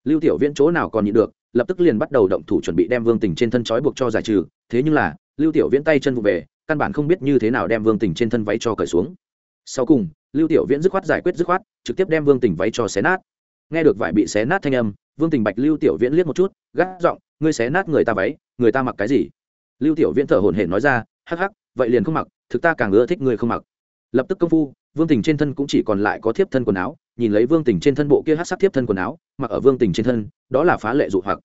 Lưu tiểu viễn chỗ nào còn nhịn được, lập tức liền bắt đầu động thủ chuẩn bị đem vương tình trên thân trói buộc cho giải trừ. Thế nhưng là, lưu tiểu viễn tay chân vụ về, căn bản không biết như thế nào đem vương tình trên thân váy cho cởi xuống. Sau cùng, lưu tiểu viễn dứt khoát giải quyết dứt khoát, trực tiếp đem vương tình váy cho xé nát. Nghe được vải bị xé nát thanh âm, vương tình bạch lưu tiểu viễn liếc một chút gác giọng, ngươi xé nát người ta váy, người ta mặc cái gì? Lưu tiểu viễn thở hổn hển nói ra, hắc hắc, vậy liền không mặc, thực ta càng ưa thích ngươi không mặc. Lập tức công phu vương tình trên thân cũng chỉ còn lại có thiếp thân quần áo, nhìn lấy vương tình trên thân bộ kia hát sắc thiếp thân quần áo, mặc ở vương tình trên thân, đó là phá lệ dụ hoặc.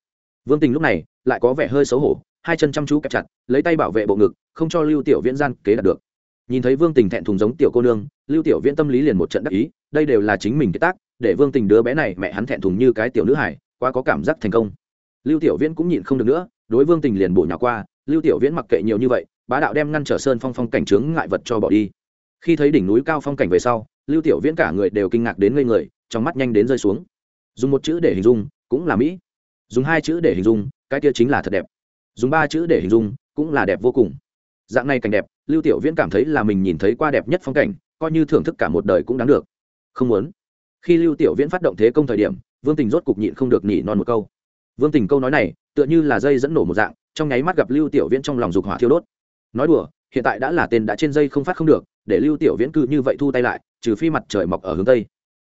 Vương tình lúc này lại có vẻ hơi xấu hổ, hai chân chăm chú kẹp chặt, lấy tay bảo vệ bộ ngực, không cho lưu tiểu viễn gian kế đạt được. Nhìn thấy vương tình thẹn thùng giống tiểu cô nương, lưu tiểu viễn tâm lý liền một trận đắc ý, đây đều là chính mình kế tác, để vương tình đứa bé này mẹ hắn thẹn thùng như cái tiểu nữ hải quá có cảm giác thành công. Lưu tiểu viễn cũng nhịn không được nữa, đối vương tình liền bổ nhỏ qua, lưu tiểu viễn mặc kệ nhiều như vậy, bá đạo đem ngăn trở sơn phong phong cảnh trướng ngại vật cho bỏ đi khi thấy đỉnh núi cao phong cảnh về sau, lưu tiểu viễn cả người đều kinh ngạc đến ngây người, trong mắt nhanh đến rơi xuống. Dùng một chữ để hình dung, cũng là mỹ. Dùng hai chữ để hình dung, cái kia chính là thật đẹp. Dùng ba chữ để hình dung, cũng là đẹp vô cùng. Dạng này cảnh đẹp, lưu tiểu viễn cảm thấy là mình nhìn thấy qua đẹp nhất phong cảnh, coi như thưởng thức cả một đời cũng đáng được. Không muốn. Khi lưu tiểu viễn phát động thế công thời điểm, vương tình rốt cục nhịn không được nhỉ non một câu. Vương tình câu nói này, tựa như là dây dẫn nổ một dạng, trong nháy mắt gặp lưu tiểu viễn trong lòng dục hỏa thiêu đốt. Nói đùa hiện tại đã là tên đã trên dây không phát không được, để lưu tiểu viễn cư như vậy thu tay lại, trừ phi mặt trời mọc ở hướng tây.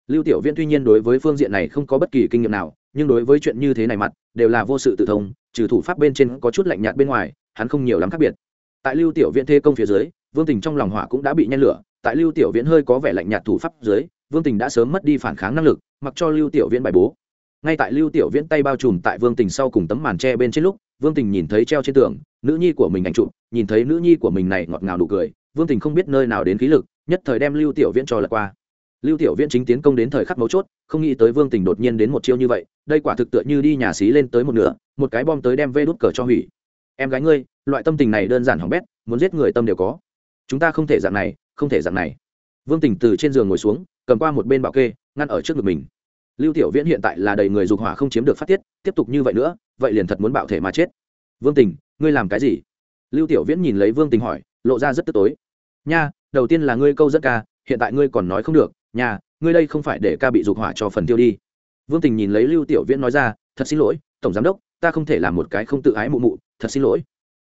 Lưu tiểu viễn tuy nhiên đối với phương diện này không có bất kỳ kinh nghiệm nào, nhưng đối với chuyện như thế này mặt, đều là vô sự tự thông, trừ thủ pháp bên trên có chút lạnh nhạt bên ngoài, hắn không nhiều lắm khác biệt. Tại lưu tiểu viễn thế công phía dưới, vương tình trong lòng hỏa cũng đã bị nhen lửa, tại lưu tiểu viễn hơi có vẻ lạnh nhạt thủ pháp dưới, vương tình đã sớm mất đi phản kháng năng lực, mặc cho lưu tiểu viễn bài bố ngay tại lưu tiểu viễn tay bao trùm tại vương tình sau cùng tấm màn tre bên trên lúc, vương tình nhìn thấy treo trên tường, nữ nhi của mình ảnh trụ nhìn thấy nữ nhi của mình này ngọt ngào nụ cười, vương tình không biết nơi nào đến khí lực, nhất thời đem lưu tiểu viễn cho lật qua. Lưu tiểu viễn chính tiến công đến thời khắc mấu chốt, không nghĩ tới vương tình đột nhiên đến một chiêu như vậy, đây quả thực tựa như đi nhà xí lên tới một nửa, một cái bom tới đem vê đút cờ cho hủy. Em gái ngươi, loại tâm tình này đơn giản hỏng bét, muốn giết người tâm đều có. Chúng ta không thể dạng này, không thể dạng này. Vương tình từ trên giường ngồi xuống, cầm qua một bên bảo kê, ngăn ở trước ngực mình lưu tiểu viễn hiện tại là đầy người dục hỏa không chiếm được phát tiết, tiếp tục như vậy nữa, vậy liền thật muốn bạo thể mà chết. Vương tình, ngươi làm cái gì? Lưu tiểu viễn nhìn lấy vương tình hỏi, lộ ra rất tức tối. Nha, đầu tiên là ngươi câu dẫn ca, hiện tại ngươi còn nói không được. Nha, ngươi đây không phải để ca bị dục hỏa cho phần tiêu đi. Vương tình nhìn lấy lưu tiểu viễn nói ra, thật xin lỗi, tổng giám đốc, ta không thể làm một cái không tự ái mụ mụ, thật xin lỗi.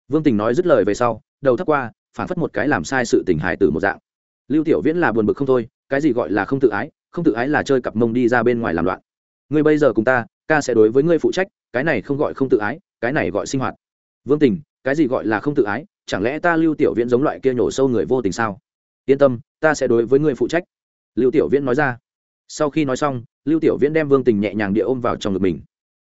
Vương tình nói dứt lời về sau, đầu thấp qua, phản phất một cái làm sai sự tình hài tử một dạng. Lưu tiểu viễn là buồn bực không thôi, cái gì gọi là không tự ái không tự ái là chơi cặp mông đi ra bên ngoài làm loạn. Ngươi bây giờ cùng ta, ca sẽ đối với ngươi phụ trách, cái này không gọi không tự ái, cái này gọi sinh hoạt. Vương tình, cái gì gọi là không tự ái, chẳng lẽ ta lưu tiểu viễn giống loại kia nhổ sâu người vô tình sao? Yên tâm, ta sẽ đối với ngươi phụ trách. Lưu tiểu viễn nói ra. Sau khi nói xong, lưu tiểu viễn đem vương tình nhẹ nhàng địa ôm vào trong ngực mình.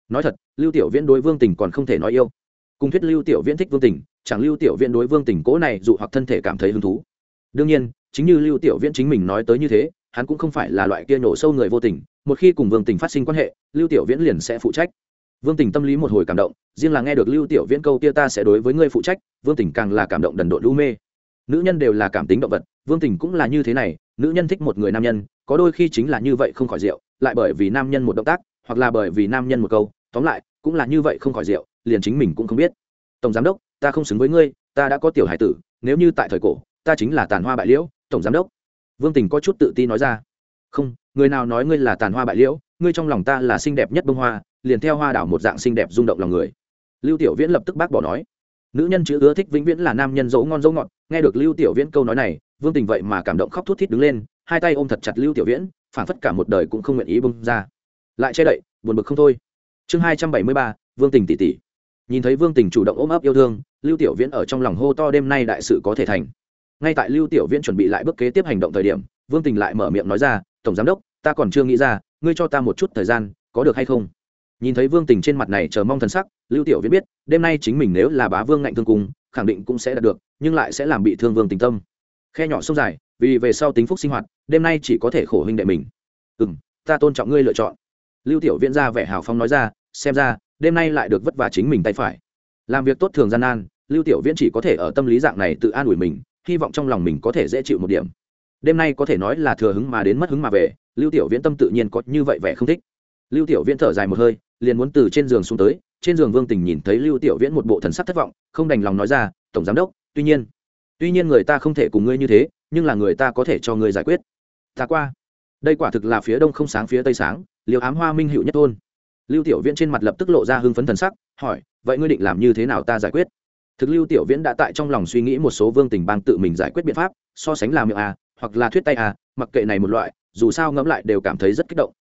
Nói thật, lưu tiểu viễn đối vương tình còn không thể nói yêu. Cùng thuyết lưu tiểu viễn thích vương tình, chẳng lưu tiểu viễn đối vương tình cố này dụ hoặc thân thể cảm thấy hứng thú. Đương nhiên, chính như lưu tiểu viễn chính mình nói tới như thế hắn cũng không phải là loại kia nổ sâu người vô tình, một khi cùng vương tình phát sinh quan hệ, lưu tiểu viễn liền sẽ phụ trách. Vương tình tâm lý một hồi cảm động, riêng là nghe được lưu tiểu viễn câu kia ta sẽ đối với ngươi phụ trách, vương tình càng là cảm động đần độn lưu mê. Nữ nhân đều là cảm tính động vật, vương tình cũng là như thế này, nữ nhân thích một người nam nhân, có đôi khi chính là như vậy không khỏi rượu, lại bởi vì nam nhân một động tác, hoặc là bởi vì nam nhân một câu, tóm lại, cũng là như vậy không khỏi rượu, liền chính mình cũng không biết. Tổng giám đốc, ta không xứng với ngươi, ta đã có tiểu hải tử, nếu như tại thời cổ, ta chính là tàn hoa bại liễu, tổng giám đốc vương tình có chút tự ti nói ra. Không, người nào nói ngươi là tàn hoa bại liễu, ngươi trong lòng ta là xinh đẹp nhất bông hoa, liền theo hoa đảo một dạng xinh đẹp rung động lòng người. Lưu tiểu viễn lập tức bác bỏ nói. Nữ nhân chữ ưa thích vĩnh viễn là nam nhân dấu ngon dấu ngọt, nghe được lưu tiểu viễn câu nói này, vương tình vậy mà cảm động khóc thút thít đứng lên, hai tay ôm thật chặt lưu tiểu viễn phản phất cả một đời cũng không nguyện ý bông ra. Lại che đậy, buồn bực không thôi. Chương hai trăm bảy mươi ba, vương tình tỷ tỷ nhìn thấy vương tình chủ động ôm ấp yêu thương, lưu tiểu viễn ở trong lòng hô to đêm nay đại sự có thể thành ngay tại lưu tiểu viễn chuẩn bị lại bước kế tiếp hành động thời điểm, vương tình lại mở miệng nói ra, tổng giám đốc, ta còn chưa nghĩ ra, ngươi cho ta một chút thời gian, có được hay không? Nhìn thấy vương tình trên mặt này chờ mong thần sắc, lưu tiểu viễn biết, đêm nay chính mình nếu là bá vương ngạnh thương cung khẳng định cũng sẽ đạt được, nhưng lại sẽ làm bị thương vương tình tâm. Khe nhỏ sông dài, vì về sau tính phúc sinh hoạt, đêm nay chỉ có thể khổ huynh đệ mình. Ừ m ta tôn trọng ngươi lựa chọn. Lưu tiểu viễn ra vẻ hào phong nói ra, xem ra, đêm nay lại được vất vả chính mình tay phải. Làm việc tốt thường gian nan, lưu tiểu viễn chỉ có thể ở tâm lý dạng này tự an ủi mình hy vọng trong lòng mình có thể dễ chịu một điểm. Đêm nay có thể nói là thừa hứng mà đến mất hứng mà về, lưu tiểu viễn tâm tự nhiên có như vậy vẻ không thích. Lưu tiểu viễn thở dài một hơi, liền muốn từ trên giường xuống tới, trên giường vương tình nhìn thấy lưu tiểu viễn một bộ thần sắc thất vọng, không đành lòng nói ra, tổng giám đốc, tuy nhiên tuy nhiên người ta không thể cùng ngươi như thế, nhưng là người ta có thể cho ngươi giải quyết. Ta qua. Đây quả thực là phía đông không sáng phía tây sáng liều ám hoa minh hữu nhất thôn. Lưu tiểu viễn trên mặt lập tức lộ ra hưng phấn thần sắc, hỏi, vậy ngươi định làm như thế nào ta giải quyết? Thực lưu tiểu viễn đã tại trong lòng suy nghĩ một số vương tình bang tự mình giải quyết biện pháp, so sánh làm miệng à hoặc là thuyết tay à mặc kệ này một loại, dù sao ngẫm lại đều cảm thấy rất kích động.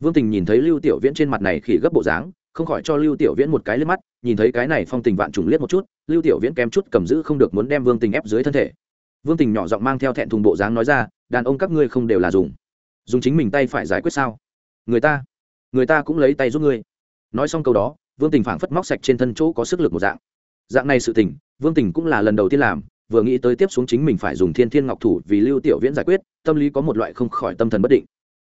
Vương tình nhìn thấy lưu tiểu viễn trên mặt này khỉ gấp bộ dáng, không khỏi cho lưu tiểu viễn một cái liếc mắt, nhìn thấy cái này phong tình vạn trùng liếc một chút, lưu tiểu viễn kém chút cầm giữ không được muốn đem vương tình ép dưới thân thể. Vương tình nhỏ giọng mang theo thẹn thùng bộ dáng nói ra, đàn ông các ngươi không đều là dùng. Dùng chính mình tay phải giải quyết sao? Người ta người ta cũng lấy tay giúp ngươi. Nói xong câu đó, vương tình phảng phất móc sạch trên thân chỗ có sức lực một dạng dạng này sự tình, vương tình cũng là lần đầu tiên làm, vừa nghĩ tới tiếp xuống chính mình phải dùng thiên thiên ngọc thủ vì lưu tiểu viễn giải quyết, tâm lý có một loại không khỏi tâm thần bất định.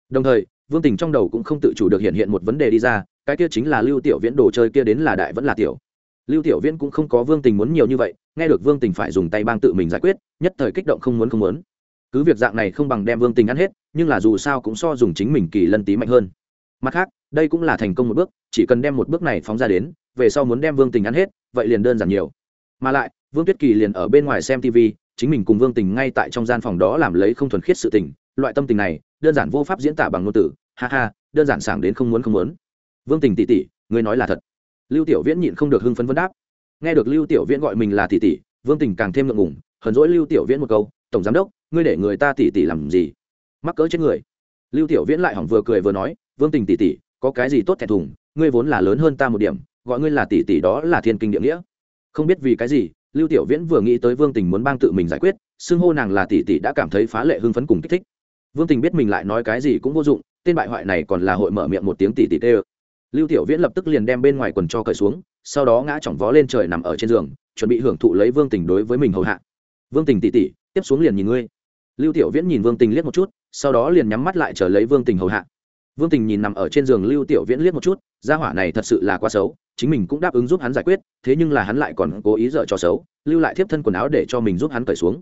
Đồng thời, vương tình trong đầu cũng không tự chủ được hiện hiện một vấn đề đi ra, cái kia chính là lưu tiểu viễn đồ chơi kia đến là đại vẫn là tiểu. Lưu tiểu viễn cũng không có vương tình muốn nhiều như vậy, nghe được vương tình phải dùng tay bang tự mình giải quyết, nhất thời kích động không muốn không muốn. Cứ việc dạng này không bằng đem vương tình ăn hết, nhưng là dù sao cũng so dùng chính mình kỳ lân tí mạnh hơn. Mặt khác, đây cũng là thành công một bước, chỉ cần đem một bước này phóng ra đến về sau muốn đem vương tình ăn hết, vậy liền đơn giản nhiều. Mà lại, vương tuyết kỳ liền ở bên ngoài xem tv chính mình cùng vương tình ngay tại trong gian phòng đó làm lấy không thuần khiết sự tình. Loại tâm tình này, đơn giản vô pháp diễn tả bằng ngôn từ. Ha ha, đơn giản sảng đến không muốn không muốn. Vương tình tỷ tỷ, ngươi nói là thật. Lưu tiểu viễn nhịn không được hưng phấn vấn đáp. Nghe được lưu tiểu viễn gọi mình là tỷ tỷ, vương tình càng thêm ngượng ngùng, hờn dỗi lưu tiểu viễn một câu, tổng giám đốc, ngươi để người ta tỷ tỷ làm gì? Mắc cỡ chết người. Lưu tiểu viễn lại hỏng vừa cười vừa nói, vương tình tỷ tỷ, có cái gì tốt thẹn thùng, ngươi vốn là lớn hơn ta một điểm gọi ngươi là tỷ tỷ đó là thiên kinh địa nghĩa. Không biết vì cái gì, lưu tiểu viễn vừa nghĩ tới vương tình muốn bang tự mình giải quyết, xưng hô nàng là tỷ tỷ đã cảm thấy phá lệ hưng phấn cùng kích thích. Vương tình biết mình lại nói cái gì cũng vô dụng, tên bại hoại này còn là hội mở miệng một tiếng tỷ tỷ tê ơ. Lưu tiểu viễn lập tức liền đem bên ngoài quần cho cởi xuống, sau đó ngã chỏng vó lên trời nằm ở trên giường, chuẩn bị hưởng thụ lấy vương tình đối với mình hầu hạ. Vương tình tỷ tỷ, tiếp xuống liền nhìn ngươi. Lưu tiểu viễn nhìn vương tình liếc một chút, sau đó liền nhắm mắt lại chờ lấy vương tình hầu hạ vương tình nhìn nằm ở trên giường lưu tiểu viễn liếc một chút, gia hỏa này thật sự là quá xấu, chính mình cũng đáp ứng giúp hắn giải quyết, thế nhưng là hắn lại còn cố ý dở cho xấu, lưu lại thiếp thân quần áo để cho mình giúp hắn cởi xuống.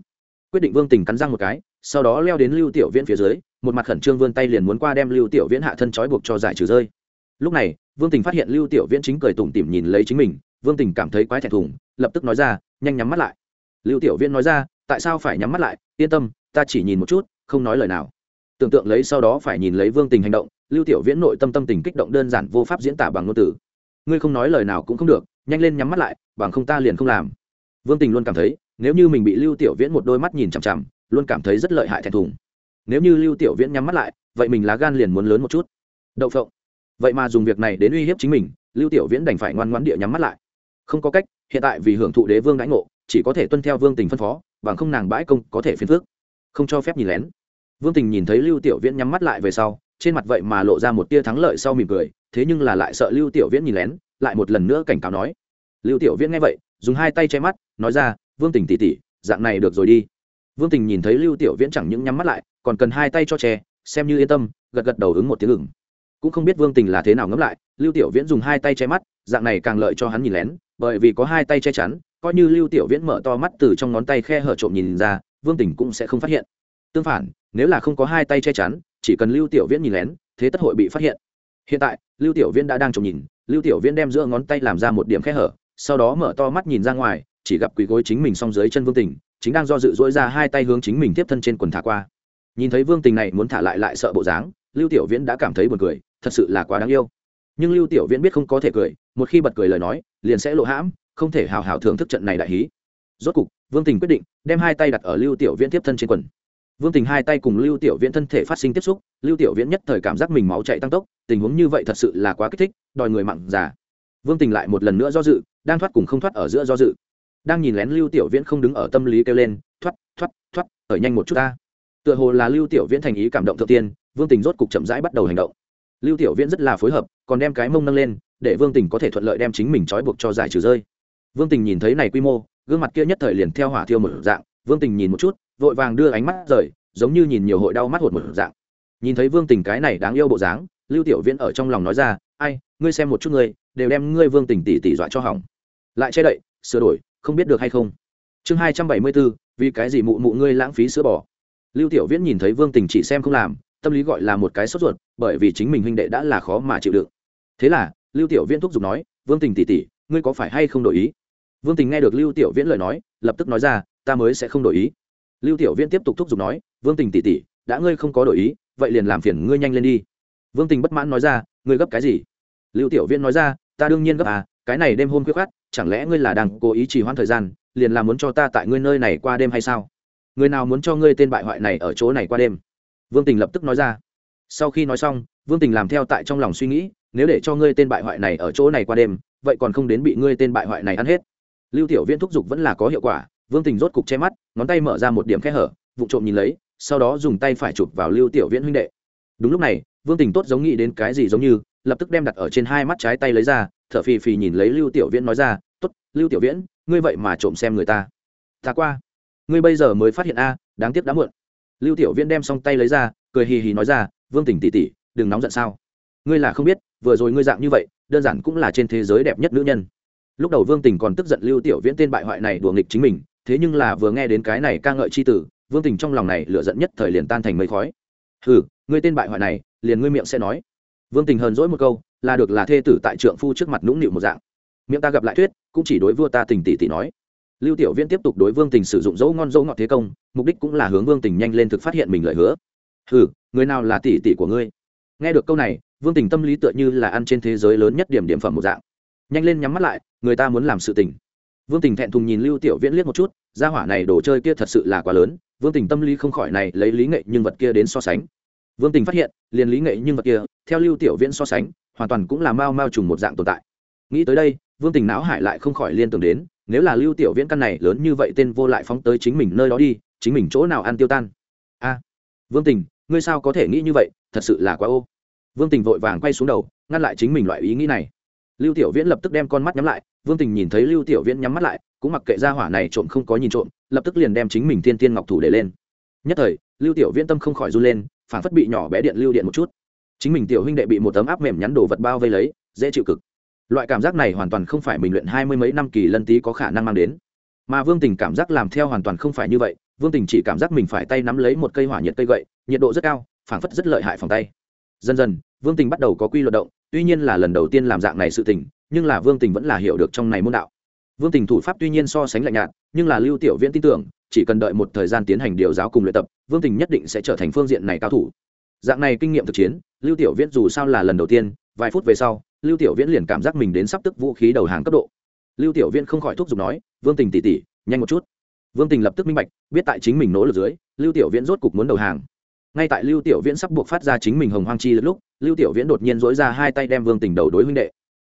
Quyết định vương tình cắn răng một cái, sau đó leo đến lưu tiểu viễn phía dưới, một mặt khẩn trương vươn tay liền muốn qua đem lưu tiểu viễn hạ thân trói buộc cho giải trừ rơi. Lúc này, vương tình phát hiện lưu tiểu viễn chính cười tủm tỉm nhìn lấy chính mình, vương tình cảm thấy quái thẹn thùng, lập tức nói ra, nhanh nhắm mắt lại. Lưu tiểu viễn nói ra, tại sao phải nhắm mắt lại? Yên tâm, ta chỉ nhìn một chút, không nói lời nào. Tưởng tượng lấy sau đó phải nhìn lấy vương tình hành động lưu tiểu viễn nội tâm tâm tình kích động đơn giản vô pháp diễn tả bằng ngôn từ. Ngươi không nói lời nào cũng không được, nhanh lên nhắm mắt lại, bằng không ta liền không làm. Vương tình luôn cảm thấy, nếu như mình bị lưu tiểu viễn một đôi mắt nhìn chằm chằm, luôn cảm thấy rất lợi hại thẹn thùng. Nếu như lưu tiểu viễn nhắm mắt lại, vậy mình lá gan liền muốn lớn một chút. Đậu phộng. Vậy mà dùng việc này đến uy hiếp chính mình, lưu tiểu viễn đành phải ngoan ngoãn địa nhắm mắt lại. Không có cách, hiện tại vì hưởng thụ đế vương đãi ngộ, chỉ có thể tuân theo vương tình phân phó, bằng không nàng bãi công có thể phiền phước không cho phép nhìn lén. Vương tình nhìn thấy lưu tiểu viễn nhắm mắt lại về sau trên mặt vậy mà lộ ra một tia thắng lợi sau mỉm cười, thế nhưng là lại sợ lưu tiểu viễn nhìn lén, lại một lần nữa cảnh cáo nói. Lưu tiểu viễn nghe vậy, dùng hai tay che mắt, nói ra, vương tình tỉ tỉ dạng này được rồi đi. Vương tình nhìn thấy lưu tiểu viễn chẳng những nhắm mắt lại, còn cần hai tay cho che, xem như yên tâm, gật gật đầu ứng một tiếng ừng. Cũng không biết vương tình là thế nào ngẫm lại, lưu tiểu viễn dùng hai tay che mắt, dạng này càng lợi cho hắn nhìn lén, bởi vì có hai tay che chắn, coi như lưu tiểu viễn mở to mắt từ trong ngón tay khe hở trộm nhìn ra, vương tình cũng sẽ không phát hiện. Tương phản, nếu là không có hai tay che chắn chỉ cần lưu tiểu viễn nhìn lén, thế tất hội bị phát hiện. Hiện tại, lưu tiểu viễn đã đang trộm nhìn, lưu tiểu viễn đem giữa ngón tay làm ra một điểm khe hở, sau đó mở to mắt nhìn ra ngoài, chỉ gặp quỳ gối chính mình song dưới chân vương tình, chính đang do dự dỗi ra hai tay hướng chính mình tiếp thân trên quần thả qua. Nhìn thấy vương tình này muốn thả lại lại sợ bộ dáng, lưu tiểu viễn đã cảm thấy buồn cười, thật sự là quá đáng yêu. Nhưng lưu tiểu viễn biết không có thể cười, một khi bật cười lời nói, liền sẽ lộ hãm, không thể hào hào thưởng thức trận này đại hí. Rốt cục, vương tình quyết định, đem hai tay đặt ở lưu tiểu viễn tiếp thân trên quần vương tình hai tay cùng lưu tiểu viễn thân thể phát sinh tiếp xúc, lưu tiểu viễn nhất thời cảm giác mình máu chạy tăng tốc, tình huống như vậy thật sự là quá kích thích, đòi người mặn già. Vương tình lại một lần nữa do dự, đang thoát cùng không thoát ở giữa do dự. Đang nhìn lén lưu tiểu viễn không đứng ở tâm lý kêu lên, thoát thoát thoát, ở nhanh một chút ta. Tựa hồ là lưu tiểu viễn thành ý cảm động thượng tiên, vương tình rốt cục chậm rãi bắt đầu hành động. Lưu tiểu viễn rất là phối hợp, còn đem cái mông nâng lên, để vương tình có thể thuận lợi đem chính mình trói buộc cho giải trừ rơi. Vương tình nhìn thấy này quy mô, gương mặt kia nhất thời liền theo hỏa thiêu một dạng vương tình nhìn một chút, vội vàng đưa ánh mắt rời, giống như nhìn nhiều hội đau mắt hột một dạng. Nhìn thấy vương tình cái này đáng yêu bộ dáng, lưu tiểu viễn ở trong lòng nói ra, ai, ngươi xem một chút ngươi, đều đem ngươi vương tình tỷ tỷ dọa cho hỏng. Lại che đậy, sửa đổi, không biết được hay không? Chương hai trăm bảy mươi bốn, vì cái gì mụ mụ ngươi lãng phí sữa bò? Lưu tiểu viễn nhìn thấy vương tình chỉ xem không làm, tâm lý gọi là một cái sốt ruột, bởi vì chính mình huynh đệ đã là khó mà chịu đựng. Thế là, lưu tiểu viễn thúc giục nói, vương tình tỷ tỷ, ngươi có phải hay không đổi ý? Vương tình nghe được lưu tiểu viễn lời nói, lập tức nói ra ta mới sẽ không đổi ý. Lưu tiểu viễn tiếp tục thúc giục nói, vương tình tỷ tỷ, đã ngươi không có đổi ý, vậy liền làm phiền ngươi nhanh lên đi. Vương tình bất mãn nói ra, ngươi gấp cái gì? Lưu tiểu viễn nói ra, ta đương nhiên gấp à cái này đêm hôm khuya khát chẳng lẽ ngươi là đang cố ý trì hoãn thời gian, liền là muốn cho ta tại ngươi nơi này qua đêm hay sao? Người nào muốn cho ngươi tên bại hoại này ở chỗ này qua đêm? Vương tình lập tức nói ra. Sau khi nói xong, vương tình làm theo tại trong lòng suy nghĩ, nếu để cho ngươi tên bại hoại này ở chỗ này qua đêm, vậy còn không đến bị ngươi tên bại hoại này ăn hết. Lưu tiểu viễn thúc giục vẫn là có hiệu quả vương tình rốt cục che mắt, ngón tay mở ra một điểm khe hở vụ trộm nhìn lấy, sau đó dùng tay phải chụp vào lưu tiểu viễn huynh đệ. Đúng lúc này, vương tình tốt giống nghĩ đến cái gì giống như, lập tức đem đặt ở trên hai mắt trái tay lấy ra, thở phì phì nhìn lấy lưu tiểu viễn nói ra, tốt, lưu tiểu viễn, ngươi vậy mà trộm xem người ta. Ta qua. Ngươi bây giờ mới phát hiện a, đáng tiếc đã muộn. Lưu tiểu viễn đem xong tay lấy ra, cười hì hì nói ra, vương tình tỉ tỉ đừng nóng giận sao? Ngươi là không biết, vừa rồi ngươi dạng như vậy, đơn giản cũng là trên thế giới đẹp nhất nữ nhân. Lúc đầu vương tình còn tức giận lưu tiểu viễn tên bại hoại này đùa nghịch chính mình thế nhưng là vừa nghe đến cái này ca ngợi c h i tử, vương tình trong lòng này lựa giận nhất thời liền tan thành mây khói. Ừ ngươi tên bại hoại này, liền ngươi miệng sẽ nói. Vương tình hờn dỗi một câu, là được là thê tử tại trượng phu trước mặt nũng nịu một dạng. Miệng ta gặp lại thuyết, cũng chỉ đối vua ta tình tỷ tỷ nói. Lưu tiểu viễn tiếp tục đối vương tình sử dụng dấu ngon dấu ngọt thế công, mục đích cũng là hướng vương tình nhanh lên thực phát hiện mình lời hứa. Ừ người nào là tỷ tỷ của ngươi? Nghe được câu này, vương tình tâm lý tựa như là ăn trên thế giới lớn nhất điểm điểm phẩm một dạng. Nhanh lên nhắm mắt lại, người ta muốn làm sự tình vương tình thẹn thùng nhìn lưu tiểu viễn liếc một chút, gia hỏa này đồ chơi kia thật sự là quá lớn, vương tình tâm lý không khỏi này lấy lý nghệ nhưng vật kia đến so sánh. Vương tình phát hiện, liền lý nghệ nhưng vật kia, theo lưu tiểu viễn so sánh, hoàn toàn cũng là mao mao trùng một dạng tồn tại. Nghĩ tới đây, vương tình não hải lại không khỏi liên tưởng đến, nếu là lưu tiểu viễn căn này lớn như vậy tên vô lại phóng tới chính mình nơi đó đi, chính mình chỗ nào ăn tiêu tan? A! Vương tình, ngươi sao có thể nghĩ như vậy, thật sự là quá ô. Vương tình vội vàng quay xuống đầu, ngăn lại chính mình loại ý nghĩ này. Lưu tiểu viễn lập tức đem con mắt nhắm lại vương tình nhìn thấy lưu tiểu viễn nhắm mắt lại, cũng mặc kệ ra hỏa này trộm không có nhìn trộm, lập tức liền đem chính mình tiên tiên ngọc thủ để lên. Nhất thời, lưu tiểu viễn tâm không khỏi run lên, phản phất bị nhỏ bé điện lưu điện một chút. Chính mình tiểu huynh đệ bị một tấm áp mềm nhắn đồ vật bao vây lấy, dễ chịu cực. Loại cảm giác này hoàn toàn không phải mình luyện hai mươi mấy năm kỳ lân tý có khả năng mang đến. Mà vương tình cảm giác làm theo hoàn toàn không phải như vậy, vương tình chỉ cảm giác mình phải tay nắm lấy một cây hỏa nhiệt cây gậy, nhiệt độ rất cao phảng phất rất lợi hại phòng tay. Dần dần, vương tình bắt đầu có quy luật động, tuy nhiên là lần đầu tiên làm dạng này sự tình nhưng là vương tình vẫn là hiểu được trong này môn đạo. Vương tình thủ pháp tuy nhiên so sánh lạnh nhạt, nhưng là lưu tiểu viễn tin tưởng, chỉ cần đợi một thời gian tiến hành điều giáo cùng luyện tập, vương tình nhất định sẽ trở thành phương diện này cao thủ. Dạng này kinh nghiệm thực chiến, lưu tiểu viễn dù sao là lần đầu tiên, vài phút về sau, lưu tiểu viễn liền cảm giác mình đến sắp tức vũ khí đầu hàng cấp độ. Lưu tiểu viễn không khỏi thúc giục nói, vương tình tỉ tỉ, nhanh một chút. Vương tình lập tức minh bạch, biết tại chính mình nỗ lực dưới, lưu tiểu viễn rốt cục muốn đầu hàng. Ngay tại lưu tiểu viễn sắp buộc phát ra chính mình hồng hoang chi lúc, lưu tiểu viễn đột nhiên dối ra hai tay đem vương tình đầu đối huynh đệ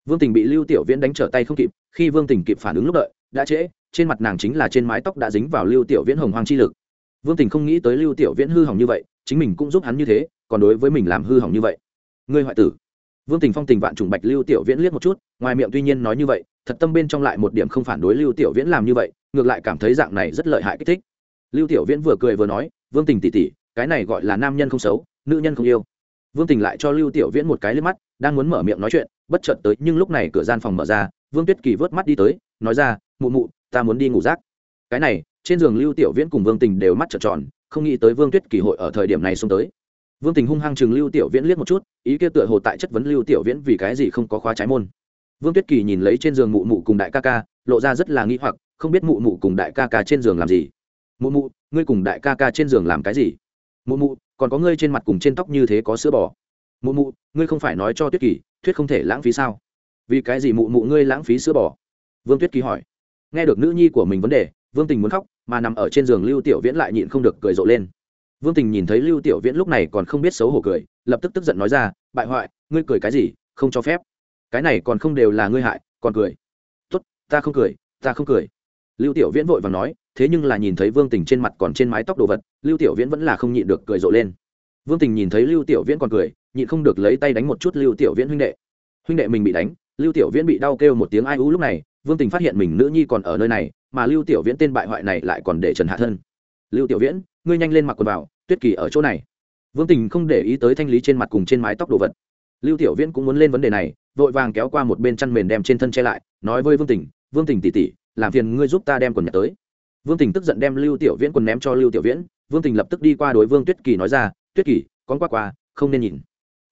vương tình bị lưu tiểu viễn đánh trở tay không kịp, khi vương tình kịp phản ứng lúc đợi, đã trễ, trên mặt nàng chính là trên mái tóc đã dính vào lưu tiểu viễn hồng hoang chi lực. Vương tình không nghĩ tới lưu tiểu viễn hư hỏng như vậy, chính mình cũng giúp hắn như thế, còn đối với mình làm hư hỏng như vậy. Ngươi hoại tử. Vương tình phong tình vạn trùng bạch lưu tiểu viễn liếc một chút, ngoài miệng tuy nhiên nói như vậy, thật tâm bên trong lại một điểm không phản đối lưu tiểu viễn làm như vậy, ngược lại cảm thấy dạng này rất lợi hại kích thích. Lưu tiểu viễn vừa cười vừa nói, vương tình tỉ tỉ cái này gọi là nam nhân không xấu, nữ nhân không yêu vương tình lại cho lưu tiểu viễn một cái lên mắt, đang muốn mở miệng nói chuyện, bất chợt tới, nhưng lúc này cửa gian phòng mở ra, vương tuyết kỳ vớt mắt đi tới, nói ra, mụ mụ, ta muốn đi ngủ rác. Cái này, trên giường lưu tiểu viễn cùng vương tình đều mắt trợn tròn, không nghĩ tới vương tuyết kỳ hội ở thời điểm này xông tới. Vương tình hung hăng chừng lưu tiểu viễn liếc một chút, ý kia tựa hồ tại chất vấn lưu tiểu viễn vì cái gì không có khóa trái môn. Vương tuyết kỳ nhìn lấy trên giường mụ mụ cùng đại ca ca, lộ ra rất là nghi hoặc, không biết mụ mụ cùng đại ca ca trên giường làm gì. Mụ mụ, ngươi cùng đại ca ca trên giường làm cái gì? Mụ mụ, còn có ngươi trên mặt cùng trên tóc như thế có sữa bò. Mụ mụ, ngươi không phải nói cho tuyết kỳ, thuyết không thể lãng phí sao? Vì cái gì mụ mụ ngươi lãng phí sữa bò? Vương tuyết kỳ hỏi. Nghe được nữ nhi của mình vấn đề, vương tình muốn khóc, mà nằm ở trên giường lưu tiểu viễn lại nhịn không được cười rộ lên. Vương tình nhìn thấy lưu tiểu viễn lúc này còn không biết xấu hổ cười, lập tức tức giận nói ra, bại hoại, ngươi cười cái gì? Không cho phép. Cái này còn không đều là ngươi hại, còn cười. Tốt, ta không cười, ta không cười. Lưu tiểu viễn vội và nói thế nhưng là nhìn thấy vương tình trên mặt còn trên mái tóc đồ vật, lưu tiểu viễn vẫn là không nhịn được cười rộ lên. Vương tình nhìn thấy lưu tiểu viễn còn cười, nhịn không được lấy tay đánh một chút lưu tiểu viễn huynh đệ. Huynh đệ mình bị đánh, lưu tiểu viễn bị đau kêu một tiếng ai ú lúc này, vương tình phát hiện mình nữ nhi còn ở nơi này, mà lưu tiểu viễn tên bại hoại này lại còn để trần hạ thân. Lưu tiểu viễn, ngươi nhanh lên mặc quần vào, tuyết kỳ ở chỗ này. Vương tình không để ý tới thanh lý trên mặt cùng trên mái tóc đồ vật. Lưu tiểu viễn cũng muốn lên vấn đề này, vội vàng kéo qua một bên chăn mền đem trên thân che lại, nói với vương tình vương tình tỉ tỉ làm phiền ngươi giúp ta đem quần nhặt tới vương tình tức giận đem lưu tiểu viễn quần ném cho lưu tiểu viễn, vương tình lập tức đi qua đối vương tuyết kỳ nói ra, tuyết kỳ, con qua qua, không nên nhìn.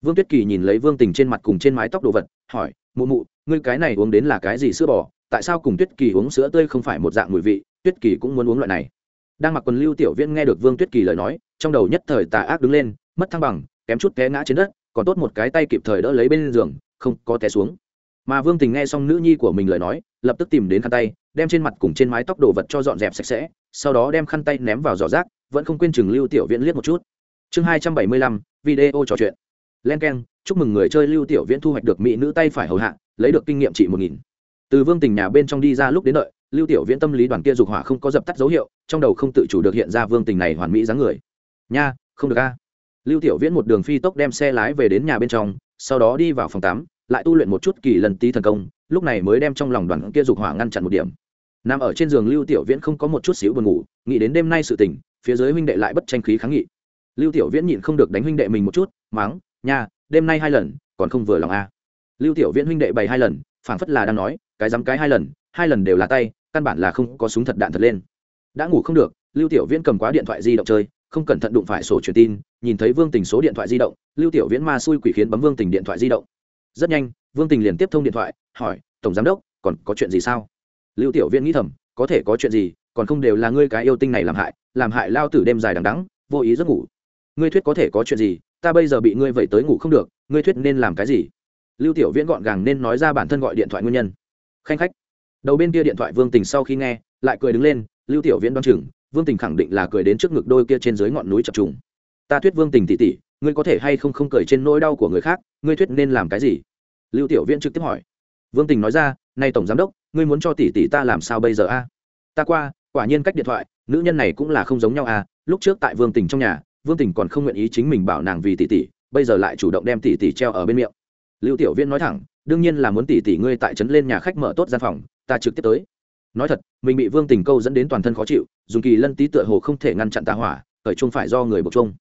Vương tuyết kỳ nhìn lấy vương tình trên mặt cùng trên mái tóc đồ vật, hỏi, mụ mụ, ngươi cái này uống đến là cái gì sữa bò? Tại sao cùng tuyết kỳ uống sữa tươi không phải một dạng mùi vị? Tuyết kỳ cũng muốn uống loại này. Đang mặc quần lưu tiểu viễn nghe được vương tuyết kỳ lời nói, trong đầu nhất thời tà ác đứng lên, mất thăng bằng, kém chút té ngã trên đất, còn tốt một cái tay kịp thời đỡ lấy bên giường, không có té xuống mà vương tình nghe xong nữ nhi của mình lời nói, lập tức tìm đến khăn tay, đem trên mặt cùng trên mái tóc đồ vật cho dọn dẹp sạch sẽ, sau đó đem khăn tay ném vào giỏ rác, vẫn không quên chừng lưu tiểu viễn liếc một chút. Chương hai trăm bảy mươi lăm, video trò chuyện. Len k e n chúc mừng người chơi lưu tiểu viễn thu hoạch được mỹ nữ tay phải hầu hạ, lấy được kinh nghiệm trị một nghìn. Từ vương tình nhà bên trong đi ra lúc đến đợi, lưu tiểu viễn tâm lý đoàn kia dục hỏa không có dập tắt dấu hiệu, trong đầu không tự chủ được hiện ra vương tình này hoàn mỹ dáng người. Nha, không được a. Lưu tiểu viễn một đường phi tốc đem xe lái về đến nhà bên trong, sau đó đi vào phòng tắm lại tu luyện một chút kỳ lần tí thần công, lúc này mới đem trong lòng đoàn kia dục hỏa ngăn chặn một điểm. Nằm ở trên giường lưu tiểu viễn không có một chút xíu buồn ngủ, nghĩ đến đêm nay sự tình, phía dưới huynh đệ lại bất tranh khí kháng nghị. Lưu tiểu viễn nhịn không được đánh huynh đệ mình một chút, mắng, nha, đêm nay hai lần, còn không vừa lòng a lưu tiểu viễn huynh đệ bày hai lần, phảng phất là đang nói, cái dám cái hai lần hai lần đều là tay, căn bản là không có súng thật đạn thật lên. Đã ngủ không được, lưu tiểu viễn cầm quá điện thoại di động chơi, không cẩn thận đụng phải sổ truyền tin, nhìn thấy vương tình số điện thoại di động, lưu tiểu viễn ma xui quỷ khiến bấm vương tình điện thoại di động rất nhanh, vương tình liền tiếp thông điện thoại, hỏi, tổng giám đốc, còn có chuyện gì sao? Lưu tiểu viễn nghĩ thầm, có thể có chuyện gì, còn không đều là ngươi cái yêu tinh này làm hại làm hại lao tử đêm dài đằng đắng vô ý giấc ngủ. Ngươi thuyết có thể có chuyện gì, ta bây giờ bị ngươi vậy tới ngủ không được, ngươi thuyết nên làm cái gì? Lưu tiểu viễn gọn gàng nên nói ra bản thân gọi điện thoại nguyên nhân. Khanh khách. Đầu bên kia điện thoại vương tình sau khi nghe, lại cười đứng lên, lưu tiểu viễn đoán chừng, vương tình khẳng định là cười đến trước ngực đôi kia trên dưới ngọn núi chập trùng. Ta thuyết vương tình tỉ tỉ ngươi có thể hay không không cười trên nỗi đau của người khác, ngươi thuyết nên làm cái gì? Lưu tiểu viễn trực tiếp hỏi. Vương tình nói ra nay tổng giám đốc, ngươi muốn cho tỷ tỷ ta làm sao bây giờ a? Ta qua, quả nhiên cách điện thoại, nữ nhân này cũng là không giống nhau a. Lúc trước tại vương tình trong nhà, vương tình còn không nguyện ý chính mình bảo nàng vì tỷ tỷ, bây giờ lại chủ động đem tỷ tỷ treo ở bên miệng. Lưu tiểu viễn nói thẳng, đương nhiên là muốn tỷ tỷ ngươi tại trấn lên nhà khách mở tốt gian phòng, ta trực tiếp tới. Nói thật, mình bị vương tình câu dẫn đến toàn thân khó chịu, dùng kỳ lân tí tựa hồ không thể ngăn chặn tạ hỏa, cởi chung phải do người buộc chung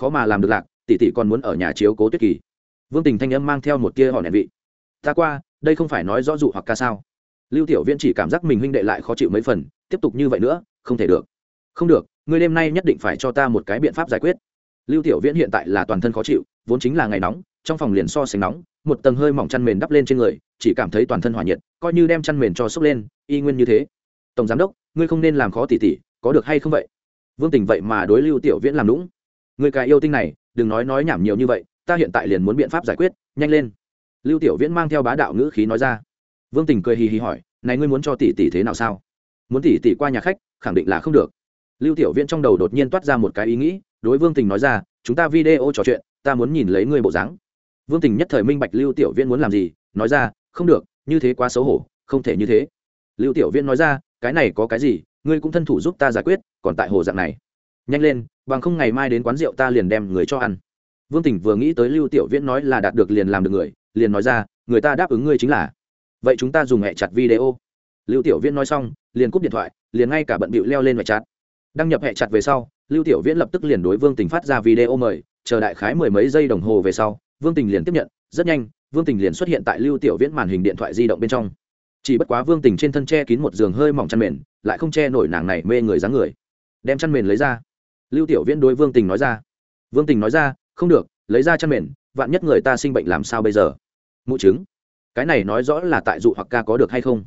khó mà làm được lạc, tỷ tỷ còn muốn ở nhà chiếu cố tuyết kỳ vương tình thanh âm mang theo một tia họ nẹn vị. Ta qua, đây không phải nói rõ dụ hoặc ca sao? Lưu tiểu viễn chỉ cảm giác mình huynh đệ lại khó chịu mấy phần, tiếp tục như vậy nữa, không thể được. Không được, ngươi đêm nay nhất định phải cho ta một cái biện pháp giải quyết. Lưu tiểu viễn hiện tại là toàn thân khó chịu, vốn chính là ngày nóng, trong phòng liền so sánh nóng, một tầng hơi mỏng chăn mền đắp lên trên người, chỉ cảm thấy toàn thân hỏa nhiệt, coi như đem chăn mền cho sốc lên, y nguyên như thế. Tổng giám đốc, ngươi không nên làm khó tỉ tỉ có được hay không vậy? Vương tình vậy mà đối lưu tiểu viễn làm lũng người cái yêu tinh này, đừng nói nói nhảm nhiều như vậy ta hiện tại liền muốn biện pháp giải quyết, nhanh lên. Lưu tiểu viễn mang theo bá đạo ngữ khí nói ra. Vương tình cười hì hì hỏi, này ngươi muốn cho tỷ tỷ thế nào sao? Muốn tỷ tỷ qua nhà khách, khẳng định là không được. Lưu tiểu viễn trong đầu đột nhiên toát ra một cái ý nghĩ, đối vương tình nói ra, chúng ta video trò chuyện, ta muốn nhìn lấy ngươi bộ dáng. Vương tình nhất thời minh bạch lưu tiểu viễn muốn làm gì, nói ra, không được, như thế quá xấu hổ, không thể như thế. Lưu tiểu viễn nói ra, cái này có cái gì, ngươi cũng thân thủ giúp ta giải quyết, còn tại hồ dạng này. Nhanh lên, bằng không ngày mai đến quán rượu ta liền đem người cho ăn vương Tỉnh vừa nghĩ tới lưu tiểu viễn nói là đạt được liền làm được người, liền nói ra, người ta đáp ứng ngươi chính là. Vậy chúng ta dùng hẹ chặt video. Lưu tiểu viễn nói xong, liền cúp điện thoại, liền ngay cả bận bịu leo lên hẹ chặt. Đăng nhập hẹ chặt về sau, lưu tiểu viễn lập tức liền đối vương tình phát ra video mời, chờ đại khái mười mấy giây đồng hồ về sau, vương tình liền tiếp nhận, rất nhanh, vương tình liền xuất hiện tại lưu tiểu viễn màn hình điện thoại di động bên trong. Chỉ bất quá vương tình trên thân che kín một giường hơi mỏng chăn mền, lại không che nổi nàng này mê người dáng người. Đem chăn mền lấy ra. Lưu tiểu viễn đối vương tình nói ra. Vương tình nói ra không được, lấy ra chăn mền, vạn nhất người ta sinh bệnh làm sao bây giờ? Mụ chứng. Cái này nói rõ là tại dụ hoặc ca có được hay không?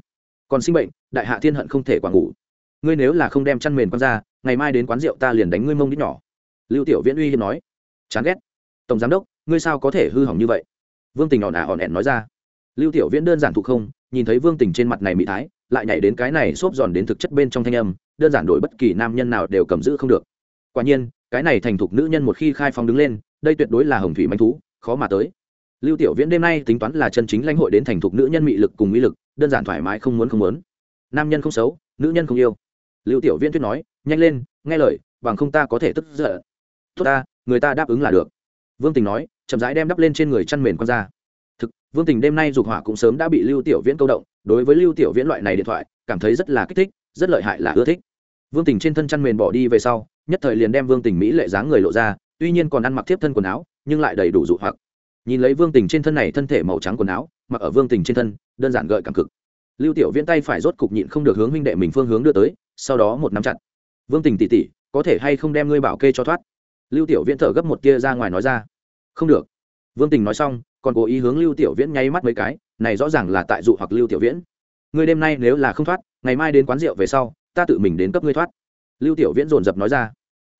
Còn sinh bệnh, đại hạ thiên hận không thể quả ngủ. Ngươi nếu là không đem chăn mền con ra, ngày mai đến quán rượu ta liền đánh ngươi mông đít nhỏ. Lưu tiểu viễn uy hiếp nói. Chán ghét. Tổng giám đốc, ngươi sao có thể hư hỏng như vậy? Vương tình ỏn ả ỏn ẹn nói ra. Lưu tiểu viễn đơn giản thụ không, nhìn thấy vương tình trên mặt này mỹ thái, lại nhảy đến cái này xốp giòn đến thực chất bên trong thanh âm, đơn giản đổi bất kỳ nam nhân nào đều cầm giữ không được. Quả nhiên, cái này thành thục nữ nhân một khi khai phóng đứng lên đây tuyệt đối là hồng thủy manh thú, khó mà tới. Lưu tiểu viễn đêm nay tính toán là chân chính lãnh hội đến thành thục nữ nhân mị lực cùng mỹ lực, đơn giản thoải mái không muốn không muốn. Nam nhân không xấu, nữ nhân không yêu. Lưu tiểu viễn thuyết nói, nhanh lên, nghe lời, bằng không ta có thể tức giận. Tốt ta, người ta đáp ứng là được. Vương tình nói, chậm rãi đem đắp lên trên người chăn mền con ra. Thực, vương tình đêm nay dục hỏa cũng sớm đã bị lưu tiểu viễn câu động, đối với lưu tiểu viễn loại này điện thoại, cảm thấy rất là kích thích, rất lợi hại là ưa thích. Vương tình trên thân chăn mền bỏ đi về sau, nhất thời liền đem vương tình mỹ lệ dáng người lộ ra tuy nhiên còn ăn mặc tiếp thân quần áo, nhưng lại đầy đủ dụ hoặc. Nhìn lấy vương tình trên thân này thân thể màu trắng quần áo, mặc ở vương tình trên thân, đơn giản gợi cảm cực. Lưu tiểu viễn tay phải rốt cục nhịn không được hướng huynh đệ mình phương hướng đưa tới, sau đó một nắm chặt. Vương tình tỉ tỉ, có thể hay không đem ngươi bảo kê cho thoát? Lưu tiểu viễn thở gấp một kia ra ngoài nói ra. Không được. Vương tình nói xong, còn cố ý hướng lưu tiểu viễn nháy mắt mấy cái, này rõ ràng là tại dụ hoặc lưu tiểu viễn. Ngươi đêm nay nếu là không thoát, ngày mai đến quán rượu về sau, ta tự mình đến cấp ngươi thoát. Lưu tiểu viễn dồn dập nói ra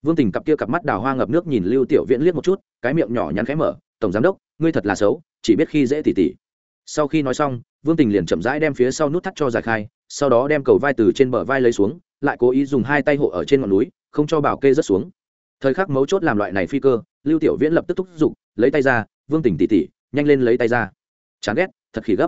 vương tình cặp kia cặp mắt đào hoa ngập nước nhìn lưu tiểu viễn liếc một chút, cái miệng nhỏ nhắn khẽ mở, tổng giám đốc, ngươi thật là xấu, chỉ biết khi dễ tỉ tỉ. Sau khi nói xong, vương tình liền chậm rãi đem phía sau nút thắt cho giải khai, sau đó đem cầu vai từ trên bờ vai lấy xuống, lại cố ý dùng hai tay hộ ở trên ngọn núi, không cho bảo kê rớt xuống. Thời khắc mấu chốt làm loại này phi cơ, lưu tiểu viễn lập tức thúc giục, lấy tay ra, vương tình tỉ tỉ, nhanh lên lấy tay ra. Chán ghét, thật khỉ gấp.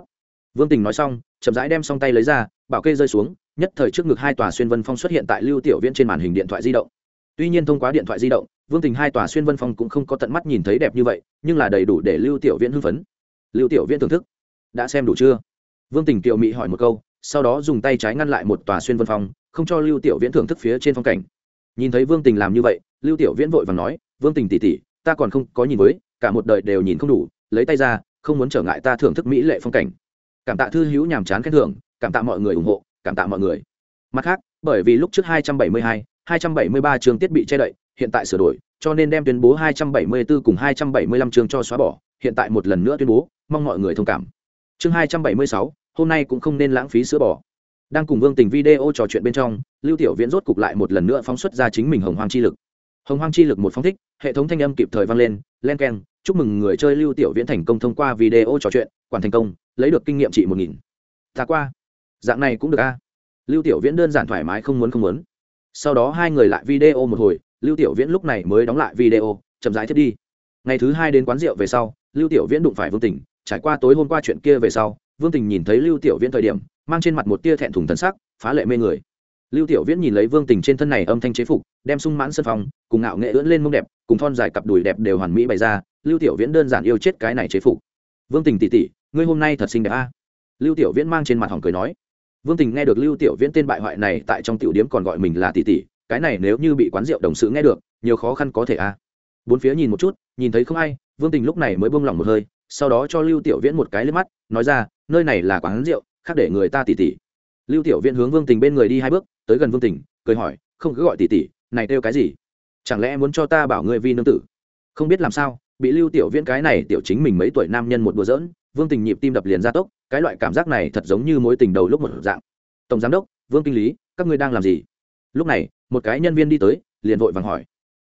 Vương tình nói xong, chậm rãi đem xong tay lấy ra, bảo kê rơi xuống, nhất thời trước ngực hai tòa xuyên vân phong xuất hiện tại lưu tiểu viễn trên màn hình điện thoại di động tuy nhiên thông qua điện thoại di động vương tình hai tòa xuyên vân phong cũng không có tận mắt nhìn thấy đẹp như vậy nhưng là đầy đủ để lưu tiểu viễn hưng phấn. Lưu tiểu viễn thưởng thức. Đã xem đủ chưa? Vương tình kiều mỹ hỏi một câu sau đó dùng tay trái ngăn lại một tòa xuyên vân phong không cho lưu tiểu viễn thưởng thức phía trên phong cảnh. Nhìn thấy vương tình làm như vậy lưu tiểu viễn vội và nói vương tình tỉ tỉ ta còn không có nhìn với cả một đời đều nhìn không đủ lấy tay ra không muốn trở ngại ta thưởng thức mỹ lệ phong cảnh. Cảm tạ thư hữu nhàm chán khen thưởng cảm tạ mọi người ủng hộ cảm tạ mọi người. Mặt khác bởi vì lúc trước 272, 273 chương tiết bị che đậy hiện tại sửa đổi cho nên đem tuyên bố 274 cùng 275 chương cho xóa bỏ hiện tại một lần nữa tuyên bố mong mọi người thông cảm. Chương 276, hôm nay cũng không nên lãng phí sữa bỏ đang cùng vương tình video trò chuyện bên trong lưu tiểu viễn rốt cục lại một lần nữa phóng xuất ra chính mình hồng hoang chi lực. Hồng hoang chi lực một phóng thích hệ thống thanh âm kịp thời vang lên len keng chúc mừng người chơi lưu tiểu viễn thành công thông qua video trò chuyện quản thành công lấy được kinh nghiệm trị một nghìn. Ta qua. Dạng này cũng được a. Lưu tiểu viễn đơn giản thoải mái không muốn không muốn sau đó hai người lại video một hồi, lưu tiểu viễn lúc này mới đóng lại video, chậm rãi thiết đi. Ngày thứ hai đến quán rượu về sau, lưu tiểu viễn đụng phải vương tình, trải qua tối hôm qua chuyện kia về sau, vương tình nhìn thấy lưu tiểu viễn thời điểm, mang trên mặt một tia thẹn thùng thân sắc, phá lệ mê người. Lưu tiểu viễn nhìn lấy vương tình trên thân này âm thanh chế phục, đem sung mãn sân phòng, cùng ngạo nghệ ưỡn lên mông đẹp, cùng thon dài cặp đùi đẹp đều hoàn mỹ bày ra, lưu tiểu viễn đơn giản yêu chết cái này chế phục. Vương tình tỉ tỉ ngươi hôm nay thật xinh đẹp a. Lưu tiểu viễn mang trên mặt hỏng cười nói vương tình nghe được lưu tiểu viễn tên bại hoại này tại trong tiểu điếm còn gọi mình là tỷ tỷ, cái này nếu như bị quán rượu đồng sự nghe được, nhiều khó khăn có thể a. Bốn phía nhìn một chút, nhìn thấy không ai, vương tình lúc này mới buông lỏng một hơi, sau đó cho lưu tiểu viễn một cái lên mắt, nói ra, nơi này là quán rượu, khác để người ta tỷ tỷ. Lưu tiểu viễn hướng vương tình bên người đi hai bước, tới gần vương tình, cười hỏi, không cứ gọi tỷ tỷ, này kêu cái gì? Chẳng lẽ muốn cho ta bảo ngươi vi nương tử? Không biết làm sao, bị lưu tiểu viễn cái này tiểu chính mình mấy tuổi nam nhân một đùa giỡn vương tình nhịp tim đập liền ra tốc, cái loại cảm giác này thật giống như mối tình đầu lúc một dạng. Tổng giám đốc, vương kinh lý, các ngươi đang làm gì? Lúc này, một cái nhân viên đi tới, liền vội vàng hỏi.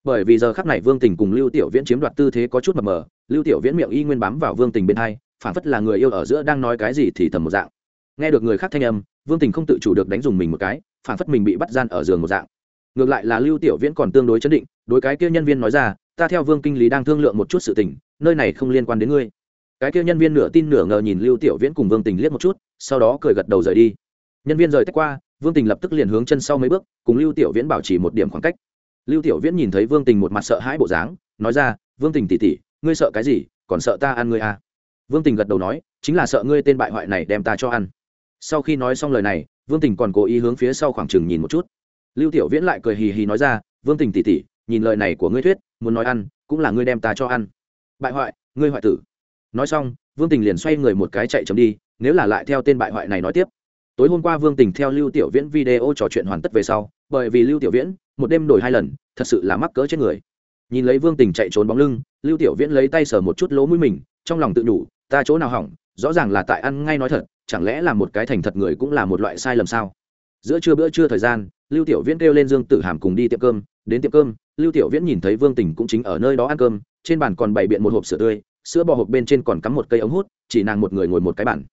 Bởi vì giờ khắc này vương tình cùng lưu tiểu viễn chiếm đoạt tư thế có chút mập mờ, lưu tiểu viễn miệng y nguyên bám vào vương tình bên hai, phản phất là người yêu ở giữa đang nói cái gì thì thầm một dạng. Nghe được người khác thanh âm, vương tình không tự chủ được đánh dùng mình một cái, phản phất mình bị bắt gian ở giường một dạng. Ngược lại là lưu tiểu viễn còn tương đối chấn định, đối cái kia nhân viên nói ra, ta theo vương kinh lý đang thương lượng một chút sự tình, nơi này không liên quan đến ngươi cái kia nhân viên nửa tin nửa ngờ nhìn lưu tiểu viễn cùng vương tình liếc một chút, sau đó cười gật đầu rời đi. Nhân viên rời tách qua, vương tình lập tức liền hướng chân sau mấy bước, cùng lưu tiểu viễn bảo trì một điểm khoảng cách. Lưu tiểu viễn nhìn thấy vương tình một mặt sợ hãi bộ dáng, nói ra, vương tình tỉ tỉ ngươi sợ cái gì, còn sợ ta ăn ngươi à? Vương tình gật đầu nói, chính là sợ ngươi tên bại hoại này đem ta cho ăn. Sau khi nói xong lời này, vương tình còn cố ý hướng phía sau khoảng chừng nhìn một chút. Lưu tiểu viễn lại cười hì hì nói ra, vương tình tỉ tỉ nhìn lời này của ngươi thuyết, muốn nói ăn, cũng là ngươi đem ta cho ăn. Bại hoại, ngươi hoại tử nói xong vương tình liền xoay người một cái chạy chấm đi nếu là lại theo tên bại hoại này nói tiếp. Tối hôm qua vương tình theo lưu tiểu viễn video trò chuyện hoàn tất về sau bởi vì lưu tiểu viễn một đêm đổi hai lần thật sự là mắc cỡ chết người. Nhìn lấy vương tình chạy trốn bóng lưng lưu tiểu viễn lấy tay sờ một chút lỗ mũi mình trong lòng tự nhủ, ta chỗ nào hỏng rõ ràng là tại ăn ngay nói thật chẳng lẽ là một cái thành thật người cũng là một loại sai lầm sao? Giữa trưa bữa trưa thời gian lưu tiểu viễn kêu lên dương tử hàm cùng đi tiệm cơm. Đến tiệm cơm lưu tiểu viễn nhìn thấy vương tình cũng chính ở nơi đó ăn cơm trên bàn còn bày biện một hộp sữa tươi sữa bò hộp bên trên còn cắm một cây ống hút, chỉ nàng một người ngồi một cái bàn.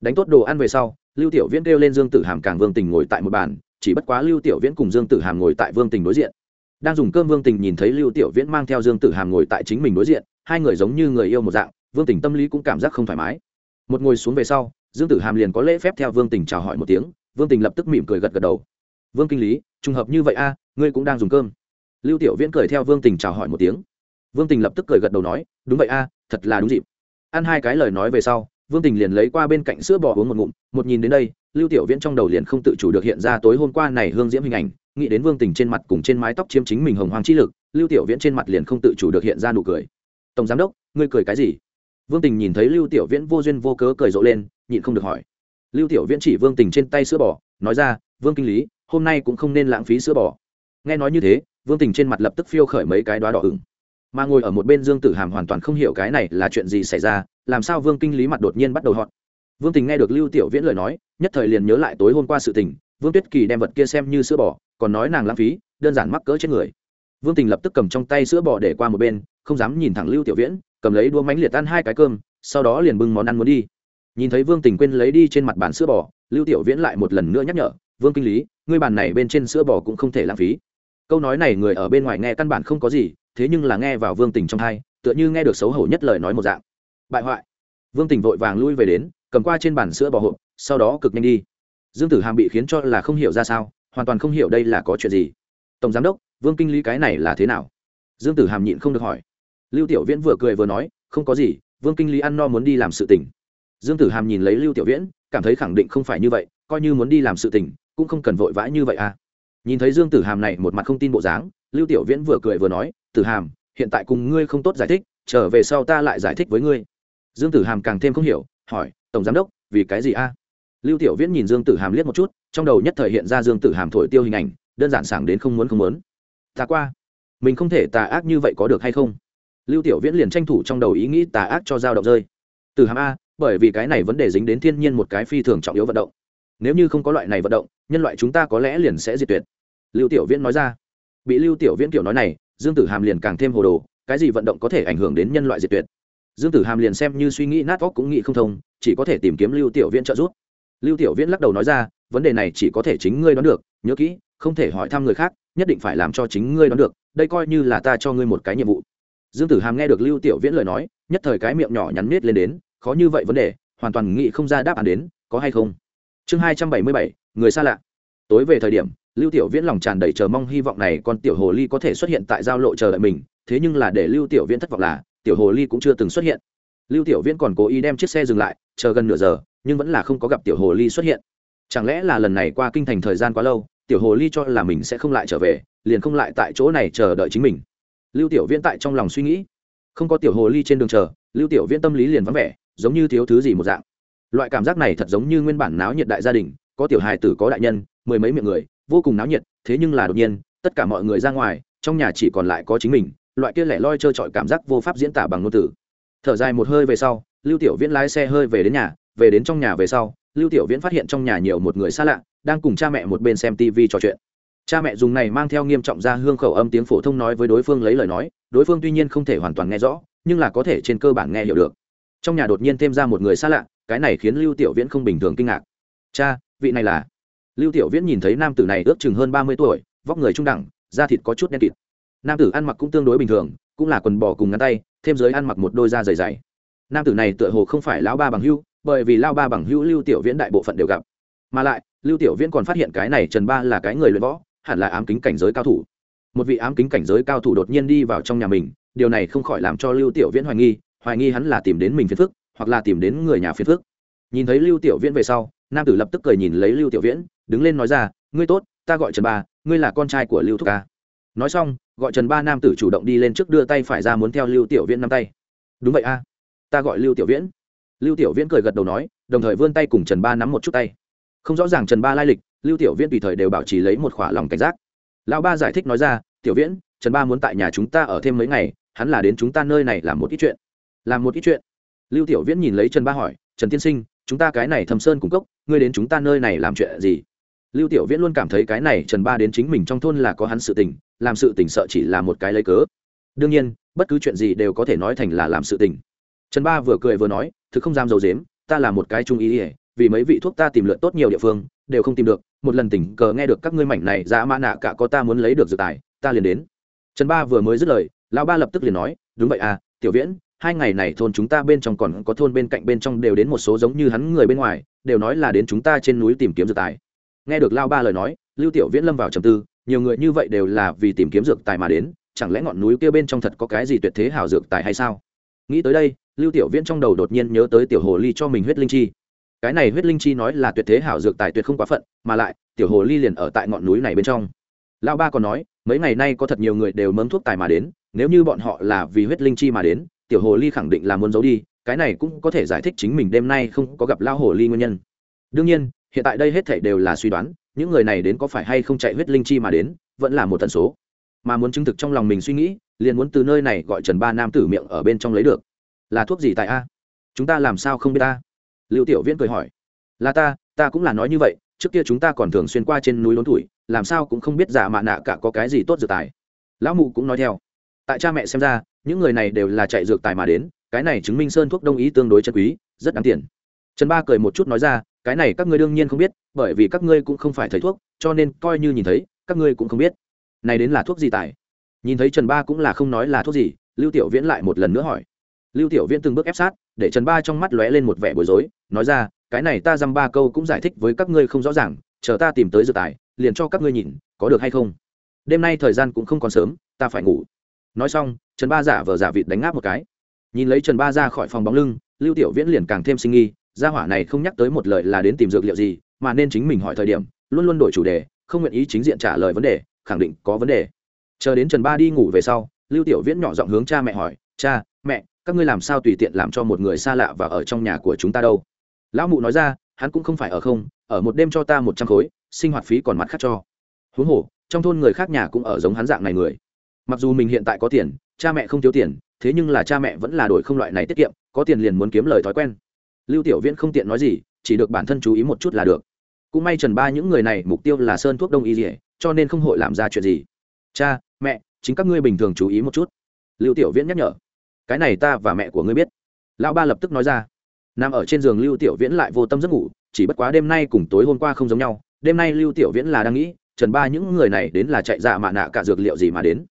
Đánh tốt đồ ăn về sau, lưu tiểu viễn kêu lên dương tử hàm càng vương tình ngồi tại một bàn, chỉ bất quá lưu tiểu viễn cùng dương tử hàm ngồi tại vương tình đối diện. Đang dùng cơm vương tình nhìn thấy lưu tiểu viễn mang theo dương tử hàm ngồi tại chính mình đối diện, hai người giống như người yêu một dạng, vương tình tâm lý cũng cảm giác không thoải mái. Một ngồi xuống về sau, dương tử hàm liền có lễ phép theo vương tình chào hỏi một tiếng, vương tình lập tức mỉm cười gật gật đầu. Vương kinh lý, trùng hợp như vậy a, ngươi cũng đang dùng cơm. Lưu tiểu viễn cười theo vương tình chào hỏi một tiếng vương tình lập tức cười gật đầu nói, đúng vậy a, thật là đúng dịp. Ăn hai cái lời nói về sau, vương tình liền lấy qua bên cạnh sữa bò uống một ngụm, một nhìn đến đây, lưu tiểu viễn trong đầu liền không tự chủ được hiện ra tối hôm qua này hương diễm hình ảnh, nghĩ đến vương tình trên mặt cùng trên mái tóc chiếm chính mình hồng hoàng chi lực, lưu tiểu viễn trên mặt liền không tự chủ được hiện ra nụ cười. Tổng giám đốc, ngươi cười cái gì? Vương tình nhìn thấy lưu tiểu viễn vô duyên vô cớ cười rộ lên, nhịn không được hỏi. Lưu tiểu viễn chỉ vương tình trên tay sữa bò, nói ra, vương kinh lý, hôm nay cũng không nên lãng phí sữa bò. Nghe nói như thế, vương tình trên mặt lập tức phiêu khởi mấy cái đoá đỏ ửng mà ngồi ở một bên dương tử hàm hoàn toàn không hiểu cái này là chuyện gì xảy ra, làm sao vương kinh lý mặt đột nhiên bắt đầu họt. Vương tình nghe được lưu tiểu viễn lời nói, nhất thời liền nhớ lại tối hôm qua sự tình, vương tuyết kỳ đem vật kia xem như sữa bò, còn nói nàng lãng phí, đơn giản mắc cỡ trên người. Vương tình lập tức cầm trong tay sữa bò để qua một bên, không dám nhìn thẳng lưu tiểu viễn, cầm lấy đũa mánh liệt ăn hai cái cơm, sau đó liền bưng món ăn muốn đi. Nhìn thấy vương tình quên lấy đi trên mặt bàn sữa bò, lưu tiểu viễn lại một lần nữa nhắc nhở, vương kinh lý, ngươi bàn này bên trên sữa bò cũng không thể lãng phí câu nói này người ở bên ngoài nghe căn bản không có gì, thế nhưng là nghe vào vương tình trong hai, tựa như nghe được xấu hổ nhất lời nói một dạng. Bại hoại. Vương tình vội vàng lui về đến, cầm qua trên bàn sữa bò hộp, sau đó cực nhanh đi. Dương tử hàm bị khiến cho là không hiểu ra sao, hoàn toàn không hiểu đây là có chuyện gì. Tổng giám đốc, vương kinh lý cái này là thế nào? Dương tử hàm nhịn không được hỏi. Lưu tiểu viễn vừa cười vừa nói, không có gì, vương kinh lý ăn no muốn đi làm sự tình. Dương tử hàm nhìn lấy lưu tiểu viễn, cảm thấy khẳng định không phải như vậy, coi như muốn đi làm sự tình, cũng không cần vội vã như vậy à nhìn thấy dương tử hàm này một mặt không tin bộ dáng, lưu tiểu viễn vừa cười vừa nói, tử hàm, hiện tại cùng ngươi không tốt giải thích, trở về sau ta lại giải thích với ngươi. Dương tử hàm càng thêm không hiểu, hỏi, tổng giám đốc, vì cái gì a? Lưu tiểu viễn nhìn dương tử hàm liếc một chút, trong đầu nhất thời hiện ra dương tử hàm thổi tiêu hình ảnh, đơn giản sảng đến không muốn không muốn. Ta qua, mình không thể tà ác như vậy có được hay không? Lưu tiểu viễn liền tranh thủ trong đầu ý nghĩ tà ác cho dao động rơi. Từ hàm a, bởi vì cái này vấn đề dính đến thiên nhiên một cái phi thường trọng yếu vận động nếu như không có loại này vận động, nhân loại chúng ta có lẽ liền sẽ diệt tuyệt. Lưu tiểu viễn nói ra. Bị lưu tiểu viễn kiểu nói này, dương tử hàm liền càng thêm hồ đồ, cái gì vận động có thể ảnh hưởng đến nhân loại diệt tuyệt? Dương tử hàm liền xem như suy nghĩ nát óc cũng nghĩ không thông, chỉ có thể tìm kiếm lưu tiểu viễn trợ giúp. Lưu tiểu viễn lắc đầu nói ra, vấn đề này chỉ có thể chính ngươi đoán được, nhớ kỹ, không thể hỏi thăm người khác, nhất định phải làm cho chính ngươi đoán được, đây coi như là ta cho ngươi một cái nhiệm vụ. Dương tử hàm nghe được lưu tiểu viễn lời nói, nhất thời cái miệng nhỏ nhắn nết lên đến, khó như vậy vấn đề, hoàn toàn nghĩ không ra đáp án đến, có hay không? Chương hai trăm bảy mươi bảy, người xa lạ. Tối về thời điểm, lưu tiểu viễn lòng tràn đầy chờ mong hy vọng này con tiểu hồ ly có thể xuất hiện tại giao lộ chờ đợi mình, thế nhưng là để lưu tiểu viễn thất vọng là, tiểu hồ ly cũng chưa từng xuất hiện. Lưu tiểu viễn còn cố ý đem chiếc xe dừng lại, chờ gần nửa giờ, nhưng vẫn là không có gặp tiểu hồ ly xuất hiện. Chẳng lẽ là lần này qua kinh thành thời gian quá lâu, tiểu hồ ly cho là mình sẽ không lại trở về, liền không lại tại chỗ này chờ đợi chính mình. Lưu tiểu viễn tại trong lòng suy nghĩ. Không có tiểu hồ ly trên đường chờ, lưu tiểu viễn tâm lý liền vắng vẻ, giống như thiếu thứ gì một dạng loại cảm giác này thật giống như nguyên bản náo nhiệt đại gia đình, có tiểu hài tử, có đại nhân, mười mấy miệng người, vô cùng náo nhiệt, thế nhưng là đột nhiên, tất cả mọi người ra ngoài, trong nhà chỉ còn lại có chính mình, loại kia lẻ loi trơ trọi cảm giác vô pháp diễn tả bằng ngôn từ. Thở dài một hơi về sau, lưu tiểu viễn lái xe hơi về đến nhà, về đến trong nhà về sau, lưu tiểu viễn phát hiện trong nhà nhiều một người xa lạ, đang cùng cha mẹ một bên xem tv trò chuyện. Cha mẹ dùng này mang theo nghiêm trọng ra hương khẩu âm tiếng phổ thông nói với đối phương lấy lời nói, đối phương tuy nhiên không thể hoàn toàn nghe rõ, nhưng là có thể trên cơ bản nghe hiểu được. Trong nhà đột nhiên thêm ra một người xa lạ cái này khiến lưu tiểu viễn không bình thường kinh ngạc. Cha, vị này là? Lưu tiểu viễn nhìn thấy nam tử này ước chừng hơn ba mươi tuổi, vóc người trung đẳng, da thịt có chút đen kịt. Nam tử ăn mặc cũng tương đối bình thường, cũng là quần bò cùng ngắn tay, thêm dưới ăn mặc một đôi da dày dày. Nam tử này tựa hồ không phải lão ba bằng hưu bởi vì lao ba bằng hữu lưu tiểu viễn đại bộ phận đều gặp. Mà lại, lưu tiểu viễn còn phát hiện cái này trần ba là cái người luyện võ, hẳn là ám kính cảnh giới cao thủ. Một vị ám kính cảnh giới cao thủ đột nhiên đi vào trong nhà mình, điều này không khỏi làm cho lưu tiểu viễn hoài nghi hoài nghi hắn là tìm đến mình phiền phức hoặc là tìm đến người nhà phiền phức. Nhìn thấy lưu tiểu viễn về sau, nam tử lập tức cười nhìn lấy lưu tiểu viễn, đứng lên nói ra, ngươi tốt, ta gọi trần ba, ngươi là con trai của lưu thúc ca. Nói xong, gọi trần ba nam tử chủ động đi lên trước đưa tay phải ra muốn theo lưu tiểu viễn nắm tay. Đúng vậy a, ta gọi lưu tiểu viễn. Lưu tiểu viễn cười gật đầu nói, đồng thời vươn tay cùng trần ba nắm một chút tay. Không rõ ràng trần ba lai lịch, lưu tiểu viễn tùy thời đều bảo trì lấy một khỏa lòng cảnh giác. Lão ba giải thích nói ra, tiểu viễn, trần ba muốn tại nhà chúng ta ở thêm mấy ngày, hắn là đến chúng ta nơi này làm một ít chuyện. Làm một ít chuyện? Lưu tiểu viễn nhìn lấy trần ba hỏi, trần tiên sinh, chúng ta cái này thầm sơn cung cốc, ngươi đến chúng ta nơi này làm chuyện gì? Lưu tiểu viễn luôn cảm thấy cái này trần ba đến chính mình trong thôn là có hắn sự tình, làm sự tình sợ chỉ là một cái lấy cớ. Đương nhiên, bất cứ chuyện gì đều có thể nói thành là làm sự tình. Trần ba vừa cười vừa nói thực không dám dầu dếm, ta là một cái trung ý ỉa vì mấy vị thuốc ta tìm lượn tốt nhiều địa phương, đều không tìm được, một lần tình cờ nghe được các ngươi mảnh này dã mã nạ cả có ta muốn lấy được dự tài, ta liền đến. Trần ba vừa mới dứt lời, lão ba lập tức liền nói, đúng vậy à tiểu viễn hai ngày này thôn chúng ta bên trong còn có thôn bên cạnh bên trong đều đến một số giống như hắn người bên ngoài, đều nói là đến chúng ta trên núi tìm kiếm dược tài. Nghe được lao ba lời nói, lưu tiểu viễn lâm vào trầm tư, nhiều người như vậy đều là vì tìm kiếm dược tài mà đến, chẳng lẽ ngọn núi kia bên trong thật có cái gì tuyệt thế hảo dược tài hay sao? Nghĩ tới đây, lưu tiểu viễn trong đầu đột nhiên nhớ tới tiểu hồ ly cho mình huyết linh chi. Cái này huyết linh chi nói là tuyệt thế hảo dược tài tuyệt không quá phận, mà lại, tiểu hồ ly liền ở tại ngọn núi này bên trong. Lão ba còn nói, mấy ngày nay có thật nhiều người đều mớm thuốc tài mà đến, nếu như bọn họ là vì huyết linh chi mà đến tiểu hồ ly khẳng định là muốn giấu đi, cái này cũng có thể giải thích chính mình đêm nay không có gặp lao hồ ly nguyên nhân. Đương nhiên, hiện tại đây hết thảy đều là suy đoán, những người này đến có phải hay không chạy huyết linh chi mà đến, vẫn là một tần số. Mà muốn chứng thực trong lòng mình suy nghĩ, liền muốn từ nơi này gọi trần ba nam tử miệng ở bên trong lấy được. Là thuốc gì tại a? Chúng ta làm sao không biết ta liệu tiểu viễn cười hỏi. Là ta ta cũng là nói như vậy, trước kia chúng ta còn thường xuyên qua trên núi lốn tuổi, làm sao cũng không biết giả mạ nạ cả có cái gì tốt dự tài. Lão mụ cũng nói theo. Tại cha mẹ xem ra những người này đều là chạy dược tài mà đến, cái này chứng minh sơn thuốc đông y tương đối chân quý, rất đáng tiền. Trần ba cười một chút nói ra, cái này các ngươi đương nhiên không biết, bởi vì các ngươi cũng không phải thầy thuốc, cho nên coi như nhìn thấy, các ngươi cũng không biết. Này đến là thuốc gì tài? Nhìn thấy trần ba cũng là không nói là thuốc gì, lưu tiểu viễn lại một lần nữa hỏi. Lưu tiểu viễn từng bước ép sát, để trần ba trong mắt lóe lên một vẻ bối rối, nói ra, cái này ta dăm ba câu cũng giải thích với các ngươi không rõ ràng, chờ ta tìm tới dự tài, liền cho các ngươi nhìn, có được hay không? Đêm nay thời gian cũng không còn sớm, ta phải ngủ nói xong, trần ba giả vờ giả vịt đánh ngáp một cái. Nhìn lấy trần ba ra khỏi phòng bóng lưng, lưu tiểu viễn liền càng thêm sinh nghi, gia hỏa này không nhắc tới một lời là đến tìm dược liệu gì, mà nên chính mình hỏi thời điểm, luôn luôn đổi chủ đề, không nguyện ý chính diện trả lời vấn đề, khẳng định có vấn đề. Chờ đến trần ba đi ngủ về sau, lưu tiểu viễn nhỏ giọng hướng cha mẹ hỏi, cha, mẹ, các ngươi làm sao tùy tiện làm cho một người xa lạ và ở trong nhà của chúng ta đâu? Lão mụ nói ra, hắn cũng không phải ở không, ở một đêm cho ta một trăm khối, sinh hoạt phí còn mặt khác cho. Huống hồ, trong thôn người khác nhà cũng ở giống hắn dạng này người mặc dù mình hiện tại có tiền, cha mẹ không thiếu tiền, thế nhưng là cha mẹ vẫn là đổi không loại này tiết kiệm, có tiền liền muốn kiếm lời thói quen. Lưu tiểu viễn không tiện nói gì, chỉ được bản thân chú ý một chút là được. Cũng may trần ba những người này mục tiêu là sơn thuốc đông y dỉa cho nên không hội làm ra chuyện gì. Cha, mẹ, chính các ngươi bình thường chú ý một chút. Lưu tiểu viễn nhắc nhở. Cái này ta và mẹ của ngươi biết. Lão ba lập tức nói ra. Nằm ở trên giường lưu tiểu viễn lại vô tâm giấc ngủ, chỉ bất quá đêm nay cùng tối hôm qua không giống nhau. Đêm nay lưu tiểu viễn là đang nghĩ, trần ba những người này đến là chạy dạ mạ nạ cả dược liệu gì mà đến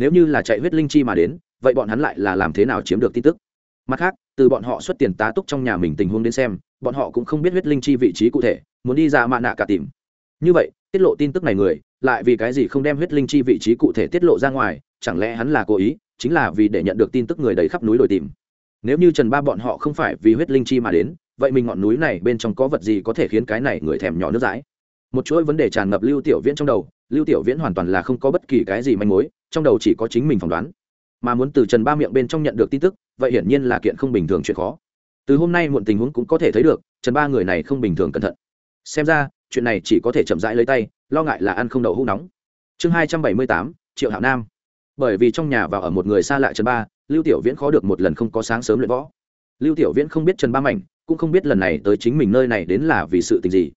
nếu như là chạy huyết linh chi mà đến, vậy bọn hắn lại là làm thế nào chiếm được tin tức? Mặt khác, từ bọn họ xuất tiền tá túc trong nhà mình tình huống đến xem, bọn họ cũng không biết huyết linh chi vị trí cụ thể, muốn đi ra mạ nạ cả tìm. Như vậy, tiết lộ tin tức này người, lại vì cái gì không đem huyết linh chi vị trí cụ thể tiết lộ ra ngoài, chẳng lẽ hắn là cố ý, chính là vì để nhận được tin tức người đầy khắp núi đồi tìm? Nếu như trần ba bọn họ không phải vì huyết linh chi mà đến, vậy mình ngọn núi này bên trong có vật gì có thể khiến cái này người thèm nhỏ nước dãi? Một chuỗi vấn đề tràn ngập lưu tiểu viễn trong đầu lưu tiểu viễn hoàn toàn là không có bất kỳ cái gì manh mối, trong đầu chỉ có chính mình phỏng đoán. Mà muốn từ trần ba miệng bên trong nhận được tin tức, vậy hiển nhiên là kiện không bình thường chuyện khó. Từ hôm nay muộn tình huống cũng có thể thấy được, trần ba người này không bình thường cẩn thận. Xem ra, chuyện này chỉ có thể chậm rãi lấy tay, lo ngại là ăn không đậu hũ nóng. Chương hai trăm bảy mươi tám, triệu hạo nam. Bởi vì trong nhà vào ở một người xa lạ trần ba, lưu tiểu viễn khó được một lần không có sáng sớm luyện võ. Lưu tiểu viễn không biết trần ba mảnh, cũng không biết lần này tới chính mình nơi này đến là vì sự tình gì.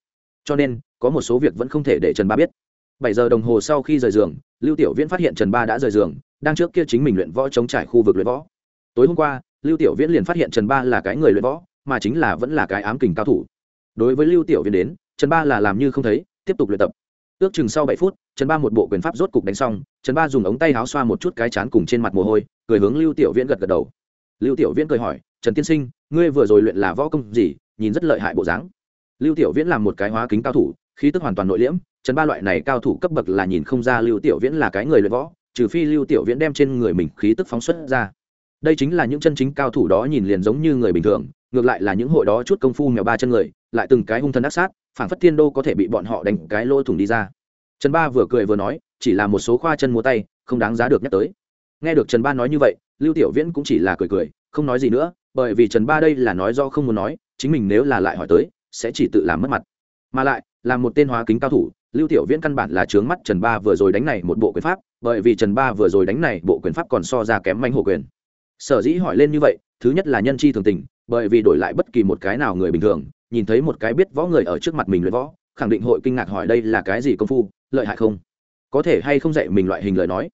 Cho nên, có một số việc vẫn không thể để trần ba biết bảy giờ đồng hồ sau khi rời giường, lưu tiểu viễn phát hiện trần ba đã rời giường, đang trước kia chính mình luyện võ chống trải khu vực luyện võ. Tối hôm qua, lưu tiểu viễn liền phát hiện trần ba là cái người luyện võ, mà chính là vẫn là cái ám kình cao thủ. Đối với lưu tiểu viễn đến, trần ba là làm như không thấy, tiếp tục luyện tập. Ước chừng sau bảy phút, trần ba một bộ quyền pháp rốt cục đánh xong, trần ba dùng ống tay áo xoa một chút cái chán cùng trên mặt mồ hôi, cười hướng lưu tiểu viễn gật gật đầu. Lưu tiểu viễn cười hỏi, trần tiên sinh, ngươi vừa rồi luyện là võ công gì? Nhìn rất lợi hại bộ dáng. Lưu tiểu viễn làm một cái hóa kính cao thủ, khí tức hoàn toàn nội liễm trần ba loại này cao thủ cấp bậc là nhìn không ra lưu tiểu viễn là cái người luyện võ, trừ phi lưu tiểu viễn đem trên người mình khí tức phóng xuất ra. Đây chính là những chân chính cao thủ đó nhìn liền giống như người bình thường, ngược lại là những hội đó chút công phu mèo ba chân người, lại từng cái hung thân ác sát phản phất thiên đô có thể bị bọn họ đánh cái lỗ thủng đi ra. Trần ba vừa cười vừa nói, chỉ là một số khoa chân múa tay, không đáng giá được nhắc tới. Nghe được trần ba nói như vậy, lưu tiểu viễn cũng chỉ là cười cười, không nói gì nữa, bởi vì trần ba đây là nói do không muốn nói, chính mình nếu là lại hỏi tới, sẽ chỉ tự làm mất mặt. Mà lại, là một tên hóa kính cao thủ lưu tiểu viễn căn bản là trướng mắt trần ba vừa rồi đánh này một bộ quyền pháp, bởi vì trần ba vừa rồi đánh này bộ quyền pháp còn so ra kém manh hổ quyền. Sở dĩ hỏi lên như vậy, thứ nhất là nhân chi thường tình, bởi vì đổi lại bất kỳ một cái nào người bình thường, nhìn thấy một cái biết võ người ở trước mặt mình luyện võ, khẳng định hội kinh ngạc hỏi đây là cái gì công phu, lợi hại không? Có thể hay không dạy mình loại hình lời nói?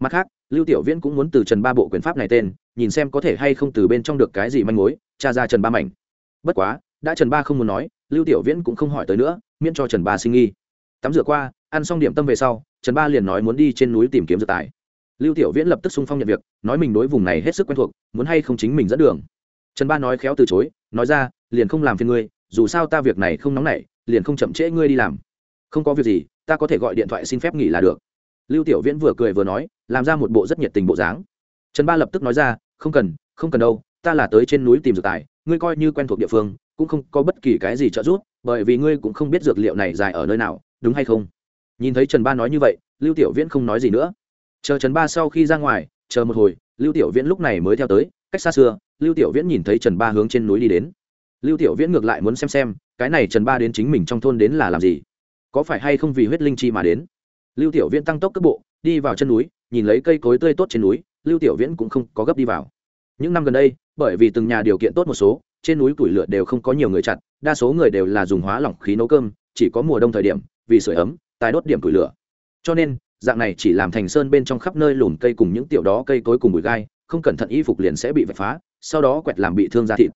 Mặt khác, lưu tiểu viễn cũng muốn từ trần ba bộ quyền pháp này tên, nhìn xem có thể hay không từ bên trong được cái gì manh mối, tra ra trần ba mảnh. Bất quá, đã trần ba không muốn nói, lưu tiểu viễn cũng không hỏi tới nữa, miễn cho trần ba sinh nghi tắm rửa qua, ăn xong điểm tâm về sau, trần ba liền nói muốn đi trên núi tìm kiếm dược tài. Lưu tiểu viễn lập tức sung phong nhận việc, nói mình đối vùng này hết sức quen thuộc, muốn hay không chính mình dẫn đường. Trần ba nói khéo từ chối, nói ra, liền không làm phiền ngươi, dù sao ta việc này không nóng nảy, liền không chậm trễ ngươi đi làm. Không có việc gì, ta có thể gọi điện thoại xin phép nghỉ là được. Lưu tiểu viễn vừa cười vừa nói, làm ra một bộ rất nhiệt tình bộ dáng. Trần ba lập tức nói ra, không cần không cần đâu, ta là tới trên núi tìm dược tài, ngươi coi như quen thuộc địa phương, cũng không có bất kỳ cái gì trợ giúp, bởi vì ngươi cũng không biết dược liệu này dài ở nơi nào đúng hay không? Nhìn thấy trần ba nói như vậy, lưu tiểu viễn không nói gì nữa. Chờ trần ba sau khi ra ngoài, chờ một hồi, lưu tiểu viễn lúc này mới theo tới, cách xa xưa, lưu tiểu viễn nhìn thấy trần ba hướng trên núi đi đến. Lưu tiểu viễn ngược lại muốn xem xem, cái này trần ba đến chính mình trong thôn đến là làm gì? Có phải hay không vì huyết linh chi mà đến? Lưu tiểu viễn tăng tốc cước bộ, đi vào chân núi, nhìn lấy cây cối tươi tốt trên núi, lưu tiểu viễn cũng không có gấp đi vào. Những năm gần đây, bởi vì từng nhà điều kiện tốt một số, trên núi củi lửa đều không có nhiều người chặt, đa số người đều là dùng hóa lỏng khí nấu cơm, chỉ có mùa đông thời điểm vì sưởi ấm tài đốt điểm củi lửa. Cho nên, dạng này chỉ làm thành sơn bên trong khắp nơi lùn cây cùng những tiểu đó cây cối cùng bụi gai, không cẩn thận y phục liền sẽ bị vạch phá, sau đó quẹt làm bị thương da thịt.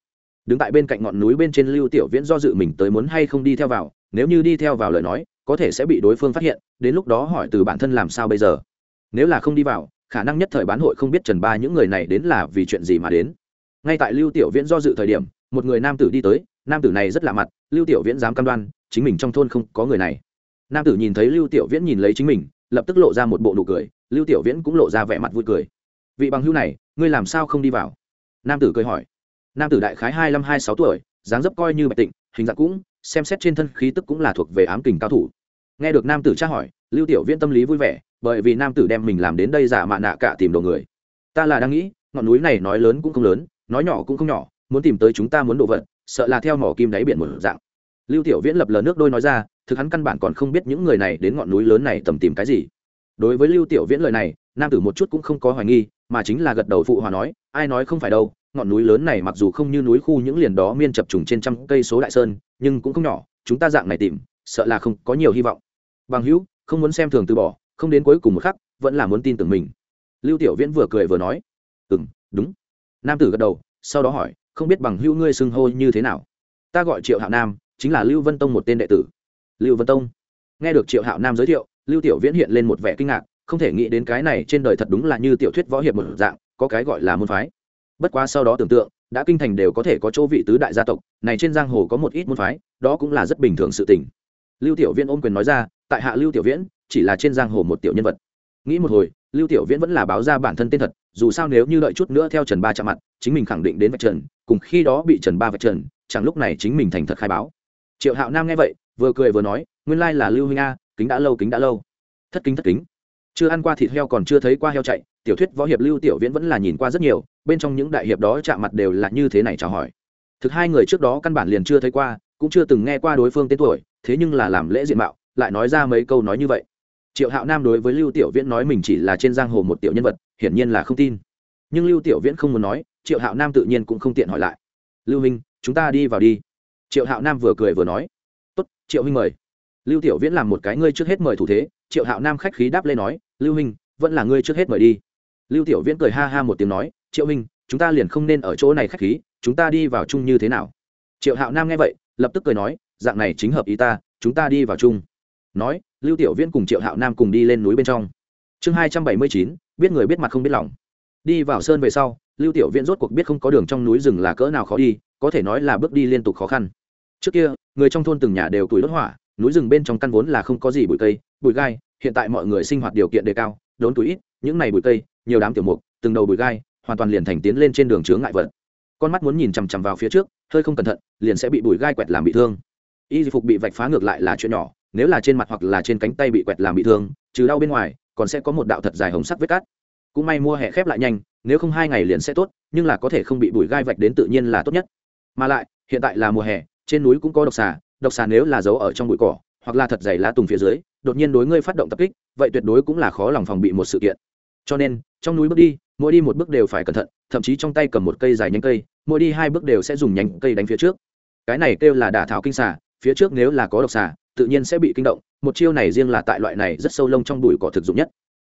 Đứng tại bên cạnh ngọn núi bên trên lưu tiểu viễn do dự mình tới muốn hay không đi theo vào, nếu như đi theo vào lời nói, có thể sẽ bị đối phương phát hiện, đến lúc đó hỏi từ bản thân làm sao bây giờ. Nếu là không đi vào, khả năng nhất thời bán hội không biết trần ba những người này đến là vì chuyện gì mà đến. Ngay tại lưu tiểu viễn do dự thời điểm, một người nam tử đi tới, nam tử này rất lạ mặt, lưu tiểu viễn dám cam đoan, chính mình trong thôn không có người này nam tử nhìn thấy lưu tiểu viễn nhìn lấy chính mình, lập tức lộ ra một bộ nụ cười, lưu tiểu viễn cũng lộ ra vẻ mặt vui cười. Vị bằng hữu này, ngươi làm sao không đi vào? Nam tử cười hỏi. Nam tử đại khái hai mươi hai sáu tuổi, dáng dấp coi như bạch tịnh, hình dạng cũng, xem xét trên thân khí tức cũng là thuộc về ám kình cao thủ. Nghe được nam tử tra hỏi, lưu tiểu viễn tâm lý vui vẻ, bởi vì nam tử đem mình làm đến đây giả mạ nạ cả tìm đồ người. Ta là đang nghĩ, ngọn núi này nói lớn cũng không lớn, nói nhỏ cũng không nhỏ, muốn tìm tới chúng ta muốn đồ vật, sợ là theo mỏ kim đáy biển một dạng lưu tiểu viễn lập lờ nước đôi nói ra, thực hắn căn bản còn không biết những người này đến ngọn núi lớn này tầm tìm cái gì. Đối với lưu tiểu viễn lời này, nam tử một chút cũng không có hoài nghi, mà chính là gật đầu phụ hòa nói, ai nói không phải đâu, ngọn núi lớn này mặc dù không như núi khu những liền đó miên chập trùng trên trăm cây số đại sơn, nhưng cũng không nhỏ, chúng ta dạng này tìm, sợ là không có nhiều hy vọng. Bằng hữu, không muốn xem thường từ bỏ, không đến cuối cùng một khắc, vẫn là muốn tin tưởng mình. Lưu tiểu viễn vừa cười vừa nói ừ m đúng. Nam tử gật đầu, sau đó hỏi, không biết bằng hữu ngươi xưng hô như thế nào? Ta gọi triệu hạo nam chính là lưu vân tông một tên đệ tử. Lưu vân tông? Nghe được triệu hạo nam giới thiệu, lưu tiểu viễn hiện lên một vẻ kinh ngạc, không thể nghĩ đến cái này trên đời thật đúng là như tiểu thuyết võ hiệp một dạng, có cái gọi là môn phái. Bất quá sau đó tưởng tượng, đã kinh thành đều có thể có chỗ vị tứ đại gia tộc, này trên giang hồ có một ít môn phái, đó cũng là rất bình thường sự tình. Lưu tiểu viễn ôm quyền nói ra, tại hạ lưu tiểu viễn, chỉ là trên giang hồ một tiểu nhân vật. Nghĩ một hồi, lưu tiểu viễn vẫn là báo ra bản thân tên thật, dù sao nếu như đợi chút nữa theo trần ba chạm mặt, chính mình khẳng định đến vạch trần, cùng khi đó bị trần ba vạch trần, chẳng lúc này chính mình thành thật khai báo triệu hạo nam nghe vậy, vừa cười vừa nói, nguyên lai là lưu huynh a, kính đã lâu, kính đã lâu. Thất kính thất kính. Chưa ăn qua thịt heo còn chưa thấy qua heo chạy. Tiểu thuyết võ hiệp lưu tiểu viễn vẫn là nhìn qua rất nhiều, bên trong những đại hiệp đó chạm mặt đều là như thế này chào hỏi. Thực hai người trước đó căn bản liền chưa thấy qua, cũng chưa từng nghe qua đối phương tên tuổi, thế nhưng là làm lễ diện mạo, lại nói ra mấy câu nói như vậy. Triệu hạo nam đối với lưu tiểu viễn nói mình chỉ là trên giang hồ một tiểu nhân vật, hiển nhiên là không tin. Nhưng lưu tiểu viễn không muốn nói, triệu hạo nam tự nhiên cũng không tiện hỏi lại. Lưu minh chúng ta đi vào đi triệu hạo nam vừa cười vừa nói, tốt, triệu huynh mời. Lưu tiểu viễn làm một cái ngươi trước hết mời thủ thế, triệu hạo nam khách khí đáp lên nói, lưu huynh, vẫn là ngươi trước hết mời đi. Lưu tiểu viễn cười ha ha một tiếng nói, triệu huynh, chúng ta liền không nên ở chỗ này khách khí, chúng ta đi vào chung như thế nào? Triệu hạo nam nghe vậy, lập tức cười nói, dạng này chính hợp ý ta, chúng ta đi vào chung. Nói, lưu tiểu viễn cùng triệu hạo nam cùng đi lên núi bên trong. Chương hai trăm bảy mươi chín, biết người biết mặt không biết lòng. Đi vào sơn về sau, lưu tiểu viễn rốt cuộc biết không có đường trong núi rừng là cỡ nào khó đi, có thể nói là bước đi liên tục khó khăn trước kia, người trong thôn từng nhà đều tuổi đốt hỏa, núi rừng bên trong căn vốn là không có gì bụi cây, bụi gai, hiện tại mọi người sinh hoạt điều kiện đề cao, đốn tuổi ít, những này bụi cây, nhiều đám tiểu mục, từng đầu bụi gai, hoàn toàn liền thành tiến lên trên đường chướng ngại vật. Con mắt muốn nhìn chằm chằm vào phía trước, hơi không cẩn thận, liền sẽ bị bụi gai quẹt làm bị thương. Y phục bị vạch phá ngược lại là chuyện nhỏ, nếu là trên mặt hoặc là trên cánh tay bị quẹt làm bị thương, trừ đau bên ngoài, còn sẽ có một đạo thật dài hồng sắc vết cắt. Cũng may mua hè khép lại nhanh, nếu không hai ngày liền sẽ tốt, nhưng là có thể không bị bụi gai vạch đến tự nhiên là tốt nhất. Mà lại, hiện tại là mùa hè trên núi cũng có độc xà độc xà nếu là giấu ở trong bụi cỏ, hoặc là thật dày lá tùng phía dưới, đột nhiên đối ngươi phát động tập kích, vậy tuyệt đối cũng là khó lòng phòng bị một sự kiện. Cho nên, trong núi bước đi, mỗi đi một bước đều phải cẩn thận, thậm chí trong tay cầm một cây dài nhánh cây, mỗi đi hai bước đều sẽ dùng nhánh cây đánh phía trước. Cái này kêu là đả thảo kinh xà, phía trước nếu là có độc xà, tự nhiên sẽ bị kinh động, một chiêu này riêng là tại loại này rất sâu lông trong bụi cỏ thực dụng nhất.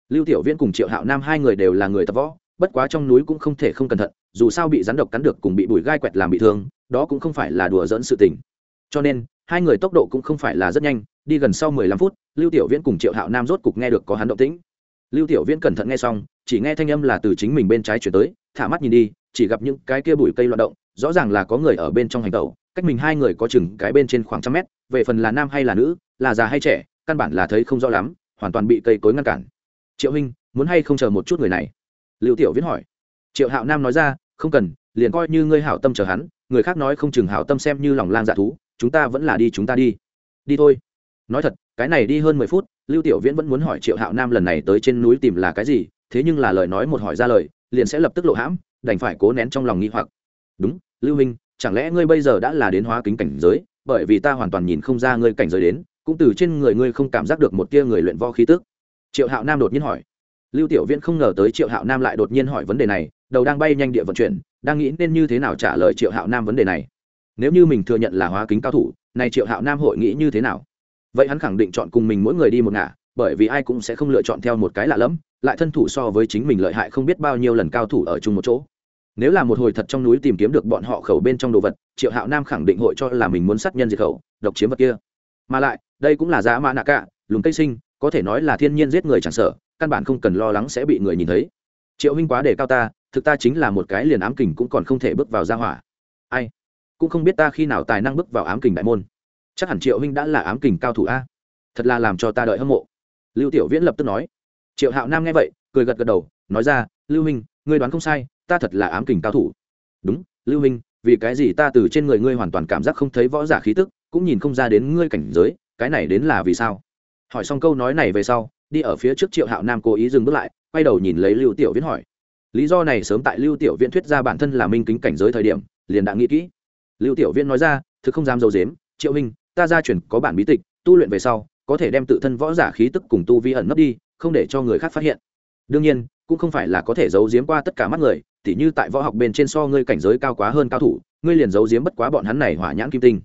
Lưu tiểu viễn cùng triệu hạo nam hai người đều là người tập võ, bất quá trong núi cũng không thể không cẩn thận, dù sao bị rắn độc cắn được cùng bị bụi gai quẹt làm bị thương đó cũng không phải là đùa dẫn sự tình. Cho nên, hai người tốc độ cũng không phải là rất nhanh, đi gần sau mười lăm phút, lưu tiểu viễn cùng triệu hạo nam rốt cục nghe được có hắn động tĩnh. Lưu tiểu viễn cẩn thận nghe xong, chỉ nghe thanh âm là từ chính mình bên trái chuyển tới, thả mắt nhìn đi, chỉ gặp những cái kia bụi cây loạn động, rõ ràng là có người ở bên trong hành tẩu, cách mình hai người có chừng cái bên trên khoảng trăm mét, về phần là nam hay là nữ, là già hay trẻ, căn bản là thấy không rõ lắm, hoàn toàn bị cây cối ngăn cản. Triệu huynh, muốn hay không chờ một chút người này? Lưu tiểu viễn hỏi. Triệu hạo nam nói ra, không cần, liền coi như ngươi hảo tâm chờ hắn người khác nói không chừng hảo tâm xem như lòng lang dạ thú, chúng ta vẫn là đi, chúng ta đi. Đi thôi. Nói thật, cái này đi hơn mười phút, lưu tiểu viễn vẫn muốn hỏi triệu hạo nam lần này tới trên núi tìm là cái gì, thế nhưng là lời nói một hỏi ra lời, liền sẽ lập tức lộ hãm, đành phải cố nén trong lòng nghi hoặc. Đúng, lưu minh, chẳng lẽ ngươi bây giờ đã là đến hóa kính cảnh giới, bởi vì ta hoàn toàn nhìn không ra ngươi cảnh giới đến, cũng từ trên người ngươi không cảm giác được một tia người luyện võ khí tức. Triệu hạo nam đột nhiên hỏi. Lưu tiểu viễn không ngờ tới triệu hạo nam lại đột nhiên hỏi vấn đề này, đầu đang bay nhanh địa vận chuyển đang nghĩ nên như thế nào trả lời triệu hạo nam vấn đề này nếu như mình thừa nhận là hóa kính cao thủ này triệu hạo nam hội nghĩ như thế nào vậy hắn khẳng định chọn cùng mình mỗi người đi một ngả bởi vì ai cũng sẽ không lựa chọn theo một cái lạ lẫm lại thân thủ so với chính mình lợi hại không biết bao nhiêu lần cao thủ ở chung một chỗ nếu là một hồi thật trong núi tìm kiếm được bọn họ khẩu bên trong đồ vật triệu hạo nam khẳng định hội cho là mình muốn sát nhân diệt khẩu độc chiếm vật kia mà lại đây cũng là giá mã nạ cả lùng cây sinh có thể nói là thiên nhiên giết người chẳng sợ căn bản không cần lo lắng sẽ bị người nhìn thấy triệu huynh quá để cao ta thực ta chính là một cái liền ám kình cũng còn không thể bước vào gia hỏa. Ai? Cũng không biết ta khi nào tài năng bước vào ám kình đại môn. Chắc hẳn triệu huynh đã là ám kình cao thủ a. Thật là làm cho ta đợi hâm mộ. Lưu tiểu viễn lập tức nói. Triệu hạo nam nghe vậy, cười gật gật đầu, nói ra, lưu huynh ngươi đoán không sai, ta thật là ám kình cao thủ. Đúng, lưu huynh vì cái gì ta từ trên người ngươi hoàn toàn cảm giác không thấy võ giả khí tức, cũng nhìn không ra đến ngươi cảnh giới, cái này đến là vì sao? Hỏi xong câu nói này về sau, đi ở phía trước triệu hạo nam cố ý dừng bước lại, quay đầu nhìn lấy lưu tiểu viễn hỏi lý do này sớm tại lưu tiểu viễn thuyết ra bản thân là minh kính cảnh giới thời điểm, liền đã nghĩ kỹ. Lưu tiểu viễn nói ra, thực không dám dầu dếm triệu minh, ta gia truyền có bản bí tịch, tu luyện về sau, có thể đem tự thân võ giả khí tức cùng tu vi ẩn nấp đi, không để cho người khác phát hiện. Đương nhiên, cũng không phải là có thể giấu giếm qua tất cả mắt người, tỉ như tại võ học bên trên so ngươi cảnh giới cao quá hơn cao thủ, ngươi liền giấu giếm bất quá bọn hắn này hỏa nhãn kim tinh.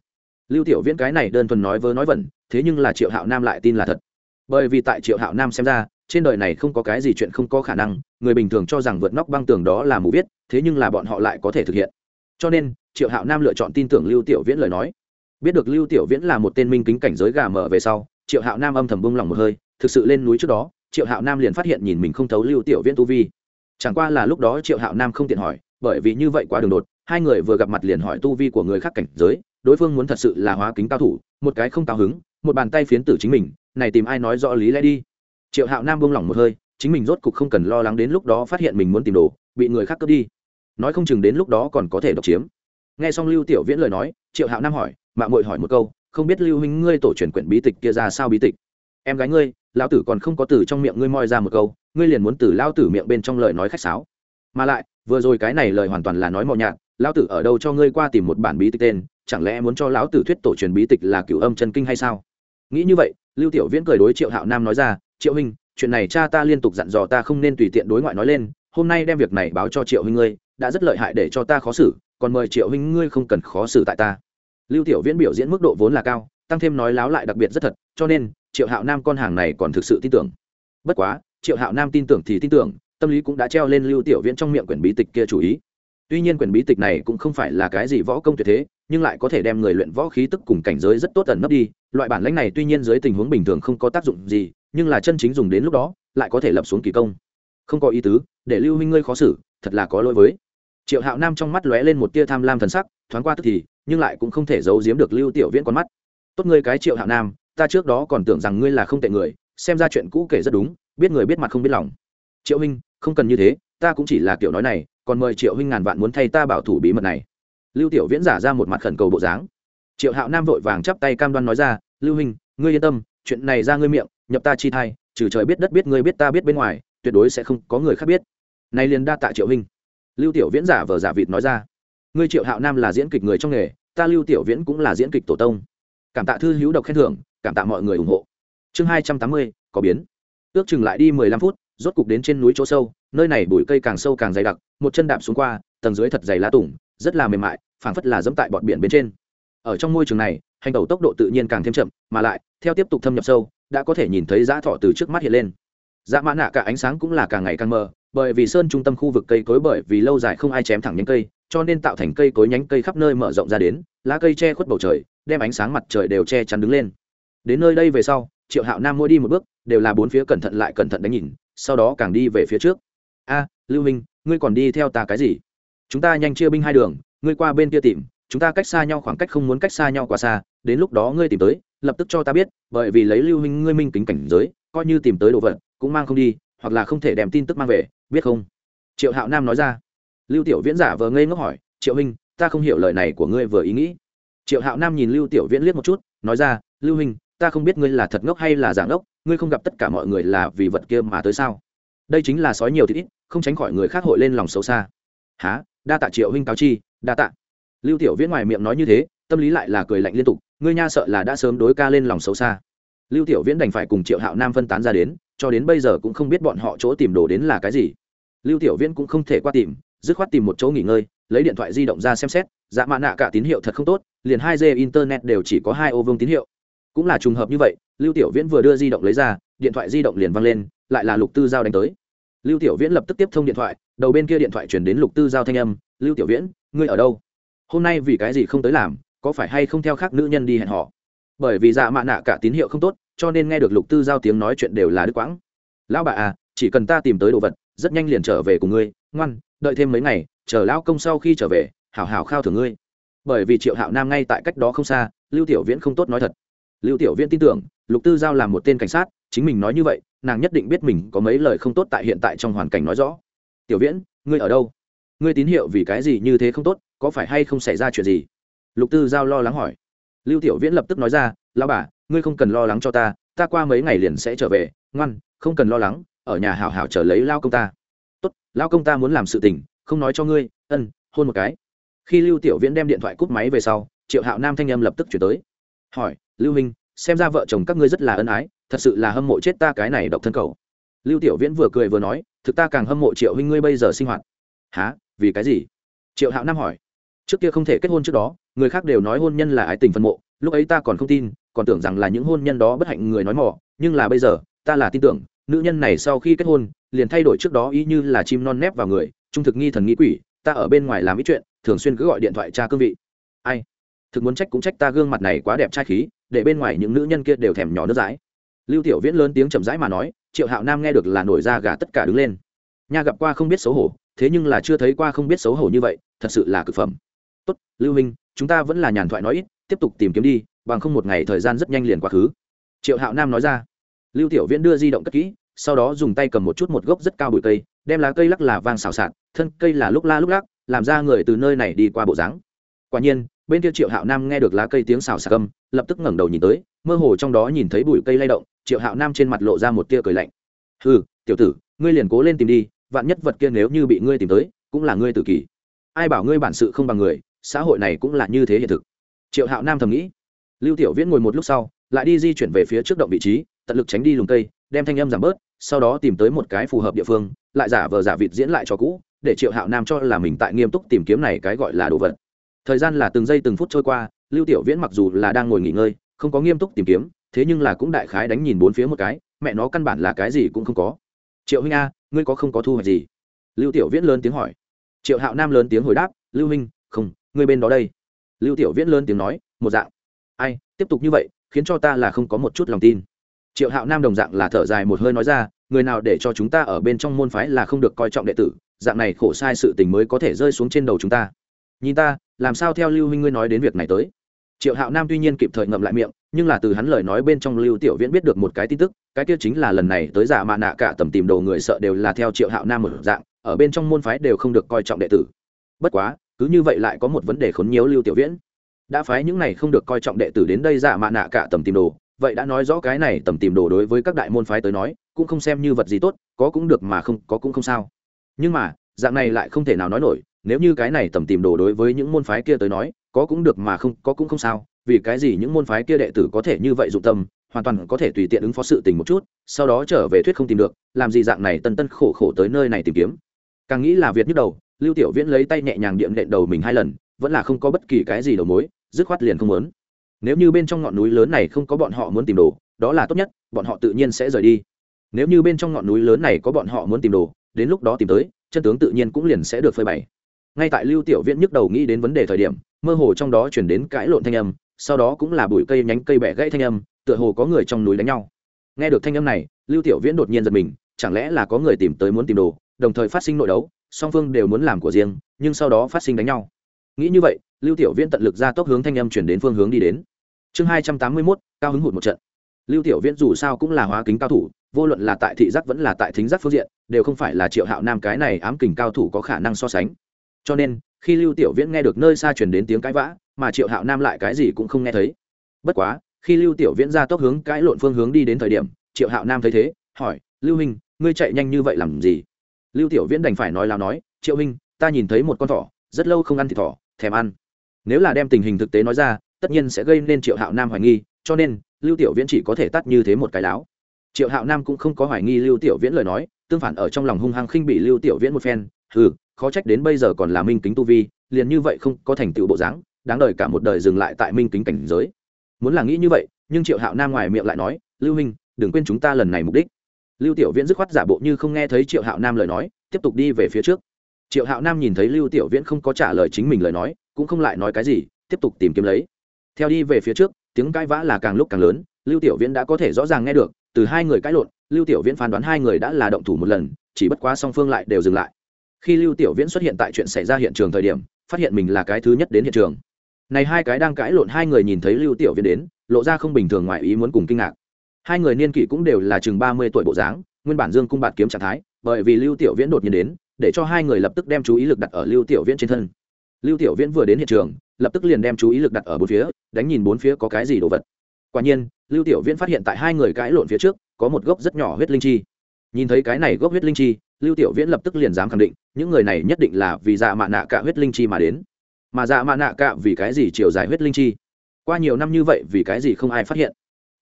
Lưu tiểu viễn cái này đơn thuần nói vớ nói vẩn, thế nhưng là triệu hạo nam lại tin là thật. Bởi vì tại triệu hạo nam xem ra trên đời này không có cái gì chuyện không có khả năng, người bình thường cho rằng vượt nóc băng tường đó là mù viết, thế nhưng là bọn họ lại có thể thực hiện. Cho nên, triệu hạo nam lựa chọn tin tưởng lưu tiểu viễn lời nói. Biết được lưu tiểu viễn là một tên minh kính cảnh giới gà mở về sau, triệu hạo nam âm thầm bông lòng một hơi, thực sự lên núi trước đó, triệu hạo nam liền phát hiện nhìn mình không thấu lưu tiểu viễn tu vi. Chẳng qua là lúc đó triệu hạo nam không tiện hỏi, bởi vì như vậy quá đường đột, hai người vừa gặp mặt liền hỏi tu vi của người khác cảnh giới, đối phương muốn thật sự là hóa kính cao thủ, một cái không cao hứng, một bàn tay phiến tử chính mình, này tìm ai nói rõ lý lẽ đi triệu hạo nam buông lỏng một hơi, chính mình rốt cục không cần lo lắng đến lúc đó phát hiện mình muốn tìm đồ, bị người khác cướp đi. Nói không chừng đến lúc đó còn có thể độc chiếm. Nghe xong lưu tiểu viễn lời nói, triệu hạo nam hỏi mạng mội hỏi một câu, không biết lưu huynh ngươi tổ truyền quyển bí tịch kia ra sao bí tịch? Em gái ngươi, lão tử còn không có từ trong miệng ngươi moi ra một câu, ngươi liền muốn từ lao tử miệng bên trong lời nói khách sáo. Mà lại, vừa rồi cái này lời hoàn toàn là nói mò nhạt, lão tử ở đâu cho ngươi qua tìm một bản bí tịch tên, chẳng lẽ muốn cho lão tử thuyết tổ truyền bí tịch là cửu âm chân kinh hay sao? Nghĩ như vậy, lưu tiểu viễn cười đối triệu hạo nam nói ra triệu huynh, chuyện này cha ta liên tục dặn dò ta không nên tùy tiện đối ngoại nói lên, hôm nay đem việc này báo cho triệu huynh ngươi, đã rất lợi hại để cho ta khó xử, còn mời triệu huynh ngươi không cần khó xử tại ta. Lưu tiểu viễn biểu diễn mức độ vốn là cao, tăng thêm nói láo lại đặc biệt rất thật, cho nên, triệu hạo nam con hàng này còn thực sự tin tưởng. Bất quá, triệu hạo nam tin tưởng thì tin tưởng, tâm lý cũng đã treo lên lưu tiểu viễn trong miệng quyển bí tịch kia chủ ý. Tuy nhiên quyển bí tịch này cũng không phải là cái gì võ công tuyệt thế, nhưng lại có thể đem người luyện võ khí tức cùng cảnh giới rất tốt ẩn nấp đi, loại bản lãnh này tuy nhiên dưới tình huống bình thường không có tác dụng gì nhưng là chân chính dùng đến lúc đó, lại có thể lập xuống kỳ công. Không có ý tứ, để lưu huynh ngươi khó xử, thật là có lỗi với. Triệu hạo nam trong mắt lóe lên một tia tham lam thần sắc, thoáng qua tức thì, nhưng lại cũng không thể giấu giếm được lưu tiểu viễn con mắt. Tốt ngươi cái triệu hạo nam, ta trước đó còn tưởng rằng ngươi là không tệ người, xem ra chuyện cũ kể rất đúng, biết người biết mặt không biết lòng. Triệu huynh không cần như thế, ta cũng chỉ là kiểu nói này, còn mời triệu huynh ngàn vạn muốn thay ta bảo thủ bí mật này. Lưu tiểu viễn giả ra một mặt khẩn cầu bộ dáng. Triệu hạo nam vội vàng chắp tay cam đoan nói ra, lưu huynh ngươi yên tâm, chuyện này ra ngươi miệng nhập ta chi thai, trừ trời biết đất biết ngươi biết ta biết bên ngoài, tuyệt đối sẽ không có người khác biết. Nay liền đa tạ triệu huynh. Lưu tiểu viễn giả vờ giả vịt nói ra. Ngươi triệu hạo nam là diễn kịch người trong nghề, ta lưu tiểu viễn cũng là diễn kịch tổ tông. Cảm tạ thư hữu độc khen thưởng, cảm tạ mọi người ủng hộ. Chương hai trăm tám mươi, có biến. Ước chừng lại đi mười lăm phút, rốt cục đến trên núi chỗ sâu, nơi này bụi cây càng sâu càng dày đặc, một chân đạp xuống qua, tầng dưới thật dày lá tủng rất là mềm mại, phảng phất là dẫm tại bọt biển bên trên. Ở trong môi trường này, hành tẩu tốc độ tự nhiên càng thêm chậm, mà lại, theo tiếp tục thâm nhập sâu đã có thể nhìn thấy dã thọ từ trước mắt hiện lên. Dạ mã nạ cả ánh sáng cũng là càng ngày càng mờ, bởi vì sơn trung tâm khu vực cây cối bởi vì lâu dài không ai chém thẳng nhánh cây, cho nên tạo thành cây cối nhánh cây khắp nơi mở rộng ra đến, lá cây che khuất bầu trời, đem ánh sáng mặt trời đều che chắn đứng lên. Đến nơi đây về sau, triệu hạo nam mỗi đi một bước, đều là bốn phía cẩn thận lại cẩn thận đánh nhìn, sau đó càng đi về phía trước. A, lưu minh, ngươi còn đi theo ta cái gì? Chúng ta nhanh chia binh hai đường, ngươi qua bên kia tìm, chúng ta cách xa nhau khoảng cách không muốn cách xa nhau quá xa đến lúc đó ngươi tìm tới, lập tức cho ta biết, bởi vì lấy lưu minh ngươi minh kính cảnh giới, coi như tìm tới đồ vật, cũng mang không đi, hoặc là không thể đem tin tức mang về, biết không? Triệu hạo nam nói ra. Lưu tiểu viễn giả vờ ngây ngốc hỏi, triệu huynh, ta không hiểu lời này của ngươi vừa ý nghĩ. Triệu hạo nam nhìn lưu tiểu viễn liếc một chút, nói ra, lưu huynh, ta không biết ngươi là thật ngốc hay là giả ngốc, ngươi không gặp tất cả mọi người là vì vật kia mà tới sao? Đây chính là sói nhiều thì ít, không tránh khỏi người khác hội lên lòng xấu xa. Há đa tạ triệu huynh cáo chi, đa tạ. Lưu tiểu viễn ngoài miệng nói như thế, tâm lý lại là cười lạnh liên tục ngươi nha sợ là đã sớm đối ca lên lòng xấu xa. Lưu tiểu viễn đành phải cùng triệu hạo nam phân tán ra đến, cho đến bây giờ cũng không biết bọn họ chỗ tìm đồ đến là cái gì. Lưu tiểu viễn cũng không thể qua tìm, dứt khoát tìm một chỗ nghỉ ngơi, lấy điện thoại di động ra xem xét dạ mạ nạ cả tín hiệu thật không tốt, liền hai g internet đều chỉ có hai ô vương tín hiệu. Cũng là trùng hợp như vậy, lưu tiểu viễn vừa đưa di động lấy ra, điện thoại di động liền văng lên, lại là lục tư giao đánh tới. Lưu tiểu viễn lập tức tiếp thông điện thoại, đầu bên kia điện thoại chuyển đến lục tư giao thanh âm, lưu tiểu viễn, ngươi ở đâu? Hôm nay vì cái gì không tới làm? Có phải hay không theo khác nữ nhân đi hẹn họ bởi vì dạ mạ nạ cả tín hiệu không tốt, cho nên nghe được lục tư giao tiếng nói chuyện đều là đứt quãng. Lão bà à chỉ cần ta tìm tới đồ vật, rất nhanh liền trở về cùng ngươi. Ngoan, đợi thêm mấy ngày, chờ lão công sau khi trở về, hảo hảo khao thưởng ngươi. Bởi vì triệu hạo nam ngay tại cách đó không xa, lưu tiểu viễn không tốt nói thật. Lưu tiểu viễn tin tưởng, lục tư giao là một tên cảnh sát, chính mình nói như vậy, nàng nhất định biết mình có mấy lời không tốt tại hiện tại trong hoàn cảnh nói rõ. Tiểu viễn, ngươi ở đâu? Ngươi tín hiệu vì cái gì như thế không tốt, có phải hay không xảy ra chuyện gì? Lục tư giao lo lắng hỏi. Lưu tiểu viễn lập tức nói ra lao bà, ngươi không cần lo lắng cho ta ta qua mấy ngày liền sẽ trở về, ngoan, không cần lo lắng, ở nhà hảo hảo chờ lấy lao công ta. Tốt, lao công ta muốn làm sự tình, không nói cho ngươi, ân, hôn một cái. Khi lưu tiểu viễn đem điện thoại cúp máy về sau, triệu hạo nam thanh âm lập tức chuyển tới. Hỏi, lưu minh xem ra vợ chồng các ngươi rất là ân ái, thật sự là hâm mộ chết ta cái này độc thân cầu lưu tiểu viễn vừa cười vừa nói, thực ta càng hâm mộ triệu huynh ngươi bây giờ sinh hoạt. Há vì cái gì? Triệu hạo nam hỏi. Trước kia không thể kết hôn trước đó người khác đều nói hôn nhân là ái tình phân mộ, lúc ấy ta còn không tin, còn tưởng rằng là những hôn nhân đó bất hạnh người nói mỏ, nhưng là bây giờ, ta là tin tưởng, nữ nhân này sau khi kết hôn, liền thay đổi trước đó ý như là chim non nép vào người, trung thực nghi thần nghĩ quỷ, ta ở bên ngoài làm ít chuyện, thường xuyên cứ gọi điện thoại tra cương vị. Ai? Thực muốn trách cũng trách ta gương mặt này quá đẹp trai khí, để bên ngoài những nữ nhân kia đều thèm nhỏ nước dãi. Lưu tiểu viễn lớn tiếng chậm rãi mà nói, triệu hạo nam nghe được là nổi da gà tất cả đứng lên. Nha gặp qua không biết xấu hổ, thế nhưng là chưa thấy qua không biết xấu hổ như vậy, thật sự là cực phẩm. Tốt, lưu minh chúng ta vẫn là nhàn thoại nói ít, tiếp tục tìm kiếm đi, bằng không một ngày thời gian rất nhanh liền quá khứ. Triệu hạo nam nói ra. Lưu tiểu viễn đưa di động cất kỹ, sau đó dùng tay cầm một chút một gốc rất cao bụi cây, đem lá cây lắc là vang xào xạc thân cây là lúc la lúc lắc, làm ra người từ nơi này đi qua bộ dáng. Quả nhiên, bên kia triệu hạo nam nghe được lá cây tiếng xào xạc âm, lập tức ngẩng đầu nhìn tới, mơ hồ trong đó nhìn thấy bụi cây lay động, triệu hạo nam trên mặt lộ ra một tia cười lạnh. Ừ tiểu tử, ngươi liền cố lên tìm đi, vạn nhất vật kia nếu như bị ngươi tìm tới, cũng là ngươi tự kỷ ai bảo ngươi bản sự không bằng người xã hội này cũng là như thế hiện thực. Triệu hạo nam thầm nghĩ. Lưu tiểu viễn ngồi một lúc sau, lại đi di chuyển về phía trước động vị trí, tận lực tránh đi lùng cây, đem thanh âm giảm bớt, sau đó tìm tới một cái phù hợp địa phương, lại giả vờ giả vịt diễn lại cho cũ, để triệu hạo nam cho là mình tại nghiêm túc tìm kiếm này cái gọi là đồ vật. Thời gian là từng giây từng phút trôi qua, lưu tiểu viễn mặc dù là đang ngồi nghỉ ngơi, không có nghiêm túc tìm kiếm, thế nhưng là cũng đại khái đánh nhìn bốn phía một cái, mẹ nó căn bản là cái gì cũng không có. Triệu huynh a, ngươi có không có thu hoạch gì? Lưu tiểu viễn lớn tiếng hỏi. Triệu hạo nam lớn tiếng hồi đáp. Lưu huynh, không ngươi bên đó đây. Lưu tiểu viễn lớn tiếng nói, một dạng. Ai, tiếp tục như vậy, khiến cho ta là không có một chút lòng tin. Triệu hạo nam đồng dạng là thở dài một hơi nói ra, người nào để cho chúng ta ở bên trong môn phái là không được coi trọng đệ tử, dạng này khổ sai sự tình mới có thể rơi xuống trên đầu chúng ta. Nhìn ta, làm sao theo lưu huynh ngươi nói đến việc này tới? Triệu hạo nam tuy nhiên kịp thời ngậm lại miệng, nhưng là từ hắn lời nói bên trong lưu tiểu viễn biết được một cái tin tức, cái kia chính là lần này tới giả mạ nạ cả tầm tìm đồ người sợ đều là theo triệu hạo nam một dạng, ở bên trong môn phái đều không được coi trọng đệ tử. Bất quá cứ như vậy lại có một vấn đề khốn nhiễu lưu tiểu viễn. Đã phái những này không được coi trọng đệ tử đến đây giả mạ nạ cả tầm tìm đồ, vậy đã nói rõ cái này tầm tìm đồ đối với các đại môn phái tới nói, cũng không xem như vật gì tốt, có cũng được mà không, có cũng không sao. Nhưng mà, dạng này lại không thể nào nói nổi, nếu như cái này tầm tìm đồ đối với những môn phái kia tới nói, có cũng được mà không, có cũng không sao, vì cái gì những môn phái kia đệ tử có thể như vậy dụng tâm, hoàn toàn có thể tùy tiện ứng phó sự tình một chút, sau đó trở về thuyết không tìm được, làm gì dạng này tân tân khổ khổ tới nơi này tìm kiếm. Càng nghĩ là việc nhức đầu lưu tiểu viễn lấy tay nhẹ nhàng điện đệm đầu mình hai lần, vẫn là không có bất kỳ cái gì đầu mối, dứt khoát liền không muốn. Nếu như bên trong ngọn núi lớn này không có bọn họ muốn tìm đồ, đó là tốt nhất, bọn họ tự nhiên sẽ rời đi. Nếu như bên trong ngọn núi lớn này có bọn họ muốn tìm đồ, đến lúc đó tìm tới, chân tướng tự nhiên cũng liền sẽ được phơi bày. Ngay tại lưu tiểu viễn nhức đầu nghĩ đến vấn đề thời điểm, mơ hồ trong đó chuyển đến cãi lộn thanh âm, sau đó cũng là bụi cây nhánh cây bẻ gãy thanh âm, tựa hồ có người trong núi đánh nhau. Nghe được thanh âm này, lưu tiểu viễn đột nhiên giật mình, chẳng lẽ là có người tìm tới muốn tìm đồ, đồng thời phát sinh nội đấu song phương đều muốn làm của riêng, nhưng sau đó phát sinh đánh nhau. Nghĩ như vậy, lưu tiểu viễn tận lực ra tốc hướng thanh âm chuyển đến phương hướng đi đến. Chương hai trăm tám mươi mốt, cao hứng hụt một trận. Lưu tiểu viễn dù sao cũng là hóa kính cao thủ, vô luận là tại thị giác vẫn là tại thính giác phương diện, đều không phải là triệu hạo nam cái này ám kình cao thủ có khả năng so sánh. Cho nên, khi lưu tiểu viễn nghe được nơi xa chuyển đến tiếng cãi vã, mà triệu hạo nam lại cái gì cũng không nghe thấy. Bất quá, khi lưu tiểu viễn ra tốc hướng cãi lộn phương hướng đi đến thời điểm, triệu hạo nam thấy thế, hỏi, lưu huynh, ngươi chạy nhanh như vậy làm gì? Lưu tiểu viễn đành phải nói lao nói, triệu huynh, ta nhìn thấy một con thỏ, rất lâu không ăn thịt thỏ, thèm ăn. Nếu là đem tình hình thực tế nói ra, tất nhiên sẽ gây nên triệu hạo nam hoài nghi, cho nên, lưu tiểu viễn chỉ có thể tắt như thế một cái láo. Triệu hạo nam cũng không có hoài nghi lưu tiểu viễn lời nói, tương phản ở trong lòng hung hăng khinh bị lưu tiểu viễn một phen ừ khó trách đến bây giờ còn là minh kính tu vi, liền như vậy không có thành tựu bộ dáng, đáng đời cả một đời dừng lại tại minh kính cảnh giới. Muốn là nghĩ như vậy, nhưng triệu hạo nam ngoài miệng lại nói, lưu minh đừng quên chúng ta lần này mục đích lưu tiểu viễn dứt khoát giả bộ như không nghe thấy triệu hạo nam lời nói, tiếp tục đi về phía trước. Triệu hạo nam nhìn thấy lưu tiểu viễn không có trả lời chính mình lời nói, cũng không lại nói cái gì, tiếp tục tìm kiếm lấy. Theo đi về phía trước, tiếng cãi vã là càng lúc càng lớn, lưu tiểu viễn đã có thể rõ ràng nghe được, từ hai người cãi lộn, lưu tiểu viễn phán đoán hai người đã là động thủ một lần, chỉ bất quá song phương lại đều dừng lại. Khi lưu tiểu viễn xuất hiện tại chuyện xảy ra hiện trường thời điểm, phát hiện mình là cái thứ nhất đến hiện trường. Này hai cái đang cãi lộn hai người nhìn thấy lưu tiểu viễn đến, lộ ra không bình thường ngoài ý muốn cùng kinh ngạc hai người niên kỷ cũng đều là chừng ba mươi tuổi bộ dáng, nguyên bản dương cung bạt kiếm trạng thái, bởi vì lưu tiểu viễn đột nhiên đến, để cho hai người lập tức đem chú ý lực đặt ở lưu tiểu viễn trên thân. Lưu tiểu viễn vừa đến hiện trường, lập tức liền đem chú ý lực đặt ở bốn phía, đánh nhìn bốn phía có cái gì đồ vật. Quả nhiên, lưu tiểu viễn phát hiện tại hai người cãi lộn phía trước, có một gốc rất nhỏ huyết linh chi. Nhìn thấy cái này gốc huyết linh chi, lưu tiểu viễn lập tức liền dám khẳng định, những người này nhất định là vì dạ mạ nạ cả huyết linh chi mà đến. Mà dạ mạ nạ cả vì cái gì chiều dài huyết linh chi? Qua nhiều năm như vậy vì cái gì không ai phát hiện?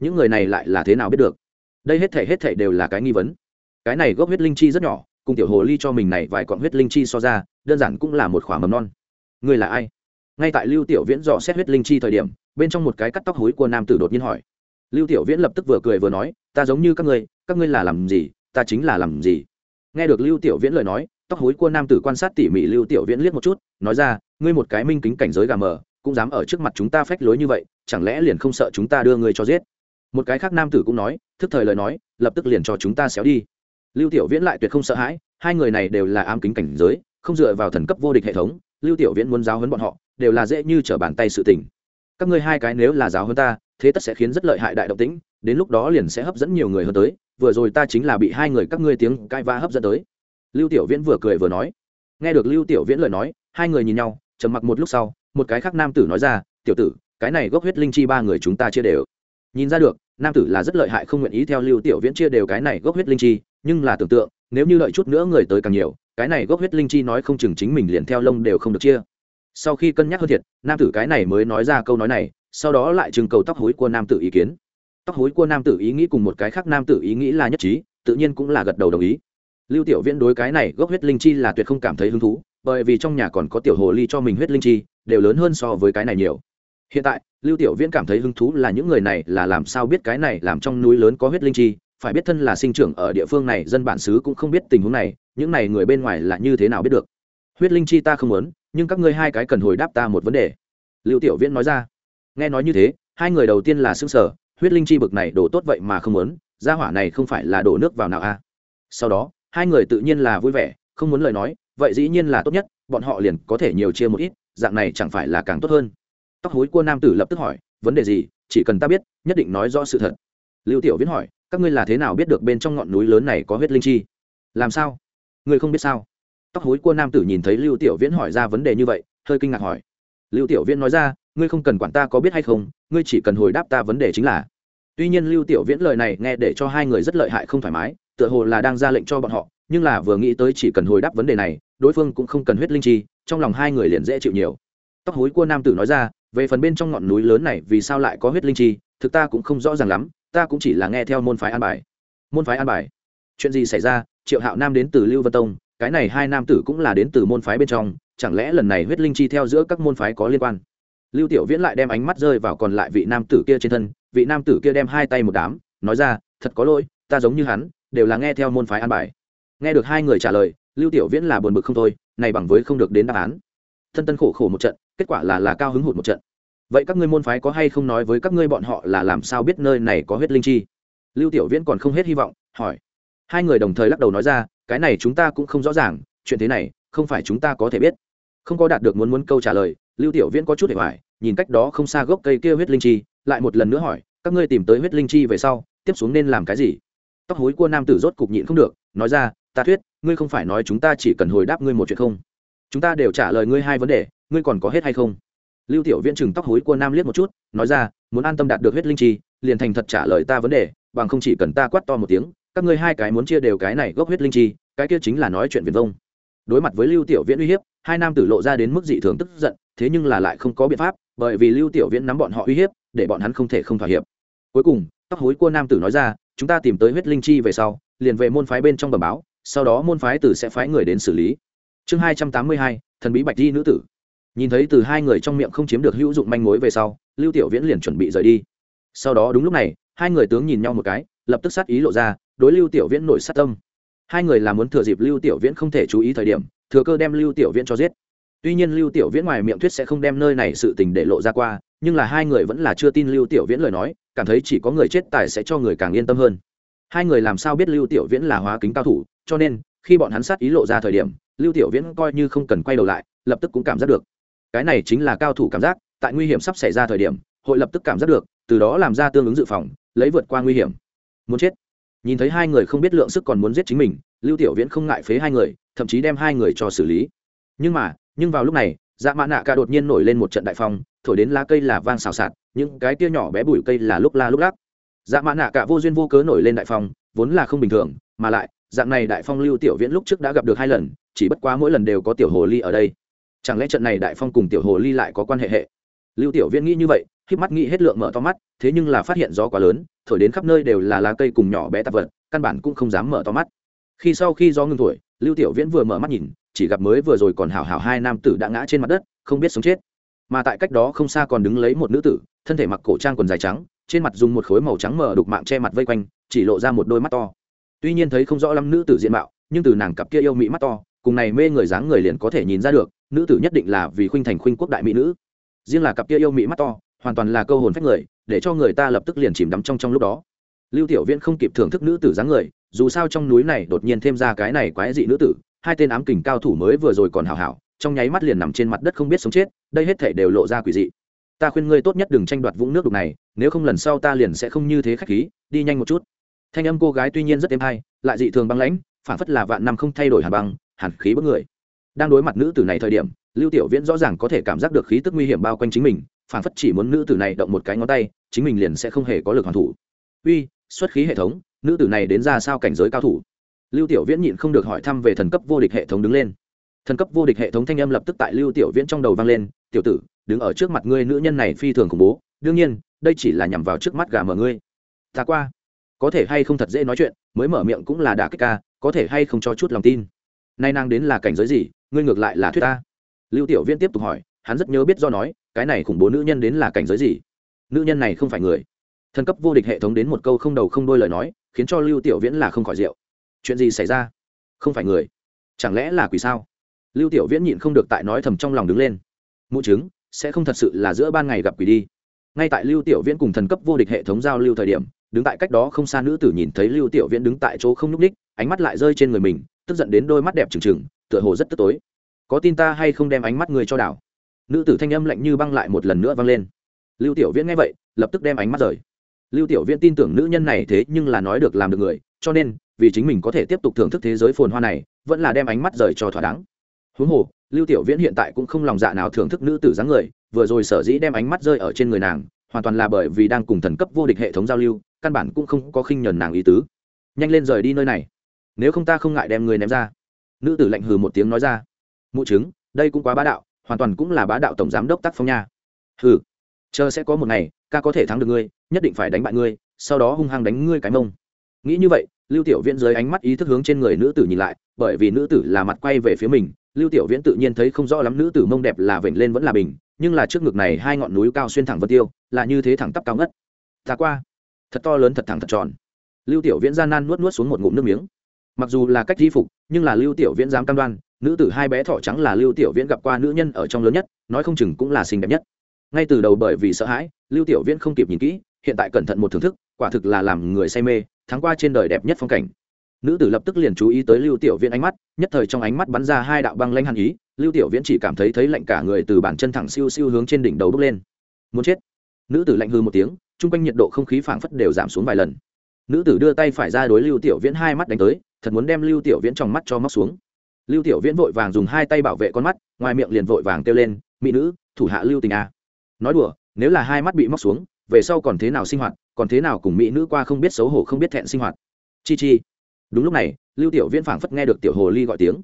Những người này lại là thế nào biết được? Đây hết thể hết thể đều là cái nghi vấn. Cái này gốc huyết linh chi rất nhỏ, cùng tiểu hồ ly cho mình này vài cọn huyết linh chi so ra, đơn giản cũng là một khỏa mầm non. Người là ai? Ngay tại lưu tiểu viễn dò xét huyết linh chi thời điểm, bên trong một cái cắt tóc hối của nam tử đột nhiên hỏi. Lưu tiểu viễn lập tức vừa cười vừa nói, ta giống như các ngươi các ngươi là làm gì? Ta chính là làm gì? Nghe được lưu tiểu viễn lời nói, tóc hối của nam tử quan sát tỉ mỉ lưu tiểu viễn liếc một chút, nói ra, ngươi một cái minh kính cảnh giới gà mờ, cũng dám ở trước mặt chúng ta phách lối như vậy, chẳng lẽ liền không sợ chúng ta đưa ngươi cho giết? Một cái khác nam tử cũng nói, thức thời lời nói, lập tức liền cho chúng ta xéo đi. Lưu tiểu viễn lại tuyệt không sợ hãi, hai người này đều là ám kính cảnh giới, không dựa vào thần cấp vô địch hệ thống, lưu tiểu viễn muốn giáo hấn bọn họ, đều là dễ như trở bàn tay sự tình. Các ngươi hai cái nếu là giáo hơn ta, thế tất sẽ khiến rất lợi hại đại động tĩnh, đến lúc đó liền sẽ hấp dẫn nhiều người hơn tới, vừa rồi ta chính là bị hai người các ngươi tiếng cãi va hấp dẫn tới. Lưu tiểu viễn vừa cười vừa nói. Nghe được lưu tiểu viễn lời nói, hai người nhìn nhau, trầm mặc một lúc sau, một cái khác nam tử nói ra, tiểu tử, cái này gốc huyết linh chi ba người chúng ta chia đều nhìn ra được, nam tử là rất lợi hại không nguyện ý theo lưu tiểu viễn chia đều cái này gốc huyết linh chi, nhưng là tưởng tượng, nếu như lợi chút nữa người tới càng nhiều, cái này gốc huyết linh chi nói không chừng chính mình liền theo lông đều không được chia. Sau khi cân nhắc hơn thiệt, nam tử cái này mới nói ra câu nói này, sau đó lại trưng cầu tóc hối của nam tử ý kiến. Tóc hối của nam tử ý nghĩ cùng một cái khác nam tử ý nghĩ là nhất trí, tự nhiên cũng là gật đầu đồng ý. Lưu tiểu viễn đối cái này gốc huyết linh chi là tuyệt không cảm thấy hứng thú, bởi vì trong nhà còn có tiểu hồ ly cho mình huyết linh chi, đều lớn hơn so với cái này nhiều hiện tại, lưu tiểu viễn cảm thấy hứng thú là những người này là làm sao biết cái này làm trong núi lớn có huyết linh chi, phải biết thân là sinh trưởng ở địa phương này, dân bản xứ cũng không biết tình huống này, những này người bên ngoài là như thế nào biết được. Huyết linh chi ta không muốn, nhưng các ngươi hai cái cần hồi đáp ta một vấn đề. Lưu tiểu viễn nói ra. Nghe nói như thế, hai người đầu tiên là xương sở huyết linh chi bực này đổ tốt vậy mà không muốn, gia hỏa này không phải là đổ nước vào nào a à? sau đó, hai người tự nhiên là vui vẻ, không muốn lời nói, vậy dĩ nhiên là tốt nhất, bọn họ liền có thể nhiều chia một ít, dạng này chẳng phải là càng tốt hơn tóc hối của nam tử lập tức hỏi, vấn đề gì? Chỉ cần ta biết, nhất định nói rõ sự thật. Lưu tiểu viễn hỏi, các ngươi là thế nào biết được bên trong ngọn núi lớn này có huyết linh chi? Làm sao? Ngươi không biết sao? Tóc hối của nam tử nhìn thấy lưu tiểu viễn hỏi ra vấn đề như vậy, hơi kinh ngạc hỏi. Lưu tiểu viễn nói ra, ngươi không cần quản ta có biết hay không, ngươi chỉ cần hồi đáp ta vấn đề chính là. Tuy nhiên lưu tiểu viễn lời này nghe để cho hai người rất lợi hại không thoải mái, tựa hồ là đang ra lệnh cho bọn họ, nhưng là vừa nghĩ tới chỉ cần hồi đáp vấn đề này, đối phương cũng không cần huyết linh chi, trong lòng hai người liền dễ chịu nhiều. Tóc hối của nam tử nói ra về phần bên trong ngọn núi lớn này, vì sao lại có huyết linh chi, thực ta cũng không rõ ràng lắm, ta cũng chỉ là nghe theo môn phái an bài. Môn phái an bài? Chuyện gì xảy ra? Triệu hạo nam đến từ lưu vân tông, cái này hai nam tử cũng là đến từ môn phái bên trong, chẳng lẽ lần này huyết linh chi theo giữa các môn phái có liên quan? Lưu tiểu viễn lại đem ánh mắt rơi vào còn lại vị nam tử kia trên thân, vị nam tử kia đem hai tay một đám, nói ra, thật có lỗi, ta giống như hắn, đều là nghe theo môn phái an bài. Nghe được hai người trả lời, lưu tiểu viễn là buồn bực không thôi, này bằng với không được đến đáp án. Thân tân khổ khổ một trận kết quả là là cao hứng hụt một trận. Vậy các ngươi môn phái có hay không nói với các ngươi bọn họ là làm sao biết nơi này có huyết linh chi? Lưu tiểu viễn còn không hết hy vọng, hỏi. Hai người đồng thời lắc đầu nói ra, cái này chúng ta cũng không rõ ràng, chuyện thế này, không phải chúng ta có thể biết. Không có đạt được muốn muốn câu trả lời, lưu tiểu viễn có chút để hoài, nhìn cách đó không xa gốc cây kia huyết linh chi, lại một lần nữa hỏi, các ngươi tìm tới huyết linh chi về sau, tiếp xuống nên làm cái gì? Tóc hối của nam tử rốt cục nhịn không được, nói ra, ta thuyết, ngươi không phải nói chúng ta chỉ cần hồi đáp ngươi một chuyện không? Chúng ta đều trả lời ngươi hai vấn đề ngươi còn có hết hay không? Lưu tiểu viễn chừng tóc hối của nam liếc một chút, nói ra, muốn an tâm đạt được huyết linh chi, liền thành thật trả lời ta vấn đề, bằng không chỉ cần ta quát to một tiếng, các ngươi hai cái muốn chia đều cái này gốc huyết linh chi, cái kia chính là nói chuyện viền vông. Đối mặt với lưu tiểu viễn uy hiếp, hai nam tử lộ ra đến mức dị thường tức giận, thế nhưng là lại không có biện pháp, bởi vì lưu tiểu viễn nắm bọn họ uy hiếp, để bọn hắn không thể không thỏa hiệp. Cuối cùng, tóc hối của nam tử nói ra, chúng ta tìm tới huyết linh chi về sau, liền về môn phái bên trong bờ báo, sau đó môn phái tử sẽ phái người đến xử lý. Chương hai trăm tám mươi hai, thần bí bạch di nữ tử nhìn thấy từ hai người trong miệng không chiếm được hữu dụng manh mối về sau, lưu tiểu viễn liền chuẩn bị rời đi. Sau đó đúng lúc này, hai người tướng nhìn nhau một cái, lập tức sát ý lộ ra, đối lưu tiểu viễn nổi sát tâm. Hai người là muốn thừa dịp lưu tiểu viễn không thể chú ý thời điểm, thừa cơ đem lưu tiểu viễn cho giết. Tuy nhiên lưu tiểu viễn ngoài miệng thuyết sẽ không đem nơi này sự tình để lộ ra qua, nhưng là hai người vẫn là chưa tin lưu tiểu viễn lời nói, cảm thấy chỉ có người chết tài sẽ cho người càng yên tâm hơn. Hai người làm sao biết lưu tiểu viễn là hóa kính cao thủ, cho nên, khi bọn hắn sát ý lộ ra thời điểm, lưu tiểu viễn coi như không cần quay đầu lại, lập tức cũng cảm giác được cái này chính là cao thủ cảm giác, tại nguy hiểm sắp xảy ra thời điểm, hội lập tức cảm giác được, từ đó làm ra tương ứng dự phòng, lấy vượt qua nguy hiểm. Muốn chết. Nhìn thấy hai người không biết lượng sức còn muốn giết chính mình, lưu tiểu viễn không ngại phế hai người, thậm chí đem hai người cho xử lý. Nhưng mà, nhưng vào lúc này dạ mã nạ ca đột nhiên nổi lên một trận đại phong, thổi đến lá cây là vang xào xạc, những cái tia nhỏ bé bụi cây là lúc la lúc lắc. Dạ mã nạ cả vô duyên vô cớ nổi lên đại phong, vốn là không bình thường, mà lại, dạng này đại phong lưu tiểu viễn lúc trước đã gặp được hai lần, chỉ bất quá mỗi lần đều có tiểu hồ ly ở đây chẳng lẽ trận này đại phong cùng tiểu hồ ly lại có quan hệ hệ? Lưu tiểu viễn nghĩ như vậy khi mắt nghĩ hết lượng mở to mắt, thế nhưng là phát hiện gió quá lớn, thổi đến khắp nơi đều là lá cây cùng nhỏ bé tạp vật, căn bản cũng không dám mở to mắt. Khi sau khi gió ngừng thổi, lưu tiểu viễn vừa mở mắt nhìn, chỉ gặp mới vừa rồi còn hảo hảo hai nam tử đã ngã trên mặt đất, không biết sống chết. Mà tại cách đó không xa còn đứng lấy một nữ tử, thân thể mặc cổ trang quần dài trắng, trên mặt dùng một khối màu trắng mở đục mạng che mặt vây quanh, chỉ lộ ra một đôi mắt to. Tuy nhiên thấy không rõ lắm nữ tử diện mạo, nhưng từ nàng cặp kia yêu mỹ mắt to, cùng này mê người dáng người liền có thể nhìn ra được nữ tử nhất định là vì khuynh thành khuynh quốc đại mỹ nữ. Riêng là cặp kia yêu mỹ mắt to, hoàn toàn là câu hồn phách người, để cho người ta lập tức liền chìm đắm trong trong lúc đó. Lưu tiểu viễn không kịp thưởng thức nữ tử dáng người, dù sao trong núi này đột nhiên thêm ra cái này quái dị nữ tử, hai tên ám kình cao thủ mới vừa rồi còn hảo hảo, trong nháy mắt liền nằm trên mặt đất không biết sống chết, đây hết thể đều lộ ra quỷ dị. Ta khuyên ngươi tốt nhất đừng tranh đoạt vũng nước đục này, nếu không lần sau ta liền sẽ không như thế khách khí, đi nhanh một chút. Thanh âm cô gái tuy nhiên rất êm hay, lại dị thường băng lãnh, phản phất là vạn năm không thay đổi hàn băng, hàn khí bất người đang đối mặt nữ tử này thời điểm, lưu tiểu viễn rõ ràng có thể cảm giác được khí tức nguy hiểm bao quanh chính mình, phản phất chỉ muốn nữ tử này động một cái ngón tay, chính mình liền sẽ không hề có lực hoàn thủ. Uy, xuất khí hệ thống, nữ tử này đến ra sao cảnh giới cao thủ? Lưu tiểu viễn nhịn không được hỏi thăm về thần cấp vô địch hệ thống đứng lên. Thần cấp vô địch hệ thống thanh âm lập tức tại lưu tiểu viễn trong đầu vang lên, tiểu tử, đứng ở trước mặt ngươi nữ nhân này phi thường khủng bố, đương nhiên, đây chỉ là nhằm vào trước mắt gà mở ngươi. Ta qua. Có thể hay không thật dễ nói chuyện, mới mở miệng cũng là đả kích ca, có thể hay không cho chút lòng tin. Nay nàng đến là cảnh giới gì ngươi ngược lại là thuyết ta. Lưu tiểu viễn tiếp tục hỏi, hắn rất nhớ biết do nói, cái này khủng bố nữ nhân đến là cảnh giới gì? Nữ nhân này không phải người. Thần cấp vô địch hệ thống đến một câu không đầu không đôi lời nói, khiến cho lưu tiểu viễn là không khỏi rượu. Chuyện gì xảy ra? Không phải người. Chẳng lẽ là quỷ sao? Lưu tiểu viễn nhịn không được tại nói thầm trong lòng đứng lên. Mụ chứng, sẽ không thật sự là giữa ban ngày gặp quỷ đi. Ngay tại lưu tiểu viễn cùng thần cấp vô địch hệ thống giao lưu thời điểm, đứng tại cách đó không xa nữ tử nhìn thấy lưu tiểu viễn đứng tại chỗ không nhúc ních ánh mắt lại rơi trên người mình, tức giận đến đôi mắt đẹp trừng trừng tựa hồ rất tức tối. Có tin ta hay không đem ánh mắt người cho đảo? Nữ tử thanh âm lạnh như băng lại một lần nữa vang lên. Lưu tiểu viễn nghe vậy, lập tức đem ánh mắt rời. Lưu tiểu viễn tin tưởng nữ nhân này thế nhưng là nói được làm được người, cho nên, vì chính mình có thể tiếp tục thưởng thức thế giới phồn hoa này, vẫn là đem ánh mắt rời cho thỏa đáng. Huống hồ, lưu tiểu viễn hiện tại cũng không lòng dạ nào thưởng thức nữ tử dáng người, vừa rồi sở dĩ đem ánh mắt rơi ở trên người nàng, hoàn toàn là bởi vì đang cùng thần cấp vô địch hệ thống giao lưu, căn bản cũng không có khinh nhờn nàng ý tứ. Nhanh lên rời đi nơi này. Nếu không ta không ngại đem người ném ra nữ tử lạnh hừ một tiếng nói ra. Mụ chứng, đây cũng quá bá đạo, hoàn toàn cũng là bá đạo tổng giám đốc tác phong nha. Hừ, chờ sẽ có một ngày, ca có thể thắng được ngươi, nhất định phải đánh bại ngươi, sau đó hung hăng đánh ngươi cái mông. Nghĩ như vậy, lưu tiểu viễn dưới ánh mắt ý thức hướng trên người nữ tử nhìn lại, bởi vì nữ tử là mặt quay về phía mình, lưu tiểu viễn tự nhiên thấy không rõ lắm nữ tử mông đẹp là vểnh lên vẫn là bình, nhưng là trước ngực này hai ngọn núi cao xuyên thẳng vân tiêu, là như thế thẳng tắp cao ngất. Ta qua. Thật to lớn thật thẳng thật tròn. Lưu tiểu viễn gian nan nuốt nuốt xuống một ngụm nước miếng mặc dù là cách di phục, nhưng là lưu tiểu viễn dám cam đoan, nữ tử hai bé thỏ trắng là lưu tiểu viễn gặp qua nữ nhân ở trong lớn nhất, nói không chừng cũng là xinh đẹp nhất. Ngay từ đầu bởi vì sợ hãi, lưu tiểu viễn không kịp nhìn kỹ, hiện tại cẩn thận một thưởng thức, quả thực là làm người say mê, thắng qua trên đời đẹp nhất phong cảnh. Nữ tử lập tức liền chú ý tới lưu tiểu viễn ánh mắt, nhất thời trong ánh mắt bắn ra hai đạo băng lanh hàn ý, lưu tiểu viễn chỉ cảm thấy thấy lạnh cả người từ bàn chân thẳng siêu siêu hướng trên đỉnh đầu bốc lên. Muốn chết. Nữ tử lạnh hư một tiếng, chung quanh nhiệt độ không khí phảng phất đều giảm xuống vài lần. Nữ tử đưa tay phải ra đối lưu tiểu viễn hai mắt đánh tới thật muốn đem lưu tiểu viễn trong mắt cho móc xuống. Lưu tiểu viễn vội vàng dùng hai tay bảo vệ con mắt, ngoài miệng liền vội vàng kêu lên, mỹ nữ, thủ hạ lưu tình a nói đùa, nếu là hai mắt bị móc xuống, về sau còn thế nào sinh hoạt, còn thế nào cùng mỹ nữ qua không biết xấu hổ không biết thẹn sinh hoạt. Chi chi. Đúng lúc này, lưu tiểu viễn phảng phất nghe được tiểu hồ ly gọi tiếng.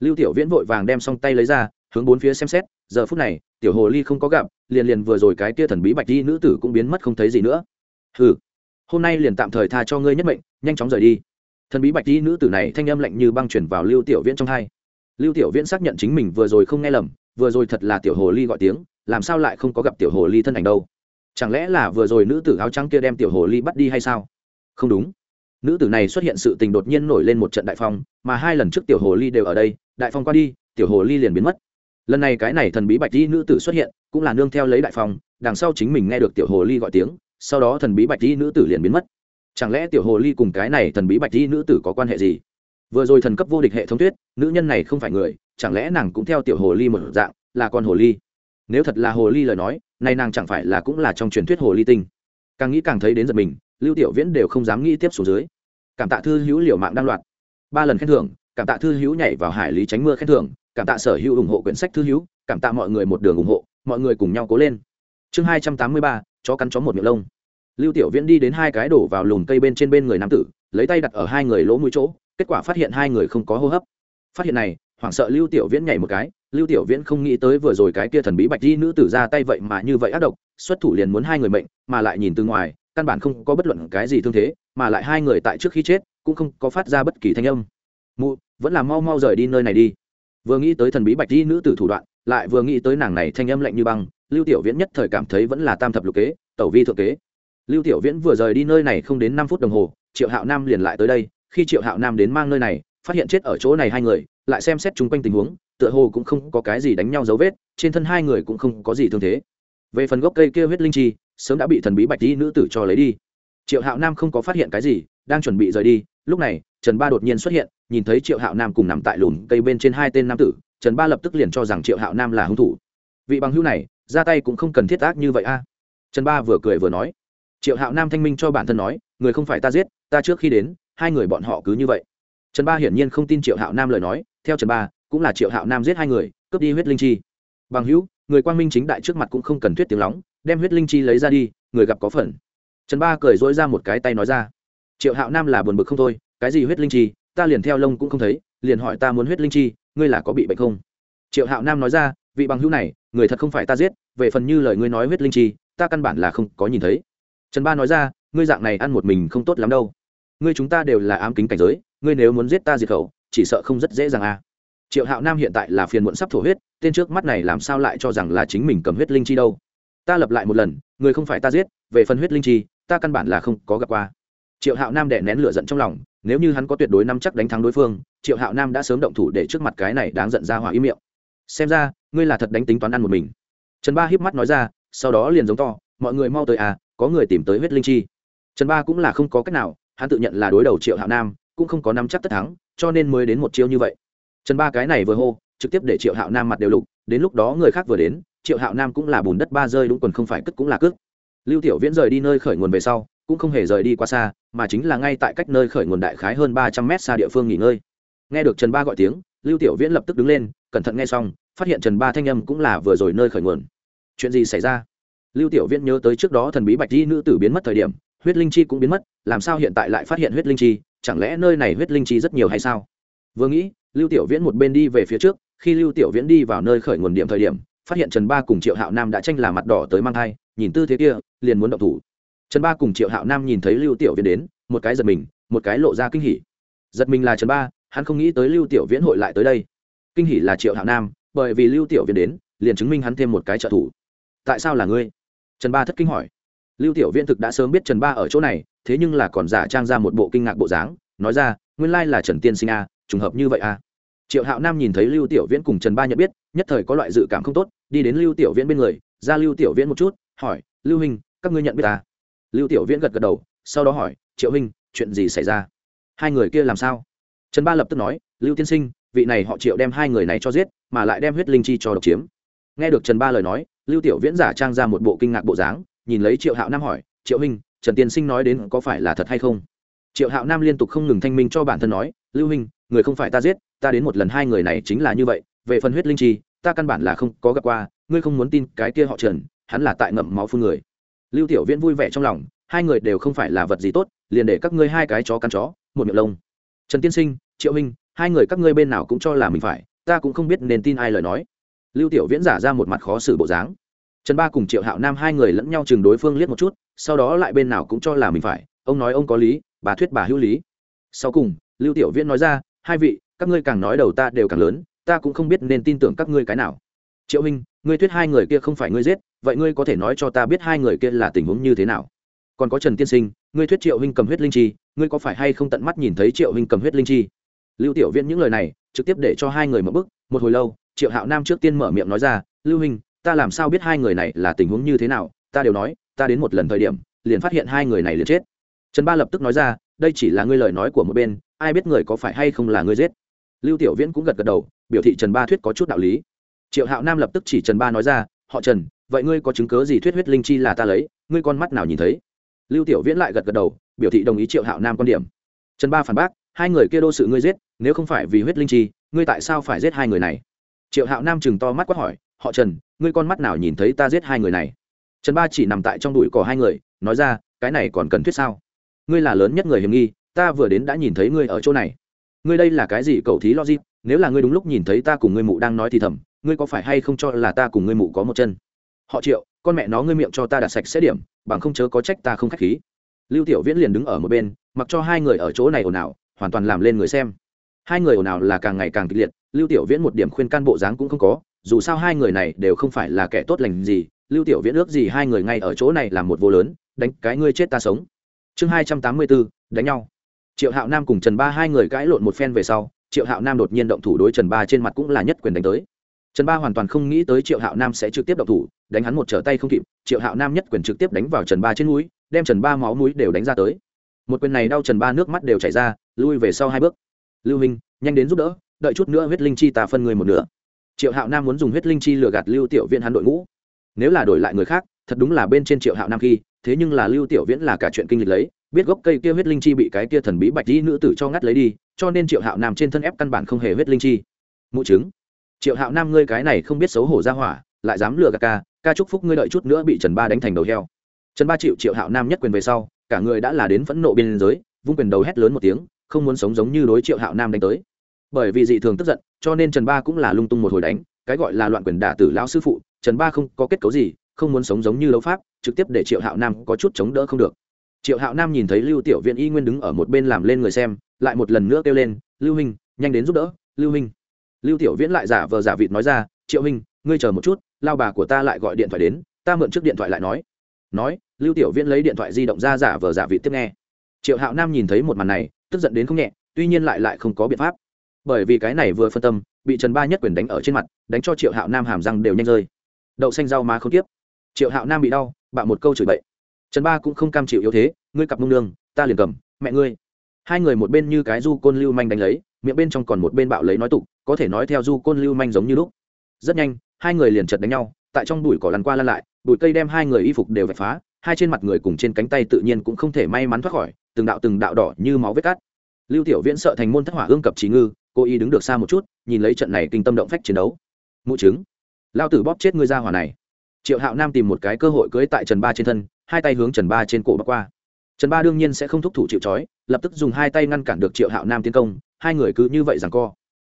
Lưu tiểu viễn vội vàng đem xong tay lấy ra, hướng bốn phía xem xét, giờ phút này, tiểu hồ ly không có gặp, liền liền vừa rồi cái tia thần bí bạch đi nữ tử cũng biến mất không thấy gì nữa. Ừ hôm nay liền tạm thời tha cho ngươi nhất mệnh, nhanh chóng rời đi thần bí bạch y nữ tử này thanh âm lạnh như băng chuyển vào lưu tiểu viễn trong hai. Lưu tiểu viễn xác nhận chính mình vừa rồi không nghe lầm, vừa rồi thật là tiểu hồ ly gọi tiếng, làm sao lại không có gặp tiểu hồ ly thân ảnh đâu? Chẳng lẽ là vừa rồi nữ tử áo trắng kia đem tiểu hồ ly bắt đi hay sao? Không đúng. Nữ tử này xuất hiện sự tình đột nhiên nổi lên một trận đại phong, mà hai lần trước tiểu hồ ly đều ở đây, đại phong qua đi, tiểu hồ ly liền biến mất. Lần này cái này thần bí bạch di nữ tử xuất hiện, cũng là nương theo lấy đại phong, đằng sau chính mình nghe được tiểu hồ ly gọi tiếng, sau đó thần bí bạch di nữ tử liền biến mất chẳng lẽ tiểu hồ ly cùng cái này thần bí bạch di nữ tử có quan hệ gì? Vừa rồi thần cấp vô địch hệ thống tuyết nữ nhân này không phải người, chẳng lẽ nàng cũng theo tiểu hồ ly một dạng, là con hồ ly? Nếu thật là hồ ly lời nói, nay nàng chẳng phải là cũng là trong truyền thuyết hồ ly tinh. Càng nghĩ càng thấy đến giật mình, lưu tiểu viễn đều không dám nghĩ tiếp xuống dưới. Cảm tạ thư hữu liều mạng đăng loạt. Ba lần khen thưởng, cảm tạ thư hữu nhảy vào hải lý tránh mưa khen thưởng, cảm tạ sở hữu ủng hộ quyển sách thư hữu, cảm tạ mọi người một đường ủng hộ, mọi người cùng nhau cố lên. Chương hai trăm tám mươi ba, chó cắn chó một miệng lông lưu tiểu viễn đi đến hai cái đổ vào lùm cây bên trên bên người nam tử, lấy tay đặt ở hai người lỗ mũi chỗ, kết quả phát hiện hai người không có hô hấp. Phát hiện này, hoảng sợ lưu tiểu viễn nhảy một cái, lưu tiểu viễn không nghĩ tới vừa rồi cái kia thần bí bạch di nữ tử ra tay vậy mà như vậy ác độc, xuất thủ liền muốn hai người mệnh, mà lại nhìn từ ngoài, căn bản không có bất luận cái gì thương thế, mà lại hai người tại trước khi chết, cũng không có phát ra bất kỳ thanh âm. Mụ, vẫn là mau mau rời đi nơi này đi. Vừa nghĩ tới thần bí bạch di nữ tử thủ đoạn, lại vừa nghĩ tới nàng này thanh âm lạnh như băng, lưu tiểu viễn nhất thời cảm thấy vẫn là tam thập lục kế, tẩu vi thượng kế lưu tiểu viễn vừa rời đi nơi này không đến năm phút đồng hồ, triệu hạo nam liền lại tới đây. Khi triệu hạo nam đến mang nơi này, phát hiện chết ở chỗ này hai người, lại xem xét chung quanh tình huống, tựa hồ cũng không có cái gì đánh nhau dấu vết, trên thân hai người cũng không có gì thương thế. Về phần gốc cây kia huyết linh chi, sớm đã bị thần bí bạch di nữ tử cho lấy đi. Triệu hạo nam không có phát hiện cái gì, đang chuẩn bị rời đi, lúc này, trần ba đột nhiên xuất hiện, nhìn thấy triệu hạo nam cùng nằm tại lùm cây bên trên hai tên nam tử, trần ba lập tức liền cho rằng triệu hạo nam là hung thủ. Vị bằng hữu này, ra tay cũng không cần thiết ác như vậy a. Trần ba vừa cười vừa nói triệu hạo nam thanh minh cho bản thân nói, người không phải ta giết, ta trước khi đến, hai người bọn họ cứ như vậy. Trần ba hiển nhiên không tin triệu hạo nam lời nói, theo trần ba, cũng là triệu hạo nam giết hai người, cướp đi huyết linh chi. Bằng hữu, người quang minh chính đại trước mặt cũng không cần thuyết tiếng lóng, đem huyết linh chi lấy ra đi, người gặp có phần. Trần ba cười dỗi ra một cái tay nói ra, triệu hạo nam là buồn bực không thôi, cái gì huyết linh chi, ta liền theo lông cũng không thấy, liền hỏi ta muốn huyết linh chi, ngươi là có bị bệnh không? Triệu hạo nam nói ra, vị bằng hữu này, người thật không phải ta giết, về phần như lời ngươi nói huyết linh chi, ta căn bản là không có nhìn thấy trần ba nói ra, ngươi dạng này ăn một mình không tốt lắm đâu. Ngươi chúng ta đều là ám kính cảnh giới, ngươi nếu muốn giết ta diệt khẩu, chỉ sợ không rất dễ dàng à. Triệu hạo nam hiện tại là phiền muộn sắp thổ huyết, tên trước mắt này làm sao lại cho rằng là chính mình cầm huyết linh chi đâu. Ta lập lại một lần, người không phải ta giết, về phần huyết linh chi, ta căn bản là không có gặp qua. Triệu hạo nam đẻ nén lửa giận trong lòng, nếu như hắn có tuyệt đối nắm chắc đánh thắng đối phương, triệu hạo nam đã sớm động thủ để trước mặt cái này đáng giận ra hỏa ý miệng. Xem ra, ngươi là thật đánh tính toán ăn một mình. Trần ba hiếp mắt nói ra, sau đó liền giống to, mọi người mau tới à có người tìm tới huyết linh chi. Trần ba cũng là không có cách nào, hắn tự nhận là đối đầu triệu hạo nam, cũng không có năm chắc tất thắng, cho nên mới đến một chiêu như vậy. Trần ba cái này vừa hô, trực tiếp để triệu hạo nam mặt đều lục, đến lúc đó người khác vừa đến, triệu hạo nam cũng là bùn đất ba rơi đúng quần không phải cất cũng là cước. Lưu tiểu viễn rời đi nơi khởi nguồn về sau, cũng không hề rời đi quá xa, mà chính là ngay tại cách nơi khởi nguồn đại khái hơn ba trăm mét xa địa phương nghỉ ngơi. Nghe được trần ba gọi tiếng, lưu tiểu viễn lập tức đứng lên, cẩn thận nghe xong, phát hiện trần ba thanh âm cũng là vừa rồi nơi khởi nguồn. Chuyện gì xảy ra? Lưu tiểu viễn nhớ tới trước đó thần bí bạch di nữ tử biến mất thời điểm, huyết linh chi cũng biến mất, làm sao hiện tại lại phát hiện huyết linh chi, chẳng lẽ nơi này huyết linh chi rất nhiều hay sao? Vừa nghĩ, lưu tiểu viễn một bên đi về phía trước, khi lưu tiểu viễn đi vào nơi khởi nguồn điểm thời điểm, phát hiện trần ba cùng triệu hạo nam đã tranh là mặt đỏ tới mang thai, nhìn tư thế kia, liền muốn động thủ. Trần ba cùng triệu hạo nam nhìn thấy lưu tiểu viễn đến, một cái giật mình, một cái lộ ra kinh hỉ. Giật mình là trần ba, hắn không nghĩ tới lưu tiểu viễn hội lại tới đây. Kinh hỉ là triệu hạo nam, bởi vì lưu tiểu viễn đến, liền chứng minh hắn thêm một cái trợ thủ. Tại sao là ngươi? Trần ba thất kinh hỏi. Lưu tiểu viễn thực đã sớm biết trần ba ở chỗ này, thế nhưng là còn giả trang ra một bộ kinh ngạc bộ dáng, nói ra, nguyên lai là trần tiên sinh a, trùng hợp như vậy a. Triệu hạo nam nhìn thấy lưu tiểu viễn cùng trần ba nhận biết, nhất thời có loại dự cảm không tốt, đi đến lưu tiểu viễn bên người, ra lưu tiểu viễn một chút, hỏi, lưu hình các ngươi nhận biết ta? Lưu tiểu viễn gật gật đầu, sau đó hỏi, triệu hình chuyện gì xảy ra? Hai người kia làm sao? Trần ba lập tức nói, lưu tiên sinh, vị này họ triệu đem hai người này cho giết, mà lại đem huyết linh chi cho độc chiếm. Nghe được trần ba lời nói lưu tiểu viễn giả trang ra một bộ kinh ngạc bộ dáng, nhìn lấy triệu hạo nam hỏi, triệu hình trần tiên sinh nói đến có phải là thật hay không? Triệu hạo nam liên tục không ngừng thanh minh cho bản thân nói, lưu hình người không phải ta giết, ta đến một lần hai người này chính là như vậy, về phần huyết linh chi, ta căn bản là không có gặp qua, ngươi không muốn tin cái kia họ trần, hắn là tại ngậm máu phun người. Lưu tiểu viễn vui vẻ trong lòng, hai người đều không phải là vật gì tốt, liền để các ngươi hai cái chó căn chó, một miệng lông. Trần tiên sinh, triệu minh hai người các ngươi bên nào cũng cho là mình phải, ta cũng không biết nên tin ai lời nói lưu tiểu viễn giả ra một mặt khó xử bộ dáng. Trần ba cùng triệu hạo nam hai người lẫn nhau chừng đối phương liếc một chút, sau đó lại bên nào cũng cho là mình phải. Ông nói ông có lý, bà thuyết bà hữu lý. Sau cùng, lưu tiểu viễn nói ra, hai vị, các ngươi càng nói đầu ta đều càng lớn, ta cũng không biết nên tin tưởng các ngươi cái nào. Triệu minh ngươi thuyết hai người kia không phải ngươi giết, vậy ngươi có thể nói cho ta biết hai người kia là tình huống như thế nào? Còn có trần tiên sinh, ngươi thuyết triệu huynh cầm huyết linh chi, ngươi có phải hay không tận mắt nhìn thấy triệu huynh cầm huyết linh chi? Lưu tiểu viễn những lời này, trực tiếp để cho hai người mở bức, một hồi lâu triệu hạo nam trước tiên mở miệng nói ra, lưu hình ta làm sao biết hai người này là tình huống như thế nào? Ta đều nói, ta đến một lần thời điểm, liền phát hiện hai người này liền chết. Trần ba lập tức nói ra, đây chỉ là ngươi lời nói của một bên, ai biết người có phải hay không là ngươi giết? Lưu tiểu viễn cũng gật gật đầu, biểu thị trần ba thuyết có chút đạo lý. Triệu hạo nam lập tức chỉ trần ba nói ra, họ trần, vậy ngươi có chứng cớ gì thuyết huyết linh chi là ta lấy? Ngươi con mắt nào nhìn thấy? Lưu tiểu viễn lại gật gật đầu, biểu thị đồng ý triệu hạo nam quan điểm. Trần ba phản bác, hai người kia đô sự ngươi giết, nếu không phải vì huyết linh chi, ngươi tại sao phải giết hai người này? Triệu hạo nam chừng to mắt quát hỏi, họ trần, ngươi con mắt nào nhìn thấy ta giết hai người này? Trần ba chỉ nằm tại trong đùi cỏ hai người, nói ra, cái này còn cần thuyết sao? Ngươi là lớn nhất người hiểm nghi, ta vừa đến đã nhìn thấy ngươi ở chỗ này. Ngươi đây là cái gì cầu thí logic? Nếu là ngươi đúng lúc nhìn thấy ta cùng ngươi mụ đang nói thì thầm, ngươi có phải hay không cho là ta cùng ngươi mụ có một chân? Họ triệu, con mẹ nó ngươi miệng cho ta đặt sạch sẽ điểm, bằng không chớ có trách ta không k h á c h khí. Lưu tiểu viễn liền đứng ở một bên, mặc cho hai người ở chỗ này ồn ào, hoàn toàn làm lên người xem. Hai người ồn ào là càng ngày càng kịch liệt lưu tiểu viễn một điểm khuyên can bộ dáng cũng không có, dù sao hai người này đều không phải là kẻ tốt lành gì, lưu tiểu viễn ước gì hai người ngay ở chỗ này làm một vô lớn, đánh cái ngươi chết ta sống. Chương hai trăm tám mươi bốn, đánh nhau. Triệu hạo nam cùng trần ba hai người cãi lộn một phen về sau, triệu hạo nam đột nhiên động thủ đối trần ba trên mặt cũng là nhất quyền đánh tới. Trần ba hoàn toàn không nghĩ tới triệu hạo nam sẽ trực tiếp động thủ, đánh hắn một trở tay không kịp, triệu hạo nam nhất quyền trực tiếp đánh vào trần ba trên núi đem trần ba máu núi đều đánh ra tới. Một quyền này đau trần ba nước mắt đều chảy ra, lui về sau hai bước. Lưu minh nhanh đến giúp đỡ đợi chút nữa huyết linh chi ta phân người một nửa. Triệu hạo nam muốn dùng huyết linh chi lừa gạt lưu tiểu viễn hắn đội ngũ. Nếu là đổi lại người khác, thật đúng là bên trên triệu hạo nam khi, thế nhưng là lưu tiểu viễn là cả chuyện kinh lịch lấy, biết gốc cây kia huyết linh chi bị cái kia thần bí bạch đi nữ tử cho ngắt lấy đi, cho nên triệu hạo nam trên thân ép căn bản không hề huyết linh chi. Mụ chứng. Triệu hạo nam ngươi cái này không biết xấu hổ ra hỏa, lại dám lừa gạt ca ca chúc phúc ngươi đợi chút nữa bị trần ba đánh thành đầu heo. Trần ba chịu triệu hạo nam nhất quyền về sau, cả người đã là đến phẫn nộ biên giới, vung quyền đầu hét lớn một tiếng, không muốn sống giống như đối triệu hạo nam đánh tới bởi vì dị thường tức giận, cho nên trần ba cũng là lung tung một hồi đánh, cái gọi là loạn quyền đả tử lão sư phụ, trần ba không có kết cấu gì, không muốn sống giống như đấu pháp, trực tiếp để triệu hạo nam có chút chống đỡ không được. Triệu hạo nam nhìn thấy lưu tiểu viện y nguyên đứng ở một bên làm lên người xem, lại một lần nữa kêu lên, lưu huynh, nhanh đến giúp đỡ, lưu huynh. Lưu tiểu viễn lại giả vờ giả vịt nói ra, triệu huynh, ngươi chờ một chút, lao bà của ta lại gọi điện thoại đến, ta mượn trước điện thoại lại nói. Nói, lưu tiểu viễn lấy điện thoại di động ra giả vờ giả vịt tiếp nghe. Triệu hạo nam nhìn thấy một màn này, tức giận đến không nhẹ, tuy nhiên lại lại không có biện pháp bởi vì cái này vừa phân tâm, bị trần ba nhất quyền đánh ở trên mặt, đánh cho triệu hạo nam hàm răng đều nhanh rơi. Đậu xanh rau má không tiếp. Triệu hạo nam bị đau, bạo một câu chửi bậy. Trần ba cũng không cam chịu yếu thế, ngươi cặp mông nương, ta liền cầm, mẹ ngươi. Hai người một bên như cái du côn lưu manh đánh lấy, miệng bên trong còn một bên bạo lấy nói tục, có thể nói theo du côn lưu manh giống như lúc. Rất nhanh, hai người liền chật đánh nhau, tại trong bụi cỏ lăn qua lăn lại, bụi cây đem hai người y phục đều vạch phá, hai trên mặt người cùng trên cánh tay tự nhiên cũng không thể may mắn thoát khỏi, từng đạo từng đạo đỏ như máu vết cát lưu tiểu viễn sợ thành môn thất hỏa ương cập trí ngư cô y đứng được xa một chút, nhìn lấy trận này kinh tâm động phách chiến đấu. Mụ chứng lao tử bóp chết ngươi ra hỏa này. Triệu hạo nam tìm một cái cơ hội cưới tại trần ba trên thân, hai tay hướng trần ba trên cổ bắc qua. Trần ba đương nhiên sẽ không thúc thủ chịu trói, lập tức dùng hai tay ngăn cản được triệu hạo nam tiến công, hai người cứ như vậy rằng co.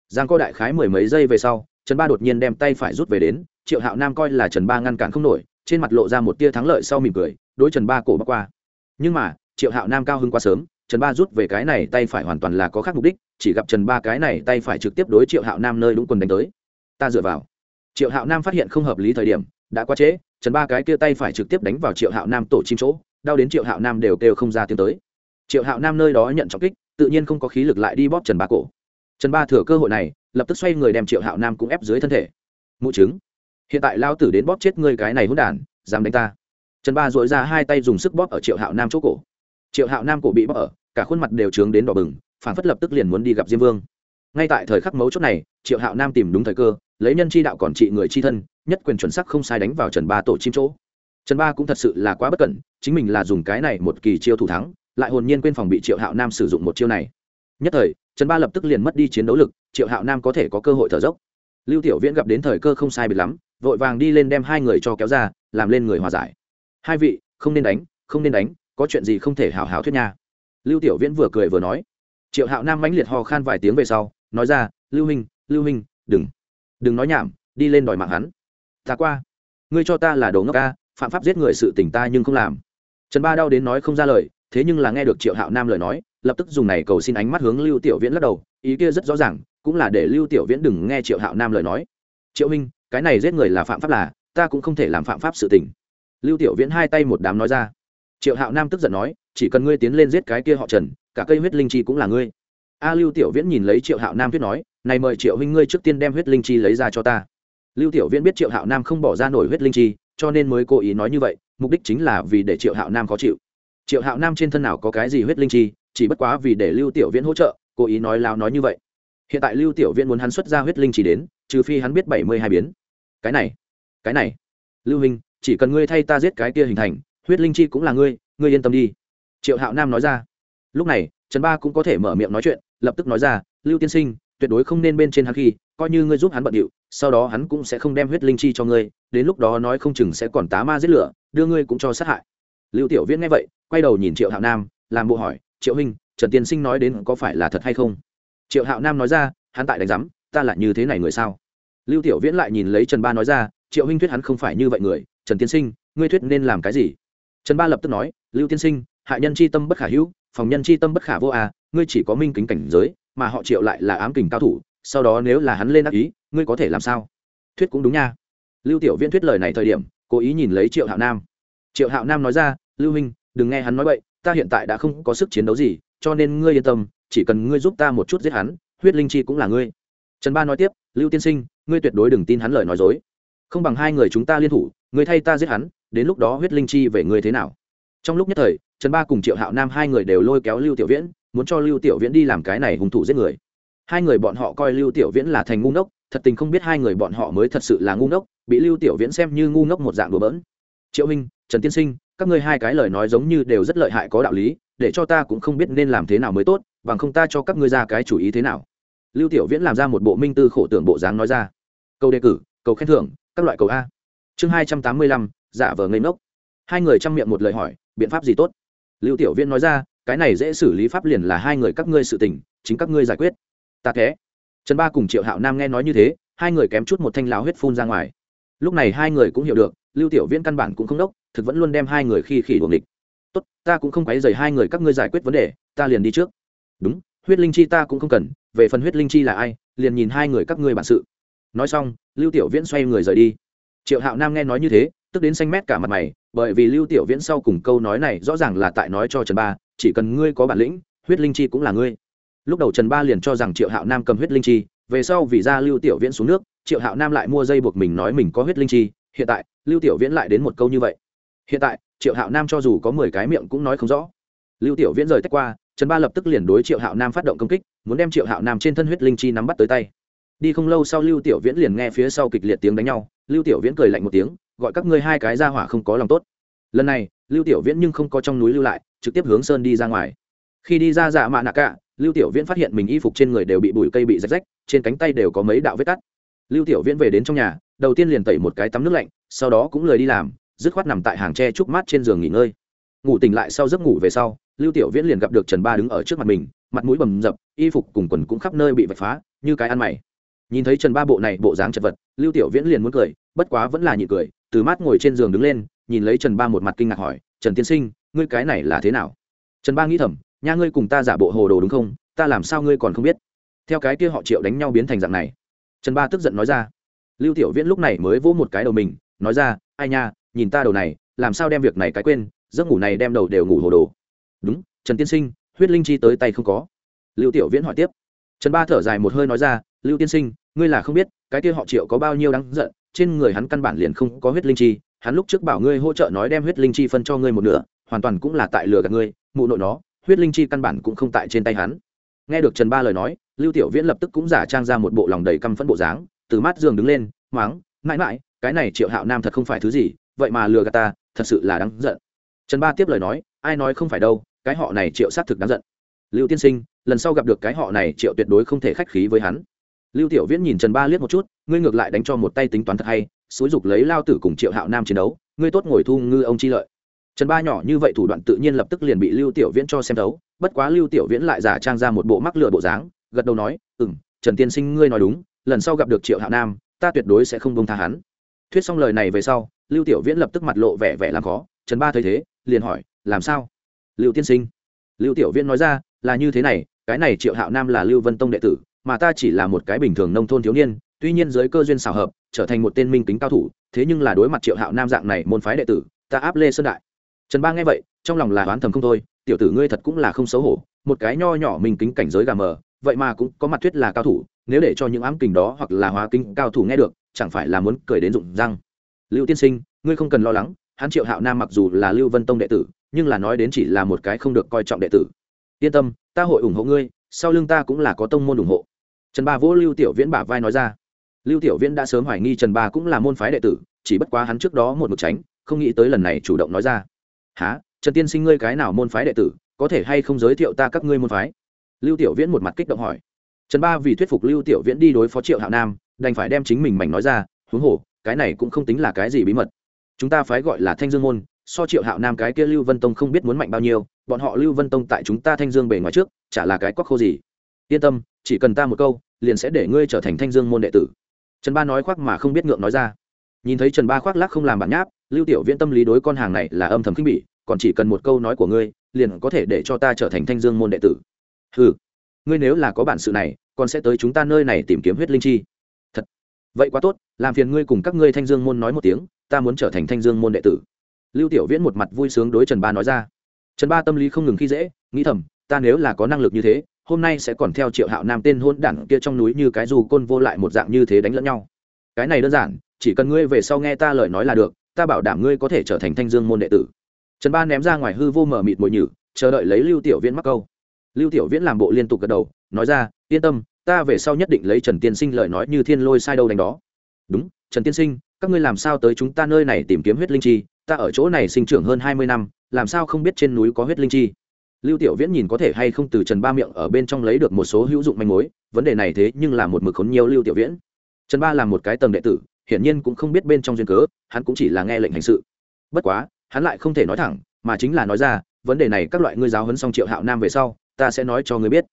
Giang co đại khái mười mấy giây về sau, trần ba đột nhiên đem tay phải rút về đến, triệu hạo nam coi là trần ba ngăn cản không nổi, trên mặt lộ ra một tia thắng lợi sau mỉm cười, đối trần ba cổ bắc qua. Nhưng mà, triệu hạo nam cao hơn quá sớm, trần ba rút về cái này tay phải hoàn toàn là có khác mục đích chỉ gặp trần ba cái này tay phải trực tiếp đối triệu hạo nam nơi đúng quần đánh tới. Ta dựa vào. Triệu hạo nam phát hiện không hợp lý thời điểm, đã quá trễ, trần ba cái kia tay phải trực tiếp đánh vào triệu hạo nam tổ chim chỗ, đau đến triệu hạo nam đều kêu không ra tiếng tới. Triệu hạo nam nơi đó nhận trọng kích, tự nhiên không có khí lực lại đi bóp trần ba cổ. Trần ba thừa cơ hội này, lập tức xoay người đem triệu hạo nam cũng ép dưới thân thể. Mụ chứng hiện tại lao tử đến bóp chết ngươi cái này hôn đản, dám đánh ta. Trần ba dội ra hai tay dùng sức bóp ở triệu hạo nam chỗ cổ. Triệu hạo nam cổ bị bóp ở, cả khuôn mặt đều trướng đến đỏ bừng phản phất lập tức liền muốn đi gặp diêm vương. Ngay tại thời khắc mấu chốt này, triệu hạo nam tìm đúng thời cơ, lấy nhân chi đạo còn trị người chi thân, nhất quyền chuẩn sắc không sai đánh vào trần ba tổ chim chỗ. Trần ba cũng thật sự là quá bất cẩn, chính mình là dùng cái này một kỳ chiêu thủ thắng, lại hồn nhiên quên phòng bị triệu hạo nam sử dụng một chiêu này. Nhất thời, trần ba lập tức liền mất đi chiến đấu lực, triệu hạo nam có thể có cơ hội thở dốc. Lưu tiểu viễn gặp đến thời cơ không sai biệt lắm, vội vàng đi lên đem hai người cho kéo ra, làm lên người hòa giải. Hai vị, không nên đánh, không nên đánh, có chuyện gì không thể hào hào thuyết nha. Lưu tiểu viễn vừa cười vừa nói triệu hạo nam mãnh liệt ho khan vài tiếng về sau, nói ra, lưu minh lưu minh đừng đừng nói nhảm, đi lên đòi mạng hắn. Ta qua, ngươi cho ta là đồ ngốc ca, phạm pháp giết người sự tỉnh ta nhưng không làm. Trần ba đau đến nói không ra lời, thế nhưng là nghe được triệu hạo nam lời nói, lập tức dùng này cầu xin ánh mắt hướng lưu tiểu viễn lắc đầu, ý kia rất rõ ràng, cũng là để lưu tiểu viễn đừng nghe triệu hạo nam lời nói. Triệu minh cái này giết người là phạm pháp là, ta cũng không thể làm phạm pháp sự tình. Lưu tiểu viễn hai tay một đám nói ra. Triệu hạo nam tức giận nói, chỉ cần ngươi tiến lên giết cái kia họ trần cả cây huyết linh chi cũng là ngươi. A lưu tiểu viễn nhìn lấy triệu hạo nam viết nói, này mời triệu huynh ngươi trước tiên đem huyết linh chi lấy ra cho ta. Lưu tiểu viễn biết triệu hạo nam không bỏ ra nổi huyết linh chi, cho nên mới cố ý nói như vậy, mục đích chính là vì để triệu hạo nam khó chịu. Triệu hạo nam trên thân nào có cái gì huyết linh chi, chỉ bất quá vì để lưu tiểu viễn hỗ trợ, cố ý nói lao nói như vậy. Hiện tại lưu tiểu viễn muốn hắn xuất ra huyết linh chi đến, trừ phi hắn biết bảy mươi hai biến. Cái này cái này. Lưu hình chỉ cần ngươi thay ta giết cái kia hình thành, huyết linh chi cũng là ngươi ngươi yên tâm đi. Triệu hạo nam nói ra lúc này, trần ba cũng có thể mở miệng nói chuyện, lập tức nói ra, lưu tiên sinh, tuyệt đối không nên bên trên hắn khi, coi như ngươi giúp hắn bận điệu, sau đó hắn cũng sẽ không đem huyết linh chi cho ngươi, đến lúc đó nói không chừng sẽ còn tá ma giết lửa, đưa ngươi cũng cho sát hại. Lưu tiểu viễn nghe vậy, quay đầu nhìn triệu hạo nam, làm bộ hỏi, triệu huynh, trần tiên sinh nói đến có phải là thật hay không? Triệu hạo nam nói ra, hắn tại đánh giám, ta lại như thế này người sao? Lưu tiểu viễn lại nhìn lấy trần ba nói ra, triệu huynh thuyết hắn không phải như vậy người, trần tiên sinh, ngươi thuyết nên làm cái gì? Trần ba lập tức nói, lưu tiên sinh, hại nhân c h i tâm bất khả hữu phòng nhân chi tâm bất khả vô à ngươi chỉ có minh kính cảnh giới, mà họ triệu lại là ám kình cao thủ, sau đó nếu là hắn lên ác ý, ngươi có thể làm sao? Thuyết cũng đúng nha. Lưu tiểu viễn thuyết lời này thời điểm, cố ý nhìn lấy triệu hạo nam. Triệu hạo nam nói ra, lưu huynh, đừng nghe hắn nói vậy ta hiện tại đã không có sức chiến đấu gì, cho nên ngươi yên tâm, chỉ cần ngươi giúp ta một chút giết hắn, huyết linh chi cũng là ngươi. Trần ba nói tiếp, lưu tiên sinh, ngươi tuyệt đối đừng tin hắn lời nói dối. Không bằng hai người chúng ta liên thủ, ngươi thay ta giết hắn, đến lúc đó huyết linh chi về ngươi thế nào? Trong lúc nhất thời trần ba cùng triệu hạo nam hai người đều lôi kéo lưu tiểu viễn, muốn cho lưu tiểu viễn đi làm cái này hung thủ giết người. Hai người bọn họ coi lưu tiểu viễn là thành ngu ngốc, thật tình không biết hai người bọn họ mới thật sự là ngu ngốc, bị lưu tiểu viễn xem như ngu ngốc một dạng đùa bỡn. Triệu minh, trần tiên sinh, các ngươi hai cái lời nói giống như đều rất lợi hại có đạo lý, để cho ta cũng không biết nên làm thế nào mới tốt, bằng không ta cho các ngươi ra cái chủ ý thế nào. Lưu tiểu viễn làm ra một bộ minh tư khổ tưởng bộ dáng nói ra. Câu đề cử cầu khen thưởng, các loại cầu a. Chương hai trăm tám mươi lăm, giả vờ ngây ngốc. Hai người chăm miệng một lời hỏi, biện pháp gì tốt? Lưu tiểu viễn nói ra, cái này dễ xử lý pháp liền là hai người các ngươi sự tình, chính các ngươi giải quyết. Ta thế. Trần ba cùng triệu hạo nam nghe nói như thế, hai người kém chút một thanh láo huyết phun ra ngoài. Lúc này hai người cũng hiểu được, lưu tiểu viễn căn bản cũng không đốc, thực vẫn luôn đem hai người khi khỉ đuồng địch tốt, ta cũng không quấy dày hai người các ngươi giải quyết vấn đề, ta liền đi trước. Đúng, huyết linh chi ta cũng không cần, về phần huyết linh chi là ai, liền nhìn hai người các ngươi bản sự. Nói xong, lưu tiểu viễn xoay người rời đi. Triệu hạo nam nghe nói như thế, tức đến xanh mét cả mặt mày bởi vì lưu tiểu viễn sau cùng câu nói này rõ ràng là tại nói cho trần ba, chỉ cần ngươi có bản lĩnh, huyết linh chi cũng là ngươi. Lúc đầu trần ba liền cho rằng triệu hạo nam cầm huyết linh chi, về sau vì ra lưu tiểu viễn xuống nước, triệu hạo nam lại mua dây buộc mình nói mình có huyết linh chi, hiện tại, lưu tiểu viễn lại đến một câu như vậy. Hiện tại, triệu hạo nam cho dù có mười cái miệng cũng nói không rõ. Lưu tiểu viễn rời tách qua, trần ba lập tức liền đối triệu hạo nam phát động công kích, muốn đem triệu hạo nam trên thân huyết linh chi nắm bắt tới tay. Đi không lâu sau lưu tiểu viễn liền nghe phía sau kịch liệt tiếng đánh nhau lưu tiểu viễn cười lạnh một tiếng, gọi các ngươi hai cái ra hỏa không có lòng tốt. Lần này, lưu tiểu viễn nhưng không có trong núi lưu lại, trực tiếp hướng sơn đi ra ngoài. Khi đi ra dạ mạ nạ cả, lưu tiểu viễn phát hiện mình y phục trên người đều bị bụi cây bị rách rách, trên cánh tay đều có mấy đạo vết cắt. Lưu tiểu viễn về đến trong nhà, đầu tiên liền tẩy một cái tắm nước lạnh, sau đó cũng lười đi làm, dứt khoát nằm tại hàng tre trúc mát trên giường nghỉ ngơi. Ngủ tỉnh lại sau giấc ngủ về sau, lưu tiểu viễn liền gặp được trần ba đứng ở trước mặt mình, mặt mũi bầm dập, y phục cùng quần cũng khắp nơi bị vạch phá, như cái ăn mày nhìn thấy trần ba bộ này bộ dáng chật vật, lưu tiểu viễn liền muốn cười, bất quá vẫn là nhị cười, từ mát ngồi trên giường đứng lên, nhìn lấy trần ba một mặt kinh ngạc hỏi, trần tiên sinh, ngươi cái này là thế nào? Trần ba nghĩ thầm, nha ngươi cùng ta giả bộ hồ đồ đúng không? Ta làm sao ngươi còn không biết? Theo cái kia họ triệu đánh nhau biến thành dạng này. Trần ba tức giận nói ra. Lưu tiểu viễn lúc này mới vỗ một cái đầu mình, nói ra, ai nha, nhìn ta đầu này, làm sao đem việc này cái quên, giấc ngủ này đem đầu đều ngủ hồ đồ. Đúng, trần tiên sinh, huyết linh chi tới tay không có. Lưu tiểu viễn hỏi tiếp. Trần ba thở dài một hơi nói ra lưu tiên sinh, ngươi là không biết, cái kia họ triệu có bao nhiêu đáng giận, trên người hắn căn bản liền không có huyết linh chi, hắn lúc trước bảo ngươi hỗ trợ nói đem huyết linh chi phân cho ngươi một nửa, hoàn toàn cũng là tại lừa gạt ngươi, mụ nội nó, huyết linh chi căn bản cũng không tại trên tay hắn. Nghe được trần ba lời nói, lưu tiểu viễn lập tức cũng giả trang ra một bộ lòng đầy căm phẫn bộ dáng, từ mát giường đứng lên máng mãi mãi, cái này triệu hạo nam thật không phải thứ gì, vậy mà lừa gạt ta, thật sự là đáng giận. Trần ba tiếp lời nói, ai nói không phải đâu, cái họ này triệu xác thực đáng giận. Lưu tiên sinh, lần sau gặp được cái họ này triệu tuyệt đối không thể khách khí với hắn lưu tiểu viễn nhìn trần ba liếc một chút, ngươi ngược lại đánh cho một tay tính toán thật hay, xúi dục lấy lao tử cùng triệu hạo nam chiến đấu, ngươi tốt ngồi thu ngư ông chi lợi. Trần ba nhỏ như vậy thủ đoạn tự nhiên lập tức liền bị lưu tiểu viễn cho xem thấu, bất quá lưu tiểu viễn lại giả trang ra một bộ mắc lừa bộ dáng, gật đầu nói ừ m trần tiên sinh ngươi nói đúng, lần sau gặp được triệu hạo nam, ta tuyệt đối sẽ không bông tha hắn. Thuyết xong lời này về sau, lưu tiểu viễn lập tức mặt lộ vẻ vẻ làm khó, trần ba thấy thế, liền hỏi, làm sao? Lưu tiên sinh. Lưu tiểu viễn nói ra, là như thế này, cái này triệu hạo nam là lưu vân tông đệ tử mà ta chỉ là một cái bình thường nông thôn thiếu niên, tuy nhiên dưới cơ duyên xảo hợp, trở thành một tên minh tính cao thủ, thế nhưng là đối mặt triệu hạo nam dạng này môn phái đệ tử, ta áp lê sơn đại. Trần ba nghe vậy, trong lòng là oán thầm không thôi, tiểu tử ngươi thật cũng là không xấu hổ, một cái nho nhỏ minh kính cảnh giới gà mờ, vậy mà cũng có mặt thuyết là cao thủ, nếu để cho những ám kình đó hoặc là hóa kính cao thủ nghe được, chẳng phải là muốn cười đến rụng răng. Lưu tiên sinh, ngươi không cần lo lắng, hắn triệu hạo nam mặc dù là lưu vân tông đệ tử, nhưng là nói đến chỉ là một cái không được coi trọng đệ tử. Yên tâm, ta hội ủng hộ ngươi, sau lưng ta cũng là có tông môn ủng hộ trần ba vỗ lưu tiểu viễn bả vai nói ra. Lưu tiểu viễn đã sớm hoài nghi trần ba cũng là môn phái đệ tử, chỉ bất quá hắn trước đó một mực tránh, không nghĩ tới lần này chủ động nói ra. Há trần tiên sinh ngươi cái nào môn phái đệ tử, có thể hay không giới thiệu ta các ngươi môn phái? Lưu tiểu viễn một mặt kích động hỏi. Trần ba vì thuyết phục lưu tiểu viễn đi đối phó triệu hạo nam, đành phải đem chính mình mảnh nói ra, huống hồ, cái này cũng không tính là cái gì bí mật. Chúng ta phái gọi là thanh dương môn, so triệu hạo nam cái kia lưu vân tông không biết muốn mạnh bao nhiêu, bọn họ lưu vân tông tại chúng ta thanh dương bề ngoài trước, chả là cái quắc khô gì. Yên tâm chỉ cần ta một câu, liền sẽ để ngươi trở thành thanh dương môn đệ tử. Trần ba nói khoác mà không biết ngượng nói ra. Nhìn thấy trần ba khoác lác không làm bản nháp, lưu tiểu viễn tâm lý đối con hàng này là âm thầm khinh bỉ, còn chỉ cần một câu nói của ngươi, liền có thể để cho ta trở thành thanh dương môn đệ tử. Ừ ngươi nếu là có bản sự này, còn sẽ tới chúng ta nơi này tìm kiếm huyết linh chi. Thật, vậy quá tốt, làm phiền ngươi cùng các ngươi thanh dương môn nói một tiếng, ta muốn trở thành thanh dương môn đệ tử. Lưu tiểu viễn một mặt vui sướng đối trần ba nói ra. Trần ba tâm lý không ngừng khi dễ, nghĩ thầm, ta nếu là có năng lực như thế hôm nay sẽ còn theo triệu hạo nam tên hôn đảng kia trong núi như cái dù côn vô lại một dạng như thế đánh lẫn nhau. Cái này đơn giản, chỉ cần ngươi về sau nghe ta lời nói là được, ta bảo đảm ngươi có thể trở thành thanh dương môn đệ tử. Trần ba ném ra ngoài hư vô mờ mịt mồi nhử, chờ đợi lấy lưu tiểu viễn mắc câu. Lưu tiểu viễn làm bộ liên tục gật đầu, nói ra, yên tâm, ta về sau nhất định lấy trần tiên sinh lời nói như thiên lôi sai đâu đánh đó. Đúng, trần tiên sinh, các ngươi làm sao tới chúng ta nơi này tìm kiếm huyết linh chi? Ta ở chỗ này sinh trưởng hơn hai mươi năm, làm sao không biết trên núi có huyết linh chi? Lưu tiểu viễn nhìn có thể hay không từ trần ba miệng ở bên trong lấy được một số hữu dụng manh mối, vấn đề này thế nhưng là một mực khốn nhiều lưu tiểu viễn. Trần ba là một cái tầng đệ tử, hiển nhiên cũng không biết bên trong duyên cớ, hắn cũng chỉ là nghe lệnh hành sự. Bất quá, hắn lại không thể nói thẳng, mà chính là nói ra, vấn đề này các loại ngươi giáo huấn xong triệu hạo nam về sau, ta sẽ nói cho ngươi biết.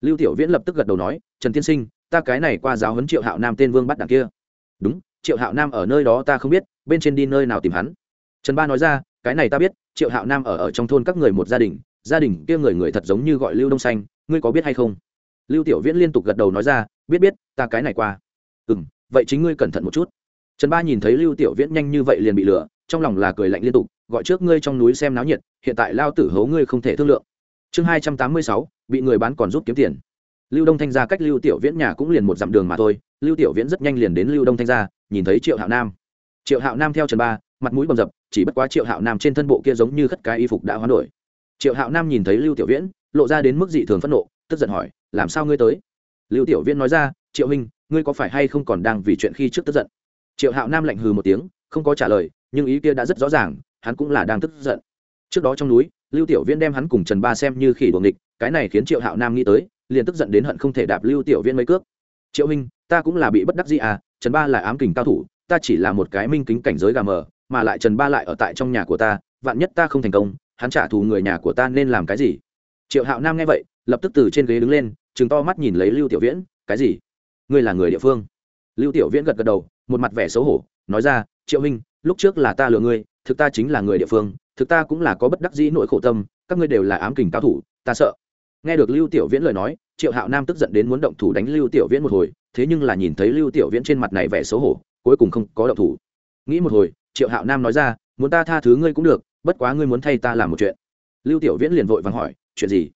Lưu tiểu viễn lập tức gật đầu nói, trần tiên sinh, ta cái này qua giáo huấn triệu hạo nam tên vương bắt đằng kia. Đúng, triệu hạo nam ở nơi đó ta không biết, bên trên đi nơi nào tìm hắn. Trần ba nói ra, cái này ta biết, triệu hạo nam ở ở trong thôn các người một gia đình gia đình kia người người thật giống như gọi lưu đông xanh, ngươi có biết hay không? Lưu tiểu viễn liên tục gật đầu nói ra, biết biết, ta cái này qua. Ừ m vậy chính ngươi cẩn thận một chút. Trần ba nhìn thấy lưu tiểu viễn nhanh như vậy liền bị lừa, trong lòng là cười lạnh liên tục, gọi trước ngươi trong núi xem náo nhiệt, hiện tại lao tử hấu ngươi không thể thương lượng. Chương hai trăm tám mươi sáu, bị người bán còn giúp kiếm tiền. Lưu đông thanh gia cách lưu tiểu viễn nhà cũng liền một dặm đường mà thôi, lưu tiểu viễn rất nhanh liền đến lưu đông thanh gia nhìn thấy triệu hạo nam. Triệu hạo nam theo trần ba, mặt mũi bầm dập, chỉ bất quá triệu hạo nam trên thân bộ kia giống như khất cái y phục đã hoán đổi triệu hạo nam nhìn thấy lưu tiểu viễn, lộ ra đến mức dị thường phẫn nộ, tức giận hỏi, làm sao ngươi tới? Lưu tiểu viễn nói ra, triệu huynh, ngươi có phải hay không còn đang vì chuyện khi trước tức giận? Triệu hạo nam lạnh hừ một tiếng, không có trả lời, nhưng ý kia đã rất rõ ràng, hắn cũng là đang tức giận. Trước đó trong núi, lưu tiểu viễn đem hắn cùng trần ba xem như khỉ đuồng địch cái này khiến triệu hạo nam nghĩ tới, liền tức giận đến hận không thể đạp lưu tiểu viễn mấy cước. Triệu huynh, ta cũng là bị bất đắc dĩ à trần ba là ám kình cao thủ, ta chỉ là một cái minh kính cảnh giới gà mờ, mà lại trần ba lại ở tại trong nhà của ta, vạn nhất ta không thành công hắn trả thù người nhà của ta nên làm cái gì? Triệu hạo nam nghe vậy, lập tức từ trên ghế đứng lên chừng to mắt nhìn lấy lưu tiểu viễn, cái gì? Ngươi là người địa phương? Lưu tiểu viễn gật gật đầu, một mặt vẻ xấu hổ, nói ra, triệu huynh, lúc trước là ta lừa ngươi, thực ta chính là người địa phương, thực ta cũng là có bất đắc dĩ nỗi khổ tâm, các ngươi đều là ám kình cao thủ, ta sợ. Nghe được lưu tiểu viễn lời nói, triệu hạo nam tức giận đến muốn động thủ đánh lưu tiểu viễn một hồi, thế nhưng là nhìn thấy lưu tiểu viễn trên mặt này vẻ xấu hổ, cuối cùng không có động thủ. Nghĩ một hồi, triệu hạo nam nói ra, muốn ta tha thứ ngươi cũng được bất quá ngươi muốn thay ta làm một chuyện. Lưu tiểu viễn liền vội vàng hỏi, chuyện gì?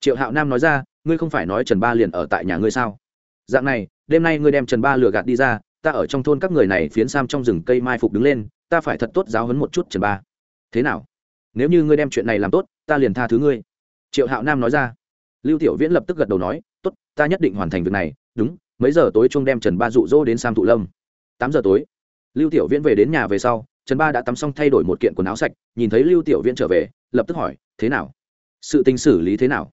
Triệu hạo nam nói ra, ngươi không phải nói trần ba liền ở tại nhà ngươi sao? Dạng này, đêm nay ngươi đem trần ba lừa gạt đi ra, ta ở trong thôn các người này phiến sam trong rừng cây mai phục đứng lên, ta phải thật tốt giáo hấn một chút trần ba. Thế nào? Nếu như ngươi đem chuyện này làm tốt, ta liền tha thứ ngươi. Triệu hạo nam nói ra. Lưu tiểu viễn lập tức gật đầu nói, tốt, ta nhất định hoàn thành việc này. Đúng, mấy giờ tối chung đem trần ba rụ rỗ đến sam thụ lâm? Tám giờ tối, lưu tiểu viễn về đến nhà về sau trần ba đã tắm xong thay đổi một kiện quần áo sạch, nhìn thấy lưu tiểu viễn trở về, lập tức hỏi, thế nào? Sự tình xử lý thế nào?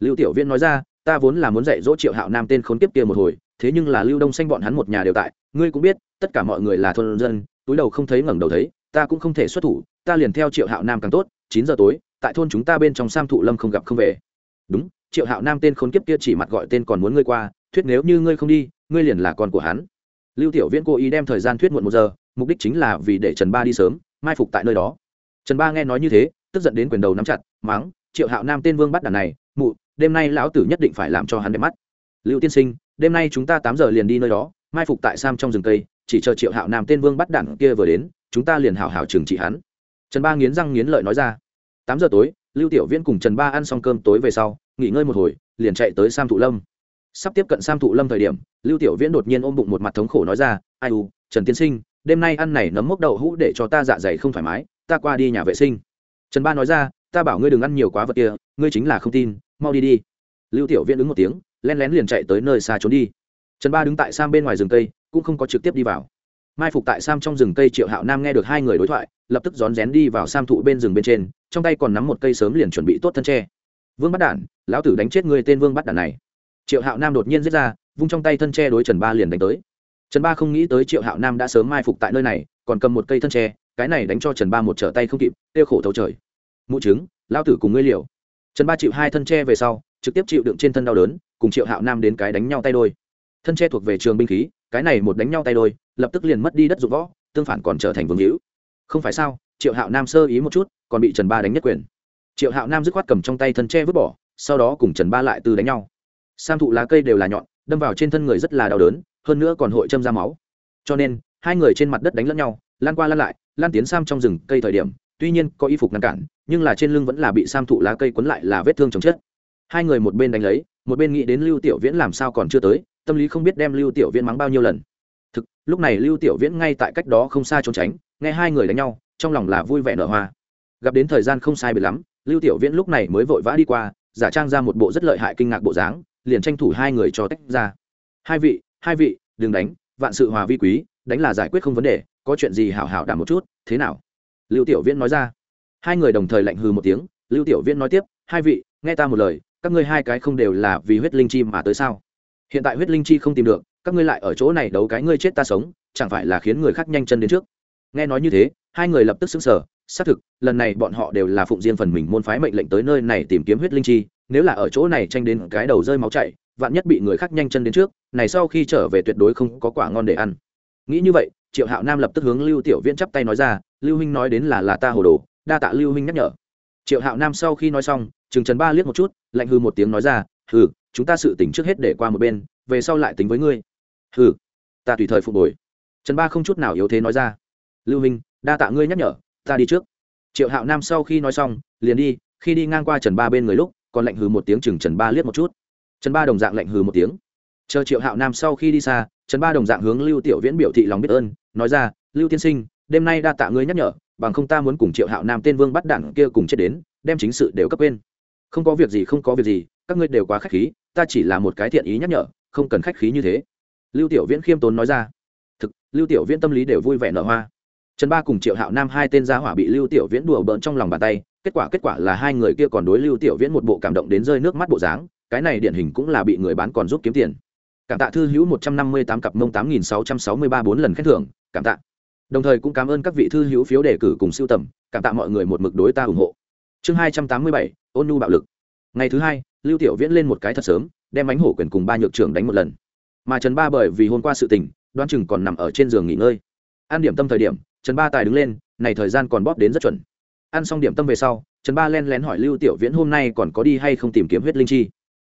Lưu tiểu viễn nói ra, ta vốn là muốn dạy dỗ triệu hạo nam tên khốn kiếp kia một hồi, thế nhưng là lưu đông xanh bọn hắn một nhà đều tại, ngươi cũng biết, tất cả mọi người là thôn dân, túi đầu không thấy ngẩng đầu thấy, ta cũng không thể xuất thủ, ta liền theo triệu hạo nam càng tốt, chín giờ tối, tại thôn chúng ta bên trong sam thụ lâm không gặp không về. Đúng, triệu hạo nam tên khốn kiếp kia chỉ mặt gọi tên còn muốn ngươi qua, thuyết nếu như ngươi không đi, ngươi liền là con của hắn. Lưu tiểu viễn cố ý đem thời gian thuyết muộn một giờ mục đích chính là vì để trần ba đi sớm, mai phục tại nơi đó. Trần ba nghe nói như thế, tức giận đến quyền đầu nắm chặt, mắng, triệu hạo nam tên vương bắt đàn này, mụ, đêm nay lão tử nhất định phải làm cho hắn đẹp mắt. Lưu tiên sinh, đêm nay chúng ta tám giờ liền đi nơi đó, mai phục tại sam trong rừng cây, chỉ chờ triệu hạo nam tên vương bắt đàn kia vừa đến, chúng ta liền hào hào trừng trị hắn. Trần ba nghiến răng nghiến lợi nói ra. Tám giờ tối, lưu tiểu viễn cùng trần ba ăn xong cơm tối về sau, nghỉ ngơi một hồi, liền chạy tới sam thụ lâm. Sắp tiếp cận sam thụ lâm thời điểm, lưu tiểu viễn đột nhiên ôm bụng một mặt thống khổ nói ra, ai u, trần tiên sinh đêm nay ăn này nấm mốc đậu hũ để cho ta dạ dày không thoải mái, ta qua đi nhà vệ sinh. Trần ba nói ra, ta bảo ngươi đừng ăn nhiều quá vật kia, ngươi chính là không tin, mau đi đi. Lưu tiểu viễn ứng một tiếng len lén liền chạy tới nơi xa trốn đi. Trần ba đứng tại sam bên ngoài rừng cây, cũng không có trực tiếp đi vào. Mai phục tại sam trong rừng cây triệu hạo nam nghe được hai người đối thoại, lập tức rón rén đi vào sam thụ bên rừng bên trên, trong tay còn nắm một cây sớm liền chuẩn bị tốt thân tre. Vương bắt đản, lão tử đánh chết người tên vương bắt đản này. Triệu hạo nam đột nhiên giết ra, vung trong tay thân tre đối trần ba liền đánh tới trần ba không nghĩ tới triệu hạo nam đã sớm mai phục tại nơi này, còn cầm một cây thân tre, cái này đánh cho trần ba một trở tay không kịp tiêu khổ thấu trời. Mụ chứng lão tử cùng ngươi liều. Trần ba chịu hai thân tre về sau, trực tiếp chịu đựng trên thân đau đớn, cùng triệu hạo nam đến cái đánh nhau tay đôi. Thân tre thuộc về trường binh khí, cái này một đánh nhau tay đôi, lập tức liền mất đi đất dụng võ, tương phản còn trở thành vương hữu. Không phải sao, triệu hạo nam sơ ý một chút, còn bị trần ba đánh nhất quyền. Triệu hạo nam dứt khoát cầm trong tay thân tre vứt bỏ, sau đó cùng trần ba lại từ đánh nhau. Sam thụ lá cây đều là nhọn, đâm vào trên thân người rất là đau đớn hơn nữa còn hội châm ra máu. Cho nên, hai người trên mặt đất đánh lẫn nhau, lan qua lan lại, lan tiến sam trong rừng cây thời điểm, tuy nhiên có y phục ngăn cản, nhưng là trên lưng vẫn là bị sam thụ lá cây quấn lại là vết thương chồng chết. Hai người một bên đánh lấy, một bên nghĩ đến lưu tiểu viễn làm sao còn chưa tới, tâm lý không biết đem lưu tiểu viễn mắng bao nhiêu lần. Thực, lúc này lưu tiểu viễn ngay tại cách đó không xa trốn tránh, nghe hai người đánh nhau, trong lòng là vui vẻ nở hoa. Gặp đến thời gian không sai biệt lắm, lưu tiểu viễn lúc này mới vội vã đi qua, giả trang ra một bộ rất lợi hại kinh ngạc bộ dáng, liền tranh thủ hai người cho tách ra. Hai vị hai vị, đừng đánh, vạn sự hòa vi quý, đánh là giải quyết không vấn đề, có chuyện gì hảo hảo đảm một chút, thế nào? Lưu tiểu viễn nói ra. Hai người đồng thời lạnh hừ một tiếng, lưu tiểu viễn nói tiếp, hai vị, nghe ta một lời, các ngươi hai cái không đều là vì huyết linh chi mà tới sao? Hiện tại huyết linh chi không tìm được, các ngươi lại ở chỗ này đấu cái ngươi chết ta sống, chẳng phải là khiến người khác nhanh chân đến trước? Nghe nói như thế, hai người lập tức xứng sở xác thực, lần này bọn họ đều là phụng riêng phần mình môn phái mệnh lệnh tới nơi này tìm kiếm huyết linh chi, nếu là ở chỗ này tranh đến cái đầu rơi máu chảy vạn nhất bị người khác nhanh chân đến trước, này sau khi trở về tuyệt đối không có quả ngon để ăn. Nghĩ như vậy, triệu hạo nam lập tức hướng lưu tiểu viễn chắp tay nói ra, lưu huynh nói đến là là ta hồ đồ, đa tạ lưu huynh nhắc nhở. Triệu hạo nam sau khi nói xong chừng trần ba liếc một chút, lạnh hư một tiếng nói ra, hừ, chúng ta sự tỉnh trước hết để qua một bên, về sau lại tính với ngươi. Hừ, ta tùy thời phục hồi. Trần ba không chút nào yếu thế nói ra, lưu huynh, đa tạ ngươi nhắc nhở, ta đi trước. Triệu hạo nam sau khi nói xong, liền đi, khi đi ngang qua trần ba bên người lúc, còn lạnh hừ một tiếng chừng trần ba liếc một chút trần ba đồng dạng lạnh hừ một tiếng. Chờ triệu hạo nam sau khi đi xa, trần ba đồng dạng hướng lưu tiểu viễn biểu thị lòng biết ơn, nói ra, lưu tiên sinh, đêm nay đa tạ ngươi nhắc nhở, bằng không ta muốn cùng triệu hạo nam tên vương bắt đảng kia cùng chết đến, đem chính sự đều cấp quên. Không có việc gì, không có việc gì, các ngươi đều quá khách khí, ta chỉ là một cái thiện ý nhắc nhở, không cần khách khí như thế. Lưu tiểu viễn khiêm tốn nói ra. Thực, lưu tiểu viễn tâm lý đều vui vẻ nở hoa. Trần ba cùng triệu hạo nam hai tên gia hỏa bị lưu tiểu viễn đùa bỡn trong lòng bàn tay, kết quả kết quả là hai người kia còn đối lưu tiểu viễn một bộ cảm động đến rơi nước mắt bộ dáng cái này điển hình cũng là bị người bán còn giúp kiếm tiền. Cảm tạ thư hữu một trăm năm mươi tám cặp mông tám nghìn sáu trăm sáu mươi ba bốn lần khen thưởng, cảm tạ. Đồng thời cũng cảm ơn các vị thư hữu phiếu đề cử cùng siêu tầm, cảm tạ mọi người một mực đối ta ủng hộ. Chương hai trăm tám mươi bảy, ôn nhu bạo lực. Ngày thứ hai, lưu tiểu viễn lên một cái thật sớm, đem ánh hổ quyền cùng ba nhược trưởng đánh một lần. Mà trần ba bởi vì hôm qua sự tình đoan chừng còn nằm ở trên giường nghỉ ngơi. Ăn điểm tâm thời điểm, trần ba tài đứng lên, này thời gian còn bóp đến rất chuẩn. Ăn xong điểm tâm về sau, trần ba len lén hỏi lưu tiểu viễn hôm nay còn có đi hay không tìm kiếm huyết linh chi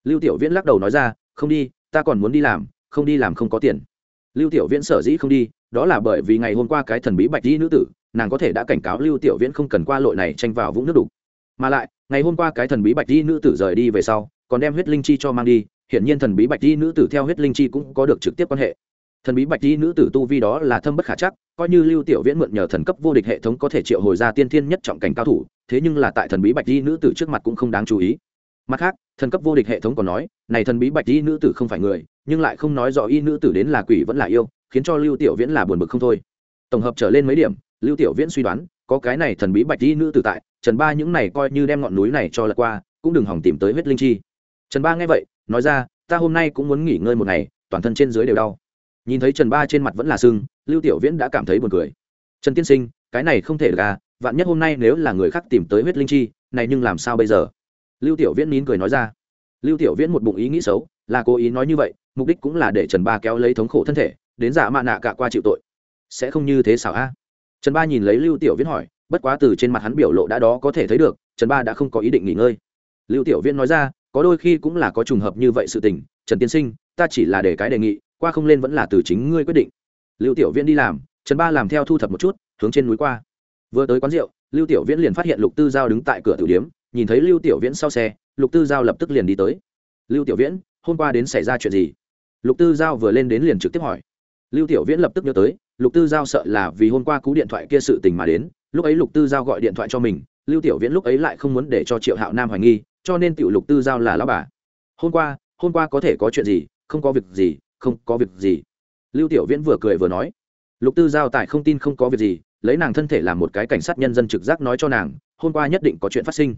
lưu tiểu viễn lắc đầu nói ra, không đi, ta còn muốn đi làm, không đi làm không có tiền. Lưu tiểu viễn sở dĩ không đi, đó là bởi vì ngày hôm qua cái thần bí bạch di nữ tử, nàng có thể đã cảnh cáo lưu tiểu viễn không cần qua lội này tranh vào vũng nước đục. Mà lại, ngày hôm qua cái thần bí bạch di nữ tử rời đi về sau, còn đem huyết linh chi cho mang đi, hiển nhiên thần bí bạch di nữ tử theo huyết linh chi cũng có được trực tiếp quan hệ. Thần bí bạch di nữ tử tu vi đó là thâm bất khả chắc, coi như lưu tiểu viễn mượn nhờ thần cấp vô địch hệ thống có thể triệu hồi ra tiên thiên nhất trọng cảnh cao thủ, thế nhưng là tại thần bí bạch di nữ tử trước mặt cũng không đáng chú ý mặt khác, thần cấp vô địch hệ thống còn nói, này thần bí bạch y nữ tử không phải người, nhưng lại không nói rõ y nữ tử đến là quỷ vẫn là yêu, khiến cho lưu tiểu viễn là buồn bực không thôi. Tổng hợp trở lên mấy điểm, lưu tiểu viễn suy đoán, có cái này thần bí bạch y nữ tử tại, trần ba những này coi như đem ngọn núi này cho lật qua, cũng đừng hỏng tìm tới huyết linh chi. Trần ba nghe vậy, nói ra, ta hôm nay cũng muốn nghỉ ngơi một ngày, toàn thân trên dưới đều đau. Nhìn thấy trần ba trên mặt vẫn là sưng, lưu tiểu viễn đã cảm thấy buồn cười. Trần tiên sinh, cái này không thể được à vạn nhất hôm nay nếu là người khác tìm tới huyết linh chi, này nhưng làm sao bây giờ? Lưu tiểu viễn nín cười nói ra. Lưu tiểu viễn một bụng ý nghĩ xấu, là cố ý nói như vậy, mục đích cũng là để trần ba kéo lấy thống khổ thân thể, đến giả mạ nạ cả qua chịu tội. Sẽ không như thế xảo a. Trần ba nhìn lấy lưu tiểu viễn hỏi, bất quá từ trên mặt hắn biểu lộ đã đó có thể thấy được, trần ba đã không có ý định nghỉ ngơi. Lưu tiểu viễn nói ra, có đôi khi cũng là có trùng hợp như vậy sự tình, trần tiên sinh, ta chỉ là để cái đề nghị, qua không lên vẫn là từ chính ngươi quyết định. Lưu tiểu viễn đi làm, trần ba làm theo thu thập một chút, hướng trên núi qua. Vừa tới quán rượu, lưu tiểu viễn liền phát hiện lục tư giao đứng tại cửa tử điếm nhìn thấy lưu tiểu viễn sau xe, lục tư giao lập tức liền đi tới. Lưu tiểu viễn, hôm qua đến xảy ra chuyện gì? Lục tư giao vừa lên đến liền trực tiếp hỏi. Lưu tiểu viễn lập tức nhớ tới, lục tư giao sợ là vì hôm qua cú điện thoại kia sự tình mà đến, lúc ấy lục tư giao gọi điện thoại cho mình, lưu tiểu viễn lúc ấy lại không muốn để cho triệu hạo nam hoài nghi, cho nên tiểu lục tư giao là lão bà. Hôm qua hôm qua có thể có chuyện gì, không có việc gì, không có việc gì. Lưu tiểu viễn vừa cười vừa nói. Lục tư giao tại không tin không có việc gì, lấy nàng thân thể làm một cái cảnh sát nhân dân trực giác nói cho nàng, hôm qua nhất định có chuyện phát sinh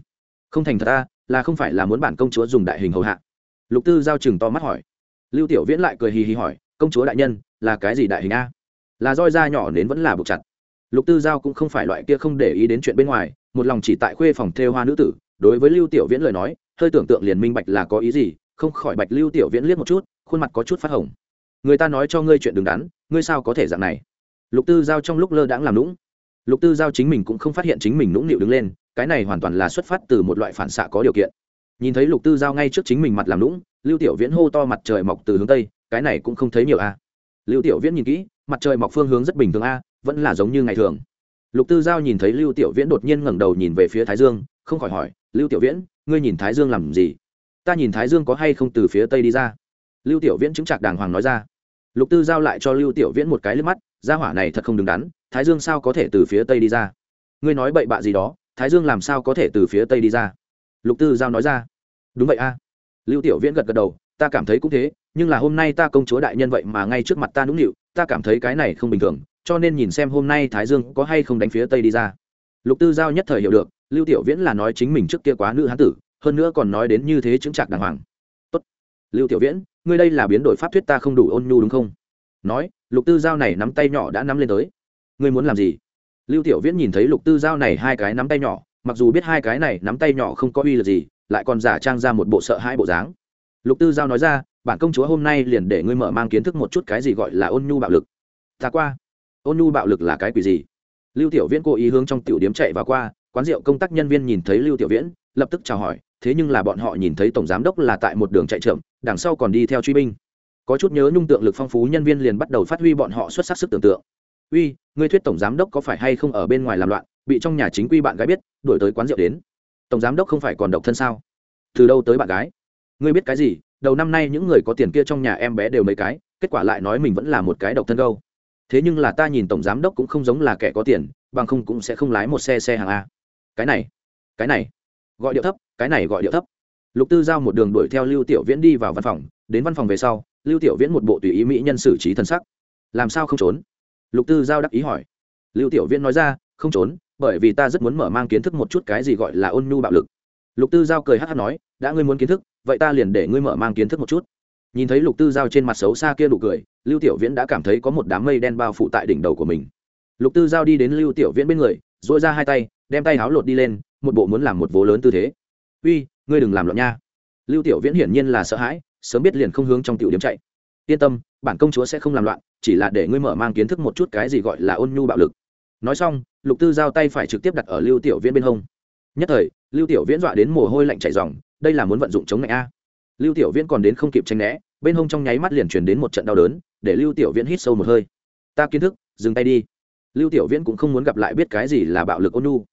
không thành thật ta, là không phải là muốn bản công chúa dùng đại hình hầu hạ. Lục tư giao chừng to mắt hỏi. Lưu tiểu viễn lại cười hì hì hỏi, công chúa đại nhân, là cái gì đại hình a? Là roi da nhỏ đến vẫn là buộc chặt. Lục tư giao cũng không phải loại kia không để ý đến chuyện bên ngoài, một lòng chỉ tại khuê phòng thêu hoa nữ tử, đối với lưu tiểu viễn lời nói, hơi tưởng tượng liền minh bạch là có ý gì, không khỏi bạch lưu tiểu viễn liếc một chút, khuôn mặt có chút phát hồng. Người ta nói cho ngươi chuyện đứng đắn, ngươi sao có thể dạng này? Lục tư giao trong lúc lơ đãng làm lũng lục tư giao chính mình cũng không phát hiện chính mình nũng nịu đứng lên cái này hoàn toàn là xuất phát từ một loại phản xạ có điều kiện. Nhìn thấy lục tư giao ngay trước chính mình mặt làm lũng lưu tiểu viễn hô to mặt trời mọc từ hướng tây, cái này cũng không thấy nhiều a. À. Lưu tiểu viễn nhìn kỹ, mặt trời mọc phương hướng rất bình thường a, vẫn là giống như ngày thường. Lục tư giao nhìn thấy lưu tiểu viễn đột nhiên ngẩng đầu nhìn về phía thái dương, không khỏi hỏi, lưu tiểu viễn, ngươi nhìn thái dương làm gì? Ta nhìn thái dương có hay không từ phía tây đi ra? Lưu tiểu viễn chứng trạc đàng hoàng nói ra. Lục tư giao lại cho lưu tiểu viễn một cái liếc mắt, gia hỏa này thật không đứng đắn, thái dương sao có thể từ phía tây đi ra? Ngươi nói bậy bạ gì đó thái dương làm sao có thể từ phía tây đi ra? Lục tư giao nói ra. Đúng vậy a. Lưu tiểu viễn gật gật đầu, ta cảm thấy cũng thế, nhưng là hôm nay ta công chúa đại nhân vậy mà ngay trước mặt ta nũng nịu, ta cảm thấy cái này không bình thường, cho nên nhìn xem hôm nay thái dương có hay không đánh phía tây đi ra. Lục tư giao nhất thời hiểu được, lưu tiểu viễn là nói chính mình trước kia quá nữ hán tử, hơn nữa còn nói đến như thế chứng trạc đàng hoàng. Tốt. lưu tiểu viễn, ngươi đây là biến đổi pháp thuyết ta không đủ ôn nhu đúng không? Nói, lục tư giao này nắm tay nhỏ đã nắm lên tới. Ngươi muốn làm gì? Lưu tiểu viễn nhìn thấy lục tư giao này hai cái nắm tay nhỏ, mặc dù biết hai cái này nắm tay nhỏ không có uy lực gì, lại còn giả trang ra một bộ sợ hai bộ dáng. Lục tư giao nói ra, bản công chúa hôm nay liền để ngươi mở mang kiến thức một chút cái gì gọi là ôn nhu bạo lực. Ta qua. Ôn nhu bạo lực là cái quỷ gì? Lưu tiểu viễn cố ý hướng trong tiểu điếm chạy vào qua, quán rượu công tác nhân viên nhìn thấy lưu tiểu viễn, lập tức chào hỏi, thế nhưng là bọn họ nhìn thấy tổng giám đốc là tại một đường chạy chậm đằng sau còn đi theo truy binh. Có chút nhớ nhung tượng lực phong phú nhân viên liền bắt đầu phát huy bọn họ xuất sắc sức tưởng tượng uy, ngươi thuyết tổng giám đốc có phải hay không ở bên ngoài làm loạn, bị trong nhà chính quy bạn gái biết, đuổi tới quán rượu đến. Tổng giám đốc không phải còn độc thân sao? Từ đâu tới bạn gái? Ngươi biết cái gì? Đầu năm nay những người có tiền kia trong nhà em bé đều mấy cái, kết quả lại nói mình vẫn là một cái độc thân gâu. Thế nhưng là ta nhìn tổng giám đốc cũng không giống là kẻ có tiền, bằng không cũng sẽ không lái một xe xe hàng a. Cái này cái này, gọi điệu thấp, cái này gọi điệu thấp. Lục tư giao một đường đuổi theo lưu tiểu viễn đi vào văn phòng, đến văn phòng về sau, lưu tiểu viễn một bộ tùy ý mỹ nhân xử trí thân sắc. Làm sao không trốn? Lục tư giao đắc ý hỏi. Lưu tiểu viễn nói ra, không trốn, bởi vì ta rất muốn mở mang kiến thức một chút cái gì gọi là ôn nhu bạo lực. Lục tư giao cười hát hát nói, đã ngươi muốn kiến thức, vậy ta liền để ngươi mở mang kiến thức một chút. Nhìn thấy lục tư giao trên mặt xấu xa kia nụ cười, lưu tiểu viễn đã cảm thấy có một đám mây đen bao phủ tại đỉnh đầu của mình. Lục tư giao đi đến lưu tiểu viễn bên người dội ra hai tay, đem tay háo lột đi lên, một bộ muốn làm một vố lớn tư thế. Uy, ngươi đừng làm loạn nha. Lưu tiểu viễn hiển nhiên là sợ hãi, sớm biết liền không hướng trong tiểu điểm chạy yên tâm, bản công chúa sẽ không làm loạn, chỉ là để ngươi mở mang kiến thức một chút cái gì gọi là ôn nhu bạo lực. Nói xong, lục tư giao tay phải trực tiếp đặt ở lưu tiểu viễn bên hông. Nhất thời, lưu tiểu viễn dọa đến mồ hôi lạnh chảy dòng đây là muốn vận dụng chống lạnh a. Lưu tiểu viễn còn đến không kịp tranh né, bên hông trong nháy mắt liền truyền đến một trận đau đớn, để lưu tiểu viễn hít sâu một hơi. Ta kiến thức, dừng tay đi. Lưu tiểu viễn cũng không muốn gặp lại biết cái gì là bạo lực ôn nhu.